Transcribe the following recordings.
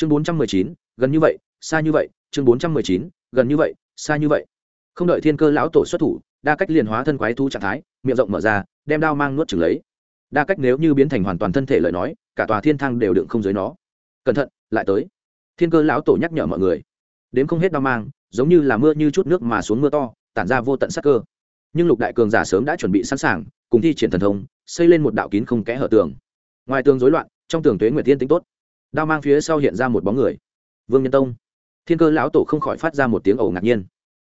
chương bốn trăm mười chín, gần như vậy, xa như vậy. Chương bốn trăm mười chín, gần như vậy, xa như vậy. Không đợi thiên cơ lão tổ xuất thủ, đa cách liền hóa thân quái thú trạng thái, miệng rộng mở ra, đem đao mang nuốt chừng lấy. Đa cách nếu như biến thành hoàn toàn thân thể lời nói, cả tòa thiên thang đều đựng không dưới nó. Cẩn thận, lại tới. Thiên cơ lão tổ nhắc nhở mọi người. Đến không hết đao mang, giống như là mưa như chút nước mà xuống mưa to, tản ra vô tận sắc cơ. Nhưng lục đại cường giả sớm đã chuẩn bị sẵn sàng, cùng thi triển thần thông, xây lên một đạo kín không kẽ hở tường. Ngoài tường rối loạn, trong tường tuế nguyệt tiên tính tốt đao mang phía sau hiện ra một bóng người. Vương nhân tông. Thiên cơ lão tổ không khỏi phát ra một tiếng ẩu ngạc nhiên.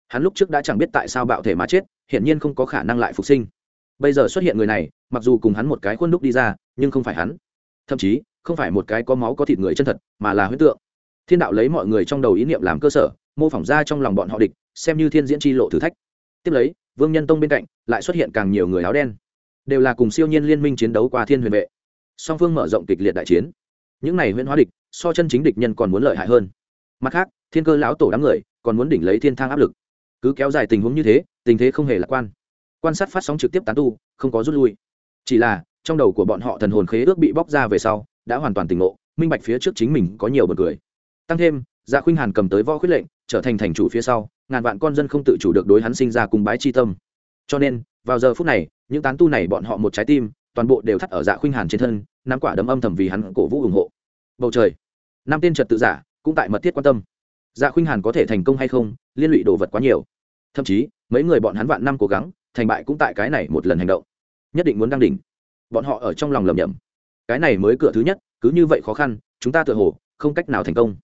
Hắn lúc trước đã chẳng biết tại sao bạo thể mà chết, hiển nhiên không có khả năng lại phục sinh. Bây giờ xuất hiện người này, mặc dù cùng hắn một cái khuôn đúc đi ra, nhưng không phải hắn. Thậm chí, không phải một cái có máu có thịt người chân thật, mà là huyết tượng. Thiên đạo lấy mọi người trong đầu ý niệm làm cơ sở, mô phỏng ra trong lòng bọn họ địch, xem như thiên diễn tri lộ thử thách. Tiếp lấy, vương nhân tông bên cạnh, lại xuất hiện càng nhiều người áo đen. Đều là cùng siêu nhiên liên minh chiến đấu qua thiên huyền vệ. Song phương mở rộng kịch liệt đại chiến những này huyễn hóa địch, so chân chính địch nhân còn muốn lợi hại hơn. Mặt khác, thiên cơ lão tổ đám người còn muốn đỉnh lấy thiên thang áp lực. Cứ kéo dài tình huống như thế, tình thế không hề lạc quan. Quan sát phát sóng trực tiếp tán tu, không có rút lui. Chỉ là, trong đầu của bọn họ thần hồn khế ước bị bóc ra về sau, đã hoàn toàn tỉnh ngộ, minh bạch phía trước chính mình có nhiều bật cười. Tăng thêm dạ khuynh hàn cầm tới võ khuyết lệnh, trở thành thành chủ phía sau, ngàn vạn con dân không tự chủ được đối hắn sinh ra cùng bái chi tâm. Cho nên, vào giờ phút này, những tán tu này bọn họ một trái tim, toàn bộ đều thắt ở dạ khuynh hàn trên thân nắm quả đấm âm thầm vì hắn cổ vũ ủng hộ. Bầu trời năm tên trật tự giả, cũng tại mật thiết quan tâm. Dạ khuynh hàn có thể thành công hay không, liên lụy đồ vật quá nhiều. Thậm chí, mấy người bọn hắn vạn năm cố gắng, thành bại cũng tại cái này một lần hành động. Nhất định muốn đăng đỉnh. Bọn họ ở trong lòng lầm nhầm cái này mới cửa thứ nhất, cứ như vậy khó khăn, chúng ta tự hồ, không cách nào thành công.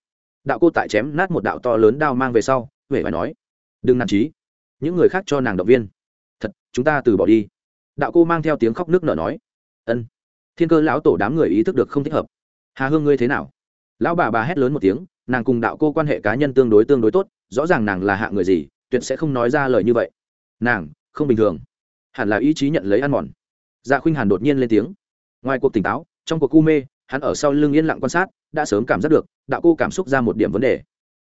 Đạo cô tại chém nát một đạo to lớn đao mang về sau huệ phải nói, đừng nản trí những người khác cho nàng động viên. Thật, chúng ta từ bỏ đi. Đạo cô mang theo tiếng khóc nước nở nói, ân thiên cơ lão tổ đám người ý thức được không thích hợp. Hà hương ngươi thế nào? Lão bà bà hét lớn một tiếng, nàng cùng đạo cô quan hệ cá nhân tương đối tương đối tốt, rõ ràng nàng là hạ người gì, tuyệt sẽ không nói ra lời như vậy. Nàng, không bình thường. Hẳn là ý chí nhận lấy ăn mòn. Dạ khuynh hàn đột nhiên lên tiếng. Ngoài cuộc tỉnh táo, trong cuộc cu mê, hắn ở sau lưng yên lặng quan sát, đã sớm cảm giác được, đạo cô cảm xúc ra một điểm vấn đề.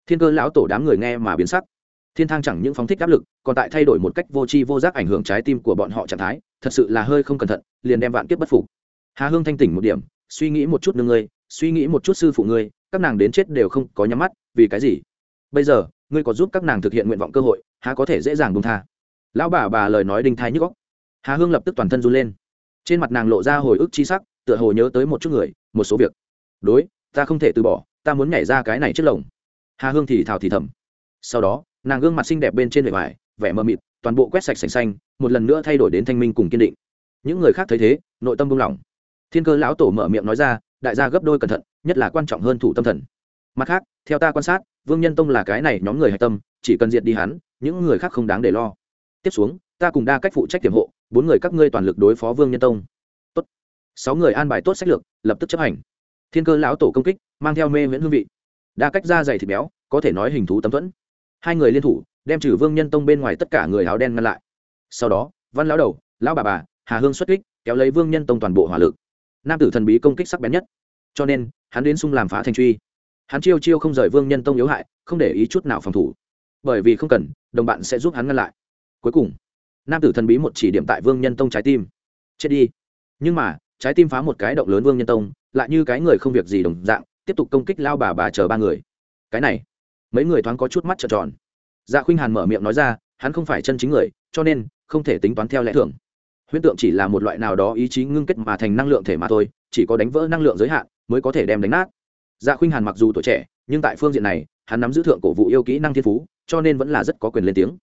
Thiên cơ lão tổ đám người nghe mà biến sắc. Thiên thang chẳng những phóng thích áp lực, còn tại thay đổi một cách vô tri vô giác ảnh hưởng trái tim của bọn họ trạng thái, thật sự là hơi không cẩn thận, liền đem vạn kiếp bất phục hà hương thanh tỉnh một điểm, suy nghĩ một chút nương ngươi, suy nghĩ một chút sư phụ ngươi, các nàng đến chết đều không có nhắm mắt, vì cái gì? Bây giờ, ngươi có giúp các nàng thực hiện nguyện vọng cơ hội, há có thể dễ dàng buông tha? Lão bà bà lời nói đinh thai nhức góc hà hương lập tức toàn thân run lên. Trên mặt nàng lộ ra hồi ức chi sắc, tựa hồ nhớ tới một chút người, một số việc. Đối, ta không thể từ bỏ, ta muốn nhảy ra cái này chết lồng. Hà hương thì thào thì thầm. Sau đó, nàng gương mặt xinh đẹp bên trên vẻ vải vẻ mờ mịt, toàn bộ quét sạch sành xanh, một lần nữa thay đổi đến thanh minh cùng kiên định. Những người khác thấy thế, nội tâm buông lỏng thiên cơ lão tổ mở miệng nói ra, đại gia gấp đôi cẩn thận, nhất là quan trọng hơn thủ tâm thần. Mặt khác, theo ta quan sát, vương nhân tông là cái này nhóm người hạch tâm, chỉ cần diệt đi hắn, những người khác không đáng để lo. Tiếp xuống, ta cùng đa cách phụ trách tiềm hộ, bốn người các ngươi toàn lực đối phó vương nhân tông. Tốt. Sáu người an bài tốt sách lược, lập tức chấp hành. Thiên cơ lão tổ công kích, mang theo mê miễn hương vị. Đa cách da dày thịt béo, có thể nói hình thú tấm thuẫn. Hai người liên thủ, đem trừ vương nhân tông bên ngoài tất cả người áo đen ngăn lại. Sau đó, văn lão đầu, lão bà bà, hà hương xuất kích, kéo lấy vương nhân tông toàn bộ hỏa lực nam tử thần bí công kích sắc bén nhất. Cho nên, hắn đến sung làm phá thành truy. Hắn chiêu chiêu không rời vương nhân tông yếu hại, không để ý chút nào phòng thủ. Bởi vì không cần, đồng bạn sẽ giúp hắn ngăn lại. Cuối cùng, nam tử thần bí một chỉ điểm tại vương nhân tông trái tim. Chết đi. Nhưng mà, trái tim phá một cái động lớn vương nhân tông, lại như cái người không việc gì đồng dạng, tiếp tục công kích lao bà bà chờ ba người. Cái này, mấy người thoáng có chút mắt trợn tròn. Dạ khuynh hàn mở miệng nói ra, hắn không phải chân chính người, cho nên không thể tính toán theo lẽ thường huyễn tượng chỉ là một loại nào đó ý chí ngưng kết mà thành năng lượng thể mà thôi, chỉ có đánh vỡ năng lượng giới hạn mới có thể đem đánh nát. Dạ khuynh hàn mặc dù tuổi trẻ, nhưng tại phương diện này, hắn nắm giữ thượng cổ vụ yêu kỹ năng thiên phú, cho nên vẫn là rất có quyền lên tiếng.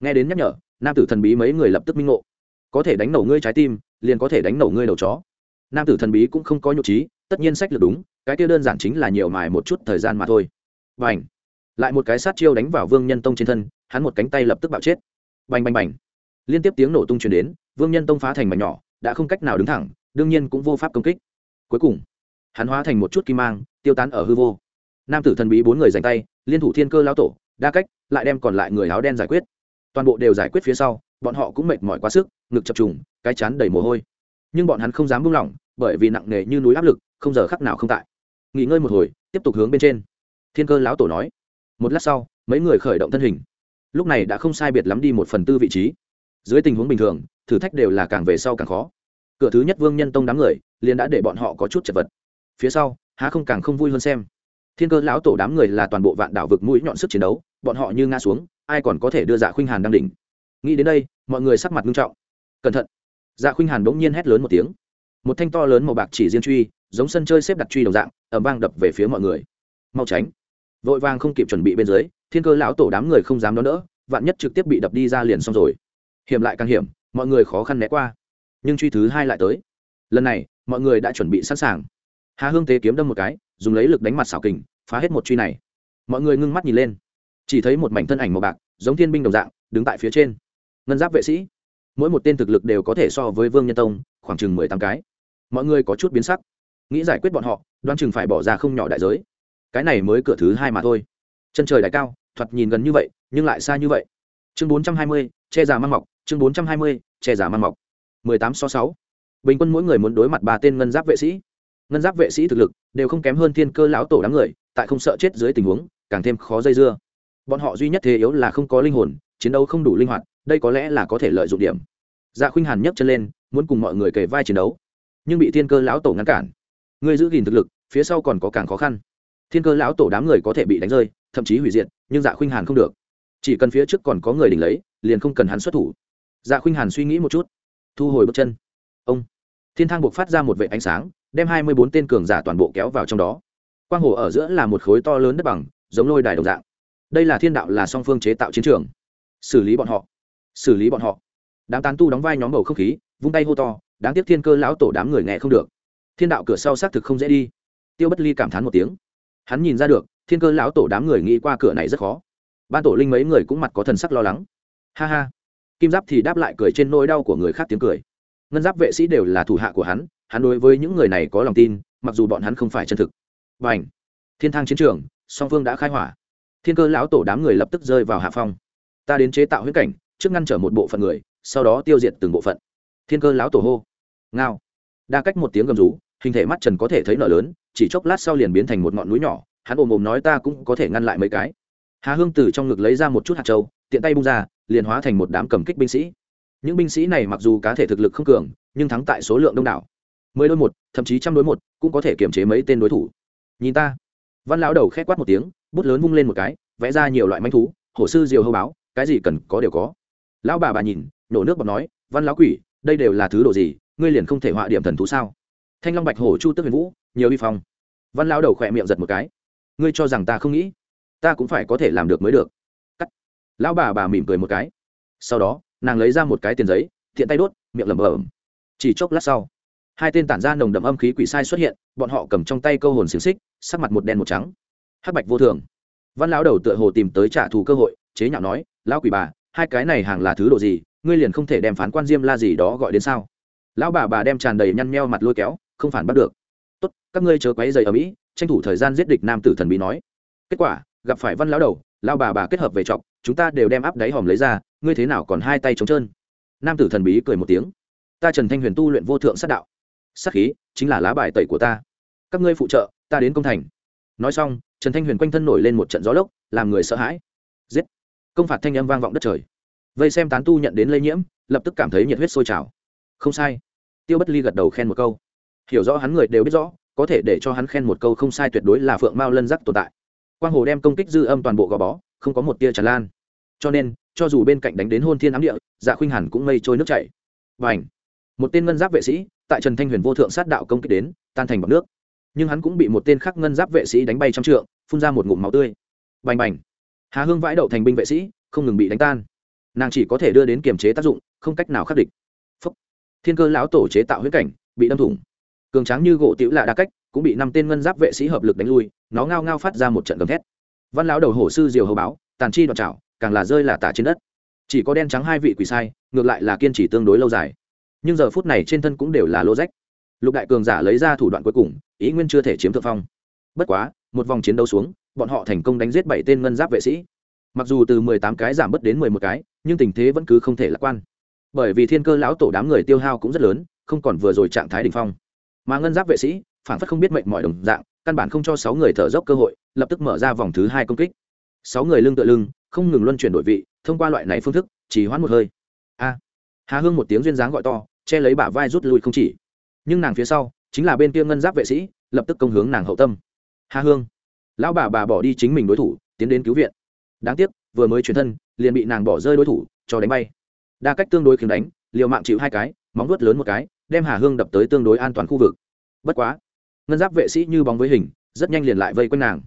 Nghe đến nhắc nhở, nam tử thần bí mấy người lập tức minh ngộ. Có thể đánh nổ ngươi trái tim, liền có thể đánh nổ ngươi đầu chó. Nam tử thần bí cũng không có nhục trí, tất nhiên sách lược đúng, cái kia đơn giản chính là nhiều mài một chút thời gian mà thôi. Và ảnh lại một cái sát chiêu đánh vào vương nhân tông trên thân, hắn một cánh tay lập tức bạo chết. Bành bành bành! Liên tiếp tiếng nổ tung truyền đến, vương nhân tông phá thành mảnh nhỏ, đã không cách nào đứng thẳng, đương nhiên cũng vô pháp công kích. Cuối cùng, hắn hóa thành một chút kim mang, tiêu tán ở hư vô. Nam tử thần bí bốn người dành tay, liên thủ thiên cơ lão tổ, đa cách, lại đem còn lại người áo đen giải quyết. Toàn bộ đều giải quyết phía sau, bọn họ cũng mệt mỏi quá sức, ngực chập trùng, cái chán đầy mồ hôi. Nhưng bọn hắn không dám buông lỏng, bởi vì nặng nề như núi áp lực, không giờ khắc nào không tại. Nghỉ ngơi một hồi, tiếp tục hướng bên trên. Thiên cơ lão tổ nói. Một lát sau, mấy người khởi động thân hình. Lúc này đã không sai biệt lắm đi một phần tư vị trí dưới tình huống bình thường, thử thách đều là càng về sau càng khó. Cửa thứ nhất vương nhân tông đám người, liền đã để bọn họ có chút chật vật. Phía sau, há không càng không vui hơn xem. Thiên cơ lão tổ đám người là toàn bộ vạn đảo vực mũi nhọn sức chiến đấu, bọn họ như ngã xuống, ai còn có thể đưa dạ khuynh hàn đang đỉnh? Nghĩ đến đây, mọi người sắc mặt nghiêm trọng. Cẩn thận. Dạ khuynh hàn bỗng nhiên hét lớn một tiếng. Một thanh to lớn màu bạc chỉ riêng truy, giống sân chơi xếp đặt truy đồng dạng ẩm vang đập về phía mọi người. Mau tránh. Vội vàng không kịp chuẩn bị bên dưới, thiên cơ lão tổ đám người không dám đón đỡ, vạn nhất trực tiếp bị đập đi ra liền xong rồi hiểm lại càng hiểm, mọi người khó khăn né qua. Nhưng truy thứ hai lại tới. Lần này, mọi người đã chuẩn bị sẵn sàng. Hà hương tế kiếm đâm một cái, dùng lấy lực đánh mặt xảo kình, phá hết một truy này. Mọi người ngưng mắt nhìn lên. Chỉ thấy một mảnh thân ảnh màu bạc, giống thiên binh đồng dạng, đứng tại phía trên. Ngân giáp vệ sĩ. Mỗi một tên thực lực đều có thể so với vương nhân tông, khoảng chừng mười tám cái. Mọi người có chút biến sắc. Nghĩ giải quyết bọn họ đoan chừng phải bỏ ra không nhỏ đại giới. Cái này mới cửa thứ hai mà thôi. Chân trời đại cao, thoạt nhìn gần như vậy, nhưng lại xa như vậy. Chương bốn trăm hai mươi, che già mang mọc chương bốn trăm hai mươi, che giả mang mọc. mười tám so sáu. Bình quân mỗi người muốn đối mặt ba tên ngân giáp vệ sĩ. Ngân giáp vệ sĩ thực lực đều không kém hơn thiên cơ lão tổ đám người, tại không sợ chết dưới tình huống, càng thêm khó dây dưa. Bọn họ duy nhất thế yếu là không có linh hồn, chiến đấu không đủ linh hoạt, đây có lẽ là có thể lợi dụng điểm. Dạ khuynh hàn nhấc chân lên, muốn cùng mọi người kề vai chiến đấu, nhưng bị thiên cơ lão tổ ngăn cản. Người giữ gìn thực lực, phía sau còn có càng khó khăn. Thiên cơ lão tổ đám người có thể bị đánh rơi, thậm chí hủy diệt, nhưng dạ khuynh hàn không được. Chỉ cần phía trước còn có người đỉnh lấy, liền không cần hắn xuất thủ dạ khuynh hàn suy nghĩ một chút, thu hồi bước chân. Ông thiên thang buộc phát ra một vệ ánh sáng, đem hai mươi bốn tên cường giả toàn bộ kéo vào trong đó. Quang hồ ở giữa là một khối to lớn đất bằng, giống lôi đài đồng dạng. Đây là thiên đạo là song phương chế tạo chiến trường. Xử lý bọn họ. Xử lý bọn họ. Đám tán tu đóng vai nhóm bầu không khí, vung tay hô to, đáng tiếc thiên cơ lão tổ đám người nghe không được. Thiên đạo cửa sau xác thực không dễ đi. Tiêu bất ly cảm thán một tiếng. Hắn nhìn ra được, thiên cơ lão tổ đám người nghĩ qua cửa này rất khó. Ban tổ linh mấy người cũng mặt có thần sắc lo lắng. Ha ha kim giáp thì đáp lại cười trên nỗi đau của người khác tiếng cười. Ngân giáp vệ sĩ đều là thủ hạ của hắn hắn đối với những người này có lòng tin, mặc dù bọn hắn không phải chân thực. Và ảnh thiên thang chiến trường, song phương đã khai hỏa. Thiên cơ lão tổ đám người lập tức rơi vào hạ phong. Ta đến chế tạo huyết cảnh, trước ngăn trở một bộ phận người, sau đó tiêu diệt từng bộ phận. Thiên cơ lão tổ hô. Ngao. Đa cách một tiếng gầm rú, hình thể mắt trần có thể thấy nợ lớn, chỉ chốc lát sau liền biến thành một ngọn núi nhỏ, hắn ồm ồm nói ta cũng có thể ngăn lại mấy cái. Hà hương từ trong ngực lấy ra một chút hạt trâu tiện tay bung ra liền hóa thành một đám cầm kích binh sĩ. Những binh sĩ này mặc dù cá thể thực lực không cường, nhưng thắng tại số lượng đông đảo. Mười đôi một, thậm chí trăm đối một, cũng có thể kiềm chế mấy tên đối thủ. Nhìn ta. Văn lão đầu khét quát một tiếng, bút lớn vung lên một cái, vẽ ra nhiều loại manh thú, hổ sư diều hâu báo, cái gì cần có đều có. Lão bà bà nhìn, nổ nước bọc nói, văn lão quỷ, đây đều là thứ đồ gì, ngươi liền không thể họa điểm thần thú sao? Thanh long bạch hổ chu tức huyền vũ, nhiều vi phong. Văn lão đầu khỏe miệng giật một cái. Ngươi cho rằng ta không nghĩ, ta cũng phải có thể làm được mới được lão bà bà mỉm cười một cái. Sau đó, nàng lấy ra một cái tiền giấy thiện tay đốt, miệng lẩm bẩm. Chỉ chốc lát sau, hai tên tản ra nồng đậm âm khí quỷ sai xuất hiện, bọn họ cầm trong tay câu hồn xiềng xích, sắc mặt một đen một trắng. Hắc bạch vô thường. Văn lão đầu tựa hồ tìm tới trả thù cơ hội, chế nhạo nói, lão quỷ bà, hai cái này hàng là thứ đồ gì, ngươi liền không thể đem phán quan diêm la gì đó gọi đến sao? Lão bà bà đem tràn đầy nhăn meo mặt lôi kéo, không phản bắt được. Tốt, các ngươi chớ quấy dày ở mỹ, tranh thủ thời gian giết địch nam tử thần bí nói. Kết quả, gặp phải văn lão đầu, lão bà bà kết hợp về trọc chúng ta đều đem áp đáy hòm lấy ra, ngươi thế nào còn hai tay trống trơn? Nam tử thần bí cười một tiếng. Ta trần thanh huyền tu luyện vô thượng sát đạo. Sát khí chính là lá bài tẩy của ta. Các ngươi phụ trợ, ta đến công thành. Nói xong, trần thanh huyền quanh thân nổi lên một trận gió lốc, làm người sợ hãi. Giết! Công phạt thanh âm vang vọng đất trời. Vây xem tán tu nhận đến lây nhiễm, lập tức cảm thấy nhiệt huyết sôi trào. Không sai. Tiêu bất ly gật đầu khen một câu. Hiểu rõ hắn người đều biết rõ, có thể để cho hắn khen một câu không sai tuyệt đối là phượng mao lân giác tồn tại. Quang hồ đem công kích dư âm toàn bộ gò bó không có một tia tràn lan. Cho nên, cho dù bên cạnh đánh đến hôn thiên ám địa dạ khuynh hàn cũng mây trôi nước chảy. Và ảnh một tên ngân giáp vệ sĩ tại trần thanh huyền vô thượng sát đạo công kích đến, tan thành bọc nước. Nhưng hắn cũng bị một tên khác ngân giáp vệ sĩ đánh bay trăm trượng, phun ra một ngụm máu tươi. Bành bành! Hà hương vãi đậu thành binh vệ sĩ, không ngừng bị đánh tan. Nàng chỉ có thể đưa đến kiềm chế tác dụng, không cách nào khắc địch. Phúc. thiên cơ lão tổ chế tạo huyết cảnh, bị đâm thủng. Cường tráng như gỗ tiểu lạ đa cách, cũng bị năm tên ngân giáp vệ sĩ hợp lực đánh lui, nó ngao ngao phát ra một trận gầm thét văn lão đầu hổ sư diều hầu báo, tàn chi đoạn trảo, càng là rơi là tả trên đất. Chỉ có đen trắng hai vị quỷ sai, ngược lại là kiên trì tương đối lâu dài. Nhưng giờ phút này trên thân cũng đều là lô rách lục đại cường giả lấy ra thủ đoạn cuối cùng, ý nguyên chưa thể chiếm thượng phong. Bất quá, một vòng chiến đấu xuống, bọn họ thành công đánh giết bảy tên ngân giáp vệ sĩ. Mặc dù từ mười tám cái giảm bớt đến mười một cái, nhưng tình thế vẫn cứ không thể lạc quan. Bởi vì thiên cơ lão tổ đám người tiêu hao cũng rất lớn, không còn vừa rồi trạng thái đ ỉ n h phong. Mà ngân giáp vệ sĩ phản phất không biết mệnh mọi đồng dạng căn bản không cho sáu người thở dốc cơ hội, lập tức mở ra vòng thứ hai công kích. Sáu người lưng tựa lưng, không ngừng luân chuyển đổi vị, thông qua loại này phương thức chỉ hoãn một hơi. A. Hà hương một tiếng duyên dáng gọi to, che lấy bả vai rút lui không chỉ. Nhưng nàng phía sau, chính là bên kia ngân giáp vệ sĩ, lập tức công hướng nàng hậu tâm. Hà hương. Lão bà bà bỏ đi chính mình đối thủ, tiến đến cứu viện. Đáng tiếc, vừa mới chuyển thân, liền bị nàng bỏ rơi đối thủ, cho đánh bay. Đa cách tương đối khiến đánh, liều mạng chịu hai cái, móng vuốt lớn một cái, đem hà hương đập tới tương đối an toàn khu vực. Bất quá ngân giáp vệ sĩ như bóng với hình, rất nhanh liền lại vây quanh nàng.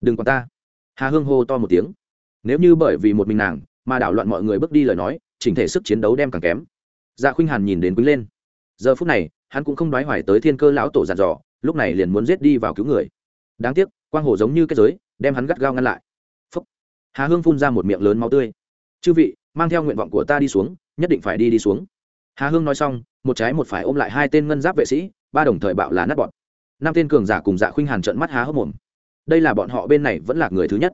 Đừng còn ta. Hà hương hô to một tiếng. Nếu như bởi vì một mình nàng mà đảo loạn mọi người bước đi lời nói, chỉnh thể sức chiến đấu đem càng kém. Dạ khuynh hàn nhìn đến quýnh lên. Giờ phút này, hắn cũng không đoái hoài tới thiên cơ lão tổ giàn dò, lúc này liền muốn giết đi vào cứu người. Đáng tiếc, quang hồ giống như cái giới, đem hắn gắt gao ngăn lại. Phúc. hà hương phun ra một miệng lớn máu tươi. Chư vị, mang theo nguyện vọng của ta đi xuống, nhất định phải đi đi xuống. Hà hương nói xong, một trái một phải ôm lại hai tên ngân giáp vệ sĩ, ba đồng thời bạo là nát bọn năm tên cường giả cùng dạ khuynh hàn trận mắt há hốc mồm. Đây là bọn họ bên này vẫn là người thứ nhất.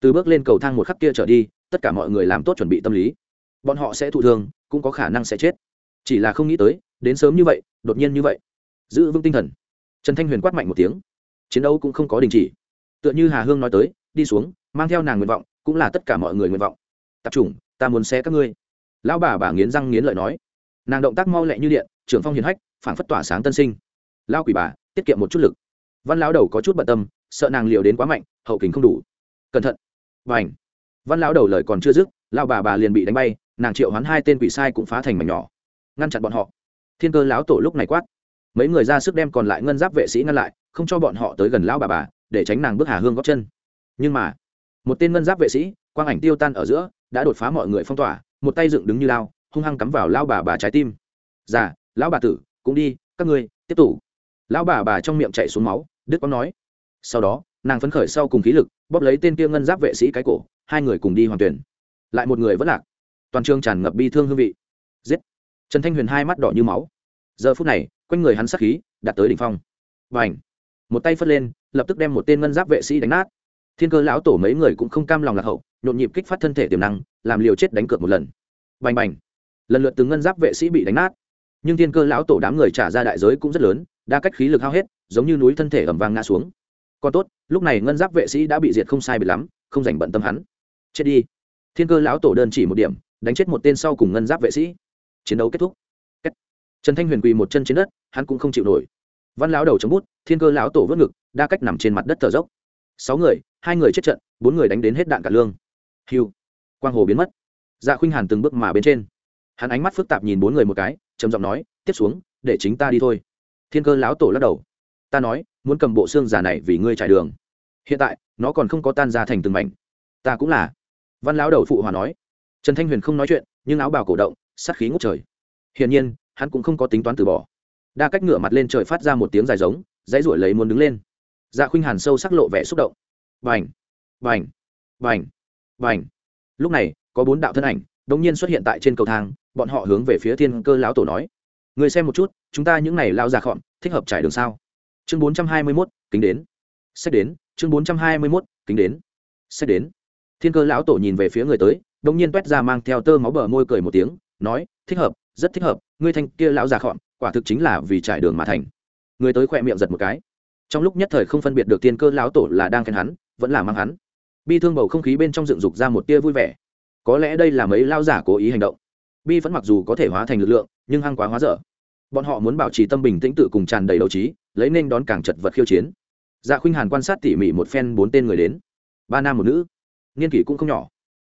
Từ bước lên cầu thang một khắc kia trở đi, tất cả mọi người làm tốt chuẩn bị tâm lý. Bọn họ sẽ thụ thương, cũng có khả năng sẽ chết. Chỉ là không nghĩ tới, đến sớm như vậy, đột nhiên như vậy. Giữ vững tinh thần. Trần thanh huyền quát mạnh một tiếng. Chiến đấu cũng không có đình chỉ. Tựa như hà hương nói tới, đi xuống, mang theo nàng nguyện vọng, cũng là tất cả mọi người nguyện vọng. Tập trung, ta muốn xe các ngươi. Lão bà bà nghiến răng nghiến lợi nói. Nàng động tác mau lẹ như điện, trưởng phong hiền hách, phảng phất tỏa sáng tân sinh lao quỷ bà, tiết kiệm một chút lực. Văn lão đầu có chút bận tâm, sợ nàng liều đến quá mạnh, hậu kình không đủ. Cẩn thận. Và ảnh văn lão đầu lời còn chưa dứt lao bà bà liền bị đánh bay, nàng triệu hoán hai tên quỷ sai cũng phá thành mảnh nhỏ. Ngăn chặn bọn họ. Thiên cơ lão tổ lúc này quát. Mấy người ra sức đem còn lại ngân giáp vệ sĩ ngăn lại, không cho bọn họ tới gần lão bà bà, để tránh nàng bước hà hương góc chân. Nhưng mà, một tên ngân giáp vệ sĩ, quang ảnh tiêu tan ở giữa, đã đột phá mọi người phong tỏa, một tay dựng đứng như lao, hung hăng cắm vào lao bà bà trái tim. Già lão bà tử, cũng đi, các ngươi, tiếp tục lão bà bà trong miệng chạy xuống máu đức có nói. Sau đó, nàng phấn khởi sau cùng khí lực, bóp lấy tên kia ngân giáp vệ sĩ cái cổ, hai người cùng đi hoàn tuyển. Lại một người vẫn lạc. Toàn trường tràn ngập bi thương hương vị. Giết. Trần thanh huyền hai mắt đỏ như máu. Giờ phút này, quanh người hắn sắc khí, đạt tới đỉnh phong. Và ảnh một tay phất lên, lập tức đem một tên ngân giáp vệ sĩ đánh nát. Thiên cơ lão tổ mấy người cũng không cam lòng lạc hậu, nhộn nhịp kích phát thân thể tiềm năng, làm liều chết đánh cược một lần. Bành bành. Lần lượt từng ngân giáp vệ sĩ bị đánh nát. Nhưng thiên cơ lão tổ đám người trả ra đại giới cũng rất lớn đa cách khí lực hao hết, giống như núi thân thể ẩm vang ngã xuống. Còn tốt, lúc này ngân giáp vệ sĩ đã bị diệt không sai bị lắm, không dành bận tâm hắn. Chết đi. Thiên cơ lão tổ đơn chỉ một điểm, đánh chết một tên sau cùng ngân giáp vệ sĩ. Chiến đấu kết thúc. Kết. trần thanh huyền quỳ một chân trên đất, hắn cũng không chịu nổi. Văn lão đầu chống bút, thiên cơ lão tổ vớt ngực, đa cách nằm trên mặt đất thở dốc. Sáu người, hai người chết trận, bốn người đánh đến hết đạn cả lương. Hiu. Quang hồ biến mất. Dạ khuynh hàn từng bước mà bên trên. Hắn ánh mắt phức tạp nhìn bốn người một cái, trầm giọng nói, tiếp xuống, để chính ta đi thôi thiên cơ lão tổ lắc đầu. Ta nói, muốn cầm bộ xương giả này vì ngươi trải đường. Hiện tại, nó còn không có tan ra thành từng mảnh. Ta cũng là. Văn lão đầu phụ hòa nói. Trần thanh huyền không nói chuyện, nhưng áo bào cổ động, sát khí ngút trời. Hiển nhiên, hắn cũng không có tính toán từ bỏ. Đa cách ngửa mặt lên trời phát ra một tiếng dài giống, dãy ruổi lấy muốn đứng lên. Dạ khuynh hàn sâu sắc lộ vẻ xúc động. Vành vành vành vành lúc này, có bốn đạo thân ảnh, đột nhiên xuất hiện tại trên cầu thang, bọn họ hướng về phía thiên cơ lão tổ nói người xem một chút, chúng ta những này lao già khọn thích hợp trải đường sao? Chương bốn trăm hai mươi mốt, kính đến. Xét đến. Chương bốn trăm hai mươi mốt, kính đến. Xét đến. Thiên cơ lão tổ nhìn về phía người tới đ ỗ n g nhiên t u é t ra mang theo tơ máu bờ môi cười một tiếng, nói, thích hợp, rất thích hợp, ngươi thanh kia lão già khọn quả thực chính là vì trải đường mà thành. Người tới khỏe miệng giật một cái. Trong lúc nhất thời không phân biệt được thiên cơ lão tổ là đang khen hắn, vẫn là mang hắn. Bi thương bầu không khí bên trong dựng dục ra một tia vui vẻ. Có lẽ đây là mấy lao giả cố ý hành động bi vẫn mặc dù có thể hóa thành lực lượng, nhưng hăng quá hóa dở. Bọn họ muốn bảo trì tâm bình tĩnh tự cùng tràn đầy đấu trí, lấy nên đón càng chật vật khiêu chiến. Dạ khuynh hàn quan sát tỉ mỉ một phen bốn tên người đến. Ba nam một nữ. Niên kỷ cũng không nhỏ.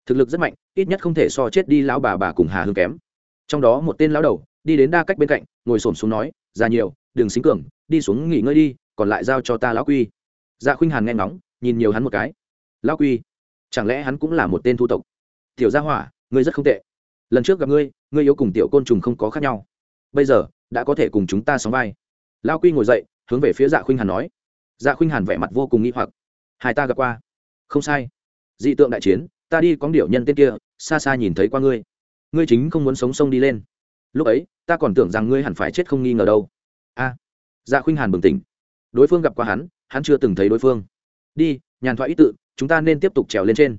Thực lực rất mạnh, ít nhất không thể so chết đi lão bà bà cùng hà hương kém. Trong đó một tên lão đầu, đi đến đa cách bên cạnh, ngồi xổm xuống nói, già nhiều, đừng xính cường, đi xuống nghỉ ngơi đi, còn lại giao cho ta lão quy. Dạ khuynh hàn nghe ngóng, nhìn nhiều hắn một cái. Lão quy, chẳng lẽ hắn cũng là một tên thu tộc? Tiểu gia hỏa, ngươi rất không tệ lần trước gặp ngươi ngươi yếu cùng tiểu côn trùng không có khác nhau. Bây giờ, đã có thể cùng chúng ta sóng vai. Lao quy ngồi dậy, hướng về phía dạ khuynh hàn nói. Dạ khuynh hàn vẻ mặt vô cùng nghi hoặc. Hai ta gặp qua. Không sai. Dị tượng đại chiến, ta đi có điệu nhân tên kia, xa xa nhìn thấy qua ngươi. Ngươi chính không muốn sống sông đi lên. Lúc ấy, ta còn tưởng rằng ngươi hẳn phải chết không nghi ngờ đâu. A. Dạ khuynh hàn bừng tỉnh. Đối phương gặp qua hắn hắn chưa từng thấy đối phương. Đi, nhàn thoại ý tự, chúng ta nên tiếp tục trèo lên trên.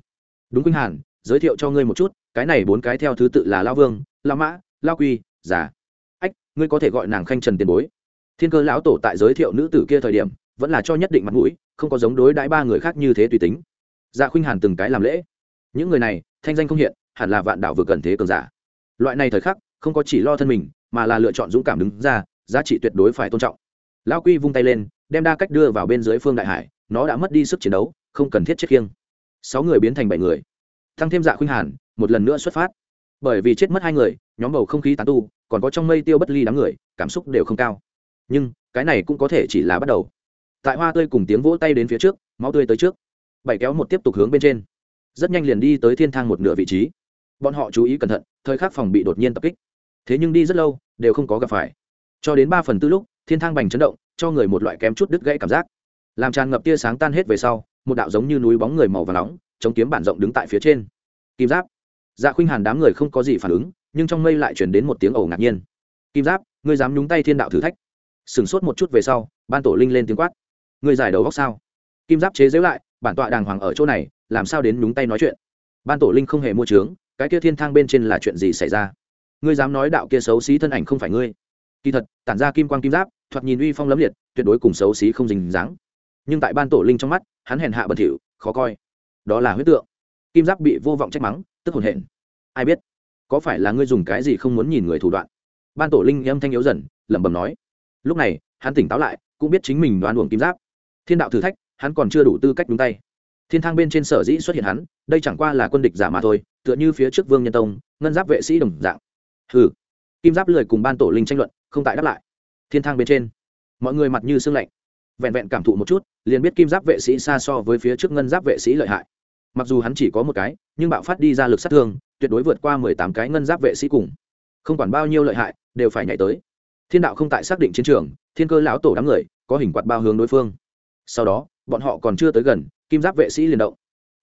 Đúng khuynh hàn, giới thiệu cho ngươi một chút cái này bốn cái theo thứ tự là lao vương, lao mã, lao quy, già. ách, ngươi có thể gọi nàng khanh trần tiền bối. Thiên cơ lão tổ tại giới thiệu nữ tử kia thời điểm, vẫn là cho nhất định mặt mũi, không có giống đối đãi ba người khác như thế tùy tính. Dạ khuynh hàn từng cái làm lễ. Những người này, thanh danh không hiện, hẳn là vạn đảo vừa cần thế cường giả. Loại này thời khắc, không có chỉ lo thân mình, mà là lựa chọn dũng cảm đứng ra, giá trị tuyệt đối phải tôn trọng. Lão quy vung tay lên, đem đa cách đưa vào bên dưới phương đại hải, nó đã mất đi sức chiến đấu, không cần thiết chết khiêng. Sáu người biến thành bảy người thăng thêm dạ khuynh hàn, một lần nữa xuất phát. Bởi vì chết mất hai người, nhóm bầu không khí tán tu, còn có trong mây tiêu bất ly đám người, cảm xúc đều không cao. Nhưng, cái này cũng có thể chỉ là bắt đầu. Tại hoa tươi cùng tiếng vỗ tay đến phía trước, máu tươi tới trước. Bảy kéo một tiếp tục hướng bên trên. Rất nhanh liền đi tới thiên thang một nửa vị trí. Bọn họ chú ý cẩn thận, thời khắc phòng bị đột nhiên tập kích. Thế nhưng đi rất lâu, đều không có gặp phải. Cho đến ba phần tư lúc, thiên thang bành chấn động, cho người một loại kém chút đứt gãy cảm giác. Làm tràn ngập tia sáng tan hết về sau, một đạo giống như núi bóng người màu và nóng chống kiếm bản rộng đứng tại phía trên. Kim giáp. Dạ khuynh hàn đám người không có gì phản ứng, nhưng trong mây lại chuyển đến một tiếng ẩu ngạc nhiên. Kim giáp, ngươi dám nhúng tay thiên đạo thử thách. Sửng sốt một chút về sau, ban tổ linh lên tiếng quát. Ngươi giải đầu góc sao? Kim giáp chế giễu lại, bản tọa đàng hoàng ở chỗ này, làm sao đến nhúng tay nói chuyện? Ban tổ linh không hề mua trướng cái kia thiên thang bên trên là chuyện gì xảy ra? Ngươi dám nói đạo kia xấu xí thân ảnh không phải ngươi. Kỳ thật, tản ra kim quang kim giáp, thoạt nhìn uy phong lấm liệt, tuyệt đối cùng xấu xí không dình dáng. Nhưng tại ban tổ linh trong mắt, hắn hèn hạ bẩn thỉu, khó coi đó là huyết tượng. Kim giáp bị vô vọng trách mắng, tức hồn hển. Ai biết, có phải là ngươi dùng cái gì không muốn nhìn người thủ đoạn? Ban tổ linh âm thanh yếu dần, lẩm bẩm nói. Lúc này, hắn tỉnh táo lại, cũng biết chính mình đoán uổng kim giáp. Thiên đạo thử thách, hắn còn chưa đủ tư cách đúng tay. Thiên thang bên trên sở dĩ xuất hiện hắn, đây chẳng qua là quân địch giả mà thôi, tựa như phía trước vương nhân tông, ngân giáp vệ sĩ đồng dạng. Hừ. Kim giáp lười cùng ban tổ linh tranh luận, không tại đáp lại. Thiên thang bên trên, mọi người mặt như sương lạnh. Vẹn vẹn cảm thụ một chút, liền biết kim giáp vệ sĩ xa so với phía trước ngân giáp vệ sĩ lợi hại mặc dù hắn chỉ có một cái, nhưng bạo phát đi ra lực sát thương, tuyệt đối vượt qua mười tám cái ngân giáp vệ sĩ cùng. Không quản bao nhiêu lợi hại, đều phải nhảy tới. Thiên đạo không tại xác định chiến trường, thiên cơ lão tổ đám người, có hình quạt bao hướng đối phương. Sau đó, bọn họ còn chưa tới gần, kim giáp vệ sĩ liền động.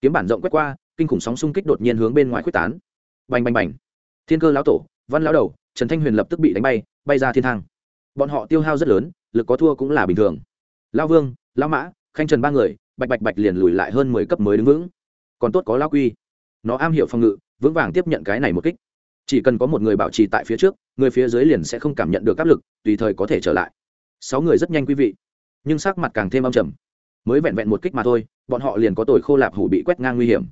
Kiếm bản rộng quét qua, kinh khủng sóng xung kích đột nhiên hướng bên ngoài quyết tán. Bành bành bành. Thiên cơ lão tổ, văn lão đầu, trần thanh huyền lập tức bị đánh bay bay ra thiên thang. Bọn họ tiêu hao rất lớn, lực có thua cũng là bình thường. Lao vương lao mã, khanh trần ba người, bạch bạch bạch liền lùi lại hơn mười cấp mới đứng vững còn tốt có lao quy. Nó am hiểu phòng ngự, vững vàng tiếp nhận cái này một kích. Chỉ cần có một người bảo trì tại phía trước, người phía dưới liền sẽ không cảm nhận được áp lực, tùy thời có thể trở lại. Sáu người rất nhanh quý vị, nhưng sắc mặt càng thêm âm trầm. Mới vẹn vẹn một kích mà thôi, bọn họ liền có tội khô lạp hủ bị quét ngang nguy hiểm.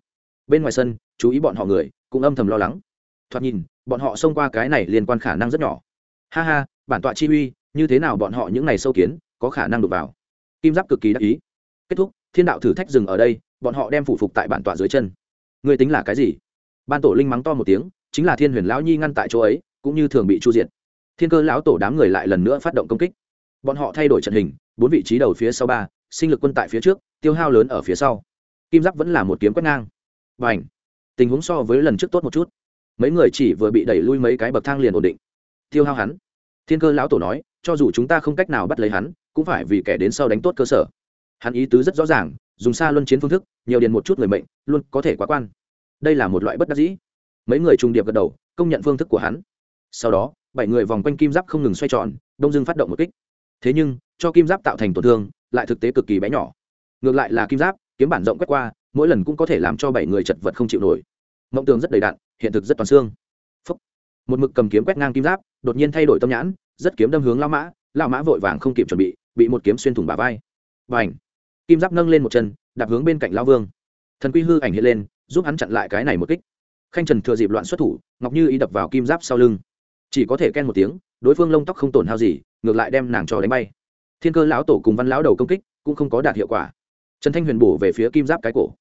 Bên ngoài sân, chú ý bọn họ người, cũng âm thầm lo lắng. Thoạt nhìn, bọn họ xông qua cái này liên quan khả năng rất nhỏ. Ha ha, bản tọa chi uy, như thế nào bọn họ những này sâu kiến, có khả năng đột vào. Kim giáp cực kỳ đắc ý. Kết thúc, thiên đạo thử thách dừng ở đây bọn họ đem phủ phục tại bản tọa dưới chân. Người tính là cái gì? Ban tổ linh mắng to một tiếng, chính là thiên huyền lão nhi ngăn tại chỗ ấy, cũng như thường bị chu diệt. Thiên cơ lão tổ đám người lại lần nữa phát động công kích. Bọn họ thay đổi trận hình, bốn vị trí đầu phía sau ba, sinh lực quân tại phía trước, tiêu hao lớn ở phía sau. Kim giáp vẫn là một kiếm quét ngang. Và ảnh tình huống so với lần trước tốt một chút. Mấy người chỉ vừa bị đẩy lui mấy cái bậc thang liền ổn định. Tiêu hao hắn. Thiên cơ lão tổ nói, cho dù chúng ta không cách nào bắt lấy hắn, cũng phải vì kẻ đến sau đánh tốt cơ sở hắn ý tứ rất rõ ràng, dùng xa luân chiến phương thức, nhiều điền một chút người mệnh, luôn có thể quá quan. Đây là một loại bất đắc dĩ. Mấy người trùng điệp gật đầu, công nhận phương thức của hắn. Sau đó, bảy người vòng quanh kim giáp không ngừng xoay tròn, đông dưng phát động một kích. Thế nhưng, cho kim giáp tạo thành tổn thương, lại thực tế cực kỳ bé nhỏ. Ngược lại là kim giáp, kiếm bản rộng quét qua, mỗi lần cũng có thể làm cho bảy người chật vật không chịu nổi. Mộng tường rất đầy đạn hiện thực rất toàn xương. Phúc. một mực cầm kiếm quét ngang kim giáp, đột nhiên thay đổi tâm nhãn, rất kiếm đâm hướng lao mã lao mã vội vàng không kịp chuẩn bị bị một kiếm xuyên thủng bả vai. Và ảnh kim giáp nâng lên một chân, đạp hướng bên cạnh lao vương. Thần quy hư ảnh hiện lên, giúp hắn chặn lại cái này một kích. Khanh trần thừa dịp loạn xuất thủ, ngọc như ý đập vào kim giáp sau lưng. Chỉ có thể ken một tiếng, đối phương lông tóc không tổn hao gì, ngược lại đem nàng cho đánh bay. Thiên cơ lão tổ cùng văn lão đầu công kích, cũng không có đạt hiệu quả. Trần thanh huyền bổ về phía kim giáp cái cổ.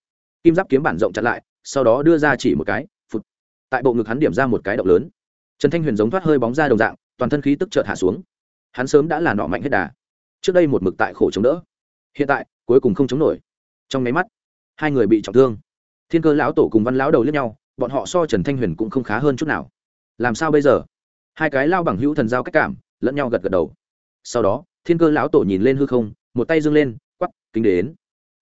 Kim giáp kiếm bản rộng chặn lại, sau đó đưa ra chỉ một cái, phụt. Tại bộ ngực hắn điểm ra một cái động lớn. Trần thanh huyền giống thoát hơi bóng ra đồng dạng, toàn thân khí tức chợt hạ xuống. Hắn sớm đã là nọ mạnh hết đà. Trước đây một mực tại khổ chống đỡ hiện tại, cuối cùng không chống nổi. Trong máy mắt, hai người bị trọng thương. Thiên cơ lão tổ cùng văn lão đầu lẫn nhau, bọn họ so trần thanh huyền cũng không khá hơn chút nào. Làm sao bây giờ? Hai cái lao bằng hữu thần giao cách cảm, lẫn nhau gật gật đầu. Sau đó, thiên cơ lão tổ nhìn lên hư không, một tay dâng lên quắp kính đến.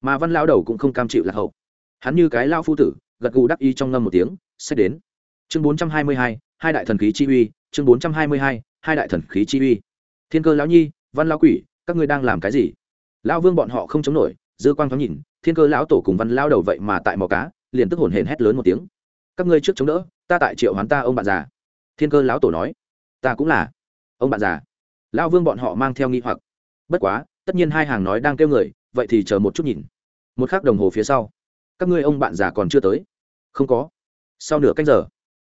Mà văn lão đầu cũng không cam chịu lạc hậu. Hắn như cái lao phu tử, gật gù đắc y trong ngâm một tiếng sẽ đến. Chương bốn trăm hai mươi hai hai đại thần khí chi uy, chương bốn trăm hai mươi hai hai đại thần khí chi uy. Thiên cơ lão nhi, văn lão quỷ, các ngươi đang làm cái gì? Lão vương bọn họ không chống nổi, dư quang thoáng nhìn, thiên cơ lão tổ cùng văn lao đầu vậy mà tại mò cá, liền tức hồn hển hét lớn một tiếng. Các ngươi trước chống đỡ, ta tại triệu hoán ta ông bạn già. Thiên cơ lão tổ nói, ta cũng là ông bạn già. Lão vương bọn họ mang theo nghi hoặc. Bất quá, tất nhiên hai hàng nói đang kêu người, vậy thì chờ một chút nhìn. Một k h ắ c đồng hồ phía sau, các ngươi ông bạn già còn chưa tới. Không có. Sau nửa canh giờ,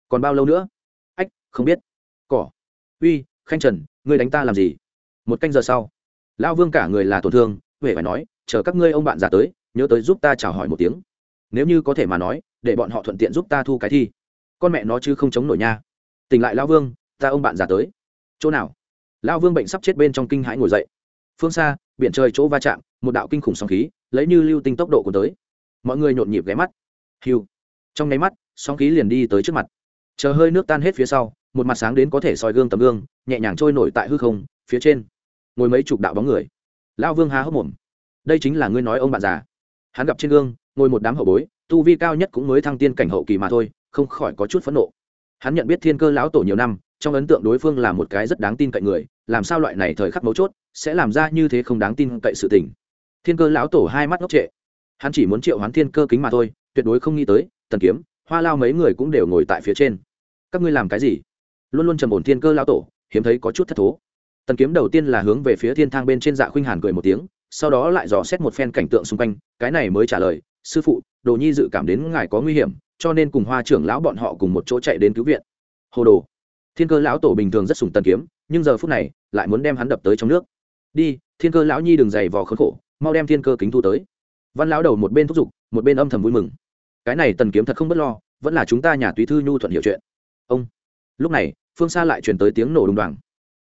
còn bao lâu nữa? Ách, không biết. Cỏ. Uy, khanh trần, ngươi đánh ta làm gì? Một canh giờ sau, lão vương cả người là tổn thương huệ phải nói, chờ các ngươi ông bạn già tới, nhớ tới giúp ta chào hỏi một tiếng. Nếu như có thể mà nói, để bọn họ thuận tiện giúp ta thu cái thi. Con mẹ nó chứ không chống nổi nha. Tỉnh lại lao vương, ta ông bạn già tới. Chỗ nào? Lao vương bệnh sắp chết bên trong kinh hãi ngồi dậy. Phương xa, biển trời chỗ va chạm, một đạo kinh khủng sóng khí, lấy như lưu tinh tốc độ của tới. Mọi người nhộn nhịp ghé mắt. Hiu. Trong nháy mắt, sóng khí liền đi tới trước mặt. Chờ hơi nước tan hết phía sau, một mặt sáng đến có thể soi gương tấm gương, nhẹ nhàng trôi nổi tại hư không, phía trên. Ngồi mấy chục đạo bóng người lao vương há hốc mồm. Đây chính là ngươi nói ông bạn già. Hắn gặp trên gương, ngồi một đám hậu bối, tu vi cao nhất cũng mới thăng tiên cảnh hậu kỳ mà thôi, không khỏi có chút phẫn nộ. Hắn nhận biết thiên cơ lão tổ nhiều năm, trong ấn tượng đối phương là một cái rất đáng tin cậy người, làm sao loại này thời khắc mấu chốt, sẽ làm ra như thế không đáng tin cậy sự tình. Thiên cơ lão tổ hai mắt ngốc trệ. Hắn chỉ muốn triệu hoán thiên cơ kính mà thôi, tuyệt đối không nghĩ tới tần kiếm, hoa lao mấy người cũng đều ngồi tại phía trên. Các ngươi làm cái gì? Luôn luôn trầm ổn thiên cơ lão tổ, hiếm thấy có chút thất thố tần kiếm đầu tiên là hướng về phía thiên thang bên trên dạ khuynh hàn cười một tiếng, sau đó lại dò xét một phen cảnh tượng xung quanh, cái này mới trả lời, sư phụ, đồ nhi dự cảm đến ngài có nguy hiểm, cho nên cùng hoa trưởng lão bọn họ cùng một chỗ chạy đến cứu viện. Hồ đồ. Thiên cơ lão tổ bình thường rất sùng tần kiếm, nhưng giờ phút này lại muốn đem hắn đập tới trong nước. Đi, thiên cơ lão nhi đừng dày vò khốn khổ, mau đem thiên cơ kính thu tới. Văn lão đầu một bên thúc giục, một bên âm thầm vui mừng. Cái này tần kiếm thật không b ấ t lo, vẫn là chúng ta nhà túy thư nhu thuận hiểu chuyện. Ông. Lúc này, phương xa lại truyền tới tiếng nổ đùng đoàn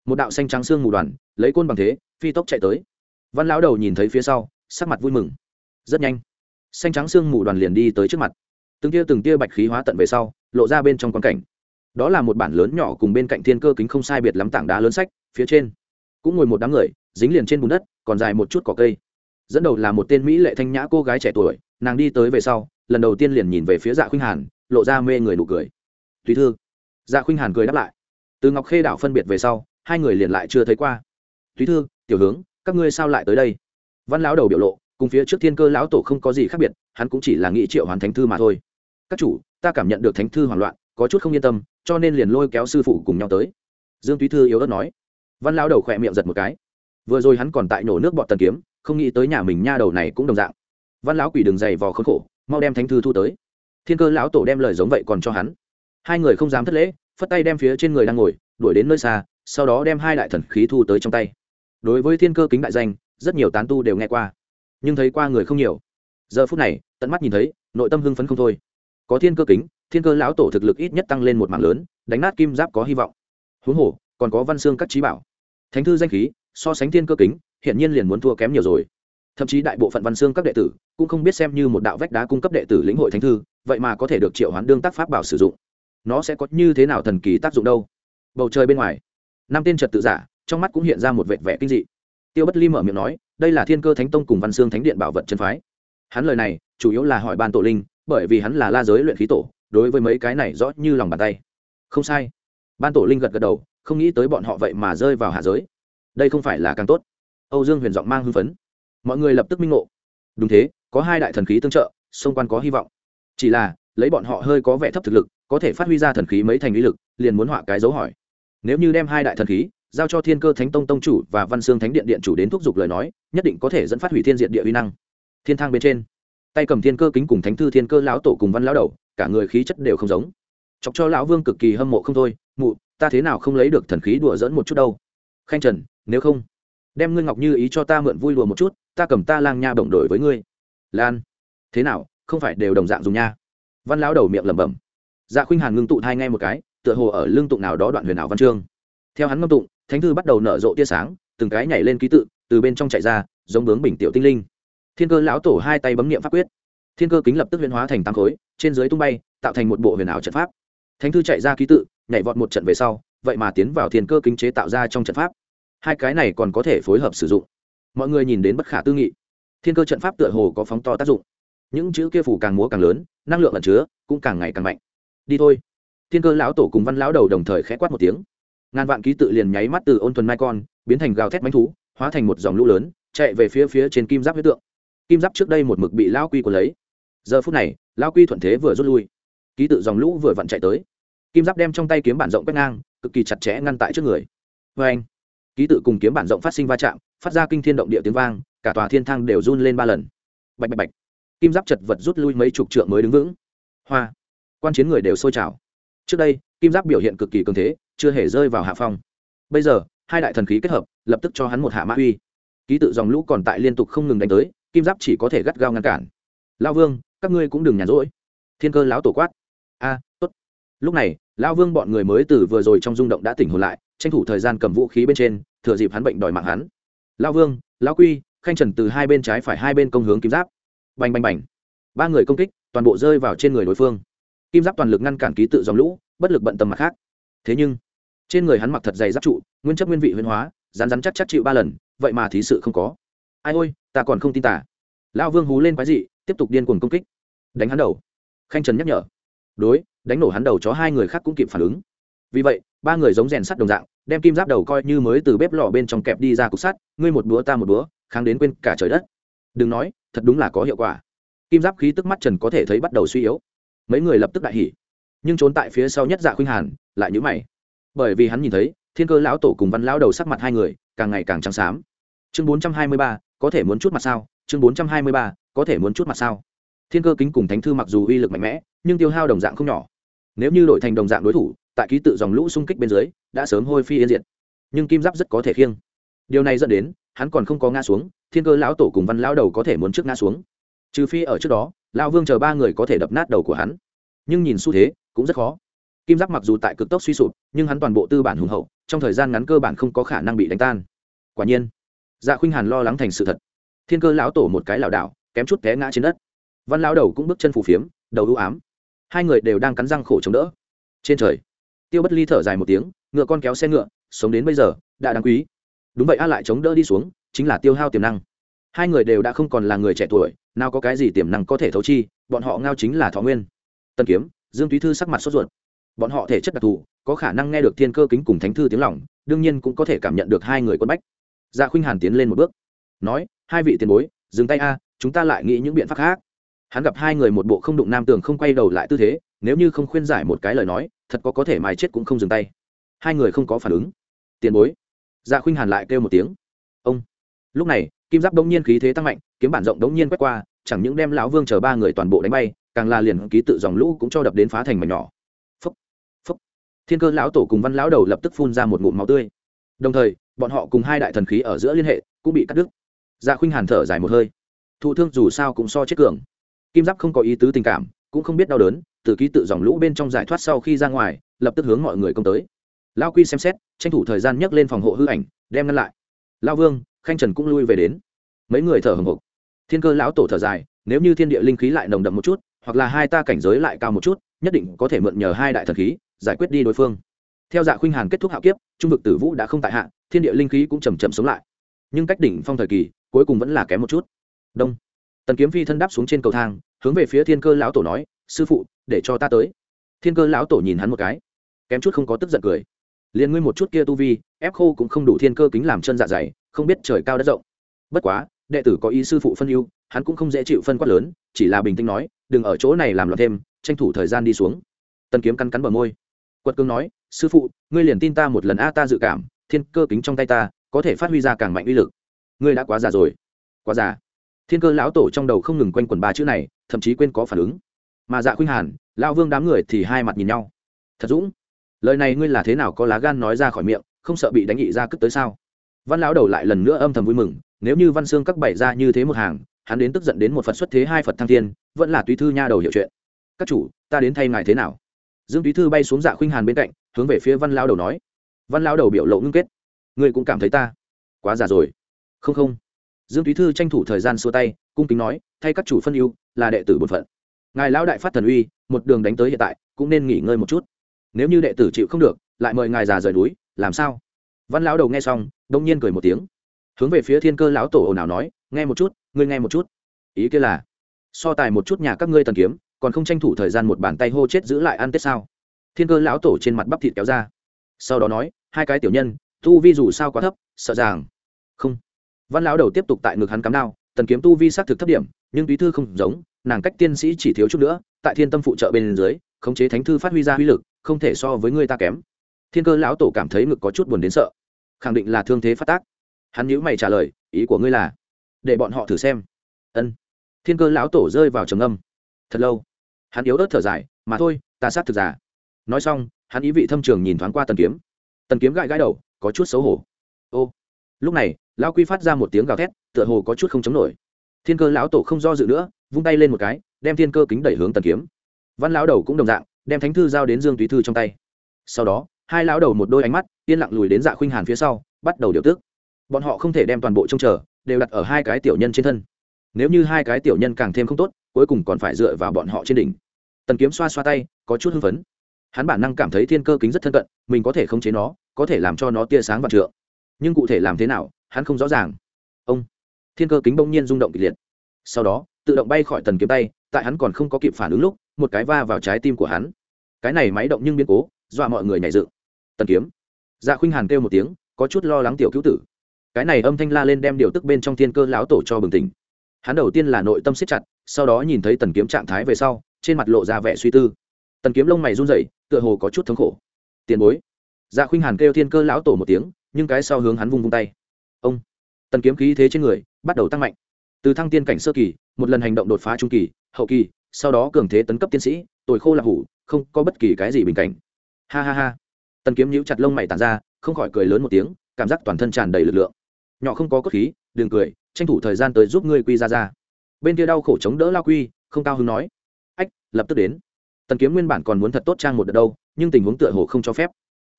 một đạo xanh trắng xương mù đoàn, lấy côn bằng thế, phi tốc chạy tới. Văn lão đầu nhìn thấy phía sau, sắc mặt vui mừng. Rất nhanh, xanh trắng xương mù đoàn liền đi tới trước mặt. Từng tia từng tia bạch khí hóa tận về sau, lộ ra bên trong quan cảnh. Đó là một bản lớn nhỏ cùng bên cạnh thiên cơ kính không sai biệt lắm tảng đá lớn sách, phía trên cũng ngồi một đám người, dính liền trên bùn đất, còn dài một chút cỏ cây. Dẫn đầu là một tên mỹ lệ thanh nhã cô gái trẻ tuổi, nàng đi tới về sau, lần đầu tiên liền nhìn về phía dạ khuynh hàn, lộ ra mê người nụ cười. Tùy thư. Dạ khuynh hàn cười đáp lại. Từ ngọc khê đảo phân biệt về sau hai người liền lại chưa thấy qua. Túy thư, tiểu hướng, các ngươi sao lại tới đây? Văn lão đầu biểu lộ, cùng phía trước thiên cơ lão tổ không có gì khác biệt, hắn cũng chỉ là nghĩ triệu hoàn thánh thư mà thôi. Các chủ, ta cảm nhận được thánh thư hoảng loạn, có chút không yên tâm, cho nên liền lôi kéo sư phụ cùng nhau tới. Dương túy thư yếu ớt nói. Văn lão đầu khỏe miệng giật một cái. Vừa rồi hắn còn tại nổ nước bọt tần kiếm, không nghĩ tới nhà mình nha đầu này cũng đồng dạng. Văn lão quỷ đường dày vò khốn khổ, mau đem thánh thư thu tới. Thiên cơ lão tổ đem lời giống vậy còn cho hắn. Hai người không dám thất lễ, phất tay đem phía trên người đang ngồi, đuổi đến nơi xa sau đó đem hai đại thần khí thu tới trong tay. Đối với thiên cơ kính đại danh, rất nhiều tán tu đều nghe qua, nhưng thấy qua người không nhiều. Giờ phút này, tận mắt nhìn thấy, nội tâm hưng phấn không thôi. Có thiên cơ kính, thiên cơ lão tổ thực lực ít nhất tăng lên một mảng lớn, đánh nát kim giáp có hy vọng. Huống hồ, còn có văn xương các trí bảo. Thánh thư danh khí, so sánh thiên cơ kính hiện nhiên liền muốn thua kém nhiều rồi. Thậm chí đại bộ phận văn xương các đệ tử, cũng không biết xem như một đạo vách đá cung cấp đệ tử lĩnh hội thánh thư, vậy mà có thể được triệu hoán đương tác pháp bảo sử dụng. Nó sẽ có như thế nào thần kỳ tác dụng đâu? Bầu trời bên ngoài năm tên trật tự giả, trong mắt cũng hiện ra một vệt vẻ kinh dị. Tiêu bất ly mở miệng nói, đây là thiên cơ thánh tông cùng văn xương thánh điện bảo vật chân phái. Hắn lời này, chủ yếu là hỏi ban tổ linh, bởi vì hắn là la giới luyện khí tổ, đối với mấy cái này rõ như lòng bàn tay. Không sai. Ban tổ linh gật gật đầu, không nghĩ tới bọn họ vậy mà rơi vào hạ giới. Đây không phải là càng tốt. Âu dương huyền giọng mang hưng phấn. Mọi người lập tức minh ngộ. Đúng thế, có hai đại thần khí tương trợ, xung quan có hy vọng. Chỉ là, lấy bọn họ hơi có vẻ thấp thực lực, có thể phát huy ra thần khí mấy thành lý lực, liền muốn họa cái dấu hỏi nếu như đem hai đại thần khí, giao cho thiên cơ thánh tông tông chủ và văn xương thánh điện điện chủ đến thúc giục lời nói, nhất định có thể dẫn phát hủy thiên diện địa uy năng. Thiên thang bên trên, tay cầm thiên cơ kính cùng thánh thư thiên cơ lão tổ cùng văn lão đầu, cả người khí chất đều không giống. Chọc cho lão vương cực kỳ hâm mộ không thôi, mụ, ta thế nào không lấy được thần khí đùa dẫn một chút đâu? Khanh trần, nếu không, đem ngươi ngọc như ý cho ta mượn vui đùa một chút, ta cầm ta lang nha bổng đổi với ngươi. Lan, thế nào, không phải đều đồng dạng dùng nha? Văn lão đầu miệng lẩm bẩm. Dạ khuynh hàn ngưng tụ thai ngay một cái tựa hồ ở lương tụng nào đó đoạn huyền ảo văn chương. Theo hắn ngâm tụng, thánh thư bắt đầu nở rộ tia sáng, từng cái nhảy lên ký tự, từ bên trong chạy ra, giống bướng bình tiểu tinh linh. Thiên cơ lão tổ hai tay bấm nghiệm pháp quyết. Thiên cơ kính lập tức huyền hóa thành tám khối, trên dưới tung bay, tạo thành một bộ huyền ảo trận pháp. Thánh thư chạy ra ký tự, nhảy vọt một trận về sau, vậy mà tiến vào thiên cơ kính chế tạo ra trong trận pháp. Hai cái này còn có thể phối hợp sử dụng. Mọi người nhìn đến bất khả tư nghị. Thiên cơ trận pháp tựa hồ có phóng to tác dụng. Những chữ kia phủ càng múa càng lớn, năng lượng ẩn chứa cũng càng ngày càng mạnh. Đi thôi thiên cơ lão tổ cùng văn lão đầu đồng thời khẽ quát một tiếng. Ngàn vạn ký tự liền nháy mắt từ ôn thuần mai con, biến thành gào thét bánh thú, hóa thành một dòng lũ lớn, chạy về phía phía trên kim giáp huyết tượng. Kim giáp trước đây một mực bị lao quy của lấy. Giờ phút này lao quy thuận thế vừa rút lui. Ký tự dòng lũ vừa vặn chạy tới. Kim giáp đem trong tay kiếm bản rộng quét ngang, cực kỳ chặt chẽ ngăn tại trước người. Vê anh, ký tự cùng kiếm bản rộng phát sinh va chạm, phát ra kinh thiên động địa tiếng vang, cả tòa thiên thang đều run lên ba lần. Bạch bạch bạch. Kim giáp chật vật rút lui mấy chục trượng mới đứng vững. Hoa. Quan chiến người đều sôi trào trước đây, kim giáp biểu hiện cực kỳ cường thế, chưa hề rơi vào hạ phong. Bây giờ, hai đại thần khí kết hợp, lập tức cho hắn một hạ mã uy. Ký tự dòng lũ còn tại liên tục không ngừng đánh tới, kim giáp chỉ có thể gắt gao ngăn cản. Lao vương, các ngươi cũng đừng nhàn rỗi. Thiên cơ lão tổ quát. A, tốt. Lúc này lao vương bọn người mới từ vừa rồi trong rung động đã tỉnh hồn lại, tranh thủ thời gian cầm vũ khí bên trên, thừa dịp hắn bệnh đòi mạng hắn. Lao vương lao quy, khanh trần từ hai bên trái phải hai bên công hướng kim giáp. Bành bành bành. Ba người công kích, toàn bộ rơi vào trên người đối phương kim giáp toàn lực ngăn cản ký tự dòng lũ, bất lực bận tâm mặt khác. Thế nhưng, trên người hắn mặc thật dày giáp trụ, nguyên chất nguyên vị huyên hóa rán rán chắc chắc chịu ba lần, vậy mà thí sự không có. Ai ôi, ta còn không tin tả lão vương hú lên quái dị, tiếp tục điên cuồng công kích. Đánh hắn đầu. Khanh trần nhắc nhở. Đối, đánh nổ hắn đầu cho hai người khác cũng kịp phản ứng. Vì vậy, ba người giống rèn sắt đồng dạng, đem kim giáp đầu coi như mới từ bếp lò bên trong kẹp đi ra cục sắt, ngươi một búa ta một búa, kháng đến quên cả trời đất. Đừng nói, thật đúng là có hiệu quả. Kim giáp khí tức mắt trần có thể thấy bắt đầu suy yếu mấy người lập tức đại hỉ. Nhưng trốn tại phía sau nhất dạ khuynh hàn lại nhữ mày. Bởi vì hắn nhìn thấy, thiên cơ lão tổ cùng văn lão đầu sắc mặt hai người càng ngày càng trắng xám. Chương bốn trăm hai mươi ba, có thể muốn chút mặt sao? Chương bốn trăm hai mươi ba, có thể muốn chút mặt sao? Thiên cơ kính cùng thánh thư mặc dù uy lực mạnh mẽ, nhưng tiêu hao đồng dạng không nhỏ. Nếu như đổi thành đồng dạng đối thủ, tại ký tự dòng lũ xung kích bên dưới, đã sớm hôi phi yên diệt. Nhưng kim giáp rất có thể khiêng. Điều này dẫn đến, hắn còn không có ngã xuống, thiên cơ lão tổ cùng văn lão đầu có thể muốn trước ngã xuống. Trừ phi ở trước đó lão vương chờ ba người có thể đập nát đầu của hắn. Nhưng nhìn xu thế, cũng rất khó. Kim giáp mặc dù tại cực tốc suy sụp, nhưng hắn toàn bộ tư bản hùng hậu, trong thời gian ngắn cơ bản không có khả năng bị đánh tan. Quả nhiên dạ khuynh hàn lo lắng thành sự thật. Thiên cơ lão tổ một cái lảo đảo, kém chút té ngã trên đất. Văn lão đầu cũng bước chân phù phiếm, đầu ưu ám. Hai người đều đang cắn răng khổ chống đỡ. Trên trời, tiêu bất ly thở dài một tiếng, ngựa con kéo xe ngựa, sống đến bây giờ, đã đáng quý. Đúng vậy a, lại chống đỡ đi xuống, chính là tiêu hao tiềm năng hai người đều đã không còn là người trẻ tuổi nào có cái gì tiềm năng có thể thấu chi bọn họ ngao chính là thọ nguyên. Tân kiếm dương túy thư sắc mặt sốt ruột. Bọn họ thể chất đặc thù có khả năng nghe được thiên cơ kính cùng thánh thư tiếng lỏng, đương nhiên cũng có thể cảm nhận được hai người quân bách. Dạ khuynh hàn tiến lên một bước nói hai vị tiền bối dừng tay a chúng ta lại nghĩ những biện pháp khác. Hắn gặp hai người một bộ không đụng nam tường không quay đầu lại tư thế nếu như không khuyên giải một cái lời nói thật có có thể mài chết cũng không dừng tay. Hai người không có phản ứng. Tiền bối. Dạ khuynh hàn lại kêu một tiếng. Ông. Lúc này kim giáp đông nhiên khí thế tăng mạnh, kiếm bản rộng đống nhiên quét qua, chẳng những đem lão vương chờ ba người toàn bộ đánh bay, càng là liền ký tự dòng lũ cũng cho đập đến phá thành mảnh nhỏ. Phúc phúc. Thiên cơ lão tổ cùng văn lão đầu lập tức phun ra một ngụm máu tươi. Đồng thời, bọn họ cùng hai đại thần khí ở giữa liên hệ, cũng bị cắt đứt. Dạ khuynh hàn thở dài một hơi. Thụ thương dù sao cũng so chết cường. Kim giáp không có ý tứ tình cảm, cũng không biết đau đớn, từ ký tự dòng lũ bên trong giải thoát sau khi ra ngoài, lập tức hướng mọi người công tới. Lao quy xem xét, tranh thủ thời gian nhấc lên phòng hộ hư ảnh, đem ngăn lại. Lao vương khanh trần cũng lui về đến. Mấy người thở hồng hộc. Thiên cơ lão tổ thở dài, nếu như thiên địa linh khí lại nồng đậm một chút, hoặc là hai ta cảnh giới lại cao một chút, nhất định có thể mượn nhờ hai đại thần khí, giải quyết đi đối phương. Theo dạ khuynh hàn kết thúc hạo kiếp, trung vực tử vũ đã không tại hạ, thiên địa linh khí cũng chầm chậm sống lại. Nhưng cách đỉnh phong thời kỳ, cuối cùng vẫn là kém một chút. Đông. Tần kiếm phi thân đáp xuống trên cầu thang, hướng về phía thiên cơ lão tổ nói, sư phụ, để cho ta tới. Thiên cơ lão tổ nhìn hắn một cái, kém chút không có tức giận cười. Liền ngươi một chút kia tu vi, ép khô cũng không đủ thiên cơ kính làm chân dạ dày không biết trời cao đất rộng. Bất quá, đệ tử có ý sư phụ phân ưu, hắn cũng không dễ chịu phân quát lớn, chỉ là bình tĩnh nói, đừng ở chỗ này làm loạn thêm, tranh thủ thời gian đi xuống. Tần kiếm cắn cắn bờ môi. Quật cương nói, sư phụ, ngươi liền tin ta một lần a ta dự cảm, thiên cơ kính trong tay ta, có thể phát huy ra càng mạnh uy lực. Ngươi đã quá già rồi. Quá già. Thiên cơ lão tổ trong đầu không ngừng quanh quần ba chữ này, thậm chí quên có phản ứng. Mà dạ khuynh hàn, lão vương đám người thì hai mặt nhìn nhau. Thật dũng, lời này ngươi là thế nào có lá gan nói ra khỏi miệng, không sợ bị đánh nghị ra cất tới sao? Văn lão đầu lại lần nữa âm thầm vui mừng, nếu như văn xương các bảy ra như thế một hàng, hắn đến tức giận đến một phật xuất thế hai phật thăng thiên, vẫn là túy thư nha đầu hiểu chuyện. Các chủ, ta đến thay ngài thế nào? Dương túy thư bay xuống dạ khuynh hàn bên cạnh, hướng về phía văn lão đầu nói. Văn lão đầu biểu lộ ngưng kết. Ngươi cũng cảm thấy ta quá già rồi. Không không. Dương túy thư tranh thủ thời gian xua tay, cung kính nói, thay các chủ phân ưu, là đệ tử bổn phận. Ngài lão đại phát thần uy, một đường đánh tới hiện tại, cũng nên nghỉ ngơi một chút. Nếu như đệ tử chịu không được, lại mời ngài già rời núi, làm sao? Văn lão đầu nghe xong đông nhiên cười một tiếng. Hướng về phía thiên cơ lão tổ ồn ào nói, nghe một chút, ngươi nghe một chút. Ý kia là, so tài một chút nhà các ngươi tần kiếm, còn không tranh thủ thời gian một bàn tay hô chết giữ lại ăn tết sao? Thiên cơ lão tổ trên mặt bắp thịt kéo ra. Sau đó nói, hai cái tiểu nhân, tu vi dù sao quá thấp, sợ ràng không. Văn lão đầu tiếp tục tại ngực hắn cắm đao, tần kiếm tu vi xác thực thấp điểm, nhưng túy thư không giống, nàng cách tiên sĩ chỉ thiếu chút nữa, tại thiên tâm phụ trợ bên dưới, khống chế thánh thư phát huy ra uy lực, không thể so với người ta kém thiên cơ lão tổ cảm thấy ngực có chút buồn đến sợ. Khẳng định là thương thế phát tác. Hắn nhữ mày trả lời, ý của ngươi là, để bọn họ thử xem. Ân. Thiên cơ lão tổ rơi vào trầm âm thật lâu. Hắn yếu ớt thở dài, mà thôi, ta sát thực giả. Nói xong, hắn ý vị thâm trường nhìn thoáng qua tần kiếm. Tần kiếm gãi gãi đầu, có chút xấu hổ. Ô. Lúc này, lão quy phát ra một tiếng gào thét, tựa hồ có chút không chống nổi. Thiên cơ lão tổ không do dự nữa, vung tay lên một cái, đem thiên cơ kính đẩy hướng tần kiếm. Văn lão đầu cũng đồng dạng, đem thánh thư giao đến dương túy thư trong tay. Sau đó hai lão đầu một đôi ánh mắt, yên lặng lùi đến dạ khuynh hàn phía sau, bắt đầu điều tước bọn họ không thể đem toàn bộ trông chờ, đều đặt ở hai cái tiểu nhân trên thân. Nếu như hai cái tiểu nhân càng thêm không tốt, cuối cùng còn phải dựa vào bọn họ trên đỉnh. Tần kiếm xoa xoa tay, có chút hưng phấn. Hắn bản năng cảm thấy thiên cơ kính rất thân cận, mình có thể khống chế nó, có thể làm cho nó tia sáng và trượng. Nhưng cụ thể làm thế nào, hắn không rõ ràng. Ông! Thiên cơ kính bỗng nhiên rung động kịch liệt. Sau đó, tự động bay khỏi tần kiếm tay, tại hắn còn không có kịp phản ứng lúc, một cái va vào trái tim của hắn. Cái này máy động nhưng biến cố, dọa mọi người nhảy dựng tần kiếm. Dạ khuynh hàn kêu một tiếng, có chút lo lắng tiểu cứu tử. Cái này âm thanh la lên đem điều tức bên trong thiên cơ lão tổ cho bừng tỉnh. Hắn đầu tiên là nội tâm siết chặt, sau đó nhìn thấy tần kiếm trạng thái về sau, trên mặt lộ ra vẻ suy tư. Tần kiếm lông mày run rẩy, tựa hồ có chút thống khổ. Tiền bối. Dạ khuynh hàn kêu thiên cơ lão tổ một tiếng, nhưng cái sau hướng hắn vung vung tay. Ông. Tần kiếm khí thế trên người bắt đầu tăng mạnh. Từ thăng tiên cảnh sơ kỳ, một lần hành động đột phá trung kỳ, hậu kỳ, sau đó cường thế tấn cấp tiến sĩ, tồi khô là hủ, không có bất kỳ cái gì bình cảnh. Ha ha ha tần kiếm nhíu chặt lông mày tàn ra, không khỏi cười lớn một tiếng, cảm giác toàn thân tràn đầy lực lượng. Nhỏ không có cốt khí, đừng cười, tranh thủ thời gian tới giúp ngươi quy ra ra. Bên kia đau khổ chống đỡ lao quy, không cao hứng nói. Ách, lập tức đến. Tần kiếm nguyên bản còn muốn thật tốt trang một đợt đâu, nhưng tình huống tựa hồ không cho phép.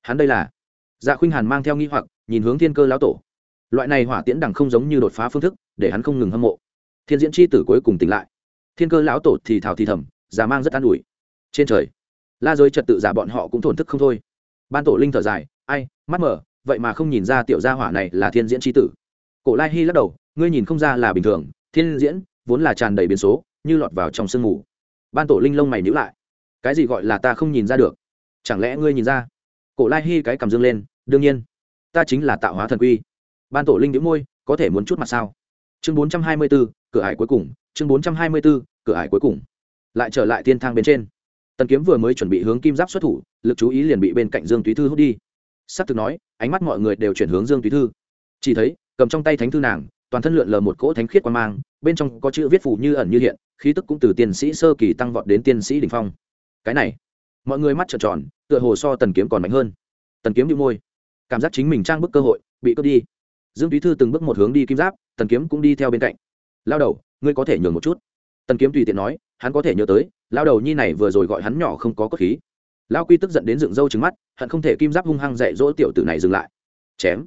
Hắn đây là. Dạ khuynh hàn mang theo nghi hoặc, nhìn hướng thiên cơ lão tổ. Loại này hỏa tiễn đằng không giống như đột phá phương thức, để hắn không ngừng hâm mộ. Thiên diễn chi tử cuối cùng tỉnh lại. Thiên cơ lão tổ thì thào thì thầm, già mang rất an ủi. Trên trời, la giới trật tự giả bọn họ cũng thổn thức không thôi ban tổ linh thở dài, ai, mắt mở, vậy mà không nhìn ra tiểu gia hỏa này là thiên diễn chi tử. Cổ lai hy lắc đầu, ngươi nhìn không ra là bình thường, thiên diễn vốn là tràn đầy biến số, như lọt vào trong sương mù. Ban tổ linh lông mày nhữ lại, cái gì gọi là ta không nhìn ra được? Chẳng lẽ ngươi nhìn ra? Cổ lai hy cái cầm dương lên, đương nhiên, ta chính là tạo hóa thần quy. Ban tổ linh đĩu môi, có thể muốn chút mặt sao? Chương bốn trăm hai mươi b ố cửa ải cuối cùng, chương bốn trăm hai mươi b ố cửa ải cuối cùng. Lại trở lại tiên thang bên trên tần kiếm vừa mới chuẩn bị hướng kim giáp xuất thủ, lực chú ý liền bị bên cạnh dương túy thư hút đi. S ắ c thực nói, ánh mắt mọi người đều chuyển hướng dương túy thư. Chỉ thấy, cầm trong tay thánh thư nàng, toàn thân lượn lờ một cỗ thánh khiết quan mang, bên trong có chữ viết phủ như ẩn như hiện, khí tức cũng từ tiến sĩ sơ kỳ tăng vọt đến tiên sĩ đình phong. Cái này, mọi người mắt trợn tròn, tựa hồ so tần kiếm còn mạnh hơn. Tần kiếm như môi, cảm giác chính mình trang bức cơ hội, bị cướp đi. Dương túy thư từng bước một hướng đi kim giáp, tần kiếm cũng đi theo bên cạnh. Lao đầu, ngươi có thể nhường một chút. Tần kiếm tùy tiện nói, hắn có thể nhớ tới lao đầu nhi này vừa rồi gọi hắn nhỏ không có cốt khí. Lao quy tức giận đến dựng râu trứng mắt, hận không thể kim giáp hung hăng dạy dỗ tiểu tử này dừng lại. Chém.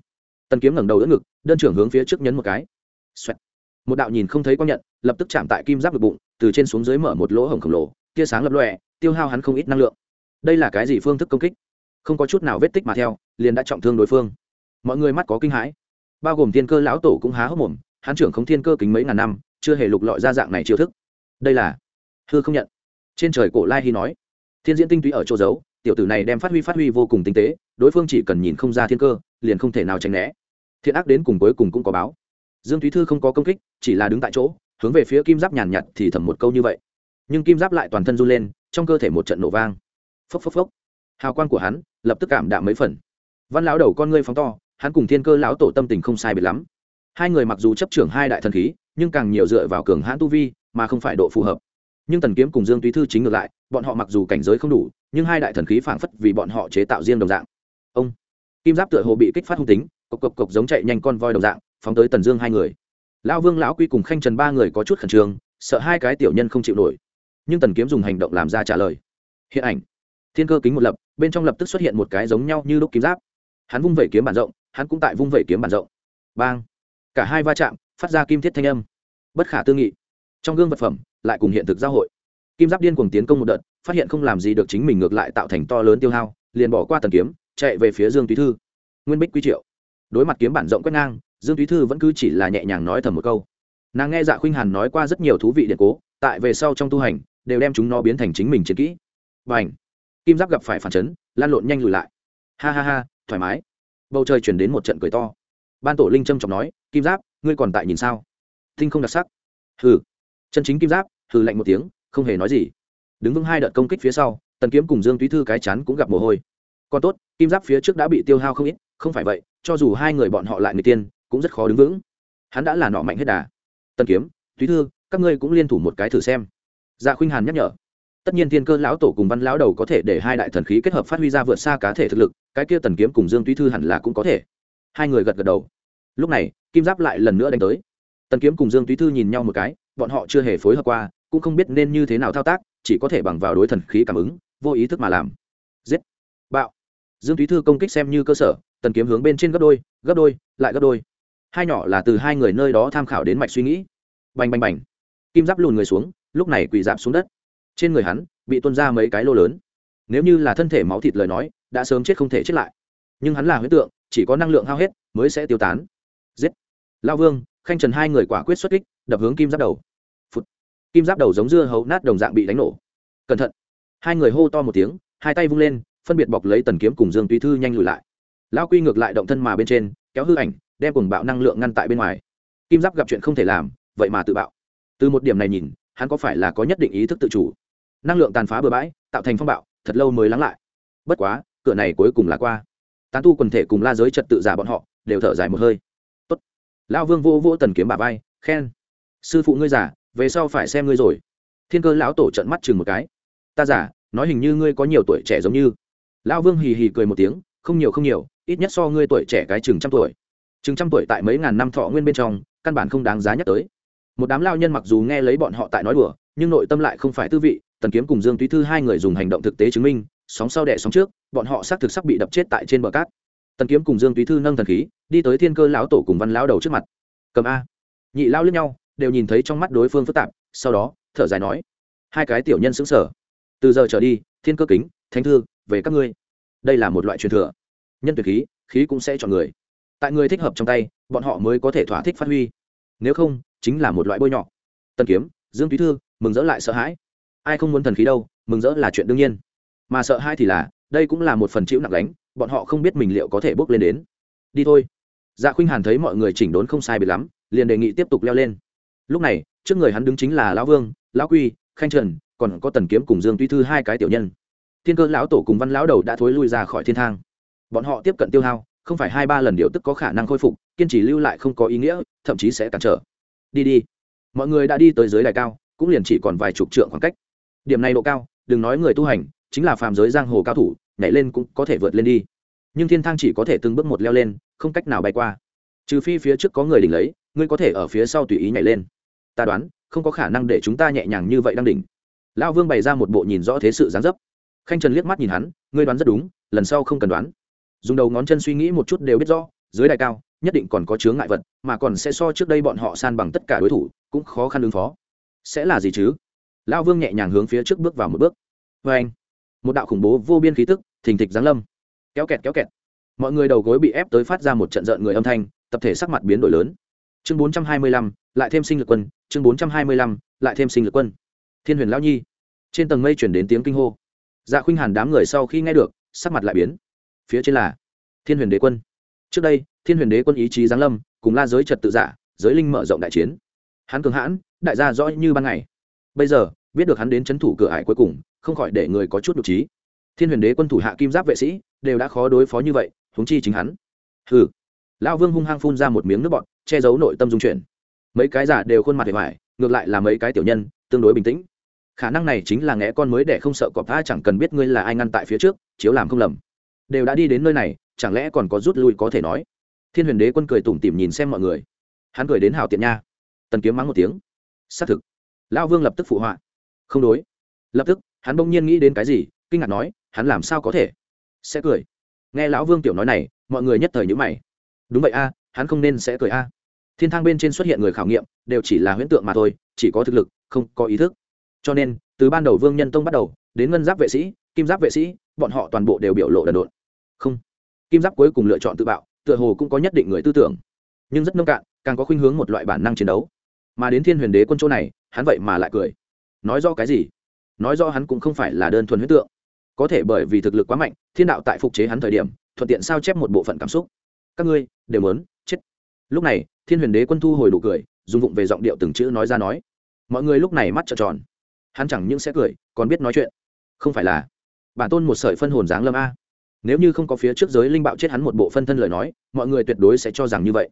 Tần kiếm ngẩng đầu đỡ ngực, đơn trưởng hướng phía trước nhấn một cái、Xoẹt. một đạo nhìn không thấy quang nhận, lập tức chạm tại kim giáp ngực bụng, từ trên xuống dưới mở một lỗ hổng khổng lồ, tia sáng lập lòe, tiêu hao hắn không ít năng lượng. Đây là cái gì phương thức công kích? Không có chút nào vết tích mà theo, liền đã trọng thương đối phương. Mọi người mắt có kinh hãi. Bao gồm thiên cơ lão tổ cũng há hốc mồm, hắn trưởng không thiên cơ kính mấy ngàn năm, chưa hề lục lọi ra dạng này chiêu thức. Đây là hư không nhận trên trời cổ lai hy nói, thiên diễn tinh túy ở chỗ giấu, tiểu tử này đem phát huy phát huy vô cùng tinh tế, đối phương chỉ cần nhìn không ra thiên cơ, liền không thể nào tránh né. Thiện ác đến cùng cuối cùng cũng có báo. Dương thúy thư không có công kích, chỉ là đứng tại chỗ, hướng về phía kim giáp nhàn nhạt thì thầm một câu như vậy. Nhưng kim giáp lại toàn thân run lên, trong cơ thể một trận nổ vang. Phốc phốc phốc. Hào quang của hắn lập tức cảm đạm mấy phần. Văn lão đầu con ngươi phóng to, hắn cùng thiên cơ lão tổ tâm tình không sai biệt lắm. Hai người mặc dù chấp trưởng hai đại thần khí, nhưng càng nhiều dựa vào cường hãn tu vi, mà không phải độ phù hợp nhưng tần kiếm cùng dương túy thư chính ngược lại, bọn họ mặc dù cảnh giới không đủ, nhưng hai đại thần khí phảng phất vì bọn họ chế tạo riêng đồng dạng. Ông, kim giáp tựa hồ bị kích phát hung tính, cộc cộc cộc giống chạy nhanh con voi đồng dạng, phóng tới tần dương hai người. Lão vương, lão quy cùng khanh trần ba người có chút khẩn trương, sợ hai cái tiểu nhân không chịu nổi. Nhưng tần kiếm dùng hành động làm ra trả lời. Hiện ảnh. Thiên cơ kính một lập, bên trong lập tức xuất hiện một cái giống nhau như lúc kim giáp. Hắn vung vẩy kiếm bản rộng, hắn cũng tại vung vẩy kiếm bản rộng. Bang. Cả hai va chạm, phát ra kim thiết thanh âm. Bất khả tư nghị. Trong gương vật phẩm lại cùng hiện thực giao hội. Kim giáp điên cuồng tiến công một đợt, phát hiện không làm gì được chính mình ngược lại tạo thành to lớn tiêu hao, liền bỏ qua tần kiếm, chạy về phía dương túy thư. Nguyên bích quy triệu. Đối mặt kiếm bản rộng quét ngang, dương túy thư vẫn cứ chỉ là nhẹ nhàng nói thầm một câu. Nàng nghe dạ khuynh hàn nói qua rất nhiều thú vị điện cố, tại về sau trong tu hành, đều đem chúng nó biến thành chính mình chiến kỹ. Và ảnh kim giáp gặp phải phản chấn, lan lộn nhanh lùi lại. Ha ha ha, thoải mái. Bầu trời chuyển đến một trận cười to. Ban tổ linh trâm trọng nói, kim giáp, ngươi còn tại nhìn sao? Thinh không đặc sắc. Hừ. Chân chính kim giáp hừ lạnh một tiếng, không hề nói gì. Đứng vững hai đợt công kích phía sau, tần kiếm cùng dương túy thư cái chắn cũng gặp mồ hôi. Còn tốt, kim giáp phía trước đã bị tiêu hao không ít, không phải vậy, cho dù hai người bọn họ lại người tiên, cũng rất khó đứng vững. Hắn đã là nọ mạnh hết đà. Tần kiếm, túy thư, các ngươi cũng liên thủ một cái thử xem. Dạ khuynh hàn nhắc nhở. Tất nhiên thiên cơ lão tổ cùng văn lão đầu có thể để hai đại thần khí kết hợp phát huy ra vượt xa cá thể thực lực, cái kia tần kiếm cùng dương túy thư hẳn là cũng có thể. Hai người gật gật đầu. Lúc này, kim giáp lại lần nữa đánh tới. Tần kiếm cùng dương túy thư nhìn nhau một cái, bọn họ chưa hề phối hợp qua cũng không biết nên như thế nào thao tác, chỉ có thể bằng vào đối thần khí cảm ứng, vô ý thức mà làm. Giết. Bạo. Dương thúy thư công kích xem như cơ sở, tần kiếm hướng bên trên gấp đôi gấp đôi, lại gấp đôi. Hai nhỏ là từ hai người nơi đó tham khảo đến mạch suy nghĩ. Bành bành bành. Kim giáp lùn người xuống, lúc này quỳ dạp xuống đất. Trên người hắn, bị tuôn ra mấy cái lô lớn. Nếu như là thân thể máu thịt lời nói, đã sớm chết không thể chết lại. Nhưng hắn là huyết tượng, chỉ có năng lượng hao hết, mới sẽ tiêu tán. Giết. Lao vương, khanh trần hai người quả quyết xuất kích, đập hướng kim giáp đầu kim giáp đầu giống dưa hấu nát đồng dạng bị đánh nổ. Cẩn thận. Hai người hô to một tiếng, hai tay vung lên, phân biệt bọc lấy tần kiếm cùng dương tùy thư nhanh lùi lại. Lao quy ngược lại động thân mà bên trên, kéo hư ảnh, đem cùng bạo năng lượng ngăn tại bên ngoài. Kim giáp gặp chuyện không thể làm, vậy mà tự bạo. Từ một điểm này nhìn, hắn có phải là có nhất định ý thức tự chủ? Năng lượng tàn phá bừa bãi, tạo thành phong bạo, thật lâu mới lắng lại. Bất quá, cửa này cuối cùng là qua. Tán tu quần thể cùng la giới trật tự giả bọn họ, đều thở dài một hơi. Tốt. Lão vương vô vô tần kiếm bà vai, khen. Sư phụ ngươi giả về sau phải xem ngươi rồi. Thiên cơ lão tổ trận mắt chừng một cái. Ta giả, nói hình như ngươi có nhiều tuổi trẻ giống như. Lão vương hì hì cười một tiếng, không nhiều không nhiều, ít nhất so ngươi tuổi trẻ cái chừng trăm tuổi. Chừng trăm tuổi tại mấy ngàn năm thọ nguyên bên trong, căn bản không đáng giá nhắc tới. Một đám lao nhân mặc dù nghe lấy bọn họ tại nói đùa, nhưng nội tâm lại không phải tư vị, tần kiếm cùng dương túy thư hai người dùng hành động thực tế chứng minh, sóng sau đẻ sóng trước, bọn họ xác thực sắc bị đập chết tại trên bờ cát. Tần kiếm cùng dương túy thư nâng thần khí, đi tới thiên cơ lão tổ cùng văn lão đầu trước mặt. Cầm a. Nhị lao lướt nhau đều nhìn thấy trong mắt đối phương phức tạp, sau đó, thở dài nói, hai cái tiểu nhân xứng sở từ giờ trở đi, thiên cơ kính, thánh thư, về các ngươi. Đây là một loại truyền thừa. Nhân tuyệt khí khí cũng sẽ chọn người. Tại người thích hợp trong tay, bọn họ mới có thể thỏa thích phát huy. Nếu không, chính là một loại bôi nhọ. Tần kiếm, dương túy thư, mừng rỡ lại sợ hãi. Ai không muốn thần khí đâu, mừng rỡ là chuyện đương nhiên. Mà sợ hãi thì là, đây cũng là một phần chịu nặng đánh bọn họ không biết mình liệu có thể bước lên đến. Đi thôi. Dạ khuynh hàn thấy mọi người chỉnh đốn không sai biệt lắm, liền đề nghị tiếp tục leo lên lúc này, trước người hắn đứng chính là lão vương, lão quy, khanh trần, còn có tần kiếm cùng dương tuy thư hai cái tiểu nhân. Thiên cơ lão tổ cùng văn lão đầu đã thối lui ra khỏi thiên thang. Bọn họ tiếp cận tiêu hao, không phải hai ba lần điều tức có khả năng khôi phục, kiên trì lưu lại không có ý nghĩa, thậm chí sẽ cản trở. Đi đi. Mọi người đã đi tới dưới đài cao, cũng liền chỉ còn vài chục trượng khoảng cách. Điểm này độ cao, đừng nói người tu hành, chính là phàm giới giang hồ cao thủ, nhảy lên cũng có thể vượt lên đi. Nhưng thiên thang chỉ có thể từng bước một leo lên, không cách nào bay qua. Trừ phi phía trước có người đỉnh lấy, ngươi có thể ở phía sau tùy ý nhảy lên ta đoán, không có khả năng để chúng ta nhẹ nhàng như vậy đang đỉnh. Lão vương bày ra một bộ nhìn rõ thế sự gián dấp. Khanh trần liếc mắt nhìn hắn, ngươi đoán rất đúng, lần sau không cần đoán. Dùng đầu ngón chân suy nghĩ một chút đều biết rõ, dưới đài cao, nhất định còn có chướng ngại vật, mà còn sẽ so trước đây bọn họ san bằng tất cả đối thủ, cũng khó khăn ứng phó. Sẽ là gì chứ? Lão vương nhẹ nhàng hướng phía trước bước vào một bước. Vê anh, một đạo khủng bố vô biên khí tức, thình thịch giáng lâm. Kéo kẹt kéo kẹt. Mọi người đầu gối bị ép tới phát ra một trận rợn người âm thanh, tập thể sắc mặt biến đổi lớn. Chương bốn trăm hai mươi lăm, lại thêm sinh lực quân chương bốn trăm hai mươi lăm, lại thêm sinh lực quân. Thiên huyền lão nhi. Trên tầng mây chuyển đến tiếng kinh hô. Dạ khuynh hàn đám người sau khi nghe được, sắc mặt lại biến. Phía trên là thiên huyền đế quân. Trước đây, thiên huyền đế quân ý chí giáng lâm, cùng la giới trật tự giả giới linh mở rộng đại chiến. Hắn cường hãn, đại gia rõ như ban ngày. Bây giờ, biết được hắn đến c h ấ n thủ cửa ải cuối cùng, không khỏi để người có chút nhục trí. Thiên huyền đế quân thủ hạ kim giáp vệ sĩ, đều đã khó đối phó như vậy, huống chi chính hắn. Hừ. Lão vương hung hăng phun ra một miếng nước bọt, che giấu nội tâm dung chuyển mấy cái giả đều khuôn mặt hề hoài, ngược lại là mấy cái tiểu nhân, tương đối bình tĩnh. Khả năng này chính là nghe con mới để không sợ cọp tha, chẳng cần biết ngươi là ai ngăn tại phía trước, chiếu làm không lầm. Đều đã đi đến nơi này, chẳng lẽ còn có rút lui có thể nói? Thiên huyền đế quân cười tủm tỉm nhìn xem mọi người. Hắn cười đến hào tiện nha. Tần kiếm mắng một tiếng. Xác thực. Lão vương lập tức phụ họa. Không đối. Lập tức, hắn bỗng nhiên nghĩ đến cái gì, kinh ngạc nói, hắn làm sao có thể? Sẽ cười. Nghe lão vương tiểu nói này, mọi người nhất thời nhữ mày. Đúng vậy a, hắn không nên sẽ cười a thiên thang bên trên xuất hiện người khảo nghiệm, đều chỉ là huyễn tượng mà thôi, chỉ có thực lực, không có ý thức. Cho nên, từ ban đầu vương nhân tông bắt đầu, đến ngân giáp vệ sĩ, kim giáp vệ sĩ, bọn họ toàn bộ đều biểu lộ đần độn. Không, kim giáp cuối cùng lựa chọn tự bạo, tựa hồ cũng có nhất định người tư tưởng. Nhưng rất nông cạn, càng có khuynh hướng một loại bản năng chiến đấu. Mà đến thiên huyền đế quân chỗ này, hắn vậy mà lại cười. Nói do cái gì? Nói do hắn cũng không phải là đơn thuần huyết tượng. Có thể bởi vì thực lực quá mạnh, thiên đạo tại phục chế hắn thời điểm, thuận tiện sao chép một bộ phận cảm xúc. Các ngươi đều muốn chết. Lúc này thiên huyền đế quân thu hồi đủ cười, dùng vụng về giọng điệu từng chữ nói ra nói. Mọi người lúc này mắt trợn tròn. Hắn chẳng những sẽ cười, còn biết nói chuyện. Không phải là, bản tôn một sợi phân hồn dáng lâm a. Nếu như không có phía trước giới linh bạo chết hắn một bộ phân thân lời nói, mọi người tuyệt đối sẽ cho rằng như vậy.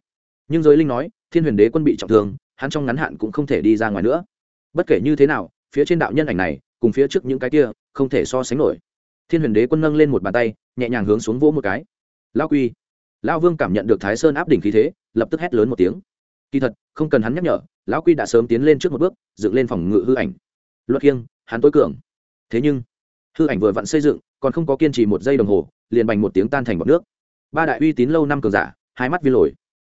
Nhưng giới linh nói, thiên huyền đế quân bị trọng thương, hắn trong ngắn hạn cũng không thể đi ra ngoài nữa. Bất kể như thế nào, phía trên đạo nhân ảnh này, cùng phía trước những cái kia, không thể so sánh nổi. Thiên huyền đế quân nâng lên một bàn tay, nhẹ nhàng hướng xuống vỗ một cái. Lao quy lao vương cảm nhận được thái sơn áp đỉnh khí thế, lập tức hét lớn một tiếng. Kỳ thật, không cần hắn nhắc nhở, lão quy đã sớm tiến lên trước một bước, dựng lên phòng ngự hư ảnh. Luật kiêng, hắn tối cường. Thế nhưng, hư ảnh vừa vặn xây dựng, còn không có kiên trì một giây đồng hồ, liền bành một tiếng tan thành bọc nước. Ba đại uy tín lâu năm cường giả, hai mắt viên lồi.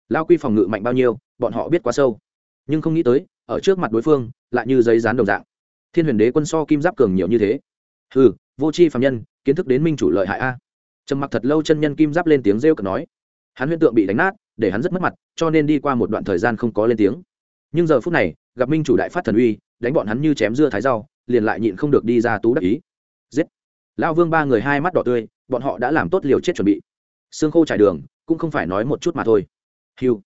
Lao quy phòng ngự mạnh bao nhiêu, bọn họ biết quá sâu. Nhưng không nghĩ tới, ở trước mặt đối phương, lại như giấy dán đồng dạng. Thiên huyền đế quân so kim giáp cường nhiều như thế. Ừ vô c h i phạm nhân, kiến thức đến minh chủ lợi hại a trầm mặc thật lâu chân nhân kim giáp lên tiếng rêu cực nói, hắn huyễn tượng bị đánh nát, để hắn rất mất mặt, cho nên đi qua một đoạn thời gian không có lên tiếng. Nhưng giờ phút này, gặp minh chủ đại phát thần uy, đánh bọn hắn như chém dưa thái rau, liền lại nhịn không được đi ra tú đắc ý. Giết! Lão vương ba người hai mắt đỏ tươi, bọn họ đã làm tốt liều chết chuẩn bị. Xương khô trải đường, cũng không phải nói một chút mà thôi. Hiu!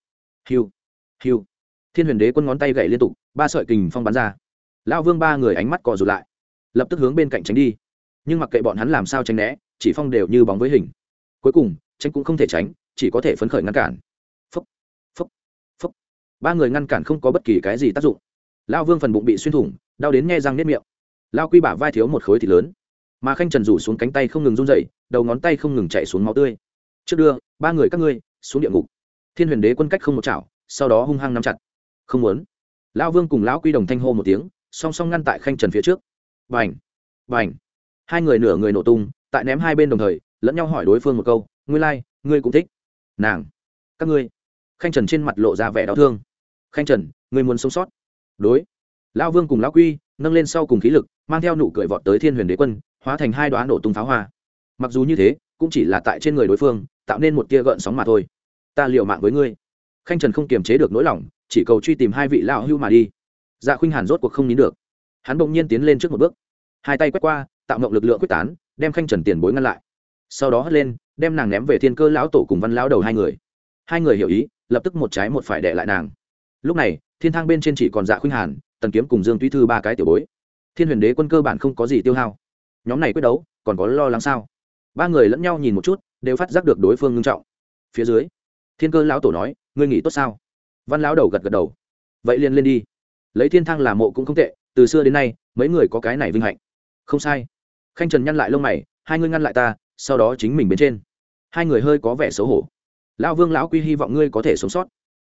Hiu! Hiu! Thiên huyền đế quân ngón tay gậy liên tục, ba sợi kình phong bắn ra. Lão vương ba người ánh mắt cò rụt lại, lập tức hướng bên cạnh tránh đi. Nhưng mặc kệ bọn hắn làm sao tránh né chỉ phong đều như bóng với hình. Cuối cùng, tránh cũng không thể tránh, chỉ có thể phấn khởi ngăn cản. Phấp phấp phấp ba người ngăn cản không có bất kỳ cái gì tác dụng. Lao vương phần bụng bị xuyên thủng, đau đến nghe răng nếp miệng. Lao quy bả vai thiếu một khối thịt lớn. Mà khanh trần rủ xuống cánh tay không ngừng run dậy đầu ngón tay không ngừng chạy xuống máu tươi. Trước đưa, ba người các ngươi, xuống địa ngục. Thiên huyền đế quân cách không một chảo, sau đó hung hăng nắm chặt. Không muốn. Lão vương cùng lão quy đồng thanh hô một tiếng, song song ngăn tại khanh trần phía trước. Bành bành. Hai người nửa người nổ tung tại ném hai bên đồng thời lẫn nhau hỏi đối phương một câu ngươi lai、like, ngươi cũng thích nàng các ngươi? Khanh trần trên mặt lộ ra vẻ đau thương. Khanh trần ngươi muốn sống sót? Đối. Lão vương cùng lão quy nâng lên sau cùng khí lực mang theo nụ cười vọt tới thiên huyền đế quân hóa thành hai đoá nổ tung pháo hoa. Mặc dù như thế cũng chỉ là tại trên người đối phương tạo nên một tia gợn sóng mà thôi. Ta liều mạng với ngươi. Khanh trần không kiềm chế được nỗi lòng chỉ cầu truy tìm hai vị lão hưu mà đi. Dạ khuynh hàn rốt cuộc không nín được. Hắn bỗng nhiên tiến lên trước một bước. Hai tay quét qua tạo mộng lực lượng quyết tán đem khanh trần tiền bối ngăn lại. Sau đó hất lên, đem nàng ném về thiên cơ lão tổ cùng văn lão đầu hai người. Hai người hiểu ý, lập tức một trái một phải đệ lại nàng. Lúc này, thiên thang bên trên chỉ còn dạ khuynh hàn, tần kiếm cùng dương tuy thư ba cái tiểu bối. Thiên huyền đế quân cơ bản không có gì tiêu hao. Nhóm này quyết đấu, còn có lo lắng sao? Ba người lẫn nhau nhìn một chút, đều phát giác được đối phương ngưng trọng. Phía dưới, thiên cơ lão tổ nói, ngươi nghĩ tốt sao? Văn lão đầu gật gật đầu. Vậy liền lên đi. Lấy thiên thang làm mộ cũng không tệ, từ xưa đến nay, mấy người có cái này vinh hạnh. Không sai khanh trần nhăn lại lông mày, hai ngươi ngăn lại ta, sau đó chính mình bên trên. Hai người hơi có vẻ xấu hổ. Lão vương, lão quy, hy vọng ngươi có thể sống sót.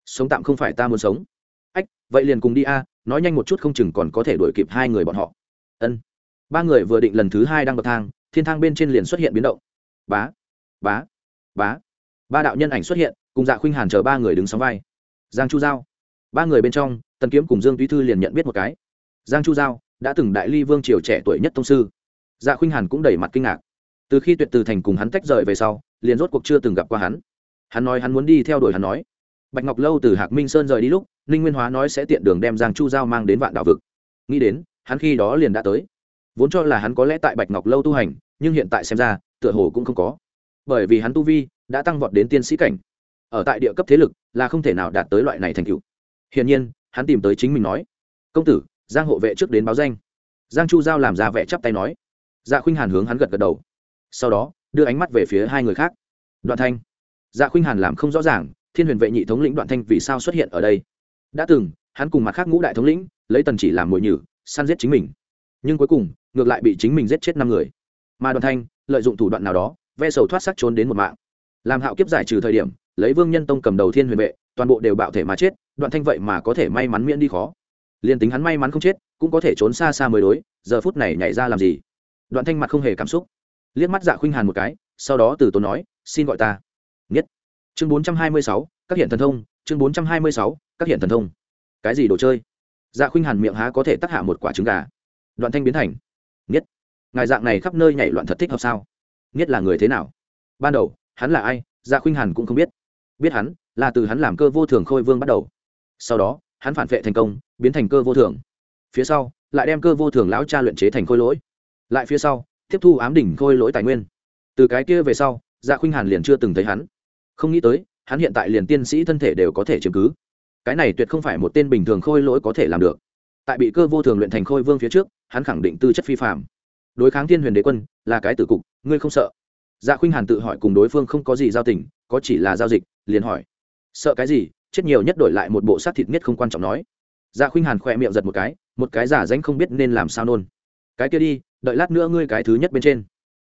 Sống tạm không phải ta muốn sống. Ách, vậy liền cùng đi a, nói nhanh một chút không chừng còn có thể đuổi kịp hai người bọn họ. Ân. Ba người vừa định lần thứ hai đang bậc thang, thiên thang bên trên liền xuất hiện biến động. Bá bá bá. Ba đạo nhân ảnh xuất hiện, cùng dạ khuynh hàn chờ ba người đứng sóng vai. Giang chu giao. Ba người bên trong, tần kiếm cùng dương túy thư liền nhận biết một cái. Giang chu giao đã từng đại ly vương triều trẻ tuổi nhất tông sư dạ khuynh hàn cũng đầy mặt kinh ngạc. Từ khi tuyệt từ thành cùng hắn tách rời về sau, liền rốt cuộc chưa từng gặp qua hắn. Hắn nói hắn muốn đi theo đuổi hắn nói, bạch ngọc lâu từ hạc minh sơn rời đi lúc, ninh nguyên hóa nói sẽ tiện đường đem giang chu giao mang đến vạn đạo vực. Nghĩ đến, hắn khi đó liền đã tới. Vốn cho là hắn có lẽ tại bạch ngọc lâu tu hành, nhưng hiện tại xem ra, tựa hồ cũng không có. Bởi vì hắn tu vi đã tăng vọt đến tiên sĩ cảnh. Ở tại địa cấp thế lực là không thể nào đạt tới loại này thành tựu. Hiển nhiên, hắn tìm tới chính mình nói, công tử, giang hộ vệ trước đến báo danh. Giang chu giao làm ra vẻ chắp tay nói dạ khuynh hàn hướng hắn gật gật đầu. Sau đó, đưa ánh mắt về phía hai người khác. Đoạn thanh. Dạ khuynh hàn làm không rõ ràng, thiên huyền vệ nhị thống lĩnh đoạn thanh vì sao xuất hiện ở đây? Đã từng, hắn cùng mặt khác ngũ đại thống lĩnh, lấy tần chỉ làm mồi nhử, săn giết chính mình. Nhưng cuối cùng, ngược lại bị chính mình giết chết năm người. Mà đoàn thanh, lợi dụng thủ đoạn nào đó, ve sầu thoát sắc trốn đến một mạng. Làm hạo kiếp giải trừ thời điểm, lấy vương nhân tông cầm đầu thiên huyền vệ, toàn bộ đều bạo thể mà chết, đoạn thanh vậy mà có thể may mắn miễn đi khó. Liền tính hắn may mắn không chết, cũng có thể trốn xa xa mới đối, giờ phút này nhảy ra làm gì? Đoạn thanh mặt không hề cảm xúc. Liếc mắt dạ khuynh hàn một cái, sau đó từ tốn nói, xin gọi ta. Nhất chương bốn trăm hai mươi sáu, các hiện thần thông, chương bốn trăm hai mươi sáu, các hiện thần thông. Cái gì đồ chơi? Dạ khuynh hàn miệng há có thể tắc hạ một quả trứng gà. Đoạn thanh biến thành. Nhất ngài dạng này khắp nơi nhảy loạn thật thích hợp sao? Nhất là người thế nào? Ban đầu, hắn là ai? Dạ khuynh hàn cũng không biết. Biết hắn là từ hắn làm cơ vô thường khôi vương bắt đầu. Sau đó, hắn phản vệ thành công, biến thành cơ vô thường. Phía sau, lại đem cơ vô thường lão cha luyện chế thành khôi lỗi lại phía sau, tiếp thu ám đỉnh khôi lỗi tài nguyên. Từ cái kia về sau dạ khuynh hàn liền chưa từng thấy hắn. Không nghĩ tới, hắn hiện tại liền tiên sĩ thân thể đều có thể chứng cứ. Cái này tuyệt không phải một tên bình thường khôi lỗi có thể làm được. Tại bị cơ vô thường luyện thành khôi vương phía trước, hắn khẳng định tư chất phi phạm đối kháng thiên huyền đế quân, là cái tử cục, ngươi không sợ? Dạ khuynh hàn tự hỏi cùng đối phương không có gì giao tình, có chỉ là giao dịch, liền hỏi. Sợ cái gì? Chết nhiều nhất đổi lại một bộ sát thịt nhất không quan trọng nói. Dạ khuynh hàn khỏe miệng giật một cái một cái giả danh không biết nên làm sao nôn cái kia đi, đợi lát nữa ngươi cái thứ nhất bên trên.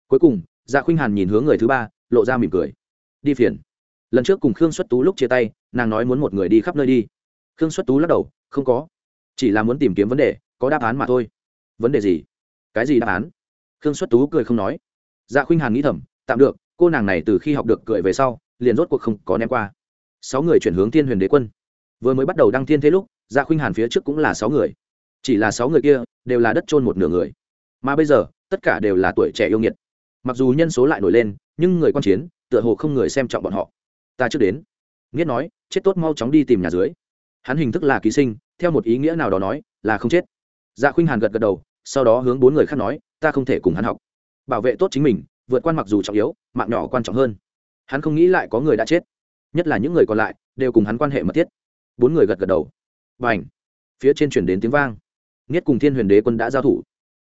Cuối cùng dạ khuynh hàn nhìn hướng người thứ ba, lộ ra mỉm cười. Đi phiền. Lần trước cùng khương xuất tú lúc chia tay, nàng nói muốn một người đi khắp nơi đi. Khương xuất tú lắc đầu, không có. Chỉ là muốn tìm kiếm vấn đề, có đáp án mà thôi. Vấn đề gì? Cái gì đáp án? Khương xuất tú cười không nói. Dạ khuynh hàn nghĩ thầm, tạm được, cô nàng này từ khi học được cười về sau, liền rốt cuộc không có ném qua. Sáu người chuyển hướng thiên huyền đế quân. Vừa mới bắt đầu đăng thiên thế lúc dạ khuynh hàn phía trước cũng là sáu người. Chỉ là sáu người kia, đều là đất trôn một nửa người mà bây giờ, tất cả đều là tuổi trẻ yêu nghiệt. Mặc dù nhân số lại nổi lên, nhưng người quan chiến, tựa hồ không người xem trọng bọn họ. Ta trước đến. Nghĩa nói, chết tốt mau chóng đi tìm nhà dưới. Hắn hình thức là ký sinh, theo một ý nghĩa nào đó nói, là không chết. Dạ khuynh hàn gật gật đầu, sau đó hướng bốn người khác nói, ta không thể cùng hắn học. Bảo vệ tốt chính mình, vượt qua mặc dù trọng yếu, mạng nhỏ quan trọng hơn. Hắn không nghĩ lại có người đã chết. Nhất là những người còn lại, đều cùng hắn quan hệ mật thiết. Bốn người gật gật đầu. B à n h phía trên chuyển đến tiếng vang. Nghiết cùng thiên huyền đế quân đã giao thủ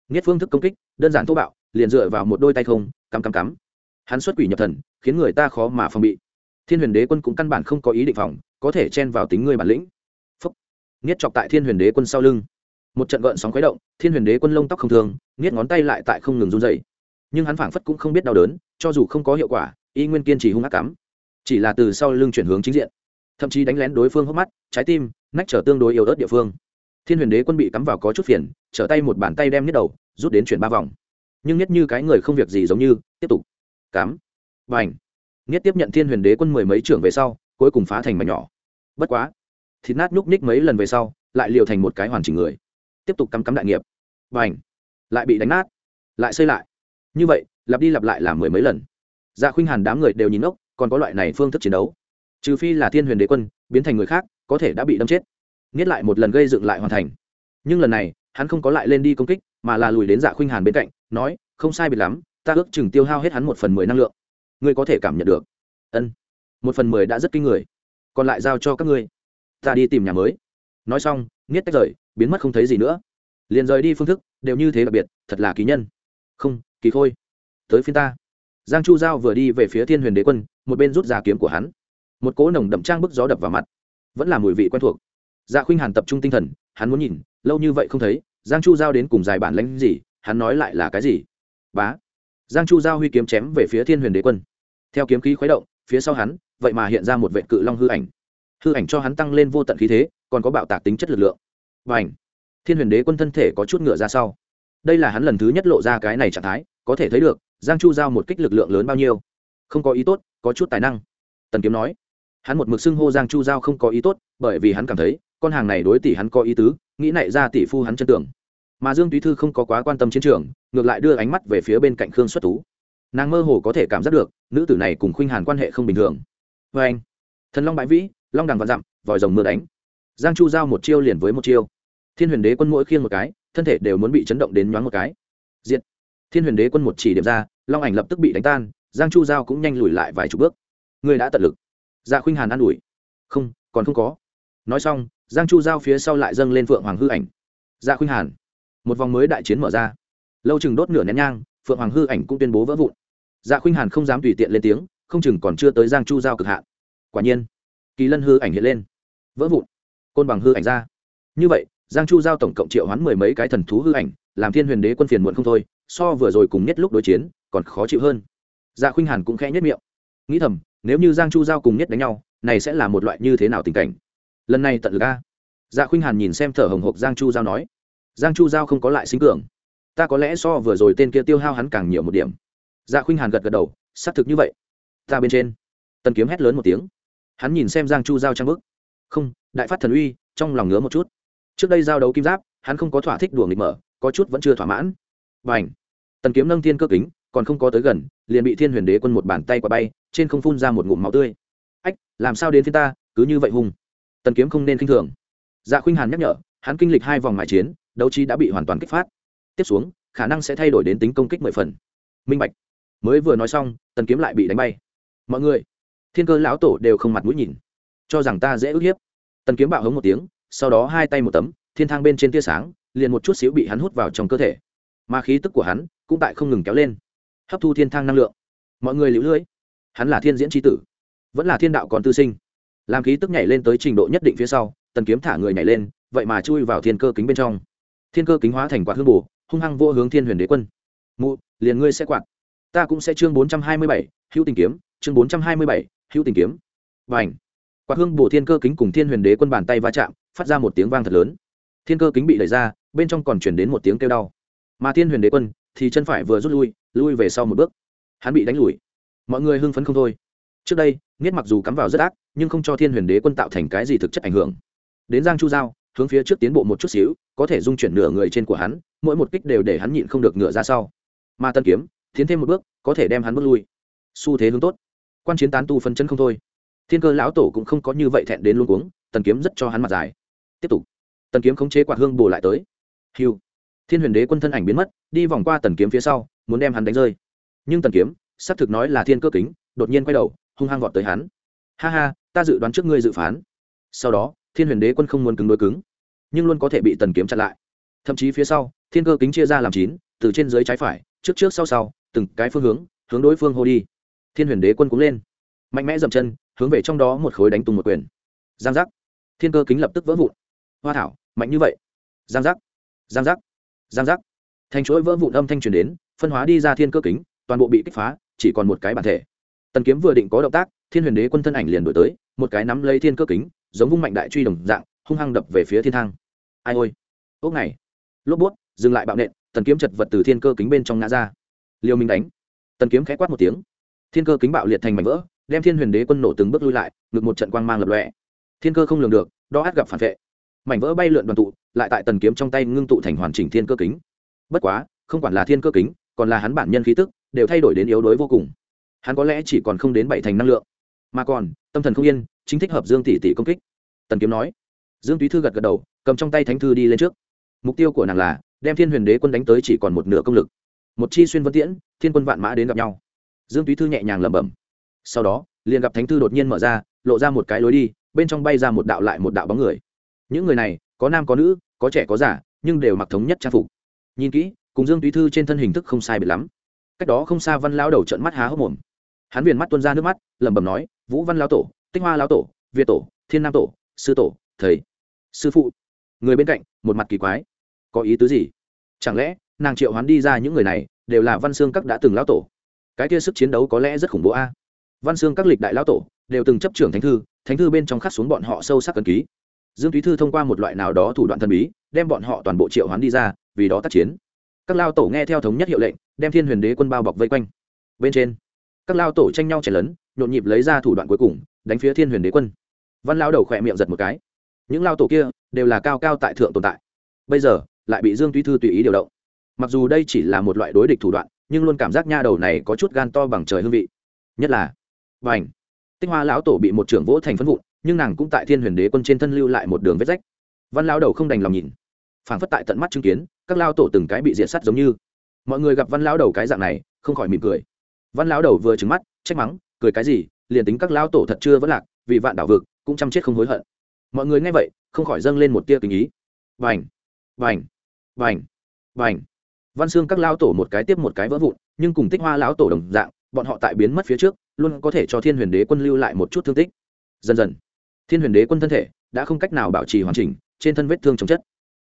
nghiết phương thức công kích, đơn giản thô bạo, liền dựa vào một đôi tay không, cắm cắm cắm. Hắn xuất quỷ nhập thần, khiến người ta khó mà phòng bị. Thiên huyền đế quân cũng căn bản không có ý định phòng, có thể chen vào tính người bản lĩnh. Phúc. Nghiết chọc tại thiên huyền đế quân sau lưng. Một trận gợn sóng khuấy động, thiên huyền đế quân lông tóc không thường, nghiết ngón tay lại tại không ngừng run dày nhưng hắn phảng phất cũng không biết đau đớn, cho dù không có hiệu quả, y nguyên kiên trì hung ác cắm. Chỉ là từ sau lưng chuyển hướng chính diện. Thậm chí đánh lén đối phương hốc mắt, trái tim, nách trở tương đối yếu ớt địa phương thiên huyền đế quân bị cắm vào có chút phiền, trở tay một bàn tay đem nhất đầu, rút đến chuyển ba vòng. Nhưng nhất như cái người không việc gì giống như, tiếp tục. Cắm. Và ảnh nhất tiếp nhận thiên huyền đế quân mười mấy trưởng về sau, cuối cùng phá thành mảnh nhỏ. Bất quá. Thịt nát nhúc nhích mấy lần về sau, lại liều thành một cái hoàn chỉnh người. Tiếp tục cắm cắm đại nghiệp. Và ảnh lại bị đánh nát. Lại xây lại. Như vậy, lặp đi lặp lại làm mười mấy lần. Dạ khuynh hàn đám người đều nhìn ốc, còn có loại này phương thức chiến đấu. Trừ phi là thiên huyền đế quân, biến thành người khác, có thể đã bị đâm chết nghiết lại một lần gây dựng lại hoàn thành. Nhưng lần này, hắn không có lại lên đi công kích, mà là lùi đến dạ khuynh hàn bên cạnh, nói, không sai biệt lắm, ta ước chừng tiêu hao hết hắn một phần mười năng lượng. Ngươi có thể cảm nhận được. Ân, một phần mười đã rất kinh người. Còn lại giao cho các ngươi. Ta đi tìm nhà mới. Nói xong, nghiết tách rời, biến mất không thấy gì nữa. Liền rời đi phương thức, đều như thế đặc biệt, thật là kỳ nhân. Không, kỳ khôi. Tới phiên ta. Giang chu giao vừa đi về phía thiên huyền đế quân, một bên rút ra kiếm của hắn. Một cỗ nồng đậm trang bức gió đập vào mặt. Vẫn là mùi vị quen thuộc dạ khuynh hàn tập trung tinh thần, hắn muốn nhìn, lâu như vậy không thấy, giang chu giao đến cùng dài bản lãnh gì, hắn nói lại là cái gì? Bá. Giang chu giao huy kiếm chém về phía thiên huyền đế quân. Theo kiếm khí khuấy động, phía sau hắn, vậy mà hiện ra một vệ cự long hư ảnh. Hư ảnh cho hắn tăng lên vô tận khí thế, còn có bạo tạc tính chất lực lượng. Và ảnh thiên huyền đế quân thân thể có chút ngựa ra sau. Đây là hắn lần thứ nhất lộ ra cái này trạng thái, có thể thấy được, giang chu giao một kích lực lượng lớn bao nhiêu. Không có ý tốt, có chút tài năng. Tần kiếm nói. Hắn một mực xưng hô giang chu giao không có ý tốt, bởi vì hắn cảm thấy con hàng này đối tỷ hắn có ý tứ, nghĩ nại ra tỷ phu hắn chân tưởng. Mà dương túy thư không có quá quan tâm chiến trường, ngược lại đưa ánh mắt về phía bên cạnh khương xuất tú. Nàng mơ hồ có thể cảm giác được, nữ tử này cùng khuynh hàn quan hệ không bình thường. Vê anh, thần long bãi vĩ, long đằng vạn dặm, vòi rồng mưa đánh. Giang chu giao một chiêu liền với một chiêu. Thiên huyền đế quân mỗi khiêng một cái, thân thể đều muốn bị chấn động đến nhoáng một cái. Diện thiên huyền đế quân một chỉ điểm ra, long ảnh lập tức bị đánh tan, giang chu giao cũng nhanh lùi lại vài chục bước. Người đã tận lực. Dạ khuynh hàn an ủi. Không, còn không có. Nói xong giang chu giao phía sau lại dâng lên phượng hoàng hư ảnh. Ra khuynh hàn, một vòng mới đại chiến mở ra. Lâu chừng đốt nửa nén nhang, phượng hoàng hư ảnh cũng tuyên bố vỡ vụn. Dạ khuynh hàn không dám tùy tiện lên tiếng, không chừng còn chưa tới giang chu giao cực hạn. Quả nhiên, kỳ lân hư ảnh hiện lên. Vỡ vụn. Côn bằng hư ảnh ra. Như vậy, giang chu giao tổng cộng triệu hoán mười mấy cái thần thú hư ảnh, làm thiên huyền đế quân phiền muộn không thôi, so vừa rồi cùng nhất lúc đối chiến, còn khó chịu hơn. Dạ khuynh hàn cũng khẽ nhất miệng. Nghĩ thầm, nếu như giang chu giao cùng nhất đánh nhau, này sẽ là một loại như thế nào tình cảnh? Lần này tận lực a. Dạ khuynh hàn nhìn xem thở hồng hộc giang chu giao nói, giang chu giao không có lại sinh cường. Ta có lẽ so vừa rồi tên kia tiêu hao hắn càng nhiều một điểm. Dạ khuynh hàn gật gật đầu, xác thực như vậy. Ta bên trên. Tần kiếm hét lớn một tiếng. Hắn nhìn xem giang chu giao trang bức. Không, đại phát thần uy, trong lòng ngứa một chút. Trước đây giao đấu kim giáp, hắn không có thỏa thích đùa nghịch mở, có chút vẫn chưa thỏa mãn. Và ảnh tần kiếm nâng thiên cơ kính, còn không có tới gần, liền bị thiên huyền đế quân một bàn tay quả bay, trên không phun ra một ngụm máu tươi. Ách, làm sao đến phía ta, cứ như vậy hùng? Tần kiếm không nên k i n h thường. Dạ khuynh hàn nhắc nhở, hắn kinh lịch hai vòng mải chiến, đấu trí đã bị hoàn toàn kích phát. Tiếp xuống, khả năng sẽ thay đổi đến tính công kích mười phần. Minh bạch. Mới vừa nói xong, tần kiếm lại bị đánh bay. Mọi người, thiên cơ lão tổ đều không mặt mũi nhìn. Cho rằng ta dễ ức hiếp. Tần kiếm bạo hống một tiếng, sau đó hai tay một tấm, thiên thang bên trên tia sáng, liền một chút xíu bị hắn hút vào trong cơ thể. Mà khí tức của hắn cũng tại không ngừng kéo lên, hấp thu thiên thang năng lượng. Mọi người liễu lưỡi hắn là thiên diễn tri tử, vẫn là thiên đạo còn tư sinh làm khí tức nhảy lên tới trình độ nhất định phía sau, tần kiếm thả người nhảy lên, vậy mà chui vào thiên cơ kính bên trong. Thiên cơ kính hóa thành quạt hương bù hung hăng vô hướng thiên huyền đế quân. Mụ, liền ngươi sẽ quạt. Ta cũng sẽ chương bốn trăm hai mươi bảy, hữu tình kiếm, chương bốn trăm hai mươi bảy, hữu tình kiếm. Và ảnh quạt hương bổ thiên cơ kính cùng thiên huyền đế quân bàn tay va chạm, phát ra một tiếng vang thật lớn. Thiên cơ kính bị đẩy ra, bên trong còn chuyển đến một tiếng kêu đau. Mà thiên huyền đế quân thì chân phải vừa rút lui lui về sau một bước. Hắn bị đánh lùi. Mọi người hưng phấn không thôi trước đây, nghiết mặc dù cắm vào rất ác, nhưng không cho thiên huyền đế quân tạo thành cái gì thực chất ảnh hưởng. Đến giang chu giao, hướng phía trước tiến bộ một chút xíu, có thể dung chuyển nửa người trên của hắn, mỗi một kích đều để hắn nhịn không được ngựa ra sau. Mà tân kiếm, tiến thêm một bước, có thể đem hắn bước lui. Xu thế hướng tốt. Quan chiến tán tu phân chân không thôi. Thiên cơ lão tổ cũng không có như vậy thẹn đến luôn cuống, tần kiếm rất cho hắn mặt dài. Tiếp tục. Tần kiếm khống chế quạt hương bổ lại tới. Hiu thiên huyền đế quân thân ảnh biến mất, đi vòng qua tần kiếm phía sau, muốn đem hắn đánh rơi. Nhưng tần kiếm, xác thực nói là thiên cơ kính, đột nhiên quay đầu hung hăng vọt tới hắn. Ha ha, ta dự đoán trước ngươi dự phán. Sau đó, thiên huyền đế quân không muốn cứng đối cứng, nhưng luôn có thể bị tần kiếm chặn lại. Thậm chí phía sau, thiên cơ kính chia ra làm chín, từ trên dưới trái phải, trước trước sau sau, từng cái phương hướng hướng đối phương hô đi. Thiên huyền đế quân cũng lên, mạnh mẽ dậm chân, hướng về trong đó một khối đánh tung một quyền. Giang giác. Thiên cơ kính lập tức vỡ vụn. Hoa thảo, mạnh như vậy. Giang giác. Giang giác. Giang giác. Thành chuỗi vỡ vụn âm thanh truyền đến, phân hóa đi ra thiên cơ kính, toàn bộ bị kích phá, chỉ còn một cái bản thể tần kiếm vừa định có động tác, thiên huyền đế quân thân ảnh liền đổi tới, một cái nắm lấy thiên cơ kính, giống vung mạnh đại truy đồng dạng, hung hăng đập về phía thiên thang. Ai ôi! Ốc này! Lốp bút, dừng lại bạo nện, tần kiếm chật vật từ thiên cơ kính bên trong ngã ra. Liều mình đánh. Tần kiếm khẽ quát một tiếng. Thiên cơ kính bạo liệt thành mảnh vỡ, đem thiên huyền đế quân nổ từng bước lui lại ngược một trận quang mang lập lọe thiên cơ không lường được đo át gặp phản vệ. Mảnh vỡ bay lượn đoàn tụ, lại tại tần kiếm trong tay ngưng tụ thành hoàn chỉnh thiên cơ kính. Bất quá, không quản là thiên cơ kính, còn là hắn bản nhân khí tức, đều thay đổi đến yếu đuối vô cùng hắn có lẽ chỉ còn không đến bảy thành năng lượng. Mà còn, tâm thần không yên, chính thích hợp dương tỷ tỷ công kích. Tần kiếm nói. Dương túy thư gật gật đầu, cầm trong tay thánh thư đi lên trước. Mục tiêu của nàng là, đem thiên huyền đế quân đánh tới chỉ còn một nửa công lực. Một chi xuyên vân tiễn, thiên quân vạn mã đến gặp nhau. Dương túy thư nhẹ nhàng lẩm bẩm. Sau đó, liền gặp thánh thư đột nhiên mở ra, lộ ra một cái lối đi, bên trong bay ra một đạo lại một đạo bóng người. Những người này, có nam có nữ, có trẻ có già, nhưng đều mặc thống nhất trang phục. Nhìn kỹ, cùng dương túy thư trên thân hình thức không sai biệt lắm. Cách đó không xa văn lao đầu trận mắt há hốc mồm hắn viền mắt tuân ra nước mắt, lẩm bẩm nói, vũ văn lao tổ, tích hoa lao tổ, việt tổ, thiên nam tổ, sư tổ, thầy, sư phụ. Người bên cạnh, một mặt kỳ quái. Có ý tứ gì? Chẳng lẽ nàng triệu hoán đi ra những người này đều là văn xương các đã từng lao tổ? Cái kia sức chiến đấu có lẽ rất khủng bố a. Văn xương các lịch đại lao tổ đều từng chấp trưởng thánh thư thánh thư bên trong khắc xuống bọn họ sâu sắc cần ký. Dương thúy thư thông qua một loại nào đó thủ đoạn thần bí, đem bọn họ toàn bộ triệu hoán đi ra, vì đó tác chiến. Các lao tổ nghe theo thống nhất hiệu lệnh, đem thiên huyền đế quân bao bọc vây quanh. Bên trên các lao tổ tranh nhau chảy lớn nhộn nhịp lấy ra thủ đoạn cuối cùng, đánh phía thiên huyền đế quân. Văn lao đầu khỏe miệng giật một cái. Những lao tổ kia đều là cao cao tại thượng tồn tại. Bây giờ, lại bị dương túy thư tùy ý điều động. Mặc dù đây chỉ là một loại đối địch thủ đoạn, nhưng luôn cảm giác nha đầu này có chút gan to bằng trời hương vị. Nhất là và ảnh tinh hoa lão tổ bị một trưởng vỗ thành phân vụn, nhưng nàng cũng tại thiên huyền đế quân trên thân lưu lại một đường vết rách. Văn lao đầu không đành lòng nhìn. Phảng phất tại tận mắt chứng kiến, các lao tổ từng cái bị diệt sắt giống như. Mọi người gặp văn lao đầu cái dạng này, không khỏi mỉm cười văn Lão đầu vừa trứng mắt, trách mắng, cười cái gì, liền tính các Lão tổ thật chưa vẫn lạc, vì vạn đảo vực, cũng chăm chết không hối hận. Mọi người nghe vậy, không khỏi dâng lên một tia tình ý. Vành vành vành vành văn xương các Lão tổ một cái tiếp một cái vỡ vụn, nhưng cùng tích hoa lão tổ đồng dạng, bọn họ tại biến mất phía trước, luôn có thể cho thiên huyền đế quân lưu lại một chút thương tích. Dần dần, thiên huyền đế quân thân thể đã không cách nào bảo trì hoàn chỉnh, trên thân vết thương chống chất.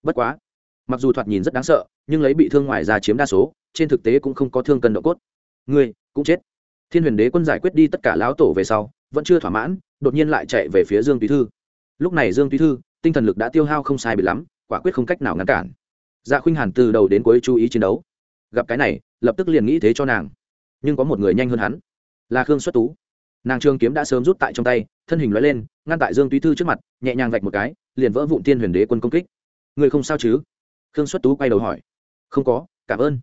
Bất quá, mặc dù thoạt nhìn rất đáng sợ, nhưng lấy bị thương ngoài ra chiếm đa số, trên thực tế cũng không có thương cân độ cốt. Ngươi cũng chết. Thiên huyền đế quân giải quyết đi tất cả lão tổ về sau, vẫn chưa thỏa mãn, đột nhiên lại chạy về phía dương túy thư. Lúc này dương túy thư, tinh thần lực đã tiêu hao không sai bị lắm, quả quyết không cách nào ngăn cản. Dạ khuynh hàn từ đầu đến cuối chú ý chiến đấu. Gặp cái này, lập tức liền nghĩ thế cho nàng. Nhưng có một người nhanh hơn hắn, là khương xuất tú. Nàng trương kiếm đã sớm rút tại trong tay, thân hình loại lên, ngăn tại dương túy thư trước mặt, nhẹ nhàng vạch một cái, liền vỡ vụn tiên huyền đế quân công kích. Người không sao chứ? Khương xuất tú quay đầu hỏi. Không có, cảm ơn.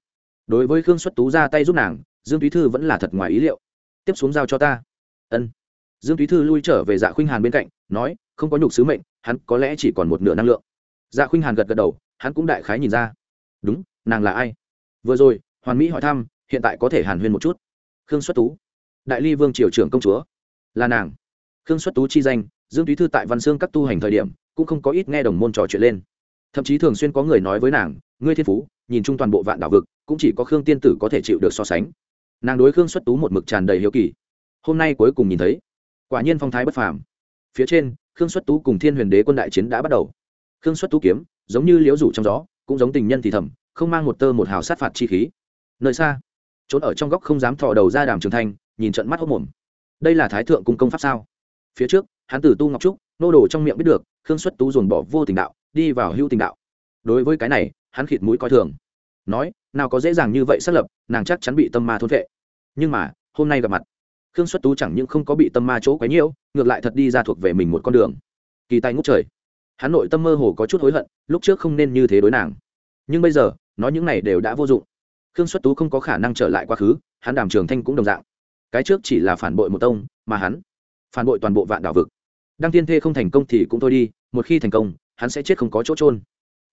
Đối với khương xuất tú ra tay giúp nàng dương túy thư vẫn là thật ngoài ý liệu. Tiếp xuống giao cho ta. Ân. Dương túy thư lui trở về dạ khuynh hàn bên cạnh, nói, không có nhục sứ mệnh, hắn có lẽ chỉ còn một nửa năng lượng. Dạ khuynh hàn gật gật đầu, hắn cũng đại khái nhìn ra. Đúng, nàng là ai? Vừa rồi, hoàn mỹ hỏi thăm, hiện tại có thể hàn huyên một chút. Khương xuất tú. Đại ly vương triều trưởng công chúa. Là nàng. Khương xuất tú chi danh, dương túy thư tại văn xương các tu hành thời điểm, cũng không có ít nghe đồng môn trò chuyện lên. Thậm chí thường xuyên có người nói với nàng, ngươi thiên phú, nhìn chung toàn bộ vạn đảo vực, cũng chỉ có khương tiên tử có thể chịu được so sánh nàng đối khương xuất tú một mực tràn đầy hiếu kỳ hôm nay cuối cùng nhìn thấy quả nhiên phong thái bất phàm phía trên khương xuất tú cùng thiên huyền đế quân đại chiến đã bắt đầu khương xuất tú kiếm giống như liễu rủ trong gió cũng giống tình nhân thì thầm không mang một tơ một hào sát phạt chi khí nơi xa trốn ở trong góc không dám thò đầu ra đàm trường thanh nhìn trận mắt hốc mồm đây là thái thượng cung công pháp sao phía trước hán tử tu ngọc trúc nô đồ trong miệng biết được khương xuất tú dồn bỏ vô tình đạo đi vào hữu tình đạo đối với cái này hắn khịt mũi coi thường nói nào có dễ dàng như vậy xác lập nàng chắc chắn bị tâm ma thôn vệ nhưng mà, hôm nay gặp mặt, khương xuất tú chẳng những không có bị tâm ma chỗ quấy nhiễu, ngược lại thật đi ra thuộc về mình một con đường. Kỳ tay ngút trời. Hắn nội tâm mơ hồ có chút hối hận, lúc trước không nên như thế đối nàng. Nhưng bây giờ, nói những này đều đã vô dụng. Khương xuất tú không có khả năng trở lại quá khứ, hắn đàm trường thanh cũng đồng dạng. Cái trước chỉ là phản bội một tông, mà hắn phản bội toàn bộ vạn đảo vực. Đăng tiên thê không thành công thì cũng thôi đi, một khi thành công, hắn sẽ chết không có chỗ trôn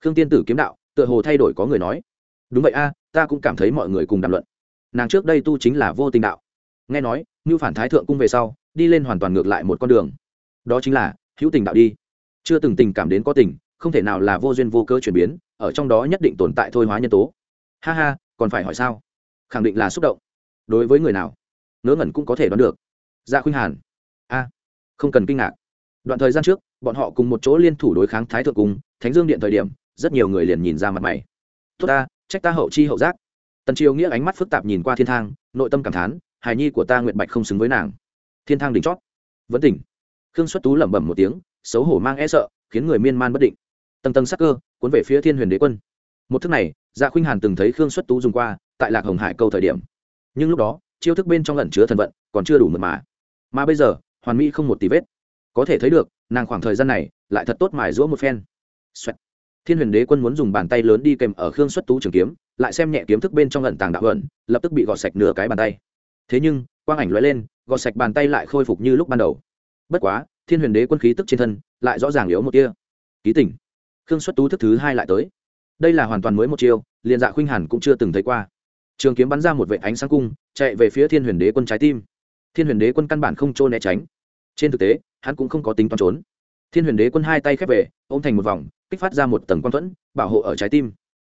khương tiên tử kiếm đạo, tựa hồ thay đổi có người nói. Đúng vậy a, ta cũng cảm thấy mọi người cùng đàm luận nàng trước đây tu chính là vô tình đạo. Nghe nói như phản thái thượng cung về sau, đi lên hoàn toàn ngược lại một con đường. Đó chính là, hữu tình đạo đi. Chưa từng tình cảm đến có tình, không thể nào là vô duyên vô cơ chuyển biến, ở trong đó nhất định tồn tại thôi hóa nhân tố. Ha ha, còn phải hỏi sao? Khẳng định là xúc động. Đối với người nào? Ngớ ngẩn cũng có thể đoán được. Dạ khuynh hàn. A, không cần kinh ngạc. Đoạn thời gian trước, bọn họ cùng một chỗ liên thủ đối kháng thái thượng cung, thánh dương điện thời điểm, rất nhiều người liền nhìn ra mặt mày. Tốt ta, trách ta hậu chi hậu giác tần triều nghĩa ánh mắt phức tạp nhìn qua thiên thang, nội tâm cảm thán, hài nhi của ta nguyện bạch không xứng với nàng. Thiên thang đỉnh chót. Vẫn tỉnh. Khương xuất tú lẩm bẩm một tiếng, xấu hổ mang e sợ, khiến người miên man bất định. Tầng tầng sắc cơ, cuốn về phía thiên huyền đế quân. Một thức này dạ khuynh hàn từng thấy khương xuất tú dùng qua, tại lạc hồng hải câu thời điểm. Nhưng lúc đó, chiêu thức bên trong lẩn chứa thần vận, còn chưa đủ mật mà. Mà bây giờ, hoàn mỹ không một tí vết. Có thể thấy được, nàng khoảng thời gian này, lại thật tốt mài giũa một phen. Xoẹt. thiên huyền đế quân muốn dùng bàn tay lớn đi kèm ở khương xuất tú trường kiếm lại xem nhẹ kiếm thức bên trong ẩn tàng đạo ẩn, lập tức bị gọt sạch nửa cái bàn tay. Thế nhưng, quang ảnh lóe lên, gọt sạch bàn tay lại khôi phục như lúc ban đầu. Bất quá, thiên huyền đế quân khí tức trên thân lại rõ ràng yếu một kia ký tỉnh. Khương xuất tú thức thứ hai lại tới. Đây là hoàn toàn mới một chiêu, liền dạ khuynh hàn cũng chưa từng thấy qua. Trường kiếm bắn ra một vệ ánh sáng cung, chạy về phía thiên huyền đế quân trái tim. Thiên huyền đế quân căn bản không trôn né tránh. Trên thực tế, hắn cũng không có tính toán trốn. Thiên huyền đế quân hai tay khép về, ôm thành một vòng, kích phát ra một tầng quan thuẫn, bảo hộ ở trái tim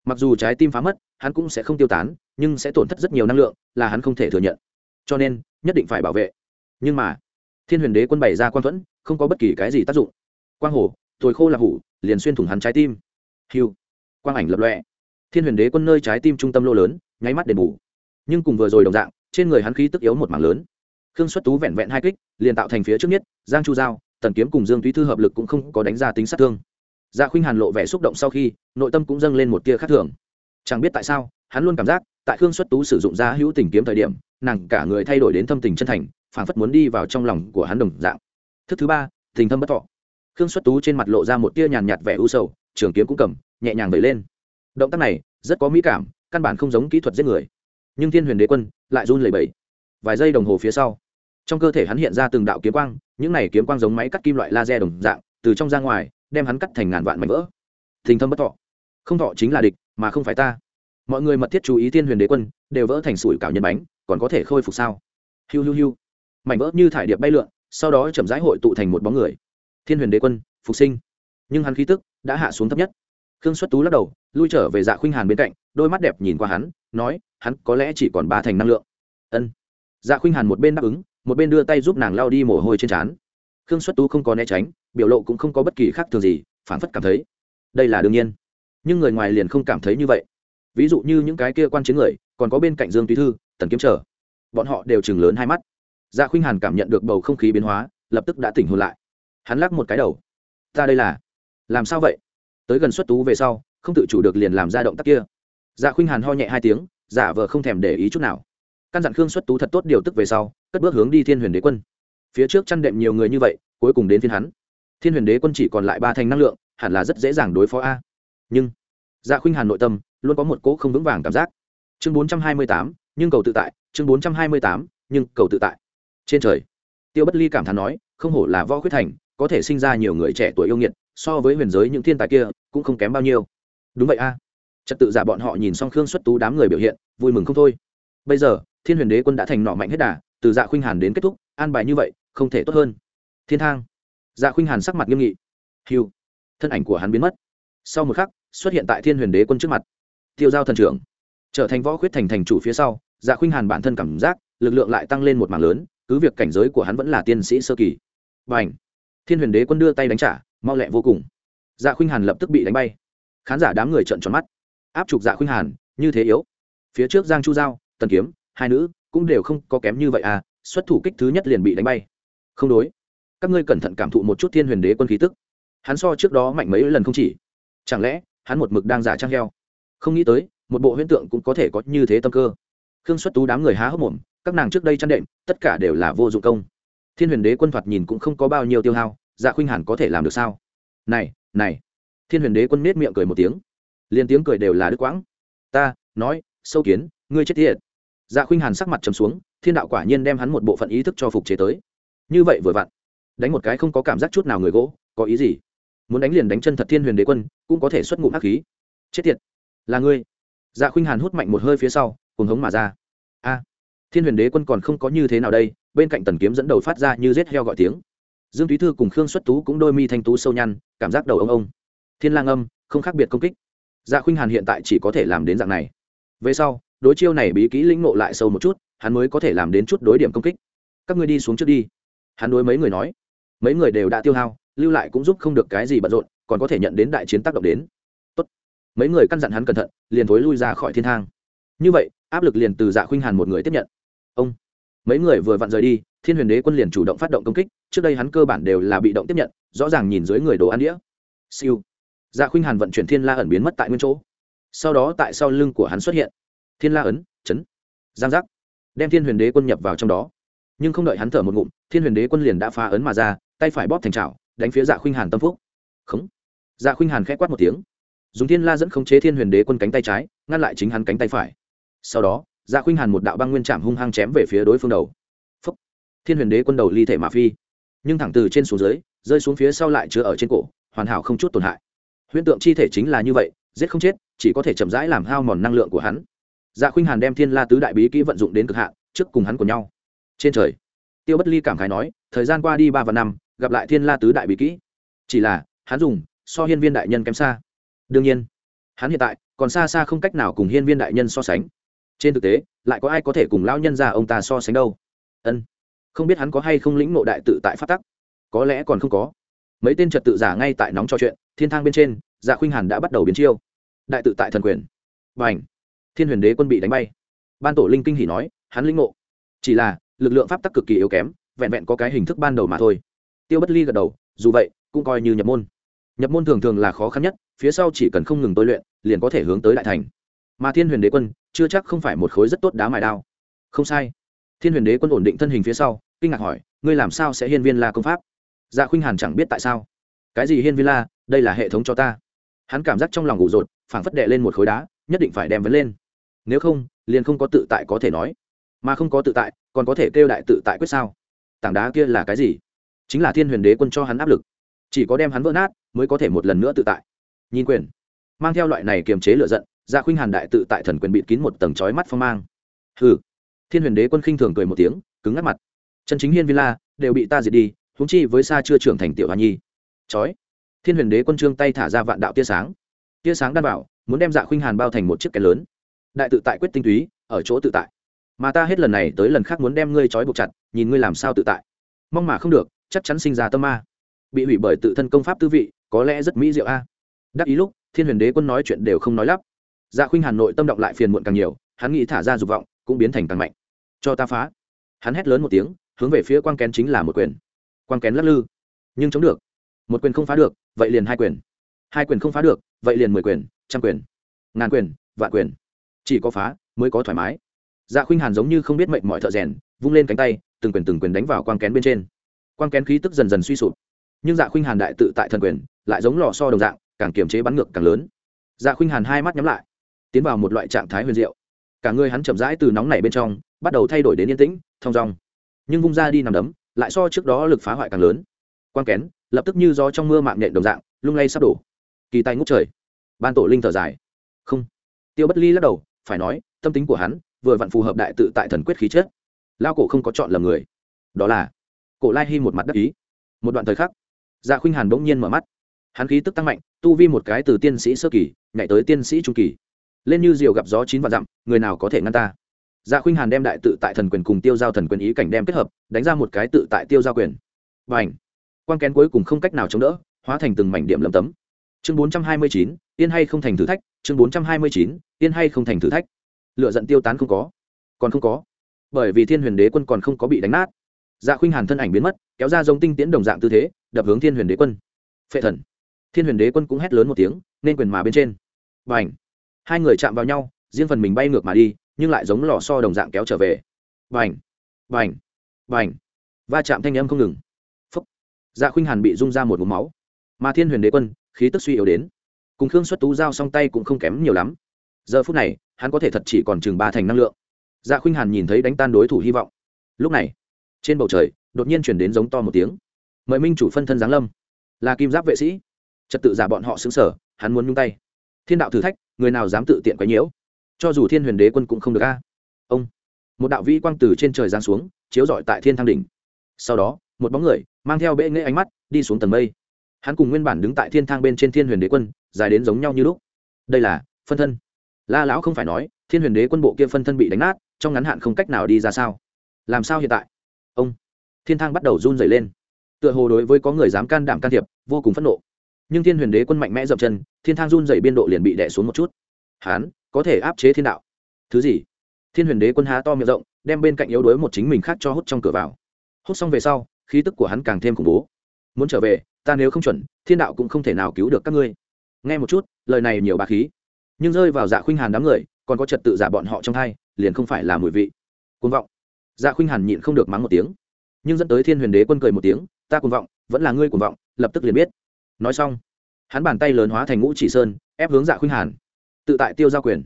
mặc dù trái tim phá mất, hắn cũng sẽ không tiêu tán, nhưng sẽ tổn thất rất nhiều năng lượng, là hắn không thể thừa nhận. Cho nên, nhất định phải bảo vệ. Nhưng mà, thiên huyền đế quân bày ra quan thuẫn, không có bất kỳ cái gì tác dụng. Quang hồ tồi khô là hủ, liền xuyên thủng hắn trái tim. Hiu quang ảnh lập lọe thiên huyền đế quân nơi trái tim trung tâm lô lớn, nháy mắt đền bù. Nhưng cùng vừa rồi đồng dạng, trên người hắn khí tức yếu một mảng lớn. Khương xuất tú vẹn vẹn hai kích, liền tạo thành phía trước nhất, giang chu giao, tần kiếm cùng dương túy thư hợp lực cũng không có đánh ra tính sát thương dạ khuynh hàn lộ vẻ xúc động sau khi, nội tâm cũng dâng lên một tia khác thường. Chẳng biết tại sao, hắn luôn cảm giác, tại khương xuất tú sử dụng ra hữu tình kiếm thời điểm, nàng cả người thay đổi đến thâm tình chân thành, phảng phất muốn đi vào trong lòng của hắn đồng dạng. Thức thứ ba, tình thâm bất thọ. Khương xuất tú trên mặt lộ ra một tia nhàn nhạt vẻ u sầu, trường kiếm cũng cầm, nhẹ nhàng vẩy lên. Động tác này, rất có mỹ cảm, căn bản không giống kỹ thuật giết người. Nhưng thiên huyền đế quân lại run lẩy bẩy. Vài giây đồng hồ phía sau, trong cơ thể hắn hiện ra từng đạo kiếm quang, những này kiếm quang giống máy cắt kim loại laser đồng dạng, từ trong ra ngoài đem hắn cắt thành ngàn vạn mảnh vỡ. Thình thâm bất thọ. Không thọ chính là địch, mà không phải ta. Mọi người mật thiết chú ý thiên huyền đế quân, đều vỡ thành sủi cảo nhân bánh, còn có thể khôi phục sao? Hiu hiu hiu. Mảnh vỡ như thải điệp bay lượn, sau đó chậm rãi hội tụ thành một bóng người. Thiên huyền đế quân, phục sinh. Nhưng hắn khí tức đã hạ xuống thấp nhất. Khương xuất tú lắc đầu, lui trở về dạ khuynh hàn bên cạnh, đôi mắt đẹp nhìn qua hắn, nói, hắn có lẽ chỉ còn ba thành năng lượng. Ân. Dạ khuynh hàn một bên đáp ứng, một bên đưa tay giúp nàng lao đi mồ hôi trên trán khương xuất tú không có né tránh, biểu lộ cũng không có bất kỳ khác thường gì phản phất cảm thấy, đây là đương nhiên. Nhưng người ngoài liền không cảm thấy như vậy. Ví dụ như những cái kia quan chiến người, còn có bên cạnh dương túy thư, tần kiếm trở. Bọn họ đều chừng lớn hai mắt. Dạ khuynh hàn cảm nhận được bầu không khí biến hóa, lập tức đã tỉnh hồn lại. Hắn lắc một cái đầu. Ta đây là, làm sao vậy? Tới gần xuất tú về sau, không tự chủ được liền làm ra động tác kia. Dạ khuynh hàn ho nhẹ hai tiếng, giả vờ không thèm để ý chút nào. Căn dặn khương xuất tú thật tốt điều tức về sau, cất bước hướng đi thiên huyền đế quân phía trước chăn đệm nhiều người như vậy, cuối cùng đến phiên hắn. Thiên huyền đế quân chỉ còn lại ba thành năng lượng, hẳn là rất dễ dàng đối phó a. Nhưng dạ khuynh hàn nội tâm, luôn có một cỗ không vững vàng cảm giác. Chương bốn trăm hai mươi tám, nhưng cầu tự tại, chương bốn trăm hai mươi tám, nhưng cầu tự tại. Trên trời, tiêu bất ly cảm thán nói, không hổ là võ khuyết thành, có thể sinh ra nhiều người trẻ tuổi yêu nghiệt, so với huyền giới những thiên tài kia, cũng không kém bao nhiêu. Đúng vậy a. Trật tự giả bọn họ nhìn xong khương xuất tú đám người biểu hiện, vui mừng không thôi. Bây giờ, thiên huyền đế quân đã thành nọ mạnh hết đà, từ dạ khuynh hàn đến kết thúc, an bài như vậy không thể tốt hơn. Thiên thang. Dạ khuynh hàn sắc mặt nghiêm nghị. Hiu thân ảnh của hắn biến mất. Sau một khắc, xuất hiện tại thiên huyền đế quân trước mặt. Tiêu giao thần trưởng. Trở thành võ khuyết thành thành chủ phía sau dạ khuynh hàn bản thân cảm giác, lực lượng lại tăng lên một mảng lớn, cứ việc cảnh giới của hắn vẫn là tiên sĩ sơ kỳ. Và ảnh thiên huyền đế quân đưa tay đánh trả, mau lẹ vô cùng. Dạ khuynh hàn lập tức bị đánh bay. Khán giả đám người trợn tròn mắt. Áp trục dạ khuynh hàn, như thế yếu. Phía trước giang chu giao, tần kiếm, hai nữ, cũng đều không có kém như vậy à xuất thủ kích thứ nhất liền bị đánh bay không đối. Các ngươi cẩn thận cảm thụ một chút thiên huyền đế quân khí tức. Hắn so trước đó mạnh mấy lần không chỉ. Chẳng lẽ, hắn một mực đang giả trang heo? Không nghĩ tới, một bộ huyễn tượng cũng có thể có như thế tâm cơ. Khương xuất tú đám người há hốc mồm, các nàng trước đây chăn đệm, tất cả đều là vô dụng công. Thiên huyền đế quân thoạt nhìn cũng không có bao nhiêu tiêu hao dạ khuynh hàn có thể làm được sao? Này này. Thiên huyền đế quân nết miệng cười một tiếng. Liền tiếng cười đều là đứt quãng. Ta, nói, sâu kiến, ngươi chết thiệt dạ khuynh hàn sắc mặt trầm xuống, thiên đạo quả nhiên đem hắn một bộ phận ý thức cho phục chế tới như vậy vừa vặn, đánh một cái không có cảm giác chút nào người gỗ, có ý gì? Muốn đánh liền đánh chân thật thiên huyền đế quân, cũng có thể xuất ngụm hắc khí. Chết tiệt, là ngươi. Dạ khuynh hàn hút mạnh một hơi phía sau cùng hống mà ra. A, thiên huyền đế quân còn không có như thế nào đây, bên cạnh tần kiếm dẫn đầu phát ra như rết heo gọi tiếng. Dương thúy thư cùng khương xuất tú cũng đôi mi thanh tú sâu nhăn, cảm giác đầu ông ông. Thiên lang âm, không khác biệt công kích. Dạ khuynh hàn hiện tại chỉ có thể làm đến dạng này. Về sau, đối chiêu này bí kỹ lĩnh nộ lại sâu một chút, hắn mới có thể làm đến chút đối điểm công kích. Các ngươi đi xuống trước đi hắn đối mấy người nói, mấy người đều đã tiêu hao, lưu lại cũng giúp không được cái gì bận rộn, còn có thể nhận đến đại chiến tác động đến. Tốt. mấy người căn dặn hắn cẩn thận, liền thối lui ra khỏi thiên thang. Như vậy, áp lực liền từ dạ khuynh hàn một người tiếp nhận. Ông. Mấy người vừa vặn rời đi, thiên huyền đế quân liền chủ động phát động công kích, trước đây hắn cơ bản đều là bị động tiếp nhận, rõ ràng nhìn dưới người đồ ăn đĩa. Siêu. Dạ khuynh hàn vận chuyển thiên la ẩn biến mất tại nguyên chỗ. Sau đó tại sau lưng của hắn xuất hiện. Thiên la ấn, chấn. Giang giác. Đem thiên huyền đế quân nhập vào trong đó. Nhưng không đợi hắn thở một ngụm thiên huyền đế quân liền đã phá ấn mà ra, tay phải bóp thành trào đánh phía dạ khuynh hàn tâm phúc. Khống. Dạ khuynh hàn k h ẽ quát một tiếng. Dùng thiên la dẫn khống chế thiên huyền đế quân cánh tay trái, ngăn lại chính hắn cánh tay phải. Sau đó dạ khuynh hàn một đạo băng nguyên trạm hung hăng chém về phía đối phương đầu. Phúc. Thiên huyền đế quân đầu ly thể mà phi. Nhưng thẳng từ trên xuống dưới, rơi xuống phía sau lại chứa ở trên cổ, hoàn hảo không chút tổn hại. Huyễn tượng chi thể chính là như vậy, giết không chết, chỉ có thể chậm rãi làm hao mòn năng lượng của hắn. Dạ khuynh hàn đem thiên la tứ đại bí kỹ vận dụng đến cực hạn, trước cùng hắn của nhau. Trên trời tiêu bất ly cảm khái nói, thời gian qua đi ba và năm, gặp lại thiên la tứ đại bí kỹ. Chỉ là, hắn dùng so hiên viên đại nhân kém xa. Đương nhiên, hắn hiện tại còn xa xa không cách nào cùng hiên viên đại nhân so sánh. Trên thực tế, lại có ai có thể cùng lão nhân ra ông ta so sánh đâu? Ân, không biết hắn có hay không lĩnh nộ đại tự tại phát tắc. Có lẽ còn không có. Mấy tên trật tự giả ngay tại nóng trò chuyện, thiên thang bên trên dạ khuynh hàn đã bắt đầu biến chiêu. Đại tự tại thần quyền. Và h thiên huyền đế quân bị đánh bay. Ban tổ linh kinh hỉ nói, hắn lĩnh ngộ. Chỉ là lực lượng pháp tắc cực kỳ yếu kém, vẹn vẹn có cái hình thức ban đầu mà thôi. Tiêu bất ly gật đầu, dù vậy, cũng coi như nhập môn. Nhập môn thường thường là khó khăn nhất, phía sau chỉ cần không ngừng tôi luyện, liền có thể hướng tới đại thành. Mà thiên huyền đế quân, chưa chắc không phải một khối rất tốt đá mài đao. Không sai. Thiên huyền đế quân ổn định thân hình phía sau, kinh ngạc hỏi, ngươi làm sao sẽ hiên viên la công pháp? Dạ khuynh hàn chẳng biết tại sao. Cái gì hiên viên la? Đây là hệ thống cho ta. Hắn cảm giác trong lòng ngủ rột, phảng phất đệ lên một khối đá, nhất định phải đem vấn lên. Nếu không, liền không có tự tại có thể nói. Mà không có tự tại còn có thể kêu đại tự tại quyết sao? Tảng đá kia là cái gì? Chính là thiên huyền đế quân cho hắn áp lực. Chỉ có đem hắn vỡ nát, mới có thể một lần nữa tự tại. Nhìn quyền. Mang theo loại này kiềm chế lựa giận dạ khuynh hàn đại tự tại thần quyền bịt kín một tầng trói mắt phong mang. Hừ. Thiên huyền đế quân khinh thường cười một tiếng, cứng ngắt mặt. Chân chính hiên villa đều bị ta diệt đi húng chi với xa chưa trưởng thành tiểu hoa nhi. Chói. Thiên huyền đế quân trương tay thả ra vạn đạo tia sáng. Tia sáng đan bảo, muốn đem dạ khuynh hàn bao thành một chiếc kén lớn. Đại tự tại quyết tinh túy, ở chỗ tự tại mà ta hết lần này tới lần khác muốn đem ngươi trói buộc chặt, nhìn ngươi làm sao tự tại. Mong mà không được, chắc chắn sinh ra tâm ma. Bị hủy bởi tự thân công pháp tư vị, có lẽ rất mỹ diệu a. Đắc ý lúc, thiên huyền đế quân nói chuyện đều không nói lắp. Dạ khuynh hàn nội tâm động lại phiền muộn càng nhiều, hắn nghĩ thả ra dục vọng, cũng biến thành càng mạnh. Cho ta phá. Hắn hét lớn một tiếng, hướng về phía quang kén chính là một quyền. Quang kén lắc lư. Nhưng chống được. Một quyền không phá được, vậy liền hai quyền. Hai quyền không phá được, vậy liền mười quyền, trăm quyền, ngàn quyền, vạn quyền. Chỉ có phá, mới có thoải mái dạ khuynh hàn giống như không biết mệnh mọi thợ rèn, vung lên cánh tay, từng quyền từng quyền đánh vào quang kén bên trên. Quang kén khí tức dần dần suy sụp. Nhưng dạ khuynh hàn đại tự tại thần quyền, lại giống lò so đồng dạng, càng kiềm chế bắn ngược càng lớn. Dạ khuynh hàn hai mắt nhắm lại, tiến vào một loại trạng thái huyền diệu. Cả người hắn chậm rãi từ nóng nảy bên trong, bắt đầu thay đổi đến yên tĩnh, thong dong. Nhưng vung ra đi nằm đấm, lại so trước đó lực phá hoại càng lớn. Quang kén, lập tức như gió trong mưa mạng nhện đồng dạng, lung lay sắp đổ. Kỳ tay ngút trời. Ban tổ linh thở dài. Không. Tiêu bất ly lắc đầu, phải nói, tâm tính của hắn vừa vặn phù hợp đại tự tại thần quyết khí chất. Lao cổ không có chọn lầm người. Đó là, cổ lai hy một mặt đắc ý. Một đoạn thời khắc dạ khuynh hàn bỗng nhiên mở mắt. Hắn khí tức tăng mạnh, tu vi một cái từ tiên sĩ sơ kỳ, nhảy tới tiên sĩ trung kỳ. Lên như diều gặp gió chín vạn dặm, người nào có thể ngăn ta? Dạ khuynh hàn đem đại tự tại thần quyền cùng tiêu giao thần quyền ý cảnh đem kết hợp, đánh ra một cái tự tại tiêu giao quyền. Và ảnh quan kén cuối cùng không cách nào chống đỡ, hóa thành từng mảnh điểm lấm tấm. Chương bốn trăm hai mươi chín, yên hay không thành thử thách? Chương bốn trăm hai mươi chín, yên hay không thành thử thách? Lựa giận tiêu tán không có. Còn không có. Bởi vì thiên huyền đế quân còn không có bị đánh nát. Dạ khuynh hàn thân ảnh biến mất, kéo ra giống tinh tiễn đồng dạng tư thế, đập hướng thiên huyền đế quân. Phệ thần. Thiên huyền đế quân cũng hét lớn một tiếng, nên quyền mà bên trên. Và ảnh hai người chạm vào nhau, riêng phần mình bay ngược mà đi, nhưng lại giống lò so đồng dạng kéo trở về. Và ảnh và ảnh và ảnh va chạm thanh âm không ngừng. Phúc. Dạ khuynh hàn bị rung ra một mũ máu. Mà thiên huyền đế quân, khí tức suy yếu đến. Cùng khương xuất tú giao song tay cũng không kém nhiều lắm giờ phút này, hắn có thể thật chỉ còn chừng ba thành năng lượng. Dạ khuynh hàn nhìn thấy đánh tan đối thủ hy vọng. Lúc này, trên bầu trời, đột nhiên chuyển đến giống to một tiếng. Mời minh chủ phân thân giáng lâm. Là kim giáp vệ sĩ. Trật tự giả bọn họ xứng sở hắn muốn nhung tay. Thiên đạo thử thách, người nào dám tự tiện quấy nhiễu? Cho dù thiên huyền đế quân cũng không được a. Ông, một đạo vĩ quang từ trên trời giáng xuống, chiếu rọi tại thiên thang đỉnh. Sau đó, một bóng người, mang theo bệ nghệ ánh mắt, đi xuống tầng mây. Hắn cùng nguyên bản đứng tại thiên thang bên trên thiên huyền đế quân, dài đến giống nhau như lúc. Đây là phân thân la lão không phải nói, thiên huyền đế quân bộ kia phân thân bị đánh nát, trong ngắn hạn không cách nào đi ra sao? Làm sao hiện tại? Ông, thiên thang bắt đầu run dày lên. Tựa hồ đối với có người dám can đảm can thiệp, vô cùng phẫn nộ. Nhưng thiên huyền đế quân mạnh mẽ dậm chân, thiên thang run dày biên độ liền bị đẻ xuống một chút. Hán, có thể áp chế thiên đạo. Thứ gì? Thiên huyền đế quân há to miệng rộng, đem bên cạnh yếu đuối một chính mình khác cho hút trong cửa vào. Hút xong về sau, khí tức của hắn càng thêm khủng bố. Muốn trở về, ta nếu không chuẩn, thiên đạo cũng không thể nào cứu được các ngươi. Nghe một chút, lời này nhiều bà khí nhưng rơi vào dạ khuynh hàn đám người, còn có trật tự giả bọn họ trong hai liền không phải là mùi vị. Côn vọng. Dạ khuynh hàn nhịn không được mắng một tiếng. Nhưng dẫn tới thiên huyền đế quân cười một tiếng, ta côn vọng, vẫn là ngươi côn vọng, lập tức liền biết. Nói xong, hắn bàn tay lớn hóa thành ngũ chỉ sơn, ép hướng dạ khuynh hàn. Tự tại tiêu giao quyền.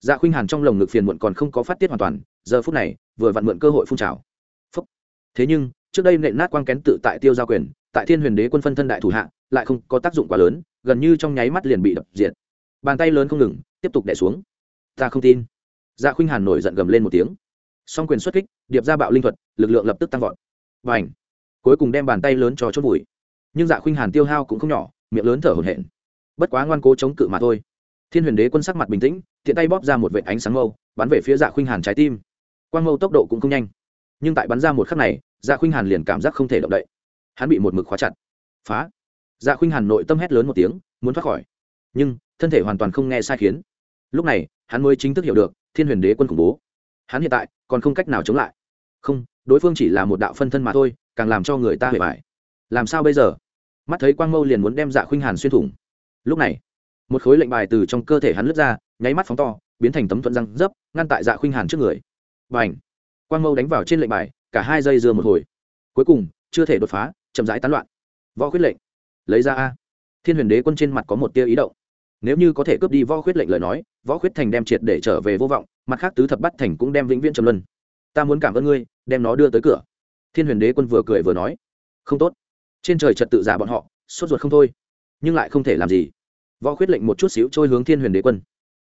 Dạ khuynh hàn trong lồng ngực phiền muộn còn không có phát tiết hoàn toàn, giờ phút này, vừa vặn mượn cơ hội phun trào. Phúc. thế nhưng, trước đây nện nát quang kén tự tại tiêu giao quyền, tại thiên huyền đế quân phân thân đại thủ hạ, lại không có tác dụng quá lớn, gần như trong nháy mắt liền bị đập diệt bàn tay lớn không ngừng, tiếp tục đẻ xuống. Ta không tin. Dạ khuynh hàn nổi giận gầm lên một tiếng. Song quyền xuất kích, điệp ra bạo linh thuật, lực lượng lập tức tăng vọt. Và ảnh cuối cùng đem bàn tay lớn cho chốt vùi. Nhưng dạ khuynh hàn tiêu hao cũng không nhỏ, miệng lớn thở hổn hển. Bất quá ngoan cố chống cự mà thôi. Thiên huyền đế quân sắc mặt bình tĩnh thiện tay bóp ra một vệ ánh sáng mâu, bắn về phía dạ khuynh hàn trái tim. Quang mâu tốc độ cũng không nhanh. Nhưng tại bắn ra một khắc này dạ khuynh hàn liền cảm giác không thể động đậy. Hắn bị một mực khóa chặt. Phá! Dạ khuynh hàn nội tâm hét lớn một tiếng, muốn thoát khỏi. Nhưng thân thể hoàn toàn không nghe sai khiến. Lúc này, hắn mới chính thức hiểu được, thiên huyền đế quân khủng bố. Hắn hiện tại, còn không cách nào chống lại. Không, đối phương chỉ là một đạo phân thân mà thôi, càng làm cho người ta hề bại. Làm sao bây giờ? Mắt thấy quang mâu liền muốn đem dạ khuynh hàn xuyên thủng. Lúc này, một khối lệnh bài từ trong cơ thể hắn lướt ra, nháy mắt phóng to, biến thành tấm thuận răng dấp, ngăn tại dạ khuynh hàn trước người. Và ảnh quang mâu đánh vào trên lệnh bài, cả hai dây dưa một hồi. Cuối cùng, chưa thể đột phá, chậm rãi tán loạn. Võ khuyết lệnh, lấy ra a. Thiên huyền đế quân trên mặt có một tia ý động nếu như có thể cướp đi võ khuyết lệnh lời nói, võ khuyết thành đem triệt để trở về vô vọng, mặt khác tứ thập bắt thành cũng đem vĩnh viễn trầm luân. Ta muốn cảm ơn ngươi, đem nó đưa tới cửa. Thiên huyền đế quân vừa cười vừa nói, không tốt. Trên trời trật tự giả bọn họ, sốt ruột không thôi. Nhưng lại không thể làm gì. Võ khuyết lệnh một chút xíu trôi hướng thiên huyền đế quân.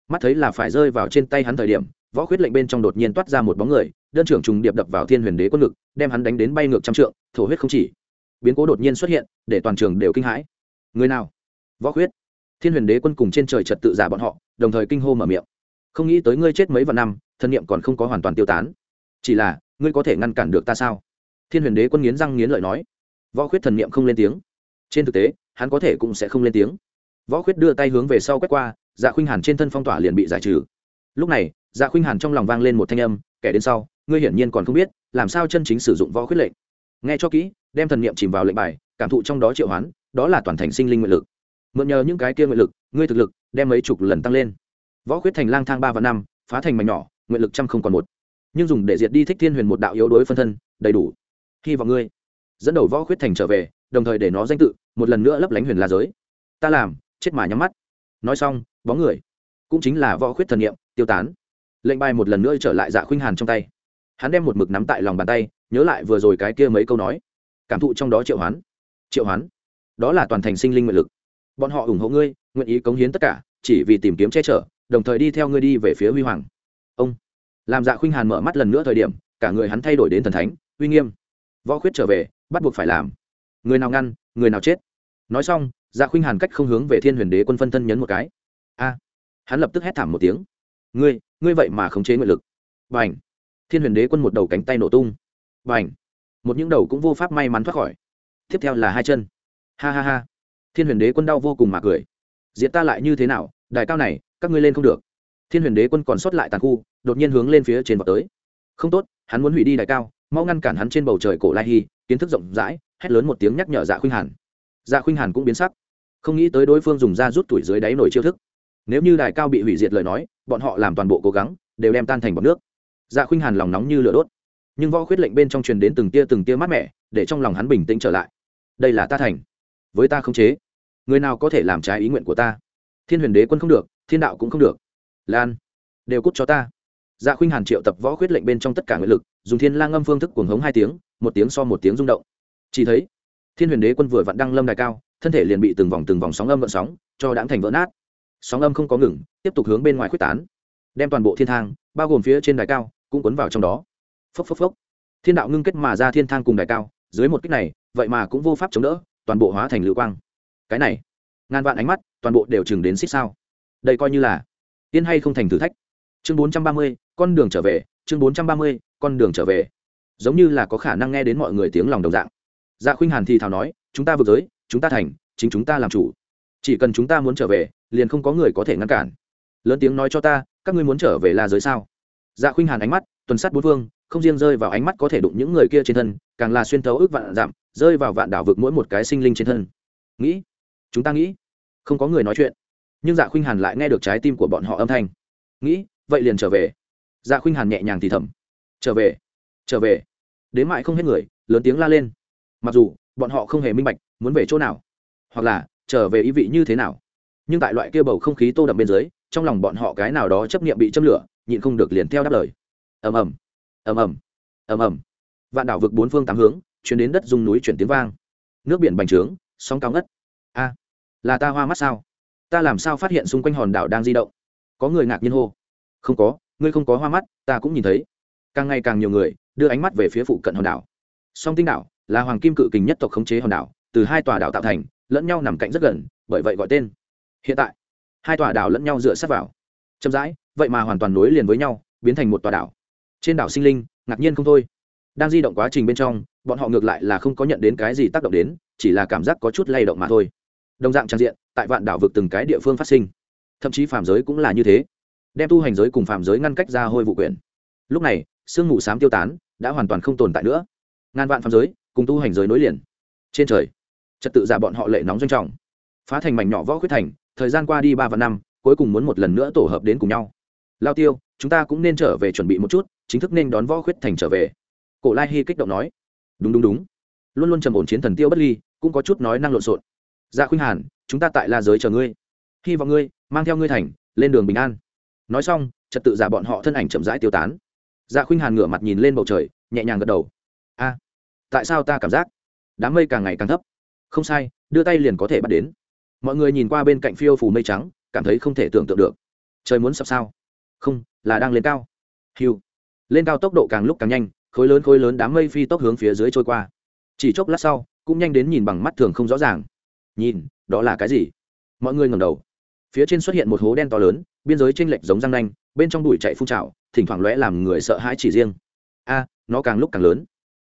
Mắt thấy là phải rơi vào trên tay hắn thời điểm, võ khuyết lệnh bên trong đột nhiên toát ra một bóng người, đơn trưởng trùng điệp đập vào thiên huyền đế quân ngực, đem hắn đánh đến bay ngược trăm trượng, thổ huyết không chỉ. Biến cố đột nhiên xuất hiện, để toàn trường đều kinh hãi. Người nào? Võ khuyết thiên huyền đế quân cùng trên trời trật tự giả bọn họ, đồng thời kinh hô mở miệng. Không nghĩ tới ngươi chết mấy vạn năm, thân nhiệm còn không có hoàn toàn tiêu tán. Chỉ là, ngươi có thể ngăn cản được ta sao? Thiên huyền đế quân nghiến răng nghiến lợi nói. Võ khuyết thần niệm không lên tiếng. Trên thực tế, hắn có thể cũng sẽ không lên tiếng. Võ khuyết đưa tay hướng về sau quét qua dạ khuynh hàn trên thân phong tỏa liền bị giải trừ. Lúc này dạ khuynh hàn trong lòng vang lên một thanh âm, kẻ đến sau, ngươi hiển nhiên còn không biết, làm sao chân chính sử dụng võ khuyết lệnh. Nghe cho kỹ, đem thần niệm chìm vào lệnh bài, cảm thụ trong đó triệu hoán, đó là toàn thành sinh linh nguyện lực mượn nhờ những cái kia nguyện lực, ngươi thực lực, đem mấy chục lần tăng lên. Võ khuyết thành lang thang ba và năm, phá thành mảnh nhỏ, nguyện lực trăm không còn một. Nhưng dùng để diệt đi thích thiên huyền một đạo yếu đối phân thân, đầy đủ. Hy vọng ngươi dẫn đầu võ khuyết thành trở về, đồng thời để nó danh tự, một lần nữa lấp lánh huyền la giới. Ta làm, chết mà nhắm mắt. Nói xong, bóng người cũng chính là võ khuyết thần niệm, tiêu tán. Lệnh bài một lần nữa trở lại dạ khuynh hàn trong tay. Hắn đem một mực nắm tại lòng bàn tay, nhớ lại vừa rồi cái kia mấy câu nói. Cảm thụ trong đó triệu hoán. Triệu hoán. Đó là toàn thành sinh linh nguyện lực bọn họ ủng hộ ngươi, nguyện ý cống hiến tất cả, chỉ vì tìm kiếm che chở, đồng thời đi theo ngươi đi về phía huy hoàng. Ông làm dạ khuynh hàn mở mắt lần nữa thời điểm, cả người hắn thay đổi đến thần thánh, uy nghiêm. Võ khuyết trở về, bắt buộc phải làm. Người nào ngăn, người nào chết. Nói xong dạ khuynh hàn cách không hướng về thiên huyền đế quân phân thân nhấn một cái. A! Hắn lập tức hét thảm một tiếng. Ngươi ngươi vậy mà khống chế nguyện lực. B à n h thiên huyền đế quân một đầu cánh tay nổ tung. B à n h một những đầu cũng vô pháp may mắn thoát khỏi. Tiếp theo là hai chân. Ha ha ha thiên huyền đế quân đau vô cùng mà cười. Diện ta lại như thế nào, đài cao này, các ngươi lên không được. Thiên huyền đế quân còn sót lại tàn khu, đột nhiên hướng lên phía trên vào tới. Không tốt, hắn muốn hủy đi đài cao, mau ngăn cản hắn trên bầu trời cổ lai hy, kiến thức rộng rãi, hét lớn một tiếng nhắc nhở dạ khuynh hàn. Dạ khuynh hàn cũng biến sắc. Không nghĩ tới đối phương dùng da rút tuổi dưới đáy nổi chiêu thức. Nếu như đài cao bị hủy diệt lời nói, bọn họ làm toàn bộ cố gắng, đều đem tan thành bọc nước. Dạ khuynh hàn lòng nóng như lửa đốt. Nhưng võ khuyết lệnh bên trong truyền đến từng tia từng tia mát mẻ, để trong lòng hắn bình tĩnh trở lại. Đây là ta thành với ta không chế. Người nào có thể làm trái ý nguyện của ta? Thiên huyền đế quân không được, thiên đạo cũng không được. Lan, đều cút cho ta. Dạ khuynh hàn triệu tập võ khuyết lệnh bên trong tất cả nguyện lực, dùng thiên lang âm phương thức cuồng hống hai tiếng, một tiếng so một tiếng rung động. Chỉ thấy, thiên huyền đế quân vừa vặn đăng lâm đài cao, thân thể liền bị từng vòng từng vòng sóng âm vận sóng, cho đãng thành vỡ nát. Sóng âm không có ngừng, tiếp tục hướng bên ngoài quyết tán. Đem toàn bộ thiên thang, bao gồm phía trên đài cao, cũng cuốn vào trong đó. Phốc phốc phốc. Thiên đạo ngưng kết mà ra thiên thang cùng đài cao, dưới một kích này, vậy mà cũng vô pháp chống đỡ toàn bộ hóa thành lưu quang. Cái này, ngàn vạn ánh mắt, toàn bộ đều chừng đến xích sao. Đây coi như là tiên hay không thành thử thách. Chương bốn trăm ba mươi, con đường trở về, chương bốn trăm ba mươi, con đường trở về. Giống như là có khả năng nghe đến mọi người tiếng lòng đồng dạng. Dạ khuynh hàn thì thào nói, chúng ta vượt giới, chúng ta thành, chính chúng ta làm chủ. Chỉ cần chúng ta muốn trở về, liền không có người có thể ngăn cản. Lớn tiếng nói cho ta, các ngươi muốn trở về là giới sao? Dạ khuynh hàn ánh mắt, tuần sát bốn phương, không riêng rơi vào ánh mắt có thể đụng những người kia trên thân, càng là xuyên thấu ước vạn dặm rơi vào vạn đảo vực mỗi một cái sinh linh trên thân. Nghĩ, chúng ta nghĩ, không có người nói chuyện. Nhưng dạ khuynh hàn lại nghe được trái tim của bọn họ âm thanh. Nghĩ, vậy liền trở về. Dạ khuynh hàn nhẹ nhàng thì thầm. Trở về trở về. Đến mãi không hết người, lớn tiếng la lên. Mặc dù, bọn họ không hề minh bạch, muốn về chỗ nào, hoặc là, trở về ý vị như thế nào. Nhưng tại loại kia bầu không khí tô đậm bên dưới, trong lòng bọn họ cái nào đó chấp nghiệm bị châm lửa, nhịn không được liền theo đáp lời. Ầm ầm ầm ầm ầm ầm. Vạn đảo vực bốn phương tám hướng chuyển đến đất dung núi chuyển tiếng vang. Nước biển bành trướng, sóng cao ngất. A, là ta hoa mắt sao? Ta làm sao phát hiện xung quanh hòn đảo đang di động? Có người ngạc nhiên hô. Không có, ngươi không có hoa mắt, ta cũng nhìn thấy. Càng ngày càng nhiều người đưa ánh mắt về phía phụ cận hòn đảo. Song tinh đảo là hoàng kim cự kình nhất tộc khống chế hòn đảo, từ hai tòa đảo tạo thành, lẫn nhau nằm cạnh rất gần, bởi vậy gọi tên. Hiện tại, hai tòa đảo lẫn nhau dựa sát vào. Chậm rãi, vậy mà hoàn toàn nối liền với nhau, biến thành một tòa đảo. Trên đảo sinh linh, ngạc nhiên không thôi đang di động quá trình bên trong, bọn họ ngược lại là không có nhận đến cái gì tác động đến, chỉ là cảm giác có chút lay động mà thôi. Đồng dạng trang diện, tại vạn đảo vực từng cái địa phương phát sinh. Thậm chí phạm giới cũng là như thế. Đem tu hành giới cùng phạm giới ngăn cách ra hôi vụ quyển. Lúc này, sương mù s á m tiêu tán, đã hoàn toàn không tồn tại nữa. Ngàn vạn phạm giới, cùng tu hành giới nối liền. Trên trời, trật tự giả bọn họ lệ nóng doanh trọng. Phá thành mảnh nhỏ võ khuyết thành, thời gian qua đi ba và năm, cuối cùng muốn một lần nữa tổ hợp đến cùng nhau. Lao tiêu, chúng ta cũng nên trở về chuẩn bị một chút, chính thức nên đón võ khuyết thành trở về cổ lai hy kích động nói. Đúng đúng đúng. Luôn luôn trầm ổn chiến thần tiêu bất ly, cũng có chút nói năng lộn xộn. Dạ khuynh hàn, chúng ta tại la giới chờ ngươi. Hy vọng ngươi mang theo ngươi thành, lên đường bình an. Nói xong, trật tự giả bọn họ thân ảnh chậm rãi tiêu tán. Dạ khuynh hàn ngửa mặt nhìn lên bầu trời, nhẹ nhàng gật đầu. A, tại sao ta cảm giác đám mây càng ngày càng thấp? Không sai, đưa tay liền có thể bắt đến. Mọi người nhìn qua bên cạnh phiêu phủ mây trắng, cảm thấy không thể tưởng tượng được. Trời muốn sập sao? Không, là đang lên cao. Hiu lên cao tốc độ càng lúc càng nhanh khối lớn khối lớn đám mây phi tốc hướng phía dưới trôi qua. Chỉ chốc lát sau, cũng nhanh đến nhìn bằng mắt thường không rõ ràng. Nhìn, đó là cái gì? Mọi người ngầm đầu. Phía trên xuất hiện một hố đen to lớn, biên giới tranh lệch giống răng nanh, bên trong đùi chạy phun trào, thỉnh thoảng lóe làm người sợ hãi chỉ riêng. A, nó càng lúc càng lớn.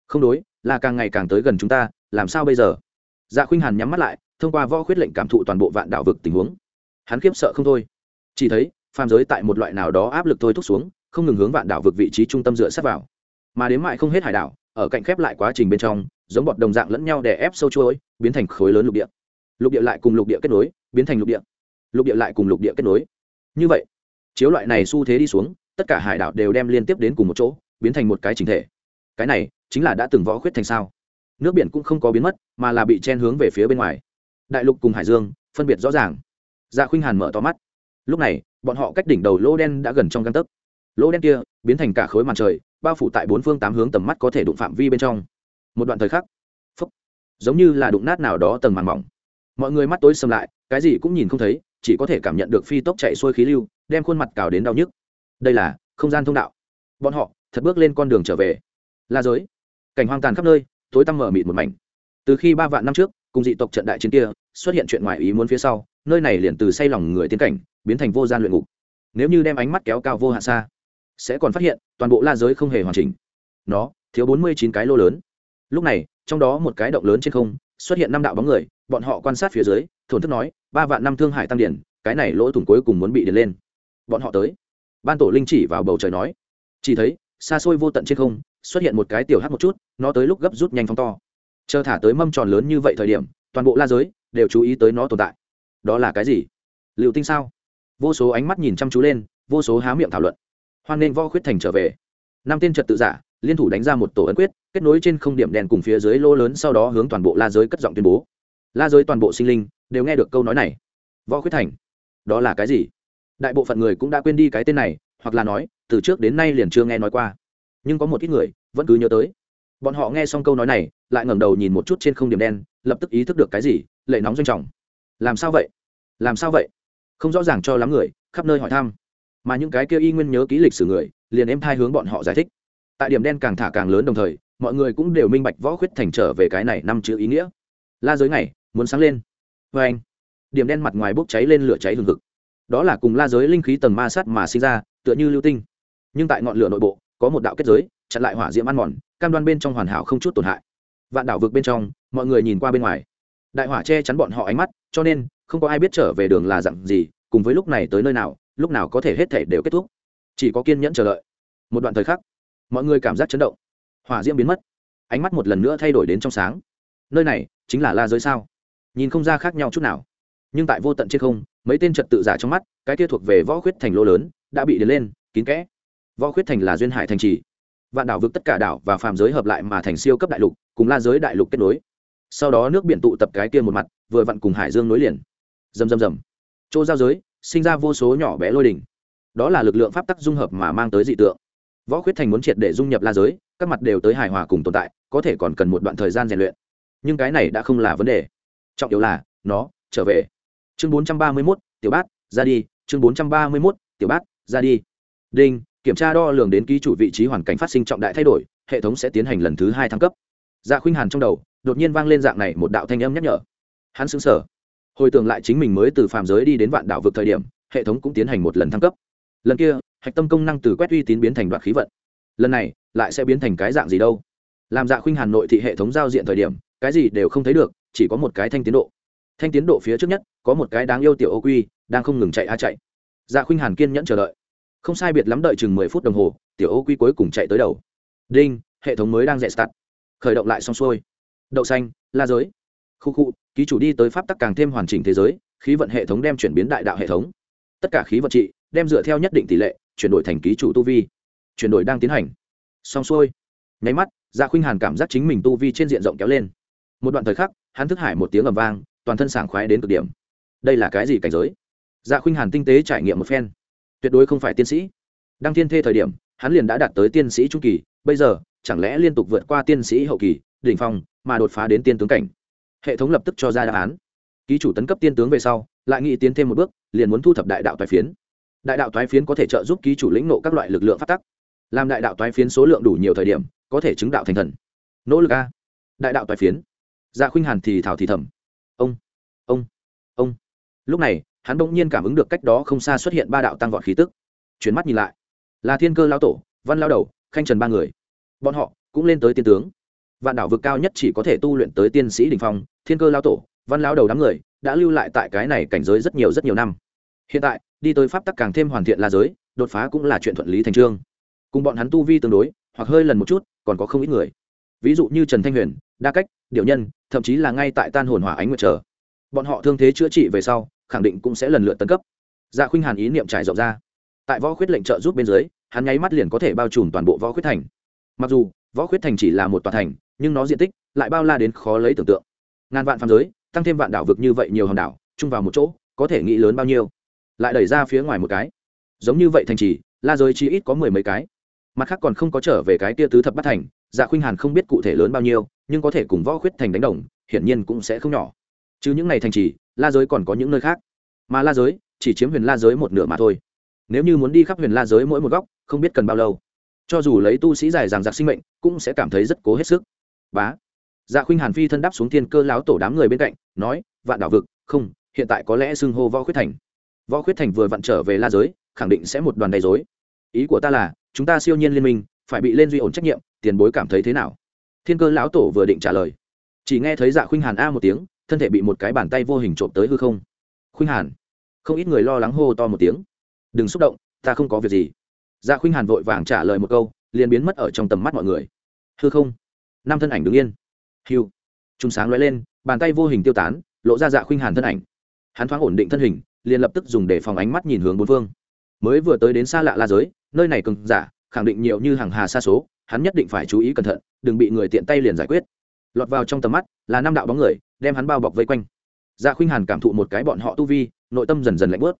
Không đối, là càng ngày càng tới gần chúng ta, làm sao bây giờ? Dạ khuynh hàn nhắm mắt lại, thông qua võ khuyết lệnh cảm thụ toàn bộ vạn đảo vực tình huống. Hắn khiếp sợ không thôi. Chỉ thấy, phàm giới tại một loại nào đó áp lực thôi thúc xuống, không ngừng hướng vạn đảo vực vị trí trung tâm dựa sát vào mà đến mại không hết hải đảo, ở cạnh khép lại quá trình bên trong, giống bọt đồng dạng lẫn nhau đè ép sâu chuối biến thành khối lớn lục địa. Lục địa lại cùng lục địa kết nối, biến thành lục địa. Lục địa lại cùng lục địa kết nối. Như vậy, chiếu loại này xu thế đi xuống, tất cả hải đảo đều đem liên tiếp đến cùng một chỗ, biến thành một cái chính thể. Cái này chính là đã từng võ khuyết thành sao. Nước biển cũng không có biến mất, mà là bị chen hướng về phía bên ngoài. Đại lục cùng hải dương, phân biệt rõ ràng. Dạ khuynh hàn mở to mắt. Lúc này, bọn họ cách đỉnh đầu lỗ đen đã gần trong găng tấc. Lỗ đen kia biến thành cả khối màn trời bao phủ tại bốn phương tám hướng tầm mắt có thể đụng phạm vi bên trong. Một đoạn thời khắc phúc, giống như là đụng nát nào đó tầng màn mỏng. Mọi người mắt tối sầm lại cái gì cũng nhìn không thấy chỉ có thể cảm nhận được phi tốc chạy xuôi khí lưu đem khuôn mặt cào đến đau nhức. Đây là không gian thông đạo. Bọn họ thật bước lên con đường trở về. La giới cảnh hoang tàn khắp nơi tối tăm mở mịt một mảnh. Từ khi ba vạn năm trước cùng dị tộc trận đại chiến kia xuất hiện chuyện ngoài ý muốn phía sau nơi này liền từ say lòng người tiến cảnh biến thành vô gian luyện ngục. Nếu như đem ánh mắt kéo cao vô hạn xa sẽ còn phát hiện, toàn bộ la giới không hề hoàn chỉnh. Nó, thiếu bốn mươi chín cái lô lớn. Lúc này, trong đó một cái động lớn trên không, xuất hiện năm đạo bóng người, bọn họ quan sát phía dưới, thổn thức nói, ba vạn năm thương hải tăng điển, cái này lỗ thủng cuối cùng muốn bị điền lên. Bọn họ tới. Ban tổ linh chỉ vào bầu trời nói, chỉ thấy, xa xôi vô tận trên không, xuất hiện một cái tiểu hắt một chút, nó tới lúc gấp rút nhanh phóng to. Chờ thả tới mâm tròn lớn như vậy thời điểm, toàn bộ la giới đều chú ý tới nó tồn tại. Đó là cái gì? Liệu tinh sao? Vô số ánh mắt nhìn chăm chú lên, vô số há miệng thảo luận hoan nên võ khuyết thành trở về. Năm tên trật tự giả, liên thủ đánh ra một tổ ấn quyết, kết nối trên không điểm đèn cùng phía dưới lô lớn sau đó hướng toàn bộ la giới cất giọng tuyên bố. La giới toàn bộ sinh linh đều nghe được câu nói này. Võ khuyết thành, đó là cái gì? Đại bộ phận người cũng đã quên đi cái tên này, hoặc là nói, từ trước đến nay liền chưa nghe nói qua. Nhưng có một ít người vẫn cứ nhớ tới. Bọn họ nghe xong câu nói này, lại ngẩng đầu nhìn một chút trên không điểm đen, lập tức ý thức được cái gì, lệ nóng doanh trọng. Làm sao vậy? Làm sao vậy? Không rõ ràng cho lắm người, khắp nơi hỏi thăm mà những cái kia y nguyên nhớ ký lịch sử người, liền em thai hướng bọn họ giải thích. Tại điểm đen càng thả càng lớn đồng thời, mọi người cũng đều minh bạch võ khuyết thành trở về cái này năm chữ ý nghĩa. La giới này, muốn sáng lên. Vê anh, điểm đen mặt ngoài bốc cháy lên lửa cháy hừng hực. Đó là cùng la giới linh khí tầng ma sát mà sinh ra, tựa như lưu tinh. Nhưng tại ngọn lửa nội bộ, có một đạo kết giới, chặn lại hỏa diễm ăn mòn, cam đoan bên trong hoàn hảo không chút tổn hại. Vạn đảo vực bên trong, mọi người nhìn qua bên ngoài. Đại hỏa che chắn bọn họ ánh mắt, cho nên, không có ai biết trở về đường là dặn gì, cùng với lúc này tới nơi nào lúc nào có thể hết thể đều kết thúc. Chỉ có kiên nhẫn chờ đợi. Một đoạn thời khắc, mọi người cảm giác chấn động. Hỏa diễm biến mất. Ánh mắt một lần nữa thay đổi đến trong sáng. Nơi này chính là la giới sao? Nhìn không ra khác nhau chút nào. Nhưng tại vô tận trên không, mấy tên trật tự giả trong mắt, cái kia thuộc về võ khuyết thành lô lớn, đã bị đến lên, kín kẽ. Võ khuyết thành là duyên hải thành trì. Vạn đảo vực tất cả đảo và phàm giới hợp lại mà thành siêu cấp đại lục, cùng la giới đại lục kết nối. Sau đó nước biển tụ tập cái kia một mặt, vừa vặn cùng hải dương nối liền. Rầm rầm rầm. Chỗ giao giới sinh ra vô số nhỏ bé lôi đỉnh đó là lực lượng pháp tắc dung hợp mà mang tới dị tượng. Võ khuyết thành muốn triệt để dung nhập la giới các mặt đều tới hài hòa cùng tồn tại có thể còn cần một đoạn thời gian rèn luyện. Nhưng cái này đã không là vấn đề. Trọng yếu là nó trở về. Chương 431, tiểu bát ra đi. Chương 431, tiểu bát ra đi. Đinh kiểm tra đo lường đến ký chủ vị trí hoàn cảnh phát sinh trọng đại thay đổi hệ thống sẽ tiến hành lần thứ hai thăng cấp. Dạ khuynh hàn trong đầu đột nhiên vang lên dạng này một đạo thanh âm nhắc nhở. Hắn xứng sở hồi tưởng lại chính mình mới từ phàm giới đi đến vạn đảo vực thời điểm, hệ thống cũng tiến hành một lần thăng cấp. Lần kia, hạch tâm công năng từ quét uy tín biến thành đoạn khí vận. Lần này, lại sẽ biến thành cái dạng gì đâu? Làm dạ khuynh hàn nội thị hệ thống giao diện thời điểm, cái gì đều không thấy được, chỉ có một cái thanh tiến độ. Thanh tiến độ phía trước nhất, có một cái đáng yêu tiểu ô quy, đang không ngừng chạy a chạy. Dạ khuynh hàn kiên nhẫn chờ đợi. Không sai biệt lắm đợi chừng mười phút đồng hồ, tiểu ô quy cuối cùng chạy tới đầu. Đinh, hệ thống mới đang dạy start. Khởi động lại xong xuôi. Đậu xanh, la giới. Khu khu ký chủ đi tới pháp tắc càng thêm hoàn chỉnh thế giới, khí vận hệ thống đem chuyển biến đại đạo hệ thống. Tất cả khí vận trị, đem dựa theo nhất định tỷ lệ, chuyển đổi thành ký chủ tu vi. Chuyển đổi đang tiến hành. Xong xuôi. Nháy mắt dạ khuynh hàn cảm giác chính mình tu vi trên diện rộng kéo lên. Một đoạn thời khắc, hắn thức hải một tiếng ầm vang, toàn thân sảng khoái đến cực điểm. Đây là cái gì cảnh giới? Dạ khuynh hàn tinh tế trải nghiệm một phen. Tuyệt đối không phải tiên sĩ. Đăng thiên thê thời điểm, hắn liền đã đạt tới tiên sĩ trung kỳ, bây giờ, chẳng lẽ liên tục vượt qua tiên sĩ hậu kỳ, đỉnh phong, mà đột phá đến tiên tướng cảnh? Hệ thống lập tức cho ra đáp án. Ký chủ tấn cấp tiên tướng về sau, lại nghĩ tiến thêm một bước, liền muốn thu thập đại đạo toái phiến. Đại đạo toái phiến có thể trợ giúp ký chủ lĩnh nộ các loại lực lượng phát tắc. Làm đại đạo toái phiến số lượng đủ nhiều thời điểm, có thể chứng đạo thành thần. Nỗ lực a. Đại đạo toái phiến. Dạ khuynh hàn thì thảo thì thầm. Ông ông ông. Lúc này, hắn bỗng nhiên cảm ứng được cách đó không xa xuất hiện ba đạo tăng vọt khí tức. Chuyến mắt nhìn lại. Là thiên cơ lao tổ, văn lao đầu, khanh trần ba người. Bọn họ cũng lên tới tiên tướng vạn đảo vực cao nhất chỉ có thể tu luyện tới tiên sĩ đình phong, thiên cơ lao tổ, văn lao đầu đám người, đã lưu lại tại cái này cảnh giới rất nhiều rất nhiều năm. Hiện tại, đi tới pháp tắc càng thêm hoàn thiện là giới, đột phá cũng là chuyện thuận lý thành trương. Cùng bọn hắn tu vi tương đối, hoặc hơi lần một chút, còn có không ít người. Ví dụ như trần thanh huyền, đa cách điệu nhân, thậm chí là ngay tại tan hồn hỏa ánh nguyệt trở bọn họ thương thế chữa trị về sau, khẳng định cũng sẽ lần lượt tấn cấp. Dạ khuynh hàn ý niệm trải rộng ra. Tại võ khuyết lệnh trợ giúp bên dưới, hắn nháy mắt liền có thể bao trùm toàn bộ võ khuyết thành. Mặc dù, võ khuyết thành chỉ là một tòa thành nhưng nó diện tích lại bao la đến khó lấy tưởng tượng. Ngàn vạn phàm giới, tăng thêm vạn đảo vực như vậy nhiều hòn đảo, chung vào một chỗ, có thể nghĩ lớn bao nhiêu? Lại đẩy ra phía ngoài một cái. Giống như vậy thành trì, la giới chi ít có mười mấy cái. Mặt khác còn không có trở về cái tia tứ thập bắt thành dạ khuynh hàn không biết cụ thể lớn bao nhiêu, nhưng có thể cùng võ khuyết thành đánh đồng, hiển nhiên cũng sẽ không nhỏ. Chứ những này thành trì, la giới còn có những nơi khác. Mà la giới, chỉ chiếm huyền la giới một nửa mà thôi. Nếu như muốn đi khắp huyền la giới mỗi một góc, không biết cần bao lâu. Cho dù lấy tu sĩ dài ràng giặc sinh mệnh, cũng sẽ cảm thấy rất cố hết sức bá. Dạ khuynh hàn phi thân đáp xuống thiên cơ láo tổ đám người bên cạnh, nói, vạn đảo vực, không, hiện tại có lẽ xưng hô võ khuyết thành. Võ khuyết thành vừa vặn trở về la giới, khẳng định sẽ một đoàn đầy dối ý của ta là, chúng ta siêu nhiên liên minh, phải bị lên duy ổn trách nhiệm, tiền bối cảm thấy thế nào? Thiên cơ lão tổ vừa định trả lời. Chỉ nghe thấy dạ khuynh hàn a một tiếng, thân thể bị một cái bàn tay vô hình trộm tới hư không. Khuynh hàn. Không ít người lo lắng hô to một tiếng. Đừng xúc động, ta không có việc gì. Dạ khuynh hàn vội vàng trả lời một câu, liền biến mất ở trong tầm mắt mọi người. Hư không? Năm thân ảnh đứng yên. Hiu chúng sáng lóe lên, bàn tay vô hình tiêu tán, lộ ra dạ khuynh hàn thân ảnh. Hắn thoáng ổn định thân hình, liền lập tức dùng để phòng ánh mắt nhìn hướng bốn phương. Mới vừa tới đến xa lạ la giới, nơi này cường giả, khẳng định nhiều như hàng hà xa số, hắn nhất định phải chú ý cẩn thận, đừng bị người tiện tay liền giải quyết. Lọt vào trong tầm mắt, là năm đạo bóng người, đem hắn bao bọc vây quanh. Dạ khuynh hàn cảm thụ một cái bọn họ tu vi, nội tâm dần dần lạnh bớt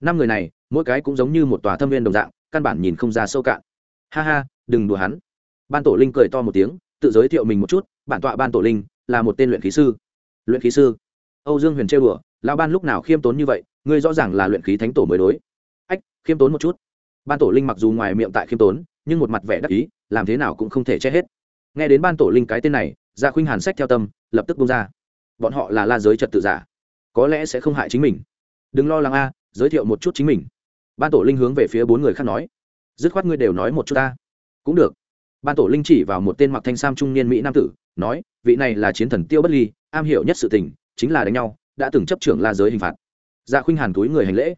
năm người này, mỗi cái cũng giống như một tòa thâm viên đồng dạng, căn bản nhìn không ra sâu cạn. Ha ha, đừng đùa hắn. Ban tổ linh cười to một tiếng tự giới thiệu mình một chút, bản tọa ban tổ linh là một tên luyện khí sư. Luyện khí sư? Âu dương huyền trêu đùa, lão ban lúc nào khiêm tốn như vậy, ngươi rõ ràng là luyện khí thánh tổ mới đối. Ách, khiêm tốn một chút. Ban tổ linh mặc dù ngoài miệng tại khiêm tốn, nhưng một mặt vẻ đắc ý, làm thế nào cũng không thể che hết. Nghe đến ban tổ linh cái tên này gia khuynh hàn sách theo tâm, lập tức bung ra. Bọn họ là la giới trật tự giả, có lẽ sẽ không hại chính mình. Đừng lo lắng a, giới thiệu một chút chính mình. Ban tổ linh hướng về phía bốn người khác nói. Dứt khoát ngươi đều nói một chút ta. Cũng được ban tổ linh chỉ vào một tên mặc thanh sam trung niên mỹ nam tử, nói, vị này là chiến thần tiêu bất ly, am hiểu nhất sự tình, chính là đánh nhau, đã từng chấp trưởng la giới hình phạt. Dạ khuynh hàn túi người hành lễ.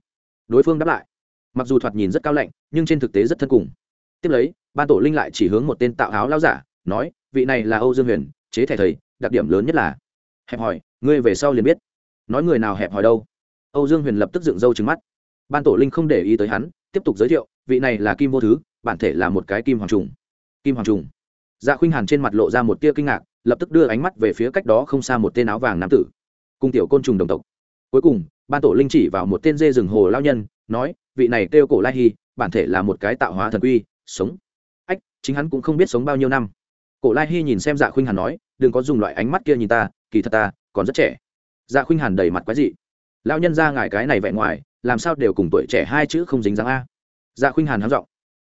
Đối phương đáp lại. Mặc dù thoạt nhìn rất cao lạnh, nhưng trên thực tế rất thân cùng. Tiếp lấy, ban tổ linh lại chỉ hướng một tên tạo áo lao giả, nói, vị này là âu dương huyền, chế thẻ thầy, đặc điểm lớn nhất là. Hẹp hỏi, ngươi về sau liền biết. Nói người nào hẹp hỏi đâu? Âu dương huyền lập tức dựng râu trứng mắt. Ban tổ linh không để ý tới hắn, tiếp tục giới thiệu, vị này là kim vô thứ, bản thể là một cái kim hoàng trùng kim hoàng trùng. Dạ khuynh hàn trên mặt lộ ra một tia kinh ngạc, lập tức đưa ánh mắt về phía cách đó không xa một tên áo vàng nam tử. Cung tiểu côn trùng đồng tộc. Cuối cùng, ban tổ linh chỉ vào một tên dê rừng hồ lao nhân, nói, vị này kêu cổ lai hy bản thể là một cái tạo hóa thần quy, sống. Ách, chính hắn cũng không biết sống bao nhiêu năm. Cổ lai hy nhìn xem dạ khuynh hàn nói, đừng có dùng loại ánh mắt kia nhìn ta, kỳ thật ta còn rất trẻ. Dạ khuynh hàn đầy mặt quái dị. Lao nhân ra ngài cái này vẹn ngoài, làm sao đều cùng tuổi trẻ hai chữ không dính dáng a? Dạ khuynh hàn hám giọng.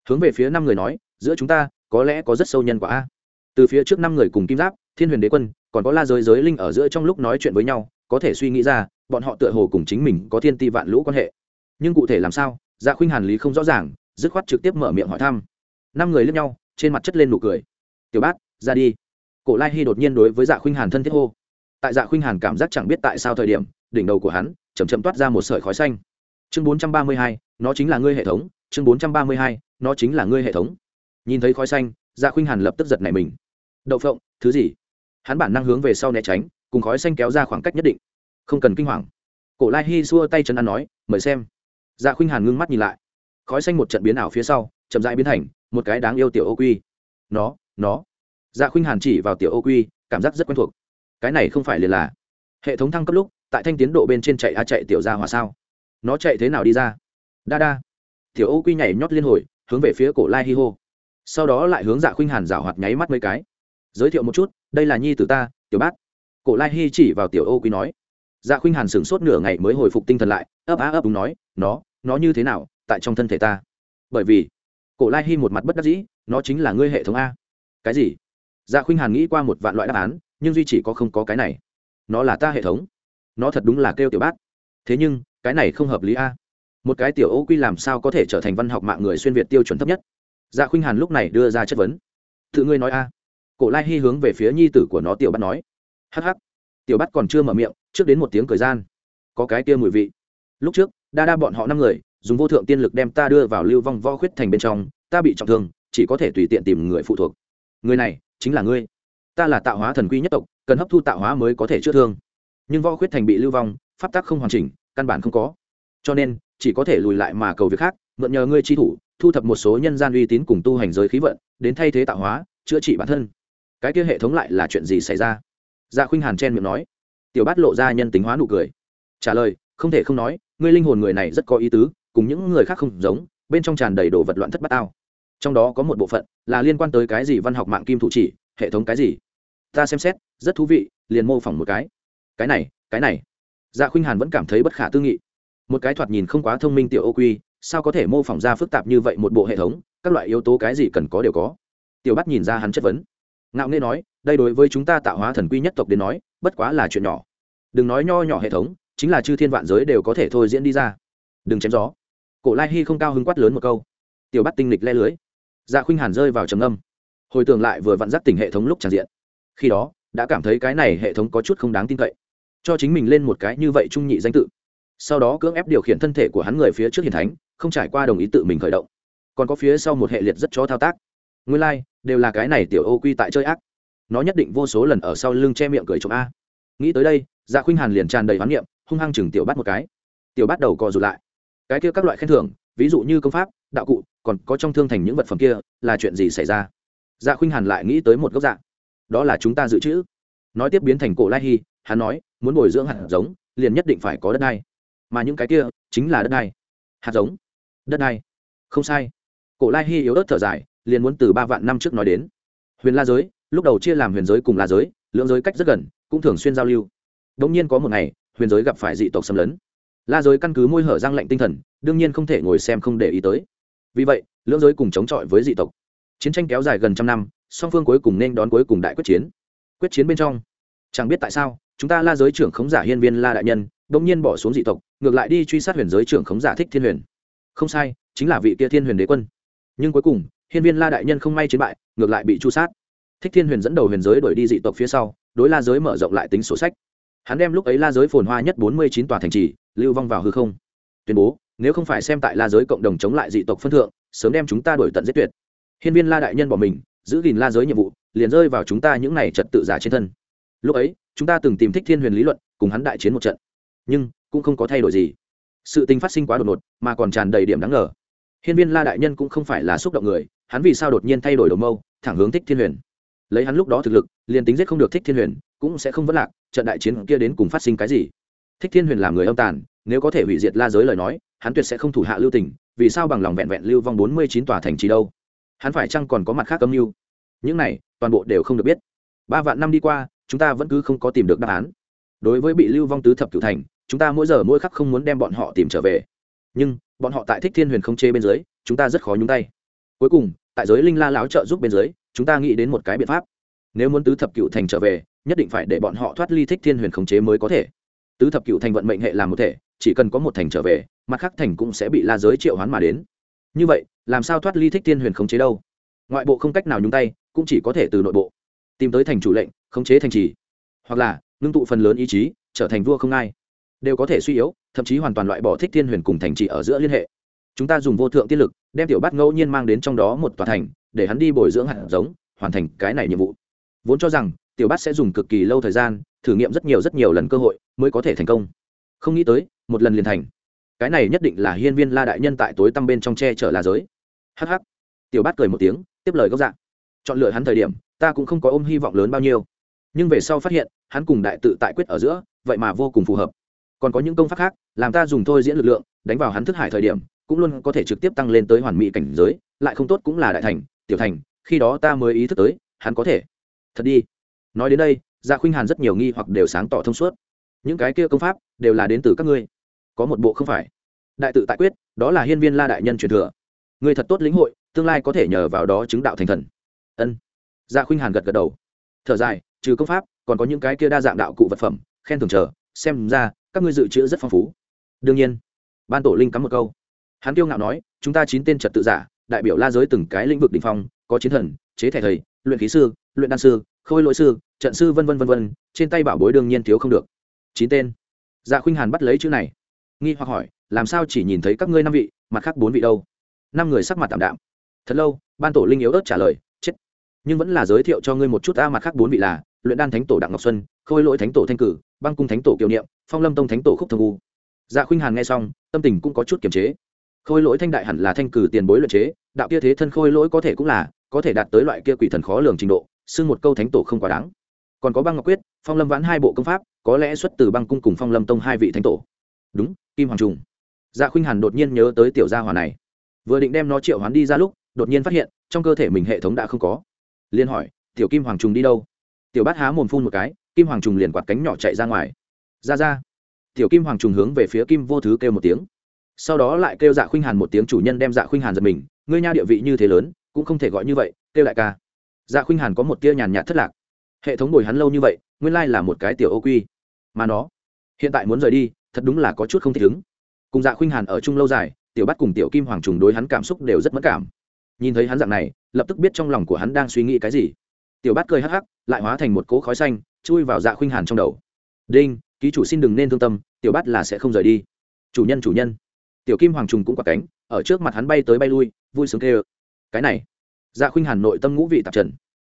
Hướng về phía năm người nói, giữa chúng ta có lẽ có rất sâu nhân quả a. Từ phía trước năm người cùng kim giáp, thiên huyền đế quân, còn có la giới giới linh ở giữa trong lúc nói chuyện với nhau, có thể suy nghĩ ra, bọn họ tựa hồ cùng chính mình có thiên ti vạn lũ quan hệ. Nhưng cụ thể làm sao dạ khuynh hàn lý không rõ ràng, dứt khoát trực tiếp mở miệng hỏi thăm. Năm người lướt nhau, trên mặt chất lên nụ cười. Tiểu bát ra đi. Cổ lai hy đột nhiên đối với dạ khuynh hàn thân thiết hô. Tại dạ khuynh hàn cảm giác chẳng biết tại sao thời điểm, đỉnh đầu của hắn chầm chậm toát ra một sợi khói xanh. Chương bốn trăm ba mươi hai, nó chính là ngươi hệ thống, chương bốn trăm ba mươi hai, nó chính là ngươi hệ thống nhìn thấy khói xanh dạ khuynh hàn lập tức giật nảy mình. Đậu phộng, thứ gì? Hắn bản năng hướng về sau né tránh, cùng khói xanh kéo ra khoảng cách nhất định. Không cần kinh hoàng. Cổ lai hy xua tay chân ăn nói, mời xem. Dạ khuynh hàn ngưng mắt nhìn lại. Khói xanh một trận biến ảo phía sau, chậm dãi biến thành một cái đáng yêu tiểu ô quy. Nó nó. Dạ khuynh hàn chỉ vào tiểu ô quy, cảm giác rất quen thuộc. Cái này không phải liền là hệ thống thăng cấp lúc, tại thanh tiến độ bên trên chạy a chạy tiểu ra hỏa sao? Nó chạy thế nào đi ra? Đa đa. Tiểu ô quy nhảy nhót liên hồi, hướng về phía cổ lai hi hô sau đó lại hướng dạ khuynh hàn rảo hoạt nháy mắt mấy cái. Giới thiệu một chút, đây là nhi t ta, tiểu bát. Cổ lai hy chỉ vào tiểu ô quy nói. Dạ khuynh hàn sửng sốt nửa ngày mới hồi phục tinh thần lại, ấp á ấp đúng nói, nó nó như thế nào, tại trong thân thể ta? Bởi vì, cổ lai hy một mặt bất đắc dĩ, nó chính là ngươi hệ thống a. Cái gì? Dạ khuynh hàn nghĩ qua một vạn loại đáp án, nhưng duy chỉ có không có cái này. Nó là ta hệ thống. Nó thật đúng là kêu tiểu bát. Thế nhưng, cái này không hợp lý a. Một cái tiểu ô quy làm sao có thể trở thành văn học mạng người xuyên việt tiêu chuẩn thấp nhất? Dạ khuynh hàn lúc này đưa ra chất vấn. Tự ngươi nói a. Cổ lai hy hướng về phía nhi tử của nó tiểu bắt nói. Hh tiểu bắt còn chưa mở miệng, trước đến một tiếng cười gian. Có cái kia mùi vị. Lúc trước, đa đa bọn họ năm người, dùng vô thượng tiên lực đem ta đưa vào lưu vong vo khuyết thành bên trong, ta bị trọng thương, chỉ có thể tùy tiện tìm người phụ thuộc. Người này, chính là ngươi. Ta là tạo hóa thần quy nhất tộc, cần hấp thu tạo hóa mới có thể chữa thương. Nhưng vo khuyết thành bị lưu vong, pháp tắc không hoàn chỉnh, căn bản không có. Cho nên chỉ có thể lùi lại mà cầu việc khác, mượn nhờ ngươi chi thủ, thu thập một số nhân gian uy tín cùng tu hành giới khí vận, đến thay thế tạo hóa, chữa trị bản thân. Cái kia hệ thống lại là chuyện gì xảy ra? Dạ khuynh hàn chen miệng nói. Tiểu bát lộ ra nhân tính hóa nụ cười. Trả lời, không thể không nói, ngươi linh hồn người này rất có ý tứ, cùng những người khác không giống, bên trong tràn đầy đồ vật loạn thất bát ao trong đó có một bộ phận là liên quan tới cái gì văn học mạng kim thủ chỉ, hệ thống cái gì? Ta xem xét, rất thú vị, liền mô phỏng một cái. Cái này cái này. Dạ khuynh hàn vẫn cảm thấy bất khả tư nghị một cái thoạt nhìn không quá thông minh tiểu ô quy, sao có thể mô phỏng ra phức tạp như vậy một bộ hệ thống? Các loại yếu tố cái gì cần có đều có. Tiểu bắt nhìn ra hắn chất vấn. Ngạo nghê nói, đây đối với chúng ta tạo hóa thần quy nhất tộc đến nói, bất quá là chuyện nhỏ. Đừng nói nho nhỏ hệ thống, chính là chư thiên vạn giới đều có thể thôi diễn đi ra. Đừng chém gió. Cổ lai hy không cao hứng quát lớn một câu. Tiểu bắt tinh lịch le lưới. Dạ khuynh hàn rơi vào trầm âm hồi tưởng lại vừa vặn dắt tỉnh hệ thống lúc tràn diện. Khi đó, đã cảm thấy cái này hệ thống có chút không đáng tin cậy. Cho chính mình lên một cái như vậy trung nhị danh tự sau đó cưỡng ép điều khiển thân thể của hắn người phía trước hiền thánh không trải qua đồng ý tự mình khởi động. Còn có phía sau một hệ liệt rất cho thao tác. Nguyên lai、like, đều là cái này tiểu ô quy tại chơi ác. Nó nhất định vô số lần ở sau lưng che miệng cười trộm a. Nghĩ tới đây dạ khuynh hàn liền tràn đầy hoán niệm hung hăng chừng tiểu bắt một cái. Tiểu bắt đầu cò rụt lại. Cái kia các loại khen thưởng ví dụ như công pháp đạo cụ còn có trong thương thành những vật phẩm kia là chuyện gì xảy ra? Dạ khuynh hàn lại nghĩ tới một gốc dạ. Đó là chúng ta dự trữ. Nói tiếp biến thành cổ lai hy hắn nói muốn bồi dưỡng hạt giống liền nhất định phải có đất đai mà những cái kia chính là đất đai. Hạt giống. Đất đai. Không sai. Cổ lai hy yếu ớt thở dài, liền muốn từ ba vạn năm trước nói đến. Huyền la giới, lúc đầu chia làm huyền giới cùng la giới lưỡng giới cách rất gần, cũng thường xuyên giao lưu. Đ ỗ n g nhiên có một ngày, huyền giới gặp phải dị tộc xâm lấn. La giới căn cứ môi hở răng lệnh tinh thần, đương nhiên không thể ngồi xem không để ý tới. Vì vậy lưỡng giới cùng chống chọi với dị tộc. Chiến tranh kéo dài gần trăm năm, song phương cuối cùng nên đón cuối cùng đại quyết chiến. Quyết chiến bên trong. Chẳng biết tại sao, chúng ta la giới trưởng khống giả hiên viên la đại nhân đông nhiên bỏ xuống dị tộc, ngược lại đi truy sát huyền giới trưởng khống giả thích thiên huyền. Không sai, chính là vị kia thiên huyền đế quân. Nhưng cuối cùng, hiên viên la đại nhân không may chiến bại, ngược lại bị tru sát. Thích thiên huyền dẫn đầu huyền giới đuổi đi dị tộc phía sau, đối la giới mở rộng lại tính sổ sách. Hắn đem lúc ấy la giới phồn hoa nhất bốn mươi chín tòa thành trì, lưu vong vào hư không. Tuyên bố, nếu không phải xem tại la giới cộng đồng chống lại dị tộc phân thượng, sớm đem chúng ta đổi tận giết tuyệt. Hiên viên la đại nhân bỏ mình, giữ gìn la giới nhiệm vụ, liền rơi vào chúng ta những n à y trật tự giả trên thân. Lúc ấy, chúng ta từng tìm thích thiên huyền lý luận, cùng hắn đại chiến một trận nhưng cũng không có thay đổi gì. Sự tình phát sinh quá đột ngột, mà còn tràn đầy điểm đáng ngờ. Hiên viên la đại nhân cũng không phải là xúc động người, hắn vì sao đột nhiên thay đổi đầu mâu, thẳng hướng thích thiên huyền. Lấy hắn lúc đó thực lực, liền tính giết không được thích thiên huyền, cũng sẽ không vất lạc, trận đại chiến kia đến cùng phát sinh cái gì? Thích thiên huyền làm người âm tàn, nếu có thể hủy diệt la giới lời nói, hắn tuyệt sẽ không thủ hạ lưu tình, vì sao bằng lòng vẹn vẹn lưu vong bốn mươi chín tòa thành trì đâu? Hắn phải chăng còn có mặt khác âm mưu? Những này, toàn bộ đều không được biết. Ba vạn năm đi qua, chúng ta vẫn cứ không có tìm được đáp án. Đối với bị lưu vong tứ thập cửu thành chúng ta mỗi giờ mỗi khắc không muốn đem bọn họ tìm trở về. Nhưng, bọn họ tại thích thiên huyền không chê bên dưới, chúng ta rất khó nhúng tay. Cuối cùng, tại giới linh la láo trợ giúp bên dưới, chúng ta nghĩ đến một cái biện pháp. Nếu muốn tứ thập cựu thành trở về, nhất định phải để bọn họ thoát ly thích thiên huyền khống chế mới có thể. Tứ thập cựu thành vận mệnh hệ làm một thể, chỉ cần có một thành trở về, mặt khác thành cũng sẽ bị la giới triệu hoán mà đến. Như vậy, làm sao thoát ly thích thiên huyền khống chế đâu? Ngoại bộ không cách nào nhúng tay, cũng chỉ có thể từ nội bộ. Tìm tới thành chủ lệnh, khống chế thành trì. Hoặc là, ngưng tụ phần lớn ý chí, trở thành vua không ai đều có thể suy yếu, thậm chí hoàn toàn loại bỏ thích thiên huyền cùng thành trì ở giữa liên hệ. Chúng ta dùng vô thượng tiên lực, đem tiểu bát ngẫu nhiên mang đến trong đó một tòa thành, để hắn đi bồi dưỡng hạt giống, hoàn thành cái này nhiệm vụ. Vốn cho rằng, tiểu bát sẽ dùng cực kỳ lâu thời gian, thử nghiệm rất nhiều rất nhiều lần cơ hội, mới có thể thành công. Không nghĩ tới, một lần liền thành. Cái này nhất định là hiên viên la đại nhân tại tối tăm bên trong tre chở là giới. Hh tiểu bát cười một tiếng, tiếp lời gốc dạng. Chọn lựa hắn thời điểm, ta cũng không có ôm hy vọng lớn bao nhiêu. Nhưng về sau phát hiện, hắn cùng đại tự tại quyết ở giữa, vậy mà vô cùng phù hợp còn có những công pháp khác, làm ta dùng thôi diễn lực lượng, đánh vào hắn thức hải thời điểm, cũng luôn có thể trực tiếp tăng lên tới hoàn mỹ cảnh giới, lại không tốt cũng là đại thành, tiểu thành, khi đó ta mới ý thức tới, hắn có thể. Thật đi. Nói đến đây gia khuynh hàn rất nhiều nghi hoặc đều sáng tỏ thông suốt. Những cái kia công pháp đều là đến từ các ngươi. Có một bộ không phải. Đại tự tại quyết, đó là hiên viên la đại nhân truyền thừa. Ngươi thật tốt lĩnh hội, tương lai có thể nhờ vào đó chứng đạo thành thần. Ân. Gia khuynh hàn gật gật đầu. Thở dài, trừ công pháp, còn có những cái kia đa dạng đạo cụ vật phẩm, khen thưởng chờ, xem ra các ngươi dự trữ rất phong phú. Đương nhiên, ban tổ linh cắm một câu. Hắn kiêu ngạo nói, chúng ta chín tên trật tự giả, đại biểu la giới từng cái lĩnh vực đ ỉ n h phong, có chiến thần, chế thẻ thầy, luyện khí sư, luyện đan sư, khôi lỗi sư, trận sư v v v v trên tay bảo bối đương nhiên thiếu không được. Chín tên. Dạ khuynh hàn bắt lấy chữ này. Nghi hoặc hỏi, làm sao chỉ nhìn thấy các ngươi năm vị, mặt khác bốn vị đâu? Năm người sắc mặt tạm đạm. Thật lâu, ban tổ linh yếu ớt trả lời, chết. Nhưng vẫn là giới thiệu cho ngươi một chút ta mặt khác bốn vị là luyện đan thánh tổ đặng ngọc xuân, khôi lỗi thánh tổ thanh cử, băng cung thánh tổ kiều niệm, phong lâm tông thánh tổ khúc thường u. Dạ khuynh hàn nghe xong, tâm tình cũng có chút kiềm chế. Khôi lỗi thanh đại hẳn là thanh cử tiền bối luyện chế, đạo kia thế thân khôi lỗi có thể cũng là, có thể đạt tới loại kia quỷ thần khó lường trình độ, xưng một câu thánh tổ không quá đáng. Còn có băng ngọc quyết, phong lâm vãn hai bộ công pháp, có lẽ xuất từ băng cung cùng phong lâm tông hai vị thánh tổ. Đúng, kim hoàng trùng. Dạ khuynh hàn đột nhiên nhớ tới tiểu gia hòa này. Vừa định đem nó triệu hoán đi ra lúc, đột nhiên phát hiện, trong cơ thể mình hệ thống đã không có. Liên hỏi, tiểu kim hoàng trùng đi đâu? Tiểu bát há mồm phun một cái, kim hoàng trùng liền quạt cánh nhỏ chạy ra ngoài. Ra ra. Tiểu kim hoàng trùng hướng về phía kim vô thứ kêu một tiếng. Sau đó lại kêu dạ khuynh hàn một tiếng chủ nhân đem dạ khuynh hàn giật mình. Ngươi nha địa vị như thế lớn, cũng không thể gọi như vậy, kêu đại ca. Dạ khuynh hàn có một tia nhàn nhạt thất lạc. Hệ thống bồi hắn lâu như vậy, nguyên lai là một cái tiểu ô quy. Mà nó, hiện tại muốn rời đi, thật đúng là có chút không thể ứng. Cùng dạ khuynh hàn ở chung lâu dài, tiểu bắt cùng tiểu kim hoàng trùng đối hắn cảm xúc đều rất mất cảm. Nhìn thấy hắn dạng này, lập tức biết trong lòng của hắn đang suy nghĩ cái gì tiểu Bát cười hắc hắc, lại hóa thành một cỗ khói xanh, chui vào dạ khuynh hàn trong đầu. Đinh, ký chủ xin đừng nên thương tâm, tiểu Bát là sẽ không rời đi. Chủ nhân chủ nhân. Tiểu kim hoàng trùng cũng quạt cánh, ở trước mặt hắn bay tới bay lui, vui sướng kê ơ cái này. Dạ khuynh hàn nội tâm ngũ vị tạp trần.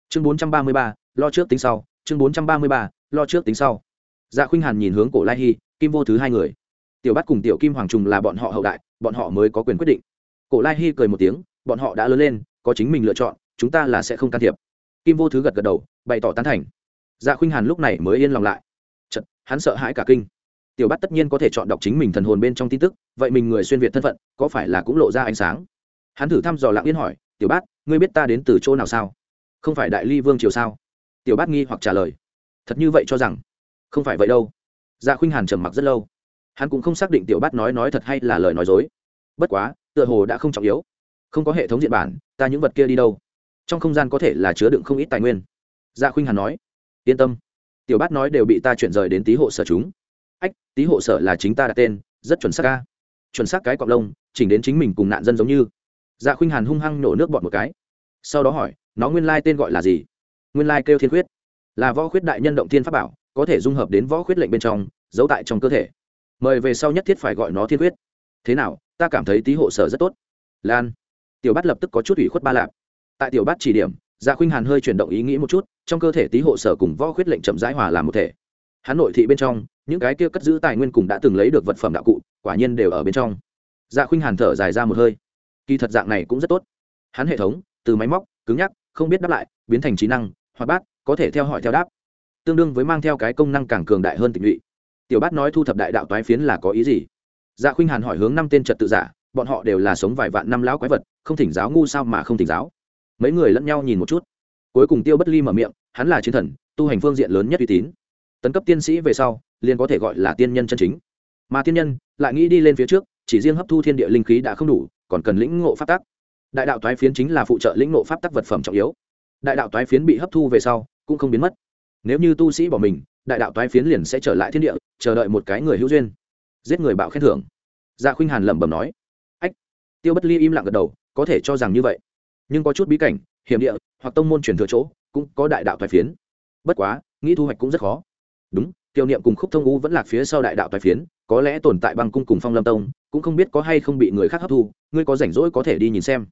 Chương bốn trăm ba mươi ba, lo trước tính sau. Chương bốn trăm ba mươi ba, lo trước tính sau. Dạ khuynh hàn nhìn hướng cổ lai hy kim vô thứ hai người. Tiểu Bát cùng tiểu kim hoàng trùng là bọn họ hậu đại, bọn họ mới có quyền quyết định. Cổ lai hy cười một tiếng, bọn họ đã lớn lên, có chính mình lựa chọn, chúng ta là sẽ không can thiệp kim vô thứ gật gật đầu bày tỏ tán thành. Dạ khuynh hàn lúc này mới yên lòng lại. Chật, hắn sợ hãi cả kinh. Tiểu bắt tất nhiên có thể chọn đọc chính mình thần hồn bên trong tin tức vậy mình người xuyên việt thân phận có phải là cũng lộ ra ánh sáng? Hắn thử thăm dò lặng yên hỏi tiểu bát ngươi biết ta đến từ chỗ nào sao? Không phải đại ly vương triều sao? Tiểu bát nghi hoặc trả lời thật như vậy cho rằng không phải vậy đâu. Dạ khuynh hàn trầm mặc rất lâu. Hắn cũng không xác định tiểu bát nói nói thật hay là lời nói dối. Bất quá tựa hồ đã không trọng yếu. Không có hệ thống diện bản ta những vật kia đi đâu? Trong không gian có thể là chứa đựng không ít tài nguyên dạ khuynh hàn nói yên tâm tiểu bát nói đều bị ta chuyển rời đến tý hộ sở chúng ách tý hộ sở là chính ta đặt tên rất chuẩn xác ca chuẩn xác cái cọc lông chỉnh đến chính mình cùng nạn dân giống như dạ khuynh hàn hung hăng nổ nước bọt một cái sau đó hỏi nó nguyên lai tên gọi là gì nguyên lai kêu thiên khuyết là võ khuyết đại nhân động thiên pháp bảo có thể dung hợp đến võ khuyết lệnh bên trong giấu tại trong cơ thể mời về sau nhất thiết phải gọi nó thiên khuyết thế nào ta cảm thấy tý hộ sở rất tốt lan tiểu bát lập tức có chút ủy khuất ba lạp tại tiểu bát chỉ điểm dạ khuynh hàn hơi chuyển động ý nghĩ một chút, trong cơ thể tý hộ sở cùng võ khuyết lệnh chậm rãi hòa làm một thể. Hắn nội thị bên trong, những cái kia cất giữ tài nguyên cùng đã từng lấy được vật phẩm đạo cụ, quả nhiên đều ở bên trong. Dạ khuynh hàn thở dài ra một hơi. Kỳ thật dạng này cũng rất tốt. Hắn hệ thống, từ máy móc, cứng nhắc, không biết đáp lại, biến thành trí năng hoặc bát, có thể theo hỏi theo đáp. Tương đương với mang theo cái công năng càng cường đại hơn tình lụy tiểu bát nói thu thập đại đạo toái phiến là có ý gì? Dạ khuynh hàn hỏi hướng năm tên trật tự giả, bọn họ đều là sống vài vạn năm lão quái vật, không thỉnh giáo ngu sao mà không thỉnh giáo? Mấy người lẫn nhau nhìn một chút. Cuối cùng tiêu bất ly mở miệng, hắn là chiến thần, tu hành phương diện lớn nhất uy tín. Tấn cấp tiên sĩ về sau, liền có thể gọi là tiên nhân chân chính. Mà tiên nhân lại nghĩ đi lên phía trước, chỉ riêng hấp thu thiên địa linh khí đã không đủ, còn cần lĩnh ngộ pháp tắc. Đại đạo toái phiến chính là phụ trợ lĩnh ngộ pháp tắc vật phẩm trọng yếu. Đại đạo toái phiến bị hấp thu về sau, cũng không biến mất. Nếu như tu sĩ bỏ mình, đại đạo toái phiến liền sẽ trở lại thiên địa, chờ đợi một cái người hữu duyên. Giết người bạo khen thưởng. Gia dạ khuynh hàn lẩm bẩm nói. Ách. Tiêu bất ly im lặng gật đầu, có thể cho rằng như vậy nhưng có chút bí cảnh, hiểm địa, hoặc tông môn truyền thừa chỗ, cũng có đại đạo toái phiến. Bất quá, nghĩ thu hoạch cũng rất khó. Đúng tiêu niệm cùng khúc thông u vẫn lạc phía sau đại đạo toái phiến, có lẽ tồn tại băng cung cùng phong lâm tông, cũng không biết có hay không bị người khác hấp thu, ngươi có rảnh rỗi có thể đi nhìn xem.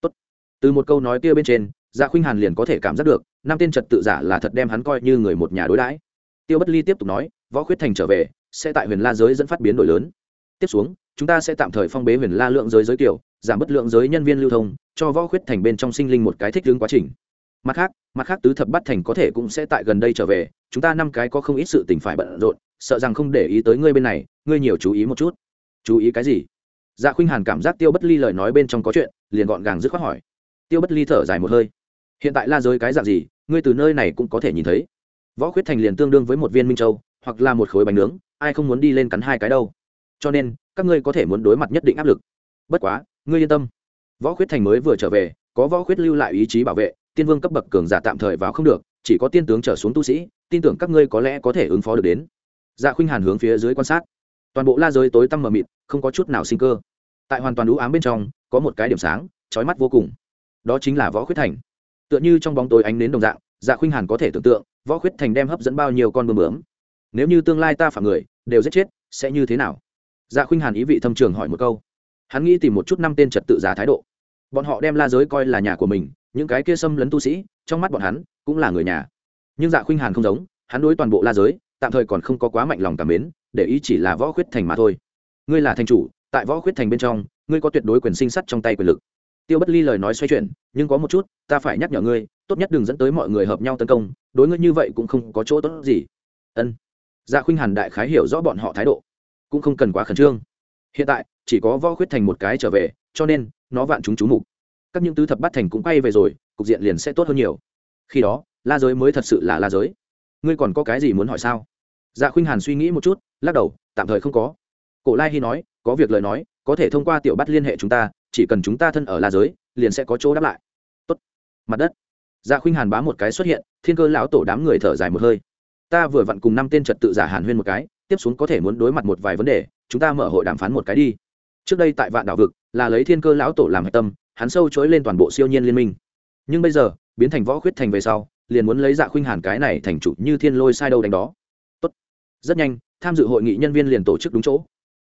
Tốt. từ một câu nói kia bên trên dạ khuynh hàn liền có thể cảm giác được, năm tên trật tự giả là thật đem hắn coi như người một nhà đối đãi. Tiêu bất ly tiếp tục nói, võ khuyết thành trở về, sẽ tại huyền la giới dẫn phát biến đổi lớn. Tiếp xuống chúng ta sẽ tạm thời phong bế huyền la lượng giới giới kiểu, giảm bất lượng giới nhân viên lưu thông, cho võ khuyết thành bên trong sinh linh một cái thích ứng quá trình. Mặt khác mặt khác tứ thập bắt thành có thể cũng sẽ tại gần đây trở về, chúng ta năm cái có không ít sự tình phải bận rộn, sợ rằng không để ý tới ngươi bên này, ngươi nhiều chú ý một chút. Chú ý cái gì? Dạ khuynh hàn cảm giác tiêu bất ly lời nói bên trong có chuyện, liền gọn gàng dứt khoát hỏi. Tiêu bất ly thở dài một hơi. Hiện tại la giới cái dạng gì, ngươi từ nơi này cũng có thể nhìn thấy. Võ khuyết thành liền tương đương với một viên minh châu, hoặc là một khối bánh nướng, ai không muốn đi lên cắn hai cái đâu. Cho nên các ngươi có thể muốn đối mặt nhất định áp lực. Bất quá, ngươi yên tâm. Võ khuyết thành mới vừa trở về, có võ khuyết lưu lại ý chí bảo vệ, tiên vương cấp bậc cường giả tạm thời vào không được, chỉ có tiên tướng trở xuống tu sĩ, tin tưởng các ngươi có lẽ có thể ứng phó được đến. Dạ khuynh hàn hướng phía dưới quan sát. Toàn bộ la giới tối tăm mờ mịt, không có chút nào sinh cơ. Tại hoàn toàn đũ ám bên trong, có một cái điểm sáng, chói mắt vô cùng. Đó chính là võ khuyết thành. Tựa như trong bóng tối ánh đến đồng dạng dạ khuynh hàn có thể tưởng tượng, võ khuyết thành đem hấp dẫn bao nhiêu con bướm bướm. Nếu như tương lai ta phạm người, đều giết chết, sẽ như thế nào? Dạ khuynh hàn ý vị thâm trường hỏi một câu. Hắn nghĩ tìm một chút năm tên trật tự giả thái độ. Bọn họ đem la giới coi là nhà của mình, những cái kia xâm lấn tu sĩ, trong mắt bọn hắn cũng là người nhà. Nhưng dạ khuynh hàn không giống, hắn đối toàn bộ la giới, tạm thời còn không có quá mạnh lòng cảm mến, để ý chỉ là võ khuyết thành mà thôi. Ngươi là thành chủ, tại võ khuyết thành bên trong, ngươi có tuyệt đối quyền sinh sắt trong tay quyền lực. Tiêu bất ly lời nói xoay chuyển, nhưng có một chút, ta phải nhắc nhở ngươi, tốt nhất đừng dẫn tới mọi người hợp nhau tấn công, đối ngươi như vậy cũng không có chỗ tốt gì. Ân. Dạ khuynh hàn đại khái hiểu rõ bọn họ thái độ cũng không cần quá khẩn trương. Hiện tại, chỉ có võ khuyết thành một cái trở về, cho nên, nó vạn chúng chú mục. Các những tứ thập bát thành cũng quay về rồi, cục diện liền sẽ tốt hơn nhiều. Khi đó, la giới mới thật sự là la giới. Ngươi còn có cái gì muốn hỏi sao? Dạ khuynh hàn suy nghĩ một chút, lắc đầu, tạm thời không có. Cổ lai hy nói, có việc lời nói, có thể thông qua tiểu bắt liên hệ chúng ta, chỉ cần chúng ta thân ở la giới, liền sẽ có chỗ đáp lại. Tốt. Mặt đất. Dạ khuynh hàn bá một cái xuất hiện, thiên cơ lão tổ đám người thở dài một hơi. Ta vừa vặn cùng năm tên trật tự giả hàn huyên một cái tiếp xuống có thể muốn đối mặt một vài vấn đề, chúng ta mở hội đàm phán một cái đi. Trước đây tại vạn đảo vực, là lấy thiên cơ lão tổ làm hạch tâm, hắn sâu chối lên toàn bộ siêu nhiên liên minh. Nhưng bây giờ, biến thành võ khuyết thành về sau, liền muốn lấy dạ khuynh hàn cái này thành chủ như thiên lôi sai đâu đánh đó. Tốt. rất nhanh, tham dự hội nghị nhân viên liền tổ chức đúng chỗ.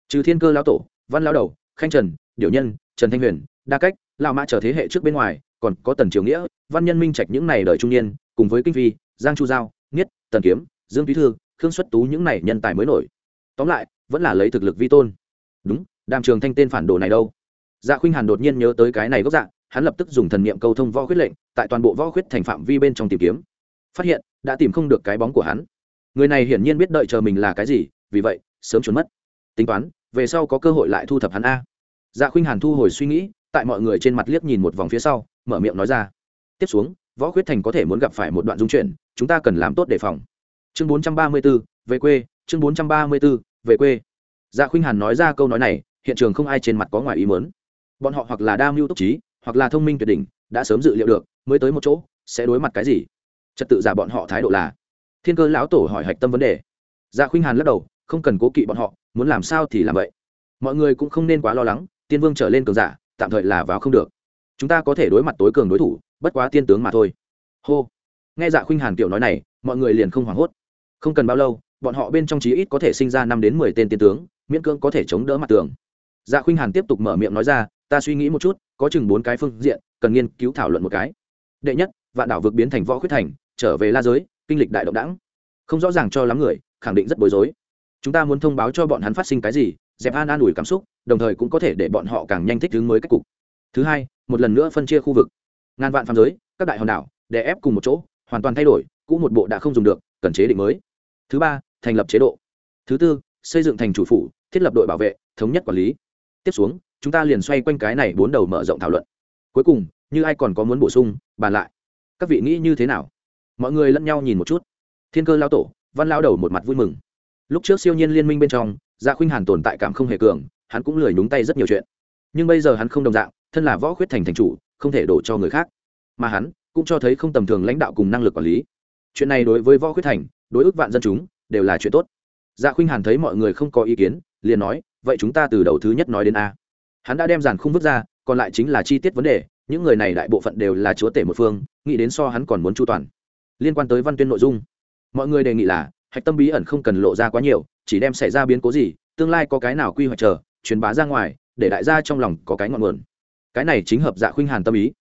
Trừ thiên cơ lão tổ, văn lão đầu, khanh trần, điểu nhân, trần thanh huyền, đa cách, lão mã trở thế hệ trước bên ngoài, còn có tần triều nghĩa, văn nhân minh trạch những này đời trung niên, cùng với kinh phi, giang chu giao niết tần kiếm, dương thúy thư khương xuất tú những này nhân tài mới nổi. Tóm lại, vẫn là lấy thực lực vi tôn. Đúng, đàm trường thanh tên phản đồ này đâu? Dạ khuynh hàn đột nhiên nhớ tới cái này gốc dạ hắn lập tức dùng thần niệm câu thông võ khuyết lệnh, tại toàn bộ võ khuyết thành phạm vi bên trong tìm kiếm. Phát hiện, đã tìm không được cái bóng của hắn. Người này hiển nhiên biết đợi chờ mình là cái gì, vì vậy, sớm trốn mất. Tính toán, về sau có cơ hội lại thu thập hắn a. Dạ khuynh hàn thu hồi suy nghĩ, tại mọi người trên mặt liếc nhìn một vòng phía sau, mở miệng nói ra. Tiếp xuống, võ khuyết thành có thể muốn gặp phải một đoạn dung chuyển, chúng ta cần làm tốt đề phòng chương bốn trăm ba mươi 434, về quê chương bốn trăm ba mươi 434, về quê. Dạ khuynh hàn nói ra câu nói này hiện trường không ai trên mặt có ngoài ý mớn bọn họ hoặc là đa mưu túc trí hoặc là thông minh tuyệt đỉnh đã sớm dự liệu được mới tới một chỗ sẽ đối mặt cái gì. Trật tự giả bọn họ thái độ là thiên cơ lão tổ hỏi hạch tâm vấn đề. Dạ khuynh hàn lắc đầu không cần cố kỵ bọn họ muốn làm sao thì làm vậy. Mọi người cũng không nên quá lo lắng tiên vương trở lên cường giả tạm thời là vào không được. Chúng ta có thể đối mặt tối cường đối thủ bất quá tiên tướng mà thôi. Hô. Nghe dạ khuynh hàn kiểu nói này mọi người liền không hoảng hốt không cần bao lâu, bọn họ bên trong chí ít có thể sinh ra năm đến mười tên tiên tướng, miễn cưỡng có thể chống đỡ mặt tường. Dạ khuynh hàn tiếp tục mở miệng nói ra, ta suy nghĩ một chút, có chừng bốn cái phương diện, cần nghiên cứu thảo luận một cái. Đệ nhất, vạn đảo vực biến thành võ khuyết thành, trở về la giới, kinh lịch đại động đảng không rõ ràng cho lắm người, khẳng định rất bối rối. Chúng ta muốn thông báo cho bọn hắn phát sinh cái gì, dẹp an an ủi cảm xúc, đồng thời cũng có thể để bọn họ càng nhanh thích ứng mới cách cục. Thứ hai, một lần nữa phân chia khu vực. Ngàn vạn phạm giới, các đại hòn đảo để ép cùng một chỗ, hoàn toàn thay đổi, cũ một bộ đã không dùng được, cần chế định mới thứ ba, thành lập chế độ. Thứ tư, xây dựng thành chủ phủ, thiết lập đội bảo vệ, thống nhất quản lý. Tiếp xuống, chúng ta liền xoay quanh cái này bốn đầu mở rộng thảo luận. Cuối cùng, như ai còn có muốn bổ sung, bàn lại. Các vị nghĩ như thế nào? Mọi người lẫn nhau nhìn một chút. Thiên cơ lao tổ, văn lao đầu một mặt vui mừng. Lúc trước siêu nhiên liên minh bên trong gia khuynh hàn tồn tại cảm không hề cường, hắn cũng lười nhúng tay rất nhiều chuyện. Nhưng bây giờ hắn không đồng dạng, thân là võ khuyết thành thành chủ, không thể đổ cho người khác. Mà hắn cũng cho thấy không tầm thường lãnh đạo cùng năng lực quản lý. Chuyện này đối với võ khuyết thành đối ức vạn dân chúng, đều là chuyện tốt. Dạ khuynh hàn thấy mọi người không có ý kiến, liền nói, vậy chúng ta từ đầu thứ nhất nói đến a. Hắn đã đem giàn khung vứt ra, còn lại chính là chi tiết vấn đề, những người này đại bộ phận đều là chúa tể một phương, nghĩ đến so hắn còn muốn chu toàn. Liên quan tới văn tuyên nội dung, mọi người đề nghị là, hạch tâm bí ẩn không cần lộ ra quá nhiều, chỉ đem xảy ra biến cố gì, tương lai có cái nào quy hoạch chờ, truyền bá ra ngoài, để đại gia trong lòng có cái ngọn nguồn. Cái này chính hợp dạ khuynh hàn tâm ý.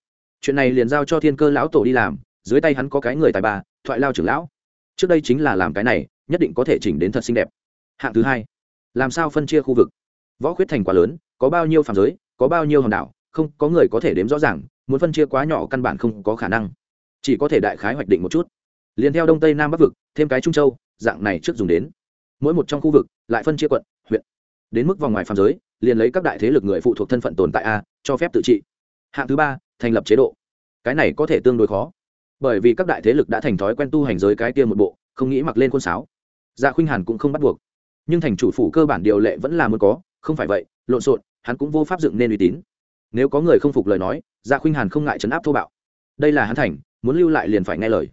Chuyện này liền giao cho thiên cơ lão tổ đi làm, dưới tay hắn có cái người tài bà, thoại lao trưởng lão trước đây chính là làm cái này, nhất định có thể chỉnh đến thật xinh đẹp. Hạng thứ hai, làm sao phân chia khu vực? Võ khuyết thành quá lớn, có bao nhiêu phạm giới, có bao nhiêu hòn đảo, không, có người có thể đếm rõ ràng, muốn phân chia quá nhỏ căn bản không có khả năng. Chỉ có thể đại khái hoạch định một chút. Liền theo đông tây nam bắc vực, thêm cái trung châu, dạng này trước dùng đến. Mỗi một trong khu vực, lại phân chia quận, huyện. Đến mức vòng ngoài phạm giới, liền lấy các đại thế lực người phụ thuộc thân phận tồn tại a, cho phép tự trị. Hạng thứ ba, thành lập chế độ. Cái này có thể tương đối khó bởi vì các đại thế lực đã thành thói quen tu hành giới cái kia một bộ, không nghĩ mặc lên khuôn sáo. Dạ khuynh hàn cũng không bắt buộc. Nhưng thành chủ phủ cơ bản điều lệ vẫn là muốn có, không phải vậy, lộn xộn, hắn cũng vô pháp dựng nên uy tín. Nếu có người không phục lời nói dạ khuynh hàn không ngại chấn áp thô bạo. Đây là hắn thành, muốn lưu lại liền phải nghe lời.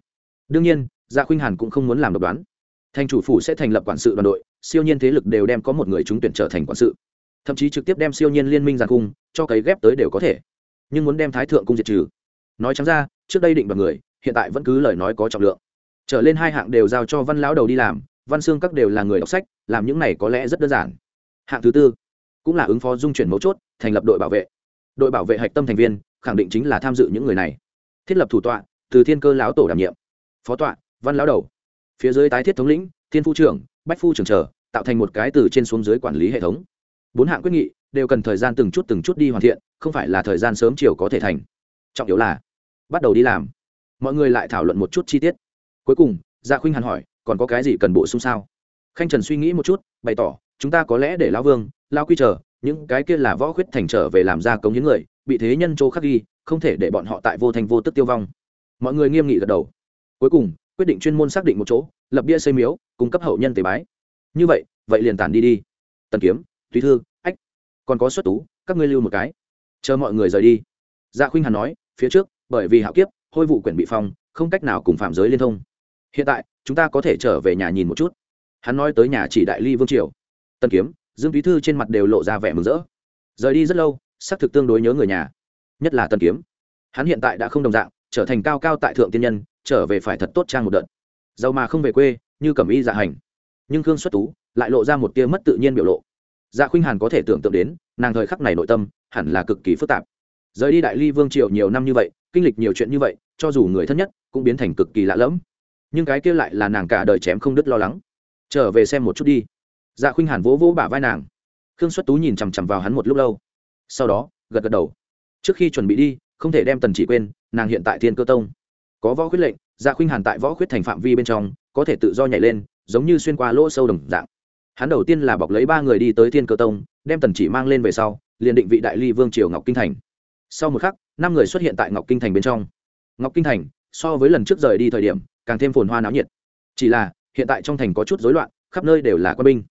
Đương nhiên dạ khuynh hàn cũng không muốn làm độc đoán. Thành chủ phủ sẽ thành lập quản sự đoàn đội, siêu nhiên thế lực đều đem có một người trúng tuyển trở thành quản sự. Thậm chí trực tiếp đem siêu nhiên liên minh giàn cung, cho cấy ghép tới đều có thể. Nhưng muốn đem thái thượng cung diệt trừ. Nói chẳng ra, trước đây định đoạt người hiện tại vẫn cứ lời nói có trọng lượng. Trở lên hai hạng đều giao cho văn lão đầu đi làm, văn xương các đều là người đọc sách, làm những này có lẽ rất đơn giản. Hạng thứ tư cũng là ứng phó dung chuyển mấu chốt, thành lập đội bảo vệ. Đội bảo vệ hạch tâm thành viên, khẳng định chính là tham dự những người này. Thiết lập thủ tọa, từ thiên cơ lão tổ đảm nhiệm. Phó tọa, văn lão đầu. Phía dưới tái thiết thống lĩnh, thiên phu trưởng, bách phu trưởng trở tạo thành một cái từ trên xuống dưới quản lý hệ thống. Bốn hạng quyết nghị đều cần thời gian từng chút từng chút đi hoàn thiện, không phải là thời gian sớm chiều có thể thành. Trọng yếu là bắt đầu đi làm mọi người lại thảo luận một chút chi tiết. Cuối cùng gia dạ khuynh hàn hỏi, còn có cái gì cần bổ sung sao? Khanh trần suy nghĩ một chút, bày tỏ, chúng ta có lẽ để lão vương lao quy chờ, những cái kia là võ khuyết thành trở về làm ra cống những người, bị thế nhân chỗ khắc ghi, không thể để bọn họ tại vô thành vô tức tiêu vong. Mọi người nghiêm nghị gật đầu. Cuối cùng, quyết định chuyên môn xác định một chỗ, lập bia xây miếu, cung cấp hậu nhân tế bái. Như vậy vậy liền tản đi đi. Tần kiếm tùy thư, ách, còn có xuất tú, các ngươi lưu một cái. Chờ mọi người rời đi. Dạ khuynh hàn nói, phía trước, bởi vì hạo kiếp hôi vụ quyển bị phong, không cách nào cùng phạm giới liên thông. Hiện tại, chúng ta có thể trở về nhà nhìn một chút. Hắn nói tới nhà chỉ đại ly vương triều. Tân kiếm, dương bí thư trên mặt đều lộ ra vẻ mừng rỡ. Rời đi rất lâu, xác thực tương đối nhớ người nhà, nhất là tân kiếm. Hắn hiện tại đã không đồng dạng, trở thành cao cao tại thượng tiên nhân, trở về phải thật tốt trang một đợt. Giàu mà không về quê, như cẩm y dạ hành. Nhưng khương xuất tú lại lộ ra một tia mất tự nhiên biểu lộ. Dạ khuynh hàn có thể tưởng tượng đến, nàng thời khắc này nội tâm hẳn là cực kỳ phức tạp. Rời đi đại ly vương triều nhiều năm như vậy kinh lịch nhiều chuyện như vậy, cho dù người thân nhất cũng biến thành cực kỳ lạ lẫm. Nhưng cái kia lại là nàng cả đời chém không đứt lo lắng. Trở về xem một chút đi. Dạ khuynh hàn vỗ vỗ bả vai nàng. Khương xuất tú nhìn chằm chằm vào hắn một lúc lâu. Sau đó, gật gật đầu. Trước khi chuẩn bị đi, không thể đem tần chỉ quên, nàng hiện tại thiên cơ tông. Có võ khuyết lệnh dạ khuynh hàn tại võ khuyết thành phạm vi bên trong, có thể tự do nhảy lên, giống như xuyên qua lỗ sâu đồng dạng. Hắn đầu tiên là bọc lấy ba người đi tới thiên cơ tông, đem tần chỉ mang lên về sau, liền định vị đại ly vương triều ngọc kinh thành sau một khắc, năm người xuất hiện tại ngọc kinh thành bên trong. Ngọc kinh thành, so với lần trước rời đi thời điểm, càng thêm phồn hoa náo nhiệt. Chỉ là, hiện tại trong thành có chút rối loạn, khắp nơi đều là quân binh.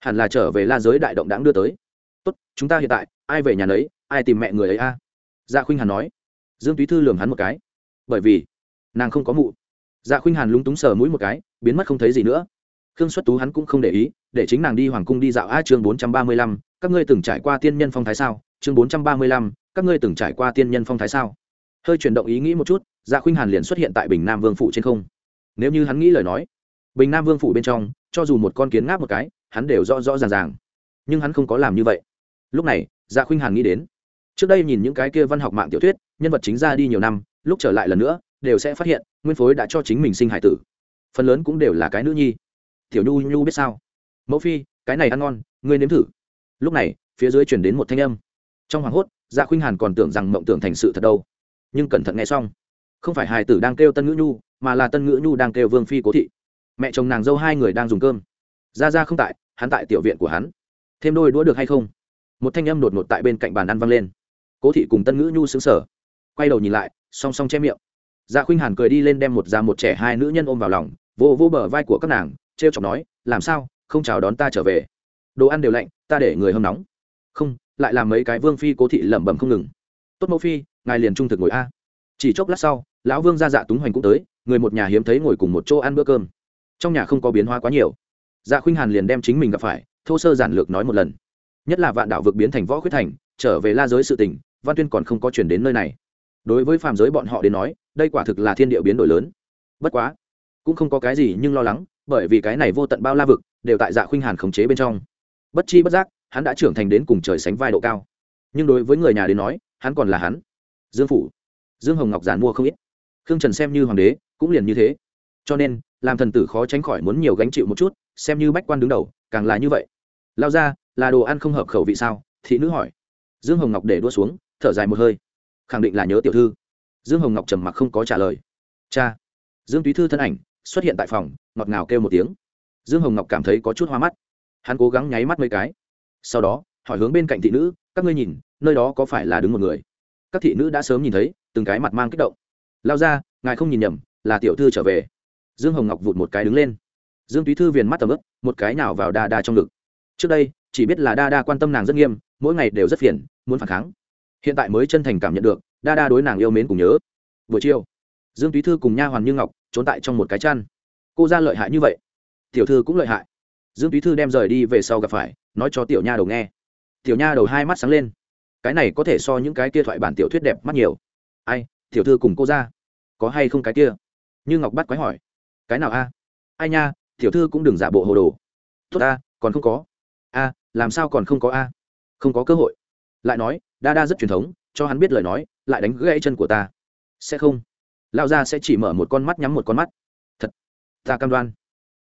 Hẳn là trở về la giới đại động đáng đưa tới. Tốt, chúng ta hiện tại, ai về nhà nấy, ai tìm mẹ người ấy a? Dạ khuynh hàn nói. Dương túy thư lường hắn một cái. Bởi vì, nàng không có mụ. Dạ khuynh hàn lúng túng sờ mũi một cái, biến mất không thấy gì nữa. Khương xuất tú hắn cũng không để ý, để chính nàng đi hoàng cung đi dạo a chương bốn trăm ba mươi lăm, các ngươi từng trải qua tiên nhân phong thái sao? Chương bốn trăm ba mươi lăm, các ngươi từng trải qua tiên nhân phong thái sao? Hơi chuyển động ý nghĩ một chút dạ khuynh hàn liền xuất hiện tại bình nam vương phủ trên không. Nếu như hắn nghĩ lời nói, bình nam vương phủ bên trong, cho dù một con kiến ngáp một cái, hắn đều rõ rõ ràng ràng. Nhưng hắn không có làm như vậy. Lúc này dạ khuynh hàn nghĩ đến, trước đây nhìn những cái kia văn học mạng tiểu thuyết, nhân vật chính ra đi nhiều năm, lúc trở lại lần nữa, đều sẽ phát hiện, nguyên phối đã cho chính mình sinh hải tử. Phần lớn cũng đều là cái nữ nhi. Tiểu nhu nhu biết sao? Mẫu phi, cái này ăn ngon, ngươi nếm thử. Lúc này, phía dưới chuyển đến một thanh âm trong hoảng hốt dạ khuynh hàn còn tưởng rằng mộng tưởng thành sự thật đâu. Nhưng cẩn thận nghe xong, không phải hài tử đang kêu tân ngữ nhu, mà là tân ngữ nhu đang kêu vương phi cố thị. Mẹ chồng nàng dâu hai người đang dùng cơm. Ra ra không tại, hắn tại tiểu viện của hắn. Thêm đôi đũa được hay không? Một thanh âm đột ngột tại bên cạnh bàn ăn văng lên. Cố thị cùng tân ngữ nhu xứng sở quay đầu nhìn lại, song song che miệng. Dạ khuynh hàn cười đi lên đem một già một trẻ hai nữ nhân ôm vào lòng vô vô bờ vai của các nàng t r e o chọc nói, làm sao? Không chào đón ta trở về. Đồ ăn đều lạnh, ta để người hâm nóng. Không lại làm mấy cái vương phi cố thị lẩm bẩm không ngừng. Tốt mẫu phi, ngài liền trung thực ngồi a. Chỉ chốc lát sau, lão vương ra dạ túng hoành cũng tới, người một nhà hiếm thấy ngồi cùng một chỗ ăn bữa cơm. Trong nhà không có biến hóa quá nhiều. Dạ khuynh hàn liền đem chính mình gặp phải, thô sơ giản lược nói một lần. Nhất là vạn đạo vực biến thành võ khuyết thành, trở về la giới sự tình, văn tuyên còn không có chuyển đến nơi này. Đối với phàm giới bọn họ đến nói, đây quả thực là thiên địa biến đổi lớn. Bất quá, cũng không có cái gì nhưng lo lắng, bởi vì cái này vô tận bao la vực đều tại dạ khuynh hàn khống chế bên trong. Bất chi bất giác hắn đã trưởng thành đến cùng trời sánh vai độ cao. Nhưng đối với người nhà đến nói, hắn còn là hắn. Dương phủ. Dương hồng ngọc giàn mua không ít. Khương trần xem như hoàng đế, cũng liền như thế. Cho nên, làm thần tử khó tránh khỏi muốn nhiều gánh chịu một chút, xem như bách quan đứng đầu, càng là như vậy. Lao ra, là đồ ăn không hợp khẩu vị sao? Thị nữ hỏi. Dương hồng ngọc để đua xuống, thở dài một hơi. Khẳng định là nhớ tiểu thư. Dương hồng ngọc trầm mặc không có trả lời. Cha. Dương túy thư thân ảnh, xuất hiện tại phòng, ngọt ngào kêu một tiếng. Dương hồng ngọc cảm thấy có chút hoa mắt. Hắn cố gắng nháy mắt mấy cái sau đó, hỏi hướng bên cạnh thị nữ, các ngươi nhìn, nơi đó có phải là đứng một người? Các thị nữ đã sớm nhìn thấy, từng cái mặt mang kích động. Lao ra, ngài không nhìn nhầm, là tiểu thư trở về. Dương hồng ngọc vụt một cái đứng lên. Dương túy thư viền mắt tầm ướp một cái nào vào đa đa trong ngực. Trước đây, chỉ biết là đa đa quan tâm nàng rất nghiêm, mỗi ngày đều rất phiền, muốn phản kháng. Hiện tại mới chân thành cảm nhận được, đa đa đối nàng yêu mến cùng nhớ. Buổi chiều, dương túy thư cùng nha hoàn như ngọc trốn tại trong một cái chăn. Cô ra lợi hại như vậy? Tiểu thư cũng lợi hại dương túy thư đem rời đi về sau gặp phải, nói cho tiểu nha đầu nghe. Tiểu nha đầu hai mắt sáng lên. Cái này có thể so những cái kia thoại bản tiểu thuyết đẹp mắt nhiều. Ai, tiểu thư cùng cô ra, có hay không cái kia? Như ngọc bắt quái hỏi. Cái nào a? Ai nha, tiểu thư cũng đừng giả bộ hồ đồ. Tốt a, còn không có. A, làm sao còn không có a? Không có cơ hội. Lại nói, đa đa rất truyền thống, cho hắn biết lời nói, lại đánh gãy chân của ta. Sẽ không. Lao ra sẽ chỉ mở một con mắt nhắm một con mắt. Thật, ta cam đoan.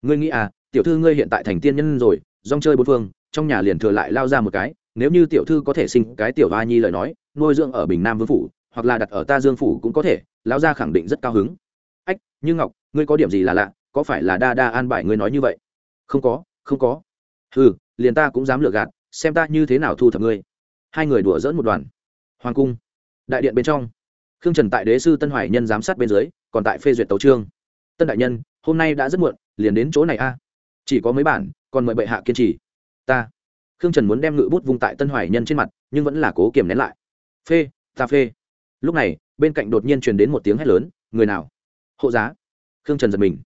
Ngươi nghĩ à tiểu thư ngươi hiện tại thành tiên nhân rồi, rong chơi bốn phương, trong nhà liền thừa lại lao ra một cái, nếu như tiểu thư có thể sinh cái tiểu hoa nhi lời nói, nuôi dưỡng ở bình nam vương phủ, hoặc là đặt ở ta dương phủ cũng có thể lao ra khẳng định rất cao hứng. Ách, như ngọc, ngươi có điểm gì là lạ, có phải là đa đa an bài ngươi nói như vậy? Không có không có. Ừ liền ta cũng dám lừa gạt, xem ta như thế nào thu thập ngươi. Hai người đùa dỡn một đoàn. Hoàng cung, đại điện bên trong, khương trần tại đế sư tân hoài nhân giám sát bên dưới, còn tại phê duyệt tấu trương tân đại nhân, hôm nay đã rất muộn, liền đến chỗ này a chỉ có mấy bản, còn mời bệ hạ kiên trì. Ta. Khương trần muốn đem ngự bút vung tại tân hoài nhân trên mặt, nhưng vẫn là cố kiềm nén lại. Phê, ta phê. Lúc này, bên cạnh đột nhiên truyền đến một tiếng hét lớn, người nào? Hộ giá. Khương trần giật mình.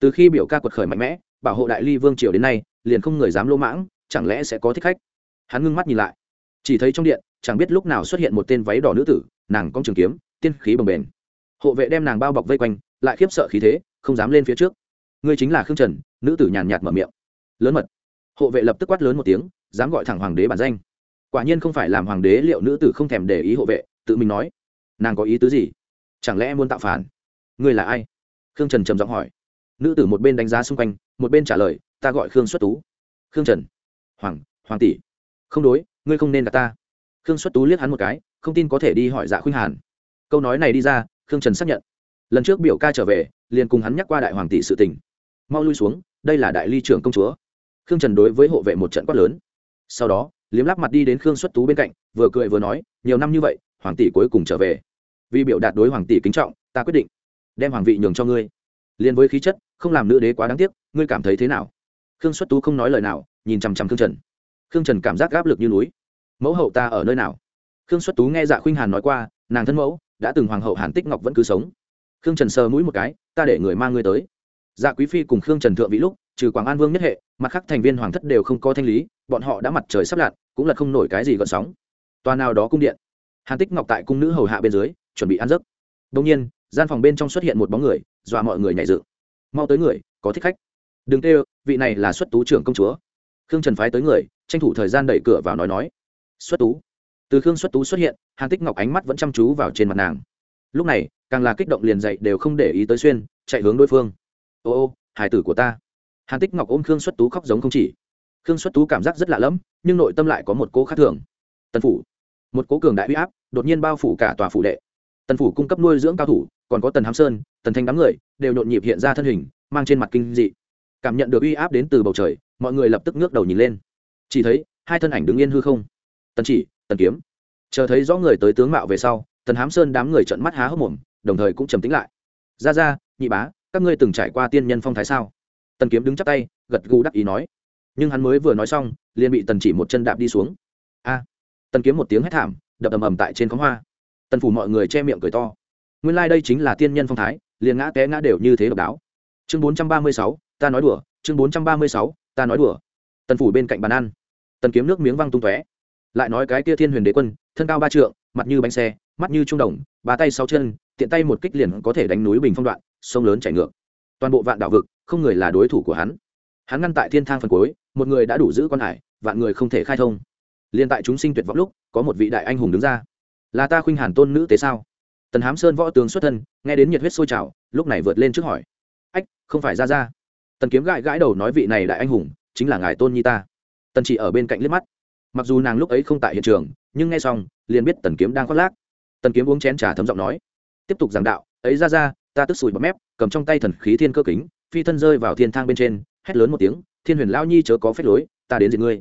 Từ khi biểu ca quật khởi mạnh mẽ, bảo hộ đại ly vương triều đến nay, liền không người dám lỗ mãng, chẳng lẽ sẽ có thích khách? Hắn ngưng mắt nhìn lại. Chỉ thấy trong điện, chẳng biết lúc nào xuất hiện một tên váy đỏ nữ tử, nàng cong trường kiếm, tiên khí bồng bềnh. Hộ vệ đem nàng bao bọc vây quanh, lại khiếp sợ khí thế, không dám lên phía trước ngươi chính là khương trần nữ tử nhàn nhạt mở miệng lớn mật hộ vệ lập tức quát lớn một tiếng dám gọi thẳng hoàng đế bản danh quả nhiên không phải làm hoàng đế liệu nữ tử không thèm để ý hộ vệ tự mình nói nàng có ý tứ gì chẳng lẽ muốn tạo phản ngươi là ai khương trần trầm giọng hỏi nữ tử một bên đánh giá xung quanh một bên trả lời ta gọi khương xuất tú khương trần hoàng hoàng tỷ không đối ngươi không nên gặp ta khương xuất tú liếc hắn một cái không tin có thể đi hỏi dạ khuynh hàn câu nói này đi ra khương trần xác nhận lần trước biểu ca trở về liền cùng hắn nhắc qua đại hoàng tỷ sự tình mau lui xuống, đây là đại ly trưởng công chúa. Khương trần đối với hộ vệ một trận quát lớn. Sau đó, liếm lắp mặt đi đến khương xuất tú bên cạnh, vừa cười vừa nói, nhiều năm như vậy, hoàng tỷ cuối cùng trở về. Vì biểu đạt đối hoàng tỷ kính trọng, ta quyết định đem hoàng vị nhường cho ngươi. Liền với khí chất, không làm nữ đế quá đáng tiếc, ngươi cảm thấy thế nào? Khương xuất tú không nói lời nào, nhìn chằm chằm khương trần. Khương trần cảm giác gáp lực như núi. Mẫu hậu ta ở nơi nào? Khương xuất tú nghe dạ khuynh hàn nói qua, nàng thân mẫu, đã từng hoàng hậu hàn tích ngọc vẫn cứ sống. Khương trần sờ mũi một cái, ta để người mang ngươi tới dạ quý phi cùng khương trần thượng vị lúc, trừ quảng an vương nhất hệ, mặt khác thành viên hoàng thất đều không có thanh lý, bọn họ đã mặt trời sắp lặn, cũng là không nổi cái gì gợn sóng. Toa nào đó cung điện, hàn tích ngọc tại cung nữ hầu hạ bên dưới, chuẩn bị ăn giấc. Đông nhiên, gian phòng bên trong xuất hiện một bóng người, dọa mọi người nhảy dựng mau tới người, có thích khách. Đừng kêu vị này là xuất tú trưởng công chúa. Khương trần phái tới người, tranh thủ thời gian đẩy cửa vào nói nói. Xuất tú. Từ khương xuất tú xuất hiện, hàn tích ngọc ánh mắt vẫn chăm chú vào trên mặt nàng. Lúc này, càng là kích động liền dậy đều không để ý tới xuyên, chạy hướng đối phương ô ô hải tử của ta. Hàn tích ngọc ôm khương xuất tú khóc giống không chỉ. Khương xuất tú cảm giác rất lạ lẫm, nhưng nội tâm lại có một cô khác thường. Tần phủ. Một cố cường đại huy áp, đột nhiên bao phủ cả tòa phủ đệ. Tần phủ cung cấp nuôi dưỡng cao thủ, còn có tần hám sơn, tần thanh đám người, đều nhộn nhịp hiện ra thân hình, mang trên mặt kinh dị. Cảm nhận được uy áp đến từ bầu trời, mọi người lập tức ngước đầu nhìn lên. Chỉ thấy, hai thân ảnh đứng yên hư không. Tần chỉ, tần kiếm. Chờ thấy rõ người tới tướng mạo về sau, tần hám sơn đám người trận mắt há hốc mồm, đồng thời cũng trầm tính lại. Ra ra, nhị bá các ngươi từng trải qua tiên nhân phong thái sao? Tần kiếm đứng chắp tay, gật gù đắc ý nói. Nhưng hắn mới vừa nói xong, liền bị tần chỉ một chân đạp đi xuống. A! Tần kiếm một tiếng hét thảm, đập ầm ầm tại trên khóm hoa. Tần phủ mọi người che miệng cười to. Nguyên lai、like、đây chính là tiên nhân phong thái, liền ngã té ngã đều như thế độc đáo. Chương bốn trăm ba mươi sáu, ta nói đùa. Chương bốn trăm ba mươi sáu, ta nói đùa. Tần phủ bên cạnh bàn ăn. Tần kiếm nước miếng văng tung tóe. Lại nói cái kia thiên huyền đế quân, thân cao ba trượng, mặt như bánh xe, mắt như trung đồng, ba tay sáu chân, tiện tay một kích liền có thể đánh núi bình phong đoạn sông lớn chảy ngược. Toàn bộ vạn đảo vực, không người là đối thủ của hắn. Hắn ngăn tại thiên thang phần cuối, một người đã đủ giữ con hải, vạn người không thể khai thông. Liên tại chúng sinh tuyệt vọng lúc, có một vị đại anh hùng đứng ra. Là ta khuynh hàn tôn nữ tế sao? Tần hám sơn võ tướng xuất thân, nghe đến nhiệt huyết sôi trào, lúc này vượt lên trước hỏi. Ách, không phải ra ra. Tần kiếm gãi gãi đầu nói vị này đại anh hùng, chính là ngài tôn nhi ta. Tần chỉ ở bên cạnh liếc mắt. Mặc dù nàng lúc ấy không tại hiện trường, nhưng nghe xong, liền biết tần kiếm đang khoác lác. Tần kiếm uống chén trà thấm giọng nói. Tiếp tục giảng đạo, ấy ra ra ta tức sùi bọt mép, cầm trong tay thần khí thiên cơ kính, phi thân rơi vào thiên thang bên trên, hét lớn một tiếng, thiên huyền lao nhi chớ có phép lối, ta đến diệt ngươi.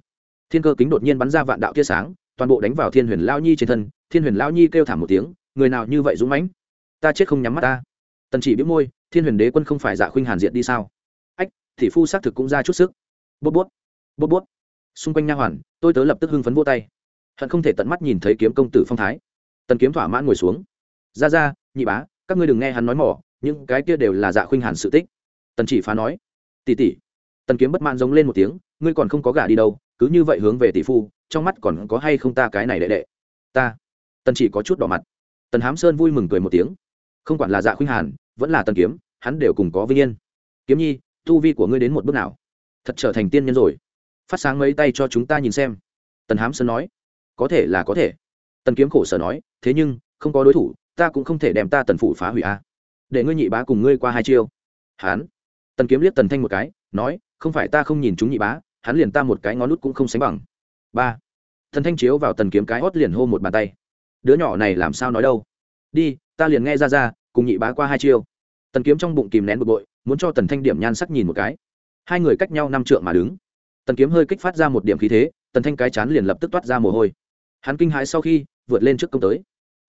Thiên cơ kính đột nhiên bắn ra vạn đạo tia sáng, toàn bộ đánh vào thiên huyền lao nhi trên thân, thiên huyền lao nhi kêu thảm một tiếng, người nào như vậy dũng mãnh? Ta chết không nhắm mắt ta. Tần chỉ biết môi, thiên huyền đế quân không phải dạ khuynh hàn diệt đi sao? Ách, thị phu xác thực cũng ra chút sức. Bút bút bút bút xung quanh nha hoàn, tôi tớ lập tức hưng phấn vô tay. Hận không thể tận mắt nhìn thấy kiếm công tử phong thái. Tần kiếm thỏa mãn ngồi xuống. Ra ra, nhị bá các ngươi đừng nghe hắn nói mỏ, những cái kia đều là dạ khuynh hàn sự tích. Tần chỉ phá nói, tỷ tỷ. Tần kiếm bất mãn giống lên một tiếng, ngươi còn không có gả đi đâu, cứ như vậy hướng về tỷ phu, trong mắt còn có hay không ta cái này đệ đệ? Ta. Tần chỉ có chút đỏ mặt. Tần hám sơn vui mừng cười một tiếng. Không quản là dạ khuynh hàn, vẫn là tần kiếm, hắn đều cùng có vinh yên. Kiếm nhi, tu vi của ngươi đến một bước nào? Thật trở thành tiên nhân rồi. Phát sáng mấy tay cho chúng ta nhìn xem. Tần hám sơn nói. Có thể là có thể. Tần kiếm khổ sở nói. Thế nhưng, không có đối thủ ta cũng không thể đem ta tần phủ phá hủy a để ngươi nhị bá cùng ngươi qua hai chiêu. Hán. Tần kiếm liếc tần thanh một cái, nói, không phải ta không nhìn chúng nhị bá, hắn liền ta một cái ngón nút cũng không sánh bằng. Ba. Thần thanh chiếu vào tần kiếm cái hót liền hô một bàn tay. Đứa nhỏ này làm sao nói đâu? Đi, ta liền nghe ra ra, cùng nhị bá qua hai chiêu. Tần kiếm trong bụng kìm nén bực bội, muốn cho tần thanh điểm nhan sắc nhìn một cái. Hai người cách nhau năm trượng mà đứng. Tần kiếm hơi kích phát ra một điểm khí thế, tần thanh cái chán liền lập tức toát ra mồ hôi. Hắn kinh hãi sau khi, vượt lên trước công tới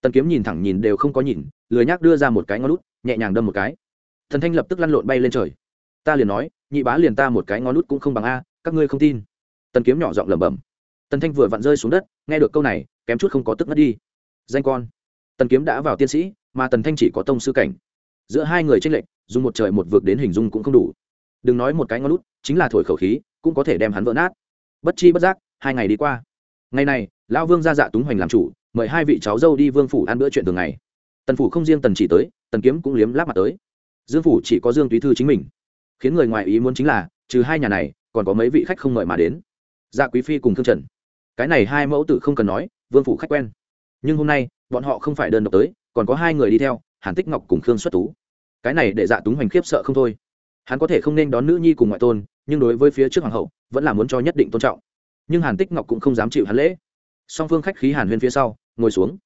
tần kiếm nhìn thẳng nhìn đều không có nhìn, lười nhác đưa ra một cái ngón lút nhẹ nhàng đâm một cái. Thần thanh lập tức lăn lộn bay lên trời. Ta liền nói, nhị bá liền ta một cái ngón lút cũng không bằng a, các ngươi không tin. Tần kiếm nhỏ giọng lẩm bẩm. Tần thanh vừa vặn rơi xuống đất, nghe được câu này, kém chút không có tức mất đi. Danh con. Tần kiếm đã vào tiên sĩ, mà tần thanh chỉ có tông sư cảnh. Giữa hai người tranh lệch, dùng một trời một vực đến hình dung cũng không đủ. Đừng nói một cái ngón lút chính là thổi khẩu khí, cũng có thể đem hắn vỡ nát. Bất chi bất giác, hai ngày đi qua. Ngày này, lão vương ra dạ túng hoành làm chủ mời hai vị cháu dâu đi vương phủ ăn bữa chuyện thường ngày. Tần phủ không riêng tần chỉ tới, tần kiếm cũng liếm láp mặt tới. Dương phủ chỉ có dương túy thư chính mình. Khiến người ngoài ý muốn chính là, trừ hai nhà này, còn có mấy vị khách không mời mà đến. Dạ quý phi cùng thương trần. Cái này hai mẫu tử không cần nói, vương phủ khách quen. Nhưng hôm nay, bọn họ không phải đơn độc tới, còn có hai người đi theo, hàn tích ngọc cùng khương xuất tú. Cái này để dạ túng hoành khiếp sợ không thôi. Hắn có thể không nên đón nữ nhi cùng ngoại tôn, nhưng đối với phía trước hoàng hậu, vẫn là muốn cho nhất định tôn trọng. Nhưng hàn tích ngọc cũng không dám chịu hắn lễ. Song phương khách khí hàn huyên phía sau ngồi xuống.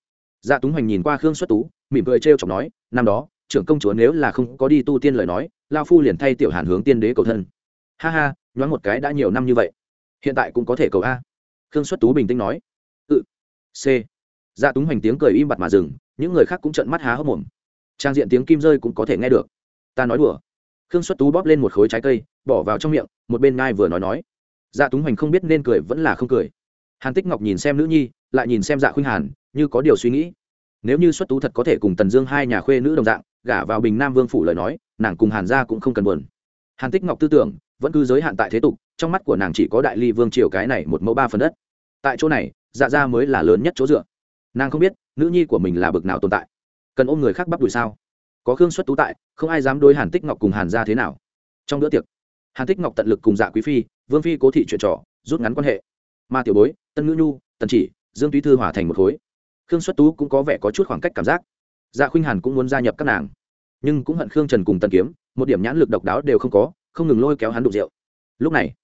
Dạ túng hoành nhìn qua khương xuất tú, mỉm cười trêu chọc nói, năm đó, trưởng công chúa nếu là không có đi tu tiên lời nói lao phu liền thay tiểu hàn hướng tiên đế cầu thân. Ha ha, nhoáng một cái đã nhiều năm như vậy, hiện tại cũng có thể cầu a. Khương xuất tú bình tĩnh nói. Ừ c. Dạ túng hoành tiếng cười im bặt mà dừng, những người khác cũng trợn mắt há hốc mồm. Trang diện tiếng kim rơi cũng có thể nghe được. Ta nói đùa. Khương xuất tú bóp lên một khối trái cây, bỏ vào trong miệng, một bên ngai vừa nói nói. Dạ túng hoành không biết nên cười vẫn là không cười. Hàn tích ngọc nhìn xem nữ nhi lại nhìn xem dạ khuynh hàn, như có điều suy nghĩ. Nếu như xuất tú thật có thể cùng tần dương hai nhà khuê nữ đồng dạng, gả vào bình nam vương phủ lời nói, nàng cùng hàn gia cũng không cần buồn. Hàn tích ngọc tư tưởng, vẫn cứ giới hạn tại thế tục, trong mắt của nàng chỉ có đại ly vương triều cái này một mẫu ba phần đất. Tại chỗ này dạ gia mới là lớn nhất chỗ dựa. Nàng không biết, nữ nhi của mình là bực nào tồn tại. Cần ôm người khác bắp đùi sao? Có khương xuất tú tại, không ai dám đối hàn tích ngọc cùng hàn gia thế nào. Trong bữa tiệc, hàn tích ngọc tận lực cùng dạ quý phi, vương phi cố thị chuyện trò, rút ngắn quan hệ. Ma tiểu bối, tân ngữ nhu, tần chỉ dương túy thư hòa thành một khối. Khương xuất tú cũng có vẻ có chút khoảng cách cảm giác. Dạ khuynh hàn cũng muốn gia nhập các nàng. Nhưng cũng hận khương trần cùng tần kiếm, một điểm nhãn lực độc đáo đều không có, không ngừng lôi kéo hắn đục rượu. Lúc này,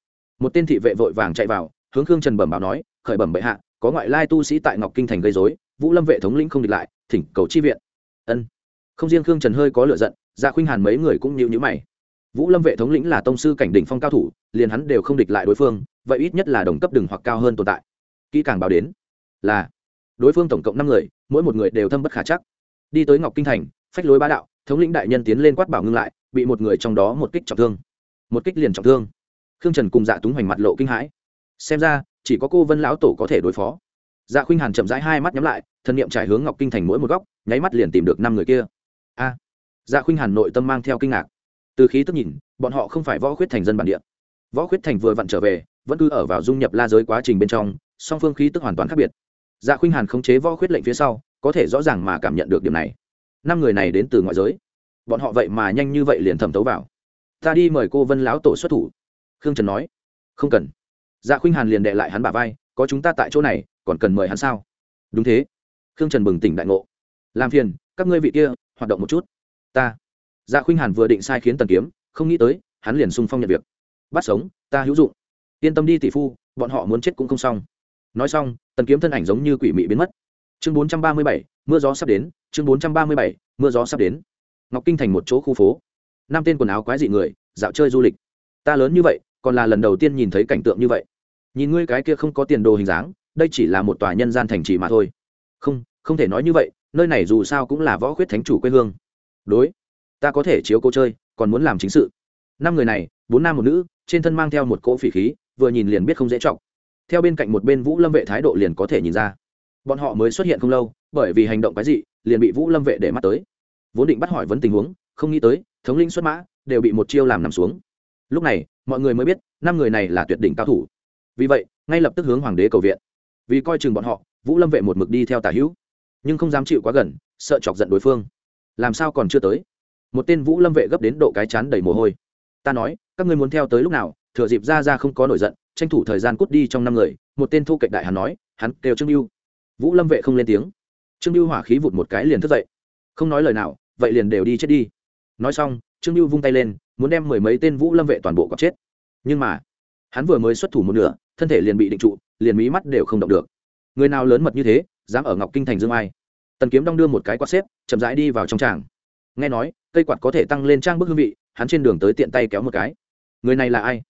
một tên thị vệ vội vàng chạy vào, hướng khương trần bẩm báo nói, khởi bẩm bệ hạ, có ngoại lai tu sĩ tại ngọc kinh thành gây dối vũ lâm vệ thống lĩnh không địch lại, thỉnh cầu chi viện. Ân. Không riêng khương trần hơi có lựa giận dạ khuynh hàn mấy người cũng nhịu nhữ mày. Vũ lâm vệ thống lĩnh là tông sư cảnh đỉnh phong cao thủ, liền hắn đều không địch lại đối phương, vậy ít nhất là đồng cấp đừng hoặc cao hơn tồn tại. Kỹ càng báo đến là đối phương tổng cộng năm người, mỗi một người đều thâm bất khả chắc. Đi tới ngọc kinh thành, phách lối bá đạo, thống lĩnh đại nhân tiến lên quát bảo ngưng lại, bị một người trong đó một kích trọng thương. Một kích liền trọng thương. Khương trần cùng dạ túng hoành mặt lộ kinh hãi. Xem ra, chỉ có cô vân lão tổ có thể đối phó. Dạ khuynh hàn chậm rãi hai mắt nhắm lại, thân nhiệm trải hướng ngọc kinh thành mỗi một góc, nháy mắt liền tìm được năm người kia. A! Dạ khuynh hàn nội tâm mang theo kinh ngạc. Từ khí tức nhìn, bọn họ không phải võ khuyết thành dân bản địa. Võ khuyết thành vừa vặn trở về, vẫn cứ ở vào dung nhập la giới quá trình bên trong, song phương khí tức hoàn toàn khác biệt dạ khuynh hàn khống chế võ khuyết lệnh phía sau, có thể rõ ràng mà cảm nhận được điểm này. Năm người này đến từ ngoại giới. Bọn họ vậy mà nhanh như vậy liền thẩm tấu vào. Ta đi mời cô vân lão tổ xuất thủ. Khương trần nói. Không cần. Dạ khuynh hàn liền đệ lại hắn bả vai, có chúng ta tại chỗ này, còn cần mời hắn sao? Đúng thế. Khương trần bừng tỉnh đại ngộ. Làm phiền, các ngươi vị kia, hoạt động một chút. Ta. Dạ khuynh hàn vừa định sai khiến tần kiếm, không nghĩ tới, hắn liền sung phong nhận việc. Bắt sống, ta hữu dụng. Yên tâm đi tỷ phu, bọn họ muốn chết cũng không xong nói xong, tần kiếm thân ảnh giống như quỷ mị biến mất. Chương bốn trăm ba mươi bảy, mưa gió sắp đến, chương bốn trăm ba mươi bảy, mưa gió sắp đến. Ngọc kinh thành một chỗ khu phố. Năm tên quần áo quái dị người, dạo chơi du lịch. Ta lớn như vậy, còn là lần đầu tiên nhìn thấy cảnh tượng như vậy. Nhìn ngươi cái kia không có tiền đồ hình dáng, đây chỉ là một tòa nhân gian thành trì mà thôi. Không không thể nói như vậy, nơi này dù sao cũng là võ khuyết thánh chủ quê hương. Đối, ta có thể chiếu cô chơi, còn muốn làm chính sự. Năm người này, bốn nam một nữ, trên thân mang theo một cỗ phỉ khí, vừa nhìn liền biết không dễ trọng theo bên cạnh một bên vũ lâm vệ thái độ liền có thể nhìn ra. Bọn họ mới xuất hiện không lâu, bởi vì hành động cái gì liền bị vũ lâm vệ để mắt tới. Vốn định bắt hỏi vấn tình huống, không nghĩ tới, thống linh xuất mã, đều bị một chiêu làm nằm xuống. Lúc này, mọi người mới biết, năm người này là tuyệt đỉnh cao thủ. Vì vậy, ngay lập tức hướng hoàng đế cầu viện. Vì coi chừng bọn họ, vũ lâm vệ một mực đi theo tả hữu. Nhưng không dám chịu quá gần, sợ chọc giận đối phương. Làm sao còn chưa tới? Một tên vũ lâm vệ gấp đến độ cái chán đầy mồ hôi. Ta nói, các ngươi muốn theo tới lúc nào, thừa dịp ra ra không có nổi giận tranh thủ thời gian cút đi trong năm người, một tên thu cạnh đại hắn nói, hắn kêu trương lưu vũ lâm vệ không lên tiếng. Trương lưu hỏa khí vụt một cái liền thức dậy. Không nói lời nào, vậy liền đều đi chết đi. Nói xong, trương lưu vung tay lên, muốn đem mười mấy tên vũ lâm vệ toàn bộ cọc chết. Nhưng mà, hắn vừa mới xuất thủ một nửa, thân thể liền bị định trụ, liền mí mắt đều không động được. Người nào lớn mật như thế, dám ở ngọc kinh thành dương ai? Tần kiếm đong đưa một cái quạt xếp, chậm rãi đi vào trong tràng. Nghe nói, cây quạt có thể tăng lên trang bức hương vị, hắn trên đường tới tiện tay kéo một cái. Người này là ai?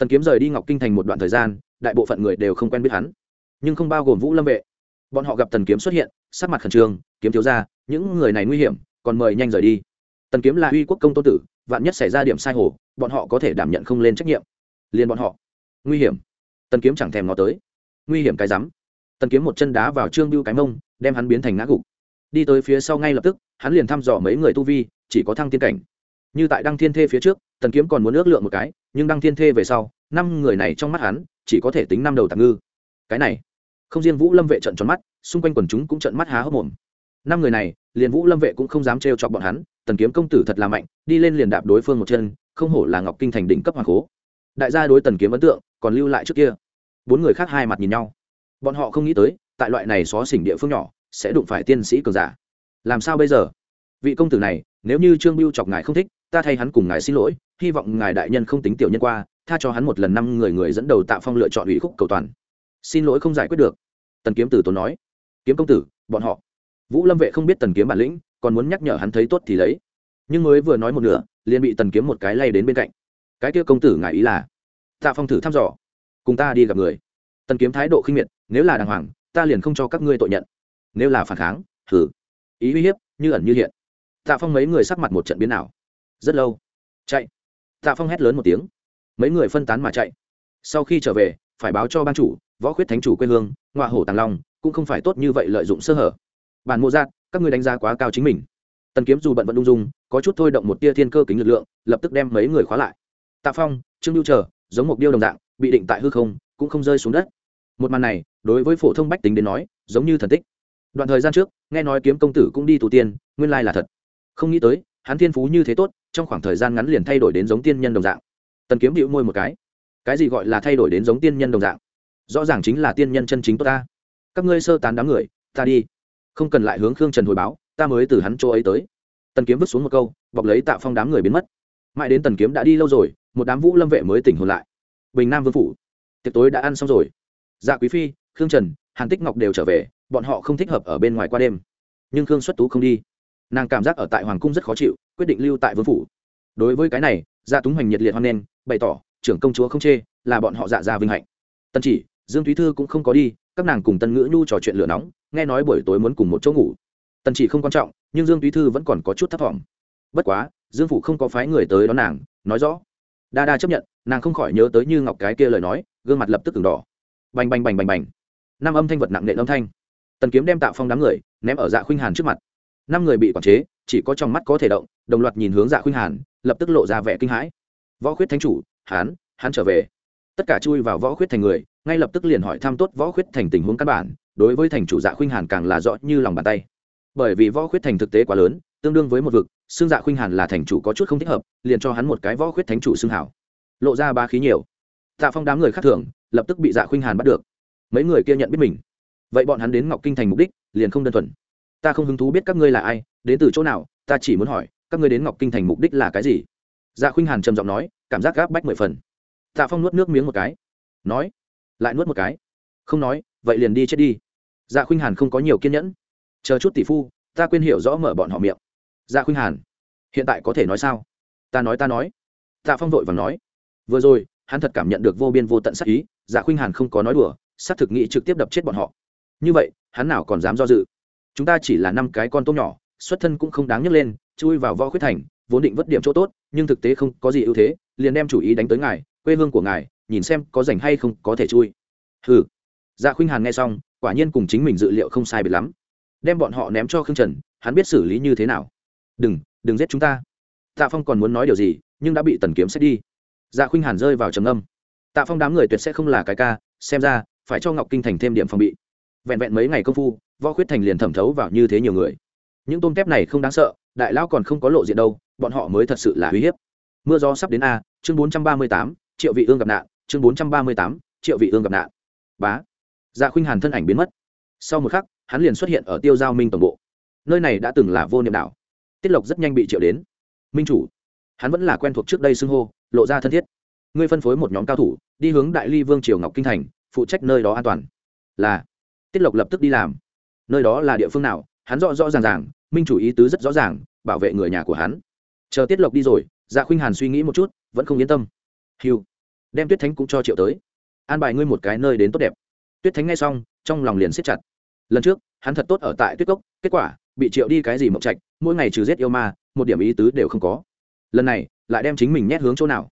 Tần kiếm rời đi ngọc kinh thành một đoạn thời gian, đại bộ phận người đều không quen biết hắn. Nhưng không bao gồm vũ lâm vệ. Bọn họ gặp tần kiếm xuất hiện, sắc mặt khẩn trương, kiếm thiếu ra những người này nguy hiểm, còn mời nhanh rời đi. Tần kiếm là uy quốc công tô tử, vạn nhất xảy ra điểm sai hồ, bọn họ có thể đảm nhận không lên trách nhiệm. Liền bọn họ. Nguy hiểm. Tần kiếm chẳng thèm nó tới. Nguy hiểm cái rắm. Tần kiếm một chân đá vào trương biêu cái mông, đem hắn biến thành ngã gục. Đi tới phía sau ngay lập tức, hắn liền thăm dò mấy người tu vi, chỉ có thăng tiên cảnh như tại đăng thiên thê phía trước, tần kiếm còn muốn ước lượng một cái, nhưng đăng thiên thê về sau, năm người này trong mắt hắn, chỉ có thể tính năm đầu tạm ngư. Cái này, không riêng vũ lâm vệ trận tròn mắt, xung quanh quần chúng cũng trận mắt há hốc mồm. Năm người này, liền vũ lâm vệ cũng không dám trêu chọc bọn hắn, tần kiếm công tử thật là mạnh, đi lên liền đạp đối phương một chân, không hổ là ngọc kinh thành đỉnh cấp hoàng cố. Đại gia đối tần kiếm ấn tượng, còn lưu lại trước kia. Bốn người khác hai mặt nhìn nhau. Bọn họ không nghĩ tới, tại loại này xó xỉnh địa phương nhỏ, sẽ đụng phải tiên sĩ cường giả. Làm sao bây giờ? Vị công tử này, nếu như trương biêu chọc ngài không thích ta thay hắn cùng ngài xin lỗi, hy vọng ngài đại nhân không tính tiểu nhân qua, tha cho hắn một lần năm người người dẫn đầu tạ phong lựa chọn ủy khúc cầu toàn. Xin lỗi không giải quyết được. Tần kiếm tử tốn nói. Kiếm công tử, bọn họ. Vũ lâm vệ không biết tần kiếm bản lĩnh, còn muốn nhắc nhở hắn thấy tốt thì lấy. Nhưng mới vừa nói một nửa, liền bị tần kiếm một cái lay đến bên cạnh. Cái kia công tử ngài ý là? Tạ phong thử thăm dò. Cùng ta đi gặp người. Tần kiếm thái độ khinh miệt, nếu là đàng hoàng, ta liền không cho các ngươi tội nhận. Nếu là phản kháng thử ý uy hiếp, như ẩn như hiện. Tạ phong mấy người sắc mặt một trận biến nào rất lâu. Chạy. Tạ phong hét lớn một tiếng. Mấy người phân tán mà chạy. Sau khi trở về, phải báo cho ban chủ, võ khuyết thánh chủ quê hương ngoại hổ tàng long, cũng không phải tốt như vậy lợi dụng sơ hở. Bản mô giác dạ, các ngươi đánh giá quá cao chính mình. Tần kiếm dù bận vẫn ung dung, có chút thôi động một tia thiên cơ kính lực lượng, lập tức đem mấy người khóa lại. Tạ phong, trương lưu chờ, giống một điêu đồng dạng, bị định tại hư không, cũng không rơi xuống đất. Một màn này, đối với phổ thông bách tính đến nói, giống như thần tích. Đoạn thời gian trước, nghe nói kiếm công tử cũng đi tù tiên, nguyên lai là thật. Không nghĩ tới, hắn thiên phú như thế tốt trong khoảng thời gian ngắn liền thay đổi đến giống tiên nhân đồng dạng. Tần kiếm hữu môi một cái. Cái gì gọi là thay đổi đến giống tiên nhân đồng dạng? Rõ ràng chính là tiên nhân chân chính tốt ta. Các ngươi sơ tán đám người, ta đi. Không cần lại hướng khương trần hồi báo, ta mới từ hắn chỗ ấy tới. Tần kiếm vứt xuống một câu, bọc lấy tạ phong đám người biến mất. Mãi đến tần kiếm đã đi lâu rồi, một đám vũ lâm vệ mới tỉnh hồn lại. Bình nam vương phủ, tiệc tối đã ăn xong rồi. Dạ quý phi, khương trần, hàn tích ngọc đều trở về, bọn họ không thích hợp ở bên ngoài qua đêm. Nhưng khương xuất tú không đi nàng cảm giác ở tại hoàng cung rất khó chịu, quyết định lưu tại vương phủ. Đối với cái này dạ túng hoành nhiệt liệt hoan nghênh, bày tỏ, trưởng công chúa không chê, là bọn họ dạ ra vinh hạnh. Tân chỉ, dương thúy thư cũng không có đi, các nàng cùng tân ngữ nhu trò chuyện lửa nóng, nghe nói buổi tối muốn cùng một chỗ ngủ. Tân chỉ không quan trọng, nhưng dương thúy thư vẫn còn có chút thấp t bất quá, dương phủ không có phái người tới đón nàng, nói rõ. Đa đa chấp nhận, nàng không khỏi nhớ tới như ngọc cái kia lời nói, gương mặt lập tức từng đỏ. Bành bành bành bành bành. Năm âm thanh vật nặng nệ âm thanh. Tần kiếm đem tạo phong đám người ném ở dạ khuynh hàn trước mặt năm người bị quản chế, chỉ có trong mắt có thể động, đồng loạt nhìn hướng dạ khuynh hàn, lập tức lộ ra vẻ kinh hãi. Võ khuyết thánh chủ hán hắn trở về. Tất cả chui vào võ khuyết thành người, ngay lập tức liền hỏi thăm tốt võ khuyết thành tình huống căn bản, đối với thành chủ dạ khuynh hàn càng là rõ như lòng bàn tay. Bởi vì võ khuyết thành thực tế quá lớn, tương đương với một vực xương dạ khuynh hàn là thành chủ có chút không thích hợp, liền cho hắn một cái võ khuyết thánh chủ xương hảo. Lộ ra ba khí nhiều. Tạ phong đám người khác thường, lập tức bị dạ khuynh hàn bắt được. Mấy người kia nhận biết mình. Vậy bọn hắn đến ngọc kinh thành mục đích, liền không đơn thuần ta không hứng thú biết các ngươi là ai, đến từ chỗ nào, ta chỉ muốn hỏi, các ngươi đến ngọc kinh thành mục đích là cái gì? Dạ khuynh hàn trầm giọng nói, cảm giác gáp bách mười phần. Tạ phong nuốt nước miếng một cái. Nói, lại nuốt một cái. Không nói, vậy liền đi chết đi. Dạ khuynh hàn không có nhiều kiên nhẫn. Chờ chút tỷ phu, ta quên hiểu rõ mở bọn họ miệng. Dạ khuynh hàn, hiện tại có thể nói sao? Ta nói ta nói. Tạ phong vội và nói. Vừa rồi, hắn thật cảm nhận được vô biên vô tận sắc ý dạ khuynh hàn không có nói đùa, xác thực nghĩ trực tiếp đập chết bọn họ. Như vậy, hắn nào còn dám do dự? Chúng ta chỉ là năm cái con tôm nhỏ, xuất thân cũng không đáng nhấc lên, chui vào võ khuyết thành, vốn định vất điểm chỗ tốt, nhưng thực tế không có gì ưu thế, liền đem chủ ý đánh tới ngài, quê hương của ngài, nhìn xem có rảnh hay không có thể chui. Hừ. Dạ khuynh hàn nghe xong, quả nhiên cùng chính mình dự liệu không sai biệt lắm. Đem bọn họ ném cho khương trần, hắn biết xử lý như thế nào. Đừng đừng giết chúng ta. Tạ phong còn muốn nói điều gì, nhưng đã bị tần kiếm xét đi. Dạ khuynh hàn rơi vào trầm âm tạ phong đám người tuyệt sẽ không là cái ca, xem ra, phải cho ngọc kinh thành thêm điểm phòng bị. Vẹn vẹn mấy ngày công phu võ khuyết thành liền thẩm thấu vào như thế nhiều người. Những tôm tép này không đáng sợ, đại lão còn không có lộ diện đâu, bọn họ mới thật sự là uy hiếp. Mưa gió sắp đến a, chương bốn trăm ba mươi tám, triệu vị ương gặp nạn, chương bốn trăm ba mươi tám, triệu vị ương gặp nạn. Bá. Dạ khuynh hàn thân ảnh biến mất. Sau một khắc, hắn liền xuất hiện ở tiêu giao minh tổng bộ. Nơi này đã từng là vô niệm đảo. Tiết lộc rất nhanh bị triệu đến. Minh chủ. Hắn vẫn là quen thuộc trước đây xưng hô, lộ ra thân thiết. Ngươi phân phối một nhóm cao thủ, đi hướng đại ly vương triều ngọc kinh thành, phụ trách nơi đó an toàn. Là. Tiết lộc lập tức đi làm nơi đó là địa phương nào, hắn rõ rõ ràng ràng, minh chủ ý tứ rất rõ ràng, bảo vệ người nhà của hắn. Chờ tiết lộc đi rồi dạ khuynh hàn suy nghĩ một chút, vẫn không yên tâm. Hiu đem tuyết thánh cũng cho triệu tới. An bài ngươi một cái nơi đến tốt đẹp. Tuyết thánh nghe xong, trong lòng liền siết chặt. Lần trước, hắn thật tốt ở tại tuyết cốc, kết quả, bị triệu đi cái gì mộng trạch, mỗi ngày trừ giết yêu ma, một điểm ý tứ đều không có. Lần này, lại đem chính mình nhét hướng chỗ nào?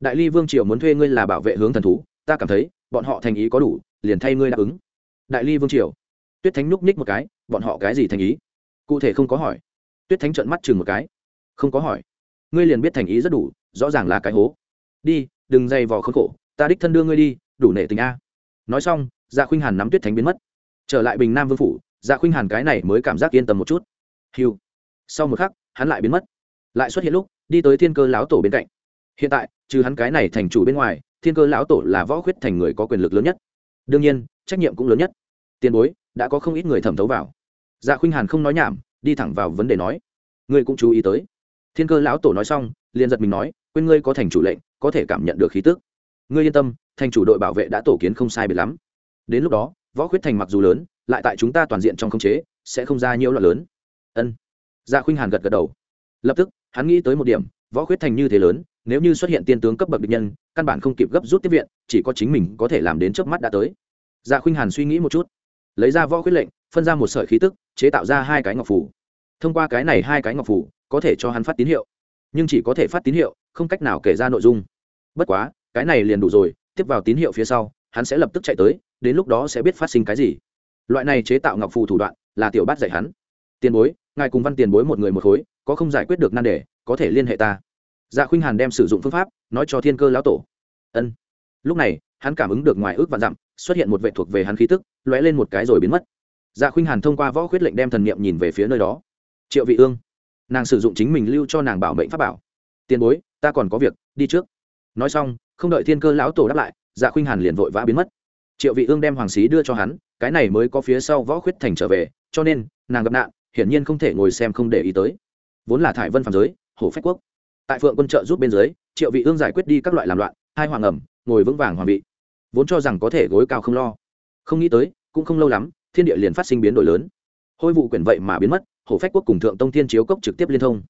Đại ly vương triều muốn thuê ngươi là bảo vệ hướng thần thú, ta cảm thấy, bọn họ thành ý có đủ, liền thay ngươi đáp ứng. Đại ly vương triều tuyết thánh núp ních một cái, bọn họ cái gì thành ý? Cụ thể không có hỏi. Tuyết thánh trợn mắt chừng một cái. Không có hỏi. Ngươi liền biết thành ý rất đủ, rõ ràng là cái hố. Đi, đừng dày vò khốn khổ, ta đích thân đưa ngươi đi, đủ nể tình a. Nói xong dạ khuynh hàn nắm tuyết thánh biến mất. Trở lại bình nam vương phủ dạ khuynh hàn cái này mới cảm giác yên tâm một chút. Hiu. Sau một khắc, hắn lại biến mất. Lại xuất hiện lúc, đi tới thiên cơ lão tổ bên cạnh. Hiện tại, trừ hắn cái này thành chủ bên ngoài, thiên cơ lão tổ là võ khuyết thành người có quyền lực lớn nhất. Đương nhiên, trách nhiệm cũng lớn nhất. Tiền bối đã có không ít người thẩm thấu vào. Dạ khuynh hàn không nói nhảm, đi thẳng vào vấn đề nói, ngươi cũng chú ý tới. Thiên cơ lão tổ nói xong, liền giật mình nói, quên ngươi có thành chủ lệnh, có thể cảm nhận được khí tức. Ngươi yên tâm, thành chủ đội bảo vệ đã tổ kiến không sai biệt lắm. Đến lúc đó, võ khuyết thành mặc dù lớn, lại tại chúng ta toàn diện trong khống chế, sẽ không ra nhiều loạn lớn. Ân. Dạ khuynh hàn gật gật đầu. Lập tức, hắn nghĩ tới một điểm, võ khuyết thành như thế lớn, nếu như xuất hiện tiên tướng cấp bậc địch nhân, căn bản không kịp gấp rút tiếp viện, chỉ có chính mình có thể làm đến trước mắt đã tới. Dạ khuynh hàn suy nghĩ một chút lấy ra võ khuyết lệnh, phân ra một sợi khí tức, chế tạo ra hai cái ngọc phủ thông qua cái này hai cái ngọc phủ có thể cho hắn phát tín hiệu. Nhưng chỉ có thể phát tín hiệu, không cách nào kể ra nội dung. Bất quá, cái này liền đủ rồi, tiếp vào tín hiệu phía sau, hắn sẽ lập tức chạy tới, đến lúc đó sẽ biết phát sinh cái gì. Loại này chế tạo ngọc phù thủ đoạn, là tiểu bát dạy hắn. Tiền bối, ngài cùng văn tiền bối một người một khối, có không giải quyết được nan đề, có thể liên hệ ta. Dạ khuynh hàn đem sử dụng phương pháp, nói cho thiên cơ lão tổ. Ân. Lúc này hắn cảm ứng được ngoài ước và dặm, xuất hiện một vệ thuộc về hắn khí tức, lóe lên một cái rồi biến mất. Dạ khuynh hàn thông qua võ khuyết lệnh đem thần niệm nhìn về phía nơi đó. Triệu vị ương, nàng sử dụng chính mình lưu cho nàng bảo mệnh pháp bảo. Tiền bối, ta còn có việc, đi trước. Nói xong, không đợi thiên cơ lão tổ đáp lại dạ khuynh hàn liền vội vã biến mất. Triệu vị ương đem hoàng xí đưa cho hắn, cái này mới có phía sau võ khuyết thành trở về, cho nên, nàng gặp nạn, hiển nhiên không thể ngồi xem không để ý tới. Vốn là thải vân phàm giới, hổ phách quốc. Tại phượng quân trợ giúp bên dưới, triệu vị ương giải quyết đi các loại làm loạn, hai hoàng ẩm, ngồi vững vàng hoàng vị vốn cho rằng có thể gối cao không lo. Không nghĩ tới, cũng không lâu lắm, thiên địa liền phát sinh biến đổi lớn. Hôi vụ quyển vậy mà biến mất, hổ phách quốc cùng thượng tông thiên chiếu cốc trực tiếp liên thông.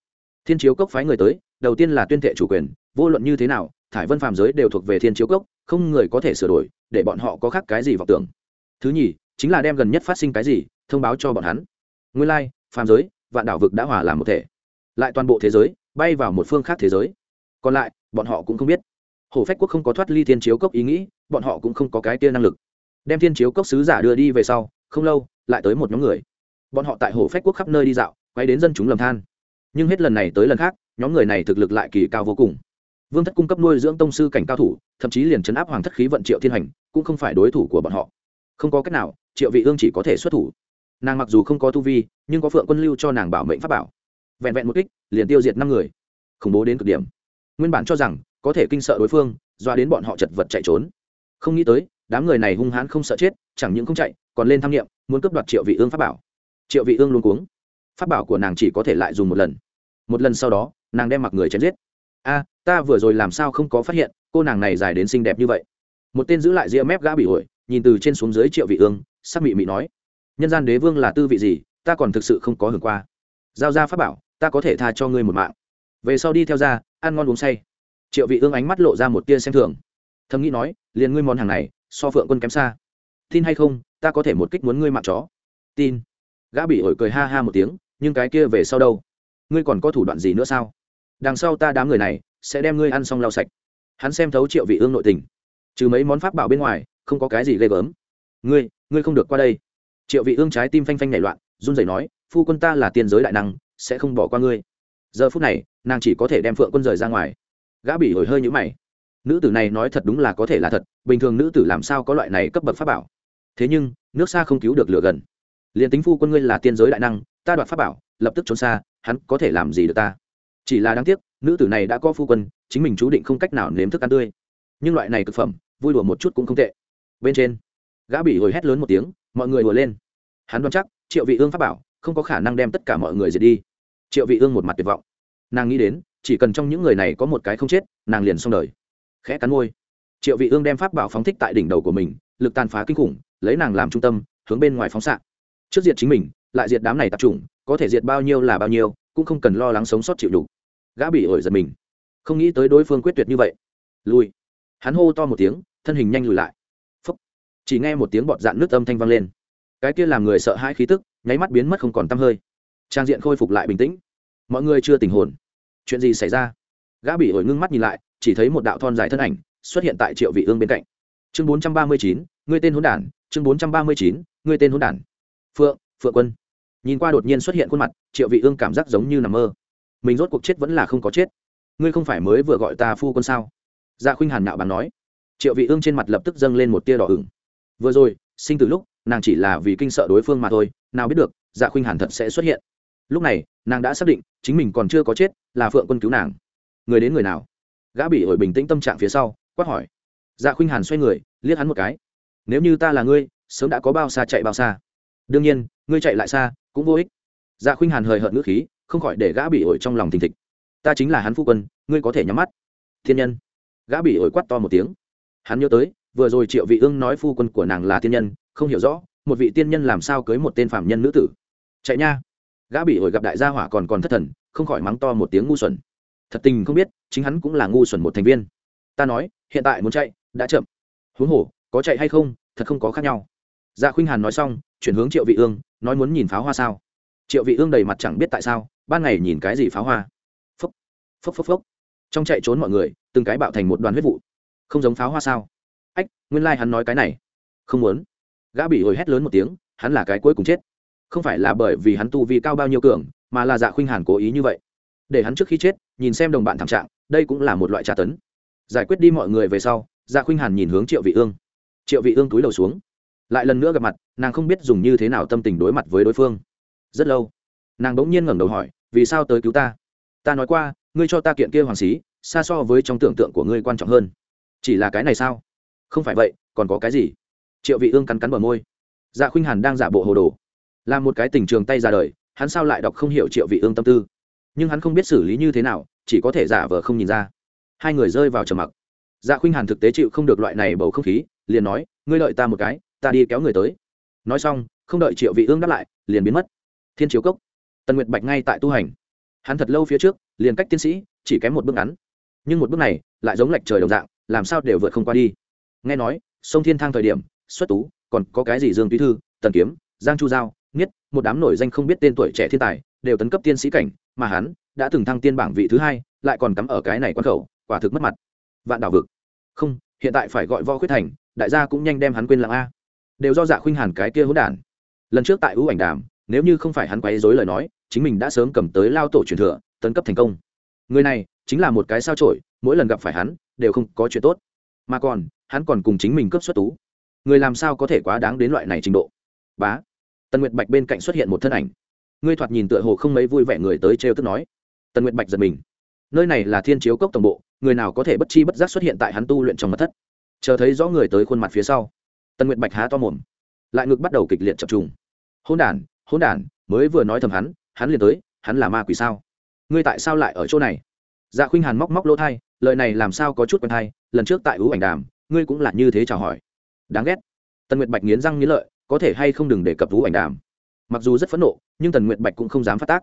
Thiên chiếu cốc phái người tới, đầu tiên là tuyên thệ chủ quyền, vô luận như thế nào, thải vân phàm giới đều thuộc về thiên chiếu cốc, không người có thể sửa đổi, để bọn họ có khác cái gì vọng tưởng. Thứ nhì, chính là đem gần nhất phát sinh cái gì, thông báo cho bọn hắn. Nguyên lai, phàm giới, vạn đảo vực đã hòa làm một thể. Lại toàn bộ thế giới, bay vào một phương khác thế giới. Còn lại, bọn họ cũng không biết. Hồ phách quốc không có thoát ly thiên chiếu cốc ý nghĩ bọn họ cũng không có cái tia năng lực. Đem thiên chiếu cốc sứ giả đưa đi về sau, không lâu, lại tới một nhóm người. Bọn họ tại hồ phách quốc khắp nơi đi dạo, quay đến dân chúng lầm than. Nhưng hết lần này tới lần khác, nhóm người này thực lực lại kỳ cao vô cùng. Vương thất cung cấp nuôi dưỡng tông sư cảnh cao thủ, thậm chí liền chấn áp hoàng thất khí vận triệu thiên hành, cũng không phải đối thủ của bọn họ. Không có cách nào, triệu vị ương chỉ có thể xuất thủ. Nàng mặc dù không có tu vi, nhưng có phượng quân lưu cho nàng bảo mệnh pháp bảo. Vẹn vẹn một kích, liền tiêu diệt năm người. Khủng bố đến cực điểm. Nguyên bản cho rằng, có thể kinh sợ đối phương, doa đến bọn họ chật vật chạy trốn không nghĩ tới, đám người này hung hãn không sợ chết, chẳng những không chạy, còn lên tham nghiệm, muốn cướp đoạt triệu vị ương pháp bảo. Triệu vị ương luôn cuống. Pháp bảo của nàng chỉ có thể lại dùng một lần. Một lần sau đó, nàng đem mặc người chém giết. A, ta vừa rồi làm sao không có phát hiện, cô nàng này dài đến xinh đẹp như vậy? Một tên giữ lại ria mép gã bị ổi nhìn từ trên xuống dưới triệu vị ương, sắc mị mị nói, nhân gian đế vương là tư vị gì, ta còn thực sự không có hưởng qua. Giao ra pháp bảo, ta có thể tha cho ngươi một mạng. Về sau đi theo ra, ăn ngon uống say. Triệu vị ương ánh mắt lộ ra một tia xem thường. Thầm nghĩ nói liền ngươi món hàng này, so phượng quân kém xa. Tin hay không, ta có thể một kích muốn ngươi mạng chó. Tin. Gã bị ổi cười ha ha một tiếng, nhưng cái kia về sau đâu? Ngươi còn có thủ đoạn gì nữa sao? Đằng sau ta đám người này, sẽ đem ngươi ăn xong lau sạch. Hắn xem thấu triệu vị ương nội tình. Trừ mấy món pháp bảo bên ngoài, không có cái gì ghê gớm. Ngươi ngươi không được qua đây. Triệu vị ương trái tim phanh phanh nảy loạn, run rẩy nói, phu quân ta là tiên giới đại năng, sẽ không bỏ qua ngươi. Giờ phút này, nàng chỉ có thể đem phượng quân rời ra ngoài. Gã bị ổi hơi nhũ mày nữ tử này nói thật đúng là có thể là thật, bình thường nữ tử làm sao có loại này cấp bậc pháp bảo? Thế nhưng, nước xa không cứu được lửa gần. Liền tính phu quân ngươi là tiên giới đại năng, ta đoạt pháp bảo, lập tức trốn xa, hắn có thể làm gì được ta? Chỉ là đáng tiếc, nữ tử này đã có phu quân, chính mình chú định không cách nào nếm thức ăn tươi. Nhưng loại này thực phẩm, vui đùa một chút cũng không tệ. Bên trên, gã bị hồi hét lớn một tiếng, mọi người đùa lên. Hắn đoán chắc, triệu vị ương pháp bảo, không có khả năng đem tất cả mọi người diệt đi. Triệu vị ương một mặt tuyệt vọng. Nàng nghĩ đến, chỉ cần trong những người này có một cái không chết, nàng liền xong đời khẽ cắn môi. Triệu vị ương đem pháp bảo phóng thích tại đỉnh đầu của mình, lực tàn phá kinh khủng, lấy nàng làm trung tâm, hướng bên ngoài phóng xạ. Trước diệt chính mình, lại diệt đám này tập trung có thể diệt bao nhiêu là bao nhiêu, cũng không cần lo lắng sống sót chịu đủ gã bị ổi giật mình. Không nghĩ tới đối phương quyết tuyệt như vậy. Lui hắn hô to một tiếng, thân hình nhanh lùi lại. Phúc. chỉ nghe một tiếng bọt dạn nước âm thanh vang lên. Cái kia làm người sợ hãi khí tức, nháy mắt biến mất không còn t hơi. Trang diện khôi phục lại bình tĩnh. Mọi người chưa tình hồn. Chuyện gì xảy ra? Gã bị ổi ngưng mắt nhìn lại chỉ thấy một đạo thon dài thân ảnh xuất hiện tại triệu vị ương bên cạnh. Chương bốn trăm ba mươi chín người tên hỗn đản, chương bốn trăm ba mươi chín người tên hỗn đản. Phượng phượng quân. Nhìn qua đột nhiên xuất hiện khuôn mặt, triệu vị ương cảm giác giống như nằm mơ. Mình rốt cuộc chết vẫn là không có chết. Ngươi không phải mới vừa gọi ta phu quân sao? Dạ khuynh hàn nạo bàn nói. Triệu vị ương trên mặt lập tức dâng lên một tia đỏ ửng. Vừa rồi, sinh từ lúc, nàng chỉ là vì kinh sợ đối phương mà thôi, nào biết được dạ khuynh hàn thật sẽ xuất hiện. Lúc này, nàng đã xác định, chính mình còn chưa có chết, là phượng quân cứu nàng. Người đến người nào? Gã bị ổi bình tĩnh tâm trạng phía sau, quát hỏi. Dạ khuynh hàn xoay người, liếc hắn một cái. Nếu như ta là ngươi, sớm đã có bao xa chạy bao xa. Đương nhiên, ngươi chạy lại xa, cũng vô ích. Dạ khuynh hàn hời hợt ngữ khí, không khỏi để gã bị ổi trong lòng thình thịch. Ta chính là hắn phu quân, ngươi có thể nhắm mắt. Thiên nhân. Gã bị ổi quát to một tiếng. Hắn nhớ tới, vừa rồi triệu vị ương nói phu quân của nàng là thiên nhân, không hiểu rõ, một vị tiên nhân làm sao cưới một tên phạm nhân nữ tử. Chạy nha. Gã bị ổi gặp đại gia hỏa còn còn thất thần, không khỏi mắng to một tiếng ngu xuẩn thật tình không biết, chính hắn cũng là ngu xuẩn một thành viên. Ta nói, hiện tại muốn chạy, đã chậm. Huống hồ, có chạy hay không, thật không có khác nhau. Dạ khuynh hàn nói xong, chuyển hướng triệu vị ương, nói muốn nhìn pháo hoa sao. Triệu vị ương đầy mặt chẳng biết tại sao, ban ngày nhìn cái gì pháo hoa. Phốc phốc phốc phốc. Trong chạy trốn mọi người, từng cái bạo thành một đoàn huyết vụ. Không giống pháo hoa sao? Ách, nguyên lai like hắn nói cái này. Không muốn. Gã bị hồi hét lớn một tiếng, hắn là cái cuối cùng chết. Không phải là bởi vì hắn tu vi cao bao nhiêu cường, mà là dạ khuynh hàn cố ý như vậy. Để hắn trước khi chết nhìn xem đồng bạn thảm trạng, đây cũng là một loại tra tấn. Giải quyết đi mọi người về sau dạ khuynh hàn nhìn hướng triệu vị ương. Triệu vị ương túi đầu xuống. Lại lần nữa gặp mặt, nàng không biết dùng như thế nào tâm tình đối mặt với đối phương. Rất lâu, nàng bỗng nhiên ngẩng đầu hỏi, vì sao tới cứu ta? Ta nói qua, ngươi cho ta kiện kia hoàng xí, xa so với trong tưởng tượng của ngươi quan trọng hơn. Chỉ là cái này sao? Không phải vậy, còn có cái gì? Triệu vị ương cắn cắn bờ môi. Dạ khuynh hàn đang giả bộ hồ đồ. Là một cái tình trường tay ra đời, hắn sao lại đọc không hiểu triệu vị ương tâm tư? Nhưng hắn không biết xử lý như thế nào chỉ có thể giả vờ không nhìn ra. Hai người rơi vào trầm mặc. Dạ khuynh hàn thực tế chịu không được loại này bầu không khí liền nói ngươi đợi ta một cái ta đi kéo người tới. Nói xong không đợi triệu vị ương đáp lại liền biến mất. Thiên chiếu cốc. Tần nguyệt bạch ngay tại tu hành. Hắn thật lâu phía trước liền cách tiến sĩ chỉ kém một bước ngắn. Nhưng một bước này lại giống lệch trời đồng dạng làm sao đều vượt không qua đi. Nghe nói sông thiên thang thời điểm xuất tú còn có cái gì dương túy thư tần kiếm giang chu giao nhất, một đám nổi danh không biết tên tuổi trẻ thiên tài đều tấn cấp tiên sĩ cảnh mà hắn đã từng thăng tiên bảng vị thứ hai, lại còn cắm ở cái này quan khẩu, quả thực mất mặt. Vạn đảo vực. Không, hiện tại phải gọi võ khuyết thành, đại gia cũng nhanh đem hắn quên lặng a. Đều do dạ khuynh hàn cái kia hỗn đản. Lần trước tại ưu ảnh đàm, nếu như không phải hắn quấy dối lời nói, chính mình đã sớm cầm tới lao tổ truyền thừa, tấn cấp thành công. Người này chính là một cái sao trổi mỗi lần gặp phải hắn, đều không có chuyện tốt. Mà còn, hắn còn cùng chính mình cướp xuất tú. Người làm sao có thể quá đáng đến loại này trình độ? Bá. Tần nguyệt bạch bên cạnh xuất hiện một thân ảnh. Ngươi thoạt nhìn tựa hồ không mấy vui vẻ người tới trêu tức nói tần nguyệt bạch giật mình. Nơi này là thiên chiếu cốc tổng bộ, người nào có thể bất chi bất giác xuất hiện tại hắn tu luyện trong mật thất? Chờ thấy rõ người tới khuôn mặt phía sau, tần nguyệt bạch há to mồm, lại ngực bắt đầu kịch liệt chập trùng. Hôn đản hôn đản, mới vừa nói thầm hắn hắn liền tới, hắn là ma quỷ sao? Ngươi tại sao lại ở chỗ này? Dạ khuynh hàn móc móc lỗ thai, lời này làm sao có chút quen thai lần trước tại ưu ảnh đàm, ngươi cũng là như thế chào hỏi. Đáng ghét. Tần nguyệt bạch nghiến răng nghiến lợi, có thể hay không đừng đề cập ưu ảnh đàm. Mặc dù rất phẫn nộ, nhưng tần nguyệt bạch cũng không dám phát tác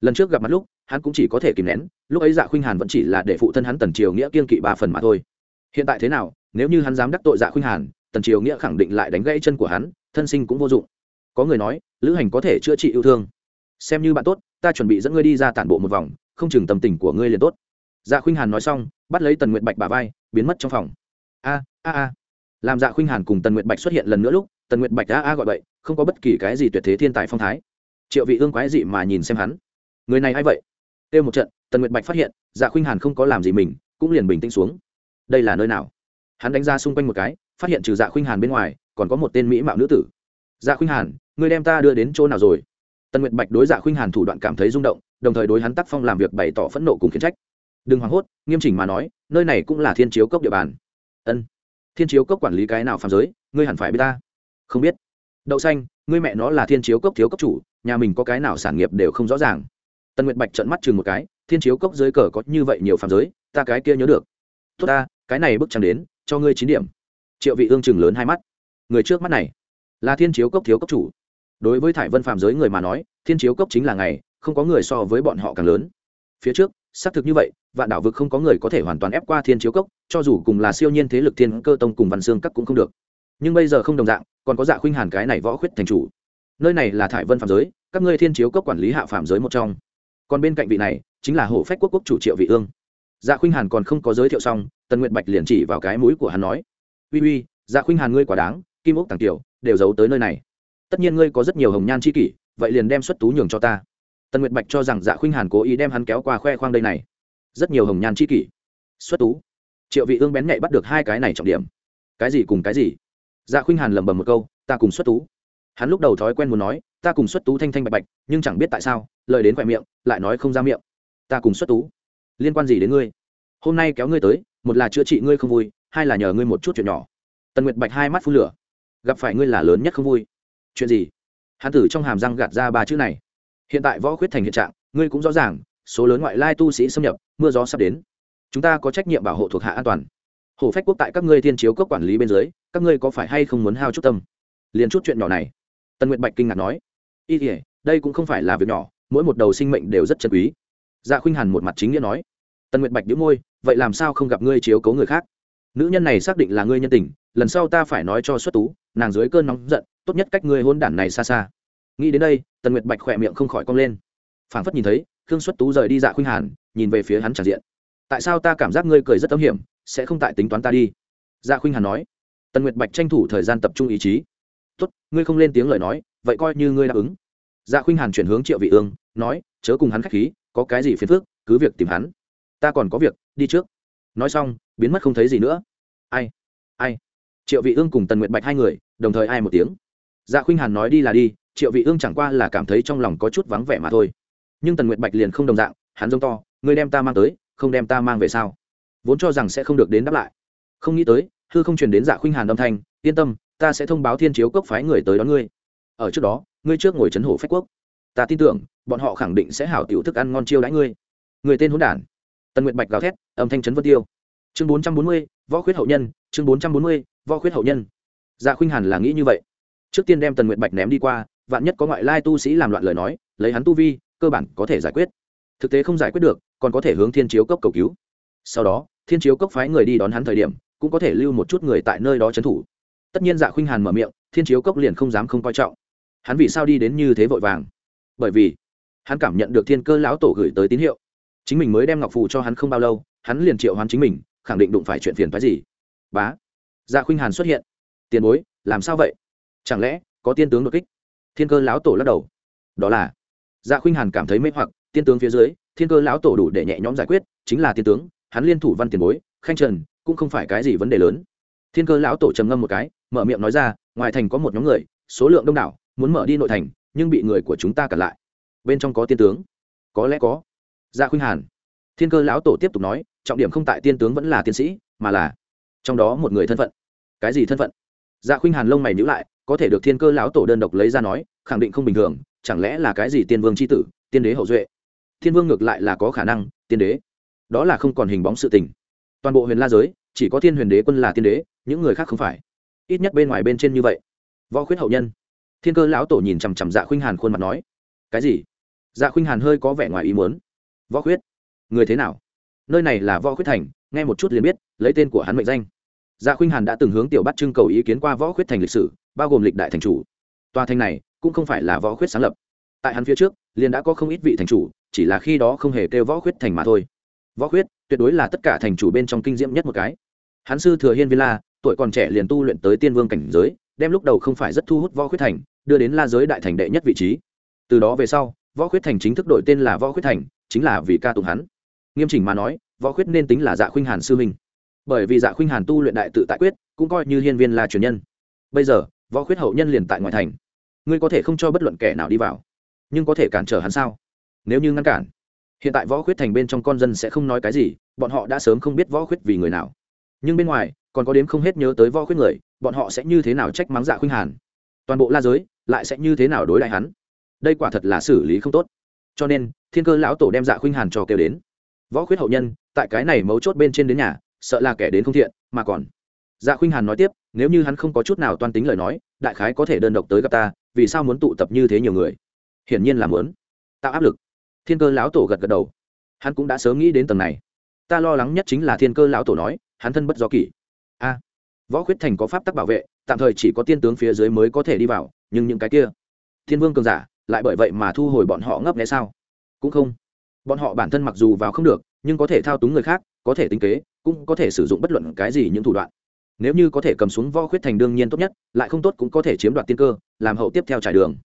lần trước gặp mặt lúc, hắn cũng chỉ có thể kìm nén, lúc ấy dạ khuynh hàn vẫn chỉ là để phụ thân hắn tần triều nghĩa kiên kỵ ba phần mà thôi. Hiện tại thế nào, nếu như hắn dám đắc tội dạ khuynh hàn, tần triều nghĩa khẳng định lại đánh gãy chân của hắn, thân sinh cũng vô dụng. Có người nói, lữ hành có thể chữa trị yêu thương. Xem như bạn tốt, ta chuẩn bị dẫn ngươi đi ra tản bộ một vòng, không chừng tâm tình của ngươi liền tốt. Dạ khuynh hàn nói xong, bắt lấy tần nguyệt bạch bà vai, biến mất trong phòng. A a a. Làm dạ khuynh hàn cùng tần nguyệt bạch xuất hiện lần nữa lúc, tần nguyệt bạch a a gọi vậy không có bất kỳ cái gì tuyệt thế thiên tài phong thái. Triệu vị ương quái dị mà nhìn xem hắn người này a i vậy? Kêu một trận, tần nguyệt bạch phát hiện dạ khuynh hàn không có làm gì mình, cũng liền bình tĩnh xuống. Đây là nơi nào? Hắn đánh ra xung quanh một cái, phát hiện trừ dạ khuynh hàn bên ngoài, còn có một tên mỹ mạo nữ tử. Dạ khuynh hàn, người đem ta đưa đến chỗ nào rồi? Tần nguyệt bạch đối dạ khuynh hàn thủ đoạn cảm thấy rung động, đồng thời đối hắn tác phong làm việc bày tỏ phẫn nộ cùng khiển trách. Đừng hoảng hốt, nghiêm chỉnh mà nói, nơi này cũng là thiên chiếu cốc địa bàn. Ân. Thiên chiếu cốc quản lý cái nào phạm giới, ngươi hẳn phải biết ta. Không biết. Đậu xanh, ngươi mẹ nó là thiên chiếu cốc thiếu cốc chủ, nhà mình có cái nào sản nghiệp đều không rõ ràng tần nguyệt bạch trợn mắt chừng một cái, thiên chiếu cốc dưới cờ có như vậy nhiều phạm giới, ta cái kia nhớ được. Tốt ta, cái này bước chẳng đến, cho ngươi chín điểm. Triệu vị ương chừng lớn hai mắt. Người trước mắt này, là thiên chiếu cốc thiếu cốc chủ. Đối với thải vân phạm giới người mà nói, thiên chiếu cốc chính là ngày, không có người so với bọn họ càng lớn. Phía trước, xác thực như vậy, vạn đảo vực không có người có thể hoàn toàn ép qua thiên chiếu cốc, cho dù cùng là siêu nhiên thế lực thiên cơ tông cùng văn xương các cũng không được. Nhưng bây giờ không đồng dạng, còn có dạ khuynh hàn cái này võ khuyết thành chủ. Nơi này là thải vân phạm giới, các ngươi thiên chiếu cốc quản lý hạ phạm giới một trong còn bên cạnh vị này, chính là hổ phách quốc quốc chủ triệu vị ương. Dạ khuynh hàn còn không có giới thiệu xong, tần nguyệt bạch liền chỉ vào cái mũi của hắn nói, uy uy dạ khuynh hàn ngươi quả đáng, kim ốc tàng tiểu, đều giấu tới nơi này. Tất nhiên ngươi có rất nhiều hồng nhan chi kỷ, vậy liền đem xuất tú nhường cho ta. Tần nguyệt bạch cho rằng dạ khuynh hàn cố ý đem hắn kéo qua khoe khoang đây này. Rất nhiều hồng nhan chi kỷ. Xuất tú. Triệu vị ương bén nhạy bắt được hai cái này trọng điểm. Cái gì cùng cái gì? Dạ khuynh hàn lẩm bẩm một câu, ta cùng xuất tú. Hắn lúc đầu thói quen muốn nói ta cùng xuất tú thanh thanh bạch bạch, nhưng chẳng biết tại sao, lời đến khỏe miệng, lại nói không ra miệng. Ta cùng xuất tú, liên quan gì đến ngươi? Hôm nay kéo ngươi tới, một là chữa trị ngươi không vui, hai là nhờ ngươi một chút chuyện nhỏ. Tần nguyệt bạch hai mắt phun lửa. Gặp phải ngươi là lớn nhất không vui. Chuyện gì? Hắn tử trong hàm răng gạt ra ba chữ này. Hiện tại võ khuyết thành hiện trạng, ngươi cũng rõ ràng, số lớn ngoại lai tu sĩ xâm nhập, mưa gió sắp đến. Chúng ta có trách nhiệm bảo hộ thuộc hạ an toàn. Hổ phách quốc tại các ngươi thiên chiếu cốc quản lý bên dưới, các ngươi có phải hay không muốn hao chút tâm? Liền chút chuyện nhỏ này. Tần nguyệt bạch kinh ngạc nói y thể đây cũng không phải là việc nhỏ, mỗi một đầu sinh mệnh đều rất chân quý. Dạ khuynh hàn một mặt chính nghĩa nói. Tần nguyệt bạch đĩu môi, vậy làm sao không gặp ngươi chiếu cố người khác? Nữ nhân này xác định là ngươi nhân tình, lần sau ta phải nói cho xuất tú, nàng dưới cơn nóng giận, tốt nhất cách ngươi hôn đản này xa xa. Nghĩ đến đây, tần nguyệt bạch khỏe miệng không khỏi cong lên. Phảng phất nhìn thấy, khương xuất tú rời đi dạ khuynh hàn, nhìn về phía hắn tràn diện. Tại sao ta cảm giác ngươi cười rất âm hiểm, sẽ không tại tính toán ta đi? Dạ khuynh hàn nói. Tần nguyệt bạch tranh thủ thời gian tập trung ý chí tốt, ngươi không lên tiếng lời nói, vậy coi như ngươi đáp ứng. Dạ khuynh hàn chuyển hướng triệu vị ương, nói, chớ cùng hắn khách khí, có cái gì phiền phức, cứ việc tìm hắn. Ta còn có việc, đi trước. Nói xong, biến mất không thấy gì nữa. Ai ai? Triệu vị ương cùng tần nguyệt bạch hai người, đồng thời ai một tiếng. Dạ khuynh hàn nói đi là đi, triệu vị ương chẳng qua là cảm thấy trong lòng có chút vắng vẻ mà thôi. Nhưng tần nguyệt bạch liền không đồng dạng, hắn giống to, ngươi đem ta mang tới, không đem ta mang về sao? Vốn cho rằng sẽ không được đến đáp lại. Không nghĩ tới, hư không truyền đến dạ khuynh hàn âm thanh, yên tâm ta sẽ thông báo thiên chiếu cốc phái người tới đón ngươi. Ở trước đó, ngươi trước ngồi chấn hổ phách quốc. Ta tin tưởng, bọn họ khẳng định sẽ hảo tiểu thức ăn ngon chiêu đãi ngươi. Người tên hỗn đản. Tần nguyệt bạch gào thét, âm thanh chấn vân tiêu. Chương bốn trăm bốn mươi, võ khuyết hậu nhân, chương bốn trăm bốn mươi, võ khuyết hậu nhân. Dạ khuynh hàn là nghĩ như vậy. Trước tiên đem tần nguyệt bạch ném đi qua, vạn nhất có ngoại lai tu sĩ làm loạn lời nói, lấy hắn tu vi, cơ bản có thể giải quyết. Thực tế không giải quyết được, còn có thể hướng thiên chiếu cốc cầu cứu. Sau đó, thiên chiếu cốc phái người đi đón hắn thời điểm, cũng có thể lưu một chút người tại nơi đó trấn thủ tất nhiên dạ khuynh hàn mở miệng, thiên chiếu cốc liền không dám không coi trọng. Hắn vì sao đi đến như thế vội vàng? Bởi vì, hắn cảm nhận được thiên cơ lão tổ gửi tới tín hiệu. Chính mình mới đem ngọc phù cho hắn không bao lâu, hắn liền triệu hoán chính mình, khẳng định đụng phải chuyện phiền phái gì. Bá dạ khuynh hàn xuất hiện. Tiền bối, làm sao vậy? Chẳng lẽ, có tiên tướng đột kích? Thiên cơ lão tổ lắc đầu. Đó là dạ khuynh hàn cảm thấy mê hoặc, tiên tướng phía dưới, thiên cơ lão tổ đủ để nhẹ nhõm giải quyết, chính là tiên tướng, hắn liên thủ văn tiền bối, khanh trần, cũng không phải cái gì vấn đề lớn. Thiên cơ lão tổ trầm ngâm một cái mở miệng nói ra, ngoài thành có một nhóm người, số lượng đông đảo, muốn mở đi nội thành, nhưng bị người của chúng ta cản lại. Bên trong có tiên tướng. Có lẽ có. Dạ khuynh hàn. Thiên cơ lão tổ tiếp tục nói, trọng điểm không tại tiên tướng vẫn là tiến sĩ, mà là trong đó một người thân phận. Cái gì thân phận? Dạ khuynh hàn lông mày nhữ lại, có thể được thiên cơ lão tổ đơn độc lấy ra nói, khẳng định không bình thường, chẳng lẽ là cái gì tiên vương c h i tử, tiên đế hậu duệ? Thiên vương ngược lại là có khả năng, tiên đế. Đó là không còn hình bóng sự tình. Toàn bộ huyền la giới, chỉ có thiên huyền đế quân là tiên đế, những người khác không phải ít nhất bên ngoài bên trên như vậy. Võ khuyết hậu nhân. Thiên cơ lão tổ nhìn chằm chằm dạ khuynh hàn khuôn mặt nói, cái gì? Dạ khuynh hàn hơi có vẻ ngoài ý muốn. Võ khuyết, người thế nào? Nơi này là võ khuyết thành, nghe một chút liền biết, lấy tên của hắn mệnh danh. Dạ khuynh hàn đã từng hướng tiểu bắt trưng cầu ý kiến qua võ khuyết thành lịch sử, bao gồm lịch đại thành chủ. Tòa thành này cũng không phải là võ khuyết sáng lập. Tại hắn phía trước, liền đã có không ít vị thành chủ, chỉ là khi đó không hề kêu võ khuyết thành mà thôi. Võ khuyết tuyệt đối là tất cả thành chủ bên trong kinh diễm nhất một cái. Hắn sư thừa hiên villa tuổi còn trẻ liền tu luyện tới tiên vương cảnh giới, đem lúc đầu không phải rất thu hút võ khuyết thành, đưa đến la giới đại thành đệ nhất vị trí. Từ đó về sau, võ khuyết thành chính thức đổi tên là võ khuyết thành, chính là vì ca tụng hắn. Nghiêm chỉnh mà nói, võ khuyết nên tính là dạ khuynh hàn sư minh bởi vì dạ khuynh hàn tu luyện đại tự tại quyết, cũng coi như hiên viên là truyền nhân. Bây giờ, võ khuyết hậu nhân liền tại ngoại thành. Ngươi có thể không cho bất luận kẻ nào đi vào, nhưng có thể cản trở hắn sao? Nếu như ngăn cản, hiện tại võ khuyết thành bên trong con dân sẽ không nói cái gì, bọn họ đã sớm không biết võ khuyết vì người nào. Nhưng bên ngoài còn có đếm không hết nhớ tới võ khuyết người, bọn họ sẽ như thế nào trách mắng dạ khuynh hàn? Toàn bộ la giới lại sẽ như thế nào đối lại hắn? Đây quả thật là xử lý không tốt. Cho nên, thiên cơ lão tổ đem dạ khuynh hàn cho kêu đến. Võ khuyết hậu nhân, tại cái này mấu chốt bên trên đến nhà, sợ là kẻ đến không thiện, mà còn. Dạ khuynh hàn nói tiếp, nếu như hắn không có chút nào toan tính lời nói, đại khái có thể đơn độc tới gặp ta, vì sao muốn tụ tập như thế nhiều người? Hiển nhiên là muốn. Tạo áp lực. Thiên cơ lão tổ gật gật đầu. Hắn cũng đã sớm nghĩ đến tầng này. Ta lo lắng nhất chính là thiên cơ lão tổ nói, hắn thân bất do kỷ a. Võ khuyết thành có pháp tắc bảo vệ, tạm thời chỉ có tiên tướng phía dưới mới có thể đi vào, nhưng những cái kia, thiên vương cường giả, lại bởi vậy mà thu hồi bọn họ ngấp nghẽ sao? Cũng không. Bọn họ bản thân mặc dù vào không được, nhưng có thể thao túng người khác, có thể tính kế, cũng có thể sử dụng bất luận cái gì những thủ đoạn. Nếu như có thể cầm xuống võ khuyết thành đương nhiên tốt nhất, lại không tốt cũng có thể chiếm đoạt tiên cơ, làm hậu tiếp theo trải đường.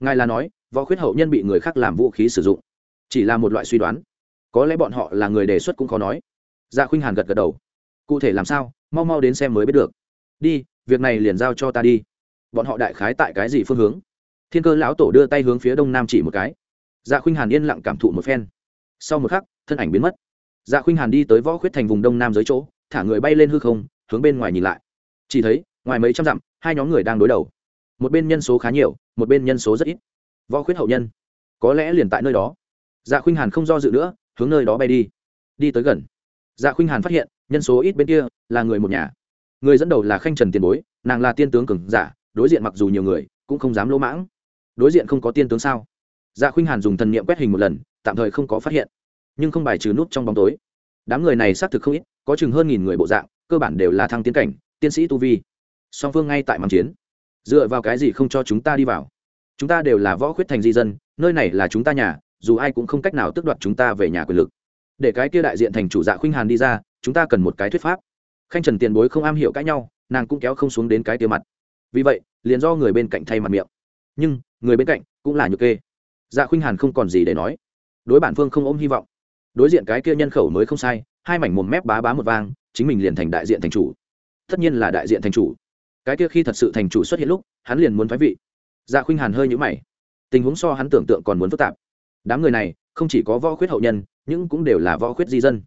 Ngài là nói, võ khuyết hậu nhân bị người khác làm vũ khí sử dụng. Chỉ là một loại suy đoán. Có lẽ bọn họ là người đề xuất cũng khó nói. Dạ khuynh hàn gật gật đầu. Cụ thể làm sao? Mau mau đến xem mới biết được. Đi, việc này liền giao cho ta đi. Bọn họ đại khái tại cái gì phương hướng? Thiên cơ lão tổ đưa tay hướng phía đông nam chỉ một cái. Dạ khuynh hàn yên lặng cảm thụ một phen. Sau một khắc, thân ảnh biến mất. Dạ khuynh hàn đi tới võ khuyết thành vùng đông nam dưới chỗ, thả người bay lên hư không, hướng bên ngoài nhìn lại. Chỉ thấy, ngoài mấy trăm dặm, hai nhóm người đang đối đầu. Một bên nhân số khá nhiều, một bên nhân số rất ít. Võ khuyết hậu nhân, có lẽ liền tại nơi đó. Dạ khuynh hàn không do dự nữa, hướng nơi đó bay đi. Đi tới gần. Dạ khuynh hàn phát hiện, nhân số ít bên kia là người một nhà. Người dẫn đầu là khanh trần tiền bối, nàng là tiên tướng cường giả, đối diện mặc dù nhiều người, cũng không dám lỗ mãng. Đối diện không có tiên tướng sao? Dạ khuynh hàn dùng thần niệm quét hình một lần, tạm thời không có phát hiện. Nhưng không bài trừ nút trong bóng tối. Đám người này xác thực không ít, có chừng hơn nghìn người bộ dạng, cơ bản đều là thăng tiến cảnh, tiên sĩ tu vi. Song phương ngay tại màn chiến. Dựa vào cái gì không cho chúng ta đi vào? Chúng ta đều là võ khuyết thành di dân, nơi này là chúng ta nhà, dù ai cũng không cách nào tước đoạt chúng ta về nhà quyền lực. Để cái kia đại diện thành chủ dạ khuynh hàn đi ra, chúng ta cần một cái thuyết pháp khanh trần tiền bối không am hiểu cãi nhau, nàng cũng kéo không xuống đến cái tia mặt. Vì vậy, liền do người bên cạnh thay mặt miệng. Nhưng, người bên cạnh cũng là nhược kê. Dạ khuynh hàn không còn gì để nói. Đối bản phương không ôm hy vọng. Đối diện cái kia nhân khẩu mới không sai, hai mảnh mồm mép bá bá một vang, chính mình liền thành đại diện thành chủ. Tất nhiên là đại diện thành chủ. Cái kia khi thật sự thành chủ xuất hiện lúc, hắn liền muốn thoái vị. Dạ khuynh hàn hơi nhũ mày. Tình huống so hắn tưởng tượng còn muốn phức tạp. Đám người này, không chỉ có võ khuyết hậu nhân nhưng cũng đều là võ khuyết di dân.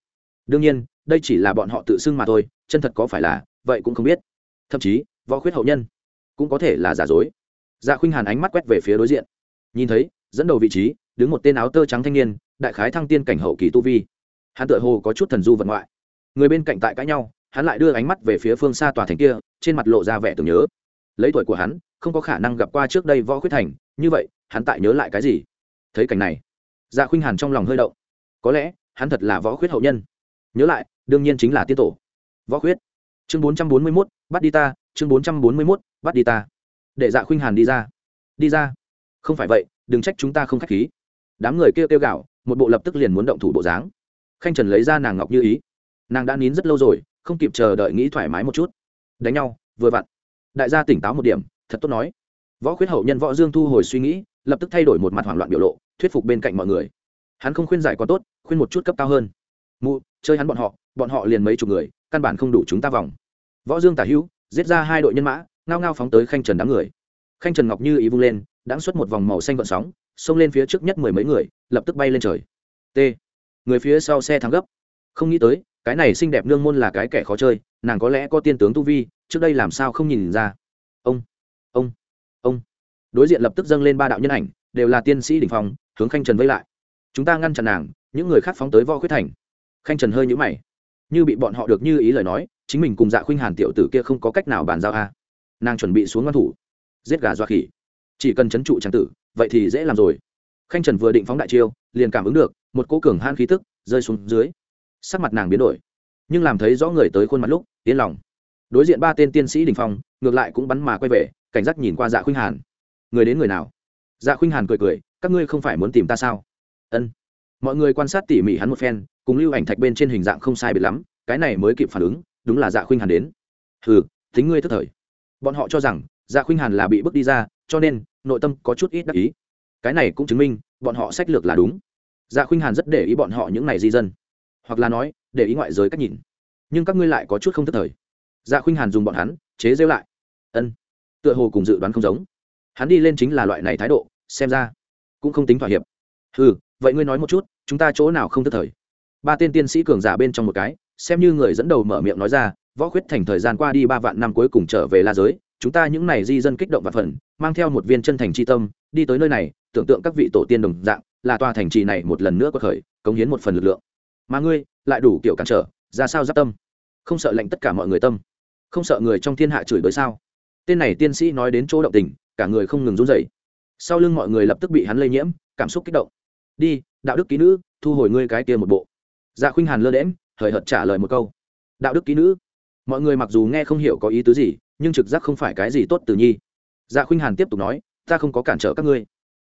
Đương nhiên, đây chỉ là bọn họ tự xưng mà thôi chân thật có phải là, vậy cũng không biết. Thậm chí, võ khuyết hậu nhân cũng có thể là giả dối. Dạ khuynh hàn ánh mắt quét về phía đối diện. Nhìn thấy, dẫn đầu vị trí, đứng một tên áo tơ trắng thanh niên, đại khái thăng tiên cảnh hậu kỳ tu vi. Hắn tựa hồ có chút thần du vận ngoại. Người bên cạnh tại cãi nhau, hắn lại đưa ánh mắt về phía phương xa tòa thành kia, trên mặt lộ ra vẻ tưởng nhớ. Lấy tuổi của hắn, không có khả năng gặp qua trước đây võ khuyết thành, như vậy, hắn tại nhớ lại cái gì? Thấy cảnh này dạ khuynh hàn trong lòng hơi động. Có lẽ, hắn thật là võ khuyết hậu nhân. Nhớ lại, đương nhiên chính là tiên tổ võ khuyết. Chương bốn trăm bốn mươi mốt, bắt đi ta, chương bốn trăm bốn mươi mốt, bắt đi ta. Để dạ khuynh hàn đi ra. Đi ra. Không phải vậy, đừng trách chúng ta không k h á c h khí. Đám người kêu kêu gạo một bộ lập tức liền muốn động thủ bộ dáng. Khanh trần lấy ra nàng ngọc như ý. Nàng đã nín rất lâu rồi, không kịp chờ đợi nghĩ thoải mái một chút. Đánh nhau, vừa vặn. Đại gia tỉnh táo một điểm, thật tốt nói. Võ khuyết hậu nhân võ dương thu hồi suy nghĩ, lập tức thay đổi một mặt hoảng loạn biểu lộ, thuyết phục bên cạnh mọi người. Hắn không khuyên giải có tốt, khuyên một chút cấp cao hơn. Mụ, chơi hắn bọn họ bọn họ liền mấy chục người căn bản không đủ chúng ta vòng. Võ dương tả hữu, giết ra hai đội nhân mã, ngao ngao phóng tới khanh trần đám người. Khanh trần ngọc như ý vung lên, đã xuất một vòng màu xanh vận sóng, xông lên phía trước nhất mười mấy người, lập tức bay lên trời. T. Người phía sau xe thắng gấp. Không nghĩ tới, cái này xinh đẹp nương môn là cái kẻ khó chơi, nàng có lẽ có tiên tướng tu vi, trước đây làm sao không nhìn ra. Ông ông ông. Đối diện lập tức dâng lên ba đạo nhân ảnh, đều là tiên sĩ đ ỉ n h phòng hướng khanh trần vây lại. Chúng ta ngăn chặn nàng, những người khác phóng tới võ khuyết thành. Khanh trần hơi nhũ mày như bị bọn họ được như ý lời nói, chính mình cùng dạ khuynh hàn tiểu tử kia không có cách nào bàn giao a. Nàng chuẩn bị xuống ngăn thủ. Giết gà dọa khỉ. Chỉ cần c h ấ n trụ trang tử, vậy thì dễ làm rồi. Khanh trần vừa định phóng đại chiêu, liền cảm ứng được, một cỗ cường han khí tức rơi xuống dưới. Sắc mặt nàng biến đổi, nhưng làm thấy rõ người tới khuôn mặt lúc, yên lòng. Đối diện ba tên tiên sĩ đình phong, ngược lại cũng bắn mà quay về, cảnh giác nhìn qua dạ khuynh hàn. Người đến người nào? Dạ khuynh hàn cười cười, các ngươi không phải muốn tìm ta sao? Ân. Mọi người quan sát tỉ mỉ hắn một phen cùng lưu ảnh thạch bên trên hình dạng không sai biệt lắm, cái này mới kịp phản ứng, đúng là dạ khuynh hàn đến. Hừ tính ngươi thức thời. Bọn họ cho rằng dạ khuynh hàn là bị bước đi ra, cho nên, nội tâm có chút ít đắc ý. Cái này cũng chứng minh, bọn họ sách lược là đúng. Dạ khuynh hàn rất để ý bọn họ những này di dân. Hoặc là nói, để ý ngoại giới cách nhìn. Nhưng các ngươi lại có chút không thức thời. Dạ khuynh hàn dùng bọn hắn, chế rêu lại. Ân. Tựa hồ cùng dự đoán không giống. Hắn đi lên chính là loại này thái độ, xem ra, cũng không tính thỏa hiệp. Ừ vậy ngươi nói một chút, chúng ta chỗ nào không thức thời? Ba tên tiên sĩ cường giả bên trong một cái, xem như người dẫn đầu mở miệng nói ra, võ khuyết thành thời gian qua đi ba vạn năm cuối cùng trở về la giới, chúng ta những này di dân kích động và phần mang theo một viên chân thành c h i tâm, đi tới nơi này, tưởng tượng các vị tổ tiên đồng dạng, là tòa thành trì này một lần nữa có khởi, cống hiến một phần lực lượng. Mà ngươi, lại đủ kiểu cản trở, ra sao giáp tâm? Không sợ lệnh tất cả mọi người tâm. Không sợ người trong thiên hạ chửi bới sao? Tên này tiên sĩ nói đến chỗ động tình, cả người không ngừng run rẩy. Sau lưng mọi người lập tức bị hắn lây nhiễm, cảm xúc kích động. Đi, đạo đức ký nữ, thu hồi ngươi cái kia một bộ dạ khuynh hàn lơ đễm hời hợt trả lời một câu. Đạo đức ký nữ. Mọi người mặc dù nghe không hiểu có ý tứ gì, nhưng trực giác không phải cái gì tốt từ nhi. Dạ khuynh hàn tiếp tục nói, ta không có cản trở các ngươi.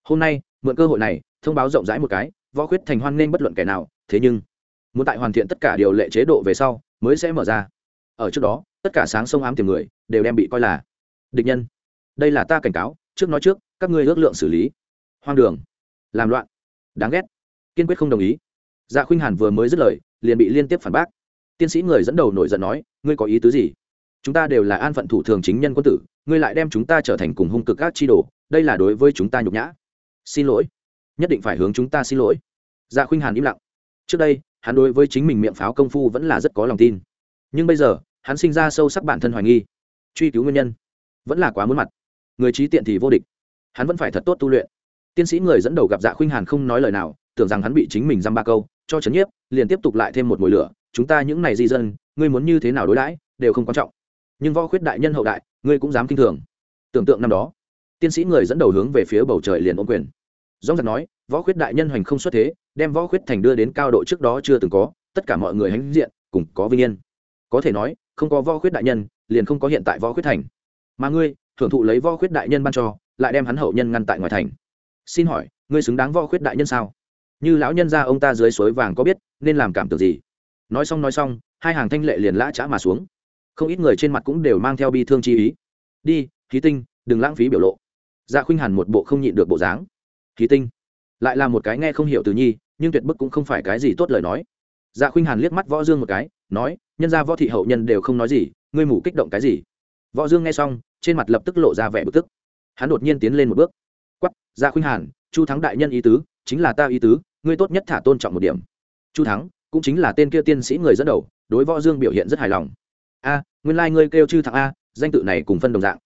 Hôm nay, mượn cơ hội này, thông báo rộng rãi một cái, võ khuyết thành hoan nên bất luận kẻ nào, thế nhưng, muốn tại hoàn thiện tất cả điều lệ chế độ về sau, mới sẽ mở ra. Ở trước đó, tất cả sáng sông ám tìm người, đều đem bị coi là địch nhân. Đây là ta cảnh cáo, trước nói trước, các ngươi ước lượng xử lý. Hoang đường. Làm loạn. Đáng ghét. Kiên quyết không đồng ý dạ khuynh hàn vừa mới dứt lời, liền bị liên tiếp phản bác. Tiên sĩ người dẫn đầu nổi giận nói, ngươi có ý tứ gì? Chúng ta đều là an phận thủ thường chính nhân quân tử, ngươi lại đem chúng ta trở thành cùng hung cực các chi đồ, đây là đối với chúng ta nhục nhã. Xin lỗi, nhất định phải hướng chúng ta xin lỗi. Dạ khuynh hàn im lặng. Trước đây, hắn đối với chính mình miệng pháo công phu vẫn là rất có lòng tin. Nhưng bây giờ, hắn sinh ra sâu sắc bản thân hoài nghi. Truy cứu nguyên nhân, vẫn là quá muốn mặt. Người trí tiện thì vô địch. Hắn vẫn phải thật tốt tu luyện. Tiến sĩ người dẫn đầu gặp dạ khuynh hàn không nói lời nào, tưởng rằng hắn bị chính mình dăm ba câu cho chấn nhiếp, liền tiếp tục lại thêm một mùi lửa, chúng ta những này di dân, ngươi muốn như thế nào đối đãi, đều không quan trọng. Nhưng võ khuyết đại nhân hậu đại, ngươi cũng dám kinh thường. Tưởng tượng năm đó tiến sĩ người dẫn đầu hướng về phía bầu trời liền ôm quyền. Dóng giặc nói, võ khuyết đại nhân hoành không xuất thế, đem võ khuyết thành đưa đến cao độ trước đó chưa từng có, tất cả mọi người hãnh diện, cùng có vinh yên. Có thể nói, không có võ khuyết đại nhân, liền không có hiện tại võ khuyết thành. Mà ngươi, thưởng thụ lấy võ khuyết đại nhân ban cho, lại đem hắn hậu nhân ngăn tại ngoài thành. Xin hỏi, ngươi xứng đáng võ khuyết đại nhân sao? Như lão nhân gia ông ta dưới suối vàng có biết, nên làm cảm tưởng gì? Nói xong nói xong, hai hàng thanh lệ liền lã chã mà xuống. Không ít người trên mặt cũng đều mang theo bi thương chi ý. Đi khí tinh, đừng lãng phí biểu lộ. Dạ khuynh hàn một bộ không nhịn được bộ dáng. Khí tinh, lại là một cái nghe không hiểu từ nhi, nhưng tuyệt bức cũng không phải cái gì tốt lời nói. Dạ khuynh hàn liếc mắt võ dương một cái, nói, nhân ra võ thị hậu nhân đều không nói gì, ngươi mủ kích động cái gì? Võ dương nghe xong, trên mặt lập tức lộ ra vẻ bực tức. Hắn đột nhiên tiến lên một bước. Quắp dạ khuynh hàn, chu thắng đại nhân ý tứ, chính là ta ý tứ ngươi tốt nhất thả tôn trọng một điểm. Chu thắng, cũng chính là tên kia tiên sĩ người dẫn đầu, đối võ dương biểu hiện rất hài lòng. A, nguyên lai ngươi kêu chư thắng a, danh tự này cùng phân đồng dạng.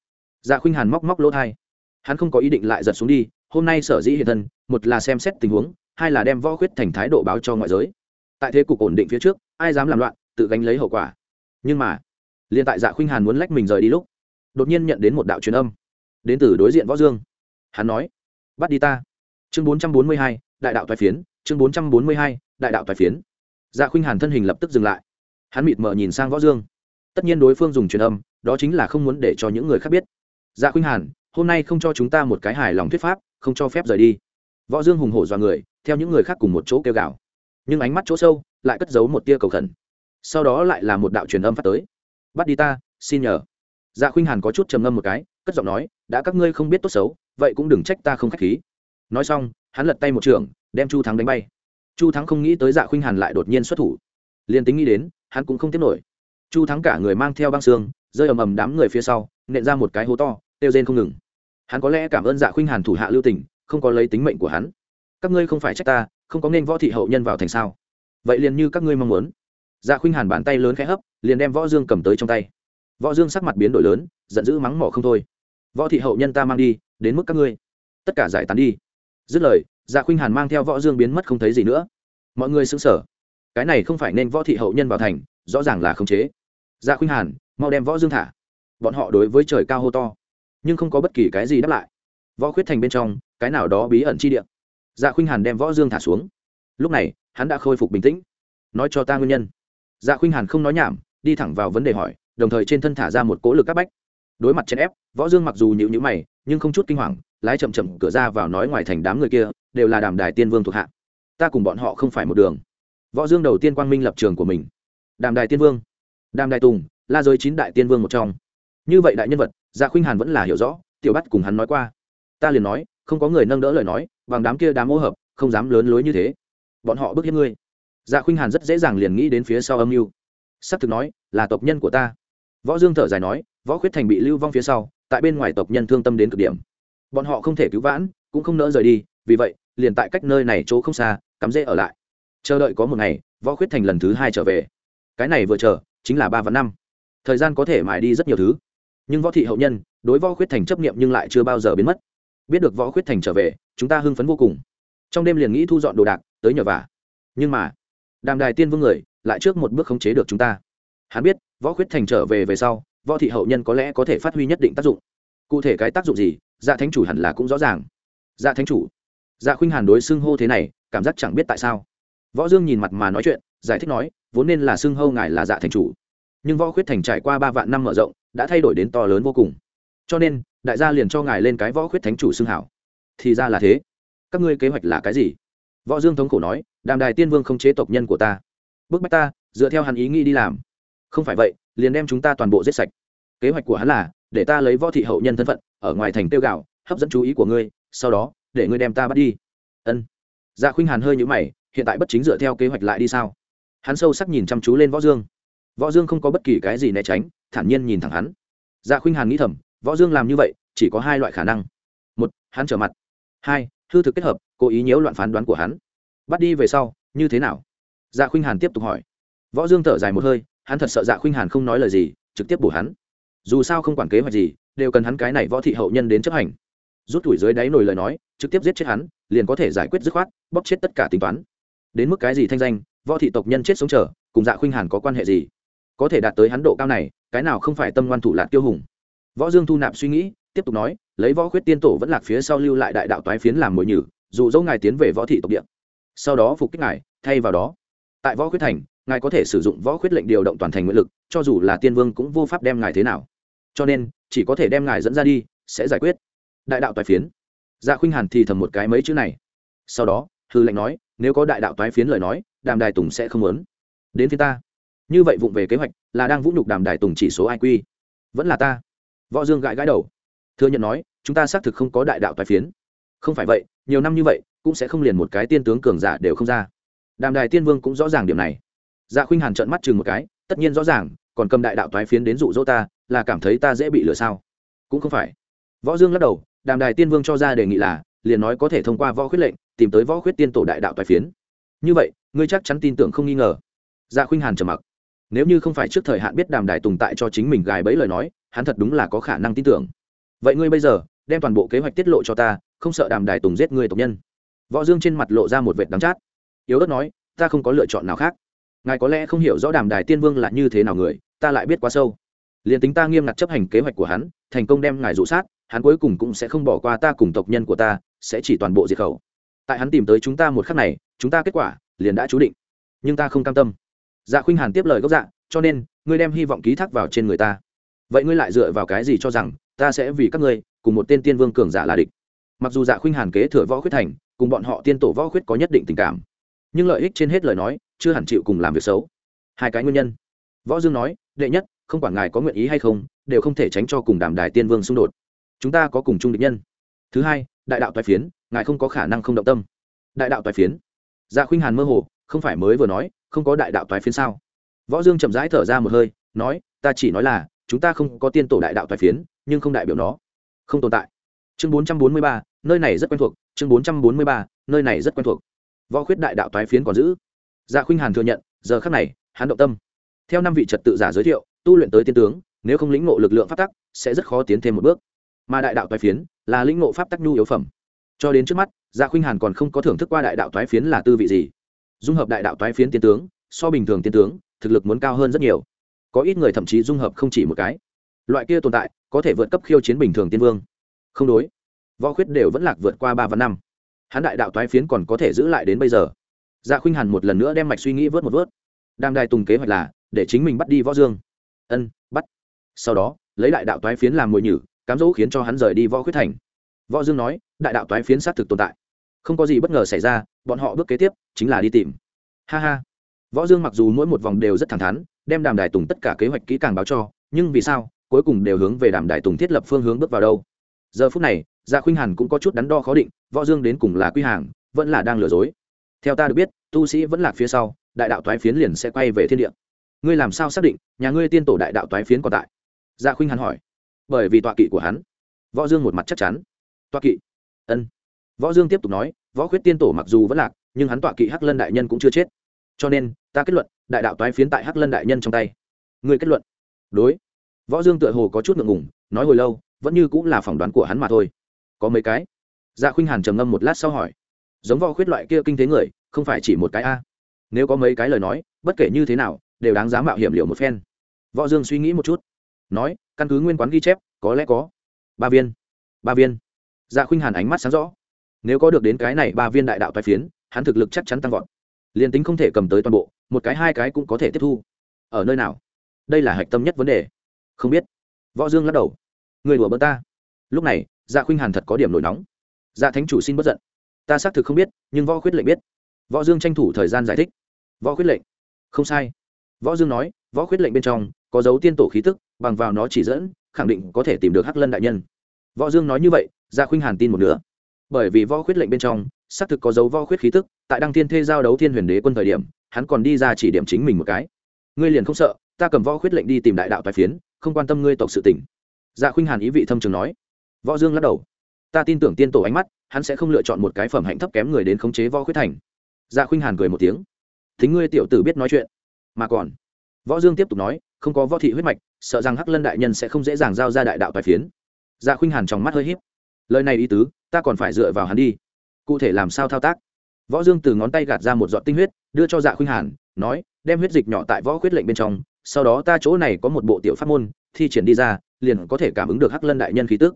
Dạ khuynh hàn móc móc lỗ thai. Hắn không có ý định lại giật xuống đi, hôm nay sở dĩ hiện thân, một là xem xét tình huống, hai là đem võ khuyết thành thái độ báo cho ngoại giới. Tại thế cục ổn định phía trước, ai dám làm loạn, tự gánh lấy hậu quả. Nhưng mà liên tại dạ khuynh hàn muốn lách mình rời đi lúc, đột nhiên nhận đến một đạo truyền âm. Đến từ đối diện võ dương. Hắn nói, bắt đi ta. Chương bốn trăm bốn mươi hai đại đạo toái phiến, chương bốn trăm bốn mươi hai, đại đạo toái phiến. Dạ khuynh hàn thân hình lập tức dừng lại. Hắn mịt mờ nhìn sang võ dương. Tất nhiên đối phương dùng truyền âm, đó chính là không muốn để cho những người khác biết. Dạ khuynh hàn, hôm nay không cho chúng ta một cái hài lòng thuyết pháp, không cho phép rời đi. Võ dương hùng hổ dọa người, theo những người khác cùng một chỗ kêu gào. Nhưng ánh mắt chỗ sâu, lại cất giấu một tia cầu khẩn. Sau đó lại là một đạo truyền âm phát tới. Bắt đi ta, xin nhờ. Dạ khuynh hàn có chút trầm ngâm một cái, cất giọng nói, đã các ngươi không biết tốt xấu, vậy cũng đừng trách ta không k h á c h khí. Nói xong hắn lật tay một trường, đem chu thắng đánh bay. Chu thắng không nghĩ tới dạ khuynh hàn lại đột nhiên xuất thủ. Liền tính nghĩ đến, hắn cũng không tiếp nổi. Chu thắng cả người mang theo băng xương, rơi ầm ầm đám người phía sau, nện ra một cái hố to, kêu rên không ngừng. Hắn có lẽ cảm ơn dạ khuynh hàn thủ hạ lưu tình, không có lấy tính mệnh của hắn. Các ngươi không phải trách ta, không có nên võ thị hậu nhân vào thành sao? Vậy liền như các ngươi mong muốn. Dạ khuynh hàn bàn tay lớn khẽ hấp, liền đem võ dương cầm tới trong tay. Võ dương sắc mặt biến đổi lớn, giận dữ mắng mỏ không thôi. Võ thị hậu nhân ta mang đi, đến mức các ngươi. Tất cả giải tán đi dứt lời dạ khuynh hàn mang theo võ dương biến mất không thấy gì nữa. Mọi người xứng sở cái này không phải nên võ thị hậu nhân vào thành, rõ ràng là khống chế. Dạ khuynh hàn, mau đem võ dương thả. Bọn họ đối với trời cao hô to, nhưng không có bất kỳ cái gì đáp lại. Võ khuyết thành bên trong, cái nào đó bí ẩn chi địa. Dạ khuynh hàn đem võ dương thả xuống. Lúc này, hắn đã khôi phục bình tĩnh. Nói cho ta nguyên nhân. Dạ khuynh hàn không nói nhảm, đi thẳng vào vấn đề hỏi, đồng thời trên thân thả ra một cỗ lực áp bách đối mặt chèn ép, võ dương mặc dù nhịu nhữ mày, nhưng không chút kinh hoàng, lái chậm chậm cửa ra vào nói ngoài thành đám người kia, đều là đàm đài tiên vương thuộc hạ. Ta cùng bọn họ không phải một đường. Võ dương đầu tiên quang minh lập trường của mình. Đàm đài tiên vương. Đàm đài tùng, la giới chín đại tiên vương một trong. Như vậy đại nhân vật gia khuynh hàn vẫn là hiểu rõ, tiểu bắt cùng hắn nói qua. Ta liền nói, không có người nâng đỡ lời nói, bằng đám kia đám ô hợp, không dám lớn lối như thế. Bọn họ bức hiếp ngươi. Dạ khuynh hàn rất dễ dàng liền nghĩ đến phía sau âm mưu. S thực nói, là tộc nhân của ta võ dương thở dài nói, võ khuyết thành bị lưu vong phía sau, tại bên ngoài tộc nhân thương tâm đến cực điểm. Bọn họ không thể cứu vãn, cũng không nỡ rời đi, vì vậy, liền tại cách nơi này chỗ không xa, cắm rễ ở lại. Chờ đợi có một ngày, võ khuyết thành lần thứ hai trở về. Cái này vừa chờ, chính là ba và năm. Thời gian có thể mài đi rất nhiều thứ. Nhưng võ thị hậu nhân, đối võ khuyết thành chấp nghiệm nhưng lại chưa bao giờ biến mất. Biết được võ khuyết thành trở về, chúng ta hưng phấn vô cùng. Trong đêm liền nghĩ thu dọn đồ đạc, tới nhờ vả. Nhưng mà, đàm đài tiên vương người, lại trước một bước khống chế được chúng ta hắn biết, võ khuyết thành trở về về sau, võ thị hậu nhân có lẽ có thể phát huy nhất định tác dụng. Cụ thể cái tác dụng gì dạ thánh chủ hẳn là cũng rõ ràng. Dạ thánh chủ. Dạ khuynh hàn đối xưng hô thế này, cảm giác chẳng biết tại sao. Võ dương nhìn mặt mà nói chuyện, giải thích nói, vốn nên là xưng hô ngài là dạ thánh chủ. Nhưng võ khuyết thành trải qua ba vạn năm mở rộng, đã thay đổi đến to lớn vô cùng. Cho nên, đại gia liền cho ngài lên cái võ khuyết thánh chủ xưng hảo. Thì ra là thế. Các ngươi kế hoạch là cái gì? Võ dương thống khổ nói, đàm đài tiên vương không chế tộc nhân của ta. Bức bách ta, dựa theo hắn ý nghĩ đi làm không phải vậy, liền đem chúng ta toàn bộ giết sạch. Kế hoạch của hắn là, để ta lấy võ thị hậu nhân thân phận, ở ngoài thành tiêu gạo hấp dẫn chú ý của ngươi, sau đó, để ngươi đem ta bắt đi. Ân. Dạ khuynh hàn hơi nhũ mày, hiện tại bất chính dựa theo kế hoạch lại đi sao? Hắn sâu sắc nhìn chăm chú lên võ dương. Võ dương không có bất kỳ cái gì né tránh, thản nhiên nhìn thẳng hắn. Dạ khuynh hàn nghĩ thầm, võ dương làm như vậy, chỉ có hai loại khả năng. Một, hắn trở mặt. Hai, hư thực kết hợp, cố ý nhiễu loạn phán đoán của hắn. Bắt đi về sau, như thế nào? Dạ khuynh hàn tiếp tục hỏi. Võ dương thở dài một hơi hắn thật sợ dạ khuynh hàn không nói lời gì, trực tiếp bổ hắn. Dù sao không quản kế hoạch gì, đều cần hắn cái này võ thị hậu nhân đến chấp hành. Rút tuổi dưới đáy nồi lời nói, trực tiếp giết chết hắn, liền có thể giải quyết dứt khoát bóc chết tất cả tính toán. Đến mức cái gì thanh danh, võ thị tộc nhân chết sống trở cùng dạ khuynh hàn có quan hệ gì? Có thể đạt tới hắn độ cao này, cái nào không phải tâm ngoan thủ lạc tiêu hùng? Võ dương thu nạp suy nghĩ, tiếp tục nói, lấy võ khuyết tiên tổ vẫn lạc phía sau lưu lại đại đạo toái phiến làm mồi nhử, dù dẫu ngài tiến về võ thị tộc địa. Sau đó phục kích ngài, thay vào đó. Tại võ khuyết thành ngài có thể sử dụng võ khuyết lệnh điều động toàn thành nguyện lực, cho dù là tiên vương cũng vô pháp đem ngài thế nào. Cho nên, chỉ có thể đem ngài dẫn ra đi, sẽ giải quyết. Đại đạo toái phiến. Dạ khuynh hàn thì thầm một cái mấy chữ này. Sau đó, hư lệnh nói, nếu có đại đạo toái phiến lời nói, đàm đài tùng sẽ không muốn. Đến phía ta. Như vậy vụng về kế hoạch là đang vũ nhục đàm đài tùng chỉ số iq vẫn là ta. Võ dương gãi gãi đầu. Thừa nhận nói, chúng ta xác thực không có đại đạo toái phiến. Không phải vậy, nhiều năm như vậy, cũng sẽ không liền một cái tiên tướng cường giả đều không ra. Đàm đài tiên vương cũng rõ ràng điểm này dạ khuynh hàn trợn mắt chừng một cái, tất nhiên rõ ràng, còn cầm đại đạo toái phiến đến dụ dỗ ta, là cảm thấy ta dễ bị lừa sao? Cũng không phải. Võ dương lắc đầu, đàm đài tiên vương cho ra đề nghị là, liền nói có thể thông qua võ khuyết lệnh, tìm tới võ khuyết tiên tổ đại đạo toái phiến. Như vậy, ngươi chắc chắn tin tưởng không nghi ngờ. Dạ khuynh hàn trầm mặc. Nếu như không phải trước thời hạn biết đàm đài tùng tại cho chính mình gài bẫy lời nói, hắn thật đúng là có khả năng tin tưởng. Vậy ngươi bây giờ, đem toàn bộ kế hoạch tiết lộ cho ta, không sợ đàm đài tùng giết ngươi tộc nhân. Võ dương trên mặt lộ ra một vệt đắng chát. Yếu ớt nói, ta không có lựa chọn nào khác ngài có lẽ không hiểu rõ đàm đài tiên vương là như thế nào người, ta lại biết quá sâu. Liền tính ta nghiêm ngặt chấp hành kế hoạch của hắn, thành công đem ngài dụ sát, hắn cuối cùng cũng sẽ không bỏ qua ta cùng tộc nhân của ta, sẽ chỉ toàn bộ diệt khẩu. Tại hắn tìm tới chúng ta một khắc này, chúng ta kết quả liền đã chú định. Nhưng ta không cam tâm. Dạ khuynh hàn tiếp lời gốc dạ cho nên, ngươi đem hy vọng ký thác vào trên người ta. Vậy ngươi lại dựa vào cái gì cho rằng, ta sẽ vì các ngươi, cùng một tên tiên vương cường giả là địch? Mặc dù dạ khuynh hàn kế thừa võ khuyết thành, cùng bọn họ tiên tổ võ khuyết có nhất định tình cảm, nhưng lợi ích trên hết lời nói chưa hẳn chịu cùng làm việc xấu. Hai cái nguyên nhân. Võ dương nói, đệ nhất, không quản ngài có nguyện ý hay không, đều không thể tránh cho cùng đàm đài tiên vương xung đột. Chúng ta có cùng chung địch nhân. Thứ hai, đại đạo toái phiến, ngài không có khả năng không động tâm. Đại đạo toái phiến. Dạ khuynh hàn mơ hồ, không phải mới vừa nói, không có đại đạo toái phiến sao? Võ dương chậm rãi thở ra một hơi, nói, ta chỉ nói là, chúng ta không có tiên tổ đại đạo toái phiến, nhưng không đại biểu nó. Không tồn tại. Chương bốn trăm bốn mươi ba, nơi này rất quen thuộc, chương bốn trăm bốn mươi ba, nơi này rất quen thuộc. Võ khuyết đại đạo toái phiến còn giữ dạ khuynh hàn thừa nhận, giờ khắc này, hắn động tâm. Theo năm vị trật tự giả giới thiệu, tu luyện tới tiên tướng, nếu không lĩnh ngộ lực lượng pháp tắc, sẽ rất khó tiến thêm một bước. Mà đại đạo toái phiến, là lĩnh ngộ pháp tắc nhu yếu phẩm. Cho đến trước mắt dạ khuynh hàn còn không có thưởng thức qua đại đạo toái phiến là tư vị gì. Dung hợp đại đạo toái phiến tiên tướng, so bình thường tiên tướng, thực lực muốn cao hơn rất nhiều. Có ít người thậm chí dung hợp không chỉ một cái. Loại kia tồn tại, có thể vượt cấp khiêu chiến bình thường tiên vương. Không đối. Võ khuyết đều vẫn lạc vượt qua ba và năm. Hắn đại đạo toái phiến còn có thể giữ lại đến bây giờ dạ khuynh hàn một lần nữa đem mạch suy nghĩ vớt một vớt. Đang đài tùng kế hoạch là để chính mình bắt đi võ dương. Ân, bắt. Sau đó, lấy đại đạo toái phiến làm mồi nhử, cám dỗ khiến cho hắn rời đi võ khuyết thành. Võ dương nói, đại đạo toái phiến xác thực tồn tại. Không có gì bất ngờ xảy ra, bọn họ bước kế tiếp chính là đi tìm. Ha ha. Võ dương mặc dù mỗi một vòng đều rất thẳng thắn, đem đàm đài tùng tất cả kế hoạch kỹ càng báo cho, nhưng vì sao, cuối cùng đều hướng về đàm đài tùng thiết lập phương hướng bước vào đâu? Giờ phút này gia khuynh hàn cũng có chút đắn đo khó định, võ dương đến cùng là quy hàng, vẫn là đang lừa dối theo ta được biết, tu sĩ vẫn lạc phía sau, đại đạo toái phiến liền sẽ quay về thiên địa. Ngươi làm sao xác định, nhà ngươi tiên tổ đại đạo toái phiến còn tại? Gia dạ khuynh hàn hỏi. Bởi vì tọa kỵ của hắn. Võ dương một mặt chắc chắn. Tọa kỵ? Ân. Võ dương tiếp tục nói, võ khuyết tiên tổ mặc dù vẫn lạc, nhưng hắn tọa kỵ hắc lân đại nhân cũng chưa chết. Cho nên, ta kết luận, đại đạo toái phiến tại hắc lân đại nhân trong tay. Ngươi kết luận. Đối. Võ dương tựa hồ có chút ngượng ngùng, nói hồi lâu, vẫn như cũng là phỏng đoán của hắn mà thôi. Có mấy cái? Dạ khuynh hàn trầm ngâm một lát sau hỏi giống võ khuyết loại kia kinh thế người, không phải chỉ một cái a. Nếu có mấy cái lời nói, bất kể như thế nào, đều đáng giá mạo hiểm liệu một phen. Võ dương suy nghĩ một chút, nói, căn cứ nguyên quán ghi chép, có lẽ có. Ba viên ba viên. Dạ khuynh hàn ánh mắt sáng rõ. Nếu có được đến cái này ba viên đại đạo tai phiến, hắn thực lực chắc chắn tăng vọt. Liền tính không thể cầm tới toàn bộ, một cái hai cái cũng có thể tiếp thu. Ở nơi nào? Đây là hạch tâm nhất vấn đề. Không biết. Võ dương lắc đầu. Người đùa bỡ ta. Lúc này dạ khuynh hàn thật có điểm nổi nóng. Dạ thánh chủ xin bất giận ta xác thực không biết, nhưng võ khuyết lệnh biết. Võ dương tranh thủ thời gian giải thích. Võ khuyết lệnh? Không sai. Võ dương nói, võ khuyết lệnh bên trong có dấu tiên tổ khí tức, bằng vào nó chỉ dẫn, khẳng định có thể tìm được hắc lân đại nhân. Võ dương nói như vậy, gia khuynh hàn tin một nửa. Bởi vì võ khuyết lệnh bên trong, xác thực có dấu võ khuyết khí tức, tại đăng thiên thê giao đấu thiên huyền đế quân thời điểm, hắn còn đi ra chỉ điểm chính mình một cái. Ngươi liền không sợ, ta cầm võ khuyết lệnh đi tìm đại đạo tài phiến, không quan tâm ngươi tộc sự tỉnh dạ khuynh hàn ý vị thâm trường nói. Võ dương lắc đầu ta tin tưởng tiên tổ ánh mắt, hắn sẽ không lựa chọn một cái phẩm hạnh thấp kém người đến khống chế võ khuyết thành. Dạ khuynh hàn cười một tiếng. Thính ngươi tiểu tử biết nói chuyện. Mà còn, võ dương tiếp tục nói, không có võ thị huyết mạch, sợ rằng hắc lân đại nhân sẽ không dễ dàng giao ra đại đạo tài phiến. Dạ khuynh hàn trong mắt hơi híp. Lời này ý tứ, ta còn phải dựa vào hắn đi. Cụ thể làm sao thao tác? Võ dương từ ngón tay gạt ra một giọt tinh huyết, đưa cho dạ khuynh hàn, nói, đem huyết dịch nhỏ tại võ khuyết lệnh bên trong, sau đó ta chỗ này có một bộ tiểu pháp môn, thi triển đi ra, liền có thể cảm ứng được hắc lân đại nhân khí tức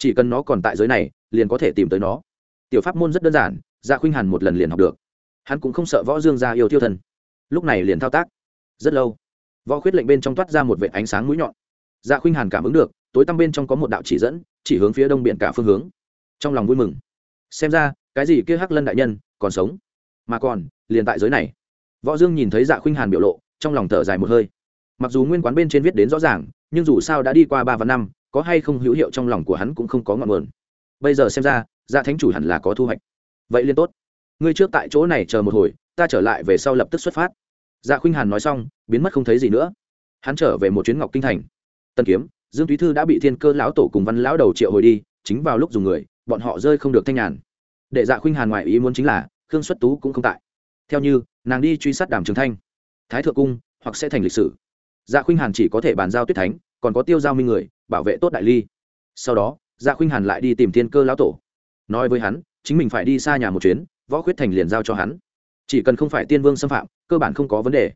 chỉ cần nó còn tại giới này, liền có thể tìm tới nó. Tiểu pháp môn rất đơn giản dạ khuynh hàn một lần liền học được. Hắn cũng không sợ võ dương gia yêu tiêu thần. Lúc này liền thao tác. Rất lâu. Võ khuyết lệnh bên trong toát ra một vệ ánh sáng mũi nhọn. Dạ khuynh hàn cảm ứng được, tối tăm bên trong có một đạo chỉ dẫn, chỉ hướng phía đông biển cả phương hướng. Trong lòng vui mừng. Xem ra, cái gì kia hắc lân đại nhân, còn sống? Mà còn, liền tại giới này. Võ dương nhìn thấy dạ khuynh hàn biểu lộ, trong lòng thở dài một hơi. Mặc dù nguyên quán bên trên viết đến rõ ràng, nhưng dù sao đã đi qua ba và năm có hay không hữu hiệu trong lòng của hắn cũng không có ngọn nguồn. Bây giờ xem ra dạ thánh chủ hẳn là có thu hoạch. Vậy liên tốt. Ngươi trước tại chỗ này chờ một hồi, ta trở lại về sau lập tức xuất phát. Dạ khuynh hàn nói xong, biến mất không thấy gì nữa. Hắn trở về một chuyến ngọc kinh thành. Tân kiếm, dương túy thư đã bị thiên cơ lão tổ cùng văn lão đầu triệu hồi đi, chính vào lúc dùng người, bọn họ rơi không được thanh nhàn. Để dạ khuynh hàn ngoại ý muốn chính là, khương xuất tú cũng không tại. Theo như, nàng đi truy sát đàm trường thanh. Thái thượng cung, hoặc sẽ thành lịch sử. Dạ khuynh hàn chỉ có thể bàn giao tuyết thánh còn có tiêu giao minh người, bảo vệ tốt đại ly. Sau đó dạ khuynh hàn lại đi tìm thiên cơ lão tổ. Nói với hắn, chính mình phải đi xa nhà một chuyến, võ khuyết thành liền giao cho hắn. Chỉ cần không phải tiên vương xâm phạm, cơ bản không có vấn đề.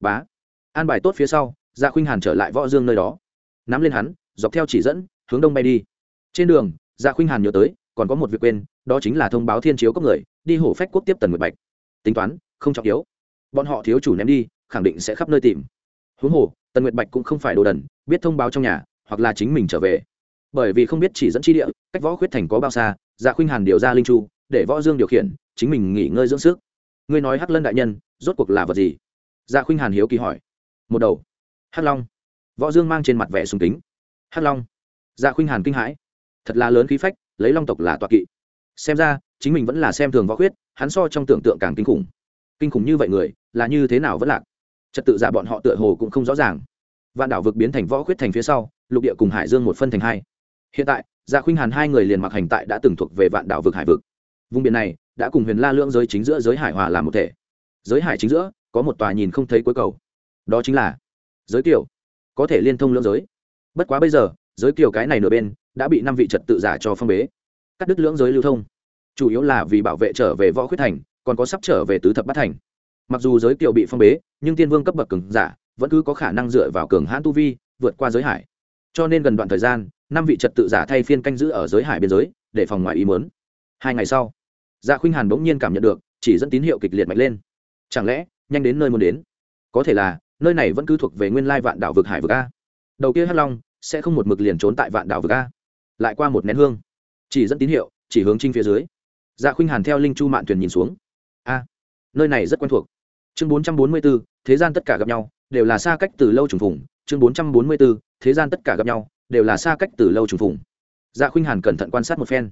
Bá. An bài tốt phía sau dạ khuynh hàn trở lại võ dương nơi đó. Nắm lên hắn, dọc theo chỉ dẫn, hướng đông bay đi. Trên đường dạ khuynh hàn nhớ tới, còn có một việc quên, đó chính là thông báo thiên chiếu cấp người, đi hổ phách quốc tiếp tần nguyệt bạch. Tính toán, không trọng yếu. Bọn họ thiếu chủ ném đi, khẳng định sẽ khắp nơi tìm. Huống hồ, tần nguyệt bạch cũng không phải đồ đần biết thông báo trong nhà, hoặc là chính mình trở về. Bởi vì không biết chỉ dẫn chi địa, cách võ khuyết thành có bao xa dạ khuynh hàn điều ra linh chu, để võ dương điều khiển, chính mình nghỉ ngơi dưỡng sức. Ngươi nói hắc lân đại nhân, rốt cuộc là vật gì? Dạ khuynh hàn hiếu kỳ hỏi. Một đầu. Hắc long. Võ dương mang trên mặt vẻ sùng kính. Hắc long. Dạ khuynh hàn kinh hãi. Thật là lớn khí phách, lấy long tộc là tọa kỵ. Xem ra, chính mình vẫn là xem thường võ khuyết, hắn so trong tưởng tượng càng kinh khủng. Kinh khủng như vậy người, là như thế nào vẫn lạc? Trật tự giả bọn họ tựa hồ cũng không rõ ràng vạn đảo vực biến thành võ khuyết thành phía sau, lục địa cùng hải dương một phân thành hai. Hiện tại dạ khuynh hàn hai người liền mặc hành tại đã từng thuộc về vạn đảo vực hải vực. Vùng biển này đã cùng huyền la lưỡng giới chính giữa giới hải hòa làm một thể. Giới hải chính giữa, có một tòa nhìn không thấy cuối cầu. Đó chính là giới kiều, có thể liên thông lưỡng giới. Bất quá bây giờ, giới kiều cái này nửa bên đã bị năm vị trật tự giả cho phong bế. Cắt đứt lưỡng giới lưu thông. Chủ yếu là vì bảo vệ trở về võ khuyết thành, còn có sắp trở về tứ thập bát thành. Mặc dù giới kiều bị phong bế, nhưng tiên vương cấp bậc cứng giả vẫn cứ có khả năng dựa vào cường hãn tu vi vượt qua giới hải. Cho nên gần đoạn thời gian, năm vị trật tự giả thay phiên canh giữ ở giới hải biên giới, để phòng ngoài ý mớn hai ngày sau dạ khuynh hàn bỗng nhiên cảm nhận được, chỉ dẫn tín hiệu kịch liệt mạnh lên. Chẳng lẽ, nhanh đến nơi muốn đến? Có thể là, nơi này vẫn cứ thuộc về nguyên lai vạn đảo vực hải vực a. Đầu kia hắc long, sẽ không một mực liền trốn tại vạn đảo vực a. Lại qua một nén hương. Chỉ dẫn tín hiệu, chỉ hướng trinh phía dưới. Dạ khuynh hàn theo linh chu mạn thuyền nhìn xuống. A, nơi này rất quen thuộc. Chương bốn trăm bốn mươi b ố thế gian tất cả gặp nhau đều là xa cách từ lâu trùng phùng, chương bốn trăm bốn mươi b ố thế gian tất cả gặp nhau, đều là xa cách từ lâu trùng phùng. Dạ khuynh hàn cẩn thận quan sát một phen.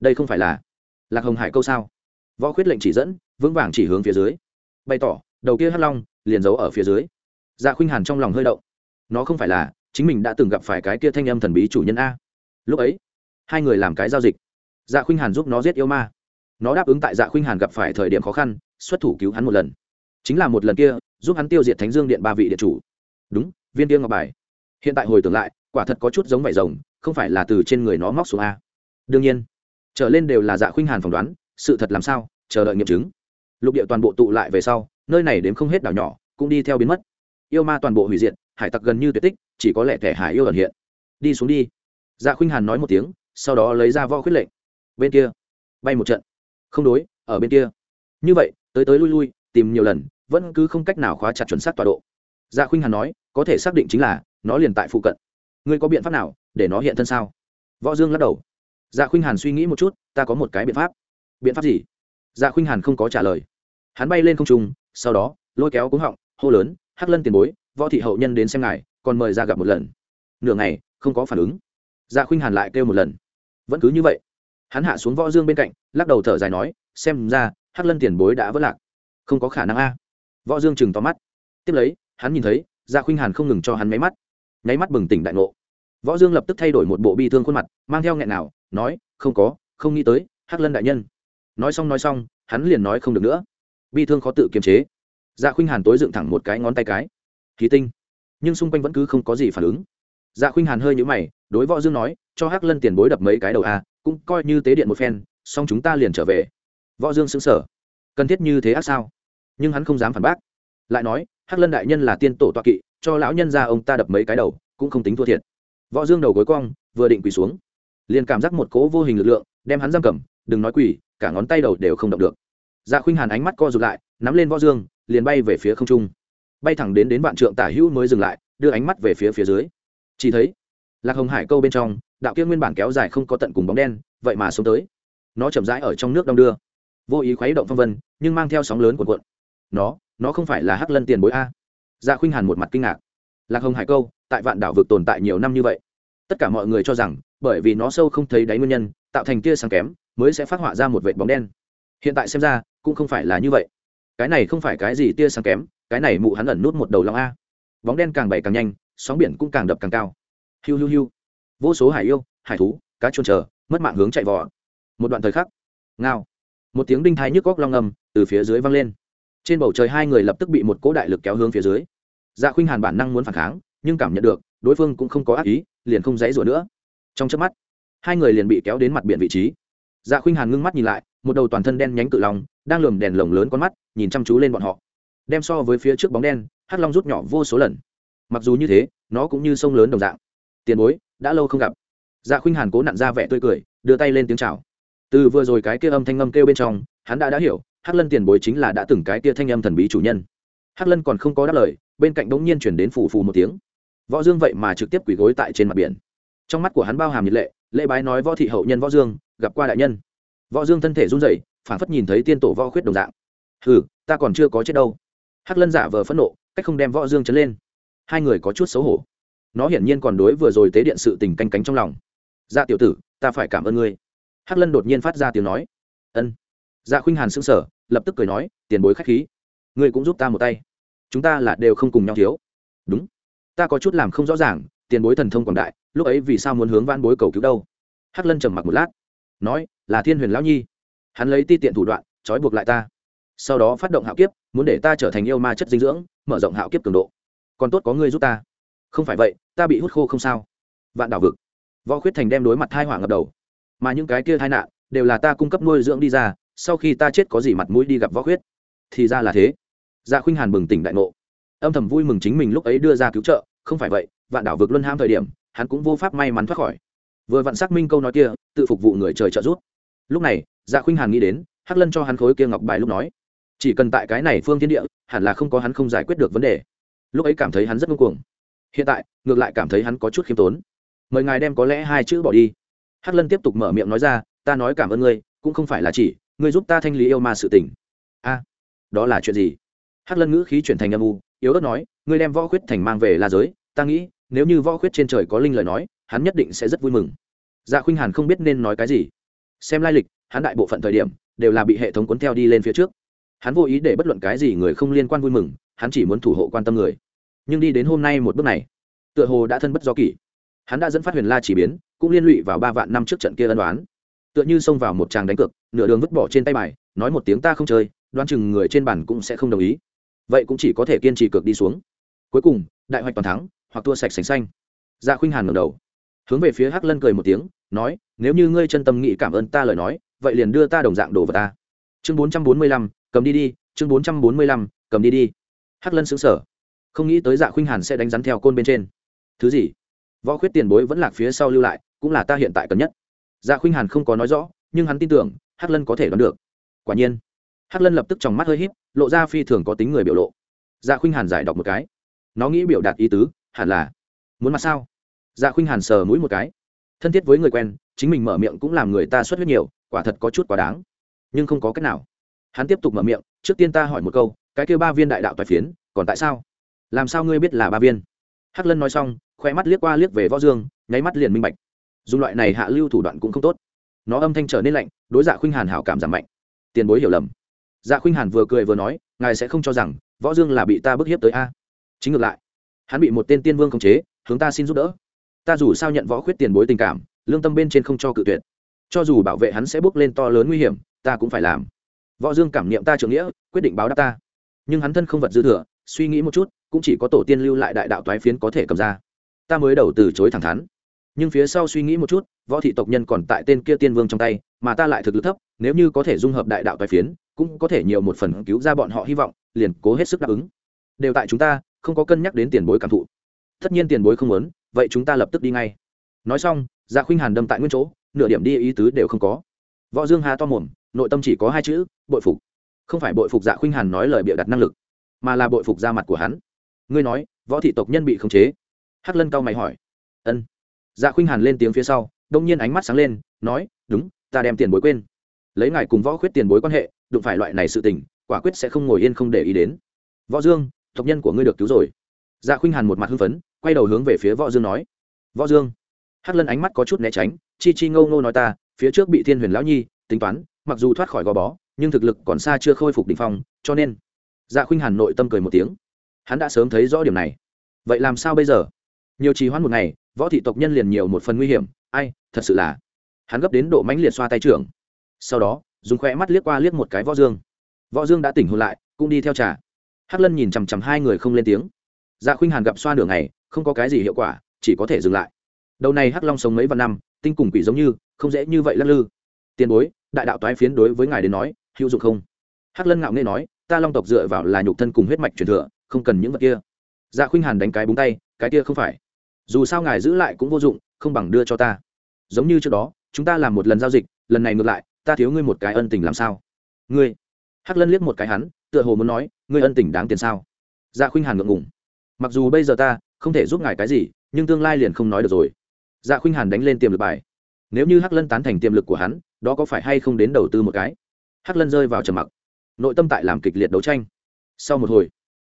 Đây không phải là lạc hồng hải câu sao? Võ khuyết lệnh chỉ dẫn, vững vàng chỉ hướng phía dưới. Bày tỏ, đầu kia hắc long liền giấu ở phía dưới. Dạ khuynh hàn trong lòng hơi động. Nó không phải là, chính mình đã từng gặp phải cái kia thanh âm thần bí chủ nhân a. Lúc ấy, hai người làm cái giao dịch. Dạ khuynh hàn giúp nó giết yêu ma. Nó đáp ứng tại dạ khuynh hàn gặp phải thời điểm khó khăn, xuất thủ cứu hắn một lần chính là một lần kia, giúp hắn tiêu diệt thánh dương điện ba vị điện chủ. Đúng, viên Tiêu ngọc bài. Hiện tại hồi tưởng lại, quả thật có chút giống vải rồng, không phải là từ trên người nó móc xuống a. Đương nhiên, trở lên đều là dạ khuynh hàn phỏng đoán, sự thật làm sao, chờ đợi nghiệm chứng. Lục địa toàn bộ tụ lại về sau, nơi này đếm không hết đảo nhỏ, cũng đi theo biến mất. Yêu ma toàn bộ hủy diệt, hải tặc gần như tuyệt tích, chỉ có lẽ thẻ hải yêu ẩn hiện. Đi xuống đi. Dạ khuynh hàn nói một tiếng, sau đó lấy ra võ khuyết lệnh. Bên kia. Bay một trận. Không đối, ở bên kia. Như vậy, tới tới lui lui, tìm nhiều lần vẫn cứ không cách nào khóa chặt chuẩn xác tọa độ. Dạ khuynh hàn nói, có thể xác định chính là, nó liền tại phụ cận. Ngươi có biện pháp nào, để nó hiện thân sao? Võ dương lắc đầu. Dạ khuynh hàn suy nghĩ một chút, ta có một cái biện pháp. Biện pháp gì? Dạ khuynh hàn không có trả lời. Hắn bay lên không trung, sau đó, lôi kéo cúng họng, hô lớn, hắc lân tiền bối, võ thị hậu nhân đến xem ngài, còn mời ra gặp một lần. Nửa ngày, không có phản ứng. Dạ khuynh hàn lại kêu một lần. Vẫn cứ như vậy. Hắn hạ xuống võ dương bên cạnh, lắc đầu thở dài nói, xem ra, hắc lân tiền bối đã vỡ lạc. Không có khả năng a võ dương chừng to mắt. Tiếp lấy, hắn nhìn thấy dạ khuynh hàn không ngừng cho hắn máy mắt. Nháy mắt bừng tỉnh đại ngộ. Võ dương lập tức thay đổi một bộ bi thương khuôn mặt, mang theo nghẹn nào, nói, không có, không nghĩ tới, hắc lân đại nhân. Nói xong nói xong, hắn liền nói không được nữa. Bi thương khó tự kiềm chế. Dạ khuynh hàn tối dựng thẳng một cái ngón tay cái. Khí tinh. Nhưng xung quanh vẫn cứ không có gì phản ứng. Dạ khuynh hàn hơi nhũ mày, đối võ dương nói, cho hắc lân tiền bối đập mấy cái đầu a, cũng coi như tế điện một phen, xong chúng ta liền trở về. Võ dương xứng sở cần thiết như thế ác sao? Nhưng hắn không dám phản bác. Lại nói, hắc lân đại nhân là tiên tổ toa kỵ, cho lão nhân ra ông ta đập mấy cái đầu, cũng không tính thua thiệt. Võ dương đầu gối cong, vừa định quỳ xuống, liền cảm giác một cỗ vô hình lực lượng đem hắn giam cầm, đừng nói quỳ, cả ngón tay đầu đều không động được. Dạ khuynh hàn ánh mắt co rụt lại, nắm lên võ dương, liền bay về phía không trung. Bay thẳng đến đến vạn trượng tả hữu mới dừng lại, đưa ánh mắt về phía phía dưới. Chỉ thấy, lạc hồng hải câu bên trong, đạo kia nguyên bản kéo dài không có tận cùng bóng đen, vậy mà xuống tới. Nó chậm rãi ở trong nước đông đưa. Vô ý khuấy động phong vân, nhưng mang theo sóng lớn của cuộn nó nó không phải là hắc lân tiền bối a. Dạ khuynh hàn một mặt kinh ngạc. Lạc hồng hải câu, tại vạn đảo vực tồn tại nhiều năm như vậy. Tất cả mọi người cho rằng, bởi vì nó sâu không thấy đáy nguyên nhân, tạo thành tia sáng kém, mới sẽ phát họa ra một vệt bóng đen. Hiện tại xem ra, cũng không phải là như vậy. Cái này không phải cái gì tia sáng kém, cái này mụ hắn ẩn nút một đầu lòng a. Bóng đen càng bày càng nhanh, sóng biển cũng càng đập càng cao. Hiu hiu hiu. Vô số hải yêu, hải thú, cá chuồn chờ, mất mạng hướng chạy vỏ một đoạn thời khắc, ngao. Một tiếng đinh thái nhức góc long ngầm từ phía dưới vang lên trên bầu trời hai người lập tức bị một cỗ đại lực kéo hướng phía dưới. Dạ khuynh hàn bản năng muốn phản kháng, nhưng cảm nhận được, đối phương cũng không có ác ý, liền không dãy rủa nữa. Trong chớp mắt, hai người liền bị kéo đến mặt biển vị trí. Dạ khuynh hàn ngưng mắt nhìn lại, một đầu toàn thân đen nhánh cự long, đang lườm đèn lồng lớn con mắt, nhìn chăm chú lên bọn họ. Đem so với phía trước bóng đen, hắc long rút nhỏ vô số lần. Mặc dù như thế, nó cũng như sông lớn đồng dạng. Tiền bối, đã lâu không gặp. Dạ khuynh hàn cố nặn ra vẻ tươi cười, đưa tay lên tiếng chào. Từ vừa rồi cái kia âm thanh âm kêu bên trong, hắn đã đã hiểu hắc lân tiền bối chính là đã từng cái kia thanh âm thần bí chủ nhân. Hắc lân còn không có đáp lời bên cạnh bỗng nhiên chuyển đến phù phù một tiếng. Võ dương vậy mà trực tiếp quỳ gối tại trên mặt biển. Trong mắt của hắn bao hàm nhiệt lệ lễ bái nói võ thị hậu nhân võ dương gặp qua đại nhân. Võ dương thân thể run rẩy phản phất nhìn thấy tiên tổ võ khuyết đồng dạng. Hừ, ta còn chưa có chết đâu. Hắc lân giả vờ phẫn nộ cách không đem võ dương chấn lên. Hai người có chút xấu hổ. Nó hiển nhiên còn đối vừa rồi tế điện sự tình canh cánh trong lòng. Dạ tiểu tử ta phải cảm ơn ngươi. Hắc lân đột nhiên phát ra tiếng nói. Ân. Dạ khuynh hàn sững sờ lập tức cười nói, tiền bối khách khí, ngươi cũng giúp ta một tay. Chúng ta là đều không cùng nhau thiếu. Đúng. Ta có chút làm không rõ ràng, tiền bối thần thông quảng đại, lúc ấy vì sao muốn hướng van bối cầu cứu đâu? Hắc lân trầm mặc một lát, nói, là thiên huyền lão nhi. Hắn lấy ti tiện thủ đoạn, trói buộc lại ta. Sau đó phát động hạo kiếp, muốn để ta trở thành yêu ma chất dinh dưỡng, mở rộng hạo kiếp cường độ. Còn tốt có ngươi giúp ta. Không phải vậy, ta bị hút khô không sao. Vạn đảo vực. Võ khuyết thành đem đối mặt thai hỏa ngập đầu. Mà những cái kia tai nạn, đều là ta cung cấp nuôi dưỡng đi ra sau khi ta chết có gì mặt mũi đi gặp võ khuyết? Thì ra là thế. Dạ khuynh hàn bừng tỉnh đại ngộ. Âm thầm vui mừng chính mình lúc ấy đưa ra cứu trợ, không phải vậy, vạn đảo vực luân ham thời điểm, hắn cũng vô pháp may mắn thoát khỏi. Vừa vặn xác minh câu nói kia, tự phục vụ người trời trợ giúp. Lúc này dạ khuynh hàn nghĩ đến, hắc lân cho hắn khối kia ngọc bài lúc nói, chỉ cần tại cái này phương thiên địa, hẳn là không có hắn không giải quyết được vấn đề. Lúc ấy cảm thấy hắn rất ngưng cuồng. Hiện tại, ngược lại cảm thấy hắn có chút khiêm tốn. Mời ngài đem có lẽ hai chữ bỏ đi. Hắc lân tiếp tục mở miệng nói ra, ta nói cảm ơn ngươi, cũng không phải là chỉ ngươi giúp ta thanh lý yêu ma sự tình. A, đó là chuyện gì? Hắc lân ngữ khí chuyển thành âm u, yếu ớt nói, ngươi đem võ khuyết thành mang về la giới, ta nghĩ, nếu như võ khuyết trên trời có linh lời nói, hắn nhất định sẽ rất vui mừng. Dạ khuynh hàn không biết nên nói cái gì. Xem lai lịch, hắn đại bộ phận thời điểm, đều là bị hệ thống cuốn theo đi lên phía trước. Hắn vô ý để bất luận cái gì người không liên quan vui mừng, hắn chỉ muốn thủ hộ quan tâm người. Nhưng đi đến hôm nay một bước này, tựa hồ đã thân bất do kỷ. Hắn đã dẫn phát huyền la chỉ biến, cũng liên lụy vào ba vạn năm trước trận kia ân đoán tựa như xông vào một tràng đánh cược, nửa đường vứt bỏ trên tay bài, nói một tiếng ta không chơi, đoán chừng người trên bàn cũng sẽ không đồng ý. Vậy cũng chỉ có thể kiên trì cược đi xuống. Cuối cùng, đại hoạch toàn thắng, hoặc thua sạch sành xanh. Dạ khuynh hàn ngẩng đầu. Hướng về phía hắc lân cười một tiếng, nói, nếu như ngươi chân tâm nghĩ cảm ơn ta lời nói, vậy liền đưa ta đồng dạng đồ vào ta. Chương bốn trăm bốn mươi lăm, cầm đi đi, chương bốn trăm bốn mươi lăm, cầm đi đi. Hắc lân xứng sở không nghĩ tới dạ khuynh hàn sẽ đánh rắn theo côn bên trên. Thứ gì? Võ khuyết tiền bối vẫn lạc phía sau lưu lại, cũng là ta hiện tại cần nhất dạ khuynh hàn không có nói rõ, nhưng hắn tin tưởng, hắc lân có thể đoán được. Quả nhiên, hắc lân lập tức trong mắt hơi híp, lộ ra phi thường có tính người biểu lộ. Dạ khuynh hàn giải đọc một cái. Nó nghĩ biểu đạt ý tứ, hẳn là, muốn mặt sao? Dạ khuynh hàn sờ mũi một cái. Thân thiết với người quen, chính mình mở miệng cũng làm người ta xuất huyết nhiều, quả thật có chút quá đáng. Nhưng không có cách nào. Hắn tiếp tục mở miệng, trước tiên ta hỏi một câu, cái kêu ba viên đại đạo toại phiến, còn tại sao? Làm sao ngươi biết là ba viên? Hắc lân nói xong khoe mắt liếc qua liếc về võ dương, nháy mắt liền minh bạch dùng loại này hạ lưu thủ đoạn cũng không tốt. Nó âm thanh trở nên lạnh, đối dạ khuynh hàn hảo cảm giảm mạnh. Tiền bối hiểu lầm. Dạ khuynh hàn vừa cười vừa nói, ngài sẽ không cho rằng, võ dương là bị ta bức hiếp tới a. Chính ngược lại, hắn bị một tên tiên vương khống chế, hướng ta xin giúp đỡ. Ta dù sao nhận võ khuyết tiền bối tình cảm, lương tâm bên trên không cho cự tuyệt. Cho dù bảo vệ hắn sẽ bước lên to lớn nguy hiểm, ta cũng phải làm. Võ dương cảm niệm ta trưởng nghĩa, quyết định báo đáp ta. Nhưng hắn thân không vật dư thừa, suy nghĩ một chút, cũng chỉ có tổ tiên lưu lại đại đạo toái phiến có thể cầm ra. Ta mới đầu từ chối thẳng thắn nhưng phía sau suy nghĩ một chút, võ thị tộc nhân còn tại tên kia tiên vương trong tay, mà ta lại thực lực thấp, nếu như có thể dung hợp đại đạo tài phiến, cũng có thể nhiều một phần cứu ra bọn họ hy vọng, liền cố hết sức đáp ứng. Đều tại chúng ta, không có cân nhắc đến tiền bối cảm thụ. Tất nhiên tiền bối không muốn, vậy chúng ta lập tức đi ngay. Nói xong dạ khuynh hàn đâm tại nguyên chỗ, nửa điểm đi ý tứ đều không có. Võ dương hà to mồm, nội tâm chỉ có hai chữ, bội phục. Không phải bội phục dạ khuynh hàn nói lời bịa đặt năng lực, mà là bội phục ra mặt của hắn. Ngươi nói, võ thị tộc nhân bị khống chế. Hắc lân cao mày hỏi. Ân dạ khuynh hàn lên tiếng phía sau, đông nhiên ánh mắt sáng lên, nói, đúng, ta đem tiền bối quên. Lấy ngài cùng võ khuyết tiền bối quan hệ, đụng phải loại này sự tình, quả quyết sẽ không ngồi yên không để ý đến. Võ dương, tộc nhân của ngươi được cứu rồi. Dạ khuynh hàn một mặt hưng phấn, quay đầu hướng về phía võ dương nói, võ dương. Hắc lân ánh mắt có chút né tránh, chi chi ngâu ngô nói ta, phía trước bị thiên huyền lão nhi tính toán, mặc dù thoát khỏi gò bó, nhưng thực lực còn xa chưa khôi phục đỉnh phong, cho nên dạ khuynh hàn nội tâm cười một tiếng. Hắn đã sớm thấy rõ điểm này. Vậy làm sao bây giờ? Nhiều trì hoãn một ngày võ thị tộc nhân liền nhiều một phần nguy hiểm, ai, thật sự là. Hắn gấp đến độ mãnh liệt xoa tay trưởng. Sau đó, dùng khoe mắt liếc qua liếc một cái võ dương. Võ dương đã tỉnh hôn lại, cũng đi theo trà. Hắc lân nhìn chằm chằm hai người không lên tiếng. Dạ khuynh hàn gặp xoa nửa ngày, không có cái gì hiệu quả, chỉ có thể dừng lại. Đầu này hắc long sống mấy vạn năm, tinh cùng quỷ giống như, không dễ như vậy lắc lư. Tiền bối, đại đạo toái phiến đối với ngài đến nói, hữu dụng không? Hắc lân ngạo nghê nói, ta long tộc dựa vào là nhục thân cùng huyết mạch truyền thừa, không cần những vật kia. Dạ khuynh hàn đánh cái búng tay, cái kia không phải dù sao ngài giữ lại cũng vô dụng, không bằng đưa cho ta. Giống như trước đó, chúng ta làm một lần giao dịch, lần này ngược lại, ta thiếu ngươi một cái ân tình làm sao? Ngươi. Hắc lân liếc một cái hắn, tựa hồ muốn nói, ngươi ân tình đáng tiền sao? Dạ khuynh hàn ngượng ngùng. Mặc dù bây giờ ta không thể giúp ngài cái gì, nhưng tương lai liền không nói được rồi. Dạ khuynh hàn đánh lên tiềm lực bài. Nếu như hắc lân tán thành tiềm lực của hắn, đó có phải hay không đến đầu tư một cái? Hắc lân rơi vào trầm mặc. Nội tâm tại làm kịch liệt đấu tranh. Sau một hồi,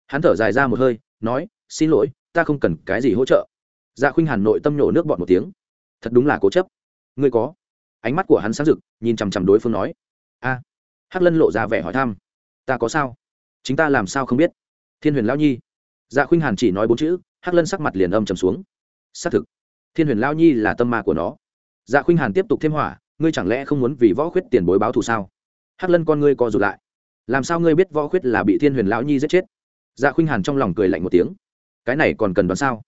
hắn thở dài ra một hơi, nói, xin lỗi, ta không cần cái gì hỗ trợ dạ khuynh hàn nội tâm nhổ nước bọn một tiếng. Thật đúng là cố chấp. Ngươi có. Ánh mắt của hắn sáng rực, nhìn chằm chằm đối phương nói. A. Hắc lân lộ ra vẻ hỏi thăm. Ta có sao? Chính ta làm sao không biết? Thiên huyền lão nhi. Dạ khuynh hàn chỉ nói bốn chữ, hắc lân sắc mặt liền âm trầm xuống. Xác thực, thiên huyền lao nhi là tâm ma của nó. Dạ khuynh hàn tiếp tục thêm hỏa, ngươi chẳng lẽ không muốn vì võ khuyết tiền bối báo thù sao? Hắc lân con ngươi co rụt lại. Làm sao ngươi biết võ khuyết là bị thiên huyền lão nhi giết chết? Dạ khuynh hàn trong lòng cười lạnh một tiếng. Cái này còn cần đoán sao?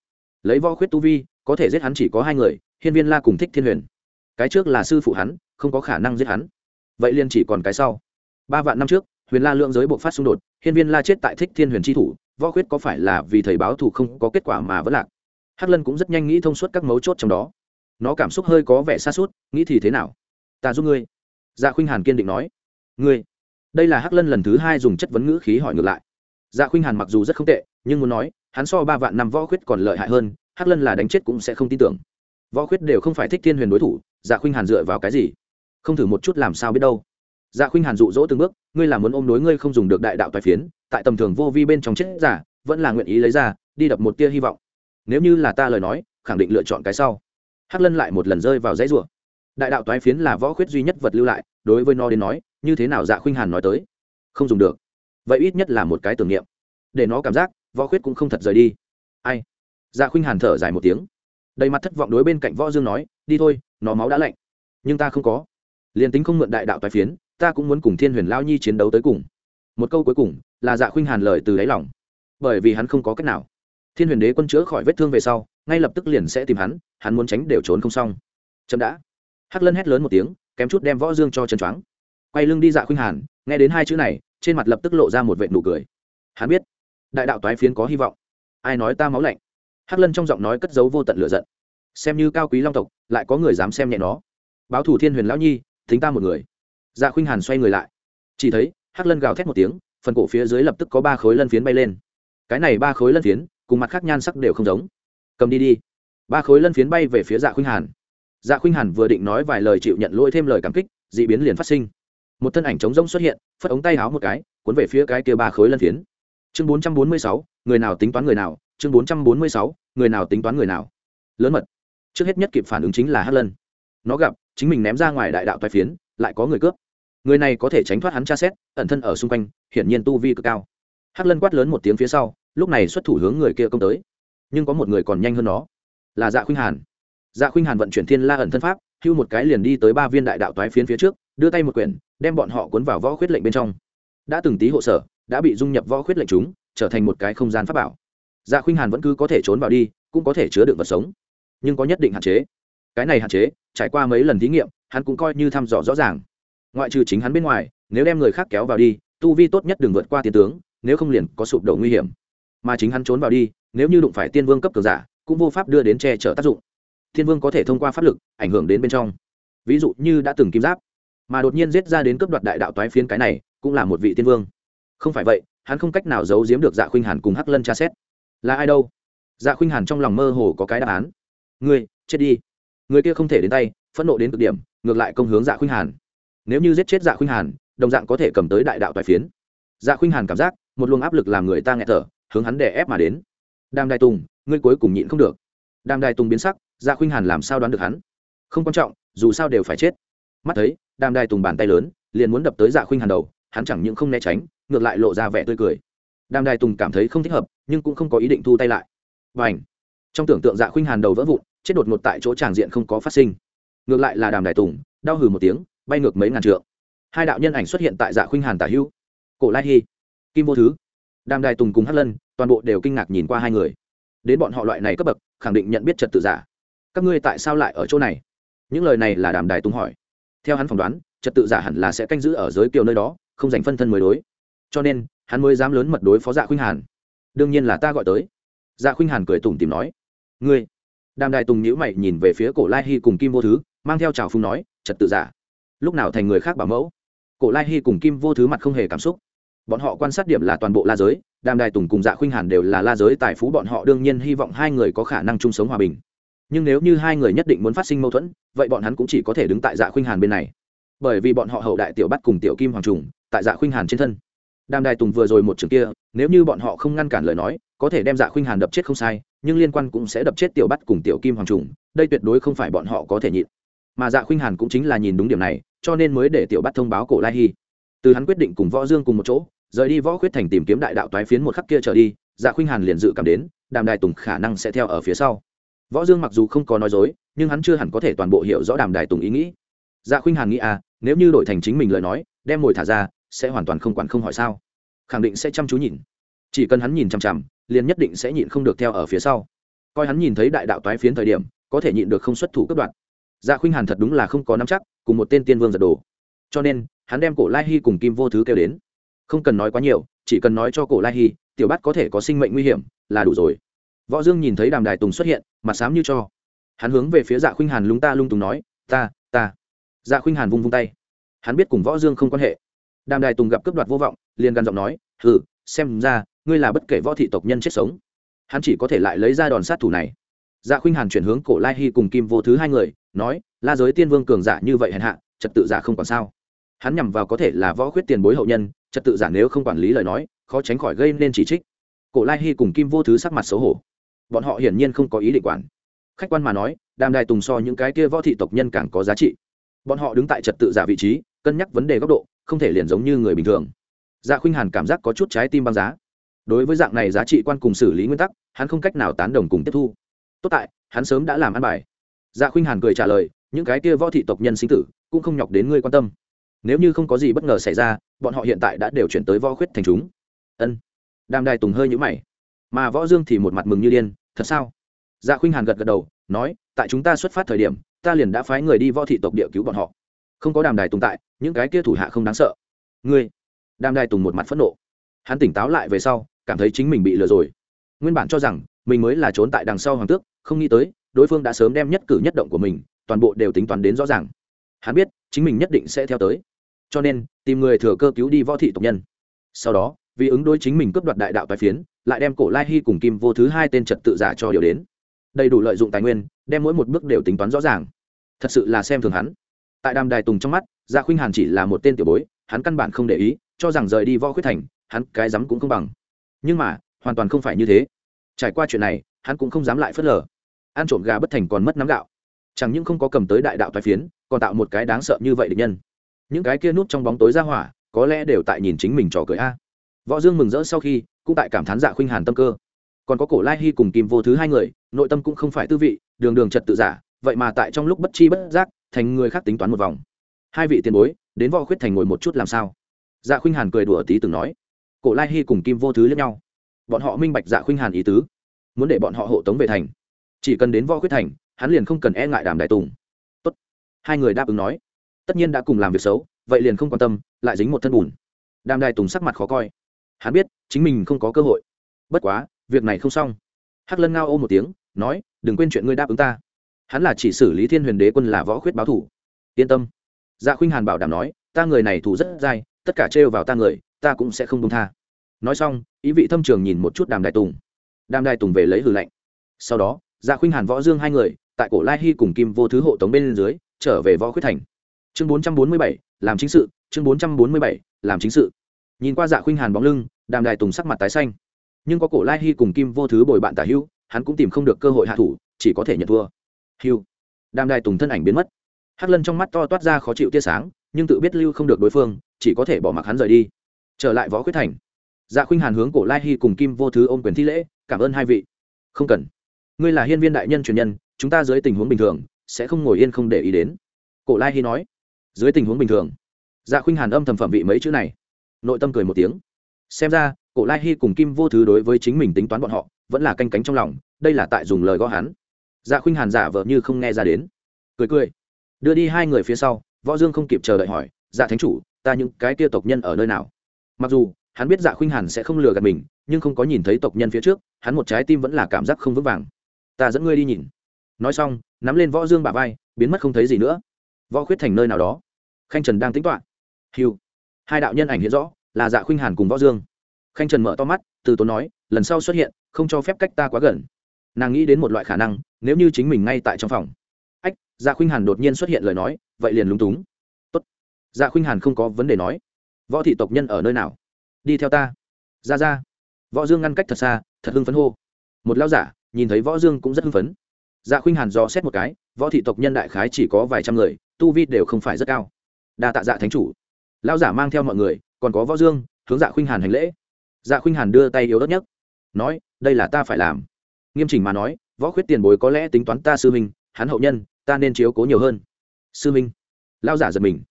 Lấy võ khuyết tu vi, có thể giết hắn chỉ có hai người, hiên viên la cùng thích thiên huyền. Cái trước là sư phụ hắn, không có khả năng giết hắn. Vậy liền chỉ còn cái sau. Ba vạn năm trước, huyền la lượng giới bộ phát xung đột, hiên viên la chết tại thích thiên huyền tri thủ, võ khuyết có phải là vì thầy báo thù không có kết quả mà vẫn lạc? Hắc lân cũng rất nhanh nghĩ thông suốt các mấu chốt trong đó. Nó cảm xúc hơi có vẻ xa suốt nghĩ thì thế nào? Ta giúp ngươi. Dạ khuynh hàn kiên định nói. Ngươi. Đây là hắc lân lần thứ hai dùng chất vấn ngữ khí hỏi ngược lại dạ khuynh hàn mặc dù rất không tệ, nhưng muốn nói, hắn so ba vạn năm võ khuyết còn lợi hại hơn, hắc lân là đánh chết cũng sẽ không tin tưởng. Võ khuyết đều không phải thích thiên huyền đối thủ dạ khuynh hàn dựa vào cái gì? Không thử một chút làm sao biết đâu. Dạ khuynh hàn dụ dỗ từng bước, ngươi là muốn ôm đối ngươi không dùng được đại đạo tài phiến, tại tầm thường vô vi bên trong chết giả, vẫn là nguyện ý lấy ra, đi đập một tia hy vọng. Nếu như là ta lời nói, khẳng định lựa chọn cái sau. Hắc lân lại một lần rơi vào dãy rủa. Đại đạo toái phiến là võ khuyết duy nhất vật lưu lại, đối với nó đến nói, như thế nào dạ khuynh hàn nói tới? Không dùng được vậy ít nhất là một cái tưởng niệm. Để nó cảm giác, võ khuyết cũng không thật rời đi. Ai? Dạ khuynh hàn thở dài một tiếng. Đầy mặt thất vọng đối bên cạnh võ dương nói, đi thôi, nó máu đã lạnh. Nhưng ta không có. Liền tính không mượn đại đạo tài phiến, ta cũng muốn cùng thiên huyền lao nhi chiến đấu tới cùng. Một câu cuối cùng là dạ khuynh hàn lời từ đáy lòng. Bởi vì hắn không có cách nào. Thiên huyền đế quân chữa khỏi vết thương về sau, ngay lập tức liền sẽ tìm hắn hắn muốn tránh đều trốn không xong. Chậm đã. Hắc lân hét lớn một tiếng, kém chút đem võ dương cho chân choáng. Quay lưng đi dạ khuynh hàn, nghe đến hai chữ này trên mặt lập tức lộ ra một vệ nụ cười. Hắn biết, đại đạo toái phiến có hy vọng. Ai nói ta máu lạnh? Hắc lân trong giọng nói cất giấu vô tận lửa giận. Xem như cao quý long tộc, lại có người dám xem nhẹ nó. Báo thủ thiên huyền lão nhi, thính ta một người. Dạ khuynh hàn xoay người lại. Chỉ thấy, hắc lân gào thét một tiếng, phần cổ phía dưới lập tức có ba khối lân phiến bay lên. Cái này ba khối lân phiến, cùng mặt khác nhan sắc đều không giống. Cầm đi đi. Ba khối lân phiến bay về phía dạ khuynh hàn. Dạ khuynh hàn vừa định nói vài lời chịu nhận lỗi thêm lời cảm kích d ị biến liền phát sinh một thân ảnh trống rỗng xuất hiện, phất ống tay háo một cái, cuốn về phía cái kia ba khối lân phiến. Chương bốn trăm bốn mươi sáu, người nào tính toán người nào? Chương bốn trăm bốn mươi sáu, người nào tính toán người nào? Lớn mật. Trước hết nhất kịp phản ứng chính là hát lân. Nó gặp, chính mình ném ra ngoài đại đạo toai phiến, lại có người cướp. Người này có thể tránh thoát hắn tra xét, ẩn thân ở xung quanh, hiển nhiên tu vi cực cao. Hắc lân quát lớn một tiếng phía sau, lúc này xuất thủ hướng người kia công tới. Nhưng có một người còn nhanh hơn nó. Là dạ khuynh hàn. Dạ khuynh hàn vận chuyển thiên la ẩn thân pháp, hưu một cái liền đi tới ba viên đại đạo toái phiến phía trước đưa tay một quyển, đem bọn họ cuốn vào võ khuyết lệnh bên trong. Đã từng tí hộ sở, đã bị dung nhập võ khuyết lệnh chúng, trở thành một cái không gian pháp bảo. Dạ khuynh hàn vẫn cứ có thể trốn vào đi, cũng có thể chứa đựng vật sống. Nhưng có nhất định hạn chế. Cái này hạn chế, trải qua mấy lần thí nghiệm, hắn cũng coi như thăm dò rõ ràng. Ngoại trừ chính hắn bên ngoài, nếu đem người khác kéo vào đi, tu vi tốt nhất đừng vượt qua tiến tướng, nếu không liền có sụp đổ nguy hiểm. Mà chính hắn trốn vào đi, nếu như đụng phải tiên vương cấp cường giả, cũng vô pháp đưa đến che chở tác dụng. Thiên vương có thể thông qua pháp lực ảnh hưởng đến bên trong. Ví dụ như đã từng kim giáp mà đột nhiên giết ra đến cướp đoạt đại đạo toái phiến cái này, cũng là một vị tiên vương. Không phải vậy, hắn không cách nào giấu giếm được dạ khuynh hàn cùng hắc lân tra xét. Là ai đâu? Dạ khuynh hàn trong lòng mơ hồ có cái đáp án. Ngươi, chết đi. Người kia không thể đến tay, phẫn nộ đến cực điểm, ngược lại công hướng dạ khuynh hàn. Nếu như giết chết dạ khuynh hàn, đồng dạng có thể cầm tới đại đạo toái phiến. Dạ khuynh hàn cảm giác, một luồng áp lực làm người ta nghẹt thở, hướng hắn đè ép mà đến. Đàm đài tùng, ngươi cuối cùng nhịn không được. Đàm đài tùng biến sắc dạ khuynh hàn làm sao đoán được hắn? Không quan trọng, dù sao đều phải chết. Mắt thấy đàm đài tùng bàn tay lớn, liền muốn đập tới dạ khuynh hàn đầu, hắn chẳng những không né tránh, ngược lại lộ ra vẻ tươi cười. Đàm đài tùng cảm thấy không thích hợp, nhưng cũng không có ý định thu tay lại. Và ảnh trong tưởng tượng dạ khuynh hàn đầu vỡ vụn, chết đột ngột tại chỗ tràng diện không có phát sinh. Ngược lại là đàm đài tùng, đau hừ một tiếng, bay ngược mấy ngàn trượng. Hai đạo nhân ảnh xuất hiện tại dạ khuynh hàn tả hữu. Cổ lai hy kim vô thứ. Đàm đài tùng cùng hát lân, toàn bộ đều kinh ngạc nhìn qua hai người. Đến bọn họ loại này cấp bậc, khẳng định nhận biết trật tự giả. Các ngươi tại sao lại ở chỗ này? Những lời này là đàm đài tùng hỏi theo hắn phỏng đoán, trật tự giả hẳn là sẽ canh giữ ở giới kiều nơi đó, không dành phân thân mới đối. Cho nên, hắn mới dám lớn mật đối phó dạ khuynh hàn. Đương nhiên là ta gọi tới. Dạ khuynh hàn cười tủm tìm nói, ngươi. Đàm Đại tùng nhữ mày nhìn về phía cổ lai hy cùng kim vô thứ, mang theo trào phung nói, trật tự giả. Lúc nào thành người khác bảo mẫu? Cổ lai hy cùng kim vô thứ mặt không hề cảm xúc. Bọn họ quan sát điểm là toàn bộ la giới, đàm đài tùng cùng dạ khuynh hàn đều là la giới tài phú, bọn họ đương nhiên hy vọng hai người có khả năng chung sống hòa bình nhưng nếu như hai người nhất định muốn phát sinh mâu thuẫn, vậy bọn hắn cũng chỉ có thể đứng tại dạ khuynh hàn bên này. Bởi vì bọn họ hậu đại tiểu bắt cùng tiểu kim hoàng trùng, tại dạ khuynh hàn trên thân. Đàm đài tùng vừa rồi một trường kia, nếu như bọn họ không ngăn cản lời nói, có thể đem dạ khuynh hàn đập chết không sai, nhưng liên quan cũng sẽ đập chết tiểu bắt cùng tiểu kim hoàng trùng, đây tuyệt đối không phải bọn họ có thể nhịn. Mà dạ khuynh hàn cũng chính là nhìn đúng điểm này, cho nên mới để tiểu bắt thông báo cổ lai hy từ hắn quyết định cùng võ dương cùng một chỗ, rời đi võ khuyết thành tìm kiếm đại đạo toái phiến một khắc kia trở đi dạ khuynh hàn liền dự cảm đến, đàm đài tùng khả năng sẽ theo ở phía sau võ dương mặc dù không có nói dối, nhưng hắn chưa hẳn có thể toàn bộ hiểu rõ đàm đài tùng ý nghĩ. Dạ khuynh hàn nghĩ à nếu như đổi thành chính mình lời nói, đem mồi thả ra, sẽ hoàn toàn không quản không hỏi sao. Khẳng định sẽ chăm chú nhìn. Chỉ cần hắn nhìn chằm chằm, liền nhất định sẽ nhịn không được theo ở phía sau. Coi hắn nhìn thấy đại đạo toái phiến thời điểm, có thể nhịn được không xuất thủ cấp đoạn dạ khuynh hàn thật đúng là không có nắm chắc, cùng một tên tiên vương giật đồ cho nên, hắn đem cổ lai hy cùng kim vô thứ kêu đến. Không cần nói quá nhiều, chỉ cần nói cho cổ lai hy tiểu bắt có thể có sinh mệnh nguy hiểm, là đủ rồi võ dương nhìn thấy đàm đài tùng xuất hiện, mặt xám như cho. Hắn hướng về phía dạ khuynh hàn lúng ta lung tùng nói, ta ta. Dạ khuynh hàn vung vung tay. Hắn biết cùng võ dương không quan hệ. Đàm đài tùng gặp cướp đoạt vô vọng, liền gằn giọng nói, hừ, xem ra, ngươi là bất kể võ thị tộc nhân chết sống. Hắn chỉ có thể lại lấy ra đòn sát thủ này. Dạ khuynh hàn chuyển hướng cổ lai hy cùng kim vô thứ hai người, nói, la giới tiên vương cường giả như vậy hèn hạ, trật tự giả không còn sao. Hắn nhằm vào có thể là võ khuyết tiền bối hậu nhân, trật tự giả nếu không quản lý lời nói, khó tránh khỏi gây nên chỉ trích. Cổ lai hy cùng kim vô thứ sắc mặt xấu hổ bọn họ hiển nhiên không có ý định quản. Khách quan mà nói, đàm đài tùng so những cái kia võ thị tộc nhân càng có giá trị. Bọn họ đứng tại trật tự giả vị trí, cân nhắc vấn đề góc độ, không thể liền giống như người bình thường. Dạ khuynh hàn cảm giác có chút trái tim băng giá. Đối với dạng này giá trị quan cùng xử lý nguyên tắc, hắn không cách nào tán đồng cùng tiếp thu. Tốt tại, hắn sớm đã làm ăn bài. Dạ khuynh hàn cười trả lời, những cái kia võ thị tộc nhân sinh tử, cũng không nhọc đến ngươi quan tâm. Nếu như không có gì bất ngờ xảy ra, bọn họ hiện tại đã đều chuyển tới võ khuyết thành chúng. Ân. Đàm đài tùng hơi nhũ mày mà võ dương thì một mặt mừng như điên, thật sao? Dạ khuynh hàn gật gật đầu, nói, tại chúng ta xuất phát thời điểm, ta liền đã phái người đi võ thị tộc địa cứu bọn họ. Không có đàm đài tùng tại, những cái kia thủ hạ không đáng sợ. Ngươi? Đàm đài tùng một mặt phẫn nộ. Hắn tỉnh táo lại về sau, cảm thấy chính mình bị lừa rồi. Nguyên bản cho rằng, mình mới là trốn tại đằng sau hoàng tước, không nghĩ tới, đối phương đã sớm đem nhất cử nhất động của mình, toàn bộ đều tính toán đến rõ ràng. Hắn biết, chính mình nhất định sẽ theo tới. Cho nên, tìm người thừa cơ cứu đi võ thị tộc nhân. Sau đó, vì ứng đối chính mình cướp đoạt đại đạo tài phiến lại đem cổ lai hy cùng kim vô thứ hai tên trật tự giả cho điều đến. Đầy đủ lợi dụng tài nguyên, đem mỗi một bước đều tính toán rõ ràng. Thật sự là xem thường hắn. Tại đàm đài tùng trong mắt gia khuynh hàn chỉ là một tên tiểu bối, hắn căn bản không để ý, cho rằng rời đi võ khuyết thành, hắn cái dám cũng không bằng. Nhưng mà, hoàn toàn không phải như thế. Trải qua chuyện này, hắn cũng không dám lại phớt lờ. Ăn trộm gà bất thành còn mất nắm gạo. Chẳng những không có cầm tới đại đạo toái phiến, còn tạo một cái đáng sợ như vậy địch nhân. Những cái kia núp trong bóng tối ra hỏa, có lẽ đều tại nhìn chính mình trò cười a võ dương mừng rỡ sau khi, cũng tại cảm thán dạ khuynh hàn tâm cơ. Còn có cổ lai hy cùng kim vô thứ hai người, nội tâm cũng không phải tư vị, đường đường trật tự giả, vậy mà tại trong lúc bất chi bất giác, thành người khác tính toán một vòng. Hai vị tiền bối, đến võ khuyết thành ngồi một chút làm sao? Dạ khuynh hàn cười đùa tí từng nói. Cổ lai hy cùng kim vô thứ lẫn nhau. Bọn họ minh bạch dạ khuynh hàn ý tứ, muốn để bọn họ hộ tống về thành. Chỉ cần đến võ khuyết thành, hắn liền không cần e ngại đàm đại tùng. Tốt. Hai người đáp ứng nói. Tất nhiên đã cùng làm việc xấu, vậy liền không quan tâm, lại dính một thân bùn. Đàm đại tùng sắc mặt khó coi hắn biết, chính mình không có cơ hội. Bất quá, việc này không xong. Hắc lân ngao ô một tiếng, nói, đừng quên chuyện ngươi đáp ứng ta. Hắn là chỉ xử lý thiên huyền đế quân là võ khuyết báo thủ. Yên tâm. Dạ khuynh hàn bảo đảm nói, ta người này thủ rất dai tất cả trêu vào ta người, ta cũng sẽ không công tha. Nói xong, ý vị thâm trường nhìn một chút đàm đại tùng. Đàm đại tùng về lấy hử lạnh sau đó dạ khuynh hàn võ dương hai người, tại cổ lai hy cùng kim vô thứ hộ tống bên dưới, trở về võ khuyết thành. Chương bốn trăm bốn mươi bảy, làm chính sự, chương bốn trăm bốn mươi bảy, làm chính sự nhìn qua dạ khuynh hàn bóng lưng, đàm đại tùng sắc mặt tái xanh. Nhưng có cổ lai hy cùng kim vô thứ bồi bạn tả hữu, hắn cũng tìm không được cơ hội hạ thủ, chỉ có thể nhận thua. Hưu. Đàm đại tùng thân ảnh biến mất. Hắc lân trong mắt to toát ra khó chịu tia sáng, nhưng tự biết lưu không được đối phương, chỉ có thể bỏ mặc hắn rời đi. Trở lại võ quyết thành. Dạ khuynh hàn hướng cổ lai hy cùng kim vô thứ ôm quyền thi lễ, cảm ơn hai vị. Không cần. Ngươi là hiên viên đại nhân truyền nhân, chúng ta dưới tình huống bình thường, sẽ không ngồi yên không để ý đến. Cổ lai hy nói. Dưới tình huống bình thường. Dạ khuynh hàn âm thầm phẩm vị mấy chữ này nội tâm cười một tiếng. Xem ra, cổ lai hy cùng kim vô thứ đối với chính mình tính toán bọn họ, vẫn là canh cánh trong lòng, đây là tại dùng lời gõ hắn. Dạ khuynh hàn giả vờ như không nghe ra đến. Cười cười. Đưa đi hai người phía sau, võ dương không kịp chờ đợi hỏi dạ thánh chủ, ta những cái kia tộc nhân ở nơi nào? Mặc dù, hắn biết dạ khuynh hàn sẽ không lừa gạt mình, nhưng không có nhìn thấy tộc nhân phía trước, hắn một trái tim vẫn là cảm giác không vững vàng. Ta dẫn ngươi đi nhìn. Nói xong, nắm lên võ dương bả vai, biến mất không thấy gì nữa. Võ khuyết thành nơi nào đó. Khanh trần đang tính toạ hiu hai đạo nhân ảnh hiện rõ là dạ khuynh hàn cùng võ dương. Khanh trần mở to mắt, từ tốn nói, lần sau xuất hiện, không cho phép cách ta quá gần. Nàng nghĩ đến một loại khả năng, nếu như chính mình ngay tại trong phòng. Ách dạ khuynh hàn đột nhiên xuất hiện lời nói, vậy liền lúng túng. Tốt. Dạ khuynh hàn không có vấn đề nói. Võ thị tộc nhân ở nơi nào? Đi theo ta. Ra ra. Võ dương ngăn cách thật xa, thật hưng phấn hô. Một lao giả, nhìn thấy võ dương cũng rất hưng phấn. Dạ khuynh hàn dò xét một cái, võ thị tộc nhân đại khái chỉ có vài trăm người, tu vi đều không phải rất cao. Đa tạ dạ thánh chủ. Lao giả mang theo mọi người còn có võ dương, hướng dạ khuynh hàn hành lễ. Dạ khuynh hàn đưa tay yếu đất nhất, nói, đây là ta phải làm. Nghiêm chỉnh mà nói, võ khuyết tiền bối có lẽ tính toán ta sư minh hắn hậu nhân, ta nên chiếu cố nhiều hơn. Sư minh lao giả giật mình.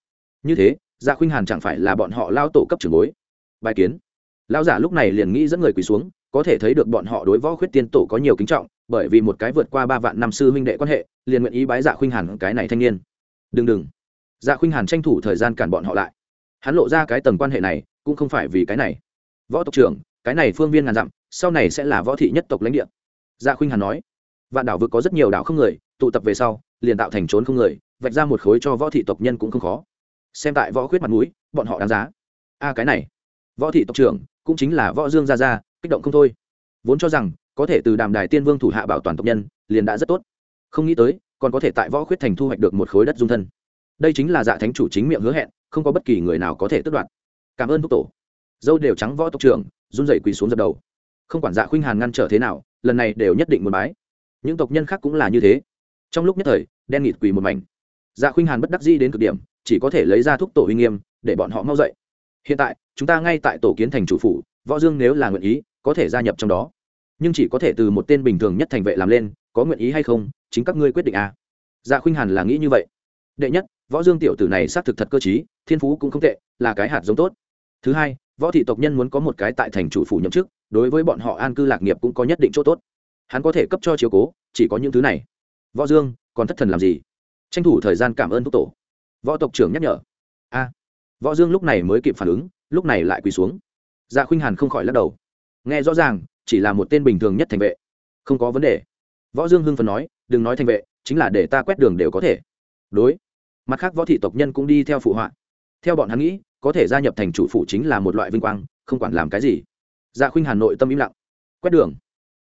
Như thế dạ khuynh hàn chẳng phải là bọn họ lao tổ cấp trưởng bối? Bài kiến. Lao giả lúc này liền nghĩ dẫn người quỳ xuống, có thể thấy được bọn họ đối võ khuyết tiên tổ có nhiều kính trọng, bởi vì một cái vượt qua ba vạn năm sư huynh đệ quan hệ, liền nguyện ý bái dạ khuynh hàn cái này thanh niên. Đừng đừng. Dạ khuynh hàn tranh thủ thời gian cản bọn họ lại hắn lộ ra cái tầng quan hệ này, cũng không phải vì cái này. Võ tộc trưởng, cái này phương viên ngàn dặm, sau này sẽ là võ thị nhất tộc lãnh địa. Dạ khuynh hàn nói, vạn đảo vực có rất nhiều đảo không người, tụ tập về sau, liền tạo thành trốn không người, vạch ra một khối cho võ thị tộc nhân cũng không khó. Xem tại võ khuyết mặt mũi, bọn họ đáng giá. A à, cái này, võ thị tộc trưởng, cũng chính là võ dương gia gia, kích động không thôi. Vốn cho rằng, có thể từ đàm đài tiên vương thủ hạ bảo toàn tộc nhân, liền đã rất tốt. Không nghĩ tới, còn có thể tại võ khuyết thành thu hoạch được một khối đất dung thân. Đây chính là dạ thánh chủ chính miệng hứa hẹn không có bất kỳ người nào có thể tước đoạt. Cảm ơn thúc tổ. Dâu đều trắng võ tộc trưởng, run rẩy quỳ xuống dập đầu. Không quản dạ khuynh hàn ngăn trở thế nào, lần này đều nhất định muốn bái. Những tộc nhân khác cũng là như thế. Trong lúc nhất thời, đen nghịt quỳ một mảnh. Dạ khuynh hàn bất đắc dĩ đến cực điểm, chỉ có thể lấy ra thúc tổ uy nghiêm, để bọn họ mau dậy. Hiện tại, chúng ta ngay tại tổ kiến thành chủ phủ, võ dương nếu là nguyện ý, có thể gia nhập trong đó. Nhưng chỉ có thể từ một tên bình thường nhất thành vệ làm lên, có nguyện ý hay không, chính các ngươi quyết định à. dạ khuynh hàn là nghĩ như vậy đệ nhất, võ dương tiểu tử này xác thực thật cơ t thiên phú cũng không tệ, là cái hạt giống tốt. Thứ hai, võ thị tộc nhân muốn có một cái tại thành chủ phủ nhậm chức, đối với bọn họ an cư lạc nghiệp cũng có nhất định chỗ tốt. Hắn có thể cấp cho chiếu cố, chỉ có những thứ này. Võ dương, còn thất thần làm gì? Tranh thủ thời gian cảm ơn thúc tổ. Võ tộc trưởng nhắc nhở. A. Võ dương lúc này mới kịp phản ứng, lúc này lại quỳ xuống. Dạ khuynh hàn không khỏi lắc đầu. Nghe rõ ràng, chỉ là một tên bình thường nhất thành vệ. Không có vấn đề. Võ dương hưng phần nói, đừng nói thành vệ, chính là để ta quét đường đều có thể. Đối mặt khác võ thị tộc nhân cũng đi theo phụ họa. Theo bọn hắn nghĩ, có thể gia nhập thành chủ phụ chính là một loại vinh quang, không quản làm cái gì. Dạ khuynh hàn nội tâm im lặng. Quét đường.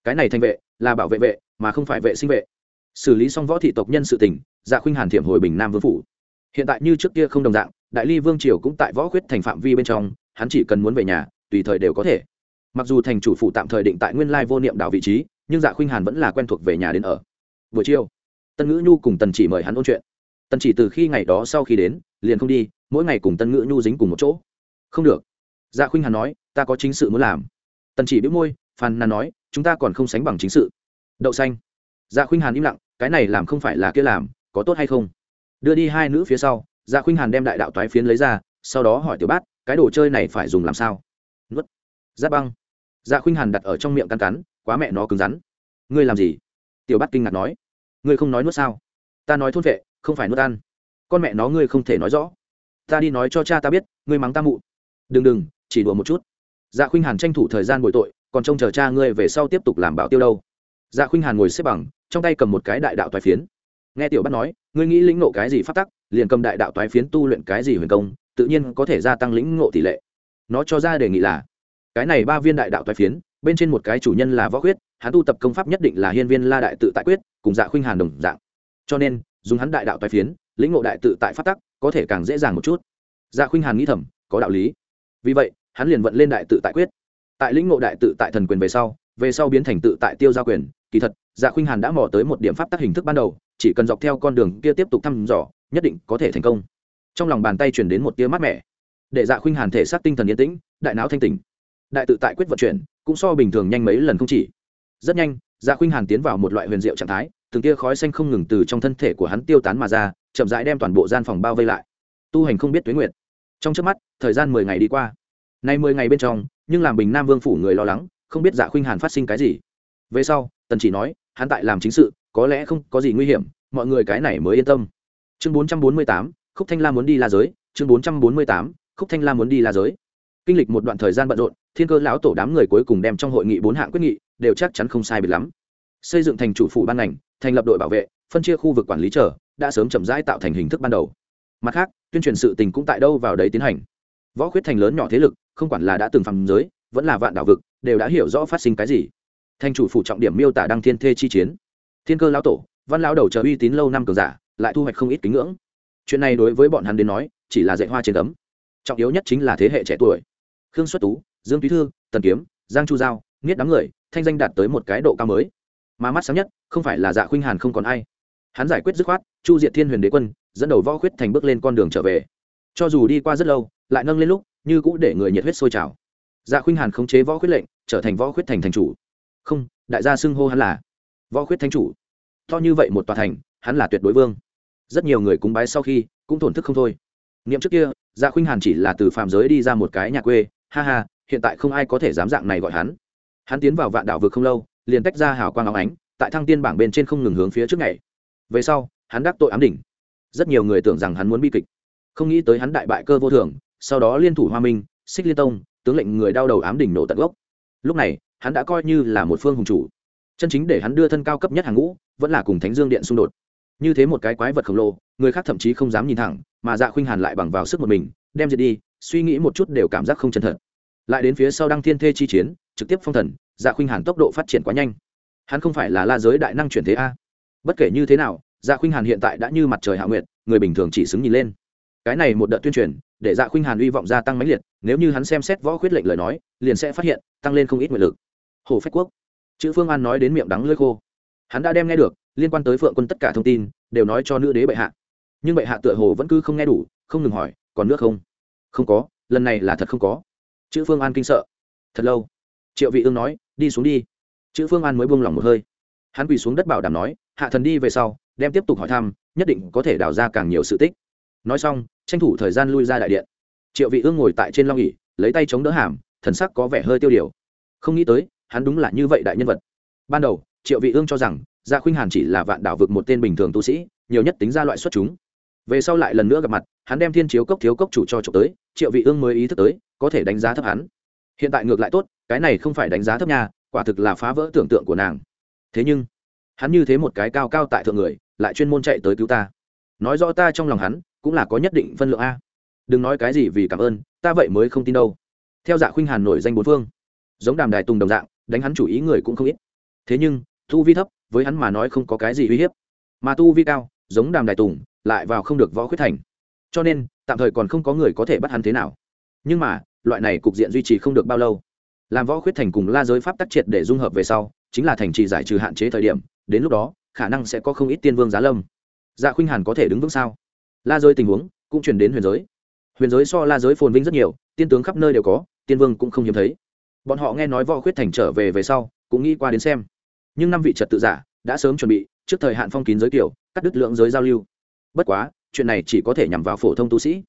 Cái này thành vệ, là bảo vệ vệ, mà không phải vệ sinh vệ. Xử lý xong võ thị tộc nhân sự tình dạ khuynh hàn thiểm hồi bình nam vương phủ. Hiện tại như trước kia không đồng dạng, đại ly vương triều cũng tại võ khuyết thành phạm vi bên trong, hắn chỉ cần muốn về nhà, tùy thời đều có thể. Mặc dù thành chủ phủ tạm thời định tại nguyên lai vô niệm đảo vị trí, nhưng dạ khuynh hàn vẫn là quen thuộc về nhà đến ở. Buổi chiều, tân ngữ nhu cùng tần chỉ mời hắn ôn chuyện tần chỉ từ khi ngày đó sau khi đến, liền không đi, mỗi ngày cùng tân ngữ nhu dính cùng một chỗ. Không được. Dạ khuynh hàn nói, ta có chính sự muốn làm. Tần chỉ biết môi phàn nàn nói, chúng ta còn không sánh bằng chính sự. Đậu xanh. Dạ khuynh hàn im lặng, cái này làm không phải là kia làm, có tốt hay không? Đưa đi hai nữ phía sau dạ khuynh hàn đem đại đạo toái phiến lấy ra, sau đó hỏi tiểu bát, cái đồ chơi này phải dùng làm sao? Nuốt. Giáp băng. Dạ khuynh hàn đặt ở trong miệng cắn cắn, quá mẹ nó cứng rắn. Ngươi làm gì? Tiểu bát kinh ngạc nói. Ngươi không nói nuốt sao? Ta nói thôn vệ không phải nuốt ăn. Con mẹ nó ngươi không thể nói rõ. Ta đi nói cho cha ta biết, ngươi mắng ta mụ. Đừng đừng, chỉ đùa một chút. Dạ khuynh hàn tranh thủ thời gian bồi tội, còn trông chờ cha ngươi về sau tiếp tục làm bảo tiêu đâu. Dạ khuynh hàn ngồi xếp bằng, trong tay cầm một cái đại đạo toái phiến. Nghe tiểu bắt nói, ngươi nghĩ lĩnh ngộ cái gì phát tắc, liền cầm đại đạo toái phiến tu luyện cái gì huyền công, tự nhiên có thể gia tăng lĩnh ngộ tỷ lệ. Nó cho ra đề nghị là, cái này ba viên đại đạo toái phiến, bên trên một cái chủ nhân là võ quyết hắn tu tập công pháp nhất định là hiên viên la đại tự tại quyết, cùng dạ khuynh hàn đồng dạng. Cho nên dùng hắn đại đạo toái phiến, lĩnh ngộ đại tự tại phát tắc, có thể càng dễ dàng một chút. Dạ khuynh hàn nghĩ thầm, có đạo lý. Vì vậy, hắn liền vận lên đại tự tại quyết. Tại lĩnh ngộ đại tự tại thần quyền về sau về sau biến thành tự tại tiêu giao quyền, kỳ thật dạ khuynh hàn đã mò tới một điểm pháp tắc hình thức ban đầu, chỉ cần dọc theo con đường kia tiếp tục thăm dò, nhất định có thể thành công. Trong lòng bàn tay chuyển đến một tia mát mẻ, để dạ khuynh hàn thể xác tinh thần yên tĩnh, đại não thanh tỉnh. Đại tự tại quyết vận chuyển, cũng so bình thường nhanh mấy lần không chỉ. Rất nhanh dạ khuynh hàn tiến vào một loại huyền diệu trạng thái từng tia khói xanh không ngừng từ trong thân thể của hắn tiêu tán mà ra, chậm rãi đem toàn bộ gian phòng bao vây lại. Tu hành không biết tuế nguyệt. Trong trước mắt, thời gian mười ngày đi qua. Nay mười ngày bên trong, nhưng làm bình nam vương phủ người lo lắng, không biết dạ khuynh hàn phát sinh cái gì. Về sau, tần chỉ nói, hắn tại làm chính sự, có lẽ không có gì nguy hiểm, mọi người cái này mới yên tâm. Chương bốn trăm bốn mươi tám, khúc thanh la muốn đi la giới. Chương bốn trăm bốn mươi tám, khúc thanh la muốn đi la giới. Kinh lịch một đoạn thời gian bận rộn, thiên cơ lão tổ đám người cuối cùng đem trong hội nghị bốn hạng quyết nghị, đều chắc chắn không sai biệt lắm. Xây dựng thành chủ phủ ban ngành thành lập đội bảo vệ, phân chia khu vực quản lý trở đã sớm chậm rãi tạo thành hình thức ban đầu. Mặt khác, tuyên truyền sự tình cũng tại đâu vào đấy tiến hành. Võ khuyết thành lớn nhỏ thế lực, không quản là đã từng phạm giới, vẫn là vạn đảo vực, đều đã hiểu rõ phát sinh cái gì. Thành chủ phủ trọng điểm miêu tả đăng thiên thê chi chiến. Thiên cơ lão tổ, văn lão đầu chờ uy tín lâu năm cường giả, lại thu hoạch không ít kính ngưỡng. Chuyện này đối với bọn hắn đến nói, chỉ là dạy hoa trên tấm. Trọng yếu nhất chính là thế hệ trẻ tuổi. Khương xuất tú, dương túy thư, tần kiếm, giang chu giao, nghiết đám người, thanh danh đạt tới một cái độ cao mới mà mắt sáng nhất không phải là dạ khuynh hàn không còn ai hắn giải quyết dứt khoát chu diệt thiên huyền đế quân dẫn đầu võ khuyết thành bước lên con đường trở về cho dù đi qua rất lâu lại nâng lên lúc như cũ để người nhiệt huyết sôi trào dạ khuynh hàn khống chế võ khuyết lệnh trở thành võ khuyết thành thành chủ không đại gia xưng hô hắn là võ khuyết thánh chủ to như vậy một tòa thành hắn là tuyệt đối vương rất nhiều người cúng bái sau khi cũng thổn thức không thôi niệm trước kia dạ khuynh hàn chỉ là từ phàm giới đi ra một cái nhà quê ha ha hiện tại không ai có thể dám dạng này gọi hắn hắn tiến vào vạn đảo vực không lâu liền tách ra hào quang óng ánh, tại thăng tiên bảng bên trên không ngừng hướng phía trước ngày về sau, hắn đắc tội ám đỉnh. Rất nhiều người tưởng rằng hắn muốn bi kịch. Không nghĩ tới hắn đại bại cơ vô thường, sau đó liên thủ hoa minh, xích liên tông, tướng lệnh người đau đầu ám đỉnh nổ tận gốc. Lúc này, hắn đã coi như là một phương hùng chủ. Chân chính để hắn đưa thân cao cấp nhất hàng ngũ, vẫn là cùng thánh dương điện xung đột. Như thế một cái quái vật khổng lồ, người khác thậm chí không dám nhìn thẳng, mà dạ khuynh hàn lại bằng vào sức một mình, đem diệt đi, suy nghĩ một chút đều cảm giác không chân thật. Lại đến phía sau đăng thiên thê chi chiến, trực tiếp phong thần dạ khuynh hàn tốc độ phát triển quá nhanh. Hắn không phải là la giới đại năng chuyển thế a. Bất kể như thế nào dạ khuynh hàn hiện tại đã như mặt trời hạ nguyệt, người bình thường chỉ xứng nhìn lên. Cái này một đợt tuyên truyền, để dạ khuynh hàn uy vọng gia tăng mãnh liệt, nếu như hắn xem xét võ khuyết lệnh lời nói, liền sẽ phát hiện, tăng lên không ít nguyện lực. Hồ phách quốc. Chữ phương an nói đến miệng đắng lơi khô. Hắn đã đem nghe được, liên quan tới phượng quân tất cả thông tin, đều nói cho nữ đế bệ hạ. Nhưng bệ hạ tựa hồ vẫn cứ không nghe đủ, không ngừng hỏi, còn nước không? Không có, lần này là thật không có. Chữ phương an kinh sợ. Thật lâu. Triệu vị ương nói đi xuống đi. Chữ phương an mới buông lỏng một hơi. Hắn quỳ xuống đất bảo đảm nói, hạ thần đi về sau, đem tiếp tục hỏi thăm, nhất định có thể đào ra càng nhiều sự tích. Nói xong, tranh thủ thời gian lui ra đại điện. Triệu vị ương ngồi tại trên long ỉ lấy tay chống đỡ hàm, thần sắc có vẻ hơi tiêu điều. Không nghĩ tới, hắn đúng là như vậy đại nhân vật. Ban đầu, triệu vị ương cho rằng gia khuynh hàn chỉ là vạn đảo vực một tên bình thường tu sĩ, nhiều nhất tính ra loại xuất chúng. Về sau lại lần nữa gặp mặt, hắn đem thiên chiếu cốc thiếu cốc chủ cho trộm tới, triệu vị ương mới ý thức tới, có thể đánh giá thấp hắn. Hiện tại ngược lại tốt cái này không phải đánh giá thấp nha, quả thực là phá vỡ tưởng tượng của nàng. Thế nhưng, hắn như thế một cái cao cao tại thượng người, lại chuyên môn chạy tới cứu ta. Nói rõ ta trong lòng hắn, cũng là có nhất định phân lượng a. Đừng nói cái gì vì cảm ơn, ta vậy mới không tin đâu. Theo dạ khuynh hàn nổi danh bốn phương, giống đàm đài tùng đồng dạng, đánh hắn chủ ý người cũng không ít. Thế nhưng, tu vi thấp, với hắn mà nói không có cái gì uy hiếp. Mà tu vi cao, giống đàm đài tùng, lại vào không được võ khuyết thành. Cho nên, tạm thời còn không có người có thể bắt hắn thế nào. Nhưng mà, loại này cục diện duy trì không được bao lâu làm võ khuyết thành cùng la giới pháp tác triệt để dung hợp về sau, chính là thành trì giải trừ hạn chế thời điểm, đến lúc đó, khả năng sẽ có không ít tiên vương giá lâm. Dạ khuynh hàn có thể đứng vững sao? La giới tình huống cũng chuyển đến huyền giới. Huyền giới so la giới phồn vinh rất nhiều, tiên tướng khắp nơi đều có, tiên vương cũng không hiếm thấy. Bọn họ nghe nói võ khuyết thành trở về về sau, cũng nghĩ qua đến xem. Nhưng năm vị trật tự giả đã sớm chuẩn bị, trước thời hạn phong kín giới kiểu, cắt đứt lượng giới giao lưu. Bất quá, chuyện này chỉ có thể nhằm vào phổ thông tu sĩ.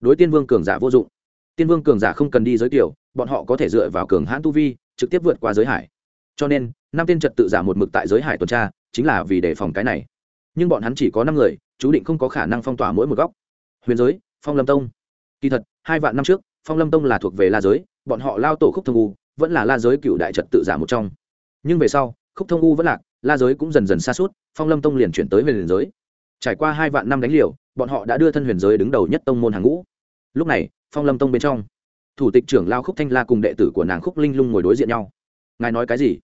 Đối tiên vương cường giả vô dụng. Tiên vương cường giả không cần đi giới kiểu bọn họ có thể dựa vào cường hãn tu vi, trực tiếp vượt qua giới hải. Cho nên, năm tên trật tự giả một mực tại giới hải tuần tra, chính là vì đề phòng cái này. Nhưng bọn hắn chỉ có năm người, chú định không có khả năng phong tỏa mỗi một góc. Huyền giới, phong lâm tông. Kỳ thật, hai vạn năm trước, phong lâm tông là thuộc về la giới, bọn họ lao tổ khúc thông u vẫn là la giới cựu đại trật tự giả một trong. Nhưng về sau, khúc thông u vẫn lạc, la giới cũng dần dần xa suốt, phong lâm tông liền chuyển tới huyền giới. Trải qua hai vạn năm đánh liều, bọn họ đã đưa thân huyền giới đứng đầu nhất tông môn hàng ngũ. Lúc này, phong lâm tông bên trong thủ tịch trưởng lao khúc thanh la cùng đệ tử của nàng khúc linh lung ngồi đối diện nhau. Ngài nói cái gì?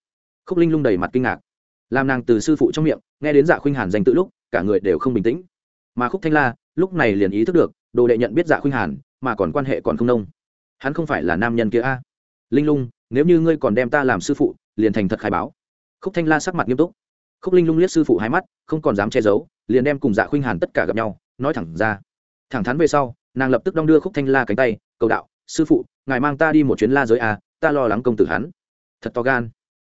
Khúc linh lung đầy mặt kinh ngạc. Làm nàng từ sư phụ trong miệng, nghe đến dạ khuynh hàn danh tự lúc, cả người đều không bình tĩnh. Mà khúc thanh la, lúc này liền ý thức được, đồ đệ nhận biết dạ khuynh hàn, mà còn quan hệ còn không nông. Hắn không phải là nam nhân kia a. Linh lung, nếu như ngươi còn đem ta làm sư phụ, liền thành thật khai báo. Khúc thanh la sắc mặt nghiêm túc. Khúc linh lung liếc sư phụ hai mắt, không còn dám che giấu, liền đem cùng dạ khuynh hàn tất cả gặp nhau, nói thẳng ra. Thẳng thắn về sau, nàng lập tức đong đưa khúc thanh la cánh tay, cầu đạo sư phụ, ngài mang ta đi một chuyến la giới à? ta lo lắng công tử hắn. Thật to gan.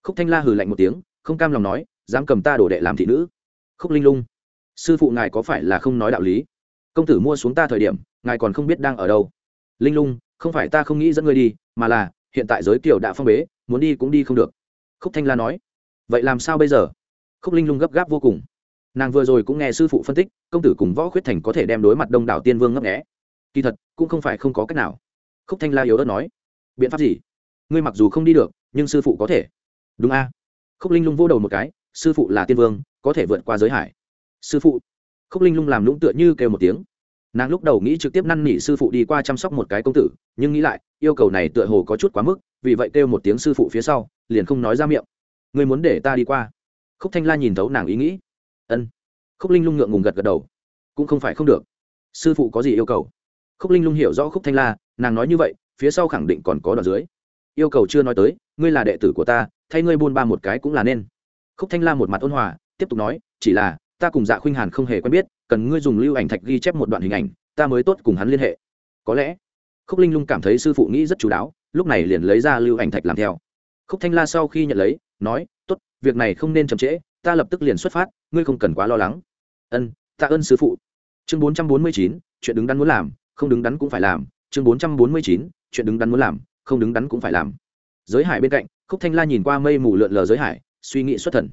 Khúc thanh la hừ lạnh một tiếng, không cam lòng nói, dám cầm ta đổ đệ làm thị nữ. Khúc linh lung. Sư phụ ngài có phải là không nói đạo lý? Công tử mua xuống ta thời điểm, ngài còn không biết đang ở đâu. Linh lung, không phải ta không nghĩ dẫn ngươi đi, mà là, hiện tại giới kiều đã phong bế, muốn đi cũng đi không được. Khúc thanh la nói. Vậy làm sao bây giờ? Khúc linh lung gấp gáp vô cùng. Nàng vừa rồi cũng nghe sư phụ phân tích, công tử cùng võ khuyết thành có thể đem đối mặt đông đảo tiên vương ngấp nghẽ kỳ thật, cũng không phải không có cách nào khúc thanh la yếu ớt nói, biện pháp gì? Ngươi mặc dù không đi được, nhưng sư phụ có thể. Đúng a. Khúc linh lung vô đầu một cái, sư phụ là tiên vương, có thể vượt qua giới hải. Sư phụ? Khúc linh lung làm lũng tựa như kêu một tiếng. Nàng lúc đầu nghĩ trực tiếp năn nỉ sư phụ đi qua chăm sóc một cái công tử, nhưng nghĩ lại, yêu cầu này tựa hồ có chút quá mức, vì vậy kêu một tiếng sư phụ phía sau, liền không nói ra miệng. Ngươi muốn để ta đi qua? Khúc thanh la nhìn thấu nàng ý nghĩ. Ân. Khúc linh lung ngượng ngùng gật gật đầu. Cũng không phải không được. Sư phụ có gì yêu cầu? Khúc linh lung hiểu rõ khúc thanh la nàng nói như vậy, phía sau khẳng định còn có đoạn dưới. Yêu cầu chưa nói tới, ngươi là đệ tử của ta, thay ngươi buôn ba một cái cũng là nên. Khúc thanh la một mặt ôn hòa, tiếp tục nói, chỉ là, ta cùng dạ khuynh hàn không hề quen biết, cần ngươi dùng lưu ảnh thạch ghi chép một đoạn hình ảnh, ta mới tốt cùng hắn liên hệ. Có lẽ, khúc linh lung cảm thấy sư phụ nghĩ rất chú đáo, lúc này liền lấy ra lưu ảnh thạch làm theo. Khúc thanh la sau khi nhận lấy, nói, tốt, việc này không nên chậm trễ, ta lập tức liền xuất phát, ngươi không cần quá lo lắng. Ân, tạ ơn sư phụ. Chương bốn trăm bốn mươi chín, chuyện đứng đắn muốn làm, không đứng đắn cũng phải làm chương bốn trăm bốn mươi chín, chuyện đứng đắn muốn làm, không đứng đắn cũng phải làm. Giới hải bên cạnh, khúc thanh la nhìn qua mây mù lượn lờ giới hải, suy nghĩ xuất thần.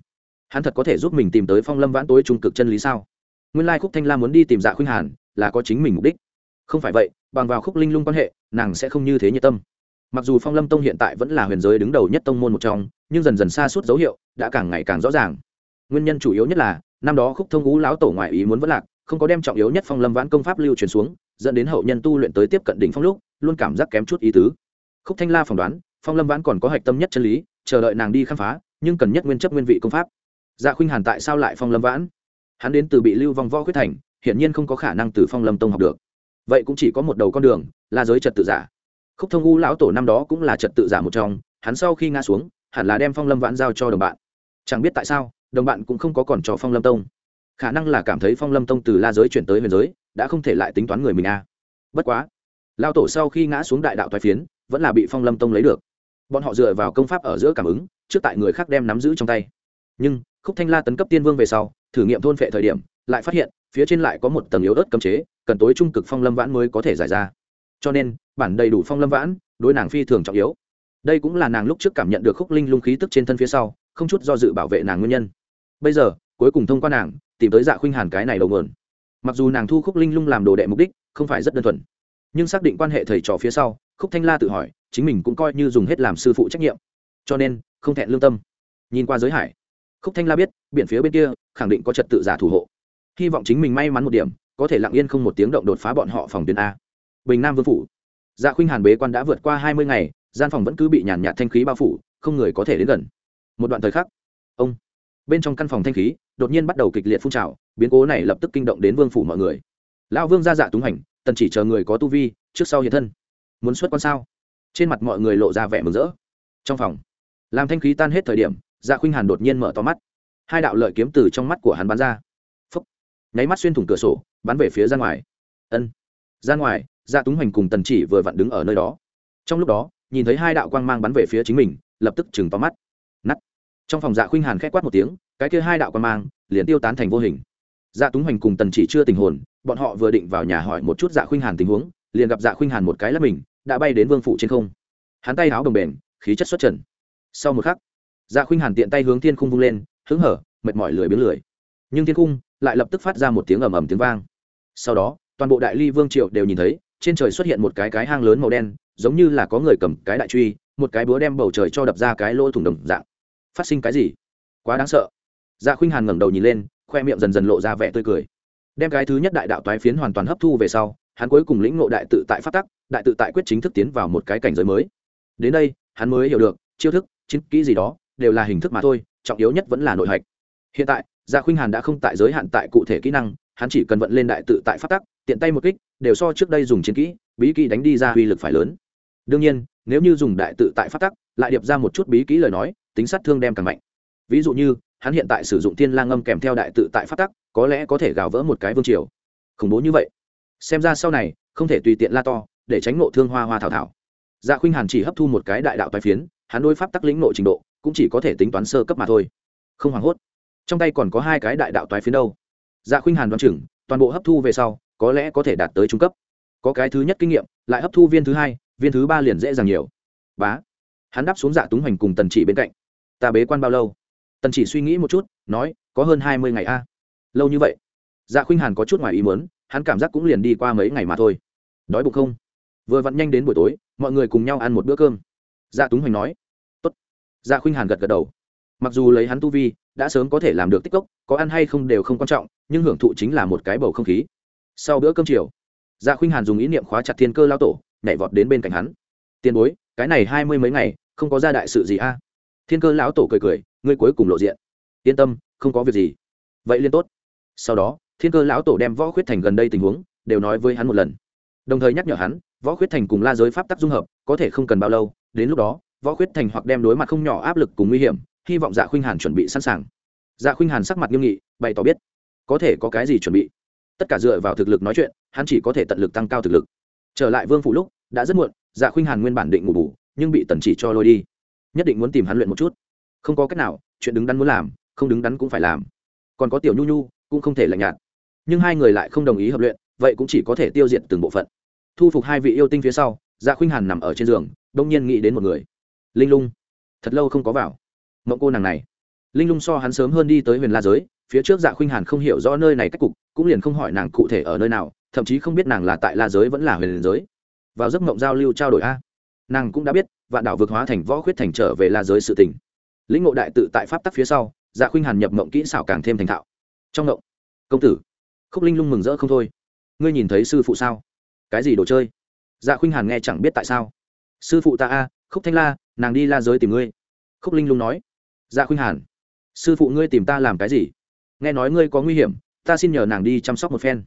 Hắn thật có thể giúp mình tìm tới phong lâm vãn tối trung cực chân lý sao? Nguyên lai khúc thanh la muốn đi tìm dạ khuynh hàn, là có chính mình mục đích. Không phải vậy, bằng vào khúc linh lung quan hệ, nàng sẽ không như thế nhiệt tâm. Mặc dù phong lâm tông hiện tại vẫn là huyền giới đứng đầu nhất tông môn một trong, nhưng dần dần xa suốt dấu hiệu, đã càng ngày càng rõ ràng. Nguyên nhân chủ yếu nhất là, năm đó khúc thông ngũ lão tổ ngoại ý muốn vẫn lạc, không có đem trọng yếu nhất phong lâm vãn công pháp lưu truyền xuống dẫn đến hậu nhân tu luyện tới tiếp cận đỉnh phong lúc, luôn cảm giác kém chút ý tứ. Khúc thanh la phỏng đoán, phong lâm vãn còn có hạch tâm nhất chân lý, chờ đợi nàng đi khám phá, nhưng cần nhất nguyên chấp nguyên vị công pháp. Dạ khuynh hàn tại sao lại phong lâm vãn? Hắn đến từ bị lưu vong võ khuyết thành, hiển nhiên không có khả năng từ phong lâm tông học được. Vậy cũng chỉ có một đầu con đường, là giới trật tự giả. Khúc thông u lão tổ năm đó cũng là trật tự giả một trong, hắn sau khi ngã xuống, hẳn là đem phong lâm vãn giao cho đồng bạn. Chẳng biết tại sao, đồng bạn cũng không có còn cho phong lâm tông. Khả năng là cảm thấy phong lâm tông từ la giới chuyển tới huyền giới đã không thể lại tính toán người mình a bất quá, lao tổ sau khi ngã xuống đại đạo thoái phiến, vẫn là bị phong lâm tông lấy được. Bọn họ dựa vào công pháp ở giữa cảm ứng, trước tại người khác đem nắm giữ trong tay. Nhưng, khúc thanh la tấn cấp tiên vương về sau, thử nghiệm thôn phệ thời điểm, lại phát hiện, phía trên lại có một tầng yếu ớt cấm chế, cần tối trung cực phong lâm vãn mới có thể giải ra. Cho nên, bản đầy đủ phong lâm vãn, đối nàng phi thường trọng yếu. Đây cũng là nàng lúc trước cảm nhận được khúc linh lung khí tức trên thân phía sau, không chút do dự bảo vệ nàng nguyên nhân. Bây giờ, cuối cùng thông qua nàng, tìm tới dạ khuynh hàn cái này đầu nguồn mặc dù nàng thu khúc linh lung làm đồ đệ mục đích, không phải rất đơn thuần. Nhưng xác định quan hệ thầy trò phía sau, khúc thanh la tự hỏi, chính mình cũng coi như dùng hết làm sư phụ trách nhiệm. Cho nên, không thẹn lương tâm. Nhìn qua giới hải, khúc thanh la biết, biển phía bên kia, khẳng định có trật tự giả thủ hộ. Hy vọng chính mình may mắn một điểm, có thể lặng yên không một tiếng động đột phá bọn họ phòng tuyến a. Bình nam vương phủ. Dạ khuynh hàn bế quan đã vượt qua hai mươi ngày, gian phòng vẫn cứ bị nhàn nhạt thanh khí bao phủ, không người có thể đến gần. Một đoạn thời khắc, ông, bên trong căn phòng thanh khí, đột nhiên bắt đầu kịch liệt phun trào biến cố này lập tức kinh động đến vương phủ mọi người. Lão vương ra dạ túng hành, tần chỉ chờ người có tu vi, trước sau hiện thân. Muốn xuất quan sao? Trên mặt mọi người lộ ra vẻ mừng rỡ. Trong phòng, làm thanh khí tan hết thời điểm dạ khuynh hàn đột nhiên mở to mắt. Hai đạo lợi kiếm từ trong mắt của hắn bắn ra. Phấp nháy mắt xuyên thủng cửa sổ, bắn về phía ra ngoài. Ân. Ra ngoài dạ túng hoành cùng tần chỉ vừa vặn đứng ở nơi đó. Trong lúc đó, nhìn thấy hai đạo quang mang bắn về phía chính mình, lập tức chừng to mắt. Nắt trong phòng dạ khuynh hàn k h ẽ quát một tiếng, cái kia hai đạo quang mang liền tiêu tán thành vô hình dạ túng hoành cùng tần chỉ chưa tình hồn, bọn họ vừa định vào nhà hỏi một chút dạ khuynh hàn tình huống, liền gặp dạ khuynh hàn một cái là mình, đã bay đến vương phủ trên không. Hắn tay háo đồng bền, khí chất xuất trần. Sau một khắc dạ khuynh hàn tiện tay hướng thiên khung vung lên, hứng hở, mệt mỏi lười biếng lười. Nhưng thiên khung lại lập tức phát ra một tiếng ầm ầm tiếng vang. Sau đó, toàn bộ đại ly vương triều đều nhìn thấy, trên trời xuất hiện một cái cái hang lớn màu đen, giống như là có người cầm cái đại truy, một cái búa đem bầu trời cho đập ra cái lỗ thủng đồng dạng. Phát sinh cái gì? Quá đáng sợ. Dạ khuynh hàn ngẩng đầu nhìn lên khoe miệng dần dần lộ ra vẻ tươi cười. Đem cái thứ nhất đại đạo toái phiến hoàn toàn hấp thu về sau, hắn cuối cùng lĩnh ngộ đại tự tại phát tắc, đại tự tại quyết chính thức tiến vào một cái cảnh giới mới. Đến đây, hắn mới hiểu được, chiêu thức, chiến kỹ gì đó, đều là hình thức mà thôi, trọng yếu nhất vẫn là nội hạch. Hiện tại, gia khuynh hàn đã không tại giới hạn tại cụ thể kỹ năng, hắn chỉ cần vận lên đại tự tại phát tắc, tiện tay một kích, đều so trước đây dùng chiến kỹ, bí kỹ đánh đi ra uy lực phải lớn. Đương nhiên, nếu như dùng đại tự tại phát tắc, lại điệp ra một chút bí kỹ lời nói, tính sát thương đem càng mạnh. Ví dụ như hắn hiện tại sử dụng thiên lang âm kèm theo đại tự tại phát tắc, có lẽ có thể gào vỡ một cái vương triều. Khủng bố như vậy. Xem ra sau này, không thể tùy tiện la to, để tránh nộ thương hoa hoa thảo thảo. Dạ khuynh hàn chỉ hấp thu một cái đại đạo tài phiến, hắn đối pháp tắc lĩnh nội trình độ, cũng chỉ có thể tính toán sơ cấp mà thôi. Không hoảng hốt. Trong tay còn có hai cái đại đạo toái phiến đâu. Dạ khuynh hàn đoán chừng, toàn bộ hấp thu về sau, có lẽ có thể đạt tới trung cấp. Có cái thứ nhất kinh nghiệm, lại hấp thu viên thứ hai, viên thứ ba liền dễ dàng nhiều. Bá. Hắn đáp xuống dạ túng hoành cùng tần chỉ bên cạnh. Ta bế quan bao lâu? Tần chỉ suy nghĩ một chút, nói, có hơn hai mươi ngày a. Lâu như vậy. Dạ khuynh hàn có chút ngoài ý muốn, hắn cảm giác cũng liền đi qua mấy ngày mà thôi. Đói bụng không? Vừa vặn nhanh đến buổi tối, mọi người cùng nhau ăn một bữa cơm. Dạ túng hoành nói, tốt. Dạ khuynh hàn gật gật đầu. Mặc dù lấy hắn tu vi, đã sớm có thể làm được tích cốc, có ăn hay không đều không quan trọng, nhưng hưởng thụ chính là một cái bầu không khí. Sau bữa cơm chiều dạ khuynh hàn dùng ý niệm khóa chặt thiên cơ lao tổ, nhảy vọt đến bên cạnh hắn. Tiền bối, cái này hai mươi mấy ngày, không có ra đại sự gì a? Thiên cơ lão tổ cười cười, ngươi cuối cùng lộ diện. Yên tâm, không có việc gì. Vậy liên tốt. Sau đó, thiên cơ lão tổ đem võ khuyết thành gần đây tình huống, đều nói với hắn một lần. Đồng thời nhắc nhở hắn, võ khuyết thành cùng la giới pháp tắc dung hợp, có thể không cần bao lâu, đến lúc đó, võ khuyết thành hoặc đem đối mặt không nhỏ áp lực cùng nguy hiểm, hy vọng dạ khuynh hàn chuẩn bị sẵn sàng. Dạ khuynh hàn sắc mặt nghiêm nghị, bày tỏ biết, có thể có cái gì chuẩn bị. Tất cả dựa vào thực lực nói chuyện, hắn chỉ có thể tận lực tăng cao thực lực. Trở lại vương phủ lúc, đã rất muộn dạ khuynh hàn nguyên bản định ngủ bù, nhưng bị tần chỉ cho lôi đi nhất định muốn tìm hắn luyện một chút. Không có cách nào, chuyện đứng đắn muốn làm, không đứng đắn cũng phải làm. Còn có tiểu nhu nhu, cũng không thể lạnh nhạt. Nhưng hai người lại không đồng ý hợp luyện, vậy cũng chỉ có thể tiêu diệt từng bộ phận. Thu phục hai vị yêu tinh phía sau dạ khuynh hàn nằm ở trên giường, đông nhiên nghĩ đến một người. Linh lung. Thật lâu không có vào. Mộng cô nàng này. Linh lung so hắn sớm hơn đi tới huyền la giới, phía trước dạ khuynh hàn không hiểu rõ nơi này cách cục, cũng liền không hỏi nàng cụ thể ở nơi nào, thậm chí không biết nàng là tại la giới vẫn là huyền giới. Vào giấc mộng giao lưu trao đổi a. Nàng cũng đã biết vạn đảo vực hóa thành võ khuyết thành trở về la giới sự tỉnh lĩnh ngộ đại tự tại pháp tắc phía sau dạ khuynh hàn nhập mộng kỹ xảo càng thêm thành thạo. Trong mộng công tử, khúc linh lung mừng rỡ không thôi. Ngươi nhìn thấy sư phụ sao? Cái gì đồ chơi? Dạ khuynh hàn nghe chẳng biết tại sao. Sư phụ ta a, khúc thanh la, nàng đi la giới tìm ngươi. Khúc linh lung nói. Dạ khuynh hàn, sư phụ ngươi tìm ta làm cái gì? Nghe nói ngươi có nguy hiểm, ta xin nhờ nàng đi chăm sóc một phen.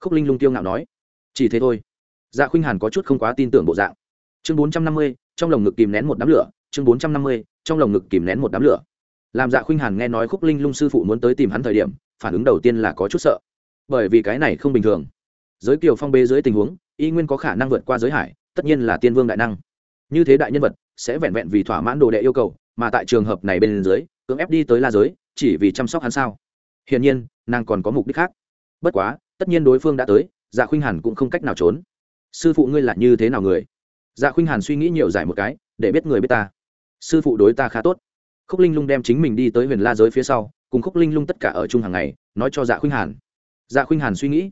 Khúc linh lung tiêu ngạo nói. Chỉ thế thôi. Dạ khuynh hàn có chút không quá tin tưởng bộ dạng. Chương bốn trăm năm mươi trong lồng ngực kìm nén một đám lửa, chương bốn trăm năm mươi, trong lồng ngực kìm nén một đám lửa. Làm dạ khuynh hàn nghe nói khúc linh lung sư phụ muốn tới tìm hắn thời điểm, phản ứng đầu tiên là có chút sợ. Bởi vì cái này không bình thường. Giới kiều phong bê dưới tình huống, y nguyên có khả năng vượt qua giới hải, tất nhiên là tiên vương đại năng. Như thế đại nhân vật, sẽ vẹn vẹn vì thỏa mãn đồ đệ yêu cầu, mà tại trường hợp này bên dưới, cưỡng ép đi tới la giới, chỉ vì chăm sóc hắn sao? Hiển nhiên, nàng còn có mục đích khác. Bất quá, tất nhiên đối phương đã tới dạ khuynh hàn cũng không cách nào trốn. Sư phụ ngươi là như thế nào người? Dạ khuynh hàn suy nghĩ nhiều giải một cái, để biết người biết ta. Sư phụ đối ta khá tốt. Khúc linh lung đem chính mình đi tới huyền la giới phía sau, cùng khúc linh lung tất cả ở chung hàng ngày, nói cho dạ khuynh hàn. Dạ khuynh hàn suy nghĩ,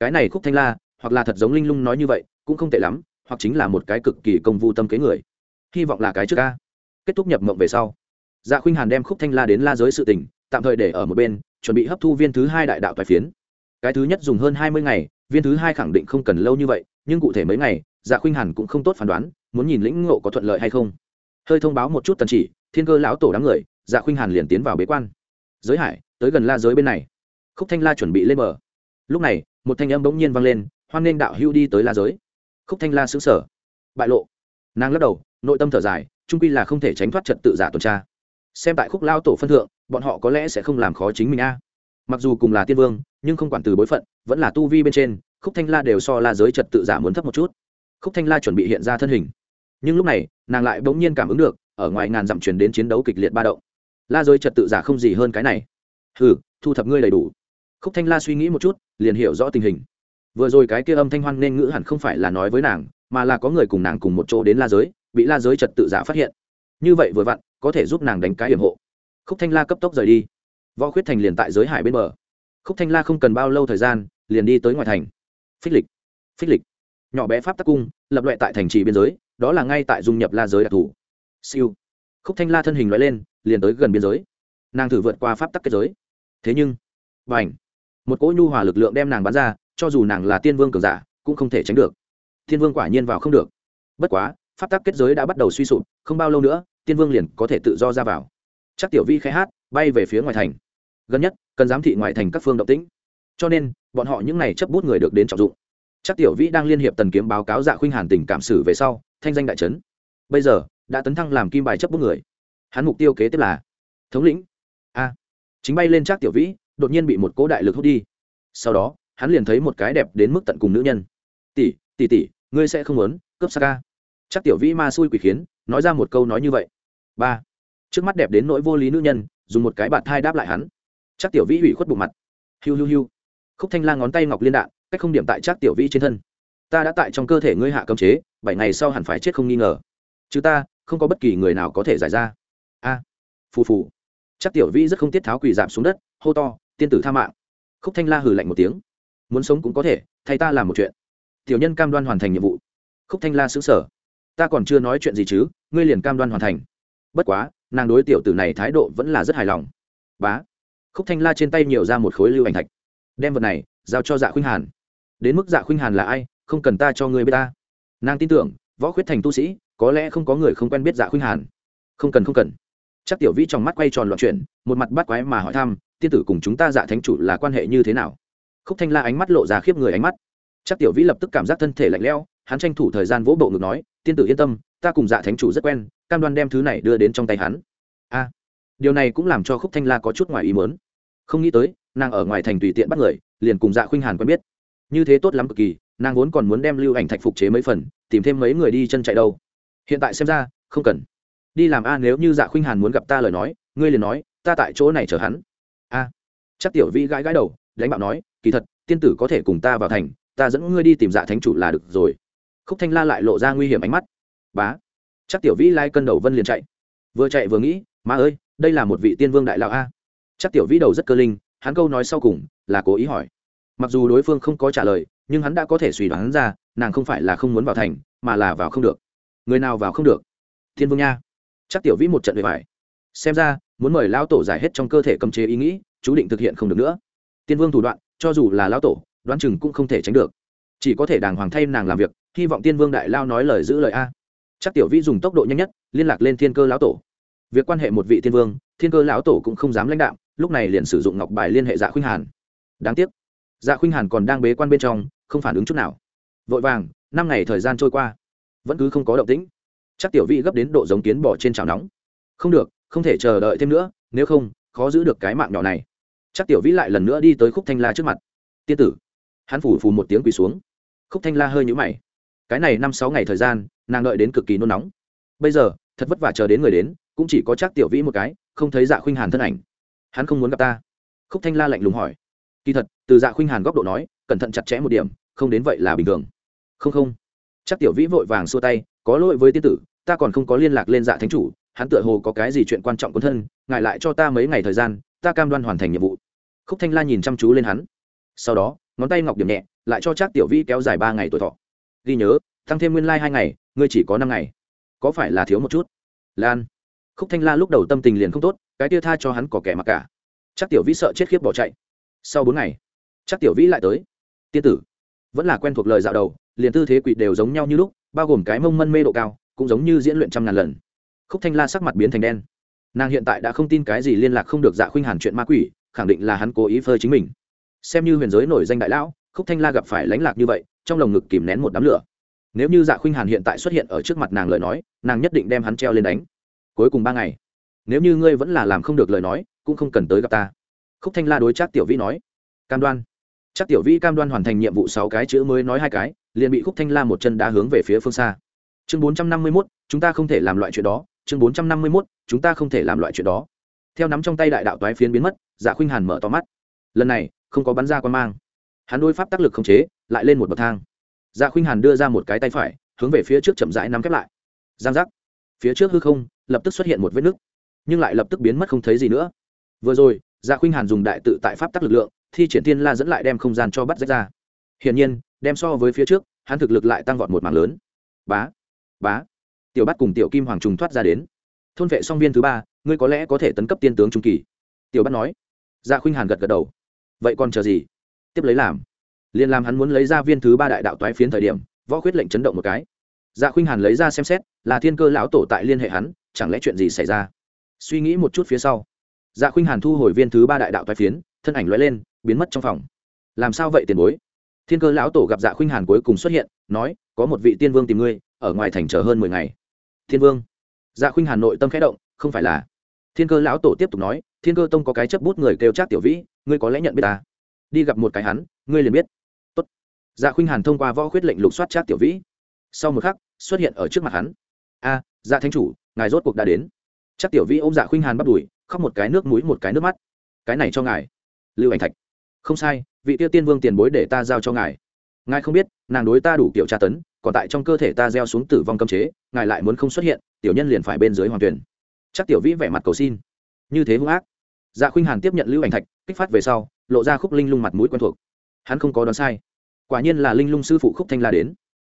cái này khúc thanh la, hoặc là thật giống linh lung nói như vậy, cũng không tệ lắm, hoặc chính là một cái cực kỳ công vu tâm kế người. Hy vọng là cái trước ca. Kết thúc nhập mộng về sau dạ khuynh hàn đem khúc thanh la đến la giới sự tình, tạm thời để ở một bên, chuẩn bị hấp thu viên thứ hai đại đạo tài phiến. Cái thứ nhất dùng hơn hai mươi ngày, viên thứ hai khẳng định không cần lâu như vậy, nhưng cụ thể mấy ngày dạ khuynh hàn cũng không tốt phán đoán, muốn nhìn lĩnh ngộ có thuận lợi hay không. Hơi thông báo một chút tần chỉ, thiên cơ lão tổ đám người dạ khuynh hàn liền tiến vào bế quan. Giới hải, tới gần la giới bên này. Khúc thanh la chuẩn bị lên bờ. Lúc này, một thanh âm bỗng nhiên vang lên, hoan nghênh đạo hưu đi tới la giới. Khúc thanh la xứng sở bại lộ. Nàng lắc đầu, nội tâm thở dài trung quy là không thể tránh thoát trật tự giả tuần tra. Xem tại khúc lao tổ phân thượng, bọn họ có lẽ sẽ không làm khó chính mình a. Mặc dù cùng là tiên vương, nhưng không quản từ bối phận, vẫn là tu vi bên trên, khúc thanh la đều so la giới trật tự giả muốn thấp một chút khúc thanh la chuẩn bị hiện ra thân hình. Nhưng lúc này, nàng lại bỗng nhiên cảm ứng được, ở ngoài ngàn dặm truyền đến chiến đấu kịch liệt ba động. La giới trật tự giả không gì hơn cái này. Hừ, thu thập ngươi đầy đủ. Khúc thanh la suy nghĩ một chút, liền hiểu rõ tình hình. Vừa rồi cái kia âm thanh hoan nên ngữ hẳn không phải là nói với nàng, mà là có người cùng nàng cùng một chỗ đến la giới, bị la giới trật tự giả phát hiện. Như vậy vừa vặn, có thể giúp nàng đánh cái hiểm hộ. Khúc thanh la cấp tốc rời đi. Võ khuyết thành liền tại giới hải bên bờ. Khúc thanh la không cần bao lâu thời gian, liền đi tới ngoài thành. Phích lịch. Phích lịch nhỏ bé pháp tắc cung, lập loại tại thành trì biên giới, đó là ngay tại dung nhập la giới đặc thù. Siêu. Khúc thanh la thân hình loại lên, liền tới gần biên giới. Nàng thử vượt qua pháp tắc kết giới. Thế nhưng và ảnh một cỗ nhu hòa lực lượng đem nàng bắn ra, cho dù nàng là tiên vương cường giả, cũng không thể tránh được. Tiên vương quả nhiên vào không được. Bất quá, pháp tắc kết giới đã bắt đầu suy sụp, không bao lâu nữa, tiên vương liền có thể tự do ra vào. Chắc tiểu vi khai hát, bay về phía ngoài thành. Gần nhất, cần giám thị ngoài thành các phương động tĩnh. Cho nên, bọn họ những n à y chấp bút người được đến trọng dụng chắc tiểu vĩ đang liên hiệp tần kiếm báo cáo dạ khuynh hàn tình cảm xử về sau, thanh danh đại trấn bây giờ, đã tấn thăng làm kim bài chấp bút người. Hắn mục tiêu kế tiếp là thống lĩnh. A. Chính bay lên chắc tiểu vĩ, đột nhiên bị một cỗ đại lực hút đi. Sau đó, hắn liền thấy một cái đẹp đến mức tận cùng nữ nhân. Tỷ tỷ tỷ, ngươi sẽ không muốn cướp sa ca chắc tiểu vĩ ma xui quỷ khiến, nói ra một câu nói như vậy. Ba. Trước mắt đẹp đến nỗi vô lý nữ nhân, dùng một cái bạt thai đáp lại hắn. Chắc tiểu vĩ hủy khuất bụng mặt. Hiu hiu hiu. Khúc thanh la ngón tay ngọc liên đạn cách không điểm tại chắc tiểu vĩ trên thân. Ta đã tại trong cơ thể ngươi hạ cấm chế, bảy ngày sau hẳn phải chết không nghi ngờ. Chứ ta, không có bất kỳ người nào có thể giải ra. A, phù phù. Chắc tiểu vĩ rất không tiết tháo quỳ giảm xuống đất, hô to, tiên tử tha mạng. Khúc thanh la hừ lạnh một tiếng. Muốn sống cũng có thể, thay ta làm một chuyện. Tiểu nhân cam đoan hoàn thành nhiệm vụ. Khúc thanh la xứng sở ta còn chưa nói chuyện gì chứ, ngươi liền cam đoan hoàn thành. Bất quá, nàng đối tiểu tử này thái độ vẫn là rất hài lòng. Bá. Khúc thanh la trên tay nhiều ra một khối lưu ảnh thạch. Đem vật này giao cho dạ khuynh hàn đến mức dạ khuynh hàn là ai, không cần ta cho người biết ta. Nàng tin tưởng, võ khuyết thành tu sĩ, có lẽ không có người không quen biết dạ khuynh hàn. Không cần không cần. Chắc tiểu vĩ trong mắt quay tròn loạn chuyển, một mặt bắt quái mà hỏi thăm, tiên tử cùng chúng ta dạ thánh chủ là quan hệ như thế nào? Khúc thanh la ánh mắt lộ ra khiếp người ánh mắt. Chắc tiểu vĩ lập tức cảm giác thân thể lạnh lẽo, hắn tranh thủ thời gian vỗ bộ ngực nói, tiên tử yên tâm, ta cùng dạ thánh chủ rất quen, cam đoan đem thứ này đưa đến trong tay hắn. A, điều này cũng làm cho khúc thanh la có chút ngoài ý mớn không nghĩ tới, nàng ở ngoài thành tùy tiện bắt người, liền cùng dạ khuynh hàn quen biết như thế tốt lắm cực kỳ, nàng vốn còn muốn đem lưu ảnh thạch phục chế mấy phần, tìm thêm mấy người đi chân chạy đâu. Hiện tại xem ra, không cần. Đi làm a nếu như dạ khuynh hàn muốn gặp ta lời nói, ngươi liền nói, ta tại chỗ này chờ hắn. A. Chắc tiểu vĩ gãi gãi đầu, đánh bạo nói, kỳ thật, tiên tử có thể cùng ta vào thành, ta dẫn ngươi đi tìm dạ thánh chủ là được rồi. Khúc thanh la lại lộ ra nguy hiểm ánh mắt. Bá. Chắc tiểu vĩ lai cân đầu vân liền chạy. Vừa chạy vừa nghĩ, má ơi, đây là một vị tiên vương đại lão a. Chắc tiểu vĩ đầu rất cơ linh, hắn câu nói sau cùng là cố ý hỏi mặc dù đối phương không có trả lời, nhưng hắn đã có thể suy đoán ra, nàng không phải là không muốn vào thành, mà là vào không được. Người nào vào không được? Thiên vương nha. Chắc tiểu vĩ một trận về vải. xem ra, muốn mời lão tổ giải hết trong cơ thể cấm chế ý nghĩ, chú định thực hiện không được nữa. Tiên vương thủ đoạn, cho dù là lão tổ, đoán chừng cũng không thể tránh được. Chỉ có thể đàng hoàng thay nàng làm việc, hy vọng tiên vương đại lao nói lời giữ lời a. Chắc tiểu vĩ dùng tốc độ nhanh nhất, liên lạc lên thiên cơ lão tổ. Việc quan hệ một vị tiên vương, thiên cơ lão tổ cũng không dám lãnh đạo, lúc này liền sử dụng ngọc bài liên hệ dạ khuynh hàn. Đáng tiếc dạ khuynh hàn còn đang bế quan bên trong, không phản ứng chút nào. Vội vàng, năm ngày thời gian trôi qua, vẫn cứ không có động tĩnh. Chắc tiểu Vi gấp đến độ giống kiến bỏ trên chảo nóng. Không được, không thể chờ đợi thêm nữa, nếu không, khó giữ được cái mạng nhỏ này. Chắc tiểu vĩ lại lần nữa đi tới khúc thanh la trước mặt. Tiên tử. Hắn phủ phù một tiếng quỳ xuống. Khúc thanh la hơi nhũ mày. Cái này năm sáu ngày thời gian, nàng đợi đến cực kỳ nôn nóng. Bây giờ, thật vất vả chờ đến người đến, cũng chỉ có chắc tiểu vĩ một cái, không thấy dạ khuynh hàn thân ảnh. Hắn không muốn gặp ta. Khúc thanh la lạnh lùng hỏi kỳ thật, từ dạ khuynh hàn góc độ nói, cẩn thận chặt chẽ một điểm, không đến vậy là bình thường. Không không. Chắc tiểu vĩ vội vàng xua tay, có lỗi với tiên tử, ta còn không có liên lạc lên dạ thánh chủ, hắn tựa hồ có cái gì chuyện quan trọng quân thân ngại lại cho ta mấy ngày thời gian, ta cam đoan hoàn thành nhiệm vụ. Khúc thanh la nhìn chăm chú lên hắn. Sau đó, ngón tay ngọc điểm nhẹ, lại cho chắc tiểu vĩ kéo dài ba ngày tuổi thọ. Ghi nhớ tăng thêm nguyên lai、like、hai ngày, ngươi chỉ có năm ngày. Có phải là thiếu một chút? Lan. Khúc thanh la lúc đầu tâm tình liền không tốt, cái tia tha cho hắn có kẻ mặc cả. Chắc tiểu vĩ sợ chết khiếp bỏ chạy sau bốn ngày, chắc tiểu vĩ lại tới. Tiên tử, vẫn là quen thuộc lời dạo đầu, liền tư thế quỷ đều giống nhau như lúc, bao gồm cái mông mân mê độ cao, cũng giống như diễn luyện trăm ngàn lần. Khúc thanh la sắc mặt biến thành đen. Nàng hiện tại đã không tin cái gì liên lạc không được dạ khuynh hàn chuyện ma quỷ, khẳng định là hắn cố ý phơi chính mình. Xem như huyền giới nổi danh đại lão, khúc thanh la gặp phải lãnh lạc như vậy, trong lồng ngực kìm nén một đám lửa. Nếu như dạ khuynh hàn hiện tại xuất hiện ở trước mặt nàng lời nói, nàng nhất định đem hắn treo lên đánh. Cuối cùng ba ngày, nếu như ngươi vẫn là làm không được lời nói, cũng không cần tới gặp ta khúc thanh la đối chắc tiểu vĩ nói, cam đoan. Chắc tiểu vĩ cam đoan hoàn thành nhiệm vụ sáu cái chữ mới nói hai cái, liền bị khúc thanh la một chân đá hướng về phía phương xa. Chương bốn trăm năm mươi mốt, chúng ta không thể làm loại chuyện đó. Chương bốn trăm năm mươi mốt, chúng ta không thể làm loại chuyện đó. Theo nắm trong tay đại đạo toái phiến biến mất dạ khuynh hàn mở to mắt. Lần này, không có bắn ra quan mang. Hắn đôi pháp tác lực không chế, lại lên một bậc thang. Dạ khuynh hàn đưa ra một cái tay phải, hướng về phía trước chậm rãi nắm khép lại. Giang giác. Phía trước hư không, lập tức xuất hiện một vết nứt, nhưng lại lập tức biến mất không thấy gì nữa. Vừa rồi dạ khuynh hàn dùng đại tự tại pháp tắc lực lượng, thi triển thiên la dẫn lại đem không gian cho bắt rách ra. Hiển nhiên, đem so với phía trước, hắn thực lực lại tăng vọt một mảng lớn. Bá bá. Tiểu bắt cùng tiểu kim hoàng trùng thoát ra đến. Thôn vệ song viên thứ ba, ngươi có lẽ có thể tấn cấp tiên tướng trung kỳ. Tiểu bắt nói. Dạ khuynh hàn gật gật đầu. Vậy còn chờ gì? Tiếp lấy làm. Liền làm hắn muốn lấy ra viên thứ ba đại đạo toái phiến thời điểm, võ khuyết lệnh chấn động một cái. Dạ khuynh hàn lấy ra xem xét, là thiên cơ lão tổ tại liên hệ hắn, chẳng lẽ chuyện gì xảy ra? Suy nghĩ một chút phía sau dạ khuynh hàn thu hồi viên thứ ba đại đạo toái phiến, thân ảnh lóe lên, biến mất trong phòng. Làm sao vậy tiền bối? Thiên cơ lão tổ gặp dạ khuynh hàn cuối cùng xuất hiện, nói, có một vị tiên vương tìm ngươi, ở ngoài thành chờ hơn mười ngày. Thiên vương. Dạ khuynh hàn nội tâm khẽ động, không phải là. Thiên cơ lão tổ tiếp tục nói, thiên cơ tông có cái chấp bút người kêu trác tiểu vĩ, ngươi có lẽ nhận biết ta. Đi gặp một cái hắn, ngươi liền biết. Tốt. dạ khuynh hàn thông qua võ khuyết lệnh lục soát trác tiểu vĩ. Sau một khắc, xuất hiện ở trước mặt hắn. A dạ thánh chủ, ngài rốt cuộc đã đến. Chắc tiểu vĩ ôm dạ khuynh hàn bắt đùi khóc một cái nước mũi một cái nước mắt. Cái này cho ngài. Lưu ảnh thạch. Không sai, vị tiêu tiên vương tiền bối để ta giao cho ngài. Ngài không biết, nàng đối ta đủ kiểu tra tấn, còn tại trong cơ thể ta gieo xuống tử vong cấm chế, ngài lại muốn không xuất hiện, tiểu nhân liền phải bên dưới hoàng tuyển. Chắc tiểu vĩ vẻ mặt cầu xin. Như thế hung ác. Dạ khuynh hàn tiếp nhận lưu ảnh thạch, kích phát về sau, lộ ra khúc linh lung mặt mũi quen thuộc. Hắn không có đoán sai. Quả nhiên là linh lung sư phụ khúc thanh la đến.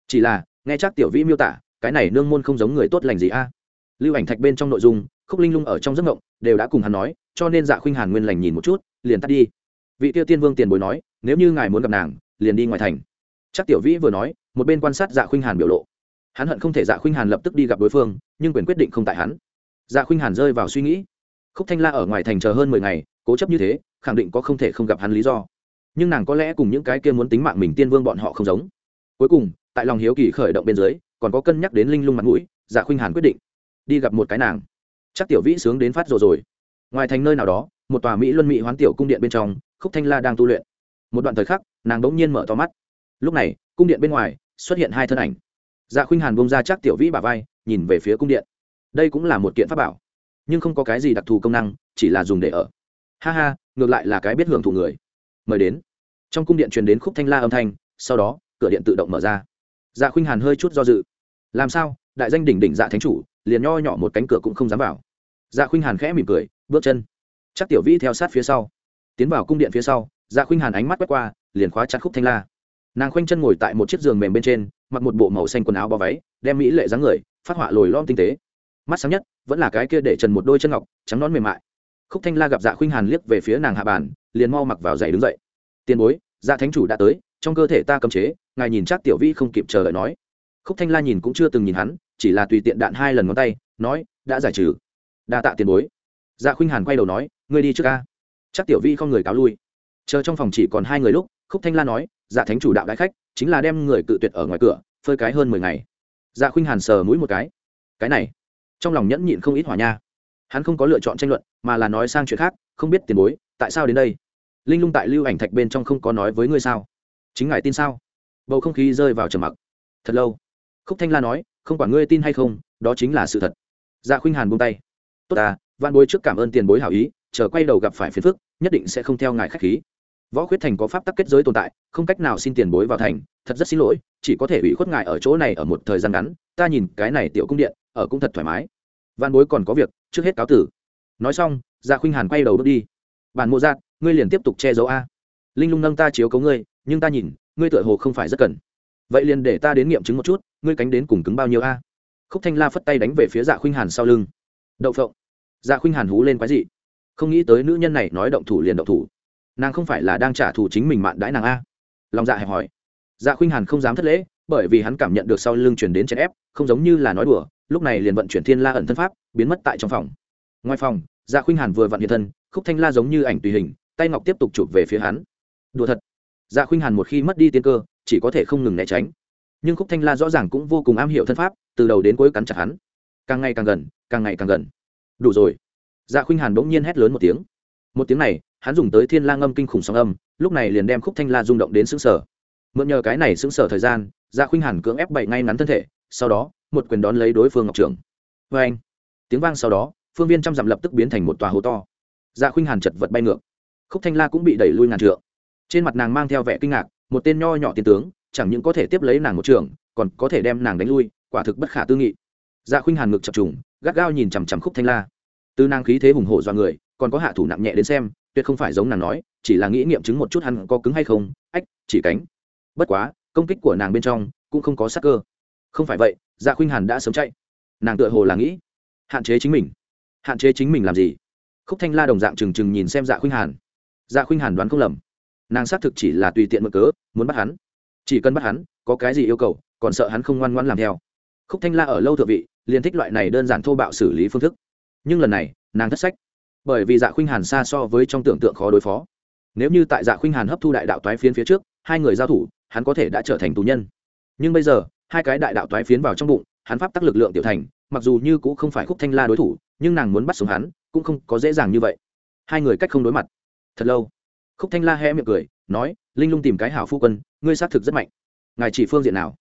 Chỉ là, nghe chắc tiểu vĩ miêu tả, cái này nương môn không giống người tốt lành gì a. Lưu ảnh thạch bên trong nội dung, khúc linh lung ở trong giấc ngộng đều đã cùng hắn nói, cho nên dạ khuynh hàn nguyên lành nhìn một chút, liền tắt đi. Vị tiêu tiên vương tiền bối nói, nếu như ngài muốn gặp nàng, liền đi ngoài thành. Chắc tiểu vĩ vừa nói, một bên quan sát dạ khuynh hàn biểu lộ. Hắn hận không thể dạ khuynh hàn lập tức đi gặp đối phương, nhưng quyền quyết định không tại hắn. Dạ khuynh hàn rơi vào suy nghĩ. Khúc thanh la ở ngoài thành chờ hơn mười ngày, cố chấp như thế, khẳng định có không thể không gặp hắn lý do. Nhưng nàng có lẽ cùng những cái kia muốn tính mạng mình tiên vương bọn họ không giống. Cuối cùng, tại lòng hiếu kỳ khởi động bên dưới, còn có cân nhắc đến linh lung mặt mũi dạ khuynh hàn quyết định đi gặp một cái nàng chắc tiểu vĩ sướng đến phát rồi rồi. Ngoài thành nơi nào đó, một tòa mỹ luân mỹ hoán tiểu cung điện bên trong, khúc thanh la đang tu luyện. Một đoạn thời khắc, nàng đ ỗ n g nhiên mở to mắt. Lúc này, cung điện bên ngoài xuất hiện hai thân ảnh. Dạ khuynh hàn bông ra chắc tiểu vĩ bà vai, nhìn về phía cung điện. Đây cũng là một kiện pháp bảo, nhưng không có cái gì đặc thù công năng, chỉ là dùng để ở. Ha ha, ngược lại là cái biết hưởng thụ người. Mời đến. Trong cung điện truyền đến khúc thanh la âm thanh, sau đó, cửa điện tự động mở ra. Dạ khuynh hàn hơi chút do dự. Làm sao? Đại danh đỉnh đỉnh dạ thánh chủ liền nho nhỏ một cánh cửa cũng không dám vào. Dạ khuynh hàn khẽ mỉm cười, bước chân. Chắc tiểu vĩ theo sát phía sau. Tiến vào cung điện phía sau dạ khuynh hàn ánh mắt quét qua, liền khóa chặt khúc thanh la. Nàng khoanh chân ngồi tại một chiếc giường mềm bên trên, mặc một bộ màu xanh quần áo bao váy, đem mỹ lệ dáng người, phát họa lồi lom tinh tế. Mắt sáng nhất, vẫn là cái kia để trần một đôi chân ngọc, trắng nón mềm mại. Khúc thanh la gặp dạ khuynh hàn liếc về phía nàng hạ bàn, liền mau mặc vào giày đứng dậy. Tiền bối dạ thánh chủ đã tới, trong cơ thể ta cầm chế, ngài nhìn chắc tiểu vi không kịp chờ đợi nói khúc thanh la nhìn cũng chưa từng nhìn hắn, chỉ là tùy tiện đạn hai lần ngón tay, nói, đã giải trừ. Đa tạ tiền bối. Dạ khuynh hàn quay đầu nói, ngươi đi trước ca. Chắc tiểu vi không người cáo lui. Chờ trong phòng chỉ còn hai người lúc, khúc thanh la nói dạ thánh chủ đạo đại khách, chính là đem người cự tuyệt ở ngoài cửa, phơi cái hơn mười ngày. Dạ khuynh hàn sờ mũi một cái. Cái này. Trong lòng nhẫn nhịn không ít hỏa nha. Hắn không có lựa chọn tranh luận, mà là nói sang chuyện khác, không biết tiền bối, tại sao đến đây? Linh lung tại lưu ảnh thạch bên trong không có nói với ngươi sao? Chính ngài tin sao? Bầu không khí rơi vào trầm mặc. Thật lâu khúc thanh la nói, không quản ngươi tin hay không, đó chính là sự thật. Dạ khuynh hàn buông tay. Tốt à văn bối trước cảm ơn tiền bối hảo ý, chờ quay đầu gặp phải phiền phức, nhất định sẽ không theo ngài k h á c h khí. Võ khuyết thành có pháp tắc kết giới tồn tại, không cách nào xin tiền bối vào thành, thật rất xin lỗi, chỉ có thể ủy khuất ngài ở chỗ này ở một thời gian ngắn, ta nhìn cái này tiểu cung điện, ở cũng thật thoải mái. Văn bối còn có việc, trước hết cáo tử. Nói xong dạ khuynh hàn quay đầu bước đi. Bản mộ giác ngươi liền tiếp tục che giấu a. Linh lung nâng ta chiếu cấu ngươi, nhưng ta nhìn, ngươi tựa hồ không phải rất cần vậy liền để ta đến nghiệm chứng một chút, ngươi cánh đến cùng cứng bao nhiêu a? Khúc thanh la phất tay đánh về phía dạ khuynh hàn sau lưng. Đậu phộng. Dạ khuynh hàn hú lên quái dị. Không nghĩ tới nữ nhân này nói động thủ liền động thủ. Nàng không phải là đang trả thù chính mình mạn đãi nàng a? Lòng dạ hẹp hỏi. Dạ khuynh hàn không dám thất lễ, bởi vì hắn cảm nhận được sau lưng chuyển đến chèn ép, không giống như là nói đùa, lúc này liền vận chuyển thiên la ẩn thân pháp, biến mất tại trong phòng. Ngoài phòng dạ khuynh hàn vừa vận hiện thân, khúc thanh la giống như ảnh tùy hình, tay ngọc tiếp tục chụp về phía hắn. Đùa thật. Dạ khuynh hàn một khi mất đi tiên cơ chỉ có thể không ngừng né tránh. Nhưng khúc thanh la rõ ràng cũng vô cùng am hiểu thân pháp, từ đầu đến cuối cắn chặt hắn. Càng ngày càng gần, càng ngày càng gần. Đủ rồi. Dạ khuynh hàn bỗng nhiên hét lớn một tiếng. Một tiếng này, hắn dùng tới thiên lang âm kinh khủng sóng âm, lúc này liền đem khúc thanh la rung động đến xứng sở mượn nhờ cái này xứng sở thời gian dạ khuynh hàn cưỡng ép bậy ngay ngắn thân thể, sau đó, một quyền đón lấy đối phương ngọc trưởng. vê anh, tiếng vang sau đó, phương viên trăm dặm lập tức biến thành một tòa hố to. Dạ khuynh hàn chật vật bay ngược. Khúc thanh la cũng bị đẩy lui ngàn trượng. Trên mặt nàng mang theo vẻ kinh ngạc một tên nho nhỏ tiền tướng, chẳng những có thể tiếp lấy nàng một trường, còn có thể đem nàng đánh lui, quả thực bất khả tư nghị. Dạ khuynh hàn ngực chập trùng, gắt gao nhìn chằm chằm khúc thanh la. Từ nàng khí thế hùng hổ do người, còn có hạ thủ nặng nhẹ đến xem, tuyệt không phải giống nàng nói, chỉ là nghĩ nghiệm chứng một chút hắn có cứng hay không, ách, chỉ cánh. Bất quá, công kích của nàng bên trong cũng không có sắc cơ. Không phải vậy dạ khuynh hàn đã sớm chạy. Nàng tựa hồ là nghĩ, hạn chế chính mình. Hạn chế chính mình làm gì? Khúc thanh la đồng dạng trừng trừng nhìn xem dạ khuynh hàn. Dạ khuynh hàn đoán không lầm nàng xác thực chỉ là tùy tiện mượn cớ, muốn bắt hắn. Chỉ cần bắt hắn, có cái gì yêu cầu, còn sợ hắn không ngoan ngoan làm theo. Khúc thanh la ở lâu thượng vị, liền thích loại này đơn giản thô bạo xử lý phương thức. Nhưng lần này, nàng thất sách. Bởi vì dạ khuynh hàn xa so với trong tưởng tượng khó đối phó. Nếu như tại dạ khuynh hàn hấp thu đại đạo toái phiến phía trước, hai người giao thủ, hắn có thể đã trở thành tù nhân. Nhưng bây giờ, hai cái đại đạo toái phiến vào trong bụng, hắn pháp tắc lực lượng tiểu thành, mặc dù như cũng không phải khúc thanh la đối thủ, nhưng nàng muốn bắt sống hắn, cũng không có dễ dàng như vậy. Hai người cách không đối mặt. Thật lâu khúc thanh la hé miệng cười, nói, linh lung tìm cái hảo phu quân, ngươi xác thực rất mạnh. Ngài chỉ phương diện nào?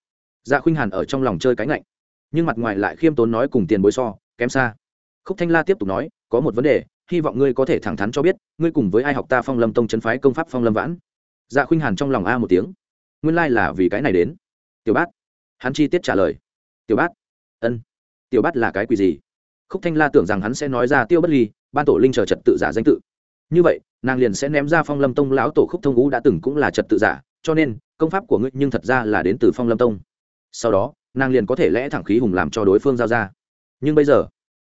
Dạ khuynh hàn ở trong lòng chơi cái lạnh nhưng mặt ngoài lại khiêm tốn nói cùng tiền bối so, kém xa. Khúc thanh la tiếp tục nói, có một vấn đề, hy vọng ngươi có thể thẳng thắn cho biết, ngươi cùng với ai học ta phong lâm tông chấn phái công pháp phong lâm vãn. Dạ khuynh hàn trong lòng a một tiếng. Nguyên lai là vì cái này đến. Tiểu bát. Hắn chi tiết trả lời. Tiểu bát. Ân. Tiểu bát là cái quỷ gì? Khúc thanh la tưởng rằng hắn sẽ nói ra tiêu bất ly, ban tổ linh chờ trật tự giả danh tự như vậy, nàng liền sẽ ném ra phong lâm tông lão tổ khúc thông ngũ đã từng cũng là trật tự giả, cho nên, công pháp của ngươi nhưng thật ra là đến từ phong lâm tông. Sau đó, nàng liền có thể lẽ thẳng khí hùng làm cho đối phương giao ra. Nhưng bây giờ,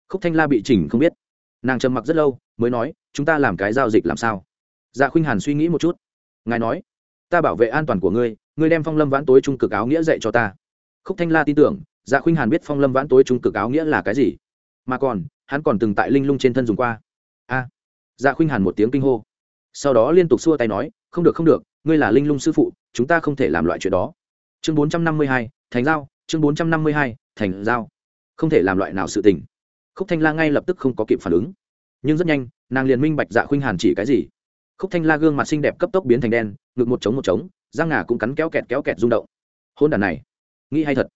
khúc thanh la bị chỉnh không biết. Nàng trầm mặc rất lâu, mới nói, chúng ta làm cái giao dịch làm sao? Dạ khuynh hàn suy nghĩ một chút. Ngài nói, ta bảo vệ an toàn của ngươi ngươi đem phong lâm vãn tối trung cực áo nghĩa dạy cho ta. Khúc thanh la tin tưởng dạ khuynh hàn biết phong lâm vãn tối trung cực áo nghĩa là cái gì. Mà còn, hắn còn từng tại linh lung trên thân dùng qua. A dạ khuynh hàn một tiếng kinh hô. Sau đó liên tục xua tay nói, không được không được, ngươi là linh lung sư phụ, chúng ta không thể làm loại chuyện đó. Chương bốn trăm năm mươi hai, thành giao, chương bốn trăm năm mươi hai, thành giao. Không thể làm loại nào sự tình. Khúc thanh la ngay lập tức không có kịp phản ứng. Nhưng rất nhanh, nàng liền minh bạch dạ khuynh hàn chỉ cái gì. Khúc thanh la gương mặt xinh đẹp cấp tốc biến thành đen, ngực một trống một trống, răng ngà cũng cắn kéo kẹt kéo kẹt rung động. Hôn đàn này. Nghĩ hay thật.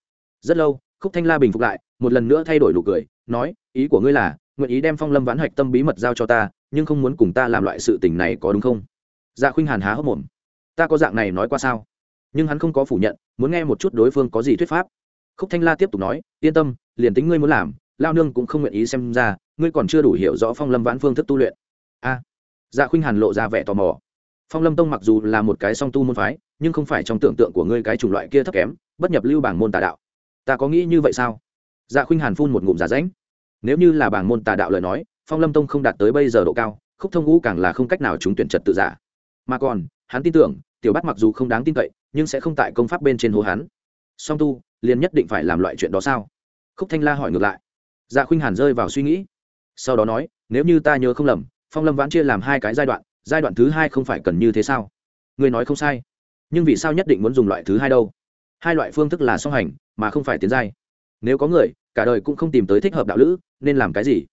Rất lâu, khúc thanh la bình phục lại, một lần nữa thay đổi nụ cười, nói, ý của ngươi là, nguyện ý đem phong lâm vãn hạch tâm bí mật giao cho ta nhưng không muốn cùng ta làm loại sự tình này có đúng không? Dạ khuynh hàn há hốc mồm. Ta có dạng này nói qua sao? Nhưng hắn không có phủ nhận muốn nghe một chút đối phương có gì thuyết pháp. Khúc thanh la tiếp tục nói yên tâm liền tính ngươi muốn làm lao nương cũng không nguyện ý xem ra ngươi còn chưa đủ hiểu rõ phong lâm vãn phương thức tu luyện. A. Dạ khuynh hàn lộ ra vẻ tò mò. Phong lâm tông mặc dù là một cái song tu môn phái nhưng không phải trong tưởng tượng của ngươi cái chủng loại kia thấp kém bất nhập lưu bảng môn tà đạo. Ta có nghĩ như vậy sao? Dạ khuynh hàn phun một ngụm giả ránh, nếu như là bảng môn tà đạo lời nói phong lâm tông không đạt tới bây giờ độ cao, khúc thông ngũ càng là không cách nào chúng tuyển trật tự giả. Mà còn, hắn tin tưởng, tiểu bắt mặc dù không đáng tin cậy, nhưng sẽ không tại công pháp bên trên hố hắn. Song tu, liền nhất định phải làm loại chuyện đó sao? Khúc thanh la hỏi ngược lại. Dạ khuynh hàn rơi vào suy nghĩ. Sau đó nói, nếu như ta nhớ không lầm, phong lâm vãn chia làm hai cái giai đoạn giai đoạn thứ hai không phải cần như thế sao? Người nói không sai. Nhưng vì sao nhất định muốn dùng loại thứ hai đâu? Hai loại phương thức là song hành, mà không phải tiến giai. Nếu có người, cả đời cũng không tìm tới thích hợp đạo lữ, nên làm cái gì?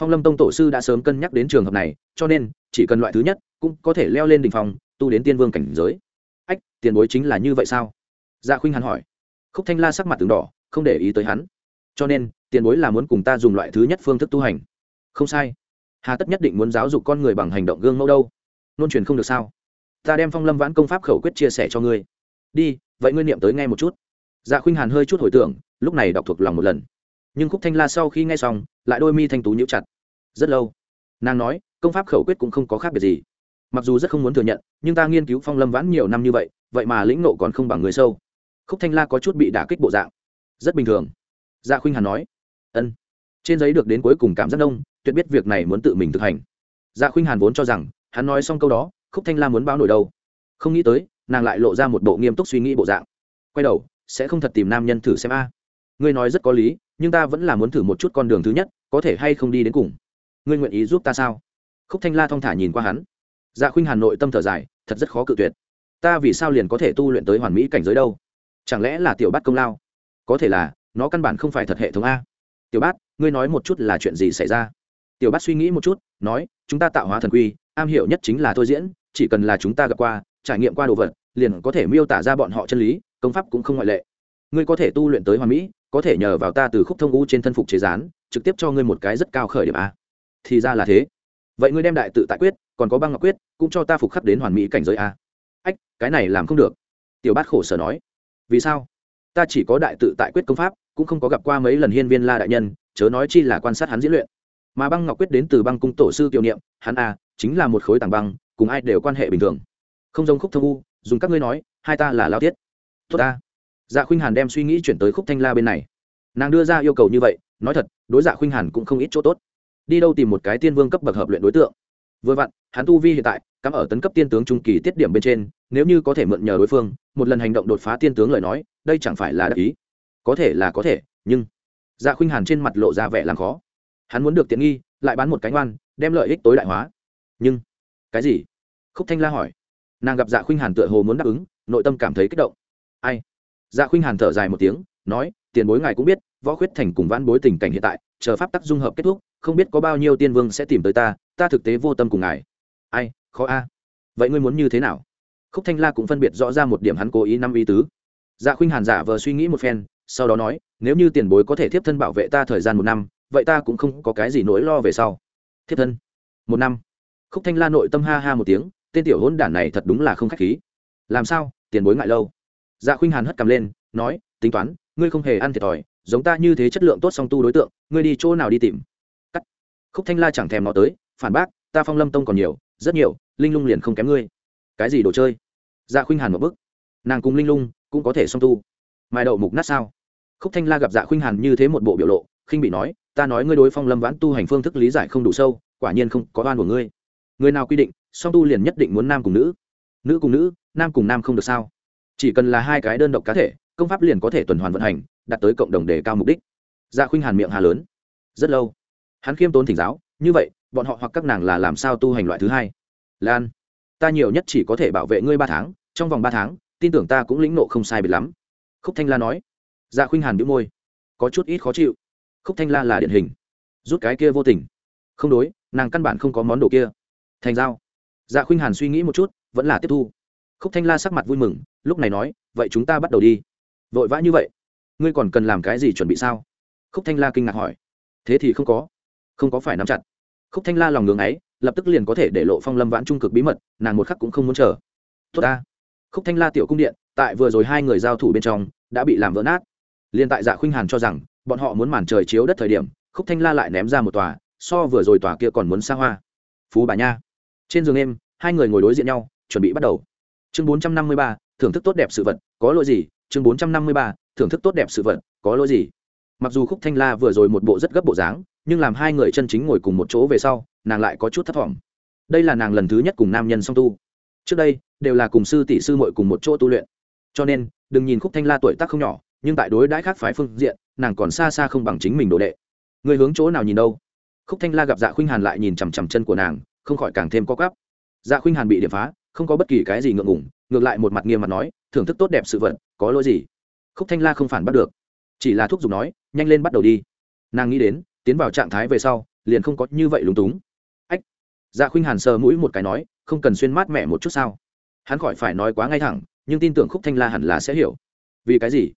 Phong lâm tông tổ sư đã sớm cân nhắc đến trường hợp này, cho nên, chỉ cần loại thứ nhất, cũng có thể leo lên đ ỉ n h phòng tu đến tiên vương cảnh giới. Ách, tiền bối chính là như vậy sao? Dạ khuynh hắn hỏi. Khúc thanh la sắc mặt từng đỏ, không để ý tới hắn. Cho nên, tiền bối là muốn cùng ta dùng loại thứ nhất phương thức tu hành. Không sai. Hà tất nhất định muốn giáo dục con người bằng hành động gương mẫu đâu. Nôn truyền không được sao? Ta đem phong lâm vãn công pháp khẩu quyết chia sẻ cho ngươi. Đi, vậy ngươi niệm tới nghe một chút. Dạ khuynh hàn hơi chút hồi tưởng, lúc này đọc thuộc lòng một lần nhưng khúc thanh la sau khi nghe xong, lại đôi mi thanh tú nhíu chặt. Rất lâu, nàng nói, công pháp khẩu quyết cũng không có khác biệt gì. Mặc dù rất không muốn thừa nhận, nhưng ta nghiên cứu phong lâm vãn nhiều năm như vậy vậy mà lĩnh nộ còn không bằng người sâu. Khúc thanh la có chút bị đả kích bộ dạng. Rất bình thường. Dạ khuynh hàn nói, ân. Trên giấy được đến cuối cùng cảm giác đông, tuyệt biết việc này muốn tự mình thực hành. Dạ khuynh hàn vốn cho rằng, hắn nói xong câu đó, khúc thanh la muốn báo nổi đâu. Không nghĩ tới, nàng lại lộ ra một bộ nghiêm túc suy nghĩ bộ dạng. Quay đầu, sẽ không thật tìm nam nhân thử xem a ngươi nói rất có lý, nhưng ta vẫn là muốn thử một chút con đường thứ nhất, có thể hay không đi đến cùng. Ngươi nguyện ý giúp ta sao? Khúc thanh la thong thả nhìn qua hắn. Dạ khuynh hàn nội tâm thở dài, thật rất khó cự tuyệt. Ta vì sao liền có thể tu luyện tới hoàn mỹ cảnh giới đâu? Chẳng lẽ là tiểu bát công lao? Có thể là, nó căn bản không phải thật hệ thống a. Tiểu bát, ngươi nói một chút là chuyện gì xảy ra? Tiểu bát suy nghĩ một chút, nói, chúng ta tạo hóa thần quy, am hiểu nhất chính là thôi diễn, chỉ cần là chúng ta gặp qua, trải nghiệm qua đồ vật, liền có thể miêu tả ra bọn họ chân lý, công pháp cũng không ngoại lệ ngươi có thể tu luyện tới hoàn mỹ, có thể nhờ vào ta từ khúc thông u trên thân phục chế gián, trực tiếp cho ngươi một cái rất cao khởi điểm a. Thì ra là thế. Vậy ngươi đem đại tự tại quyết, còn có băng ngọc quyết, cũng cho ta phục khắc đến hoàn mỹ cảnh giới a. Ách, cái này làm không được. Tiểu bát khổ sở nói. Vì sao? Ta chỉ có đại tự tại quyết công pháp, cũng không có gặp qua mấy lần hiên viên la đại nhân, chớ nói chi là quan sát hắn diễn luyện. Mà băng ngọc quyết đến từ băng cung tổ sư tiểu niệm, hắn a, chính là một khối tảng băng, cùng ai đều quan hệ bình thường. Không giống khúc thông u dùng các ngươi nói, hai ta là lao tiết. Tốt ta dạ khuynh hàn đem suy nghĩ chuyển tới khúc thanh la bên này. Nàng đưa ra yêu cầu như vậy, nói thật, đối dạ khuynh hàn cũng không ít chỗ tốt. Đi đâu tìm một cái tiên vương cấp bậc hợp luyện đối tượng. Vừa vặn, hắn tu vi hiện tại, cắm ở tấn cấp tiên tướng trung kỳ tiết điểm bên trên, nếu như có thể mượn nhờ đối phương, một lần hành động đột phá tiên tướng lời nói, đây chẳng phải là đắc ý. Có thể là có thể, nhưng dạ khuynh hàn trên mặt lộ ra vẻ làm khó. Hắn muốn được tiện nghi, lại bán một cánh oan, đem lợi ích tối đại hóa. Nhưng, cái gì? Khúc thanh la hỏi. Nàng gặp dạ khuynh hàn tựa hồ muốn đáp ứng, nội tâm cảm thấy kích động. Ai? Dạ khuynh hàn thở dài một tiếng, nói, tiền bối ngài cũng biết, võ khuyết thành cùng vãn bối tình cảnh hiện tại, chờ pháp tắc dung hợp kết thúc, không biết có bao nhiêu tiên vương sẽ tìm tới ta ta thực tế vô tâm cùng ngài. Ai, khó a. Vậy ngươi muốn như thế nào? Khúc thanh la cũng phân biệt rõ ra một điểm hắn cố ý năm ý tứ. Dạ khuynh hàn giả vờ suy nghĩ một phen, sau đó nói, nếu như tiền bối có thể tiếp thân bảo vệ ta thời gian một năm, vậy ta cũng không có cái gì nỗi lo về sau. Thiếp thân? Một năm? Khúc thanh la nội tâm ha ha một tiếng, tên tiểu hôn đản này thật đúng là không k h á c h khí. Làm sao? Tiền bối ngại lâu dạ khuynh hàn hất cầm lên, nói, tính toán, ngươi không hề ăn thiệt thòi, giống ta như thế chất lượng tốt song tu đối tượng, ngươi đi chỗ nào đi tìm? Cắt. Khúc thanh la chẳng thèm nó tới, phản bác, ta phong lâm tông còn nhiều, rất nhiều, linh lung liền không kém ngươi. Cái gì đồ chơi? Dạ khuynh hàn một bức nàng cùng linh lung cũng có thể song tu. Mai đậu mục nát sao? Khúc thanh la gặp dạ khuynh hàn như thế một bộ biểu lộ, khinh bị nói, ta nói ngươi đối phong lâm vãn tu hành phương thức lý giải không đủ sâu, quả nhiên không có oan của ngươi. Người nào quy định, song tu liền nhất định muốn nam cùng nữ. Nữ cùng nữ, nam cùng nam không được sao? Chỉ cần là hai cái đơn độc cá thể, công pháp liền có thể tuần hoàn vận hành, đạt tới cộng đồng đề cao mục đích. Dạ khuynh hàn miệng hà lớn. Rất lâu. Hắn khiêm tốn thỉnh giáo, như vậy, bọn họ hoặc các nàng là làm sao tu hành loại thứ hai? Lan, ta nhiều nhất chỉ có thể bảo vệ ngươi ba tháng, trong vòng ba tháng, tin tưởng ta cũng lĩnh nộ không sai biệt lắm. Khúc thanh la nói. Dạ khuynh hàn bĩu môi. Có chút ít khó chịu. Khúc thanh la là điển hình. Rút cái kia vô tình. Không đối, nàng căn bản không có món đồ kia. Thành giao. Dạ khuynh hàn suy nghĩ một chút, vẫn là tiếp thu khúc thanh la sắc mặt vui mừng, lúc này nói, vậy chúng ta bắt đầu đi. Vội vã như vậy? Ngươi còn cần làm cái gì chuẩn bị sao? Khúc thanh la kinh ngạc hỏi. Thế thì không có. Không có phải nắm chặt. Khúc thanh la lòng ngưng ấy, lập tức liền có thể để lộ phong lâm vãn trung cực bí mật, nàng một khắc cũng không muốn chờ. Tốt ta. Khúc thanh la tiểu cung điện, tại vừa rồi hai người giao thủ bên trong, đã bị làm vỡ nát. Liền tại dạ khuynh hàn cho rằng, bọn họ muốn màn trời chiếu đất thời điểm, khúc thanh la lại ném ra một tòa, so vừa rồi tòa kia còn muốn xa hoa. Phú bà nha. Trên giường em hai người ngồi đối diện nhau, chuẩn bị bắt đầu chương bốn trăm năm mươi ba, thưởng thức tốt đẹp sự vật, có lỗi gì? chương bốn trăm năm mươi ba, thưởng thức tốt đẹp sự vật, có lỗi gì? Mặc dù khúc thanh la vừa rồi một bộ rất gấp bộ dáng, nhưng làm hai người chân chính ngồi cùng một chỗ về sau, nàng lại có chút thất vọng. Đây là nàng lần thứ nhất cùng nam nhân song tu. Trước đây, đều là cùng sư tỷ sư muội cùng một chỗ tu luyện. Cho nên, đừng nhìn khúc thanh la tuổi tác không nhỏ, nhưng tại đối đãi khác phái phương diện, nàng còn xa xa không bằng chính mình đồ đệ. Người hướng chỗ nào nhìn đâu? Khúc thanh la gặp dạ khuynh hàn lại nhìn chằm chằm chân của nàng, không khỏi càng thêm co cắp dạ khuynh hàn bị điểm phá không có bất kỳ cái gì ngượng ngùng, ngược lại một mặt nghiêm mặt nói, thưởng thức tốt đẹp sự vật, có lỗi gì? Khúc thanh la không phản bắt được. Chỉ là thúc giục nói, nhanh lên bắt đầu đi. Nàng nghĩ đến, tiến vào trạng thái về sau, liền không có như vậy lúng túng. Ách. Dạ khuynh hàn sờ mũi một cái nói, không cần xuyên mát mẹ một chút sao? Hắn khỏi phải nói quá ngay thẳng, nhưng tin tưởng khúc thanh la hẳn là sẽ hiểu. Vì cái gì?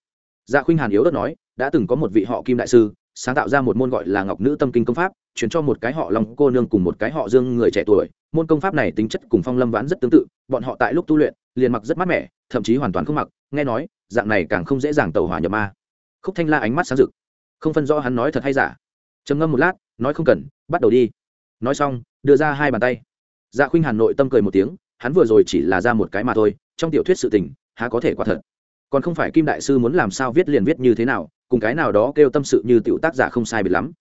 Dạ khuynh hàn yếu đất nói, đã từng có một vị họ kim đại sư sáng tạo ra một môn gọi là ngọc nữ tâm kinh công pháp chuyển cho một cái họ long cô nương cùng một cái họ dương người trẻ tuổi. Môn công pháp này tính chất cùng phong lâm vãn rất tương tự, bọn họ tại lúc tu luyện, liền mặc rất mát mẻ, thậm chí hoàn toàn không mặc, nghe nói, dạng này càng không dễ dàng tàu hỏa nhập ma. Khúc thanh la ánh mắt sáng rực. Không phân rõ hắn nói thật hay giả. Trầm ngâm một lát, nói không cần, bắt đầu đi. Nói xong, đưa ra hai bàn tay. Dạ khuynh hàn nội tâm cười một tiếng, hắn vừa rồi chỉ là ra một cái mà thôi, trong tiểu thuyết sự tình, há có thể quả thật. Còn không phải kim đại sư muốn làm sao viết liền viết như thế nào cùng cái nào đó kêu tâm sự như tiểu tác giả không sai biệt lắm.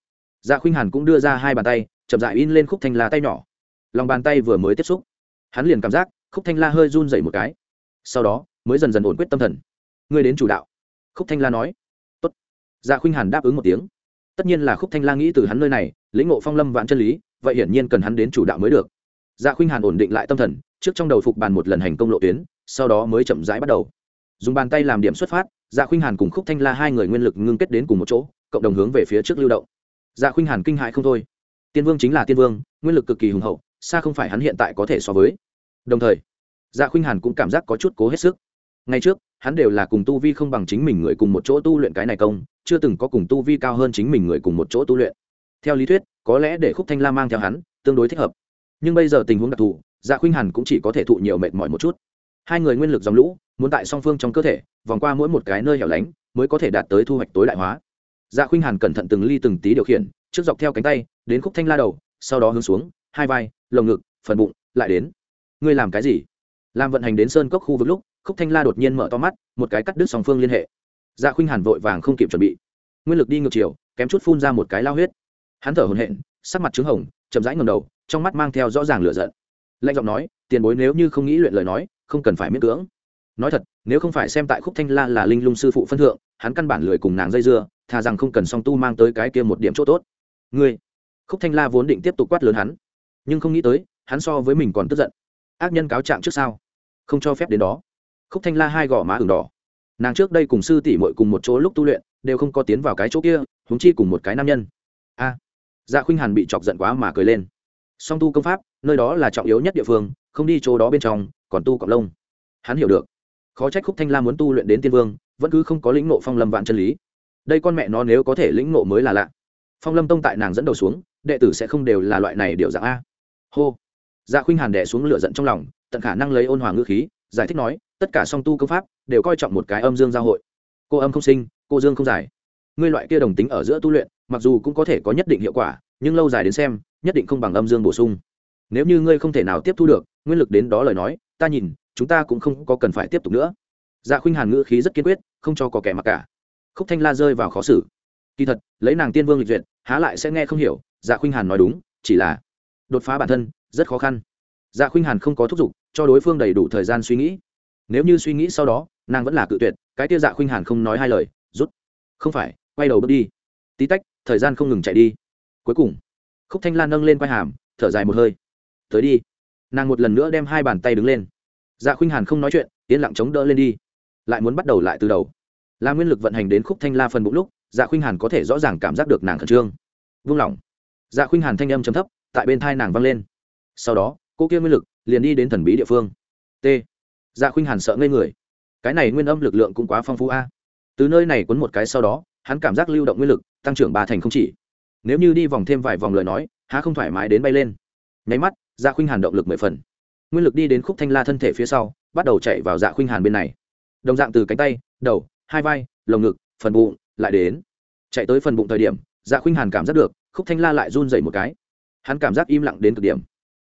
Dạ khuynh hàn cũng đưa ra hai bàn tay, chậm dại in lên khúc thanh la tay nhỏ. Lòng bàn tay vừa mới tiếp xúc, hắn liền cảm giác khúc thanh la hơi run dậy một cái. Sau đó, mới dần dần ổn quyết tâm thần. Ngươi đến chủ đạo. Khúc thanh la nói. Tốt. Dạ khuynh hàn đáp ứng một tiếng. Tất nhiên là khúc thanh la nghĩ từ hắn nơi này, lĩnh ngộ phong lâm vạn chân lý, vậy hiển nhiên cần hắn đến chủ đạo mới được. Dạ khuynh hàn ổn định lại tâm thần, trước trong đầu phục bàn một lần hành công lộ tuyến, sau đó mới chậm rãi bắt đầu. Dùng bàn tay làm điểm xuất phát dạ khuynh hàn cùng khúc thanh la hai người nguyên lực ngưng kết đến cùng một chỗ, cộng đồng hướng về phía trước lưu động. Dạ khuynh hàn kinh hại không thôi. Tiên vương chính là tiên vương, nguyên lực cực kỳ hùng hậu, xa không phải hắn hiện tại có thể so với. Đồng thời dạ khuynh hàn cũng cảm giác có chút cố hết sức. Ngay trước, hắn đều là cùng tu vi không bằng chính mình người cùng một chỗ tu luyện cái này công, chưa từng có cùng tu vi cao hơn chính mình người cùng một chỗ tu luyện. Theo lý thuyết, có lẽ để khúc thanh la mang theo hắn, tương đối thích hợp. Nhưng bây giờ tình huống đặc thù dạ khuynh hàn cũng chỉ có thể thụ nhiều mệt mỏi một chút. Hai người nguyên lực dòng lũ muốn tại song phương trong cơ thể, vòng qua mỗi một cái nơi hẻo lánh, mới có thể đạt tới thu hoạch tối đại hóa. Dạ khuynh hàn cẩn thận từng ly từng tí điều khiển, trước dọc theo cánh tay, đến khúc thanh la đầu, sau đó hướng xuống, hai vai, lồng ngực, phần bụng, lại đến. Ngươi làm cái gì? Làm vận hành đến sơn cốc khu vực lúc, khúc thanh la đột nhiên mở to mắt, một cái cắt đứt song phương liên hệ. Dạ khuynh hàn vội vàng không kịp chuẩn bị. Nguyên lực đi ngược chiều, kém chút phun ra một cái lao huyết. Hắn thở hồn hện sắc mặt trứng hồng, chậm rãi ngầm đầu, trong mắt mang theo rõ ràng lửa giận. Lạnh giọng nói, tiền bối nếu như không nghĩ luyện lời nói, không cần phải miễn cưỡng nói thật, nếu không phải xem tại khúc thanh la là linh lung sư phụ phân thượng, hắn căn bản lười cùng nàng dây dưa, thà rằng không cần song tu mang tới cái kia một điểm chỗ tốt. Ngươi, khúc thanh la vốn định tiếp tục quát lớn hắn, nhưng không nghĩ tới, hắn so với mình còn tức giận. Ác nhân cáo trạng trước sau không cho phép đến đó. Khúc thanh la hai gò má ửng đỏ. Nàng trước đây cùng sư tỷ mội cùng một chỗ lúc tu luyện, đều không có tiến vào cái chỗ kia húng chi cùng một cái nam nhân. A dạ khuynh hàn bị chọc giận quá mà cười lên. Song tu công pháp, nơi đó là trọng yếu nhất địa phương, không đi chỗ đó bên trong, còn tu cọc lông. Hắn hiểu được khó trách khúc thanh la muốn tu luyện đến tiên vương, vẫn cứ không có lĩnh nộ phong lâm vạn chân lý. Đây con mẹ nó nếu có thể lĩnh nộ mới là lạ. Phong lâm tông tại nàng dẫn đầu xuống, đệ tử sẽ không đều là loại này điều dạng a. Hô. Dạ khuynh hàn đẻ xuống lửa giận trong lòng, tận khả năng lấy ôn hòa ngữ khí, giải thích nói, tất cả song tu công pháp, đều coi trọng một cái âm dương giao hội. Cô âm không sinh, cô dương không giải. Ngươi loại kia đồng tính ở giữa tu luyện, mặc dù cũng có thể có nhất định hiệu quả, nhưng lâu dài đến xem, nhất định không bằng âm dương bổ sung. Nếu như ngươi không thể nào tiếp thu được, nguyên lực đến đó lời nói, ta nhìn chúng ta cũng không có cần phải tiếp tục nữa. Dạ khuynh hàn ngữ khí rất kiên quyết, không cho có kẻ mặc cả. Khúc thanh la rơi vào khó xử. Kỳ thật, lấy nàng tiên vương lịch duyệt, há lại sẽ nghe không hiểu dạ khuynh hàn nói đúng, chỉ là đột phá bản thân, rất khó khăn. Dạ khuynh hàn không có thúc giục, cho đối phương đầy đủ thời gian suy nghĩ. Nếu như suy nghĩ sau đó, nàng vẫn là cự tuyệt, cái tiêu dạ khuynh hàn không nói hai lời, rút. Không phải, quay đầu bước đi. Tí tách, thời gian không ngừng chạy đi. Cuối cùng, khúc thanh lan nâng lên quai hàm, thở dài một hơi. Tới đi. Nàng một lần nữa đem hai bàn tay đứng lên dạ khuynh hàn không nói chuyện, yên lặng chống đỡ lên đi. Lại muốn bắt đầu lại từ đầu. Là nguyên lực vận hành đến khúc thanh la phần bụng lúc dạ khuynh hàn có thể rõ ràng cảm giác được nàng khẩn trương. Vung lòng. Dạ khuynh hàn thanh âm chấm thấp, tại bên thai nàng vang lên. Sau đó, cô kia nguyên lực liền đi đến thần bí địa phương. T. Dạ khuynh hàn sợ ngây người. Cái này nguyên âm lực lượng cũng quá phong phú a. Từ nơi này quấn một cái sau đó, hắn cảm giác lưu động nguyên lực tăng trưởng ba thành không chỉ. Nếu như đi vòng thêm vài vòng lời nói, há không thoải mái đến bay lên. Nháy mắt dạ khuynh hàn động lực mười phần nguyên lực đi đến khúc thanh la thân thể phía sau, bắt đầu chạy vào dạ khuynh hàn bên này. Đồng dạng từ cánh tay, đầu, hai vai, lồng ngực, phần bụng lại đến. Chạy tới phần bụng thời điểm dạ khuynh hàn cảm giác được, khúc thanh la lại run dậy một cái. Hắn cảm giác im lặng đến cực điểm.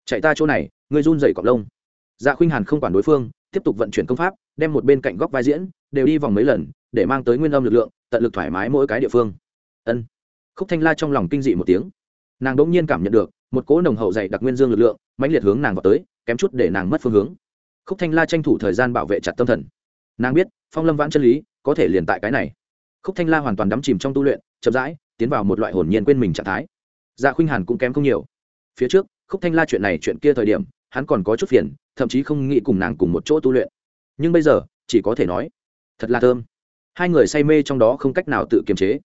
Chạy ta chỗ này người run dậy cọc lông. Dạ khuynh hàn không quản đối phương, tiếp tục vận chuyển công pháp, đem một bên cạnh góc vai diễn, đều đi vòng mấy lần, để mang tới nguyên âm lực lượng, tận lực thoải mái mỗi cái địa phương. Ân. Khúc thanh la trong lòng kinh dị một tiếng. Nàng đ ỗ n g nhiên cảm nhận được, một cỗ nồng hậu dày đặc nguyên dương lực lượng mãnh liệt hướng nàng vào tới, kém chút để nàng mất phương hướng. Khúc thanh la tranh thủ thời gian bảo vệ chặt tâm thần. Nàng biết, phong lâm vãn chân lý, có thể liền tại cái này. Khúc thanh la hoàn toàn đắm chìm trong tu luyện, chậm rãi, tiến vào một loại hồn nhiên quên mình trạng thái. Dạ khuynh hàn cũng kém không nhiều. Phía trước, khúc thanh la chuyện này chuyện kia thời điểm, hắn còn có chút phiền, thậm chí không nghĩ cùng nàng cùng một chỗ tu luyện. Nhưng bây giờ, chỉ có thể nói, thật là thơm. Hai người say mê trong đó không cách nào tự kiềm chế.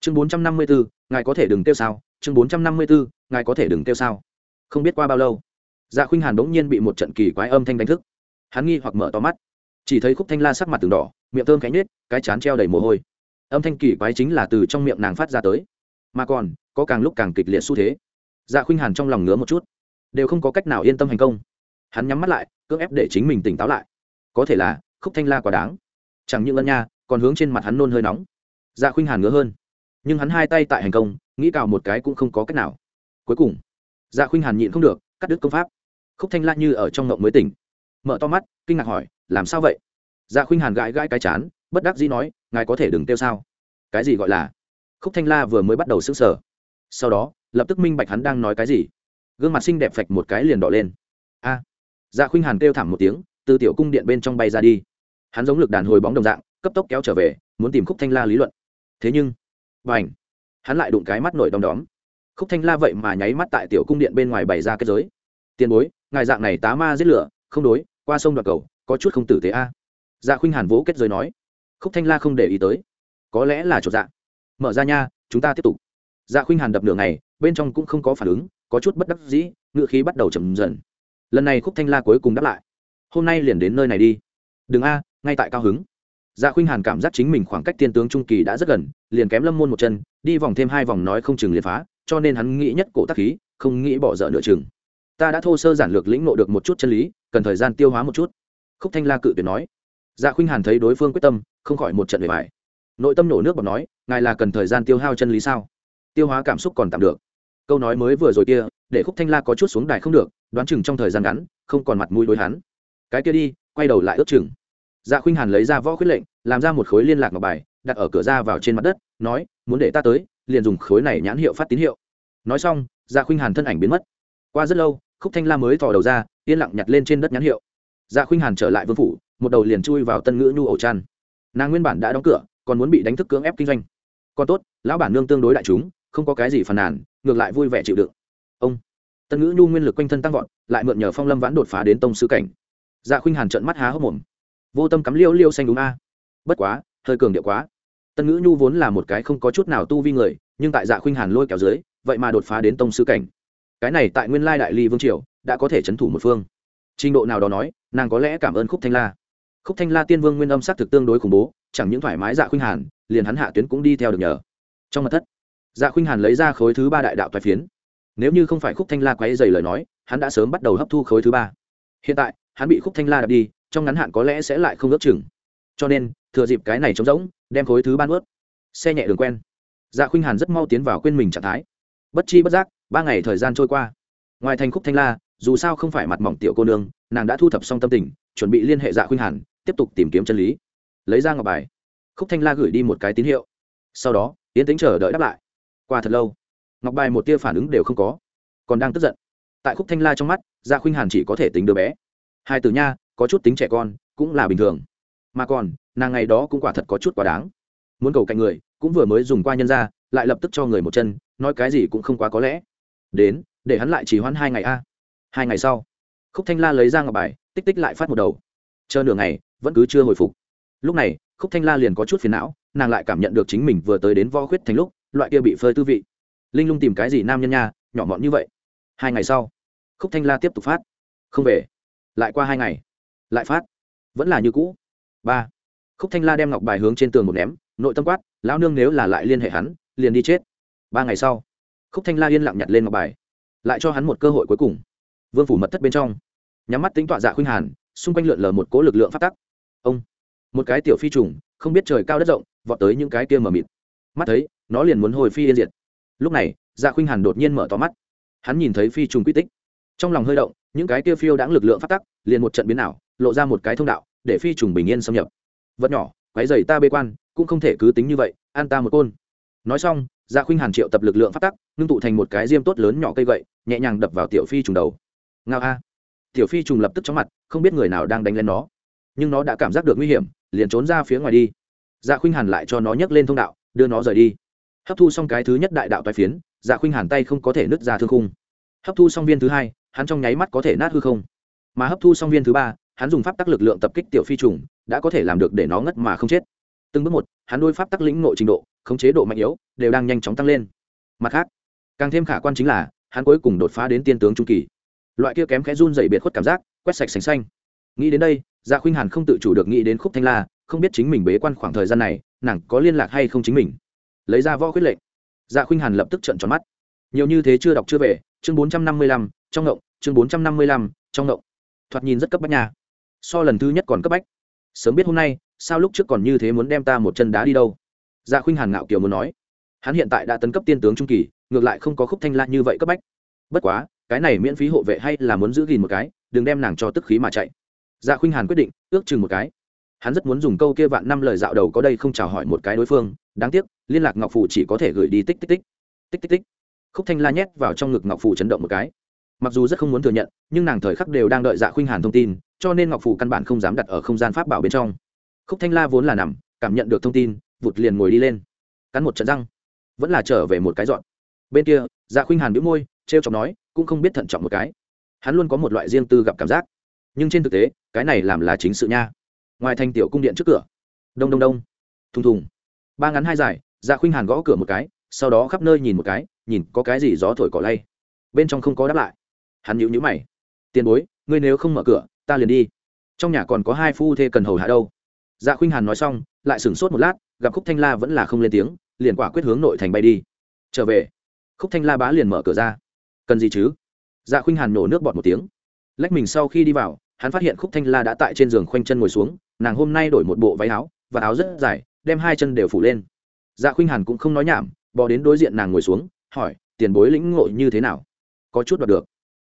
Chương bốn trăm năm mươi bốn ngài có thể đừng tiêu sao? Chương bốn trăm năm mươi bốn ngài có thể đừng tiêu sao? Không biết qua bao lâu dạ khuynh hàn bỗng nhiên bị một trận kỳ quái âm thanh đánh thức. Hắn nghi hoặc mở to mắt. Chỉ thấy khúc thanh la sắc mặt từng đỏ, miệng thơm cánh nết cái chán treo đầy mồ hôi. Âm thanh kỳ quái chính là từ trong miệng nàng phát ra tới. Mà còn, có càng lúc càng kịch liệt xu thế. Dạ khuynh hàn trong lòng ngứa một chút. Đều không có cách nào yên tâm hành công. Hắn nhắm mắt lại, cưỡng ép để chính mình tỉnh táo lại. Có thể là, khúc thanh la quá đáng. Chẳng những ân nha, còn hướng trên mặt hắn nôn hơi nóng. Dạ khuynh hàn ngứa hơn. Nhưng hắn hai tay tại hành công, nghĩ cào một cái cũng không có cách nào. Cuối cùng dạ khuynh hàn nhịn không được, cắt đứt công pháp khúc thanh la như ở trong ngộng mới tỉnh. Mở to mắt, kinh ngạc hỏi, làm sao vậy? Dạ khuynh hàn gãi gãi cái chán, bất đắc dĩ nói, ngài có thể đừng tiêu sao? Cái gì gọi là? Khúc thanh la vừa mới bắt đầu s ứ sở sau đó, lập tức minh bạch hắn đang nói cái gì. Gương mặt xinh đẹp phạch một cái liền đỏ lên. A. Dạ khuynh hàn kêu thảm một tiếng, từ tiểu cung điện bên trong bay ra đi. Hắn giống lực đàn hồi bóng đồng dạng, cấp tốc kéo trở về, muốn tìm khúc thanh la lý luận. Thế nhưng b à n h hắn lại đụng cái mắt nổi đom đóm. Khúc thanh la vậy mà nháy mắt tại tiểu cung điện bên ngoài bày ra kết giới. Tiền bối ngài dạng này tá ma giết lửa, không đối, qua sông đoạt cầu, có chút không tử tế a. Dạ khuynh hàn vỗ kết giới nói. Khúc thanh la không để ý tới. Có lẽ là chột dạ. Mở ra nha, chúng ta tiếp tục. Dạ khuynh hàn đập nửa ngày, bên trong cũng không có phản ứng, có chút bất đắc dĩ, ngựa khí bắt đầu chậm dần. Lần này khúc thanh la cuối cùng đáp lại. Hôm nay liền đến nơi này đi. Đừng a, ngay tại cao hứng. Dạ khuynh hàn cảm giác chính mình khoảng cách tiên tướng trung kỳ đã rất gần, liền kém lâm môn một chân, đi vòng thêm hai vòng nói không chừng liền phá, cho nên hắn nghĩ nhất cổ tác khí, không nghĩ bỏ dở nửa chừng ta đã thô sơ giản lược lĩnh nộ được một chút chân lý, cần thời gian tiêu hóa một chút. Khúc thanh la cự tuyệt nói. Dạ khuynh hàn thấy đối phương quyết tâm, không khỏi một trận bề bài nội tâm nổ nước bọc nói, ngài là cần thời gian tiêu hao chân lý sao? Tiêu hóa cảm xúc còn tạm được. Câu nói mới vừa rồi kia, để khúc thanh la có chút xuống đài không được, đoán chừng trong thời gian ngắn, không còn mặt mũi đối hắn. Cái kia đi, quay đầu lại ước chừng. Dạ khuynh hàn lấy ra võ khuyết lệnh, làm ra một khối liên lạc ngọc bài, đặt ở cửa ra vào trên mặt đất, nói, muốn để ta tới, liền dùng khối này nhãn hiệu phát tín hiệu. Nói xong dạ khuynh hàn thân ảnh biến mất. Qua rất lâu khúc thanh la mới thò đầu ra, yên lặng nhặt lên trên đất nhãn hiệu. Dạ khuynh hàn trở lại vương phủ, một đầu liền chui vào tân ngữ nhu ổ chăn nàng nguyên bản đã đóng cửa, còn muốn bị đánh thức cưỡng ép kinh doanh. Còn tốt, lão bản nương tương đối đại chúng, không có cái gì phàn nàn, ngược lại vui vẻ chịu đựng. Ông, tân ngữ nhu nguyên lực quanh thân tăng vọt, lại mượn nhờ phong lâm vãn đột phá đến tông sư cảnh. Dạ khuynh hàn trận mắt há hốc mồm. Vô tâm cắm liêu liêu xanh đúng a. Bất quá, hơi cường điệu quá. Tân ngữ nhu vốn là một cái không có chút nào tu vi người, nhưng tại dạ khuynh hàn lôi kéo dưới, vậy mà đột phá đến tông sư cảnh cái này tại nguyên lai đại ly vương triều đã có thể c h ấ n thủ một phương. Trình độ nào đó nói, nàng có lẽ cảm ơn khúc thanh la. Khúc thanh la tiên vương nguyên âm s á c thực tương đối khủng bố, chẳng những thoải mái dạ khuynh hàn, liền hắn hạ tuyến cũng đi theo được nhờ. Trong mặt thất dạ khuynh hàn lấy ra khối thứ ba đại đạo toài phiến. Nếu như không phải khúc thanh la quáy dày lời nói, hắn đã sớm bắt đầu hấp thu khối thứ ba. Hiện tại, hắn bị khúc thanh la đập đi, trong ngắn hạn có lẽ sẽ lại không ước chừng. Cho nên, thừa dịp cái này trống rỗng, đem khối thứ ba ướt xe nhẹ đường quen. Dạ khuynh hàn rất mau tiến vào quên mình trạng thái. Bất chi bất giác ba ngày thời gian trôi qua. Ngoài thành khúc thanh la, dù sao không phải mặt mỏng tiểu cô nương, nàng đã thu thập xong tâm tình, chuẩn bị liên hệ dạ khuynh hàn, tiếp tục tìm kiếm chân lý. Lấy ra ngọc bài. Khúc thanh la gửi đi một cái tín hiệu. Sau đó, yến tính chờ đợi đáp lại. Qua thật lâu, ngọc bài một tia phản ứng đều không có. Còn đang tức giận. Tại khúc thanh la trong mắt dạ khuynh hàn chỉ có thể tính đứa bé. Hai từ nha, có chút tính trẻ con, cũng là bình thường. Mà còn, nàng ngày đó cũng quả thật có chút quá đáng. Muốn cầu cạnh người, cũng vừa mới dùng qua nhân ra, lại lập tức cho người một chân, nói cái gì cũng không quá có lẽ đến, để hắn lại chỉ hoãn hai ngày a. Hai ngày sau, khúc thanh la lấy ra ngọc bài, tích tích lại phát một đầu. Chờ nửa ngày, vẫn cứ chưa hồi phục. Lúc này, khúc thanh la liền có chút phiền não, nàng lại cảm nhận được chính mình vừa tới đến vo khuyết thành lúc, loại kia bị phơi tư vị. Linh lung tìm cái gì nam nhân nha, nhỏ mọn như vậy. Hai ngày sau, khúc thanh la tiếp tục phát. Không về. Lại qua hai ngày. Lại phát. Vẫn là như cũ. Ba. Khúc thanh la đem ngọc bài hướng trên tường một ném, nội tâm quát, lão nương nếu là lại liên hệ hắn, liền đi chết. Ba ngày sau khúc thanh la yên lặng nhặt lên ngọc bài, lại cho hắn một cơ hội cuối cùng. Vương phủ mật thất bên trong, nhắm mắt tính tọa dạ khuynh hàn, xung quanh lượn lờ một cố lực lượng phát tắc. Ông, một cái tiểu phi trùng, không biết trời cao đất rộng, vọt tới những cái kia mờ mịt. Mắt thấy, nó liền muốn hồi phi yên diệt. Lúc này dạ khuynh hàn đột nhiên mở to mắt. Hắn nhìn thấy phi trùng quy tích. Trong lòng hơi động, những cái kia phiêu đãng lực lượng phát tắc, liền một trận biến ảo, lộ ra một cái thông đạo, để phi trùng bình yên xâm nhập. Vật nhỏ quái dày ta bê quan, cũng không thể cứ tính như vậy, an ta một côn. Nói xong dạ khuynh hàn triệu tập lực lượng phát tắc, ngưng tụ thành một cái diêm tốt lớn nhỏ cây gậy, nhẹ nhàng đập vào tiểu phi trùng đầu. Ngao a. Tiểu phi trùng lập tức chóng mặt, không biết người nào đang đánh lên nó. Nhưng nó đã cảm giác được nguy hiểm, liền trốn ra phía ngoài đi. Dạ khuynh hàn lại cho nó nhấc lên thông đạo, đưa nó rời đi. Hấp thu xong cái thứ nhất đại đạo toái phiến dạ khuynh hàn tay không có thể nứt ra thương khung. Hấp thu xong viên thứ hai, hắn trong nháy mắt có thể nát hư không. Mà hấp thu xong viên thứ ba, hắn dùng pháp tắc lực lượng tập kích tiểu phi trùng, đã có thể làm được để nó ngất mà không chết từng bước một, hắn đôi pháp tắc lĩnh nội trình độ, khống chế độ mạnh yếu, đều đang nhanh chóng tăng lên. Mặt khác, càng thêm khả quan chính là, hắn cuối cùng đột phá đến tiên tướng trung kỳ. Loại kia kém khẽ run dày biệt khuất cảm giác, quét sạch sành xanh. Nghĩ đến đây dạ khuynh hàn không tự chủ được nghĩ đến khúc thanh la, không biết chính mình bế quan khoảng thời gian này, nàng có liên lạc hay không chính mình? Lấy ra võ quyết lệnh. Dạ khuynh hàn lập tức trận tròn mắt. Nhiều như thế chưa đọc chưa về, chương bốn trăm năm mươi lăm, trong ngộng, chương bốn trăm năm mươi lăm, trong ngộng. Thoạt nhìn rất cấp bách nhà so lần thứ nhất còn cấp bách. Sớm biết hôm nay sao lúc trước còn như thế muốn đem ta một chân đá đi đâu? Dạ khuynh hàn ngạo kiều muốn nói. Hắn hiện tại đã tấn cấp tiên tướng trung kỳ, ngược lại không có khúc thanh la như vậy cấp bách. Bất quá, cái này miễn phí hộ vệ hay là muốn giữ gìn một cái, đừng đem nàng cho tức khí mà chạy. Dạ khuynh hàn quyết định, ước chừng một cái. Hắn rất muốn dùng câu kia vạn năm lời dạo đầu có đây không chào hỏi một cái đối phương, đáng tiếc, liên lạc ngọc phủ chỉ có thể gửi đi tích tích tích. Tích tích tích. Khúc thanh la nhét vào trong ngực ngọc phủ chấn động một cái. Mặc dù rất không muốn thừa nhận, nhưng nàng thời khắc đều đang đợi dạ khuynh hàn thông tin, cho nên ngọc phủ căn bản không dám đặt ở không gian pháp bảo bên trong khúc thanh la vốn là nằm, cảm nhận được thông tin, vụt liền ngồi đi lên. Cắn một trận răng, vẫn là trở về một cái dọn. Bên kia dạ khuynh hàn đĩu môi t r e o chọc nói, cũng không biết thận trọng một cái. Hắn luôn có một loại riêng tư gặp cảm giác. Nhưng trên thực tế, cái này làm là chính sự nha. Ngoài thành tiểu cung điện trước cửa. Đông đông đông. Thùng thùng. Ba ngắn hai dài dạ khuynh hàn gõ cửa một cái, sau đó khắp nơi nhìn một cái, nhìn có cái gì gió thổi cỏ lay. Bên trong không có đáp lại. Hắn nhịu nhữ mày. Tiền bối, ngươi nếu không mở cửa, ta liền đi. Trong nhà còn có hai phu thê cần hầu hạ đâu dạ khuynh hàn nói xong, lại sửng sốt một lát, gặp khúc thanh la vẫn là không lên tiếng, liền quả quyết hướng nội thành bay đi. Trở về. Khúc thanh la bá liền mở cửa ra. Cần gì chứ? Dạ khuynh hàn nổ nước bọt một tiếng. Lách mình sau khi đi vào, hắn phát hiện khúc thanh la đã tại trên giường khoanh chân ngồi xuống, nàng hôm nay đổi một bộ váy áo, và áo rất dài, đem hai chân đều phủ lên. Dạ khuynh hàn cũng không nói nhảm, bò đến đối diện nàng ngồi xuống, hỏi, tiền bối lĩnh ngộ như thế nào? Có chút đoạt được.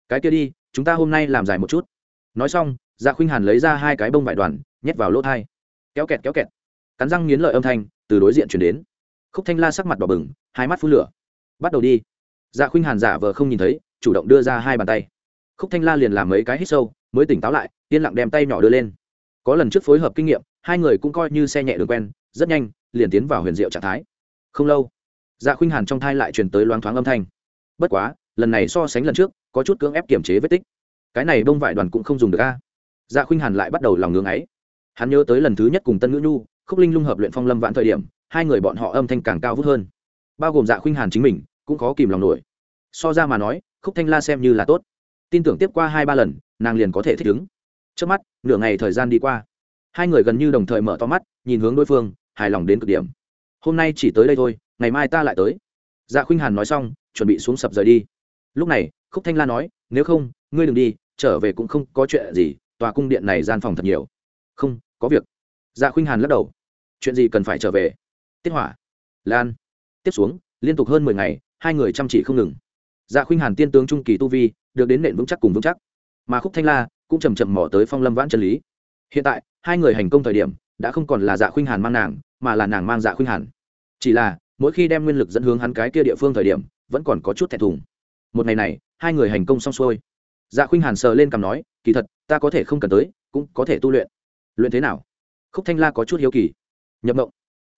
Cái kia đi, chúng ta hôm nay làm dài một chút. Nói xong dạ khuynh hàn lấy ra hai cái bông vải đoàn, nhét vào lỗ thai kéo kẹt kéo kẹt. Cắn răng nghiến lợi âm thanh từ đối diện chuyển đến. Khúc thanh la sắc mặt đỏ bừng, hai mắt phun lửa. Bắt đầu đi. Dạ khuynh hàn giả vờ không nhìn thấy, chủ động đưa ra hai bàn tay. Khúc thanh la liền làm mấy cái hít sâu, mới tỉnh táo lại, yên lặng đem tay nhỏ đưa lên. Có lần trước phối hợp kinh nghiệm, hai người cũng coi như xe nhẹ đường quen, rất nhanh, liền tiến vào huyền diệu trạng thái. Không lâu dạ khuynh hàn trong thai lại truyền tới loáng thoáng âm thanh. Bất quá, lần này so sánh lần trước, có chút cưỡng ép kiểm chế vết tích. Cái này bông vải đoàn cũng không dùng được a. Dạ khuynh hàn lại bắt đầu lòng ngưng ấy hắn nhớ tới lần thứ nhất cùng tân ngữ nhu, khúc linh lung hợp luyện phong lâm vạn thời điểm, hai người bọn họ âm thanh càng cao vút hơn. Bao gồm dạ khuynh hàn chính mình, cũng khó kìm lòng nổi. So ra mà nói, khúc thanh la xem như là tốt. Tin tưởng tiếp qua hai ba lần, nàng liền có thể thích ứng. Trước mắt, nửa ngày thời gian đi qua. Hai người gần như đồng thời mở to mắt, nhìn hướng đối phương, hài lòng đến cực điểm. Hôm nay chỉ tới đây thôi, ngày mai ta lại tới. Dạ khuynh hàn nói xong, chuẩn bị xuống sập rời đi. Lúc này, khúc thanh la nói, nếu không, ngươi đừng đi, trở về cũng không có chuyện gì, tòa cung điện này gian phòng thật nhiều không, có việc. Dạ khuynh hàn lắc đầu. Chuyện gì cần phải trở về? Tiết hỏa. Lan. Tiếp xuống, liên tục hơn mười ngày, hai người chăm chỉ không ngừng. Dạ khuynh hàn tiên tướng trung kỳ tu vi, được đến nền vững chắc cùng vững chắc. Mà khúc thanh la cũng chầm chậm mỏ tới phong lâm vãn chân lý. Hiện tại, hai người hành công thời điểm, đã không còn là dạ khuynh hàn mang nàng, mà là nàng mang dạ khuynh hàn. Chỉ là, mỗi khi đem nguyên lực dẫn hướng hắn cái kia địa phương thời điểm, vẫn còn có chút thẹn thùng. Một ngày này, hai người hành công xong xuôi. Dạ khuynh hàn sờ lên cằm nói, kỳ thật, ta có thể không cần tới, cũng có thể tu luyện luyện thế nào? Khúc thanh la có chút hiếu kỳ. Nhập mộng.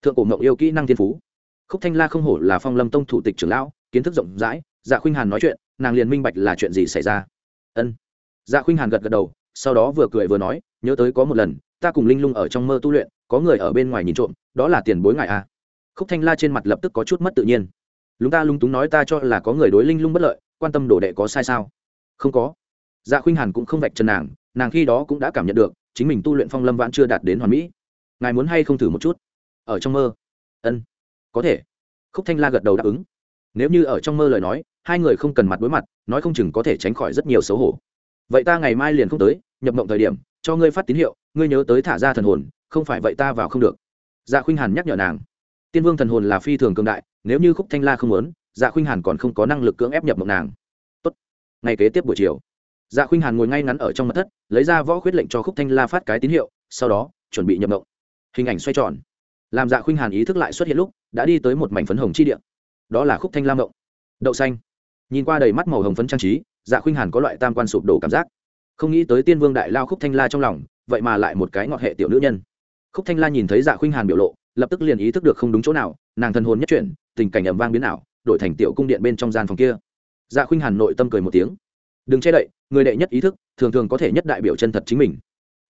Thượng cổ mộng yêu kỹ năng thiên phú. Khúc thanh la không hổ là phong lâm tông thủ tịch trưởng lão, kiến thức rộng rãi dạ khuynh hàn nói chuyện, nàng liền minh bạch là chuyện gì xảy ra. Ân. Dạ khuynh hàn gật gật đầu, sau đó vừa cười vừa nói, nhớ tới có một lần, ta cùng linh lung ở trong mơ tu luyện, có người ở bên ngoài nhìn trộm, đó là tiền bối ngại à. khúc thanh la trên mặt lập tức có chút mất tự nhiên. Lúng ta lung túng nói ta cho là có người đối linh lung bất lợi, quan tâm đồ đệ có sai sao? Không có. Dạ khuynh hàn cũng không vạch trần nàng nàng khi đó cũng đã cảm nhận được chính mình tu luyện phong lâm vãn chưa đạt đến hoàn mỹ. Ngài muốn hay không thử một chút? Ở trong mơ. Ân, có thể. Khúc thanh la gật đầu đáp ứng. Nếu như ở trong mơ lời nói, hai người không cần mặt đối mặt, nói không chừng có thể tránh khỏi rất nhiều xấu hổ. Vậy ta ngày mai liền không tới, nhập mộng thời điểm, cho ngươi phát tín hiệu, ngươi nhớ tới thả ra thần hồn, không phải vậy ta vào không được. Dạ khuynh hàn nhắc nhở nàng. Tiên vương thần hồn là phi thường cường đại, nếu như khúc thanh la không muốn dạ khuynh hàn còn không có năng lực cưỡng ép nhập mộng nàng. Tốt. ngày kế tiếp buổi chiều dạ khuynh hàn ngồi ngay ngắn ở trong mặt thất, lấy ra võ khuyết lệnh cho khúc thanh la phát cái tín hiệu, sau đó, chuẩn bị nhập động hình ảnh xoay tròn. Làm dạ khuynh hàn ý thức lại xuất hiện lúc, đã đi tới một mảnh phấn hồng chi điện đó là khúc thanh lam mộng đậu xanh. Nhìn qua đầy mắt màu hồng phấn trang trí dạ khuynh hàn có loại tam quan sụp đổ cảm giác. Không nghĩ tới tiên vương đại lao khúc thanh la trong lòng, vậy mà lại một cái ngọt hệ tiểu nữ nhân. Khúc thanh la nhìn thấy dạ khuynh hàn biểu lộ, lập tức liền ý thức được không đúng chỗ nào, nàng thân hồn nhất chuyển, tình cảnh ẩm vang biến ảo, đổi thành tiểu cung điện bên trong gian phòng kia. Dạ khuynh hàn nội tâm cười một tiếng. Đừng che đậy người đệ nhất ý thức, thường thường có thể nhất đại biểu chân thật chính mình.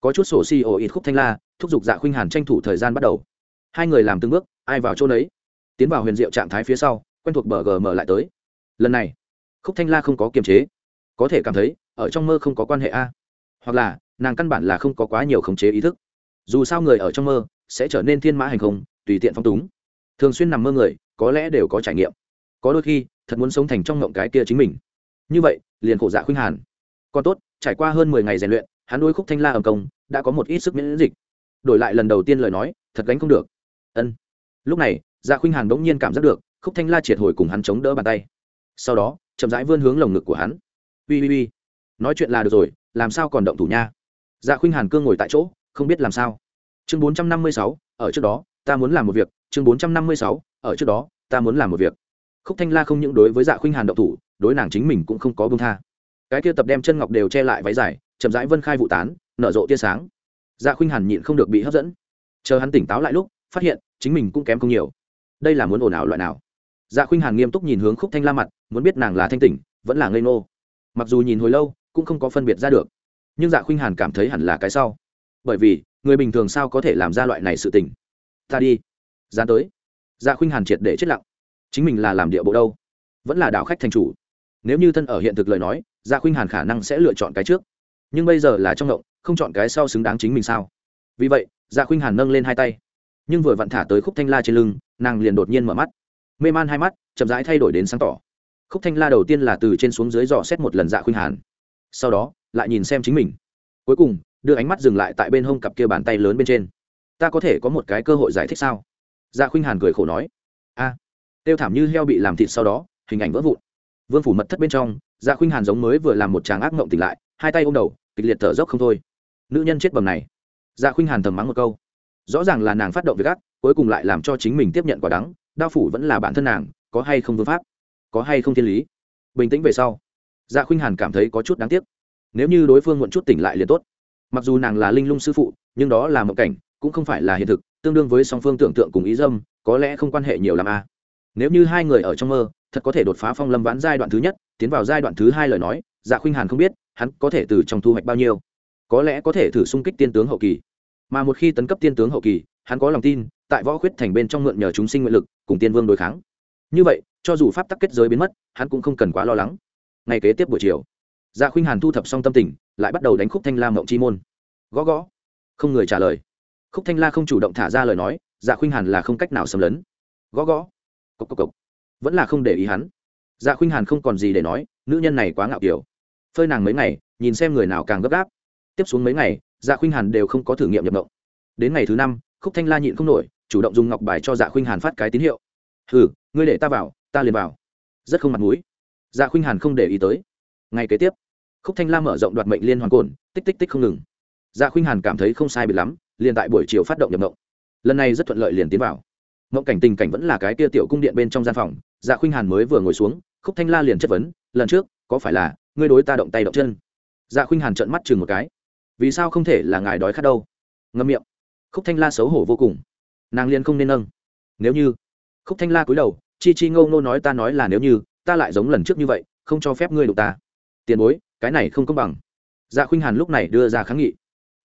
Có chút sổ si ổ ít khúc thanh la, thúc giục dạ khuynh hàn tranh thủ thời gian bắt đầu. Hai người làm từng bước, ai vào chỗ đấy tiến vào huyền diệu trạng thái phía sau, quen thuộc bờ gm lại tới. Lần này, khúc thanh la không có kiềm chế. Có thể cảm thấy, ở trong mơ không có quan hệ a. Hoặc là, nàng căn bản là không có quá nhiều khống chế ý thức. Dù sao người ở trong mơ, sẽ trở nên thiên mã hành không, tùy tiện phong túng. Thường xuyên nằm mơ người, có lẽ đều có trải nghiệm. Có đôi khi, thật muốn sống thành trong ngộng cái kia chính mình. Như vậy, liền khổ dạ khuynh hàn còn tốt, trải qua hơn mười ngày rèn luyện, hắn đôi khúc thanh la ầm công đã có một ít sức miễn dịch. Đổi lại lần đầu tiên lời nói, thật gánh không được. Ân. Lúc này dạ khuynh hàn bỗng nhiên cảm giác được, khúc thanh la triệt hồi cùng hắn chống đỡ bàn tay. Sau đó, chậm rãi vươn hướng lồng ngực của hắn. Ui ui ui nói chuyện là được rồi, làm sao còn động thủ nha? Dạ khuynh hàn cương ngồi tại chỗ, không biết làm sao. Chương bốn trăm năm mươi sáu, ở trước đó, ta muốn làm một việc. Chương bốn trăm năm mươi sáu, ở trước đó, ta muốn làm một việc. Khúc thanh la không những đối với dạ khuynh hàn động thủ, đối nàng chính mình cũng không có bông tha cái kia tập đem chân ngọc đều che lại váy dài, chậm rãi vân khai vụ tán, nở rộ tia sáng. Dạ khuynh hàn nhịn không được bị hấp dẫn. Chờ hắn tỉnh táo lại lúc, phát hiện, chính mình cũng kém không nhiều. Đây là muốn ồn ào loại nào? Dạ khuynh hàn nghiêm túc nhìn hướng khúc thanh la mặt, muốn biết nàng là thanh tỉnh, vẫn là ngây nô mặc dù nhìn hồi lâu, cũng không có phân biệt ra được. Nhưng dạ khuynh hàn cảm thấy hẳn là cái sau. Bởi vì, người bình thường sao có thể làm ra loại này sự tình? Ta đi. Dán tới. Dạ khuynh hàn triệt để chết lặng. Chính mình là làm địa bộ đâu? Vẫn là đạo khách thành chủ nếu như thân ở hiện thực lời nói gia khuynh hàn khả năng sẽ lựa chọn cái trước. Nhưng bây giờ là trong động, không chọn cái sau xứng đáng chính mình sao? Vì vậy gia khuynh hàn nâng lên hai tay. Nhưng vừa vặn thả tới khúc thanh la trên lưng, nàng liền đột nhiên mở mắt. Mê man hai mắt, chậm rãi thay đổi đến sáng tỏ. Khúc thanh la đầu tiên là từ trên xuống dưới dò xét một lần dạ khuynh hàn. Sau đó, lại nhìn xem chính mình. Cuối cùng, đưa ánh mắt dừng lại tại bên hông cặp kia bàn tay lớn bên trên. Ta có thể có một cái cơ hội giải thích sao? Dạ khuynh hàn cười khổ nói. A, tiêu thảm như heo bị làm thịt sau đó, hình ảnh vỡ vụn vương phủ mật thất bên trong dạ khuynh hàn giống mới vừa làm một tràng ác mộng tỉnh lại, hai tay ôm đầu, kịch liệt thở dốc không thôi. Nữ nhân chết bầm này. Dạ khuynh hàn thầm mắng một câu. Rõ ràng là nàng phát động việc ác, cuối cùng lại làm cho chính mình tiếp nhận quả đắng, đao phủ vẫn là bản thân nàng, có hay không vương pháp, có hay không thiên lý. Bình tĩnh về sau dạ khuynh hàn cảm thấy có chút đáng tiếc. Nếu như đối phương muộn chút tỉnh lại liền tốt. Mặc dù nàng là linh lung sư phụ, nhưng đó là một cảnh, cũng không phải là hiện thực, tương đương với song phương tưởng tượng cùng ý dâm, có lẽ không quan hệ nhiều làm a à nếu như hai người ở trong mơ, thật có thể đột phá phong lâm vãn giai đoạn thứ nhất, tiến vào giai đoạn thứ hai lời nói dạ khuynh hàn không biết, hắn có thể từ trong thu hoạch bao nhiêu. Có lẽ có thể thử xung kích tiên tướng hậu kỳ. Mà một khi tấn cấp tiên tướng hậu kỳ, hắn có lòng tin, tại võ khuyết thành bên trong mượn nhờ chúng sinh nguyện lực, cùng tiên vương đối kháng. Như vậy, cho dù pháp tắc kết giới biến mất, hắn cũng không cần quá lo lắng. Ngày kế tiếp buổi chiều dạ khuynh hàn thu thập xong tâm tình, lại bắt đầu đánh khúc thanh la mộng chi môn. Gõ gõ. Không người trả lời. Khúc thanh la không chủ động thả ra lời nói dạ khuynh hàn là không cách nào xâm lấn. Gõ gõ cộc cộc cộc. Vẫn là không để ý hắn. Dạ khuynh hàn không còn gì để nói, nữ nhân này quá ngạo kiểu. Phơi nàng mấy ngày, nhìn xem người nào càng gấp gáp. Tiếp xuống mấy ngày dạ khuynh hàn đều không có thử nghiệm nhập động đến ngày thứ năm, khúc thanh la nhịn không nổi, chủ động dùng ngọc bài cho dạ khuynh hàn phát cái tín hiệu. Hừ, ngươi để ta vào, ta liền vào. Rất không mặt mũi. Dạ khuynh hàn không để ý tới. Ngày kế tiếp, khúc thanh la mở rộng đoạt mệnh liên hoàn cồn, tích tích tích không ngừng. Dạ khuynh hàn cảm thấy không sai biệt lắm, liền tại buổi chiều phát động nhập động lần này rất thuận lợi liền tiến vào mộng cảnh tình cảnh vẫn là cái tia tiểu cung điện bên trong gian phòng dạ khuynh hàn mới vừa ngồi xuống, khúc thanh la liền chất vấn, lần trước, có phải là ngươi đối ta động tay động chân? Dạ khuynh hàn trợn mắt chừng một cái, vì sao không thể là ngài đói khát đâu? Ngâm miệng, khúc thanh la xấu hổ vô cùng, nàng liền không nên nâng. Nếu như, khúc thanh la cúi đầu, chi chi ngâu ngô nói ta nói là nếu như, ta lại giống lần trước như vậy, không cho phép ngươi đụng ta. Tiền bối, cái này không công bằng. Dạ khuynh hàn lúc này đưa ra kháng nghị,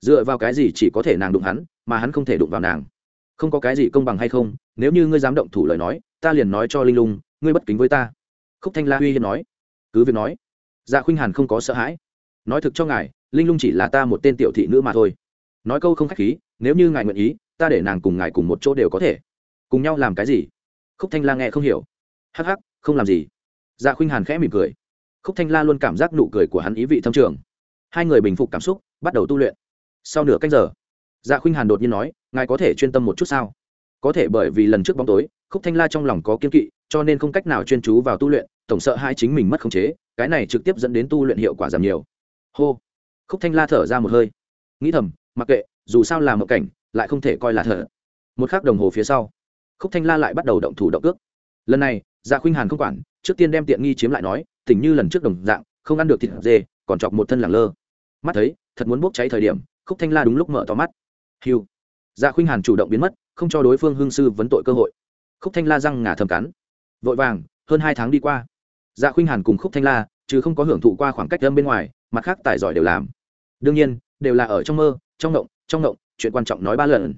dựa vào cái gì chỉ có thể nàng đụng hắn, mà hắn không thể đụng vào nàng? Không có cái gì công bằng hay không nếu như ngươi dám động thủ lời nói, ta liền nói cho linh lung, ngươi bất kính với ta. Khúc thanh la uy hiên nói. Cứ việc nói. Dạ khuynh hàn không có sợ hãi. Nói thực cho ngài, linh lung chỉ là ta một tên tiểu thị nữ mà thôi. Nói câu không khách khí, nếu như ngài nguyện ý, ta để nàng cùng ngài cùng một chỗ đều có thể. Cùng nhau làm cái gì? Khúc thanh la nghe không hiểu. Hắc hắc, không làm gì. Dạ khuynh hàn khẽ mỉm cười. Khúc thanh la luôn cảm giác nụ cười của hắn ý vị thâm trường. Hai người bình phục cảm xúc, bắt đầu tu luyện. Sau nửa cách giờ dạ khuynh hàn đột nhiên nói, ngài có thể chuyên tâm một chút sao? Có thể bởi vì lần trước bóng tối, khúc thanh la trong lòng có kiên kỵ, cho nên không cách nào chuyên chú vào tu luyện, tổng sợ hai chính mình mất khống chế, cái này trực tiếp dẫn đến tu luyện hiệu quả giảm nhiều. Hô. Khúc thanh la thở ra một hơi. Nghĩ thầm, mặc kệ, dù sao là một cảnh, lại không thể coi là thở. Một k h ắ c đồng hồ phía sau, khúc thanh la lại bắt đầu động thủ động cước. Lần này dạ khuynh hàn không quản, trước tiên đem tiện nghi chiếm lại nói tỉnh như lần trước đồng dạng, không ăn được thịt dê, còn chọc một thân làng lơ. Mắt thấy, thật muốn bốc cháy thời điểm, khúc thanh la đúng lúc mở to mắt. Hiu dạ khuynh hàn chủ động biến mất không cho đối phương hương sư vấn tội cơ hội. Khúc thanh la răng ngả thầm cắn. Vội vàng, hơn hai tháng đi qua. Dạ khuynh hàn cùng khúc thanh la, chứ không có hưởng thụ qua khoảng cách âm bên ngoài, mặt khác tài giỏi đều làm. Đương nhiên, đều là ở trong mơ, trong ngộng trong ngộng, chuyện quan trọng nói ba lần.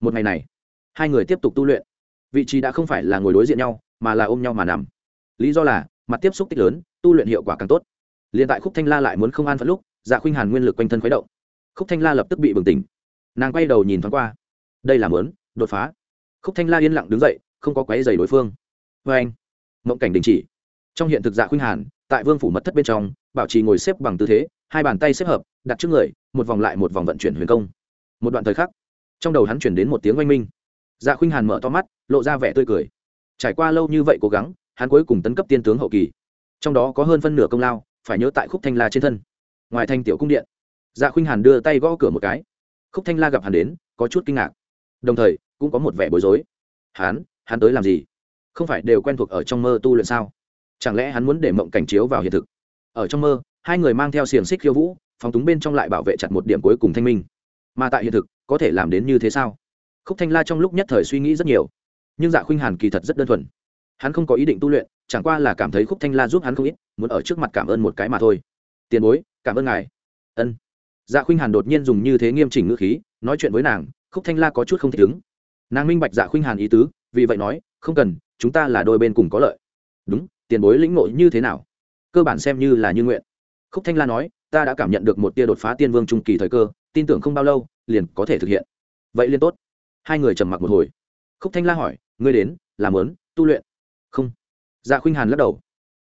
Một ngày này, hai người tiếp tục tu luyện. Vị trí đã không phải là ngồi đối diện nhau, mà là ôm nhau mà nằm. Lý do là, mặt tiếp xúc tích lớn, tu luyện hiệu quả càng tốt. Liền tại khúc thanh la lại muốn không an phận lúc dạ khuynh hàn nguyên lực quanh thân khuấy động. Khúc thanh la lập tức bị bừng tỉnh. Nàng quay đầu nhìn thoáng qua. Đây là mớn đột phá. Khúc thanh la yên lặng đứng dậy, không có quáy dày đối phương. Vê anh, mộng cảnh đình chỉ. Trong hiện thực dạ khuynh hàn, tại vương phủ mật thất bên trong, bảo trì ngồi xếp bằng tư thế, hai bàn tay xếp hợp, đặt trước người, một vòng lại một vòng vận chuyển huyền công. Một đoạn thời khắc, trong đầu hắn chuyển đến một tiếng oanh minh. Dạ khuynh hàn mở to mắt, lộ ra vẻ tươi cười. Trải qua lâu như vậy cố gắng, hắn cuối cùng tấn cấp tiên tướng hậu kỳ. Trong đó có hơn phân nửa công lao, phải nhớ tại khúc thanh la trên thân. Ngoài thanh tiểu cung điện dạ khuynh hàn đưa tay gõ cửa một cái. Khúc thanh la gặp hắn đến, có chút kinh ngạc đồng thời cũng có một vẻ bối rối. Hắn hắn tới làm gì? Không phải đều quen thuộc ở trong mơ tu luyện sao? Chẳng lẽ hắn muốn để mộng cảnh chiếu vào hiện thực? Ở trong mơ, hai người mang theo xiềng xích khiêu vũ, phóng túng bên trong lại bảo vệ chặt một điểm cuối cùng thanh minh. Mà tại hiện thực, có thể làm đến như thế sao? Khúc thanh la trong lúc nhất thời suy nghĩ rất nhiều. Nhưng dạ khuynh hàn kỳ thật rất đơn thuần. Hắn không có ý định tu luyện, chẳng qua là cảm thấy khúc thanh la giúp hắn không ít, muốn ở trước mặt cảm ơn một cái mà thôi. Tiền bối, cảm ơn ngài. Ân. Dạ khuynh hàn đột nhiên dùng như thế nghiêm chỉnh ngữ khí, nói chuyện với nàng khúc thanh la có chút không thích ứng. Nàng minh bạch dạ khuynh hàn ý tứ, vì vậy nói, không cần, chúng ta là đôi bên cùng có lợi. Đúng, tiền bối lĩnh nội như thế nào? Cơ bản xem như là như nguyện. Khúc thanh la nói, ta đã cảm nhận được một tia đột phá tiên vương trung kỳ thời cơ, tin tưởng không bao lâu, liền có thể thực hiện. Vậy liên tốt. Hai người trầm mặc một hồi. Khúc thanh la hỏi, ngươi đến, làm lớn tu luyện. Không. Dạ khuynh hàn lắc đầu.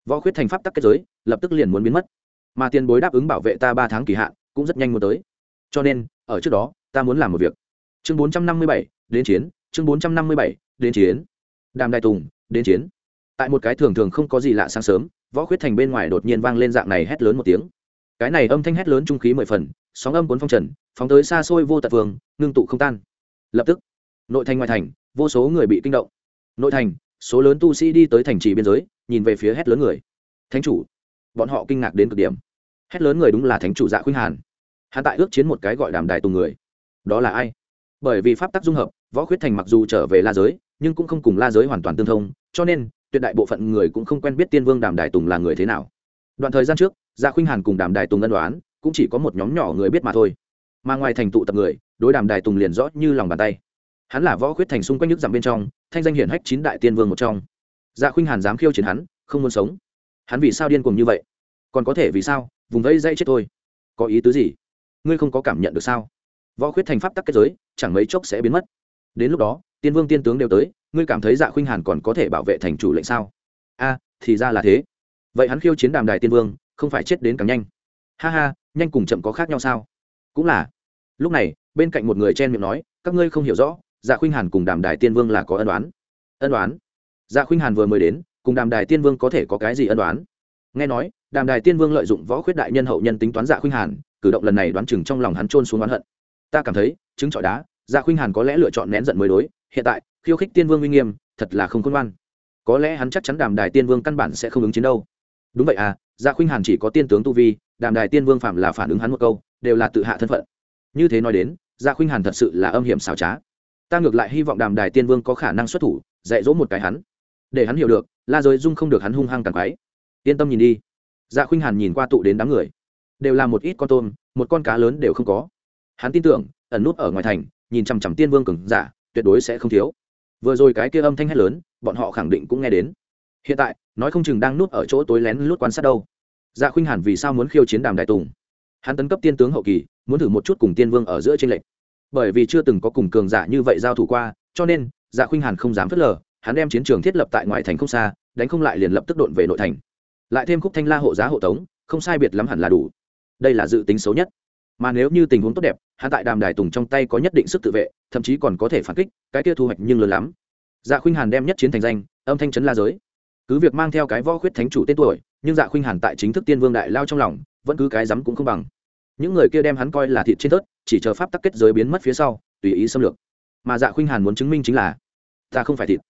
Võ khuyết thành pháp tắc kết giới, lập tức liền muốn biến mất. Mà tiền bối đáp ứng bảo vệ ta ba tháng kỳ hạn, cũng rất nhanh muốn tới. Cho nên, ở trước đó, ta muốn làm một việc chương bốn trăm năm mươi bảy, đến chiến. Chương bốn trăm năm mươi bảy, đến chiến. Đàm đại tùng, đến chiến. Tại một cái thường thường không có gì lạ sáng sớm, võ khuyết thành bên ngoài đột nhiên vang lên dạng này hét lớn một tiếng. Cái này âm thanh hét lớn trung khí mười phần, sóng âm cuốn phong trần, phóng tới xa xôi vô tận vương, ngưng tụ không tan. Lập tức, nội thành ngoài thành, vô số người bị kinh động. Nội thành, số lớn tu sĩ đi tới thành trì biên giới, nhìn về phía hét lớn người. Thánh chủ, bọn họ kinh ngạc đến cực điểm. Hét lớn người đúng là thánh chủ dạ khuynh hàn. Hắn tại ước chiến một cái gọi đàm đài tùng người. Đó là ai? Bởi vì pháp tắc dung hợp, võ khuyết thành mặc dù trở về la giới, nhưng cũng không cùng la giới hoàn toàn tương thông, cho nên, tuyệt đại bộ phận người cũng không quen biết tiên vương đàm đài tùng là người thế nào. Đoạn thời gian trước gia khuynh hàn cùng đàm đài tùng ân đoán cũng chỉ có một nhóm nhỏ người biết mà thôi. Mà ngoài thành tụ tập người, đối đàm đài tùng liền rõ như lòng bàn tay. Hắn là võ khuyết thành xung quanh nước dặm bên trong, thanh danh hiển hách chín đại tiên vương một trong. Gia khuynh hàn dám khiêu chiến hắn, không muốn sống. Hắn vì sao điên cuồng như vậy? Còn có thể vì sao? Vùng vẫy dây chết thôi. Có ý tứ gì? Ngươi không có cảm nhận được sao? Võ khuyết thành pháp tắc kết giới, chẳng mấy chốc sẽ biến mất. Đến lúc đó, tiên vương tiên tướng đều tới, ngươi cảm thấy dạ khuynh hàn còn có thể bảo vệ thành chủ lệnh sao? A, thì ra là thế. Vậy hắn khiêu chiến đàm đài tiên vương, không phải chết đến càng nhanh. Ha ha, nhanh cùng chậm có khác nhau sao? Cũng là. Lúc này, bên cạnh một người chen miệng nói, các ngươi không hiểu rõ dạ khuynh hàn cùng đàm đài tiên vương là có ân đoán ân đoán dạ khuynh hàn vừa mới đến, cùng đàm đài tiên vương có thể có cái gì ân đoán nghe nói, đàm đài tiên vương lợi dụng võ khuyết đại nhân hậu nhân tính toán dạ khuynh hàn, cử động lần này đoán chừng trong lòng hắn trôn xuống oán hận ta cảm thấy chứng trọi đá dạ khuynh hàn có lẽ lựa chọn nén giận mới đối. Hiện tại, khiêu khích tiên vương uy nghiêm, thật là không khôn ngoan. Có lẽ hắn chắc chắn đàm đài tiên vương căn bản sẽ không ứng chiến đâu. Đúng vậy à dạ khuynh hàn chỉ có tiên tướng tu vi, đàm đài tiên vương phạm là phản ứng hắn một câu, đều là tự hạ thân phận. Như thế nói đến dạ khuynh hàn thật sự là âm hiểm xảo trá. Ta ngược lại hy vọng đàm đài tiên vương có khả năng xuất thủ, dạy dỗ một cái hắn. Để hắn hiểu được, la giới dung không được hắn hung hăng càng quái yên tâm nhìn đi. Dạ khuynh hàn nhìn qua tụ đến đám người. Đều là một ít con tôm, một con cá lớn đều không có hắn tin tưởng, ẩn nút ở ngoài thành, nhìn chằm chằm tiên vương cường giả, tuyệt đối sẽ không thiếu. Vừa rồi cái kia âm thanh hét lớn, bọn họ khẳng định cũng nghe đến. Hiện tại, nói không chừng đang nút ở chỗ tối lén lút quan sát đâu. Dạ khuynh hàn vì sao muốn khiêu chiến đàm đại tùng? Hắn tấn cấp tiên tướng hậu kỳ, muốn thử một chút cùng tiên vương ở giữa tranh lệch. Bởi vì chưa từng có cùng cường giả như vậy giao thủ qua, cho nên dạ khuynh hàn không dám phớt lờ, hắn đem chiến trường thiết lập tại ngoại thành không xa, đánh không lại liền lập tức đột về nội thành. Lại thêm khúc thanh la hộ giá hộ tống, không sai biệt lắm hẳn là đủ. Đây là dự tính xấu nhất mà nếu như tình huống tốt đẹp, hắn tại đàm đài tùng trong tay có nhất định sức tự vệ, thậm chí còn có thể phản kích, cái kia thu hoạch nhưng lớn lắm. Dạ khuynh hàn đem nhất chiến thành danh, âm thanh chấn la giới. Cứ việc mang theo cái võ khuyết thánh chủ tên tuổi, nhưng dạ khuynh hàn tại chính thức tiên vương đại lao trong lòng, vẫn cứ cái rắm cũng không bằng. Những người kia đem hắn coi là thịt trên tớt chỉ chờ pháp tắc kết giới biến mất phía sau, tùy ý xâm lược. Mà dạ khuynh hàn muốn chứng minh chính là, ta không phải thịt.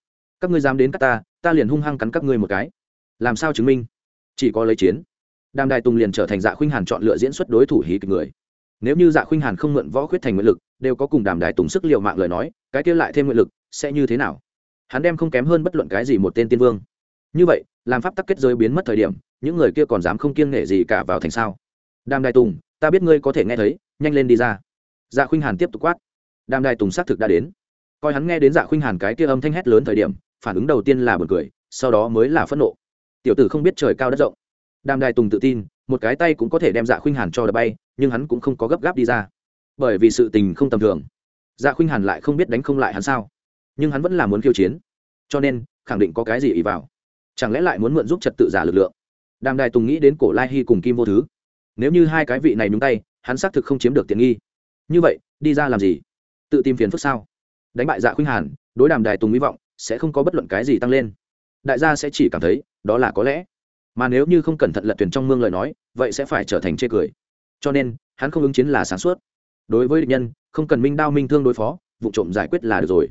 Các ngươi dám đến cắt ta ta liền hung hăng cắn các ngươi một cái. Làm sao chứng minh? Chỉ có lấy chiến. Đàm đài tùng liền trở thành dạ khuynh hàn chọn lựa diễn xuất đối thủ hí kịch người nếu như dạ khuynh hàn không mượn võ khuyết thành nguyện lực, đều có cùng đàm đài tùng sức liệu mạng lời nói, cái kia lại thêm nguyện lực, sẽ như thế nào? Hắn đem không kém hơn bất luận cái gì một tên tiên vương. Như vậy, làm pháp tắc kết giới biến mất thời điểm, những người kia còn dám không kiêng nghệ gì cả vào thành sao? Đàm đài tùng, ta biết ngươi có thể nghe thấy, nhanh lên đi ra. Dạ khuynh hàn tiếp tục quát. Đàm đài tùng xác thực đã đến. Coi hắn nghe đến dạ khuynh hàn cái kia âm thanh hét lớn thời điểm, phản ứng đầu tiên là b u ồ n cười, sau đó mới là phẫn nộ. Tiểu tử không biết trời cao đất rộng. Đàm đài tùng tự tin một cái tay cũng có thể đem dạ khuynh hàn cho đập bay, nhưng hắn cũng không có gấp gáp đi ra. Bởi vì sự tình không tầm thường. Dạ khuynh hàn lại không biết đánh không lại hắn sao. Nhưng hắn vẫn là muốn khiêu chiến. Cho nên, khẳng định có cái gì ý vào. Chẳng lẽ lại muốn mượn giúp trật tự giả lực lượng? Đàm đài tùng nghĩ đến cổ lai hy cùng kim vô thứ. Nếu như hai cái vị này nhúng tay, hắn xác thực không chiếm được tiện nghi. Như vậy, đi ra làm gì? Tự tìm phiền phức sao? Đánh bại dạ khuynh hàn, đối đàm đài tùng hy vọng sẽ không có bất luận cái gì tăng lên. Đại gia sẽ chỉ cảm thấy, đó là có lẽ mà nếu như không cẩn thận lật tuyển trong mương lời nói, vậy sẽ phải trở thành chê cười. Cho nên, hắn không ứng chiến là sáng suốt. Đối với địch nhân, không cần minh đao minh thương đối phó, vụ trộm giải quyết là được rồi.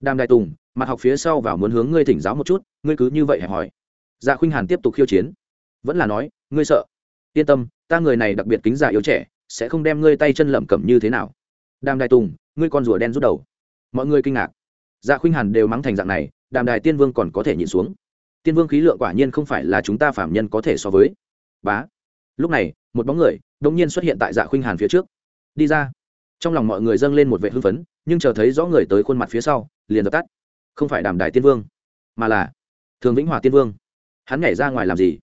Đàm đại tùng, mặt học phía sau vào muốn hướng ngươi thỉnh giáo một chút, ngươi cứ như vậy hẹp hỏi dạ khuynh hàn tiếp tục khiêu chiến. Vẫn là nói, ngươi sợ. Yên tâm, ta người này đặc biệt kính giả yếu trẻ, sẽ không đem ngươi tay chân lẩm cẩm như thế nào. Đàm đại tùng, ngươi con rùa đen rút đầu. Mọi người kinh ngạc. Dạ khuynh hàn đều mắng thành dạng này, đàm đài tiên vương còn có thể nhìn xuống tiên vương khí lượng quả nhiên không phải là chúng ta phạm nhân có thể so với. Bá. Lúc này, một bóng người đông nhiên xuất hiện tại dạ khuynh hàn phía trước. Đi ra. Trong lòng mọi người dâng lên một vệ hưng phấn, nhưng chờ thấy rõ người tới khuôn mặt phía sau, liền dập tắt. Không phải đàm đài tiên vương, mà là thường vĩnh hòa tiên vương. Hắn nhảy ra ngoài làm gì?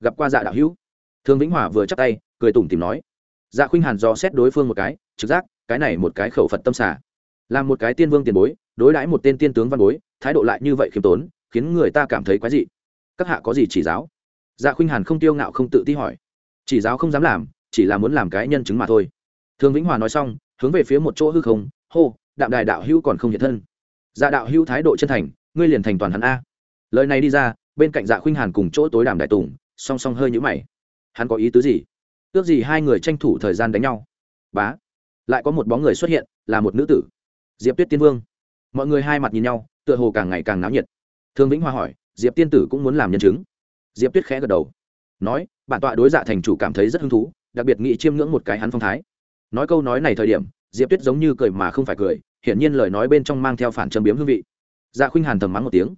Gặp qua dạ đạo hữu. Thường vĩnh hòa vừa chắc tay, cười tủm tìm nói. Dạ khuynh hàn do xét đối phương một cái, trực giác, cái này một cái khẩu phật tâm xả. Làm một cái tiên vương tiền bối, đối đãi một tên tiên tướng văn bối, thái độ lại như vậy khiêm tốn khiến người ta cảm thấy quái dị. Các hạ có gì chỉ giáo? Dạ khuynh hàn không tiêu ngạo không tự ti hỏi. Chỉ giáo không dám làm, chỉ là muốn làm cái nhân chứng mà thôi. Thương vĩnh hòa nói xong, hướng về phía một chỗ hư không, hô, đạm đài đạo hữu còn không hiện thân. Dạ đạo hữu thái độ chân thành, ngươi liền thành toàn hắn a. Lời này đi ra, bên cạnh dạ khuynh hàn cùng chỗ tối đàm đại tùng, song song hơi nhũ mày. Hắn có ý tứ gì? Ước gì hai người tranh thủ thời gian đánh nhau? Bá. Lại có một bóng người xuất hiện, là một nữ tử. Diệp tuyết tiên vương. Mọi người hai mặt nhìn nhau, tựa hồ càng ngày càng náo nhiệt thương vĩnh hoa hỏi, diệp tiên tử cũng muốn làm nhân chứng? Diệp tuyết khẽ gật đầu, nói, bản tọa đối dạ thành chủ cảm thấy rất hứng thú, đặc biệt nghĩ chiêm ngưỡng một cái hắn phong thái. Nói câu nói này thời điểm, diệp tuyết giống như cười mà không phải cười, hiển nhiên lời nói bên trong mang theo phản châm biếm hương vị. Dạ khuynh hàn thầm mắng một tiếng,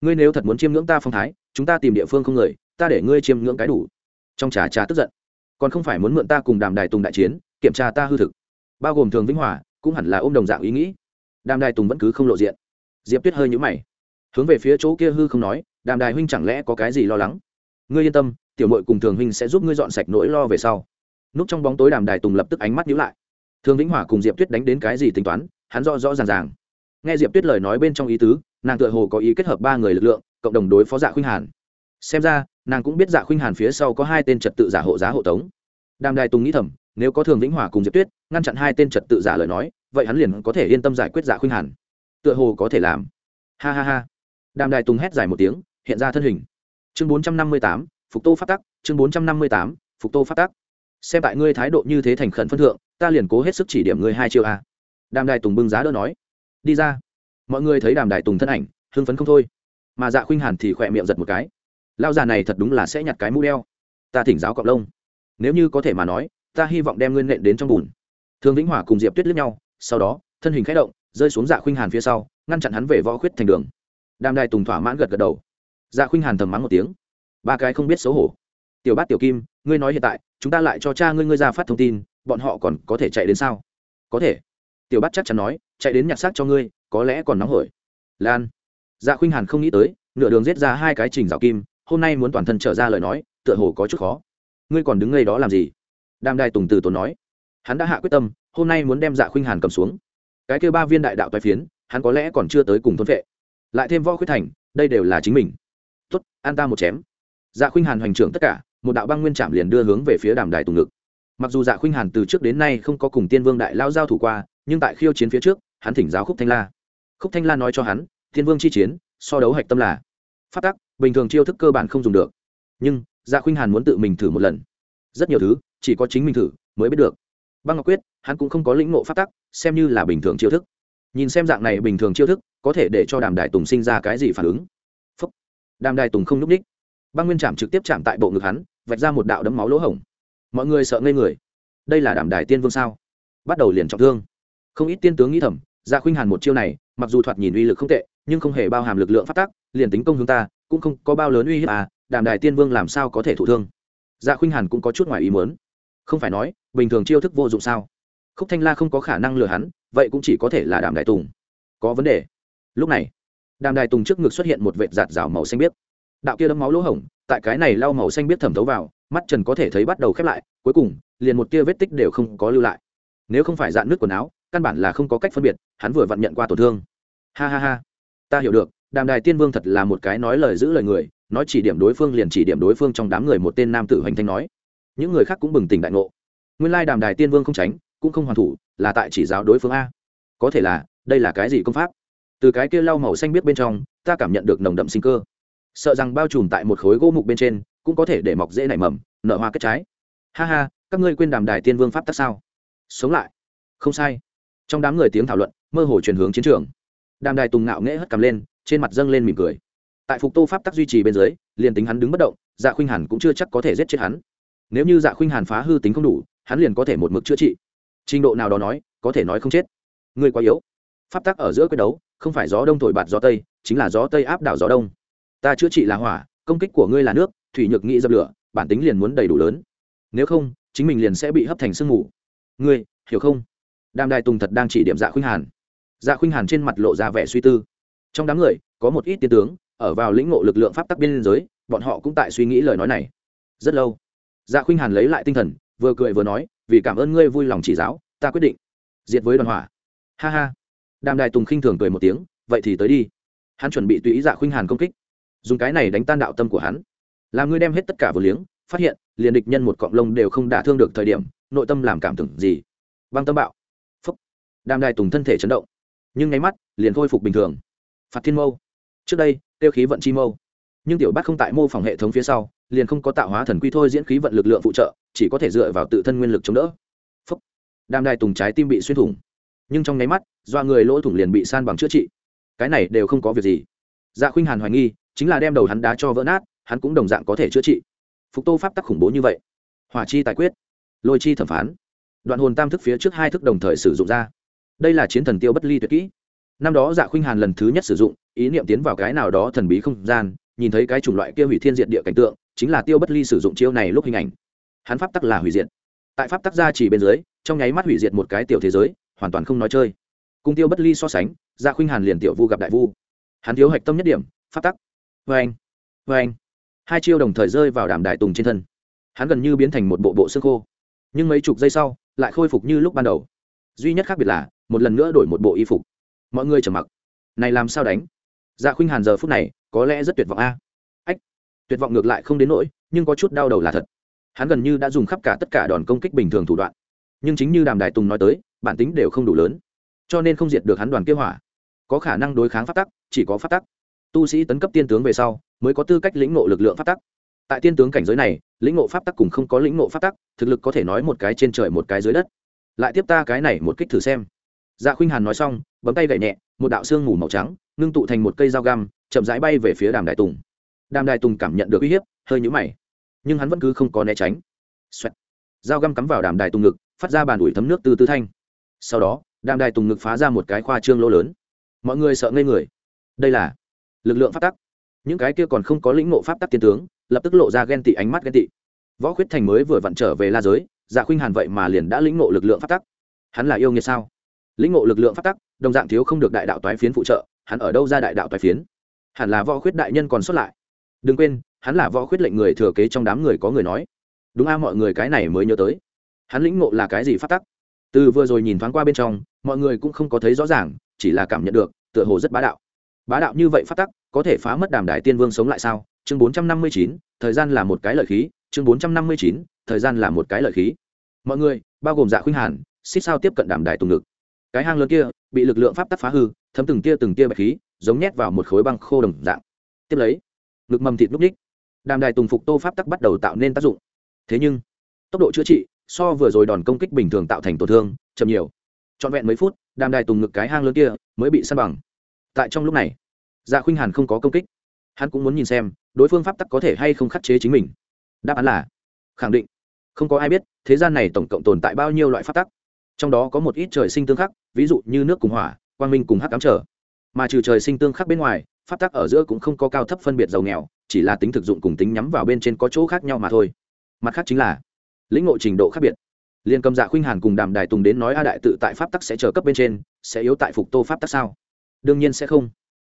ngươi nếu thật muốn chiêm ngưỡng ta phong thái, chúng ta tìm địa phương không người, ta để ngươi chiêm ngưỡng cái đủ. Trong trà trà tức giận, còn không phải muốn mượn ta cùng đàm đài tùng đại chiến, kiểm tra ta hư thực. Bao gồm thường vĩnh hòa cũng hẳn là ôm đồng dạng ý nghĩ. Đàm đài tùng vẫn cứ không lộ diện. Diệp tuyết hơi nhũ mày hướng về phía chỗ kia hư không nói, đàm đài huynh chẳng lẽ có cái gì lo lắng? Ngươi yên tâm, tiểu mội cùng thường huynh sẽ giúp ngươi dọn sạch nỗi lo về sau. Núp trong bóng tối đàm đài tùng lập tức ánh mắt nhíu lại. Thường vĩnh hòa cùng diệp tuyết đánh đến cái gì tính toán, hắn rõ rõ ràng ràng. Nghe diệp tuyết lời nói bên trong ý tứ, nàng tựa hồ có ý kết hợp ba người lực lượng, cộng đồng đối phó dạ khuynh hàn. Xem ra, nàng cũng biết dạ khuynh hàn phía sau có hai tên trật tự giả hộ giá hộ tống. Đàm đài tùng nghĩ thầm, nếu có thường vĩnh hòa cùng diệp tuyết, ngăn chặn hai tên trật tự giả lời nói, vậy hắn liền có thể yên tâm giải quyết dạ khuynh hàn. Tựa hồ có thể làm. Ha ha ha đàm đài tùng hét dài một tiếng, hiện ra thân hình. Chương bốn trăm năm mươi tám, phục tô phát tắc, chương bốn trăm năm mươi tám, phục tô phát tắc. Xem tại ngươi thái độ như thế thành khẩn phân thượng, ta liền cố hết sức chỉ điểm ngươi hai chiêu a. Đàm đài tùng bưng giá đỡ nói. Đi ra. Mọi người thấy đàm đài tùng thân ảnh, hưng phấn không thôi. Mà dạ khuynh hàn thì khỏe miệng giật một cái. Lao già này thật đúng là sẽ nhặt cái mũ đeo. Ta thỉnh giáo cọc lông. Nếu như có thể mà nói, ta hy vọng đem nguyên nện đến trong bùn. Thương vĩnh hỏa cùng diệp tuyết lướt nhau, sau đó, thân hình k h ẽ động, rơi xuống dạ khuynh hàn phía sau, ngăn chặn hắn về võ khuyết thành đường đàm đài tùng thỏa mãn gật gật đầu. Dạ khuynh hàn thầm mắng một tiếng. Ba cái không biết xấu hổ. Tiểu bát, tiểu kim, ngươi nói hiện tại, chúng ta lại cho cha ngươi ngươi ra phát thông tin, bọn họ còn có thể chạy đến sao? Có thể. Tiểu bát chắc chắn nói, chạy đến nhặt xác cho ngươi, có lẽ còn nóng hổi. Lan. Dạ khuynh hàn không nghĩ tới, nửa đường giết ra hai cái trình rào kim, hôm nay muốn toàn thân trở ra lời nói, tựa hồ có chút khó. Ngươi còn đứng ngay đó làm gì? Đàm đài tùng từ tốn nói. Hắn đã hạ quyết tâm, hôm nay muốn đem dạ khuynh hàn cầm xuống. Cái kêu ba viên đại đạo toai phiến, hắn có lẽ còn chưa tới cùng thôn vệ lại thêm võ khuyết thành, đây đều là chính mình. Tuất an ta một chém. Dạ khuynh hàn hoành trưởng tất cả, một đạo băng nguyên trạm liền đưa hướng về phía đàm đài tùng ngực. Mặc dù dạ khuynh hàn từ trước đến nay không có cùng tiên vương đại lao giao thủ qua, nhưng tại khiêu chiến phía trước, hắn thỉnh giáo khúc thanh la. Khúc thanh la nói cho hắn, tiên vương chi chiến, so đấu hạch tâm là phát tắc, bình thường chiêu thức cơ bản không dùng được. Nhưng dạ khuynh hàn muốn tự mình thử một lần. Rất nhiều thứ, chỉ có chính mình thử mới biết được. Băng ngọc quyết, hắn cũng không có lĩnh ngộ phát tắc, xem như là bình thường chiêu thức nhìn xem dạng này bình thường chiêu thức, có thể để cho đàm đại tùng sinh ra cái gì phản ứng? Phúc. đàm đại tùng không nhúc ních băng nguyên chạm trực tiếp chạm tại bộ ngực hắn, vạch ra một đạo đấm máu lỗ hổng. Mọi người sợ ngây người. Đây là đàm đài tiên vương sao? Bắt đầu liền trọng thương. Không ít tiên tướng nghĩ thầm ra khuynh hàn một chiêu này, mặc dù thoạt nhìn uy lực không tệ, nhưng không hề bao hàm lực lượng phát tác, liền tính công hướng ta, cũng không có bao lớn uy hiếp à đàm đài tiên vương làm sao có thể thụ thương? Dạ khuynh hàn cũng có chút ngoài ý muốn. Không phải nói, bình thường chiêu thức vô dụng sao? Khúc thanh la không có khả năng lừa hắn vậy cũng chỉ có thể là đàm đại tùng. Có vấn đề. Lúc này, đàm đại tùng trước ngực xuất hiện một vệt giạt rào màu xanh biếc. Đạo kia đấm máu lỗ hổng, tại cái này lau màu xanh biếc thẩm thấu vào, mắt trần có thể thấy bắt đầu khép lại, cuối cùng, liền một tia vết tích đều không có lưu lại. Nếu không phải dạn nước quần áo, căn bản là không có cách phân biệt, hắn vừa vặn nhận qua tổn thương. Ha ha ha. Ta hiểu được, đàm đài tiên vương thật là một cái nói lời giữ lời người, nói chỉ điểm đối phương liền chỉ điểm đối phương trong đám người một tên nam tử hoành thanh nói. Những người khác cũng bừng tỉnh đại ngộ. Nguyên lai đàm đài tiên vương không tránh, cũng không hoàn thủ là tại chỉ giáo đối phương a. Có thể là, đây là cái gì công pháp? Từ cái kia lau màu xanh biết bên trong, ta cảm nhận được nồng đậm sinh cơ. Sợ rằng bao trùm tại một khối gỗ mục bên trên, cũng có thể để mọc dễ nảy mầm, nở hoa kết trái. Ha ha, các ngươi quên đàm đài tiên vương pháp tắc sao? Sống lại. Không sai. Trong đám người tiếng thảo luận, mơ hồ chuyển hướng chiến trường. Đàm đài tùng ngạo nghễ hất cầm lên, trên mặt dâng lên mỉm cười. Tại phục tô pháp tắc duy trì bên dưới, liền tính hắn đứng bất động dạ khuynh hàn cũng chưa chắc có thể giết chết hắn. Nếu như dạ khuynh hàn phá hư tính không đủ, hắn liền có thể một mực chữa trị trình độ nào đó nói, có thể nói không chết. Ngươi quá yếu. Pháp tắc ở giữa quyết đấu, không phải gió đông thổi bạt gió tây, chính là gió tây áp đảo gió đông. Ta chữa trị là hỏa, công kích của ngươi là nước, thủy nhược nghĩ dập lửa, bản tính liền muốn đầy đủ lớn. Nếu không, chính mình liền sẽ bị hấp thành sương mù. Ngươi, hiểu không? Đàm đài tùng thật đang chỉ điểm dạ khuynh hàn. Dạ khuynh hàn trên mặt lộ ra vẻ suy tư. Trong đám người, có một ít tiên tướng, ở vào lĩnh ngộ lực lượng pháp tắc biên giới, bọn họ cũng tại suy nghĩ lời nói này. Rất lâu dạ khuynh hàn lấy lại tinh thần, vừa cười vừa nói vì cảm ơn ngươi vui lòng chỉ giáo, ta quyết định. Diệt với đoàn hỏa. Ha ha. Đàm đài tùng khinh thường cười một tiếng, vậy thì tới đi. Hắn chuẩn bị tùy ý dạ khuynh hàn công kích. Dùng cái này đánh tan đạo tâm của hắn. Làm ngươi đem hết tất cả vừa liếng, phát hiện, liền địch nhân một cọng lông đều không đả thương được thời điểm, nội tâm làm cảm tưởng gì? Băng tâm bạo. Phúc. Đàm đài tùng thân thể chấn động. Nhưng nháy mắt, liền khôi phục bình thường. Phạt thiên mâu. Trước đây, tiêu khí vận chi mâu. Nhưng tiểu bát không tại mô phỏng hệ thống phía sau, liền không có tạo hóa thần quy thôi diễn khí vận lực lượng phụ trợ chỉ có thể dựa vào tự thân nguyên lực chống đỡ. Phúc. Đàm đài tùng trái tim bị xuyên thủng. Nhưng trong nháy mắt do người lỗ thủng liền bị san bằng chữa trị. Cái này đều không có việc gì. Dạ khuynh hàn hoài nghi, chính là đem đầu hắn đá cho vỡ nát, hắn cũng đồng dạng có thể chữa trị. Phục tô pháp tắc khủng bố như vậy. Hỏa chi tài quyết. Lôi chi thẩm phán. Đoạn hồn tam thức phía trước hai thức đồng thời sử dụng ra. Đây là chiến thần tiêu bất ly tuyệt kỹ. Năm đó dạ khuynh hàn lần thứ nhất sử dụng, ý niệm tiến vào cái nào đó thần bí không gian, nhìn thấy cái chủng loại kia hủy thiên diệt địa cảnh tượng, chính là tiêu bất ly sử dụng chiêu này lúc hình ảnh hắn pháp tắc là hủy diệt. Tại pháp tắc gia chỉ bên dưới, trong nháy mắt hủy diệt một cái tiểu thế giới, hoàn toàn không nói chơi. Cùng tiêu bất ly so sánh dạ khuynh hàn liền tiểu vu gặp đại vu. Hắn thiếu hạch tâm nhất điểm, pháp tắc. Vê anh vê anh. Hai chiêu đồng thời rơi vào đàm đại tùng trên thân. Hắn gần như biến thành một bộ bộ xương khô. Nhưng mấy chục giây sau, lại khôi phục như lúc ban đầu. Duy nhất khác biệt là, một lần nữa đổi một bộ y phục. Mọi người trầm mặc. Này làm sao đánh? Dạ khuynh hàn giờ phút này, có lẽ rất tuyệt vọng a. Ách, tuyệt vọng ngược lại không đến nỗi, nhưng có chút đau đầu là thật hắn gần như đã dùng khắp cả tất cả đòn công kích bình thường thủ đoạn. Nhưng chính như đàm đại tùng nói tới, bản tính đều không đủ lớn, cho nên không diệt được hắn đoàn kế hỏa. Có khả năng đối kháng phát tắc, chỉ có phát tắc. Tu sĩ tấn cấp tiên tướng về sau, mới có tư cách lĩnh ngộ lực lượng phát tắc. Tại tiên tướng cảnh giới này, lĩnh ngộ pháp tắc cùng không có lĩnh ngộ pháp tắc, thực lực có thể nói một cái trên trời một cái dưới đất. Lại tiếp ta cái này một kích thử xem. Dạ khuynh hàn nói xong, bấm tay gậy nhẹ, một đạo xương mù màu trắng, ngưng tụ thành một cây dao găm, chậm rãi bay về phía đàm đại tùng. Đàm đại tùng cảm nhận được uy hiếp, hơi nhũ mày nhưng hắn vẫn cứ không có né tránh. Xoẹt. dao găm cắm vào đàm đài tùng ngực, phát ra bàn ủi thấm nước từ tư thanh. Sau đó, đàm đài tùng ngực phá ra một cái khoa trương lỗ lớn. Mọi người sợ ngây người. Đây là lực lượng pháp tắc. Những cái kia còn không có lĩnh ngộ pháp tắc tiên tướng, lập tức lộ ra ghen tị ánh mắt ghen tị. Võ khuyết thành mới vừa vặn trở về la giới dạ khuynh hàn vậy mà liền đã lĩnh ngộ lực lượng pháp tắc. Hắn là yêu nghiệt sao? Lĩnh ngộ lực lượng pháp tắc, đồng dạng thiếu không được đại đạo toái phiến phụ trợ, hắn ở đâu ra đại đạo toái phiến? Hẳn là võ khuyết đại nhân còn xuất lại. Đừng quên hắn là võ khuyết lệnh người thừa kế trong đám người có người nói. Đúng a, mọi người cái này mới nhớ tới. Hắn lĩnh ngộ là cái gì phát tắc? Từ vừa rồi nhìn thoáng qua bên trong, mọi người cũng không có thấy rõ ràng, chỉ là cảm nhận được, tựa hồ rất bá đạo. Bá đạo như vậy phát tắc, có thể phá mất đàm đại tiên vương sống lại sao? Chương bốn trăm năm mươi chín, thời gian là một cái lợi khí. Chương bốn trăm năm mươi chín, thời gian là một cái lợi khí. Mọi người, bao gồm dạ khuynh hàn, xích sao tiếp cận đàm đại tùng ngực. Cái hang lớn kia, bị lực lượng pháp tắc phá hư, thấm từng tia từng tia bạch khí, giống nhét vào một khối băng khô đồng dạng. Tiếp lấy, ngực mầm thịt núp ních đàm đài tùng phục tô pháp tắc bắt đầu tạo nên tác dụng. Thế nhưng, tốc độ chữa trị so vừa rồi đòn công kích bình thường tạo thành tổn thương chậm nhiều. Trọn vẹn mấy phút, đàm đài tùng ngực cái hang lớn kia mới bị săn bằng. Tại trong lúc này dạ khuynh hàn không có công kích. Hắn cũng muốn nhìn xem đối phương pháp tắc có thể hay không khắc chế chính mình. Đáp án là, khẳng định. Không có ai biết thế gian này tổng cộng tồn tại bao nhiêu loại pháp tắc. Trong đó có một ít trời sinh tương khắc, ví dụ như nước cùng hỏa, quang minh cùng hắc cám trở. Mà trừ trời sinh tương khắc bên ngoài, pháp tắc ở giữa cũng không có cao thấp phân biệt giàu nghèo chỉ là tính thực dụng cùng tính nhắm vào bên trên có chỗ khác nhau mà thôi. Mặt khác chính là, lĩnh ngộ trình độ khác biệt. Liên cầm dạ khuynh hàn cùng đàm đài tùng đến nói a đại tự tại pháp tắc sẽ chờ cấp bên trên, sẽ yếu tại phục tô pháp tắc sao? Đương nhiên sẽ không.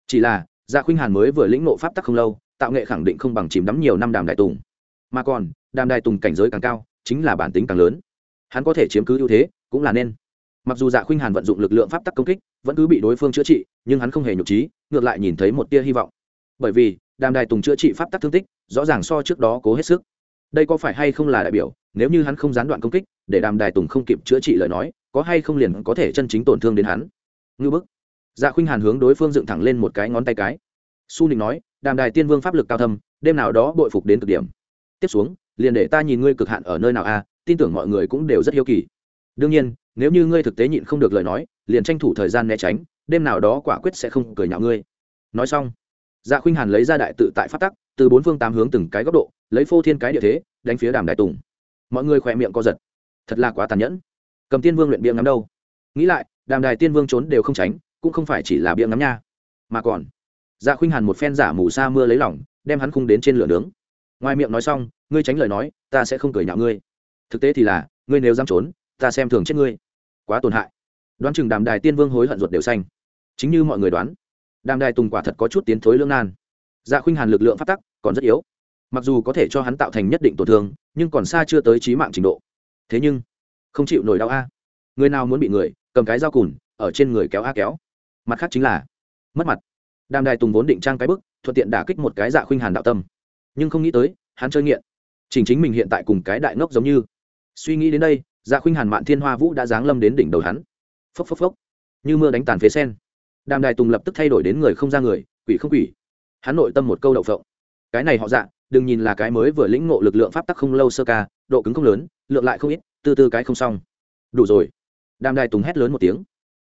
Chỉ là dạ khuynh hàn mới vừa lĩnh ngộ pháp tắc không lâu, tạo nghệ khẳng định không bằng chìm đắm nhiều năm đàm đài tùng. Mà còn, đàm đài tùng cảnh giới càng cao, chính là bản tính càng lớn. Hắn có thể chiếm cứ ưu thế, cũng là nên. Mặc dù dạ khuynh hàn vận dụng lực lượng pháp tắc công kích, vẫn cứ bị đối phương chữa trị, nhưng hắn không hề nhục trí, ngược lại nhìn thấy một tia hy vọng. Bởi vì đàm đài tùng chữa trị pháp tắc thương tích, rõ ràng so trước đó cố hết sức. Đây có phải hay không là đại biểu, nếu như hắn không gián đoạn công kích, để đàm đài tùng không kịp chữa trị lời nói, có hay không liền có thể chân chính tổn thương đến hắn? Ngư bức. Dạ khuynh hàn hướng đối phương dựng thẳng lên một cái ngón tay cái. Su nịnh nói, đàm đài tiên vương pháp lực cao thâm, đêm nào đó bội phục đến cực điểm. Tiếp xuống, liền để ta nhìn ngươi cực hạn ở nơi nào a, tin tưởng mọi người cũng đều rất hiếu kỳ. Đương nhiên, nếu như ngươi thực tế nhịn không được lời nói, liền tranh thủ thời gian né tránh, đêm nào đó quả quyết sẽ không cười nhạo ngươi. Nói xong dạ khuynh hàn lấy ra đại tự tại phát tắc, từ bốn phương tám hướng từng cái góc độ, lấy phô thiên cái địa thế, đánh phía đàm đại tùng. Mọi người khỏe miệng co giật. Thật là quá tàn nhẫn. Cầm tiên vương luyện bia ngắm đâu? Nghĩ lại, đàm đài tiên vương trốn đều không tránh, cũng không phải chỉ là bia ngắm nha. Mà còn dạ khuynh hàn một phen giả mù sa mưa lấy lỏng đem hắn khung đến trên lửa nướng. Ngoài miệng nói xong, ngươi tránh lời nói, ta sẽ không cười nhạo ngươi. Thực tế thì là, ngươi nếu dám trốn, ta xem thường chết ngươi. Quá tổn hại. Đoán chừng đàm đài tiên vương hối hận ruột đều xanh. Chính như mọi người đoán đàm đài tùng quả thật có chút tiến thối lương nan. Dạ khuynh hàn lực lượng phát tắc còn rất yếu. Mặc dù có thể cho hắn tạo thành nhất định tổn thương, nhưng còn xa chưa tới trí mạng trình độ. Thế nhưng, không chịu nổi đau a. Người nào muốn bị người, cầm cái dao cùn, ở trên người kéo a kéo. Mặt khác chính là, mất mặt. Đàm đài tùng vốn định trang cái bức, thuận tiện đả kích một cái dạ khuynh hàn đạo tâm. Nhưng không nghĩ tới, hắn chơi nghiện. Chỉnh chính mình hiện tại cùng cái đại ngốc giống như. Suy nghĩ đến đây dạ khuynh hàn mạn thiên hoa vũ đã giáng lâm đến đỉnh đầu hắn. Phốc phốc phốc. Như mưa đánh tàn phế sen đàm đài tùng lập tức thay đổi đến người không ra người, quỷ không quỷ. Hắn nội tâm một câu đậu phộng. Cái này họ dạ đừng nhìn là cái mới vừa lĩnh ngộ lực lượng pháp tắc không lâu sơ ca, độ cứng không lớn, lượng lại không ít, từ từ cái không xong. Đủ rồi. Đàm đài tùng hét lớn một tiếng.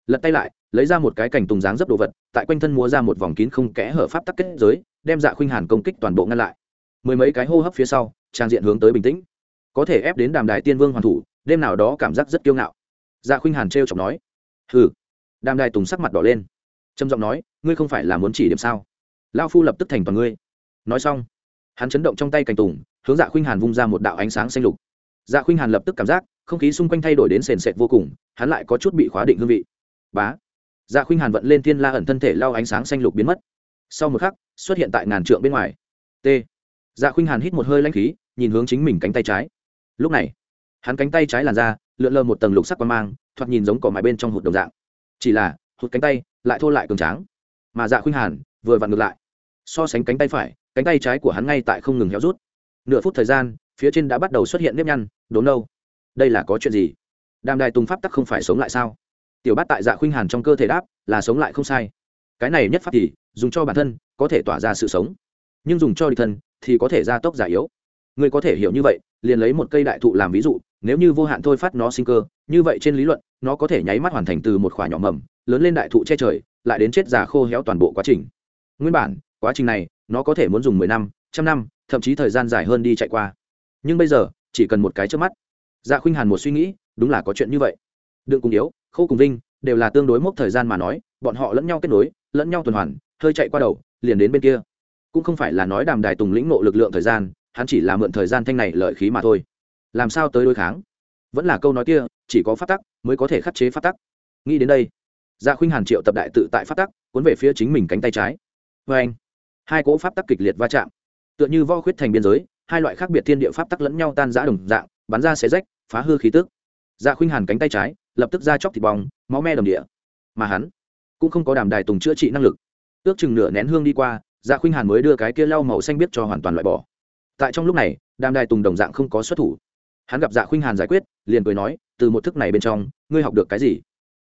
Lật tay lại, lấy ra một cái cành tùng dáng dấp đồ vật, tại quanh thân múa ra một vòng kín không kẽ hở pháp tắc kết giới, đem dạ khuynh hàn công kích toàn bộ ngăn lại. Mười mấy cái hô hấp phía sau, trang diện hướng tới bình tĩnh. Có thể ép đến đàm đài tiên vương hoàn thủ, đêm nào đó cảm giác rất kiêu ngạo. Dạ khuynh hàn t chọc nói. Hừ. Đàm đài tùng sắc mặt đỏ lên trầm giọng nói, ngươi không phải là muốn chỉ điểm sao? Lao phu lập tức thành toàn ngươi. Nói xong, hắn chấn động trong tay cành tùng, hướng dạ khuynh hàn vung ra một đạo ánh sáng xanh lục. Dạ khuynh hàn lập tức cảm giác, không khí xung quanh thay đổi đến sền sệt vô cùng, hắn lại có chút bị khóa định hương vị. Bá! Dạ khuynh hàn vận lên thiên la ẩn thân thể lao ánh sáng xanh lục biến mất. Sau một khắc, xuất hiện tại ngàn trượng bên ngoài. T. Dạ khuynh hàn hít một hơi lanh khí, nhìn hướng chính mình cánh tay trái. Lúc này, hắn cánh tay trái làn ra, lượn lờ một tầng lục sắc quan mang, thoạt nhìn giống cỏ mái bên trong hụt đồng dạng. Chỉ là hụt cánh tay, lại thô lại cường tráng. Mà dạ khuynh hàn vừa vặn ngược lại. So sánh cánh tay phải, cánh tay trái của hắn ngay tại không ngừng héo rút. Nửa phút thời gian, phía trên đã bắt đầu xuất hiện nếp nhăn, đốm nâu, đây là có chuyện gì? Đàm đài tùng pháp tắc không phải sống lại sao? Tiểu bát tại dạ khuynh hàn trong cơ thể đáp, là sống lại không sai. Cái này nhất pháp thì dùng cho bản thân có thể tỏa ra sự sống, nhưng dùng cho địch thân thì có thể gia tốc giả yếu người có thể hiểu như vậy, liền lấy một cây đại thụ làm ví dụ, nếu như vô hạn thôi phát nó sinh cơ, như vậy trên lý luận, nó có thể nháy mắt hoàn thành từ một khoả nhỏ mầm, lớn lên đại thụ che trời, lại đến chết già khô héo toàn bộ quá trình. Nguyên bản, quá trình này, nó có thể muốn dùng mười năm, trăm năm, thậm chí thời gian dài hơn đi chạy qua. Nhưng bây giờ, chỉ cần một cái trước mắt. Dạ khuynh hàn một suy nghĩ, đúng là có chuyện như vậy. Đựng cùng yếu, khô cùng vinh, đều là tương đối mốc thời gian mà nói, bọn họ lẫn nhau kết nối, lẫn nhau tuần hoàn, hơi chạy qua đầu, liền đến bên kia. Cũng không phải là nói đàm đài tùng lĩnh nộ lực lượng thời gian hắn chỉ là mượn thời gian thanh này lợi khí mà thôi. Làm sao tới đối kháng? Vẫn là câu nói kia, chỉ có phát tắc mới có thể khắc chế phát tắc. Nghĩ đến đây dạ khuynh hàn triệu tập đại tự tại phát tắc, cuốn về phía chính mình cánh tay trái. Vê anh, hai cỗ pháp tắc kịch liệt va chạm. Tựa như vo khuyết thành biên giới, hai loại khác biệt thiên địa pháp tắc lẫn nhau tan giã đồng dạng, bắn ra xé rách, phá hư khí tức. Dạ khuynh hàn cánh tay trái, lập tức ra chóc thịt bong, máu me đồng địa. Mà hắn cũng không có đàm đài tùng chữa trị năng lực. Ước chừng nửa nén hương đi qua dạ khuynh hàn mới đưa cái kia lau màu xanh biết cho hoàn toàn loại bỏ tại trong lúc này, đàm đài tùng đồng dạng không có xuất thủ. Hắn gặp dạ khuynh hàn giải quyết, liền cười nói, từ một thức này bên trong, ngươi học được cái gì?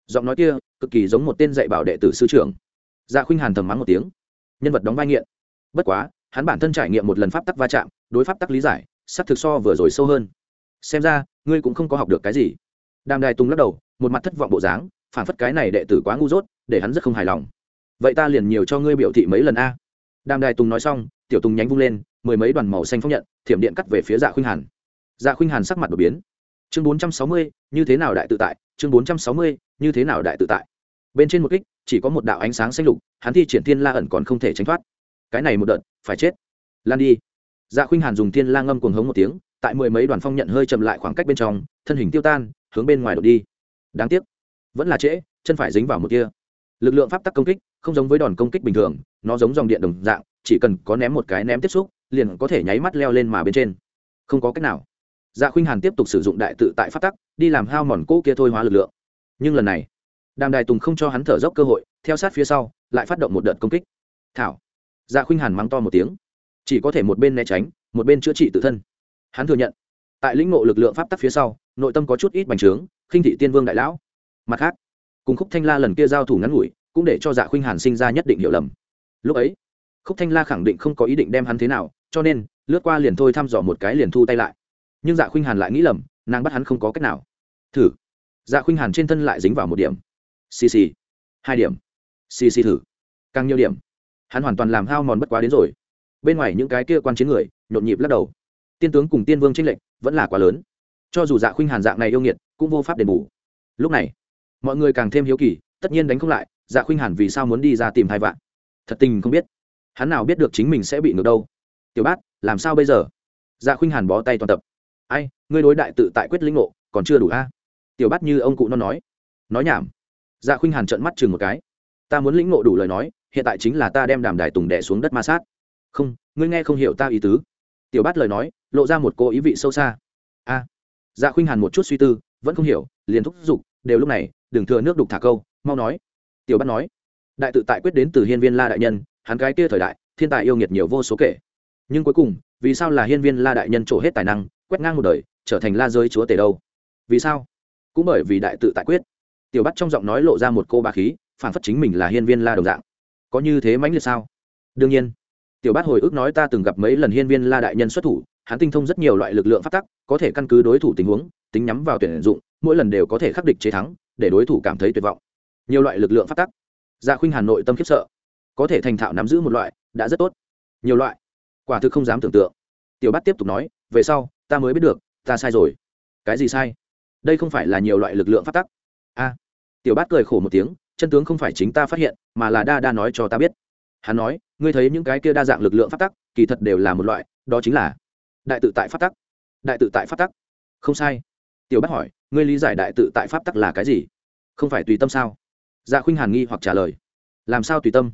Giọng nói kia, cực kỳ giống một tên dạy bảo đệ tử sư trưởng. Dạ khuynh hàn thầm mắng một tiếng. Nhân vật đóng vai nghiện. Bất quá, hắn bản thân trải nghiệm một lần pháp tắc va chạm, đối pháp tắc lý giải sắc thực so vừa rồi sâu hơn. Xem ra, ngươi cũng không có học được cái gì. Đàm đài tùng lắc đầu, một mặt thất vọng bộ dáng, phản phất cái này đệ tử quá ngu dốt, để hắn rất không hài lòng. Vậy ta liền nhiều cho ngươi biểu thị mấy lần a. Đàm đài tùng nói xong, tiểu tùng nhánh vung lên mười mấy đoàn màu xanh phong nhận, thiểm điện cắt về phía dạ khuynh hàn. Dạ khuynh hàn sắc mặt đột biến. Chương bốn trăm sáu mươi, như thế nào đại tự tại? Chương bốn trăm sáu mươi, như thế nào đại tự tại? Bên trên một kích, chỉ có một đạo ánh sáng xanh lục, hắn thi triển thiên la ẩn còn không thể tránh thoát. Cái này một đợt, phải chết. Lan đi. Dạ khuynh hàn dùng thiên la ngâm cuồng hống một tiếng, tại mười mấy đoàn phong nhận hơi chậm lại khoảng cách bên trong, thân hình tiêu tan, hướng bên ngoài đột đi. Đáng tiếc. Vẫn là trễ, chân phải dính vào một kia. Lực lượng pháp tắc công kích, không giống với đòn công kích bình thường, nó giống dòng điện đồng dạng chỉ cần có ném một cái ném tiếp xúc, liền có thể nháy mắt leo lên mà bên trên. Không có cách nào. Dạ khuynh hàn tiếp tục sử dụng đại tự tại pháp tắc, đi làm hao mòn cỗ kia thôi hóa lực lượng. Nhưng lần này, đàm đài tùng không cho hắn thở dốc cơ hội, theo sát phía sau, lại phát động một đợt công kích. Thảo. Dạ khuynh hàn mắng to một tiếng. Chỉ có thể một bên né tránh, một bên chữa trị tự thân. Hắn thừa nhận, tại lĩnh ngộ lực lượng pháp tắc phía sau, nội tâm có chút ít bành trướng, khinh thị tiên vương đại lão. Mặt khác, cùng khúc thanh la lần kia giao thủ ngắn ngủi, cũng để cho dạ khuynh hàn sinh ra nhất định hiểu lầm. Lúc ấy khúc thanh la khẳng định không có ý định đem hắn thế nào, cho nên, lướt qua liền thôi thăm dò một cái liền thu tay lại. Nhưng dạ khuynh hàn lại nghĩ lầm, nàng bắt hắn không có cách nào. Thử. Dạ khuynh hàn trên thân lại dính vào một điểm. Xì xì. Hai điểm. Xì xì thử. Càng nhiều điểm, hắn hoàn toàn làm hao mòn bất quá đến rồi. Bên ngoài những cái kia quan chiến người, nhộn nhịp lắc đầu. Tiên tướng cùng tiên vương tranh lệch vẫn là quá lớn. Cho dù dạ khuynh hàn dạng này yêu nghiệt, cũng vô pháp đền bù. Lúc này, mọi người càng thêm hiếu kỳ, tất nhiên đánh không lại dạ khuynh hàn vì sao muốn đi ra tìm hai vạn? Thật tình không biết hắn nào biết được chính mình sẽ bị ngược đâu. Tiểu bát, làm sao bây giờ? Dạ khuynh hàn bó tay toàn tập. Ai, ngươi đối đại tự tại quyết lĩnh ngộ, còn chưa đủ a? Tiểu bát như ông cụ nó nói. Nói nhảm. Dạ khuynh hàn trợn mắt chừng một cái. Ta muốn lĩnh ngộ đủ lời nói, hiện tại chính là ta đem đàm đài tùng đẻ xuống đất ma sát. Không, ngươi nghe không hiểu ta ý tứ. Tiểu bát lời nói, lộ ra một cô ý vị sâu xa. A. Dạ khuynh hàn một chút suy tư, vẫn không hiểu, liền thúc giục, đều lúc này, đừng thừa nước đục thả câu, mau nói. Tiểu bát nói. Đại tự tại quyết đến từ hiên viên la đại nhân hắn cái kia thời đại, thiên tài yêu nghiệt nhiều vô số kể. Nhưng cuối cùng, vì sao là hiên viên la đại nhân trổ hết tài năng, quét ngang một đời, trở thành la giới chúa tể đâu? Vì sao? Cũng bởi vì đại tự tại quyết. Tiểu bắt trong giọng nói lộ ra một cô bá khí, phản phất chính mình là hiên viên la đồng dạng. Có như thế mãnh liệt sao? Đương nhiên. Tiểu bát hồi ức nói ta từng gặp mấy lần hiên viên la đại nhân xuất thủ, hắn tinh thông rất nhiều loại lực lượng phát tắc, có thể căn cứ đối thủ tình huống, tính nhắm vào tuyển dụng, mỗi lần đều có thể khắc địch chế thắng, để đối thủ cảm thấy tuyệt vọng. Nhiều loại lực lượng phát tắc. Dạ khuynh Hà nội tâm khiếp sợ có thể thành thạo nắm giữ một loại, đã rất tốt. Nhiều loại. Quả thực không dám tưởng tượng. Tiểu bát tiếp tục nói, về sau, ta mới biết được, ta sai rồi. Cái gì sai? Đây không phải là nhiều loại lực lượng phát tắc. A. Tiểu bát cười khổ một tiếng, chân tướng không phải chính ta phát hiện, mà là đa đa nói cho ta biết. Hắn nói, ngươi thấy những cái kia đa dạng lực lượng phát tắc, kỳ thật đều là một loại, đó chính là đại tự tại phát tắc. Đại tự tại phát tắc. Không sai. Tiểu bát hỏi, ngươi lý giải đại tự tại pháp tắc là cái gì? Không phải tùy tâm sao? Dạ khuynh hàn nghi hoặc trả lời, làm sao tùy tâm?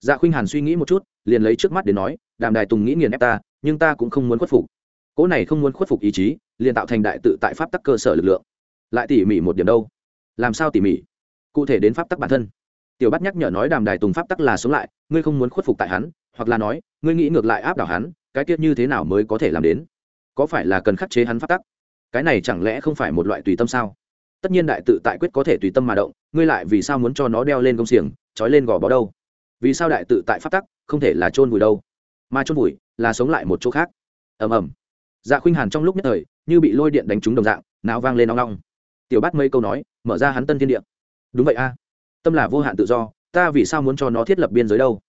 Dạ khuynh hàn suy nghĩ một chút, liền lấy trước mắt để nói, đàm đài tùng nghĩ nghiền ép ta, nhưng ta cũng không muốn khuất phục. Cỗ này không muốn khuất phục ý chí, liền tạo thành đại tự tại pháp tắc cơ sở lực lượng. Lại tỉ mỉ một điểm đâu? Làm sao tỉ mỉ? Cụ thể đến pháp tắc bản thân. Tiểu bắt nhắc nhở nói đàm đài tùng pháp tắc là sống lại, ngươi không muốn khuất phục tại hắn, hoặc là nói, ngươi nghĩ ngược lại áp đảo hắn, cái tiết như thế nào mới có thể làm đến? Có phải là cần khắc chế hắn pháp tắc? Cái này chẳng lẽ không phải một loại tùy tâm sao? Tất nhiên đại tự tại quyết có thể tùy tâm mà động, ngươi lại vì sao muốn cho nó đeo lên công xiềng, trói lên gò bó đâu? Vì sao đại tự tại pháp tắc không thể là chôn vùi đâu, mà chôn vùi là sống lại một chỗ khác. Ầm ầm. Dạ khuynh hàn trong lúc nhất thời như bị lôi điện đánh trúng đồng dạng, não vang lên nóng long tiểu bát mây câu nói, mở ra hắn tân thiên địa. Đúng vậy a. Tâm là vô hạn tự do, ta vì sao muốn cho nó thiết lập biên giới đâu?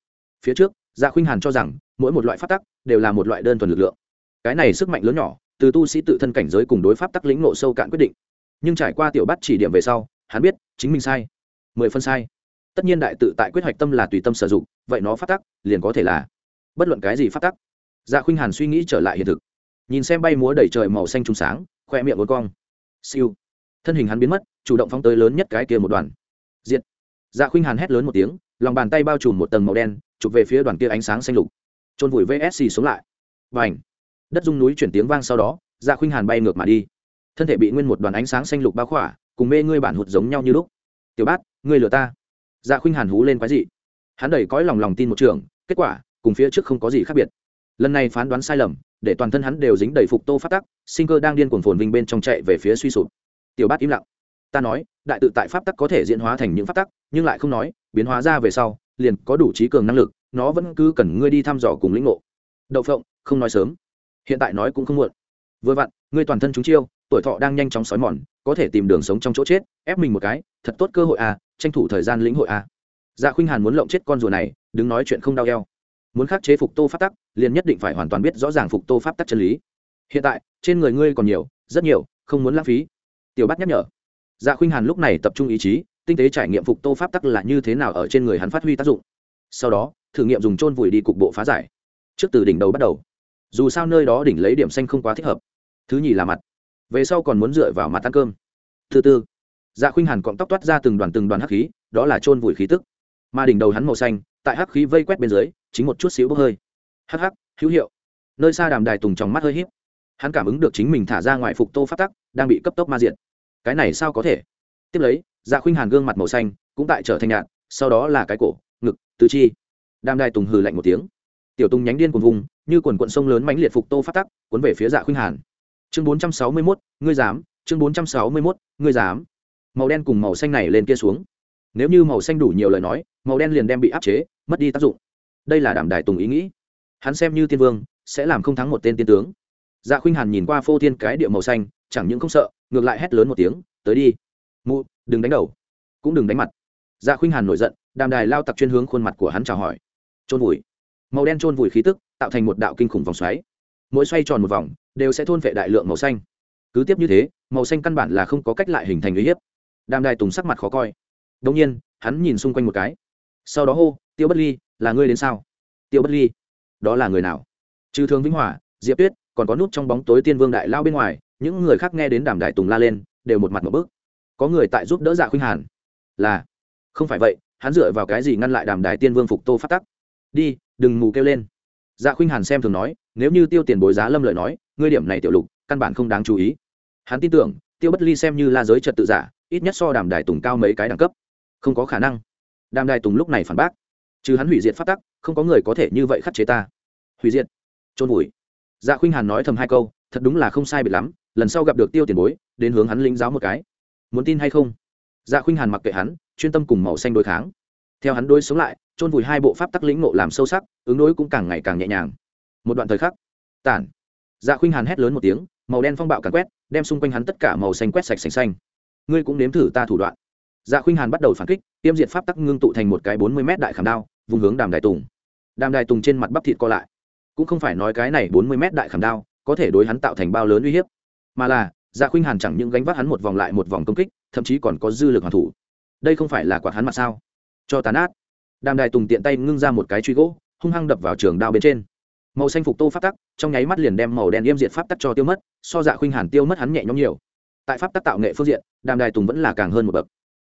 Phía trước dạ khuynh hàn cho rằng, mỗi một loại pháp tắc đều là một loại đơn thuần lực lượng. Cái này sức mạnh lớn nhỏ, từ tu sĩ tự thân cảnh giới cùng đối pháp tắc lĩnh nộ sâu cạn quyết định. Nhưng trải qua tiểu bắt chỉ điểm về sau, hắn biết chính mình sai, mười phân sai tất nhiên đại tự tại quyết hoạch tâm là tùy tâm sử dụng, vậy nó phát tắc, liền có thể là. Bất luận cái gì phát tắc. Dạ khuynh hàn suy nghĩ trở lại hiện thực. Nhìn xem bay múa đầy trời màu xanh trùng sáng, khoe miệng uốn cong. Siêu. Thân hình hắn biến mất, chủ động phóng tới lớn nhất cái kia một đoàn. Diện dạ khuynh hàn hét lớn một tiếng, lòng bàn tay bao trùm một tầng màu đen, chụp về phía đoàn kia ánh sáng xanh lục. Trôn vùi vsc xuống lại. Và ảnh đất dung núi chuyển tiếng vang sau đó dạ khuynh hàn bay ngược mà đi. Thân thể bị nguyên một đoàn ánh sáng xanh lục bao khỏa, cùng mê ngươi bản hụt giống nhau như lúc. Tiểu bát, ngươi lừa ta dạ khuynh hàn hú lên quái dị. Hắn đẩy cõi lòng lòng tin một trường, kết quả, cùng phía trước không có gì khác biệt. Lần này phán đoán sai lầm, để toàn thân hắn đều dính đầy phục tô phát tắc, sinh cơ đang điên cuồng phồn vinh bên trong chạy về phía suy sụp. Tiểu bát im lặng. Ta nói, đại tự tại pháp tắc có thể diễn hóa thành những pháp tắc, nhưng lại không nói, biến hóa ra về sau, liền có đủ trí cường năng lực, nó vẫn cứ cần ngươi đi thăm dò cùng lĩnh ngộ. Đậu phộng, không nói sớm. Hiện tại nói cũng không muộn. Vừa vặn, ngươi toàn thân chúng chiêu, tuổi thọ đang nhanh chóng xói mòn, có thể tìm đường sống trong chỗ chết, ép mình một cái, thật tốt cơ hội à tranh thủ thời gian lĩnh hội a. dạ khuynh hàn muốn lộng chết con rùa này, đứng nói chuyện không đau eo. Muốn khắc chế phục tô pháp tắc, liền nhất định phải hoàn toàn biết rõ ràng phục tô pháp tắc chân lý. Hiện tại, trên người ngươi còn nhiều, rất nhiều, không muốn lãng phí. Tiểu bát nhắc nhở. Dạ khuynh hàn lúc này tập trung ý chí, tinh tế trải nghiệm phục tô pháp tắc là như thế nào ở trên người hắn phát huy tác dụng. Sau đó, thử nghiệm dùng trôn vùi đi cục bộ phá giải. Trước từ đỉnh đầu bắt đầu. Dù sao nơi đó đỉnh lấy điểm xanh không quá thích hợp. Thứ nhì là mặt. Về sau còn muốn dựa vào mặt ăn cơm. Thứ tư dạ khuynh hàn cọng tóc toát ra từng đoàn từng đoàn hắc khí, đó là trôn vùi khí tức. Mà đỉnh đầu hắn màu xanh, tại hắc khí vây quét bên dưới, chính một chút xíu bốc hơi. Hắc hắc, hữu hiệu. Nơi xa đàm đài tùng trong mắt hơi hiếp hắn cảm ứng được chính mình thả ra ngoài phục tô phát tắc, đang bị cấp tốc ma diện cái này sao có thể? Tiếp lấy dạ khuynh hàn gương mặt màu xanh, cũng tại trở thành nhạt, sau đó là cái cổ, ngực, tứ chi. Đàm đài tùng hừ lạnh một tiếng. Tiểu tùng nhánh điên cuồng vùng, như quần quận sông lớn mãnh liệt phục tô phát tắc, cuốn về phía dạ khuynh hàn. Chương bốn trăm sáu mươi mốt, ngươi dám, chương bốn trăm sáu mươi mốt, ngươi dám màu đen cùng màu xanh này lên kia xuống. Nếu như màu xanh đủ nhiều lời nói, màu đen liền đem bị áp chế, mất đi tác dụng. Đây là đảm đài tùng ý nghĩ. Hắn xem như tiên vương, sẽ làm không thắng một tên tiên tướng. Dạ khuynh hàn nhìn qua phô thiên cái địa màu xanh, chẳng những không sợ, ngược lại hét lớn một tiếng, tới đi, mụ, đừng đánh đầu, cũng đừng đánh mặt. Dạ khuynh hàn nổi giận, đàm đài lao tặc chuyên hướng khuôn mặt của hắn chào hỏi. Trôn vùi. Màu đen trôn vùi khí tức, tạo thành một đạo kinh khủng vòng xoáy. Mỗi xoay tròn một vòng, đều sẽ thôn vệ đại lượng màu xanh. Cứ tiếp như thế, màu xanh căn bản là không có cách lại hình thành uy hiếp đàm đài tùng sắc mặt khó coi. Đông nhiên, hắn nhìn xung quanh một cái. Sau đó hô, tiêu bất ly, là ngươi đến sao? Tiêu bất ly, đó là người nào? Trừ thương vĩnh hòa, diệp tuyết, còn có nút trong bóng tối tiên vương đại lao bên ngoài, những người khác nghe đến đàm đại tùng la lên, đều một mặt một bước có người tại giúp đỡ dạ khuynh hàn. Là, không phải vậy, hắn dựa vào cái gì ngăn lại đàm đài tiên vương phục tô phát tắc? Đi, đừng mù kêu lên. Dạ khuynh hàn xem thường nói, nếu như tiêu tiền bối giá lâm lợi nói, ngươi điểm này tiểu lục, căn bản không đáng chú ý. Hắn tin tưởng, tiêu bất ly xem như la giới trật tự giả ít nhất so đàm đài tùng cao mấy cái đẳng cấp. Không có khả năng. Đàm đài tùng lúc này phản bác. Trừ hắn hủy diệt phát tắc, không có người có thể như vậy khắc chế ta. Hủy diệt. Trôn vùi. Dạ khuynh hàn nói thầm hai câu, thật đúng là không sai biệt lắm, lần sau gặp được tiêu tiền bối, đến hướng hắn linh giáo một cái. Muốn tin hay không? Dạ khuynh hàn mặc kệ hắn, chuyên tâm cùng màu xanh đối kháng. Theo hắn đôi sống lại, chôn vùi hai bộ pháp tắc lĩnh ngộ làm sâu sắc, ứng đối cũng càng ngày càng nhẹ nhàng. Một đoạn thời khắc, tản. Dạ khuynh hàn hét lớn một tiếng, màu đen phong bạo càn quét, đem xung quanh hắn tất cả màu xanh quét sạch sành xanh ngươi cũng nếm thử ta thủ đoạn. Dạ khuynh hàn bắt đầu phản kích, tiêm diệt pháp tắc ngưng tụ thành một cái bốn mươi m đại khảm đao, vùng hướng đàm đại tùng. Đàm đại tùng trên mặt bắp thịt co lại. Cũng không phải nói cái này bốn mươi m đại khảm đao có thể đối hắn tạo thành bao lớn uy hiếp, mà là dạ khuynh hàn chẳng những gánh vác hắn một vòng lại một vòng công kích, thậm chí còn có dư lực hoàn thủ. Đây không phải là quạt hắn mặt sao? Cho tàn át đàm đại tùng tiện tay ngưng ra một cái truy gỗ, hung hăng đập vào trường đao bên trên. Màu xanh phục tô pháp tắc, trong nháy mắt liền đem màu đen yêm diệt pháp tắc cho tiêu mất, so dạ khuynh hàn tiêu mất hắn nhẹ nhõm nhiều tại pháp tác tạo nghệ phương diện đàm đài tùng vẫn là càng hơn một bậc.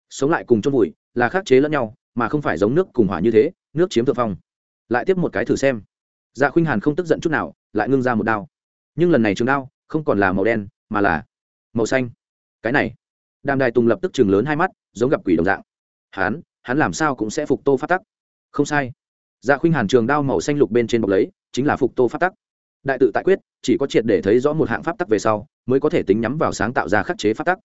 Sống lại cùng chôn vùi là khắc chế lẫn nhau mà không phải giống nước cùng hỏa như thế nước chiếm thượng phong. Lại tiếp một cái thử xem. Dạ khuynh hàn không tức giận chút nào lại ngưng ra một đao. Nhưng lần này trường đao không còn là màu đen mà là màu xanh. Cái này đàm đài tùng lập tức chừng lớn hai mắt giống gặp quỷ đồng dạng. Hán, hắn làm sao cũng sẽ phục tô phát tắc. Không sai. Dạ khuynh hàn trường đao màu xanh lục bên trên bọc lấy chính là phục tô phát tắc đại tự tại quyết, chỉ có triệt để thấy rõ một hạng pháp tắc về sau, mới có thể tính nhắm vào sáng tạo ra khắc chế pháp tắc.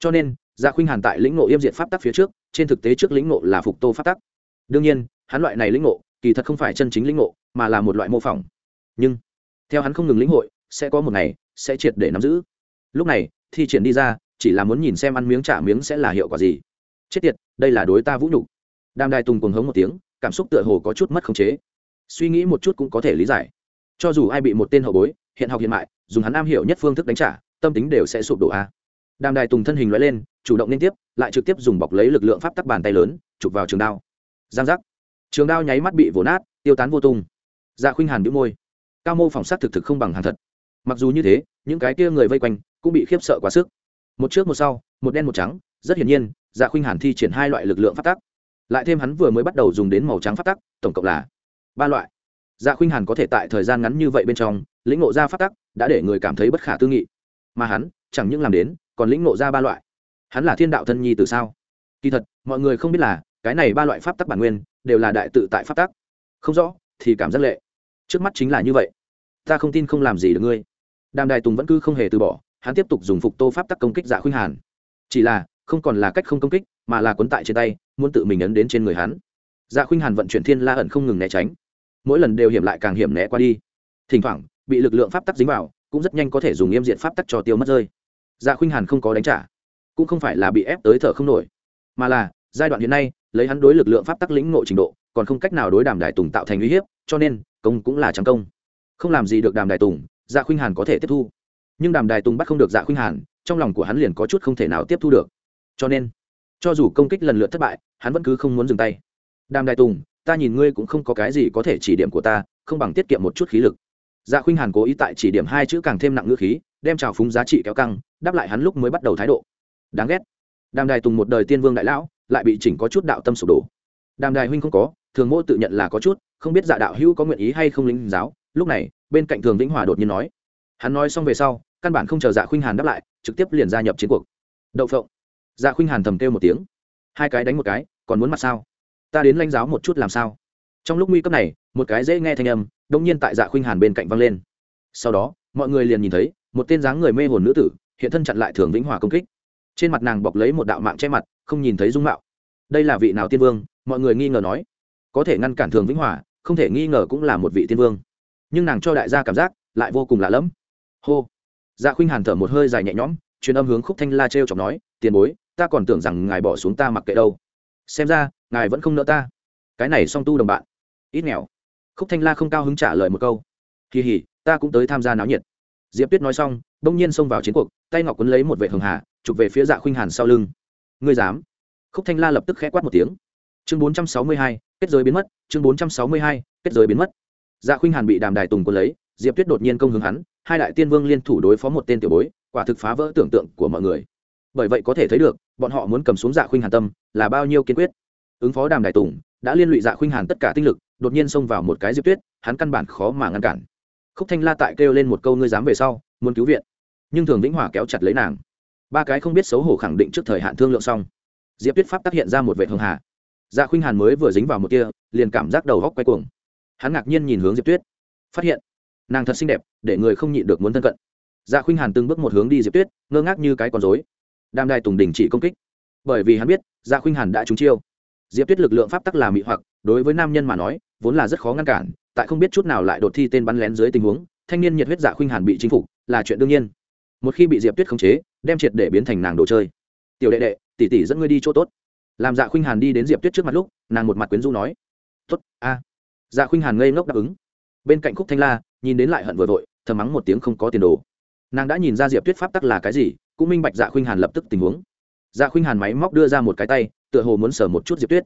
Cho nên dạ khuynh hàn tại lĩnh ngộ yêm diện pháp tắc phía trước, trên thực tế trước lĩnh ngộ là phục tô pháp tắc. Đương nhiên, hắn loại này lĩnh ngộ, kỳ thật không phải chân chính lĩnh ngộ, mà là một loại mô phỏng. Nhưng, theo hắn không ngừng lĩnh hội, sẽ có một ngày, sẽ triệt để nắm giữ. Lúc này, thi triển đi ra, chỉ là muốn nhìn xem ăn miếng trả miếng sẽ là hiệu quả gì. Chết tiệt, đây là đối ta vũ nhục. Đàm đài tùng cuồng hống một tiếng, cảm xúc tựa hồ có chút mất khống chế. Suy nghĩ một chút cũng có thể lý giải cho dù ai bị một tên hậu bối, hiện học hiện mại, dùng hắn am hiểu nhất phương thức đánh trả, tâm tính đều sẽ sụp đổ a. Đàm đài tùng thân hình loại lên, chủ động liên tiếp, lại trực tiếp dùng bọc lấy lực lượng pháp tắc bàn tay lớn, chụp vào trường đao. Giang giác. Trường đao nháy mắt bị vỗ nát, tiêu tán vô tung. Dạ khuynh hàn bĩu môi. Cao mô phỏng sát thực thực không bằng hàng thật. Mặc dù như thế, những cái kia người vây quanh cũng bị khiếp sợ quá sức. Một trước một sau, một đen một trắng, rất hiển nhiên dạ khuynh hàn thi triển hai loại lực lượng phát tắc. Lại thêm hắn vừa mới bắt đầu dùng đến màu trắng phát tắc, tổng cộng là ba loại dạ khuynh hàn có thể tại thời gian ngắn như vậy bên trong, lĩnh ngộ ra phát tắc, đã để người cảm thấy bất khả tư nghị. Mà hắn, chẳng những làm đến, còn lĩnh ngộ ra ba loại. Hắn là thiên đạo thân nhi từ sao? Kỳ thật, mọi người không biết là, cái này ba loại pháp tắc bản nguyên, đều là đại tự tại pháp tắc. Không rõ, thì cảm giác lệ. Trước mắt chính là như vậy. Ta không tin không làm gì được ngươi. Đàm đài tùng vẫn cứ không hề từ bỏ, hắn tiếp tục dùng phục tô pháp tắc công kích dạ khuynh hàn. Chỉ là, không còn là cách không công kích, mà là quấn tại trên tay, muốn tự mình ấn đến trên người hắn. Dạ khuynh hàn vận chuyển thiên la ẩn không ngừng né tránh mỗi lần đều hiểm lại càng hiểm né qua đi. Thỉnh thoảng, bị lực lượng pháp tắc dính vào, cũng rất nhanh có thể dùng nghiêm diện pháp tắc cho tiêu mất rơi. Dạ khuynh hàn không có đánh trả, cũng không phải là bị ép tới thở không nổi, mà là, giai đoạn hiện nay, lấy hắn đối lực lượng pháp tắc lĩnh ngộ trình độ, còn không cách nào đối đàm đại tùng tạo thành uy hiếp, cho nên, công cũng là trắng công. Không làm gì được đàm đại tùng dạ khuynh hàn có thể tiếp thu. Nhưng đàm đại tùng bắt không được dạ khuynh hàn, trong lòng của hắn liền có chút không thể nào tiếp thu được. Cho nên, cho dù công kích lần lượt thất bại, hắn vẫn cứ không muốn dừng tay. Đàm đại tùng ta nhìn ngươi cũng không có cái gì có thể chỉ điểm của ta, không bằng tiết kiệm một chút khí lực. Dạ khuynh hàn cố ý tại chỉ điểm hai chữ càng thêm nặng ngữ khí, đem trào phúng giá trị kéo căng, đáp lại hắn lúc mới bắt đầu thái độ. Đáng ghét. Đàm đài tùng một đời tiên vương đại lão, lại bị chỉnh có chút đạo tâm sụp đổ. Đàm đài huynh không có, thường mô tự nhận là có chút, không biết dạ đạo hữu có nguyện ý hay không lính giáo. Lúc này, bên cạnh thường vĩnh hòa đột nhiên nói. Hắn nói xong về sau, căn bản không chờ dạ khuynh hàn đáp lại, trực tiếp liền gia nhập chiến cuộc. Đậu phộng. Dạ khuynh hàn thầm kêu một tiếng. Hai cái đánh một cái, còn muốn mặt sao? Ta đến lãnh giáo một chút làm sao? Trong lúc nguy cấp này, một cái dễ nghe thanh âm đông nhiên tại dạ khuynh hàn bên cạnh văng lên. Sau đó, mọi người liền nhìn thấy, một tên dáng người mê hồn nữ tử, hiện thân chặn lại thường vĩnh hòa công kích. Trên mặt nàng bọc lấy một đạo mạng che mặt, không nhìn thấy dung mạo. Đây là vị nào tiên vương? Mọi người nghi ngờ nói. Có thể ngăn cản thường vĩnh hòa, không thể nghi ngờ cũng là một vị tiên vương. Nhưng nàng cho đại gia cảm giác, lại vô cùng lạ lẫm. Hô. Dạ khuynh hàn thở một hơi dài nhẹ nhõm, truyền âm hướng khúc thanh la t r chọc nói, tiền bối, ta còn tưởng rằng ngài bỏ xuống ta mặc kệ đâu. Xem ra ngài vẫn không nỡ ta. Cái này song tu đồng bạn. Ít nghèo. Khúc thanh la không cao hứng trả lời một câu. Kỳ hỉ, ta cũng tới tham gia náo nhiệt. Diệp tuyết nói xong, bỗng nhiên xông vào chiến cuộc, tay ngọc quấn lấy một vệ hường hà, chụp về phía dạ khuynh hàn sau lưng. Ngươi dám? Khúc thanh la lập tức khẽ quát một tiếng. Chương bốn trăm sáu mươi hai, kết giới biến mất, chương bốn trăm sáu mươi hai, kết giới biến mất. Dạ khuynh hàn bị đàm đài tùng quân lấy, diệp tuyết đột nhiên công hướng hắn, hai đại tiên vương liên thủ đối phó một tên tiểu bối, quả thực phá vỡ tưởng tượng của mọi người. Bởi vậy có thể thấy được, bọn họ muốn cầm xuống dạ khuynh hàn tâm là bao nhiêu kiên quyết ứng phó đàm đại tùng, đã liên lụy dạ khuynh hàn tất cả tinh lực, đột nhiên xông vào một cái diệp tuyết, hắn căn bản khó mà ngăn cản. Khúc thanh la tại kêu lên một câu, ngươi dám về sau, muốn cứu viện. Nhưng thường vĩnh hòa kéo chặt lấy nàng. Ba cái không biết xấu hổ khẳng định trước thời hạn thương lượng xong. Diệp tuyết pháp tác hiện ra một vệ hường hà. Dạ khuynh hàn mới vừa dính vào một kia, liền cảm giác đầu góc quay cuồng. Hắn ngạc nhiên nhìn hướng diệp tuyết. Phát hiện, nàng thật xinh đẹp, để người không nhịn được muốn thân cận. Dạ khuynh hàn từng bước một hướng đi diệp tuyết, ngơ ngác như cái con dối đam đai tùng đình chỉ công kích. Bởi vì hắn biết dạ khuynh hàn đã trúng chiêu diệp tuyết lực lượng pháp tắc là mị hoặc, đối với nam nhân mà nói, vốn là rất khó ngăn cản, tại không biết chút nào lại đột thi tên bắn lén dưới tình huống, thanh niên nhiệt huyết dạ khuynh hàn bị chinh phục, là chuyện đương nhiên. Một khi bị diệp tuyết khống chế, đem triệt để biến thành nàng đồ chơi. Tiểu đệ đệ, tỷ tỷ dẫn ngươi đi chỗ tốt. Làm dạ khuynh hàn đi đến diệp tuyết trước mặt lúc, nàng một mặt quyến rũ nói. Tốt, a. Dạ khuynh hàn ngây ngốc đáp ứng. Bên cạnh khúc thanh la, nhìn đến lại hận vừa vội, thầm mắng một tiếng không có tiền đồ. Nàng đã nhìn ra diệp tuyết pháp tắc là cái gì, cũng minh bạch dạ khuynh hàn lập tức tình huống. Dạ khuynh hàn máy móc đưa ra một cái tay tựa hồ muốn sờ một chút diệp tuyết.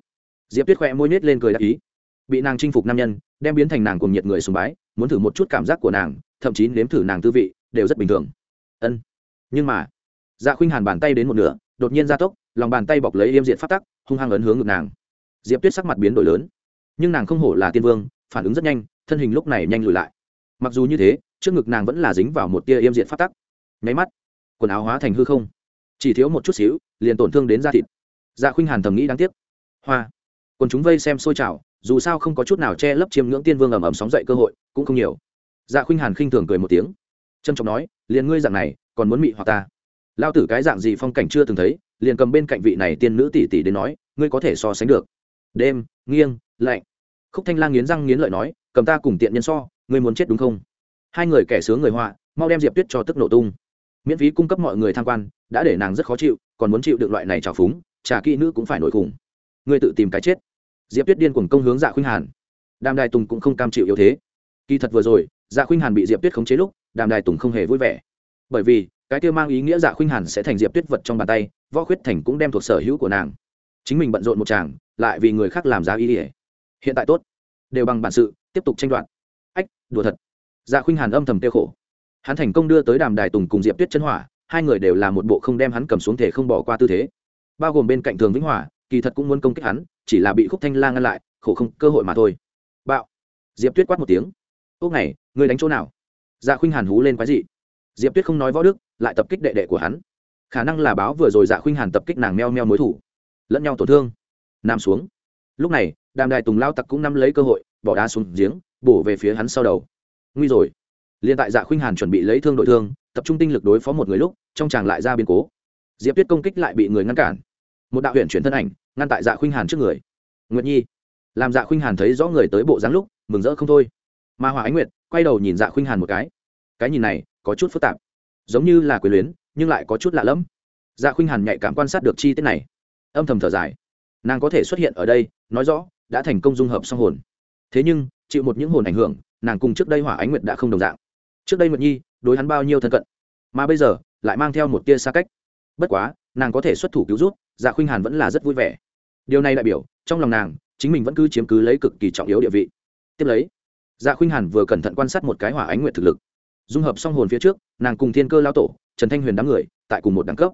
Diệp tuyết khỏe môi nhét lên cười đáp ý. Bị nàng chinh phục nam nhân, đem biến thành nàng cùng nhiệt người sùng bái, muốn thử một chút cảm giác của nàng, thậm chí nếm thử nàng tư vị, đều rất bình thường. Ân. Nhưng mà dạ khuynh hàn bàn tay đến một nửa, đột nhiên ra tốc, lòng bàn tay bọc lấy yêm diện phát tắc, hung hăng ấn hướng ngực nàng. Diệp tuyết sắc mặt biến đổi lớn. Nhưng nàng không hổ là tiên vương, phản ứng rất nhanh, thân hình lúc này nhanh lùi lại. Mặc dù như thế, trước ngực nàng vẫn là dính vào một tia yêm diện phát tắc. Nháy mắt, quần áo hóa thành hư không. Chỉ thiếu một chút xíu, liền tổn thương đến da thịt dạ khuynh hàn thầm nghĩ đáng tiếc. Hoa. Còn chúng vây xem xôi trào, dù sao không có chút nào che lấp chiêm ngưỡng tiên vương ầm ầm sóng dậy cơ hội, cũng không nhiều. Dạ khuynh hàn khinh thường cười một tiếng. Trâm trọng nói, liền ngươi dạng này, còn muốn mị hoặc ta? Lao tử cái dạng gì phong cảnh chưa từng thấy, liền cầm bên cạnh vị này tiên nữ tỷ tỷ đến nói, ngươi có thể so sánh được. Đêm, nghiêng, lạnh. Khúc thanh lang nghiến răng nghiến lợi nói, cầm ta cùng tiện nhân so, ngươi muốn chết đúng không? Hai người kẻ sướng người họa, mau đem diệp tuyết cho tức nổ tung. Miễn phí cung cấp mọi người tham quan, đã để nàng rất khó chịu, còn muốn chịu được loại này trào phúng trà kỹ nữ cũng phải nổi khủng. Ngươi tự tìm cái chết. Diệp tuyết điên cuồng công hướng dạ khuynh hàn. Đàm đài tùng cũng không cam chịu yếu thế. Kỳ thật vừa rồi dạ khuynh hàn bị diệp tuyết khống chế lúc, đàm đài tùng không hề vui vẻ. Bởi vì, cái kia mang ý nghĩa dạ khuynh hàn sẽ thành diệp tuyết vật trong bàn tay, võ khuyết thành cũng đem thuộc sở hữu của nàng. Chính mình bận rộn một chàng, lại vì người khác làm giá ý ỉa hiện tại tốt. Đều bằng bản sự, tiếp tục tranh đoạt. Ách, đùa thật. Dạ khuynh hàn âm thầm tiêu khổ. Hắn thành công đưa tới đàm đài tùng cùng diệp tuyết chân hỏa, hai người đều là một bộ không đem hắn cầm xuống thể không bỏ qua tư thế bao gồm bên cạnh thường vĩnh hòa, kỳ thật cũng muốn công kích hắn, chỉ là bị khúc thanh la ngăn lại, khổ không, cơ hội mà thôi. Bạo. Diệp tuyết quát một tiếng. Ốc này người đánh chỗ nào? Dạ khuynh hàn hú lên quái dị. Diệp tuyết không nói võ đức, lại tập kích đệ đệ của hắn. Khả năng là báo vừa rồi dạ khuynh hàn tập kích nàng meo meo mối thủ. Lẫn nhau tổn thương. Nằm xuống. Lúc này, đàm đài tùng lao tặc cũng nắm lấy cơ hội, bỏ đá xuống giếng, bổ về phía hắn sau đầu. Nguy rồi. Liền tại dạ khuynh hàn chuẩn bị lấy thương đội thương, tập trung tinh lực đối phó một người lúc, trong chàng lại ra biến cố. Diệp tuyết công kích lại bị người ngăn cản một đạo huyện chuyển thân ảnh, ngăn tại dạ khuynh hàn trước người. Nguyệt nhi, làm dạ khuynh hàn thấy rõ người tới bộ dáng lúc, mừng rỡ không thôi. Mà hòa ánh nguyệt quay đầu nhìn dạ khuynh hàn một cái. Cái nhìn này, có chút phức tạp. Giống như là quyền luyến, nhưng lại có chút lạ lẫm. Dạ khuynh hàn nhạy cảm quan sát được chi tiết này. Âm thầm thở dài. Nàng có thể xuất hiện ở đây, nói rõ, đã thành công dung hợp song hồn. Thế nhưng, chịu một những hồn ảnh hưởng, nàng cùng trước đây hỏa ánh nguyệt đã không đồng dạng. Trước đây nguyệt nhi, đối hắn bao nhiêu thân cận. Mà bây giờ, lại mang theo một tia xa cách. Bất quá, nàng có thể xuất thủ cứu rút dạ khuynh hàn vẫn là rất vui vẻ. Điều này đại biểu, trong lòng nàng, chính mình vẫn cứ chiếm cứ lấy cực kỳ trọng yếu địa vị. Tiếp lấy dạ khuynh hàn vừa cẩn thận quan sát một cái hỏa ánh nguyện thực lực. Dung hợp song hồn phía trước, nàng cùng thiên cơ lão tổ, trần thanh huyền đám người, tại cùng một đẳng cấp.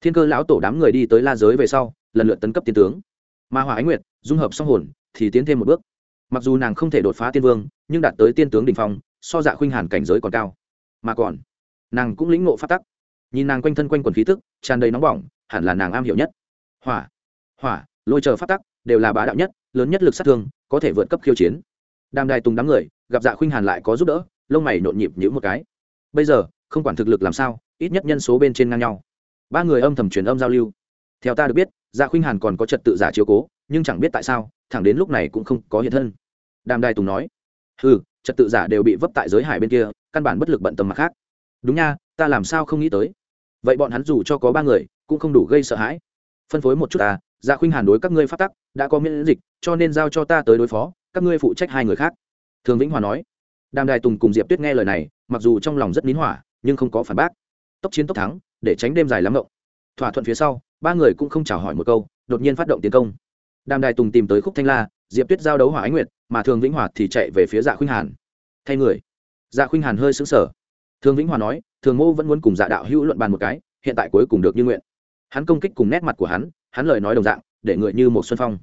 Thiên cơ lão tổ đám người đi tới la giới về sau, lần lượt tấn cấp tiên tướng. Mà hỏa ánh nguyệt, dung hợp song hồn, thì tiến thêm một bước. Mặc dù nàng không thể đột phá tiên vương, nhưng đạt tới tiên tướng đình phong, so dạ khuynh hàn cảnh giới còn cao. Mà còn, nàng cũng lĩnh ngộ phát tắc. Nhìn nàng quanh thân quanh quần khí tức, tràn đầy nóng bỏng, hẳn là nàng am hiểu nhất hỏa hỏa, lôi chờ phát tắc, đều là bá đạo nhất, lớn nhất lực sát thương, có thể vượt cấp khiêu chiến. Đàm đài tùng đám người, gặp dạ khuynh hàn lại có giúp đỡ, lông mày nhộn nhịp nhữ một cái. Bây giờ, không quản thực lực làm sao, ít nhất nhân số bên trên ngang nhau. Ba người âm thầm truyền âm giao lưu. Theo ta được biết dạ khuynh hàn còn có trật tự giả chiếu cố, nhưng chẳng biết tại sao, thẳng đến lúc này cũng không có hiện thân. Đàm đài tùng nói ừ trật tự giả đều bị vấp tại giới hải bên kia, căn bản bất lực bận tâm mặt khác. Đúng nha, ta làm sao không nghĩ tới? Vậy bọn hắn dù cho có ba người, cũng không đủ gây sợ hãi phân phối một chút ta dạ khuynh hàn đối các ngươi phát tắc đã có miễn dịch, cho nên giao cho ta tới đối phó, các ngươi phụ trách hai người khác. Thường vĩnh hòa nói. Đàm đài tùng cùng diệp tuyết nghe lời này, mặc dù trong lòng rất nín hỏa, nhưng không có phản bác. Tốc chiến tốc thắng, để tránh đêm dài lắm ngộng thỏa thuận phía sau, ba người cũng không chào hỏi một câu, đột nhiên phát động tiến công. Đàm đài tùng tìm tới khúc thanh la, diệp tuyết giao đấu hỏa ánh nguyệt, mà thường vĩnh hòa thì chạy về phía dạ khuynh hàn. Thay người. Dạ khuynh hàn hơi xứng sở thường vĩnh hòa nói, thường mô vẫn muốn cùng dạ đạo hữu luận bàn một cái, hiện tại cuối cùng được như nguyện hắn công kích cùng nét mặt của hắn hắn lời nói đồng dạng, để người như một xuân phong.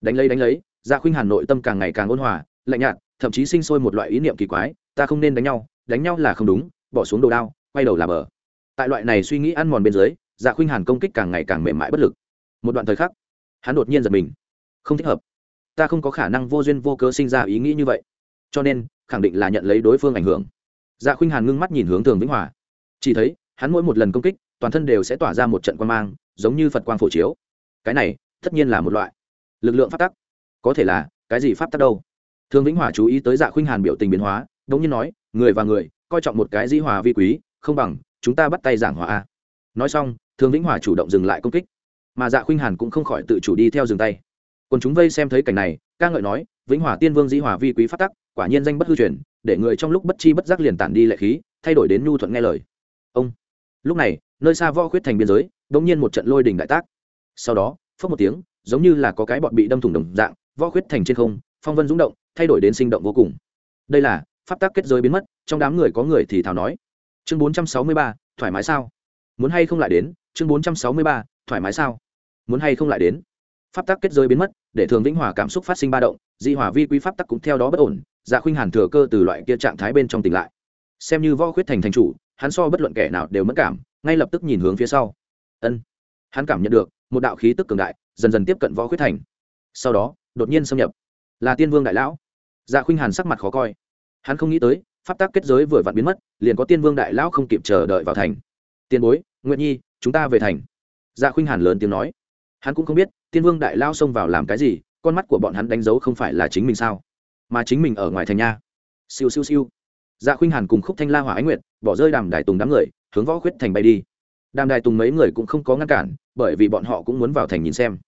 Đánh lấy đánh lấy dạ khuynh hàn nội tâm càng ngày càng ôn hòa, lạnh nhạt, thậm chí sinh sôi một loại ý niệm kỳ quái, ta không nên đánh nhau đánh nhau là không đúng, bỏ xuống đồ đao, quay đầu là bờ. Tại loại này suy nghĩ ăn mòn bên dưới dạ khuynh hàn công kích càng ngày càng mềm mại bất lực. Một đoạn thời khắc, hắn đột nhiên giật mình. Không thích hợp. Ta không có khả năng vô duyên vô cớ sinh ra ý nghĩ như vậy. Cho nên, khẳng định là nhận lấy đối phương ảnh hưởng. Dạ khuynh hàn ngưng mắt nhìn hướng thường vĩnh hòa. Chỉ thấy, hắn mỗi một lần công kích toàn thân đều sẽ tỏa ra một trận quan mang, giống như phật quang phổ chiếu. Cái này, tất nhiên là một loại lực lượng pháp tắc. Có thể là, cái gì pháp tắc đâu? Thương vĩnh hòa chú ý tới dạ khuynh hàn biểu tình biến hóa, đống nhiên nói, người và người, coi trọng một cái dĩ hòa vi quý, không bằng, chúng ta bắt tay giảng hòa a. Nói xong, thương vĩnh hòa chủ động dừng lại công kích. Mà dạ khuynh hàn cũng không khỏi tự chủ đi theo dừng tay. Còn chúng vây xem thấy cảnh này, ca ngợi nói, vĩnh hòa tiên vương dĩ hòa vi quý phát tắc, quả nhiên danh bất hư truyền, để người trong lúc bất chi bất giác liền tản đi lệ khí, thay đổi đến nhu thuận nghe lời. Ông! Lúc này, nơi xa võ khuyết thành biên giới đ ỗ n g nhiên một trận lôi đình đại tác. Sau đó phớt một tiếng, giống như là có cái bọn bị đâm thủng đồng dạng, võ khuyết thành trên không, phong vân rúng động, thay đổi đến sinh động vô cùng. Đây là, pháp tắc kết giới biến mất, trong đám người có người thì thào nói. Chương bốn trăm sáu mươi ba, thoải mái sao? Muốn hay không lại đến? Chương bốn trăm sáu mươi ba, thoải mái sao? Muốn hay không lại đến? Pháp tắc kết giới biến mất, để thường vĩnh hòa cảm xúc phát sinh ba động, di hòa vi quý pháp tắc cũng theo đó bất ổn dạ khuynh hàn thừa cơ từ loại kia trạng thái bên trong tỉnh lại. Xem như võ khuyết thành thành chủ hắn so bất luận kẻ nào đều mất cảm, ngay lập tức nhìn hướng phía sau. Ân. Hắn cảm nhận được, một đạo khí tức cường đại, dần dần tiếp cận võ khuyết thành. Sau đó, đột nhiên xâm nhập. Là tiên vương đại lão. Dạ khuynh hàn sắc mặt khó coi. Hắn không nghĩ tới, pháp tắc kết giới vừa vặn biến mất, liền có tiên vương đại lão không kịp chờ đợi vào thành. Tiền bối nguyện nhi, chúng ta về thành. Dạ khuynh hàn lớn tiếng nói. Hắn cũng không biết, tiên vương đại lao xông vào làm cái gì, con mắt của bọn hắn đánh dấu không phải là chính mình sao, mà chính mình ở ngoài thành nha. Siêu siêu siêu dạ khuynh hàn cùng khúc thanh la hỏa ánh nguyệt bỏ rơi đàm đài tùng đám người, hướng võ khuyết thành bay đi. Đàm đài tùng mấy người cũng không có ngăn cản, bởi vì bọn họ cũng muốn vào thành nhìn xem.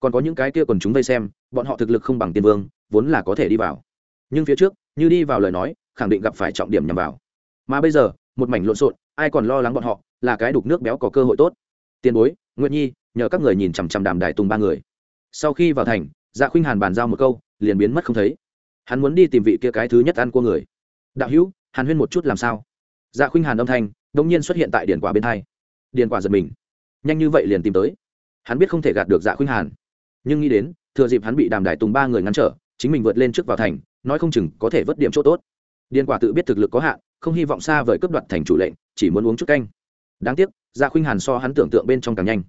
Còn có những cái kia còn chúng vây xem, bọn họ thực lực không bằng tiên vương, vốn là có thể đi vào. Nhưng phía trước, như đi vào lời nói, khẳng định gặp phải trọng điểm nhằm vào. Mà bây giờ, một mảnh lộn xộn, ai còn lo lắng bọn họ, là cái đục nước béo có cơ hội tốt. Tiền bối nguyện nhi, nhờ các người nhìn chằm chằm đàm đài tùng ba người. Sau khi vào thành dạ khuynh hàn bàn giao một câu, liền biến mất không thấy. Hắn muốn đi tìm vị kia cái thứ nhất ăn của người đạo hữu, hàn huyên một chút làm sao? Dạ khuynh hàn âm thanh đông nhiên xuất hiện tại Điền quả bên thay. Điền quả giật mình. Nhanh như vậy liền tìm tới. Hắn biết không thể gạt được dạ khuynh hàn. Nhưng nghĩ đến, thừa dịp hắn bị đàm đài tùng ba người ngăn trở, chính mình vượt lên trước vào thành, nói không chừng có thể vớt điểm chỗ tốt. Điền quả tự biết thực lực có hạn, không hy vọng xa vời cướp đoạt thành chủ lệnh, chỉ muốn uống chút canh. Đáng tiếc dạ khuynh hàn so hắn tưởng tượng bên trong càng nhanh.